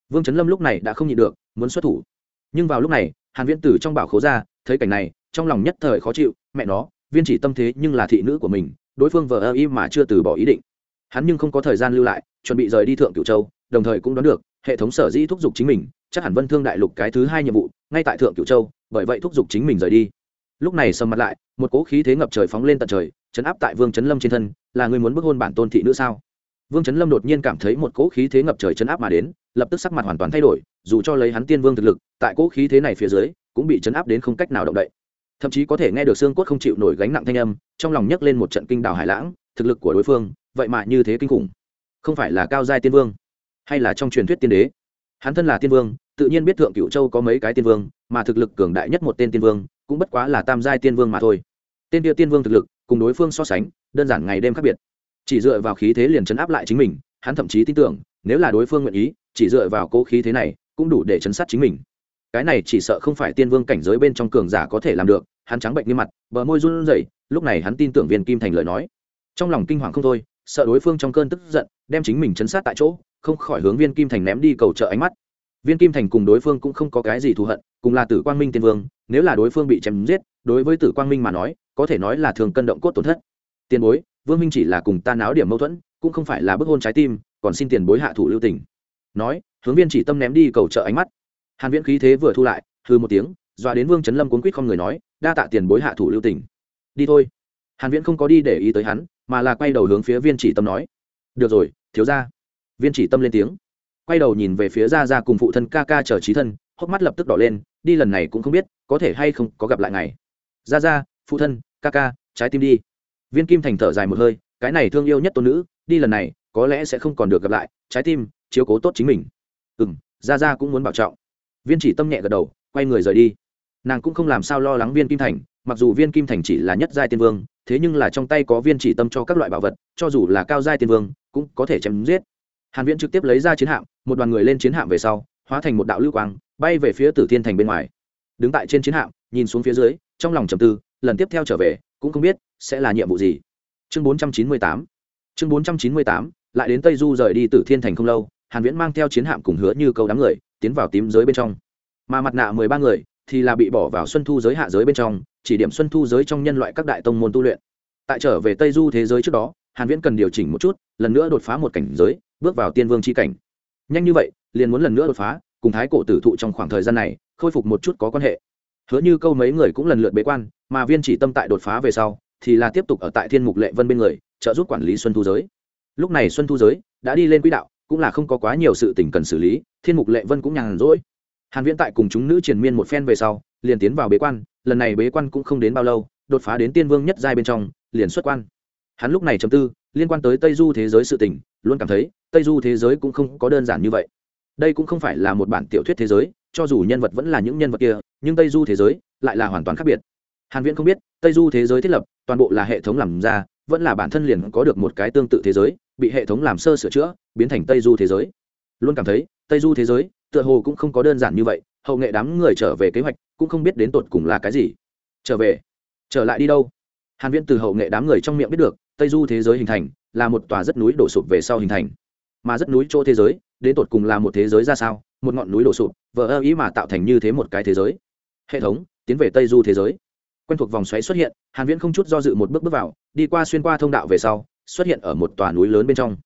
Vương trấn lâm lúc này đã không nhịn được, muốn xuất thủ nhưng vào lúc này, hàn viễn tử trong bảo khố ra, thấy cảnh này, trong lòng nhất thời khó chịu, mẹ nó, viên chỉ tâm thế nhưng là thị nữ của mình, đối phương vợ ơ y mà chưa từ bỏ ý định. Hắn nhưng không có thời gian lưu lại, chuẩn bị rời đi thượng cửu châu, đồng thời cũng đoán được, hệ thống sở dĩ thúc giục chính mình, chắc hẳn vân thương đại lục cái thứ hai nhiệm vụ, ngay tại thượng cửu châu, bởi vậy thúc giục chính mình rời đi. Lúc này sầm mặt lại, một cỗ khí thế ngập trời phóng lên tận trời, chấn áp tại vương chấn lâm trên thân, là người muốn bức hôn bản tôn thị nữ sao? Vương chấn lâm đột nhiên cảm thấy một cỗ khí thế ngập trời chấn áp mà đến, lập tức sắc mặt hoàn toàn thay đổi dù cho lấy hắn tiên vương thực lực, tại cỗ khí thế này phía dưới, cũng bị chấn áp đến không cách nào động đậy. Thậm chí có thể nghe được xương cốt không chịu nổi gánh nặng thanh âm, trong lòng nhấc lên một trận kinh đảo hải lãng, thực lực của đối phương, vậy mà như thế kinh khủng. Không phải là cao giai tiên vương, hay là trong truyền thuyết tiên đế? Hắn thân là tiên vương, tự nhiên biết thượng cựu châu có mấy cái tiên vương, mà thực lực cường đại nhất một tên tiên vương, cũng bất quá là tam giai tiên vương mà thôi. Tên địa tiên vương thực lực, cùng đối phương so sánh, đơn giản ngày đêm khác biệt. Chỉ dựa vào khí thế liền chấn áp lại chính mình, hắn thậm chí tin tưởng, nếu là đối phương nguyện ý, chỉ dựa vào cố khí thế này cũng đủ để chấn sát chính mình. Cái này chỉ sợ không phải tiên vương cảnh giới bên trong cường giả có thể làm được, hắn trắng bệnh như mặt, bờ môi run rẩy, lúc này hắn tin tưởng viên kim thành lời nói. Trong lòng kinh hoàng không thôi, sợ đối phương trong cơn tức giận, đem chính mình chấn sát tại chỗ, không khỏi hướng viên kim thành ném đi cầu trợ ánh mắt. Viên kim thành cùng đối phương cũng không có cái gì thù hận, cùng là tử quang minh tiên vương, nếu là đối phương bị chém giết, đối với tử quang minh mà nói, có thể nói là thường cân động cốt tổn thất. Tiền bối, vương minh chỉ là cùng ta náo điểm mâu thuẫn, cũng không phải là bức hôn trái tim, còn xin tiền bối hạ thủ lưu tình. Nói hướng viên chỉ tâm ném đi cầu trợ ánh mắt. Hàn viễn khí thế vừa thu lại hư một tiếng, dọa đến vương chấn lâm cuốn quýt không người nói, đa tạ tiền bối hạ thủ lưu tình. Đi thôi. Hàn viễn không có đi để ý tới hắn, mà là quay đầu hướng phía viên chỉ tâm nói, được rồi, thiếu gia. Viên chỉ tâm lên tiếng, quay đầu nhìn về phía gia gia cùng phụ thân ca ca chờ trí thân, hốc mắt lập tức đỏ lên, đi lần này cũng không biết, có thể hay không có gặp lại ngày gia gia, phụ thân, ca ca, trái tim đi. Viên kim thành thở dài một hơi, cái này thương yêu nhất tôn nữ, đi lần này, có lẽ sẽ không còn được gặp lại, trái tim, chiếu cố tốt chính mình ừ m ra cũng muốn bảo trọng. Viên chỉ tâm nhẹ gật đầu, quay người rời đi. Nàng cũng không làm sao lo lắng viên kim thành, mặc dù viên kim thành chỉ là nhất giai tiên vương, thế nhưng là trong tay có viên chỉ tâm cho các loại bảo vật, cho dù là cao giai tiên vương, cũng có thể chém giết. Hàn viễn trực tiếp lấy ra chiến hạm, một đoàn người lên chiến hạm về sau, hóa thành một đạo lưu quang, bay về phía tử thiên thành bên ngoài. Đứng tại trên chiến hạm, nhìn xuống phía dưới, trong lòng trầm tư, lần tiếp theo trở về, cũng không biết sẽ là nhiệm vụ gì. Chương 498 chương 498 lại đến tây du rời đi tử thiên thành không lâu hàn viễn mang theo chiến hạm cùng hứa như câu đám người, tiến vào tím giới bên trong. Mà mặt nạ 13 người thì là bị bỏ vào xuân thu giới hạ giới bên trong, chỉ điểm xuân thu giới trong nhân loại các đại tông môn tu luyện. Tại trở về tây du thế giới trước đó, hàn viễn cần điều chỉnh một chút, lần nữa đột phá một cảnh giới, bước vào tiên vương chi cảnh. Nhanh như vậy, liền muốn lần nữa đột phá, cùng thái cổ tử thụ trong khoảng thời gian này, khôi phục một chút có quan hệ. Hứa như câu mấy người cũng lần lượt bế quan, mà viên chỉ tâm tại đột phá về sau, thì là tiếp tục ở tại thiên mục lệ vân bên người, trợ giúp quản lý xuân thu giới. Lúc này xuân thu giới đã đi lên quỹ đạo cũng là không có quá nhiều sự tình cần xử lý, thiên mục lệ vân cũng nhàn rỗi. Hàn viễn tại cùng chúng nữ triền miên một phen về sau, liền tiến vào bế quan, lần này bế quan cũng không đến bao lâu, đột phá đến tiên vương nhất giai bên trong, liền xuất quan. Hắn lúc này chấm tư, liên quan tới tây du thế giới sự tình, luôn cảm thấy, tây du thế giới cũng không có đơn giản như vậy. Đây cũng không phải là một bản tiểu thuyết thế giới, cho dù nhân vật vẫn là những nhân vật kia, nhưng tây du thế giới lại là hoàn toàn khác biệt. Hàn viễn không biết, tây du thế giới thiết lập, toàn bộ là hệ thống làm ra, vẫn là bản thân liền có được một cái tương tự thế giới bị hệ thống làm sơ sửa chữa, biến thành tây du thế giới. Luôn cảm thấy, tây du thế giới, tựa hồ cũng không có đơn giản như vậy, hậu nghệ đám người trở về kế hoạch, cũng không biết đến tột cùng là cái gì. Trở về. Trở lại đi đâu? Hàn viễn từ hậu nghệ đám người trong miệng biết được, tây du thế giới hình thành, là một tòa rất núi đổ sụp về sau hình thành. Mà rất núi chỗ thế giới, đến tột cùng là một thế giới ra sao? Một ngọn núi đổ sụp vỡ ơ ý mà tạo thành như thế một cái thế giới. Hệ thống, tiến về tây du thế giới. Quen thuộc vòng xoáy xuất hiện, hàn viễn không chút do dự một bước bước vào, đi qua xuyên qua thông đạo về sau xuất hiện ở một tòa núi lớn bên trong.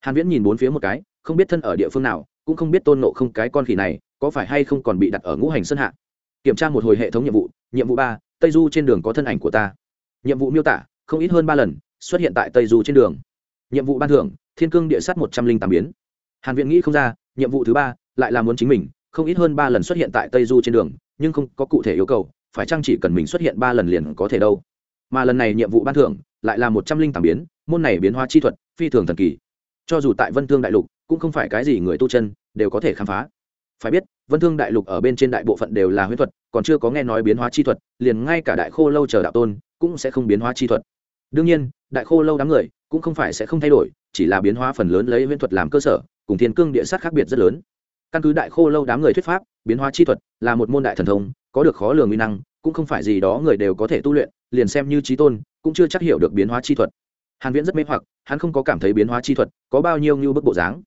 Hàn viễn nhìn bốn phía một cái, không biết thân ở địa phương nào, cũng không biết tôn nộ không cái con khỉ này có phải hay không còn bị đặt ở ngũ hành sân hạ. Kiểm tra một hồi hệ thống nhiệm vụ nhiệm vụ ba, tây du trên đường có thân ảnh của ta. Nhiệm vụ miêu tả, không ít hơn ba lần, xuất hiện tại tây du trên đường. Nhiệm vụ ban thưởng, thiên cương địa sát một trăm linh tám biến. Hàn viện nghĩ không ra, nhiệm vụ thứ ba lại là muốn chính mình, không ít hơn ba lần xuất hiện tại tây du trên đường, nhưng không có cụ thể yêu cầu, phải chăng chỉ cần mình xuất hiện ba lần liền có thể đâu. Mà lần này nhiệm vụ ban thưởng lại là một trăm linh tám biến môn này biến hóa chi thuật phi thường thần kỳ. Cho dù tại vân thương đại lục, cũng không phải cái gì người tu chân đều có thể khám phá. Phải biết, vân thương đại lục ở bên trên đại bộ phận đều là huyễn thuật, còn chưa có nghe nói biến hóa chi thuật, liền ngay cả đại khô lâu chờ đạo tôn cũng sẽ không biến hóa chi thuật. Đương nhiên, đại khô lâu đám người cũng không phải sẽ không thay đổi, chỉ là biến hóa phần lớn lấy huyễn thuật làm cơ sở, cùng thiên cương địa sát khác biệt rất lớn. Căn cứ đại khô lâu đám người thuyết pháp, biến hóa chi thuật là một môn đại thần thông, có được khó lường uy năng, cũng không phải gì đó người đều có thể tu luyện, liền xem như trí tôn, cũng chưa chắc hiểu được biến hóa chi thuật hàn viễn rất mê hoặc, hắn không có cảm thấy biến hóa chi thuật có bao nhiêu như bức bộ dáng.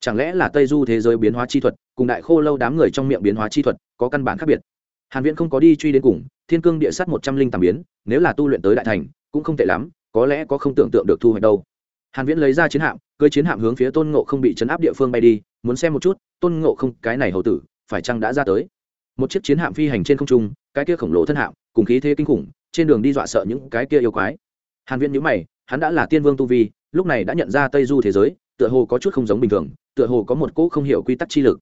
Chẳng lẽ là tây du thế giới biến hóa chi thuật cùng đại khô lâu đám người trong miệng biến hóa chi thuật có căn bản khác biệt? Hàn viễn không có đi truy đến cùng, thiên cương địa sát một trăm linh tám biến, nếu là tu luyện tới đại thành, cũng không tệ lắm, có lẽ có không tưởng tượng được thu hoạch đâu. Hàn viễn lấy ra chiến hạm, cưỡi chiến hạm hướng phía tôn ngộ không bị chấn áp địa phương bay đi, muốn xem một chút, tôn ngộ không, cái này hầu tử, phải chăng đã ra tới? Một chiếc chiến hạm phi hành trên không trung, cái kia khổng lồ thân hạm, cùng khí thế kinh khủng, trên đường đi dọa sợ những cái kia yêu quái. Hàn viễn nhíu mày hắn đã là tiên vương tu vi, lúc này đã nhận ra tây du thế giới, tựa hồ có chút không giống bình thường, tựa hồ có một cỗ không hiểu quy tắc chi lực.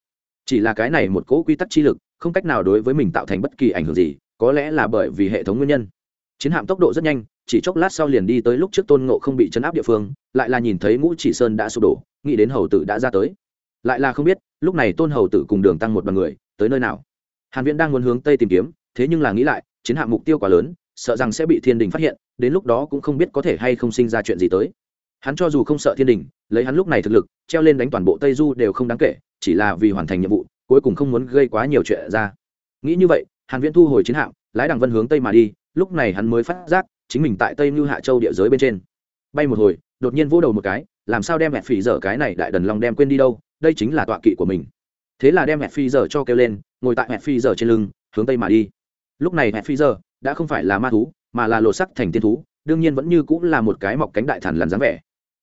Chỉ là cái này một cỗ quy tắc chi lực, không cách nào đối với mình tạo thành bất kỳ ảnh hưởng gì, có lẽ là bởi vì hệ thống nguyên nhân. Chiến hạm tốc độ rất nhanh, chỉ chốc lát sau liền đi tới lúc trước tôn ngộ không bị chấn áp địa phương, lại là nhìn thấy ngũ chỉ sơn đã sụp đổ, nghĩ đến hầu tử đã ra tới. Lại là không biết, lúc này tôn hầu tử cùng đường tăng một đoàn người, tới nơi nào? Hàn viễn đang muốn hướng tây tìm kiếm, thế nhưng là nghĩ lại, chiến hạm mục tiêu quá lớn, sợ rằng sẽ bị thiên đình phát hiện đến lúc đó cũng không biết có thể hay không sinh ra chuyện gì tới. Hắn cho dù không sợ thiên đình, lấy hắn lúc này thực lực, treo lên đánh toàn bộ tây du đều không đáng kể, chỉ là vì hoàn thành nhiệm vụ, cuối cùng không muốn gây quá nhiều chuyện ra. Nghĩ như vậy, hàn viễn thu hồi chiến hạm, lái đằng vân hướng tây mà đi, lúc này hắn mới phát giác, chính mình tại tây như hạ châu địa giới bên trên. Bay một hồi, đột nhiên vỗ đầu một cái, làm sao đem mẹ phỉ dở cái này đại đần long đem quên đi đâu, đây chính là tọa kỵ của mình. Thế là đem mẹ phi dở cho kêu lên, ngồi tại mẹ phi dở trên lưng, hướng tây mà đi. Lúc này mẹ phi dở đã không phải là ma thú mà là lột sắc thành tiên thú, đương nhiên vẫn như cũng là một cái mọc cánh đại thần làm dáng vẻ.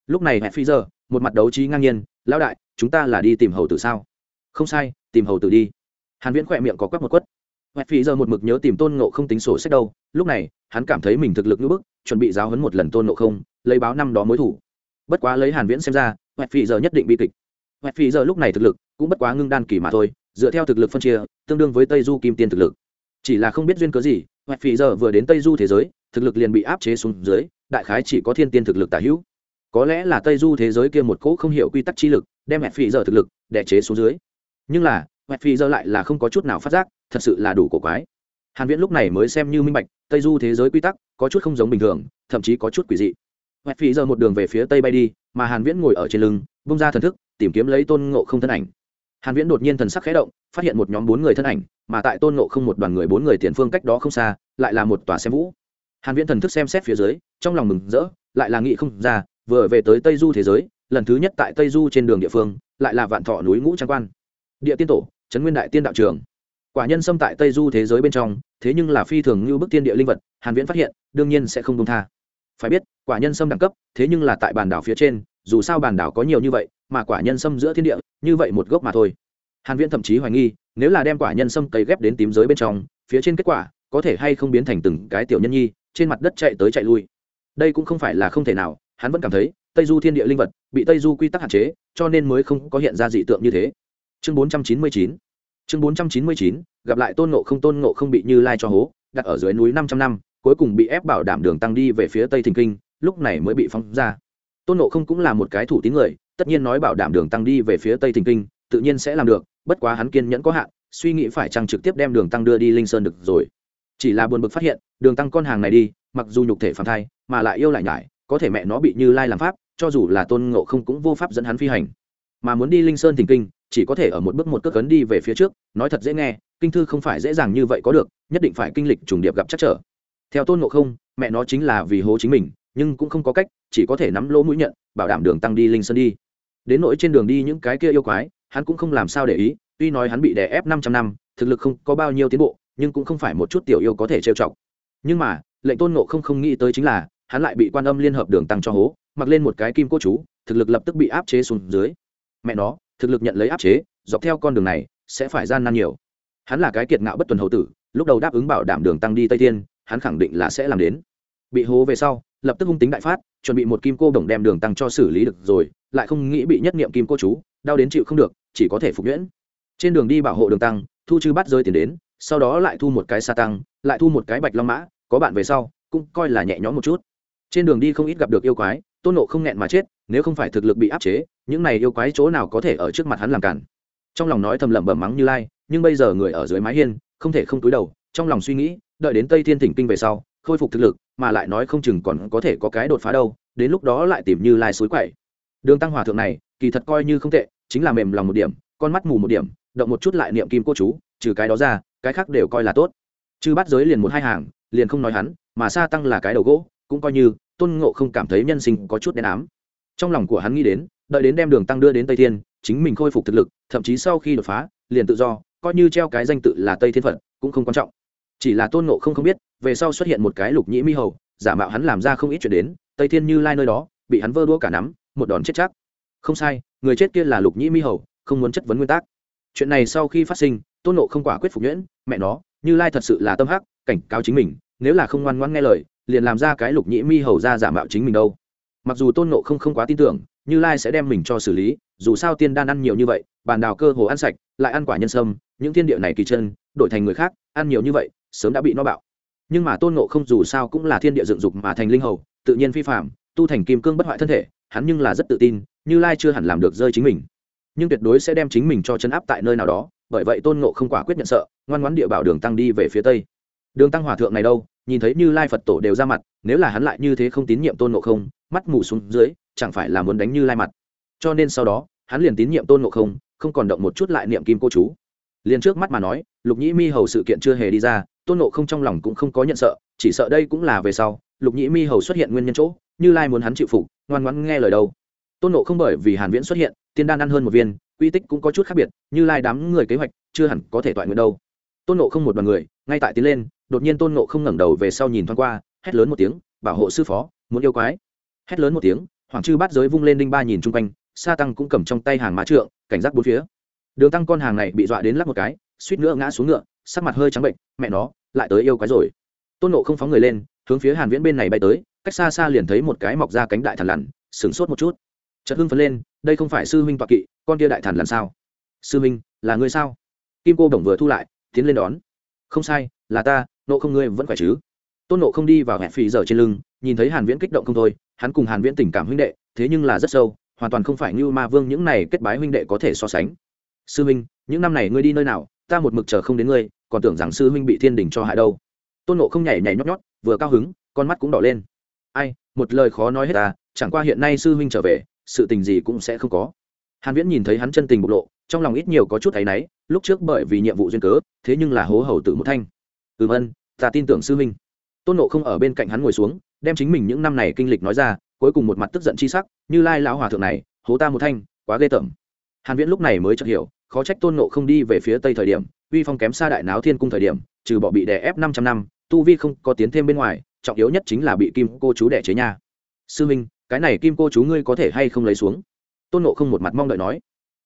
Lúc này mẹ phi Giờ một mặt đấu trí ngang nhiên, lão đại, chúng ta là đi tìm hầu tử sao? Không sai, tìm hầu tử đi. Hàn viễn khỏe miệng có quắc một quất. Mẹ phi giờ một mực nhớ tìm tôn ngộ không tính sổ sách đâu. Lúc này, hắn cảm thấy mình thực lực như bức, chuẩn bị giáo huấn một lần tôn ngộ không, lấy báo năm đó mối thủ. Bất quá lấy hàn viễn xem ra, mẹ phi giờ nhất định bi kịch. Mẹ phi giờ lúc này thực lực cũng bất quá ngưng đan kỳ mà thôi, dựa theo thực lực phân chia, tương đương với tây du kim tiên thực lực. Chỉ là không biết duyên cớ gì hoặc phi giờ vừa đến tây du thế giới, thực lực liền bị áp chế xuống dưới, đại khái chỉ có thiên tiên thực lực tả hữu. Có lẽ là tây du thế giới kia một cỗ không hiểu quy tắc chi lực, đem mẹ phi giờ thực lực đẻ chế xuống dưới. Nhưng là mẹ phi giờ lại là không có chút nào phát giác, thật sự là đủ cổ quái. Hàn viễn lúc này mới xem như minh bạch, tây du thế giới quy tắc có chút không giống bình thường, thậm chí có chút quỷ dị. Mẹ phi giờ một đường về phía tây bay đi, mà hàn viễn ngồi ở trên lưng, bung ra thần thức, tìm kiếm lấy tôn ngộ không thân ảnh. Hàn viễn đột nhiên thần sắc khẽ động, phát hiện một nhóm bốn người thân ảnh mà tại tôn ngộ không một đoàn người bốn người tiền phương cách đó không xa, lại là một tòa xem vũ. Hàn viễn thần thức xem xét phía dưới, trong lòng mừng rỡ, lại là nghị không ra, vừa về tới tây du thế giới, lần thứ nhất tại tây du trên đường địa phương, lại là vạn thọ núi ngũ trang quan. Địa tiên tổ, trấn nguyên đại tiên đạo trường. Quả nhân xâm tại tây du thế giới bên trong, thế nhưng là phi thường như bức tiên địa linh vật, hàn viễn phát hiện, đương nhiên sẽ không công tha. Phải biết, quả nhân xâm đẳng cấp, thế nhưng là tại bản đảo phía trên, dù sao bản đảo có nhiều như vậy, mà quả nhân xâm giữa thiên địa, như vậy một gốc mà thôi hàn viễn thậm chí hoài nghi, nếu là đem quả nhân sâm cấy ghép đến tím giới bên trong, phía trên kết quả có thể hay không biến thành từng cái tiểu nhân nhi, trên mặt đất chạy tới chạy lui. Đây cũng không phải là không thể nào, hắn vẫn cảm thấy, tây du thiên địa linh vật bị tây du quy tắc hạn chế, cho nên mới không có hiện ra dị tượng như thế. Chương 499 chương 499 gặp lại tôn ngộ không, tôn ngộ không bị như lai cho hố, đặt ở dưới núi 500 năm, cuối cùng bị ép bảo đảm đường tăng đi về phía tây thình kinh, lúc này mới bị phóng ra. Tôn ngộ không cũng là một cái thủ tín người, tất nhiên nói bảo đảm đường tăng đi về phía tây thình kinh tự nhiên sẽ làm được, bất quá hắn kiên nhẫn có hạn, suy nghĩ phải chăng trực tiếp đem đường tăng đưa đi linh sơn được rồi. Chỉ là buồn bực phát hiện, đường tăng con hàng này đi, mặc dù nhục thể phản thai, mà lại yêu lại nhải, có thể mẹ nó bị như lai làm pháp, cho dù là tôn ngộ không cũng vô pháp dẫn hắn phi hành. Mà muốn đi linh sơn thỉnh kinh, chỉ có thể ở một bước một cước cấn đi về phía trước, nói thật dễ nghe, kinh thư không phải dễ dàng như vậy có được, nhất định phải kinh lịch trùng điệp gặp chắc trở. Theo tôn ngộ không, mẹ nó chính là vì hố chính mình, nhưng cũng không có cách, chỉ có thể nắm lỗ mũi nhận, bảo đảm đường tăng đi linh sơn đi. Đến nỗi trên đường đi những cái kia yêu quái hắn cũng không làm sao để ý, tuy nói hắn bị đè ép năm trăm năm, thực lực không có bao nhiêu tiến bộ, nhưng cũng không phải một chút tiểu yêu có thể trêu chọc. Nhưng mà, lệnh tôn ngộ không không nghĩ tới chính là, hắn lại bị quan âm liên hợp đường tăng cho hố, mặc lên một cái kim cô chú, thực lực lập tức bị áp chế xuống dưới. Mẹ nó, thực lực nhận lấy áp chế, dọc theo con đường này, sẽ phải gian nan nhiều. Hắn là cái kiệt ngạo bất tuần hậu tử, lúc đầu đáp ứng bảo đảm đường tăng đi tây thiên, hắn khẳng định là sẽ làm đến. Bị hố về sau, lập tức hung tính đại phát, chuẩn bị một kim cô đồng đem đường tăng cho xử lý được rồi, lại không nghĩ bị nhất niệm kim cô chú đau đến chịu không được, chỉ có thể phục nhuyễn. Trên đường đi bảo hộ đường tăng, thu chư bắt rơi tiền đến, sau đó lại thu một cái sa tăng, lại thu một cái bạch long mã, có bạn về sau, cũng coi là nhẹ nhõm một chút. Trên đường đi không ít gặp được yêu quái, tôn nộ không nghẹn mà chết, nếu không phải thực lực bị áp chế, những này yêu quái chỗ nào có thể ở trước mặt hắn làm cản. Trong lòng nói thầm lẩm bẩm mắng như lai, nhưng bây giờ người ở dưới mái hiên, không thể không túi đầu, trong lòng suy nghĩ, đợi đến tây thiên thỉnh kinh về sau, khôi phục thực lực, mà lại nói không chừng còn có thể có cái đột phá đâu, đến lúc đó lại tìm như lai suối quậy. Đường tăng hòa thượng này, kỳ thật coi như không tệ chính là mềm lòng một điểm, con mắt mù một điểm, động một chút lại niệm kim cô chú, trừ cái đó ra, cái khác đều coi là tốt. Chứ bắt giới liền một hai hàng, liền không nói hắn, mà sa tăng là cái đầu gỗ, cũng coi như, tôn ngộ không cảm thấy nhân sinh có chút đen ám. Trong lòng của hắn nghĩ đến, đợi đến đem đường tăng đưa đến tây thiên, chính mình khôi phục thực lực, thậm chí sau khi đột phá, liền tự do, coi như treo cái danh tự là tây thiên phật, cũng không quan trọng. Chỉ là tôn ngộ không không biết, về sau xuất hiện một cái lục nhĩ mi hầu, giả mạo hắn làm ra không ít chuyện đến, tây thiên như lai nơi đó, bị hắn vơ đua cả nắm, một đòn chết chắc. Không sai người chết kia là lục nhĩ mi hầu, không muốn chất vấn nguyên tắc. Chuyện này sau khi phát sinh, tôn nộ không quả quyết phục nhuyễn, mẹ nó, như lai thật sự là tâm hắc, cảnh cáo chính mình, nếu là không ngoan ngoan nghe lời, liền làm ra cái lục nhĩ mi hầu ra giả mạo chính mình đâu. Mặc dù tôn nộ không không quá tin tưởng, như lai sẽ đem mình cho xử lý, dù sao tiên đan ăn nhiều như vậy, bàn đào cơ hồ ăn sạch, lại ăn quả nhân sâm, những thiên địa này kỳ chân, đổi thành người khác, ăn nhiều như vậy, sớm đã bị nó bạo. Nhưng mà tôn nộ không dù sao cũng là thiên địa dựng dục mà thành linh hầu, tự nhiên phi phạm tu thành kim cương bất hoại thân thể, hắn nhưng là rất tự tin như lai chưa hẳn làm được rơi chính mình. Nhưng tuyệt đối sẽ đem chính mình cho chấn áp tại nơi nào đó, bởi vậy tôn ngộ không quả quyết nhận sợ, ngoan ngoãn địa bảo đường tăng đi về phía tây. Đường tăng hòa thượng này đâu, nhìn thấy như lai phật tổ đều ra mặt, nếu là hắn lại như thế không tín nhiệm tôn ngộ không, mắt mù xuống dưới, chẳng phải là muốn đánh như lai mặt. Cho nên sau đó, hắn liền tín nhiệm tôn ngộ không không còn động một chút lại niệm kim cô chú. Liền trước mắt mà nói, lục nhĩ mi hầu sự kiện chưa hề đi ra, tôn nộ không trong lòng cũng không có nhận sợ, chỉ sợ đây cũng là về sau, lục nhĩ mi hầu xuất hiện nguyên nhân chỗ, như lai muốn hắn chịu phục, ngoan ngoãn nghe lời đâu tôn nộ không bởi vì hàn viễn xuất hiện, tiên đan ăn hơn một viên, quy tích cũng có chút khác biệt, như lai đám người kế hoạch, chưa hẳn có thể toại nguyện đâu. Tôn nộ không một đoàn người, ngay tại tiến lên, đột nhiên tôn nộ không ngẩng đầu về sau nhìn thoáng qua, hét lớn một tiếng, bảo hộ sư phó, muốn yêu quái. Hét lớn một tiếng, hoàng chư bát giới vung lên đinh ba nhìn chung quanh, sa tăng cũng cầm trong tay hàng má trượng, cảnh giác bốn phía. Đường tăng con hàng này bị dọa đến lắp một cái, suýt nữa ngã xuống ngựa, sắc mặt hơi trắng bệnh, mẹ nó, lại tới yêu quái rồi. Tôn nộ không phóng người lên, hướng phía hàn viễn bên này bay tới, cách xa xa liền thấy một cái mọc ra cánh đại thần lằn, sửng sốt một chút chợt hưng phấn lên, đây không phải sư huynh toạc kỵ, con kia đại thần làm sao? Sư huynh, là ngươi sao? Kim cô đồng vừa thu lại, tiến lên đón. Không sai, là ta, nộ không ngươi vẫn khỏe chứ? Tôn nộ không đi vào hẹp phì giờ trên lưng, nhìn thấy hàn viễn kích động không thôi, hắn cùng hàn viễn tình cảm huynh đệ, thế nhưng là rất sâu, hoàn toàn không phải như ma vương những này kết bái huynh đệ có thể so sánh. Sư huynh, những năm này ngươi đi nơi nào, ta một mực chờ không đến ngươi, còn tưởng rằng sư huynh bị thiên đình cho hại đâu. Tôn nộ không nhảy nhảy nhót nhót, vừa cao hứng, con mắt cũng đỏ lên. Ai, một lời khó nói hết ta chẳng qua hiện nay sư huynh trở về sự tình gì cũng sẽ không có. Hàn viễn nhìn thấy hắn chân tình bộc lộ, trong lòng ít nhiều có chút thấy náy, lúc trước bởi vì nhiệm vụ duyên cớ, thế nhưng là hố hầu tử một thanh. Ừm ân, ta tin tưởng sư huynh. Tôn nộ không ở bên cạnh hắn ngồi xuống, đem chính mình những năm này kinh lịch nói ra, cuối cùng một mặt tức giận chi sắc, như lai lão hòa thượng này, hố ta một thanh, quá ghê tởm. Hàn viễn lúc này mới chợt hiểu, khó trách tôn nộ không đi về phía tây thời điểm, uy phong kém xa đại náo thiên cung thời điểm, trừ bỏ bị đè ép 500 năm, tu vi không có tiến thêm bên ngoài, trọng yếu nhất chính là bị kim cô chú đẻ chế nha. Sư minh cái này kim cô chú ngươi có thể hay không lấy xuống? Tôn nộ không một mặt mong đợi nói.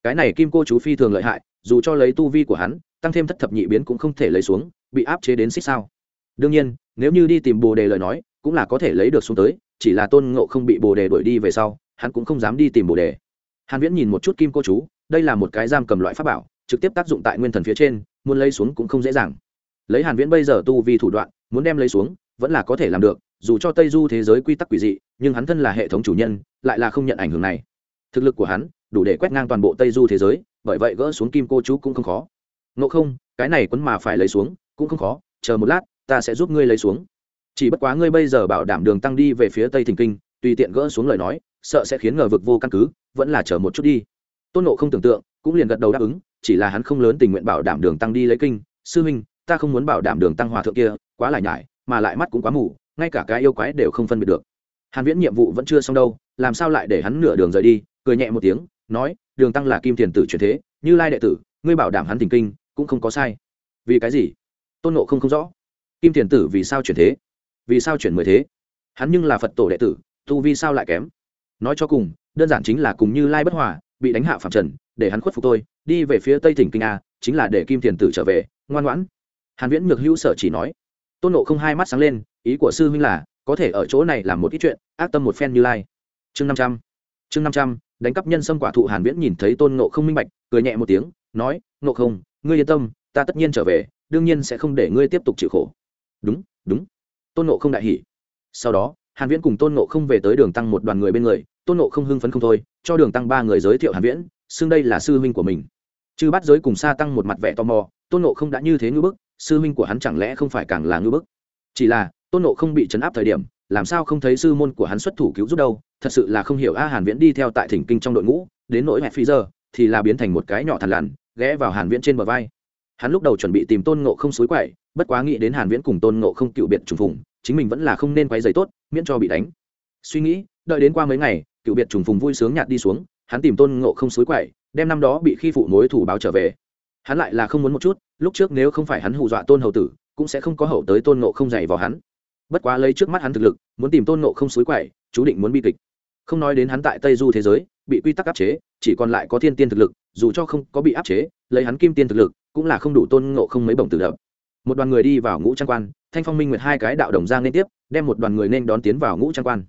Cái này kim cô chú phi thường lợi hại, dù cho lấy tu vi của hắn, tăng thêm thất thập nhị biến cũng không thể lấy xuống, bị áp chế đến xích sao. Đương nhiên, nếu như đi tìm bồ đề lời nói, cũng là có thể lấy được xuống tới, chỉ là tôn ngộ không bị bồ đề đuổi đi về sau, hắn cũng không dám đi tìm bồ đề. Hàn viễn nhìn một chút kim cô chú, đây là một cái giam cầm loại pháp bảo, trực tiếp tác dụng tại nguyên thần phía trên, muốn lấy xuống cũng không dễ dàng. Lấy hàn viễn bây giờ tu vi thủ đoạn, muốn đem lấy xuống, vẫn là có thể làm được, dù cho tây du thế giới quy tắc quỷ dị nhưng hắn thân là hệ thống chủ nhân, lại là không nhận ảnh hưởng này. Thực lực của hắn, đủ để quét ngang toàn bộ tây du thế giới, bởi vậy gỡ xuống kim cô chú cũng không khó. Ngộ không, cái này quấn mà phải lấy xuống, cũng không khó, chờ một lát, ta sẽ giúp ngươi lấy xuống. Chỉ bất quá ngươi bây giờ bảo đảm đường tăng đi về phía tây thình kinh, tùy tiện gỡ xuống lời nói, sợ sẽ khiến ngờ vực vô căn cứ, vẫn là chờ một chút đi. Tôn nộ không tưởng tượng, cũng liền gật đầu đáp ứng, chỉ là hắn không lớn tình nguyện bảo đảm đường tăng đi lấy kinh. Sư huynh ta không muốn bảo đảm đường tăng hòa thượng kia, quá lại nhải, mà lại mắt cũng quá mù, ngay cả cái yêu quái đều không phân biệt được hàn viễn nhiệm vụ vẫn chưa xong đâu, làm sao lại để hắn nửa đường rời đi? Cười nhẹ một tiếng, nói, đường tăng là kim tiền tử truyền thế, như lai đệ tử, ngươi bảo đảm hắn tình kinh, cũng không có sai. Vì cái gì? Tôn nộ không không rõ. Kim tiền tử vì sao chuyển thế? Vì sao chuyển mười thế? Hắn nhưng là phật tổ đệ tử, tu vi sao lại kém? Nói cho cùng, đơn giản chính là cùng như lai bất hòa, bị đánh hạ phạm trần, để hắn khuất phục tôi, đi về phía tây tỉnh kinh a, chính là để kim tiền tử trở về, ngoan ngoãn. Hàn viễn nhược hữu sở chỉ nói. Tôn nộ không hai mắt sáng lên, ý của sư huynh là có thể ở chỗ này làm một ít chuyện, ác tâm một phen như lai. Chương năm trăm. Chương năm trăm, đánh cắp nhân sâm quả thụ hàn viễn nhìn thấy tôn nộ không minh bạch, cười nhẹ một tiếng, nói nộ không, ngươi yên tâm, ta tất nhiên trở về, đương nhiên sẽ không để ngươi tiếp tục chịu khổ. Đúng đúng. Tôn nộ không đại hỉ. Sau đó, hàn viễn cùng tôn nộ không về tới đường tăng một đoàn người bên người, tôn nộ không hưng phấn không thôi, cho đường tăng ba người giới thiệu hàn viễn, xưng đây là sư huynh của mình. Chư bắt giới cùng sa tăng một mặt vẻ tò mò, tôn nộ không đã như thế ngưỡng bức, sư huynh của hắn chẳng lẽ không phải càng là ngưỡng bức? Chỉ là tôn nộ không bị chấn áp thời điểm, làm sao không thấy sư môn của hắn xuất thủ cứu giúp đâu, thật sự là không hiểu a hàn viễn đi theo tại thỉnh kinh trong đội ngũ, đến nỗi mẹ phi giờ, thì là biến thành một cái nhỏ thằn lằn, ghé vào hàn viễn trên bờ vai. Hắn lúc đầu chuẩn bị tìm tôn ngộ không suối quậy, bất quá nghĩ đến hàn viễn cùng tôn ngộ không cựu biệt trùng phùng, chính mình vẫn là không nên quay giày tốt, miễn cho bị đánh. Suy nghĩ, đợi đến qua mấy ngày, cựu biệt trùng phùng vui sướng nhạt đi xuống, hắn tìm tôn ngộ không suối quậy, đem năm đó bị khi phụ mối thủ báo trở về. Hắn lại là không muốn một chút, lúc trước nếu không phải hắn hù dọa tôn hầu tử, cũng sẽ không có hậu tới tôn ngộ không dày vào hắn bất quá lấy trước mắt hắn thực lực, muốn tìm tôn ngộ không suối quậy, chú định muốn bi kịch. Không nói đến hắn tại tây du thế giới, bị quy tắc áp chế, chỉ còn lại có thiên tiên thực lực, dù cho không có bị áp chế, lấy hắn kim tiên thực lực, cũng là không đủ tôn ngộ không mấy bổng tự đập. Một đoàn người đi vào ngũ trang quan, thanh phong minh nguyệt hai cái đạo đồng giang liên tiếp, đem một đoàn người nên đón tiến vào ngũ trang quan.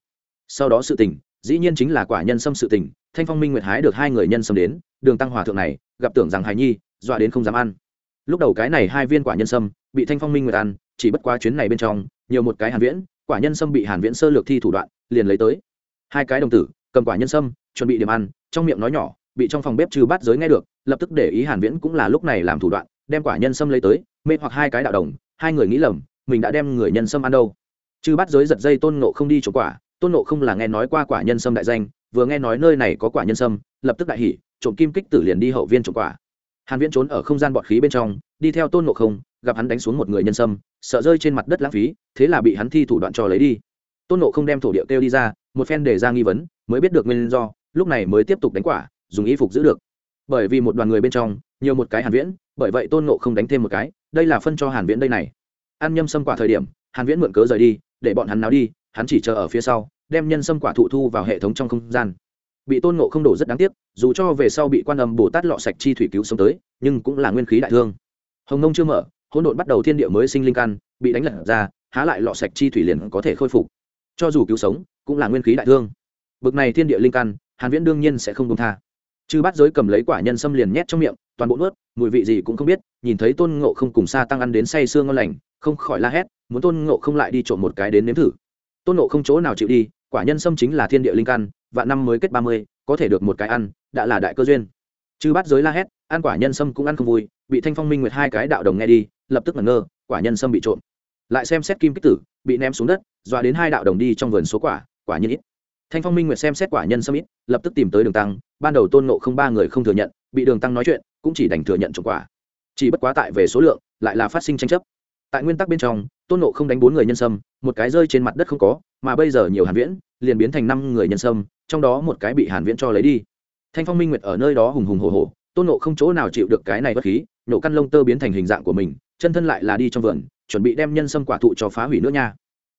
Sau đó sự tình, dĩ nhiên chính là quả nhân xâm sự tình, thanh phong minh nguyệt hái được hai người nhân xâm đến, đường tăng hòa thượng này, gặp tưởng rằng hài nhi, dọa đến không dám ăn. Lúc đầu cái này hai viên quả nhân sâm bị thanh phong minh nguyệt ăn, chỉ bất quá chuyến này bên trong nhiều một cái hàn viễn, quả nhân sâm bị hàn viễn sơ lược thi thủ đoạn, liền lấy tới. Hai cái đồng tử, cầm quả nhân sâm, chuẩn bị điểm ăn, trong miệng nói nhỏ, bị trong phòng bếp trừ bát giới nghe được, lập tức để ý hàn viễn cũng là lúc này làm thủ đoạn, đem quả nhân sâm lấy tới, mê hoặc hai cái đạo đồng, hai người nghĩ lầm, mình đã đem người nhân sâm ăn đâu. Trừ bát giới giật dây tôn ngộ không đi chỗ quả, tôn ngộ không là nghe nói qua quả nhân sâm đại danh, vừa nghe nói nơi này có quả nhân sâm, lập tức đại hỉ, trộm kim kích tử liền đi hậu viên trộm quả. Hàn viễn trốn ở không gian bọt khí bên trong, đi theo tôn ngộ không gặp hắn đánh xuống một người nhân sâm, sợ rơi trên mặt đất lãng phí, thế là bị hắn thi thủ đoạn cho lấy đi. Tôn ngộ không đem thổ địa kêu đi ra, một phen để ra nghi vấn, mới biết được nguyên do, lúc này mới tiếp tục đánh quả, dùng y phục giữ được. Bởi vì một đoàn người bên trong, nhiều một cái hàn viễn, bởi vậy tôn ngộ không đánh thêm một cái, đây là phân cho hàn viễn đây này. Ăn nhâm sâm quả thời điểm, hàn viễn mượn cớ rời đi, để bọn hắn náo đi, hắn chỉ chờ ở phía sau, đem nhân sâm quả thụ thu vào hệ thống trong không gian. Bị tôn ngộ không đổ rất đáng tiếc, dù cho về sau bị quan âm bồ tát lọ sạch chi thủy cứu sống tới, nhưng cũng là nguyên khí đại thương. Hồng nông chưa mở hỗn độn bắt đầu thiên địa mới sinh linh căn, bị đánh lật ra, há lại lọ sạch chi thủy liền có thể khôi phục. Cho dù cứu sống, cũng là nguyên khí đại thương. Bực này thiên địa linh căn, hàn viễn đương nhiên sẽ không công tha. Chư bát giới cầm lấy quả nhân sâm liền nhét trong miệng, toàn bộ nuốt, mùi vị gì cũng không biết, nhìn thấy tôn ngộ không cùng xa tăng ăn đến say sương ngon lành, không khỏi la hét, muốn tôn ngộ không lại đi trộm một cái đến nếm thử. Tôn ngộ không chỗ nào chịu đi, quả nhân sâm chính là thiên địa linh căn, vạn năm mới kết ba mươi, có thể được một cái ăn, đã là đại cơ duyên. Chư bát giới la hét, ăn quả nhân sâm cũng ăn không vui, bị thanh phong minh nguyệt hai cái đạo đồng nghe đi lập tức ngẩn ngơ, quả nhân sâm bị trộm. Lại xem xét kim kích tử, bị ném xuống đất, dọa đến hai đạo đồng đi trong vườn số quả quả nhiên ít. Thanh phong minh nguyệt xem xét quả nhân sâm ít, lập tức tìm tới đường tăng, ban đầu tôn nộ không ba người không thừa nhận, bị đường tăng nói chuyện, cũng chỉ đành thừa nhận trộm quả. Chỉ bất quá tại về số lượng, lại là phát sinh tranh chấp. Tại nguyên tắc bên trong, tôn nộ không đánh bốn người nhân sâm một cái rơi trên mặt đất không có, mà bây giờ nhiều hàn viễn, liền biến thành năm người nhân sâm trong đó một cái bị hàn viễn cho lấy đi. Thanh phong minh nguyệt ở nơi đó hùng hùng hồ hồ tôn nộ không chỗ nào chịu được cái này bất khí nổ căn lông tơ biến thành hình dạng của mình chân thân lại là đi trong vườn, chuẩn bị đem nhân sâm quả thụ cho phá hủy nữa nha.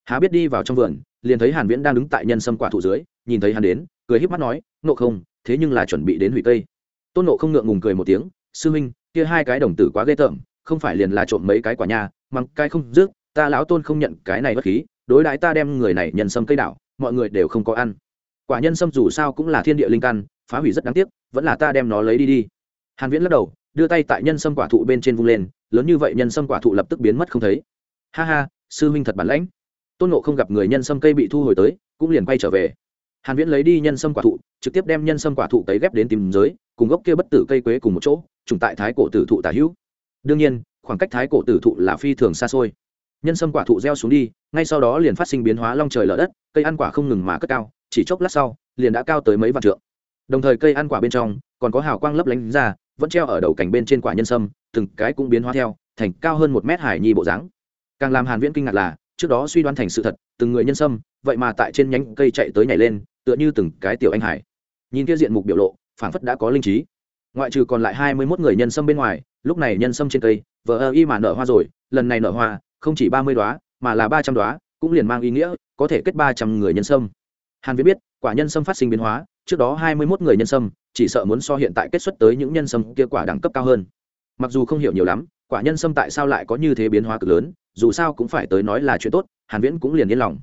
Há biết đi vào trong vườn, liền thấy hàn viễn đang đứng tại nhân sâm quả thụ dưới, nhìn thấy hắn đến, cười híp mắt nói, nộ không, thế nhưng là chuẩn bị đến hủy cây tôn nộ không ngượng ngùng cười một tiếng, sư huynh, kia hai cái đồng tử quá ghê tởm, không phải liền là trộm mấy cái quả nha măng cái không rước, ta lão tôn không nhận cái này bất khí, đối đãi ta đem người này nhân sâm cây đảo, mọi người đều không có ăn. Quả nhân sâm dù sao cũng là thiên địa linh căn, phá hủy rất đáng tiếc, vẫn là ta đem nó lấy đi đi. Hàn viễn lắc đầu, đưa tay tại nhân sâm quả thụ bên trên vung lên lớn như vậy nhân sâm quả thụ lập tức biến mất không thấy. Ha ha, sư huynh thật bản lãnh. Tôn nộ không gặp người nhân sâm cây bị thu hồi tới, cũng liền quay trở về. Hàn viễn lấy đi nhân sâm quả thụ, trực tiếp đem nhân sâm quả thụ tấy ghép đến tìm giới, cùng gốc kia bất tử cây quế cùng một chỗ, trùng tại thái cổ tử thụ tả hữu. Đương nhiên, khoảng cách thái cổ tử thụ là phi thường xa xôi. Nhân sâm quả thụ gieo xuống đi, ngay sau đó liền phát sinh biến hóa long trời lở đất, cây ăn quả không ngừng mà cất cao, chỉ chốc lát sau, liền đã cao tới mấy vạn trượng. Đồng thời cây ăn quả bên trong, còn có hào quang lấp lánh ra, vẫn treo ở đầu cành bên trên quả nhân sâm từng cái cũng biến hóa theo, thành cao hơn một mét hải nhi bộ dáng. Càng làm hàn viễn kinh ngạc là, trước đó suy đoán thành sự thật, từng người nhân sâm, vậy mà tại trên nhánh cây chạy tới nhảy lên, tựa như từng cái tiểu anh hải. Nhìn kia diện mục biểu lộ, phảng phất đã có linh trí. Ngoại trừ còn lại hai mươi 21 người nhân sâm bên ngoài, lúc này nhân sâm trên cây vợ ơ y mà nở hoa rồi, lần này nở hoa, không chỉ ba mươi mà là ba trăm cũng liền mang ý nghĩa, có thể kết ba trăm người nhân sâm. Hàn viễn biết, quả nhân sâm phát sinh biến hóa, trước đó hai mươi 21 người nhân sâm, chỉ sợ muốn so hiện tại kết xuất tới những nhân sâm kia quả đẳng cấp cao hơn mặc dù không hiểu nhiều lắm, quả nhân sâm tại sao lại có như thế biến hóa cực lớn, dù sao cũng phải tới nói là chuyện tốt, hàn viễn cũng liền yên lòng.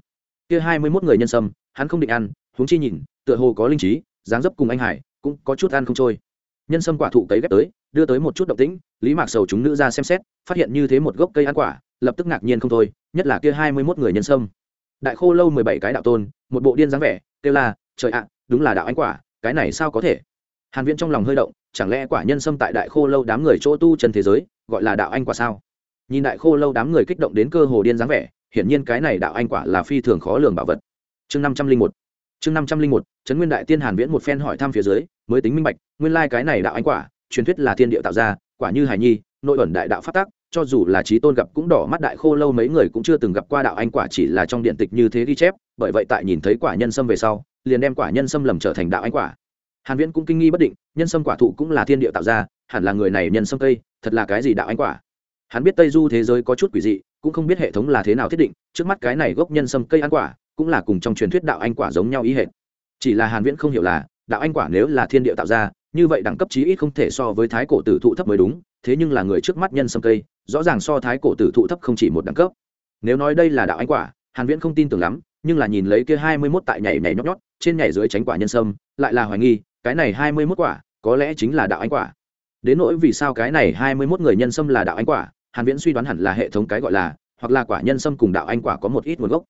Kia hai mươi 21 người nhân sâm hắn không định ăn, huống chi nhìn, tựa hồ có linh trí, dáng dấp cùng anh hải, cũng có chút ăn không trôi. Nhân sâm quả thụ cấy ghép tới, đưa tới một chút động tĩnh, lý mạc sầu chúng nữ ra xem xét, phát hiện như thế một gốc cây ăn quả, lập tức ngạc nhiên không thôi, nhất là kia hai mươi mốt người nhân sâm đại khô lâu mười bảy cái đạo tôn, một bộ điên dáng vẻ, kêu là trời ạ, đúng là đạo anh quả, cái này sao có thể? Hàn viễn trong lòng hơi động chẳng lẽ quả nhân sâm tại đại khô lâu đám người chỗ tu chân thế giới, gọi là đạo anh quả sao? Nhìn đại khô lâu đám người kích động đến cơ hồ điên dáng vẻ, hiển nhiên cái này đạo anh quả là phi thường khó lường bảo vật. Chương năm trăm linh một. Chương năm trăm linh một, trấn nguyên đại tiên hàn viễn một phen hỏi thăm phía dưới, mới tính minh bạch, nguyên lai like cái này đạo anh quả, truyền thuyết là thiên địa tạo ra, quả như hải nhi, nội ẩn đại đạo phát tác, cho dù là trí tôn gặp cũng đỏ mắt đại khô lâu mấy người cũng chưa từng gặp qua đạo anh quả chỉ là trong điện tịch như thế ghi chép, bởi vậy tại nhìn thấy quả nhân sâm về sau, liền đem quả nhân sâm lầm trở thành đạo anh quả hàn viễn cũng kinh nghi bất định, nhân sâm quả thụ cũng là thiên địa tạo ra, hẳn là người này nhân sâm cây, thật là cái gì đạo anh quả? Hắn biết tây du thế giới có chút quỷ dị, cũng không biết hệ thống là thế nào thiết định, trước mắt cái này gốc nhân sâm cây ăn quả, cũng là cùng trong truyền thuyết đạo anh quả giống nhau ý hệ chỉ là hàn viễn không hiểu là, đạo anh quả nếu là thiên địa tạo ra, như vậy đẳng cấp chí ít không thể so với thái cổ tử thụ thấp mới đúng, thế nhưng là người trước mắt nhân sâm cây, rõ ràng so thái cổ tử thụ thấp không chỉ một đẳng cấp. Nếu nói đây là đạo anh quả, hàn viễn không tin tưởng lắm, nhưng là nhìn lấy kia 21 tại nhảy nhảy nhót nhót, trên nhảy dưới tránh quả nhân sâm, lại là hoài nghi cái này 21 quả, có lẽ chính là đạo anh quả. Đến nỗi vì sao cái này 21 người nhân sâm là đạo anh quả, hàn viễn suy đoán hẳn là hệ thống cái gọi là, hoặc là quả nhân sâm cùng đạo anh quả có một ít nguồn gốc.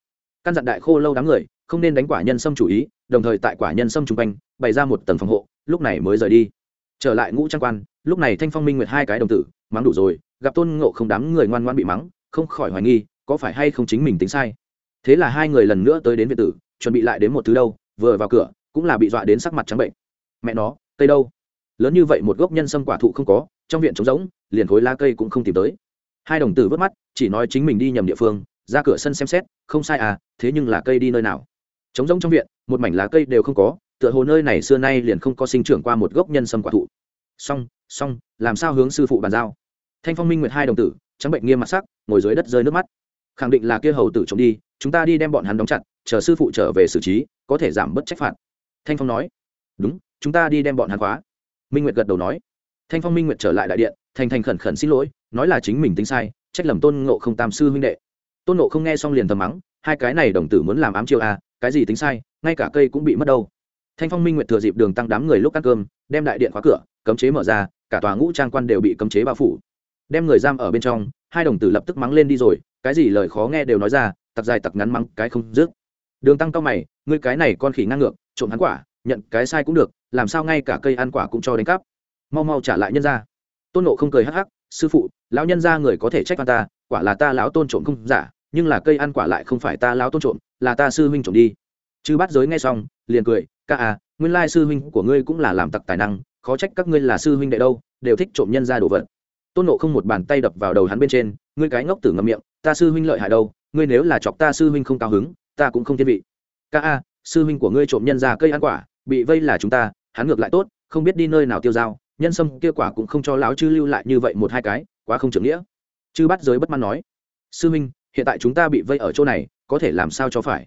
Căn dặn đại khô lâu đám người, không nên đánh quả nhân sâm chủ ý, đồng thời tại quả nhân sâm trung quanh, bày ra một tầng phòng hộ, lúc này mới rời đi. Trở lại ngũ trang quan, lúc này thanh phong minh nguyệt hai cái đồng tử, mắng đủ rồi, gặp tôn ngộ không đám người ngoan ngoan bị mắng, không khỏi hoài nghi, có phải hay không chính mình tính sai. Thế là hai người lần nữa tới đến viện tử, chuẩn bị lại đến một thứ đâu, vừa vào cửa, cũng là bị dọa đến sắc mặt trắng bệnh mẹ nó, cây đâu? Lớn như vậy một gốc nhân sâm quả thụ không có, trong viện trống rỗng, liền khối lá cây cũng không tìm tới. Hai đồng tử vớt mắt, chỉ nói chính mình đi nhầm địa phương, ra cửa sân xem xét, không sai à thế nhưng là cây đi nơi nào? Trống rỗng trong viện, một mảnh lá cây đều không có, tựa hồ nơi này xưa nay liền không có sinh trưởng qua một gốc nhân sâm quả thụ. Xong xong, làm sao hướng sư phụ bàn giao? Thanh phong minh nguyệt hai đồng tử, trắng bệnh nghiêm mặt sắc, ngồi dưới đất rơi nước mắt. Khẳng định là kia hầu tử trộm đi, chúng ta đi đem bọn hắn đóng chặt, chờ sư phụ trở về xử trí, có thể giảm bớt trách phạt. Thanh phong nói, đúng chúng ta đi đem bọn hắn khóa. Minh nguyệt gật đầu nói. Thanh phong minh nguyệt trở lại đại điện thành thành khẩn khẩn xin lỗi nói là chính mình tính sai trách lầm tôn ngộ không tam sư huynh đệ. Tôn ngộ không nghe xong liền thầm mắng hai cái này đồng tử muốn làm ám chiêu à, cái gì tính sai ngay cả cây cũng bị mất đâu. Thanh phong minh nguyệt thừa dịp đường tăng đám người lúc ăn cơm đem đại điện khóa cửa cấm chế mở ra cả tòa ngũ trang quan đều bị cấm chế bao phủ. Đem người giam ở bên trong hai đồng tử lập tức mắng lên đi rồi cái gì lời khó nghe đều nói ra tặc dài tặc ngắn mắng cái không dứt. Đường tăng cao mày ngươi cái này con khỉ ngang ngược trộm hắn quả nhận cái sai cũng được làm sao ngay cả cây ăn quả cũng cho đánh cắp. Mau mau trả lại nhân ra tôn nộ không cười hắc hắc, sư phụ, lão nhân ra người có thể trách ta, quả là ta lão tôn trộm không giả, nhưng là cây ăn quả lại không phải ta lão tôn trộm, là ta sư huynh trộm đi. Chứ bắt giới nghe xong, liền cười, ca à nguyên lai sư huynh của ngươi cũng là làm tặc tài năng, khó trách các ngươi là sư huynh đệ đâu, đều thích trộm nhân ra đồ vật. Tôn nộ không một bàn tay đập vào đầu hắn bên trên, ngươi cái ngốc tử ngậm miệng, ta sư huynh lợi hại đâu, ngươi nếu là chọc ta sư huynh không cao hứng, ta cũng không thiên vị. Ca a sư huynh của ngươi trộm nhân ra cây ăn quả, bị vây là chúng ta hắn ngược lại tốt không biết đi nơi nào tiêu dao nhân sâm kia quả cũng không cho láo chư lưu lại như vậy một hai cái quá không trưởng nghĩa. Chư bắt giới bất mãn nói sư Minh, hiện tại chúng ta bị vây ở chỗ này có thể làm sao cho phải?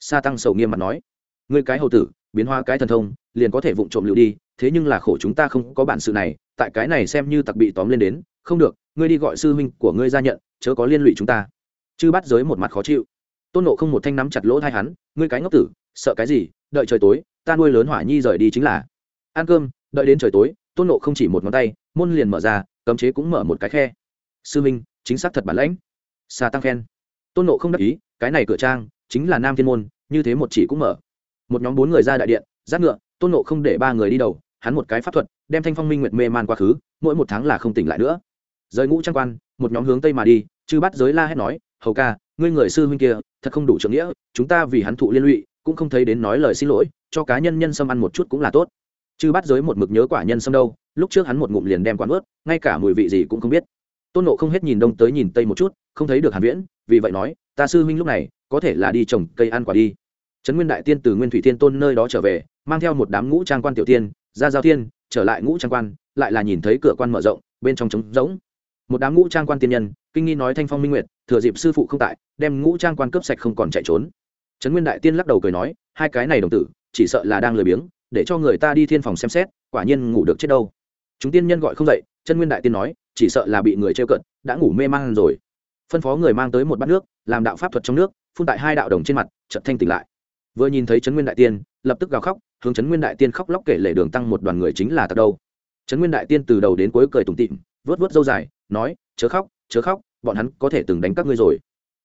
Sa tăng sầu nghiêm mặt nói ngươi cái hầu tử biến hóa cái thần thông liền có thể vụng trộm lưu đi thế nhưng là khổ chúng ta không có bản sự này tại cái này xem như tặc bị tóm lên đến không được ngươi đi gọi sư huynh của ngươi ra nhận chớ có liên lụy chúng ta. Chư bắt giới một mặt khó chịu. Tôn nộ không một thanh nắm chặt lỗ thai hắn ngươi cái ngốc tử sợ cái gì? Đợi trời tối ta nuôi lớn hỏa nhi rời đi chính là ăn cơm, đợi đến trời tối, tôn nộ không chỉ một ngón tay, môn liền mở ra, cấm chế cũng mở một cái khe. Sư minh, chính xác thật bản lãnh. Xa tăng khen. Tôn nộ không đắc ý, cái này cửa trang chính là nam thiên môn, như thế một chỉ cũng mở. Một nhóm bốn người ra đại điện, giáp ngựa, tôn nộ không để ba người đi đầu, hắn một cái pháp thuật, đem thanh phong minh nguyệt mê man quá khứ, mỗi một tháng là không tỉnh lại nữa. Rời ngũ trang quan, một nhóm hướng tây mà đi, chư bắt giới la hét nói, hầu ca, ngươi người sư huynh kia, thật không đủ trưởng nghĩa, chúng ta vì hắn thụ liên lụy, cũng không thấy đến nói lời xin lỗi, cho cá nhân nhân sâm ăn một chút cũng là tốt chứ bắt giới một mực nhớ quả nhân sâm đâu, lúc trước hắn một ngụm liền đem quán ướt, ngay cả mùi vị gì cũng không biết. Tôn nộ không hết nhìn đông tới nhìn tây một chút, không thấy được hàn viễn, vì vậy nói, ta sư huynh lúc này, có thể là đi trồng cây ăn quả đi. Trấn nguyên đại tiên từ nguyên thủy thiên tôn nơi đó trở về, mang theo một đám ngũ trang quan tiểu tiên, ra giao tiên trở lại ngũ trang quan, lại là nhìn thấy cửa quan mở rộng, bên trong trống rỗng. Một đám ngũ trang quan tiên nhân, kinh nghi nói thanh phong minh nguyệt, thừa dịp sư phụ không tại, đem ngũ trang quan cướp sạch không còn chạy trốn. Trấn nguyên đại tiên lắc đầu cười nói, hai cái này đồng tử, chỉ sợ là đang lười biếng để cho người ta đi thiên phòng xem xét, quả nhiên ngủ được chết đâu. Chúng tiên nhân gọi không dậy, chân nguyên đại tiên nói, chỉ sợ là bị người trêu cận đã ngủ mê man rồi. Phân phó người mang tới một bát nước, làm đạo pháp thuật trong nước, phun tại hai đạo đồng trên mặt trận thanh tỉnh lại. Vừa nhìn thấy trấn nguyên đại tiên, lập tức gào khóc, hướng trấn nguyên đại tiên khóc lóc kể lể đường tăng một đoàn người chính là tật đâu. Trấn nguyên đại tiên từ đầu đến cuối cười tủm tịm vớt vớt dâu dài, nói, chớ khóc chớ khóc, bọn hắn có thể từng đánh các ngươi rồi.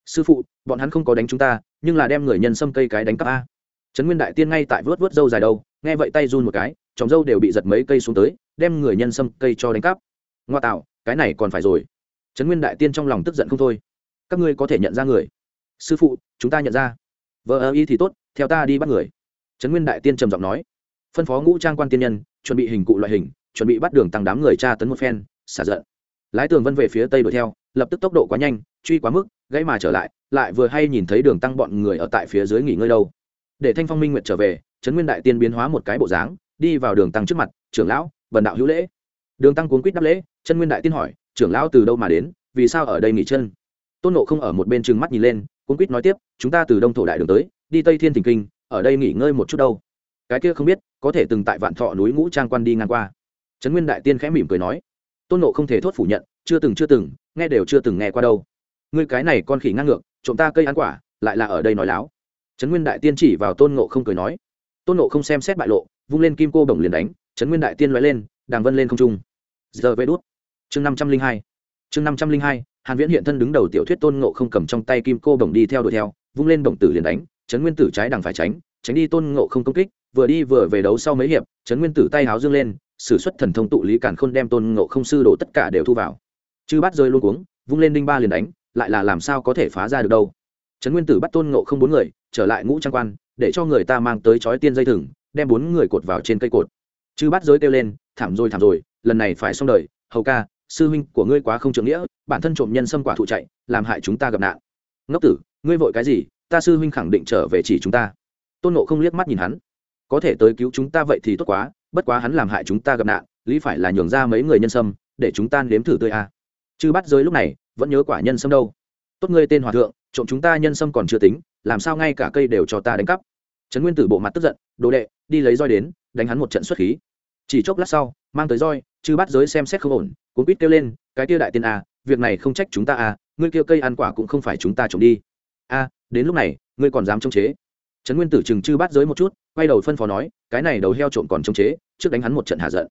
Sư phụ, bọn hắn không có đánh chúng ta, nhưng là đem người nhân xâm cây cái đánh các a trấn nguyên đại tiên ngay tại vớt vớt dâu dài đâu nghe vậy tay run một cái chóng dâu đều bị giật mấy cây xuống tới, đem người nhân xâm cây cho đánh cắp. Ngoa tạo, cái này còn phải rồi. Trấn nguyên đại tiên trong lòng tức giận không thôi. Các ngươi có thể nhận ra người. Sư phụ, chúng ta nhận ra. Vợ ơ y thì tốt, theo ta đi bắt người. Trấn nguyên đại tiên trầm giọng nói. Phân phó ngũ trang quan tiên nhân, chuẩn bị hình cụ loại hình, chuẩn bị bắt đường tăng đám người tra tấn một phen, xả giận. Lái tường vân về phía tây đuổi theo, lập tức tốc độ quá nhanh, truy quá mức, gãy mà trở lại lại vừa hay nhìn thấy đường tăng bọn người ở tại phía dưới nghỉ ngơi đâu. Để thanh phong minh nguyệt trở về trấn nguyên đại tiên biến hóa một cái bộ dáng, đi vào đường tăng trước mặt, trưởng lão, bần đạo hữu lễ. Đường tăng cuốn quýt đáp lễ chân nguyên đại tiên hỏi, trưởng lão từ đâu mà đến, vì sao ở đây nghỉ chân? Tôn nộ không ở một bên trừng mắt nhìn lên cuốn quýt nói tiếp, chúng ta từ đông thổ đại đường tới, đi tây thiên thình kinh, ở đây nghỉ ngơi một chút đâu. Cái kia không biết, có thể từng tại vạn thọ núi ngũ trang quan đi ngang qua. Trấn nguyên đại tiên khẽ mỉm cười nói, tôn nộ không thể thốt phủ nhận, chưa từng chưa từng, nghe đều chưa từng nghe qua đâu. Ngươi cái này con khỉ ngang ngược chúng ta cây ăn quả, lại là ở đây nói láo. Trấn nguyên đại tiên chỉ vào tôn nộ không cười nói tôn nộ không xem xét bại lộ, vung lên kim cô bổng liền đánh, trấn nguyên đại tiên nói lên, đàng vân lên không trung. Giờ vê đốt chương năm trăm linh hai. Chương năm trăm linh hai, hàn viễn hiện thân đứng đầu tiểu thuyết tôn ngộ không cầm trong tay kim cô bổng đi theo đuổi theo, vung lên bổng tử liền đánh, trấn nguyên tử trái đằng phải tránh tránh đi tôn ngộ không công kích, vừa đi vừa về đấu sau mấy hiệp, trấn nguyên tử tay háo dương lên, sử xuất thần thông tụ lý cản khôn đem tôn ngộ không sư đổ tất cả đều thu vào. Chư bắt rơi luôn cuống, vung lên đinh ba liền đánh, lại là làm sao có thể phá ra được đâu. Trấn nguyên tử bắt tôn ngộ không bốn người, trở lại ngũ trang quan để cho người ta mang tới chói tiên dây thừng, đem bốn người cột vào trên cây cột. Chứ bắt giới kêu lên, thảm rồi thảm rồi, lần này phải xong đời, hầu ca, sư huynh của ngươi quá không trưởng nghĩa, bản thân trộm nhân xâm quả thụ chạy, làm hại chúng ta gặp nạn. Ngốc tử, ngươi vội cái gì? Ta sư huynh khẳng định trở về chỉ chúng ta. Tôn nộ không liếc mắt nhìn hắn. Có thể tới cứu chúng ta vậy thì tốt quá, bất quá hắn làm hại chúng ta gặp nạn, lý phải là nhường ra mấy người nhân sâm để chúng ta nếm thử tươi a. À. chứ bắt giới lúc này vẫn nhớ quả nhân sâm đâu. Tốt ngươi tên hòa thượng, trộm chúng ta nhân sâm còn chưa tính làm sao ngay cả cây đều cho ta đánh cắp? Trấn nguyên tử bộ mặt tức giận, đồ đệ, đi lấy roi đến, đánh hắn một trận xuất khí. Chỉ chốc lát sau, mang tới roi chứ bắt giới xem xét không ổn, cuốn quýt kêu lên, cái kia đại tiên a việc này không trách chúng ta a ngươi kia cây ăn quả cũng không phải chúng ta trồng đi. A, đến lúc này, ngươi còn dám chống chế? Trấn nguyên tử chừng chư bắt giới một chút, quay đầu phân phó nói, cái này đầu heo trộm còn chống chế, trước đánh hắn một trận hạ giận.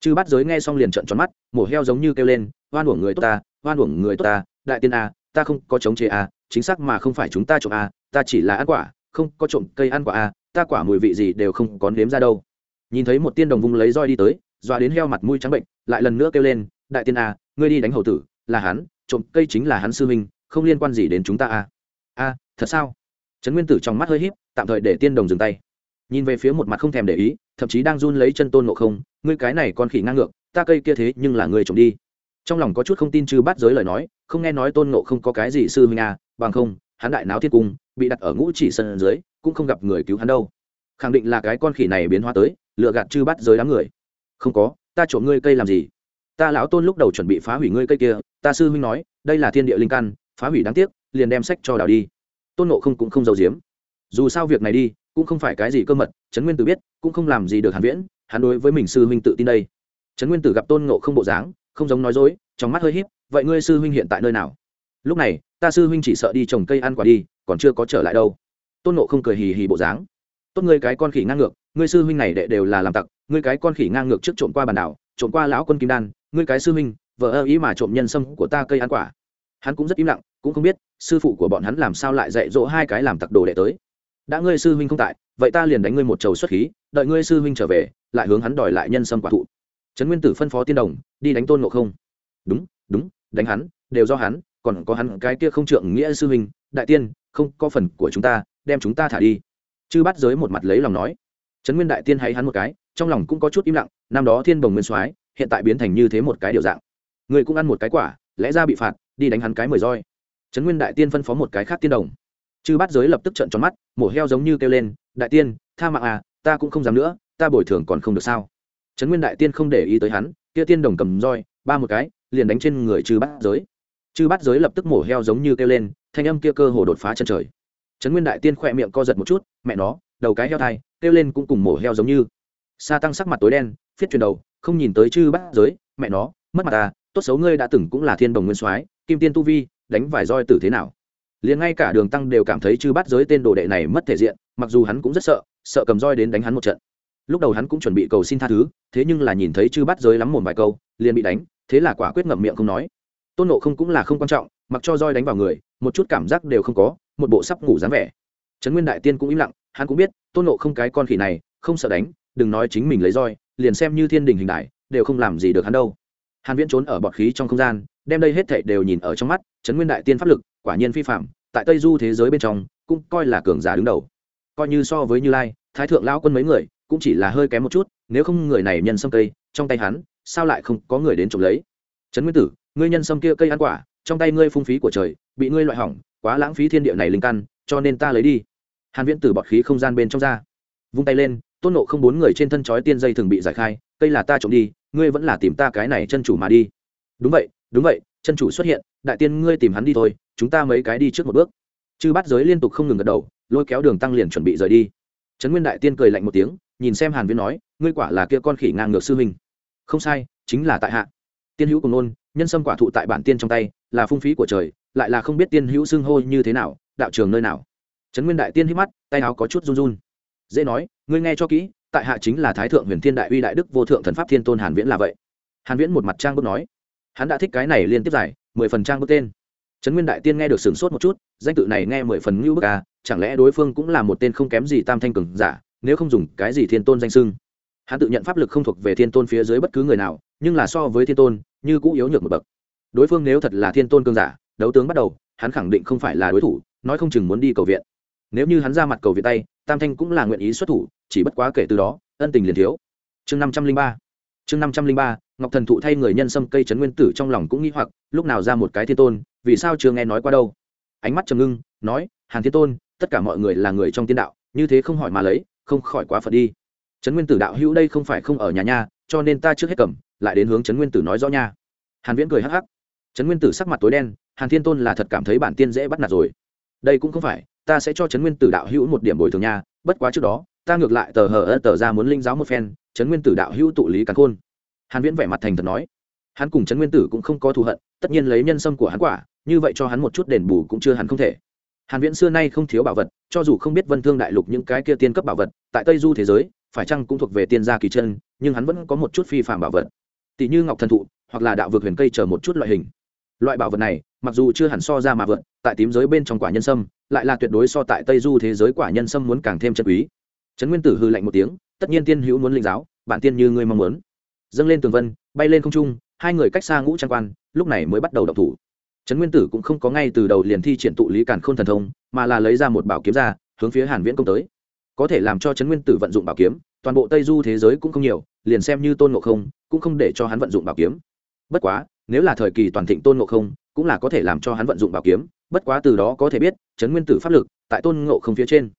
Chư bắt giới nghe xong liền trận tròn mắt, mổ heo giống như kêu lên hoan uổng người tốt ta hoan uổng người tốt ta, đại tiên a ta không có chống chế a chính xác mà không phải chúng ta trộm a ta chỉ là ăn quả không có trộm cây ăn quả à? ta quả mùi vị gì đều không có nếm ra đâu. Nhìn thấy một tiên đồng vung lấy roi đi tới doa đến heo mặt mũi trắng bệnh lại lần nữa kêu lên đại tiên à, ngươi đi đánh hầu tử là hắn trộm cây chính là hắn sư huynh không liên quan gì đến chúng ta à. a à, thật sao? Trấn nguyên tử trong mắt hơi híp tạm thời để tiên đồng dừng tay. Nhìn về phía một mặt không thèm để ý thậm chí đang run lấy chân tôn ngộ không ngươi cái này con khỉ ngang ngược ta cây kia thế nhưng là ngươi trộm đi. Trong lòng có chút không tin chư bắt giới lời nói không nghe nói tôn ngộ không có cái gì sư huynh à bằng không hắn đại náo thiên cung, bị đặt ở ngũ chỉ sân dưới, cũng không gặp người cứu hắn đâu. Khẳng định là cái con khỉ này biến hóa tới lựa gạt chư bắt giới đám người. Không có, ta trộm ngươi cây làm gì? Ta lão tôn lúc đầu chuẩn bị phá hủy ngươi cây kia, ta sư huynh nói, đây là thiên địa linh căn, phá hủy đáng tiếc, liền đem sách cho đào đi. Tôn nộ không cũng không giấu giếm. Dù sao việc này đi, cũng không phải cái gì cơ mật, trấn nguyên tử biết, cũng không làm gì được hàn viễn, hắn đối với mình sư huynh tự tin đây. Trấn nguyên tử gặp tôn nộ không bộ dáng, không giống nói dối, trong mắt hơi híp, vậy ngươi sư huynh hiện tại nơi nào? Lúc này, ta sư huynh chỉ sợ đi trồng cây ăn quả đi, còn chưa có trở lại đâu. Tôn nộ không cười hì hì bộ dáng. Tốt ngươi cái con khỉ ngang ngược, ngươi sư huynh này đệ đều là làm tặc, ngươi cái con khỉ ngang ngược trước trộm qua bàn đảo, trộm qua lão quân kim đan, ngươi cái sư huynh vợ ơ ý mà trộm nhân sâm của ta cây ăn quả. Hắn cũng rất im lặng, cũng không biết, sư phụ của bọn hắn làm sao lại dạy dỗ hai cái làm tặc đồ đệ tới. Đã ngươi sư huynh không tại, vậy ta liền đánh ngươi một trầu xuất khí, đợi ngươi sư huynh trở về, lại hướng hắn đòi lại nhân sâm quả thụ. Trấn nguyên tử phân phó tiên đồng, đi đánh tôn ngộ không. Đúng đúng, đánh hắn, đều do hắn còn có hắn cái kia không trượng nghĩa sư huynh, đại tiên, không có phần của chúng ta, đem chúng ta thả đi. Chư bắt giới một mặt lấy lòng nói. Trấn nguyên đại tiên hay hắn một cái, trong lòng cũng có chút im lặng, năm đó thiên bồng nguyên soái, hiện tại biến thành như thế một cái điều dạng. Người cũng ăn một cái quả, lẽ ra bị phạt, đi đánh hắn cái mười roi. Trấn nguyên đại tiên phân phó một cái khác tiên đồng. Chư bắt giới lập tức trận tròn mắt, mổ heo giống như kêu lên, đại tiên, tha mạng à ta cũng không dám nữa, ta bồi thường còn không được sao? Trấn nguyên đại tiên không để ý tới hắn, kia tiên đồng cầm roi, ba một cái, liền đánh trên người chư bắt giới chư bắt giới lập tức mổ heo giống như kêu lên, thanh âm kia cơ hồ đột phá chân trời. Trấn nguyên đại tiên khỏe miệng co giật một chút, mẹ nó, đầu cái heo thai, kêu lên cũng cùng mổ heo giống như. Sa tăng sắc mặt tối đen, phiết truyền đầu, không nhìn tới chư bắt giới, mẹ nó, mất mặt ta, tốt xấu ngươi đã từng cũng là thiên đồng nguyên soái, kim tiên tu vi, đánh vài roi tử thế nào? Liền ngay cả đường tăng đều cảm thấy chư bắt giới tên đồ đệ này mất thể diện, mặc dù hắn cũng rất sợ sợ cầm roi đến đánh hắn một trận. Lúc đầu hắn cũng chuẩn bị cầu xin tha thứ, thế nhưng là nhìn thấy chư bắt giới lắm mồm vài câu, liền bị đánh, thế là quả quyết ngậm miệng không nói tôn nộ không cũng là không quan trọng, mặc cho roi đánh vào người, một chút cảm giác đều không có, một bộ sắp ngủ dáng vẻ. Trấn nguyên đại tiên cũng im lặng, hắn cũng biết, tôn nộ không cái con khỉ này, không sợ đánh, đừng nói chính mình lấy roi, liền xem như thiên đình hình đại, đều không làm gì được hắn đâu. Hàn viễn trốn ở bọt khí trong không gian, đem đây hết thảy đều nhìn ở trong mắt, trấn nguyên đại tiên pháp lực, quả nhiên phi phạm tại tây du thế giới bên trong, cũng coi là cường giả đứng đầu. Coi như so với như lai, thái thượng lão quân mấy người, cũng chỉ là hơi kém một chút, nếu không người này nhân sâm cây, trong tay hắn, sao lại không có người đến trộm lấy? Trấn nguyên tử ngươi nhân sâm kia cây ăn quả, trong tay ngươi phung phí của trời, bị ngươi loại hỏng, quá lãng phí thiên địa này linh căn, cho nên ta lấy đi. Hàn viễn từ bọt khí không gian bên trong ra, vung tay lên, tôn nộ không bốn người trên thân chói tiên dây thường bị giải khai, cây là ta trộm đi, ngươi vẫn là tìm ta cái này chân chủ mà đi. Đúng vậy đúng vậy, chân chủ xuất hiện, đại tiên ngươi tìm hắn đi thôi, chúng ta mấy cái đi trước một bước. Chư bắt giới liên tục không ngừng gật đầu, lôi kéo đường tăng liền chuẩn bị rời đi. Trấn nguyên đại tiên cười lạnh một tiếng, nhìn xem hàn viễn nói, ngươi quả là kia con khỉ ngang ngược sư huynh. Không sai, chính là tại hạ. Tiên hữu cùng nôn nhân sâm quả thụ tại bản tiên trong tay, là phung phí của trời, lại là không biết tiên hữu xưng hô như thế nào, đạo trường nơi nào. Trấn nguyên đại tiên hít mắt, tay áo có chút run run. Dễ nói, ngươi nghe cho kỹ, tại hạ chính là thái thượng huyền thiên đại uy đại đức vô thượng thần pháp thiên tôn hàn viễn là vậy. Hàn viễn một mặt trang bước nói. Hắn đã thích cái này liên tiếp giải, mười phần trang bước tên. Trấn nguyên đại tiên nghe được sửng sốt một chút, danh tự này nghe mười phần ngưu bức à chẳng lẽ đối phương cũng là một tên không kém gì tam thanh cường giả, nếu không dùng cái gì thiên tôn danh sưng hắn tự nhận pháp lực không thuộc về thiên tôn phía dưới bất cứ người nào, nhưng là so với thiên tôn như cũ yếu nhược một bậc. Đối phương nếu thật là thiên tôn cương giả, đấu tướng bắt đầu, hắn khẳng định không phải là đối thủ, nói không chừng muốn đi cầu viện. Nếu như hắn ra mặt cầu viện tay, tam thanh cũng là nguyện ý xuất thủ, chỉ bất quá kể từ đó, ân tình liền thiếu. Chương năm trăm linh ba, chương năm trăm linh ba, ngọc thần thụ thay người nhân sâm cây trấn nguyên tử trong lòng cũng nghĩ hoặc, lúc nào ra một cái thiên tôn, vì sao chưa nghe nói qua đâu? Ánh mắt trầm ngưng, nói, hàn thiên tôn, tất cả mọi người là người trong tiên đạo, như thế không hỏi mà lấy, không khỏi quá phật đi. Trấn nguyên tử đạo hữu đây không phải không ở nhà nha, cho nên ta trước hết cầm lại đến hướng trấn nguyên tử nói rõ nha. Hàn viễn cười hắc hắc. Trấn nguyên tử sắc mặt tối đen, hàn thiên tôn là thật cảm thấy bản tiên dễ bắt nạt rồi. Đây cũng không phải, ta sẽ cho trấn nguyên tử đạo hữu một điểm bồi thường nha, bất quá trước đó, ta ngược lại tờ hờ ơ tờ ra muốn linh giáo một phen, trấn nguyên tử đạo hữu tụ lý cắn khôn. Hàn viễn vẻ mặt thành thật nói. Hắn cùng trấn nguyên tử cũng không có thù hận, tất nhiên lấy nhân sâm của hắn quả, như vậy cho hắn một chút đền bù cũng chưa hẳn không thể. Hàn viễn xưa nay không thiếu bảo vật, cho dù không biết vân thương đại lục những cái kia tiên cấp bảo vật, tại tây du thế giới, phải chăng cũng thuộc về tiên gia kỳ chân, nhưng hắn vẫn có một chút phi phạm bảo vật tỷ như ngọc thần thụ, hoặc là đạo vực huyền cây chờ một chút loại hình. Loại bảo vật này, mặc dù chưa hẳn so ra mà vượt tại tím giới bên trong quả nhân sâm, lại là tuyệt đối so tại tây du thế giới quả nhân sâm muốn càng thêm chân quý. Trấn nguyên tử hư lạnh một tiếng, tất nhiên tiên hữu muốn linh giáo, bản tiên như ngươi mong muốn. Dâng lên tường vân, bay lên không trung, hai người cách xa ngũ trang quan, lúc này mới bắt đầu đọc thủ. Trấn nguyên tử cũng không có ngay từ đầu liền thi triển tụ lý cản k h ô n thần thông, mà là lấy ra một bảo kiếm ra, hướng phía hàn viễn công tới. Có thể làm cho trấn nguyên tử vận dụng bảo kiếm, toàn bộ tây du thế giới cũng không nhiều liền xem như tôn ngộ không, cũng không để cho hắn vận dụng bảo kiếm. Bất quá, nếu là thời kỳ toàn thịnh tôn ngộ không, cũng là có thể làm cho hắn vận dụng bảo kiếm, bất quá từ đó có thể biết, chấn nguyên tử pháp lực tại tôn ngộ không phía trên.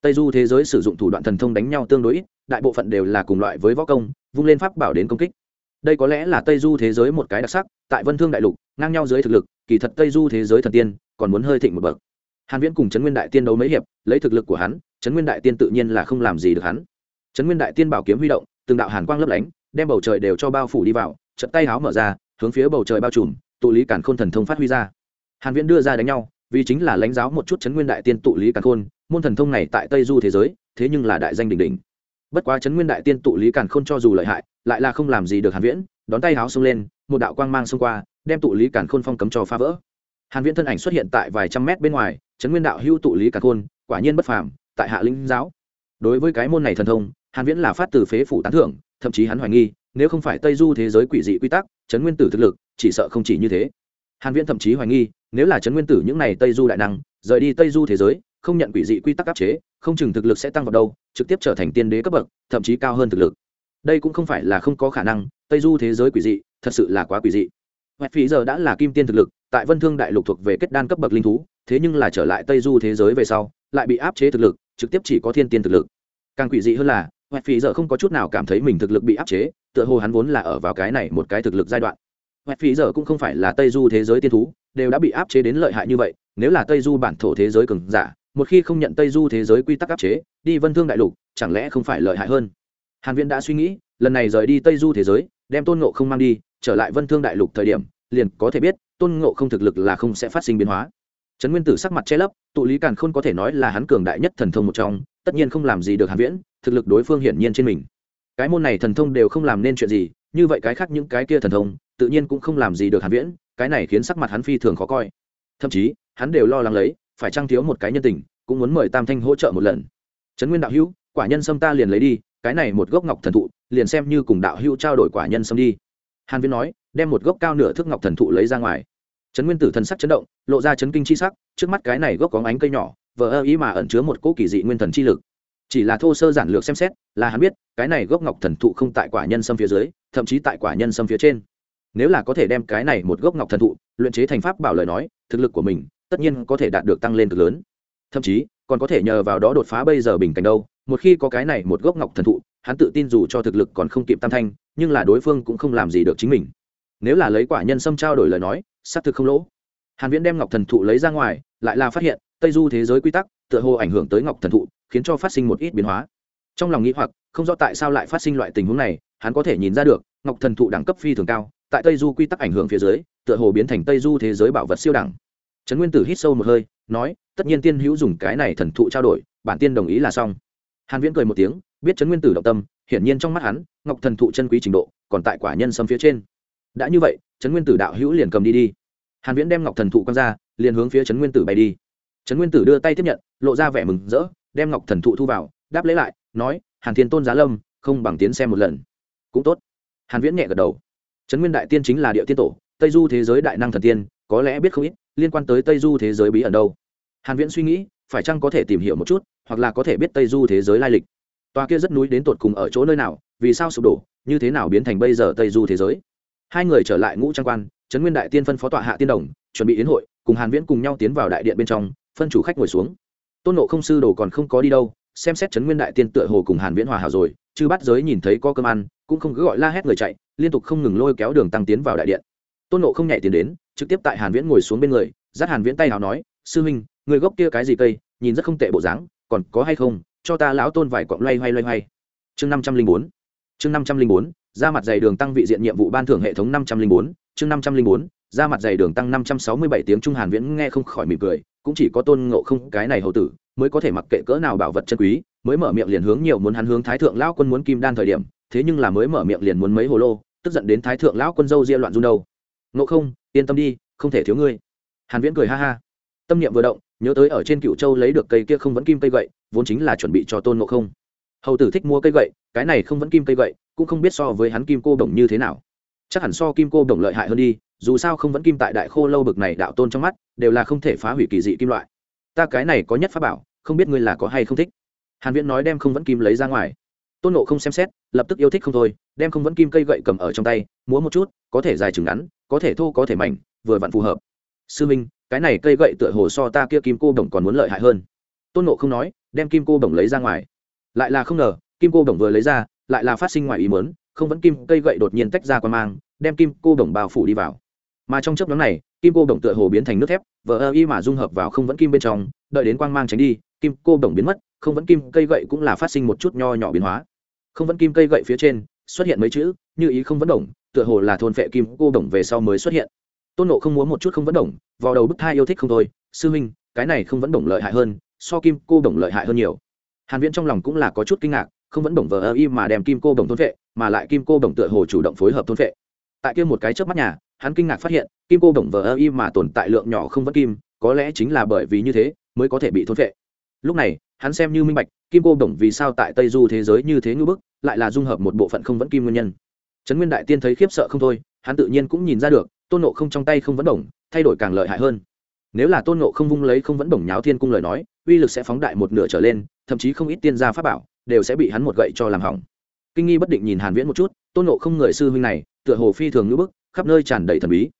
Tây du thế giới sử dụng thủ đoạn thần thông đánh nhau tương đối ít, đại bộ phận đều là cùng loại với võ công, vung lên pháp bảo đến công kích. Đây có lẽ là tây du thế giới một cái đặc sắc, tại vân thương đại lục, ngang nhau dưới thực lực, kỳ thật tây du thế giới thần tiên còn muốn hơi thịnh một bậc. Hàn viễn cùng trấn nguyên đại tiên đấu mấy hiệp, lấy thực lực của hắn trấn nguyên đại tiên tự nhiên là không làm gì được hắn. Trấn nguyên đại tiên bảo kiếm huy động từng đạo hàn quang lấp lánh, đem bầu trời đều cho bao phủ đi vào trận tay háo mở ra, hướng phía bầu trời bao trùm, tụ lý cản khôn thần thông phát huy ra. Hàn viễn đưa ra đánh nhau, vì chính là lãnh giáo một chút chấn nguyên đại tiên tụ lý cản khôn, môn thần thông này tại tây du thế giới, thế nhưng là đại danh đỉnh đỉnh. Bất quá chấn nguyên đại tiên tụ lý cản khôn cho dù lợi hại, lại là không làm gì được hàn viễn, đón tay háo xông lên, một đạo quang mang xông qua, đem tụ lý cản khôn phong cấm cho phá vỡ. Hàn viễn thân ảnh xuất hiện tại vài trăm mét bên ngoài, chấn nguyên đạo hưu tụ lý cản khôn, quả nhiên bất phàm, tại hạ linh giáo. Đối với cái môn này thần thông hàn viễn là phát từ phế phủ tán thưởng, thậm chí hắn hoài nghi, nếu không phải tây du thế giới quỷ dị quy tắc chấn nguyên tử thực lực, chỉ sợ không chỉ như thế. Hàn viễn thậm chí hoài nghi, nếu là chấn nguyên tử những này tây du đại năng, rời đi tây du thế giới, không nhận quỷ dị quy tắc áp chế, không chừng thực lực sẽ tăng vào đâu, trực tiếp trở thành tiên đế cấp bậc, thậm chí cao hơn thực lực. Đây cũng không phải là không có khả năng, tây du thế giới quỷ dị, thật sự là quá quỷ dị. Hoẹt phí giờ đã là kim tiên thực lực, tại vân thương đại lục thuộc về kết đan cấp bậc linh thú, thế nhưng là trở lại tây du thế giới về sau, lại bị áp chế thực lực, trực tiếp chỉ có thiên tiên thực lực. Càng quỷ dị hơn là hoẹt phí giờ không có chút nào cảm thấy mình thực lực bị áp chế, tựa hồ hắn vốn là ở vào cái này một cái thực lực giai đoạn. Hoẹt phí giờ cũng không phải là tây du thế giới tiên thú, đều đã bị áp chế đến lợi hại như vậy, nếu là tây du bản thổ thế giới cường giả, một khi không nhận tây du thế giới quy tắc áp chế, đi vân thương đại lục, chẳng lẽ không phải lợi hại hơn? Hàn viễn đã suy nghĩ, lần này rời đi tây du thế giới, đem tôn ngộ không mang đi, trở lại vân thương đại lục thời điểm, liền có thể biết, tôn ngộ không thực lực là không sẽ phát sinh biến hóa. Trấn nguyên tử sắc mặt che lấp, tụ lý càn khôn có thể nói là hắn cường đại nhất thần thông một trong, tất nhiên không làm gì được hàn viễn thực lực đối phương hiển nhiên trên mình. Cái môn này thần thông đều không làm nên chuyện gì, như vậy cái khác những cái kia thần thông, tự nhiên cũng không làm gì được hàn viễn, cái này khiến sắc mặt hắn phi thường khó coi. Thậm chí, hắn đều lo lắng lấy, phải trang thiếu một cái nhân tình, cũng muốn mời tam thanh hỗ trợ một lần. Trấn nguyên đạo hữu, quả nhân sâm ta liền lấy đi, cái này một gốc ngọc thần thụ, liền xem như cùng đạo hữu trao đổi quả nhân sâm đi. Hàn viễn nói, đem một gốc cao nửa thước ngọc thần thụ lấy ra ngoài. Trấn nguyên tử thần sắc chấn động, lộ ra chấn kinh chi sắc, trước mắt cái này gốc có ánh cây nhỏ, vờ ơ ý mà ẩn chứa một cỗ kỳ dị nguyên thần chi lực chỉ là thô sơ giản lược xem xét, là hắn biết, cái này gốc ngọc thần thụ không tại quả nhân sâm phía dưới, thậm chí tại quả nhân sâm phía trên. Nếu là có thể đem cái này một gốc ngọc thần thụ luyện chế thành pháp bảo lời nói, thực lực của mình tất nhiên có thể đạt được tăng lên cực lớn. Thậm chí, còn có thể nhờ vào đó đột phá bây giờ bình cảnh đâu. Một khi có cái này một gốc ngọc thần thụ, hắn tự tin dù cho thực lực còn không kịp tam thanh, nhưng là đối phương cũng không làm gì được chính mình. Nếu là lấy quả nhân sâm trao đổi lời nói, xác thực không lỗ. Hàn viễn đem ngọc thần thụ lấy ra ngoài, lại là phát hiện, tây du thế giới quy tắc, tựa hồ ảnh hưởng tới ngọc thần thụ khiến cho phát sinh một ít biến hóa. Trong lòng nghĩ hoặc, không rõ tại sao lại phát sinh loại tình huống này, hắn có thể nhìn ra được, ngọc thần thụ đẳng cấp phi thường cao, tại tây du quy tắc ảnh hưởng phía dưới, tựa hồ biến thành tây du thế giới bảo vật siêu đẳng. Trấn nguyên tử hít sâu một hơi, nói, tất nhiên tiên hữu dùng cái này thần thụ trao đổi, bản tiên đồng ý là xong. Hàn viễn cười một tiếng, biết trấn nguyên tử động tâm, hiển nhiên trong mắt hắn, ngọc thần thụ chân quý trình độ, còn tại quả nhân sâm phía trên. Đã như vậy, trấn nguyên tử đạo hữu liền cầm đi đi. Hàn viễn đem ngọc thần thụ quăng ra, liền hướng phía trấn nguyên tử bay đi. Trấn nguyên tử đưa tay tiếp nhận, lộ ra vẻ mừng rỡ đem ngọc thần thụ thu vào, đáp lấy lại, nói, hàn thiên tôn giá lâm, không bằng tiến xem một lần. Cũng tốt. Hàn viễn nhẹ gật đầu. Trấn nguyên đại tiên chính là địa tiên tổ, tây du thế giới đại năng thần tiên, có lẽ biết không ít, liên quan tới tây du thế giới bí ẩn đâu. Hàn viễn suy nghĩ, phải chăng có thể tìm hiểu một chút, hoặc là có thể biết tây du thế giới lai lịch? Tòa kia rất núi đến tột cùng ở chỗ nơi nào, vì sao sụp đổ, như thế nào biến thành bây giờ tây du thế giới? Hai người trở lại ngũ trang quan, trấn nguyên đại tiên phân phó tọa hạ tiên đồng, chuẩn bị yến hội, cùng hàn viễn cùng nhau tiến vào đại điện bên trong, phân chủ khách ngồi xuống tôn nộ không sư đồ còn không có đi đâu, xem xét chấn nguyên đại tiên tựa hồ cùng hàn viễn hòa hảo rồi, chứ bắt giới nhìn thấy có cơm ăn, cũng không cứ gọi la hét người chạy, liên tục không ngừng lôi kéo đường tăng tiến vào đại điện. Tôn nộ không nhảy tiến đến, trực tiếp tại hàn viễn ngồi xuống bên người, dắt hàn viễn tay hào nói, sư huynh, người gốc kia cái gì cây, nhìn rất không tệ bộ dáng, còn có hay không, cho ta lão tôn vài quọn loay hoay loay hoay. Chương 504 chương 504 ra mặt dày đường tăng vị diện nhiệm vụ ban thưởng hệ thống 504 chương 504 ra mặt dày đường tăng 567 tiếng trung hàn viễn nghe không khỏi mỉm cười cũng chỉ có tôn ngộ không cái này hầu tử, mới có thể mặc kệ cỡ nào bảo vật chân quý, mới mở miệng liền hướng nhiều muốn hắn hướng thái thượng lão quân muốn kim đan thời điểm, thế nhưng là mới mở miệng liền muốn mấy hồ lô, tức giận đến thái thượng lão quân dâu ria loạn run đâu ngộ không, yên tâm đi, không thể thiếu ngươi. Hàn viễn cười ha ha. Tâm niệm vừa động, nhớ tới ở trên cựu châu lấy được cây kia không vẫn kim cây gậy, vốn chính là chuẩn bị cho tôn ngộ không. Hầu tử thích mua cây gậy, cái này không vẫn kim cây gậy, cũng không biết so với hắn kim cô đồng như thế nào. Chắc hẳn so kim cô đồng lợi hại hơn đi dù sao không vẫn kim tại đại khô lâu bực này đạo tôn trong mắt, đều là không thể phá hủy kỳ dị kim loại. Ta cái này có nhất pháp bảo, không biết ngươi là có hay không thích. Hàn viễn nói đem không vẫn kim lấy ra ngoài. Tôn nộ không xem xét, lập tức yêu thích không thôi, đem không vẫn kim cây gậy cầm ở trong tay, múa một chút, có thể dài chừng ngắn, có thể thô, có thể mảnh, vừa vặn phù hợp. Sư minh, cái này cây gậy tựa hồ so ta kia kim cô đồng còn muốn lợi hại hơn. Tôn nộ không nói, đem kim cô đồng lấy ra ngoài. Lại là không ngờ, kim cô đồng vừa lấy ra, lại là phát sinh ngoài ý muốn, không vẫn kim cây gậy đột nhiên tách ra qua mang, đem kim cô đồng bao phủ đi vào mà trong chớp nhóm này, kim cô đồng tựa hồ biến thành nước thép, vờ ơ y mà dung hợp vào không vẫn kim bên trong, đợi đến quang mang tránh đi, kim cô đồng biến mất, không vẫn kim cây gậy cũng là phát sinh một chút nho nhỏ biến hóa. Không vẫn kim cây gậy phía trên, xuất hiện mấy chữ, như ý không vẫn đồng, tựa hồ là thôn phệ kim cô đồng về sau mới xuất hiện. Tôn nộ không muốn một chút không vẫn đồng vào đầu bức thai yêu thích không thôi, sư huynh, cái này không vẫn đồng lợi hại hơn, so kim cô đồng lợi hại hơn nhiều. Hàn viễn trong lòng cũng là có chút kinh ngạc, không vẫn đồng vờ ơ y mà đem kim cô đồng thôn phệ, mà lại kim cô đồng tựa hồ chủ động phối hợp thôn phệ. Tại kia một cái trước mắt nhà hắn kinh ngạc phát hiện, kim cô đồng vờ ơ y mà tồn tại lượng nhỏ không vẫn kim, có lẽ chính là bởi vì như thế mới có thể bị thôn vệ. lúc này, hắn xem như minh bạch, kim cô đồng vì sao tại tây du thế giới như thế ngưỡng bức, lại là dung hợp một bộ phận không vẫn kim nguyên nhân. Trấn nguyên đại tiên thấy khiếp sợ không thôi, hắn tự nhiên cũng nhìn ra được, tôn nộ không trong tay không vẫn bổng thay đổi càng lợi hại hơn. Nếu là tôn nộ không vung lấy không vẫn bổng nháo thiên cung lời nói, uy lực sẽ phóng đại một nửa trở lên, thậm chí không ít tiên gia pháp bảo đều sẽ bị hắn một gậy cho làm hỏng. Kinh nghi bất định nhìn hàn viễn một chút, tôn nộ không người sư huynh này, tựa hồ phi thường ngữ bức khắp nơi tràn đầy thần bí.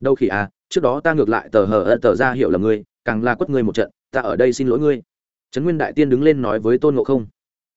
Đâu khi à trước đó ta ngược lại tờ hờ tờ ra hiểu là ngươi, càng là quất ngươi một trận, ta ở đây xin lỗi ngươi. Trấn nguyên đại tiên đứng lên nói với tôn nộ không.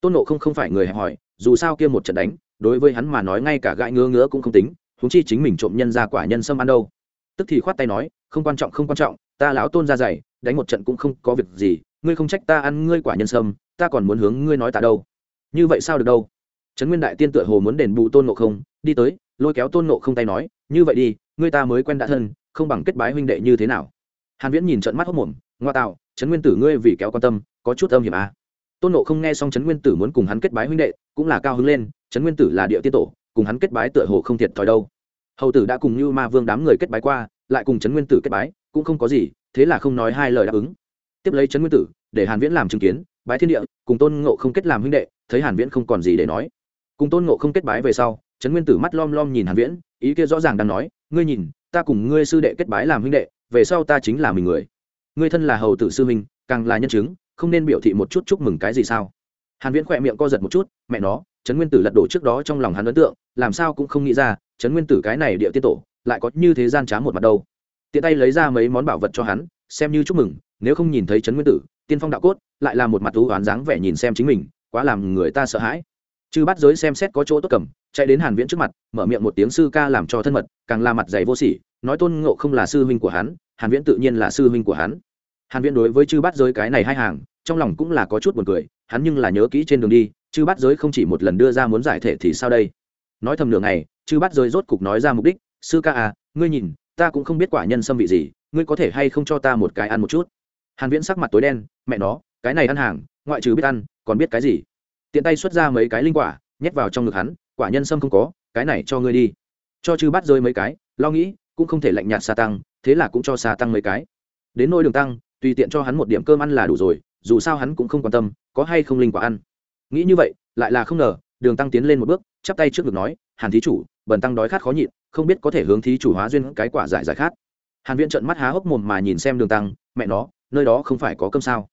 Tôn nộ không không phải người hẹp hỏi dù sao kia một trận đánh, đối với hắn mà nói ngay cả gãi ngứa ngứa cũng không tính húng chi chính mình trộm nhân ra quả nhân sâm ăn đâu. Tức thì khoát tay nói, không quan trọng, không quan trọng, ta lão tôn ra dày đánh một trận cũng không có việc gì, ngươi không trách ta ăn ngươi quả nhân sâm, ta còn muốn hướng ngươi nói ta đâu. Như vậy sao được đâu? Trấn nguyên đại tiên tựa hồ muốn đền bù tôn nộ không, đi tới, lôi kéo tôn nộ không tay nói như vậy đi, ngươi ta mới quen đã thân, không bằng kết bái huynh đệ như thế nào? Hàn viễn nhìn trận mắt hốc mồm, ngoa tạo, trấn nguyên tử ngươi vì kéo quan tâm, có chút âm hiểm à. tôn nộ không nghe xong trấn nguyên tử muốn cùng hắn kết bái huynh đệ, cũng là cao hứng lên, trấn nguyên tử là địa tiên tổ, cùng hắn kết bái tựa hồ không thiệt thòi đâu. Hầu tử đã cùng như ma vương đám người kết bái qua, lại cùng trấn nguyên tử kết bái, cũng không có gì, thế là không nói hai lời đáp ứng. Tiếp lấy trấn nguyên tử, để hàn viễn làm chứng kiến, bái thiên địa, cùng tôn ngộ không kết làm huynh đệ, thấy hàn viễn không còn gì để nói. Cùng tôn ngộ không kết bái về sau, trấn nguyên tử mắt lom lom nhìn hàn viễn ý kia rõ ràng đang nói, ngươi nhìn, ta cùng ngươi sư đệ kết bái làm huynh đệ, về sau ta chính là mình người. Ngươi thân là hầu tử sư huynh, càng là nhân chứng, không nên biểu thị một chút chúc mừng cái gì sao? Hàn viễn khỏe miệng co giật một chút, mẹ nó, trấn nguyên tử lật đổ trước đó trong lòng hắn ấn tượng, làm sao cũng không nghĩ ra, trấn nguyên tử cái này địa tiên tổ, lại có như thế gian trá một mặt đâu. Tiện tay lấy ra mấy món bảo vật cho hắn, xem như chúc mừng, nếu không nhìn thấy trấn nguyên tử, tiên phong đạo cốt, lại là một mặt thú oán dáng vẻ nhìn xem chính mình, quá làm người ta sợ hãi chư bắt giới xem xét có chỗ tốt cầm, chạy đến hàn viễn trước mặt, mở miệng một tiếng sư ca làm cho thân mật, càng là mặt dày vô sỉ, nói tôn ngộ không là sư huynh của hắn, hàn viễn tự nhiên là sư huynh của hắn. Hàn viễn đối với chư bắt giới cái này hai hàng, trong lòng cũng là có chút buồn cười, hắn nhưng là nhớ kỹ trên đường đi, chư bắt giới không chỉ một lần đưa ra muốn giải thể thì sao đây? Nói thầm nửa ngày, chư bắt giới rốt cục nói ra mục đích, sư ca à ngươi nhìn, ta cũng không biết quả nhân xâm vị gì, ngươi có thể hay không cho ta một cái ăn một chút? Hàn viễn sắc mặt tối đen, mẹ nó, cái này ăn hàng, ngoại trừ biết ăn, còn biết cái gì? Tiện tay xuất ra mấy cái linh quả, nhét vào trong ngực hắn, quả nhân sâm không có, cái này cho ngươi đi. Cho chư bắt rơi mấy cái, lo nghĩ, cũng không thể lạnh nhạt xa tăng, thế là cũng cho xa tăng mấy cái. Đến nôi đường tăng, tùy tiện cho hắn một điểm cơm ăn là đủ rồi, dù sao hắn cũng không quan tâm, có hay không linh quả ăn. Nghĩ như vậy, lại là không ngờ, đường tăng tiến lên một bước, chắp tay trước ngực nói, hàn thí chủ, bần tăng đói khát khó nhịn, không biết có thể hướng thí chủ hóa duyên cái quả giải giải khát. Hàn viễn trợn mắt há hốc mồm mà nhìn xem đường tăng, mẹ nó, nơi đó không phải có cơm sao?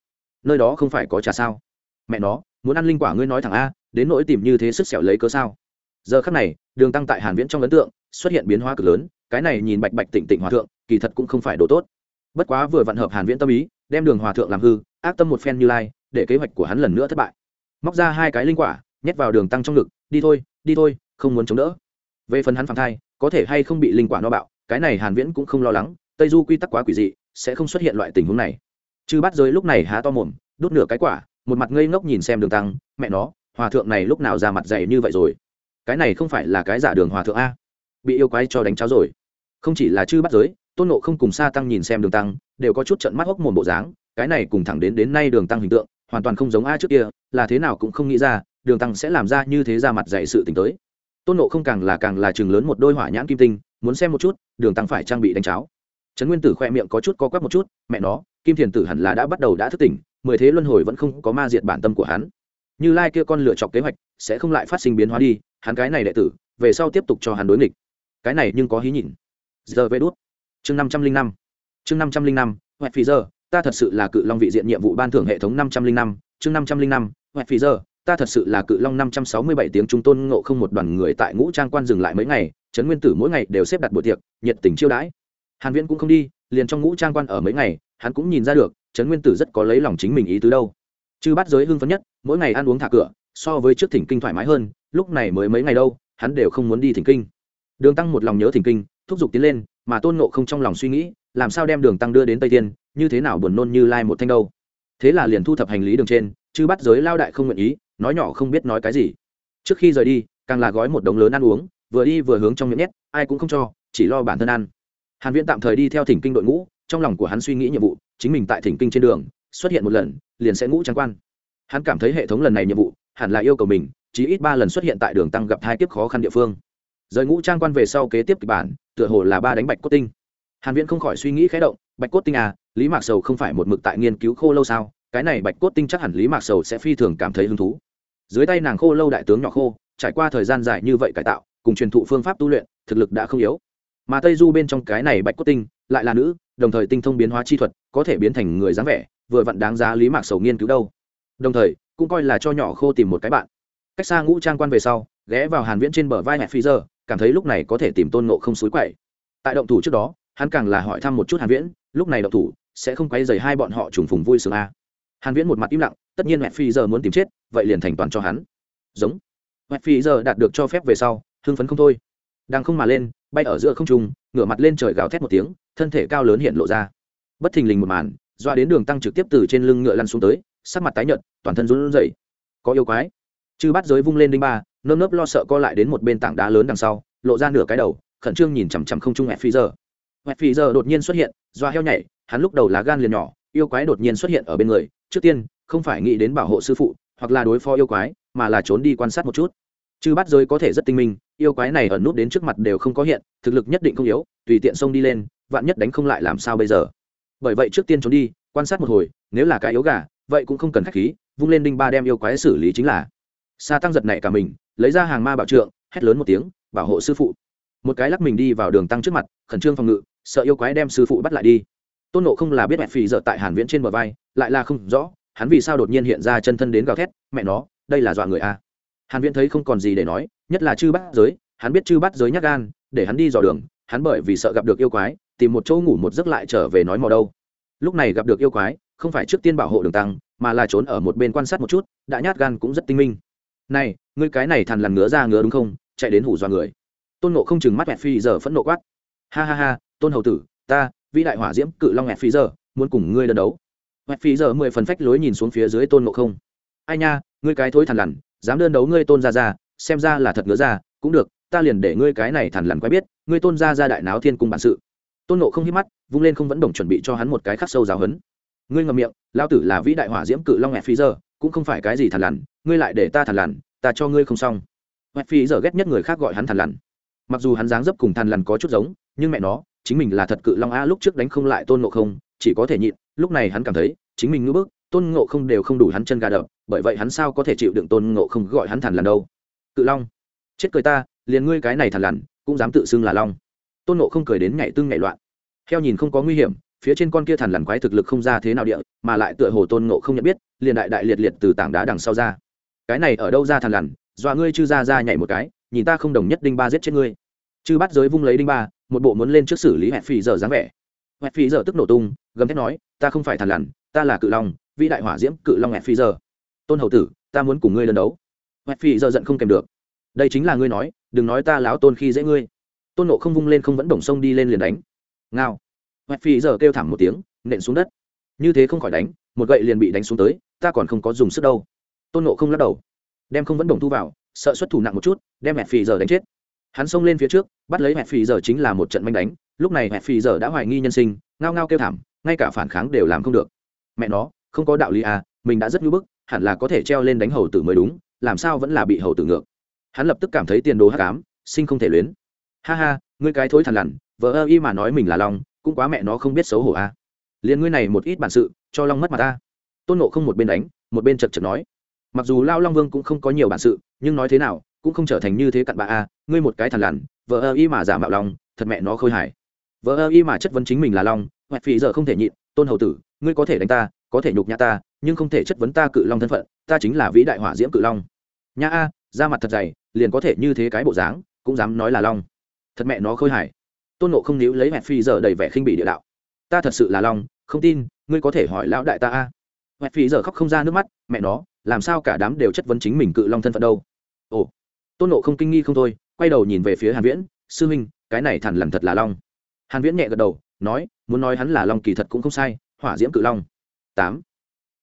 Nơi đó không phải có trà sao? Mẹ nó muốn ăn linh quả ngươi nói thẳng a, đến nỗi tìm như thế sức xẻo lấy cớ sao? Giờ khắc này, đường tăng tại hàn viễn trong ấn tượng, xuất hiện biến hóa cực lớn, cái này nhìn bạch bạch tịnh tịnh hòa thượng, kỳ thật cũng không phải đồ tốt. Bất quá vừa vận hợp hàn viễn tâm ý, đem đường hòa thượng làm hư, ác tâm một phen như lai, để kế hoạch của hắn lần nữa thất bại. Móc ra hai cái linh quả, nhét vào đường tăng trong ngực, đi thôi đi thôi, không muốn chống đỡ. Về phần hắn phản thai, có thể hay không bị linh quả no bạo, cái này hàn viễn cũng không lo lắng, tây du quy tắc quá quỷ dị, sẽ không xuất hiện loại tình huống này. Chư bắt giới lúc này há to mồm, đốt nửa cái quả một mặt ngây ngốc nhìn xem đường tăng, mẹ nó, hòa thượng này lúc nào ra mặt dày như vậy rồi? Cái này không phải là cái giả đường hòa thượng a? Bị yêu quái cho đánh cháo rồi. Không chỉ là chư bắt giới, tôn nộ không cùng xa tăng nhìn xem đường tăng, đều có chút trận mắt hốc mồm bộ dáng, cái này cùng thẳng đến đến nay đường tăng hình tượng, hoàn toàn không giống a trước kia, là thế nào cũng không nghĩ ra, đường tăng sẽ làm ra như thế ra mặt dạy sự t tới. Tôn nộ không càng là càng là chừng lớn một đôi hỏa nhãn kim tinh, muốn xem một chút, đường tăng phải trang bị đánh cháo. Trấn nguyên tử khoe miệng có chút co quắp một chút, mẹ nó, kim thiền tử hẳn là đã bắt đầu đã thức tỉnh mười thế luân hồi vẫn không có ma diệt bản tâm của hắn. Như lai kia con lựa chọc kế hoạch, sẽ không lại phát sinh biến hóa đi, hắn cái này đệ tử, về sau tiếp tục cho hắn đối nghịch. Cái này nhưng có hí nhìn giờ vê đốt chương năm trăm linh năm. Chương năm trăm linh năm, hoẹt phí giờ, ta thật sự là cự long vị diện nhiệm vụ ban thưởng hệ thống năm trăm linh năm. Chương năm trăm linh năm, hoẹt phí giờ, ta thật sự là cự long năm trăm sáu mươi bảy tiếng trung tôn ngộ không một đoàn người tại ngũ trang quan dừng lại mấy ngày, trấn nguyên tử mỗi ngày đều xếp đặt buổi tiệc, nhiệt tình chiêu đãi. Hàn viễn cũng không đi, liền trong ngũ trang quan ở mấy ngày, hắn cũng nhìn ra được trấn nguyên tử rất có lấy lòng chính mình ý tứ đâu. Chư bắt giới hưng phấn nhất, mỗi ngày ăn uống thả cửa, so với trước thỉnh kinh thoải mái hơn, lúc này mới mấy ngày đâu, hắn đều không muốn đi thỉnh kinh. Đường tăng một lòng nhớ thỉnh kinh, thúc giục tiến lên, mà tôn nộ không trong lòng suy nghĩ, làm sao đem đường tăng đưa đến tây tiên như thế nào buồn nôn như lai một thanh đâu. Thế là liền thu thập hành lý đường trên, chư bắt giới lao đại không nguyện ý, nói nhỏ không biết nói cái gì. Trước khi rời đi, càng là gói một đống lớn ăn uống, vừa đi vừa hướng trong miệng nhét, ai cũng không cho, chỉ lo bản thân ăn. Hàn viễn tạm thời đi theo thỉnh kinh đội ngũ, trong lòng của hắn suy nghĩ nhiệm vụ chính mình tại thỉnh kinh trên đường, xuất hiện một lần, liền sẽ ngũ trang quan. Hắn cảm thấy hệ thống lần này nhiệm vụ hẳn là yêu cầu mình chỉ ít ba lần xuất hiện tại đường tăng gặp hai kiếp khó khăn địa phương. Rời ngũ trang quan về sau kế tiếp kịch bản, tựa hồ là ba đánh bạch cốt tinh. Hàn viễn không khỏi suy nghĩ khẽ động, bạch cốt tinh à lý mạc sầu không phải một mực tại nghiên cứu khô lâu sao? Cái này bạch cốt tinh chắc hẳn lý mạc sầu sẽ phi thường cảm thấy hứng thú. Dưới tay nàng khô lâu đại tướng nhỏ khô, trải qua thời gian dài như vậy cải tạo, cùng truyền thụ phương pháp tu luyện, thực lực đã không yếu. Mà tây du bên trong cái này bạch cốt tinh, lại là nữ đồng thời tinh thông biến hóa chi thuật, có thể biến thành người dáng vẻ, vừa vặn đáng giá lý mạc sầu nghiên cứu đâu. Đồng thời, cũng coi là cho nhỏ khô tìm một cái bạn. Cách xa ngũ trang quan về sau, ghé vào hàn viễn trên bờ vai mẹ phi giờ cảm thấy lúc này có thể tìm tôn ngộ không suối quậy. Tại động thủ trước đó, hắn càng là hỏi thăm một chút hàn viễn, lúc này động thủ, sẽ không quấy rầy hai bọn họ trùng phùng vui sướng a hàn viễn một mặt im lặng, tất nhiên mẹ phi giờ muốn tìm chết, vậy liền thành toàn cho hắn. Giống. Mẹ phi giờ đạt được cho phép về sau, hưng phấn không thôi. Đang không mà lên bay ở giữa không trung, ngửa mặt lên trời gào thét một tiếng, thân thể cao lớn hiện lộ ra. Bất thình lình một màn, doa đến đường tăng trực tiếp từ trên lưng ngựa lăn xuống tới, sắc mặt tái nhợt, toàn thân run rẩy. Có yêu quái. Chư bắt giới vung lên đinh ba, nơm nớp lo sợ co lại đến một bên tảng đá lớn đằng sau, lộ ra nửa cái đầu, khẩn trương nhìn chằm chằm không trung hẹp phi giờ. Hẹp phi giờ đột nhiên xuất hiện, doa heo nhảy, hắn lúc đầu lá gan liền nhỏ, yêu quái đột nhiên xuất hiện ở bên người, trước tiên, không phải nghĩ đến bảo hộ sư phụ, hoặc là đối phó yêu quái, mà là trốn đi quan sát một chút. Chư bắt giới có thể rất tinh minh yêu quái này ẩn nút đến trước mặt đều không có hiện, thực lực nhất định không yếu, tùy tiện xông đi lên, vạn nhất đánh không lại làm sao bây giờ? Bởi vậy trước tiên trốn đi, quan sát một hồi, nếu là cái yếu gà, vậy cũng không cần khách khí, vung lên đinh ba đem yêu quái xử lý chính là. Sa tăng giật này cả mình, lấy ra hàng ma bảo trượng, hét lớn một tiếng, bảo hộ sư phụ. Một cái lắc mình đi vào đường tăng trước mặt, khẩn trương phòng ngự, sợ yêu quái đem sư phụ bắt lại đi. Tôn nộ không là biết mẹ phì dợ tại hàn viễn trên bờ vai, lại là không rõ, hắn vì sao đột nhiên hiện ra chân thân đến gào thét, mẹ nó, đây là dọa người a. à hàn viễn thấy không còn gì để nói, nhất là chư Bát giới, hắn biết chư Bát giới nhát gan, để hắn đi dò đường, hắn bởi vì sợ gặp được yêu quái, tìm một chỗ ngủ một giấc lại trở về nói mò đâu. Lúc này gặp được yêu quái, không phải trước tiên bảo hộ đường tăng, mà là trốn ở một bên quan sát một chút, đã nhát gan cũng rất tinh minh. Này, ngươi cái này thằn lằn ngứa ra ngứa đúng không? Chạy đến hủ dọa người. Tôn nộ không chừng mắt mẹ phi giờ phẫn nộ quát. Ha ha ha, tôn hầu tử, ta, vĩ đại hỏa diễm cự long mẹ phi giờ, muốn cùng ngươi đơn đấu. Mẹ phi giờ mười phần phách lối nhìn xuống phía dưới tôn nộ không. Ai nha, ngươi cái thối thằn lằn dám đơn đấu ngươi tôn gia gia, xem ra là thật ngứa ra cũng được ta liền để ngươi cái này thằn lằn quay biết ngươi tôn gia gia đại náo thiên cung bản sự. Tôn nộ không hít mắt vung lên không vẫn đồng chuẩn bị cho hắn một cái khắc sâu giáo hấn ngươi ngậm miệng lao tử là vĩ đại hỏa diễm cự long mẹ phi giờ cũng không phải cái gì thằn lằn ngươi lại để ta thằn lằn ta cho ngươi không xong. Mẹ phi giờ ghét nhất người khác gọi hắn thằn lằn. Mặc dù hắn dáng dấp cùng thằn lằn có chút giống nhưng mẹ nó chính mình là thật cự long a lúc trước đánh không lại tôn ngộ không chỉ có thể nhịn lúc này hắn cảm thấy chính mình ngưỡng bức tôn ngộ không đều không đủ hắn chân gà đập, bởi vậy hắn sao có thể chịu đựng tôn ngộ không gọi hắn thằn lằn đâu? Cự long, chết cười ta, liền ngươi cái này thằn lằn, cũng dám tự xưng là long. Tôn ngộ không cười đến nhảy tương nhảy loạn. Heo nhìn không có nguy hiểm, phía trên con kia thằn lằn quái thực lực không ra thế nào địa, mà lại tựa hồ tôn ngộ không nhận biết, liền đại đại liệt liệt từ tảng đá đằng sau ra. Cái này ở đâu ra thằn lằn, dọa ngươi chư ra ra nhảy một cái, nhìn ta không đồng nhất đinh ba giết chết ngươi. Chư bắt giới vung lấy đinh ba, một bộ muốn lên trước xử lý hẹn phì giờ dáng vẻ. Hẹn phì giờ tức nổ tung, gầm thét nói, ta không phải thằn lằn, ta là cự long vĩ đại hỏa diễm cự long hẹn phi giờ. Tôn hậu tử, ta muốn cùng ngươi lần đấu. Hẹn phi giờ giận không kèm được. Đây chính là ngươi nói, đừng nói ta láo tôn khi dễ ngươi. Tôn nộ không vung lên không vẫn đồng sông đi lên liền đánh. Ngao. Hẹn phi giờ kêu thảm một tiếng, nện xuống đất. Như thế không khỏi đánh, một gậy liền bị đánh xuống tới, ta còn không có dùng sức đâu. Tôn nộ không lắc đầu. Đem không vẫn đồng thu vào, sợ xuất thủ nặng một chút, đem hẹn phì giờ đánh chết. Hắn xông lên phía trước, bắt lấy hẹn phì giờ chính là một trận manh đánh. Lúc này hẹn phì giờ đã hoài nghi nhân sinh, ngao ngao kêu thảm, ngay cả phản kháng đều làm không được. Mẹ nó không có đạo lý à mình đã rất nhu bức, hẳn là có thể treo lên đánh hầu tử mới đúng, làm sao vẫn là bị hầu tử ngược. Hắn lập tức cảm thấy tiền đồ hắc ám, sinh không thể luyến. Ha ha, ngươi cái thối thằn lằn vợ ơ y mà nói mình là long, cũng quá mẹ nó không biết xấu hổ à. liền ngươi này một ít bản sự, cho long mất mặt ta. Tôn nộ không một bên đánh, một bên chật chật nói. Mặc dù lao long vương cũng không có nhiều bản sự, nhưng nói thế nào, cũng không trở thành như thế cặn bạ a à, ngươi một cái thằn lằn vợ ơ y mà giả mạo long, thật mẹ nó khôi hài. Vợ ơ y mà chất vấn chính mình là long, hoẹt phì giờ không thể nhịn, tôn hầu tử, ngươi có thể đánh ta có thể nhục nhã ta, nhưng không thể chất vấn ta cự long thân phận, ta chính là vĩ đại hỏa diễm cự long. Nhã a ra mặt thật dày, liền có thể như thế cái bộ dáng, cũng dám nói là long. Thật mẹ nó khôi hài. Tôn nộ không níu lấy mẹ phi giờ đầy vẻ khinh bị địa đạo. Ta thật sự là long, không tin, ngươi có thể hỏi lão đại ta a. Mẹ phi giờ khóc không ra nước mắt, mẹ nó, làm sao cả đám đều chất vấn chính mình cự long thân phận đâu. Ồ. Tôn nộ không kinh nghi không thôi, quay đầu nhìn về phía hàn viễn, sư huynh, cái này thằn lằn thật là long. Hàn viễn nhẹ gật đầu, nói, muốn nói hắn là long kỳ thật cũng không sai, hỏa diễm cự long. Tám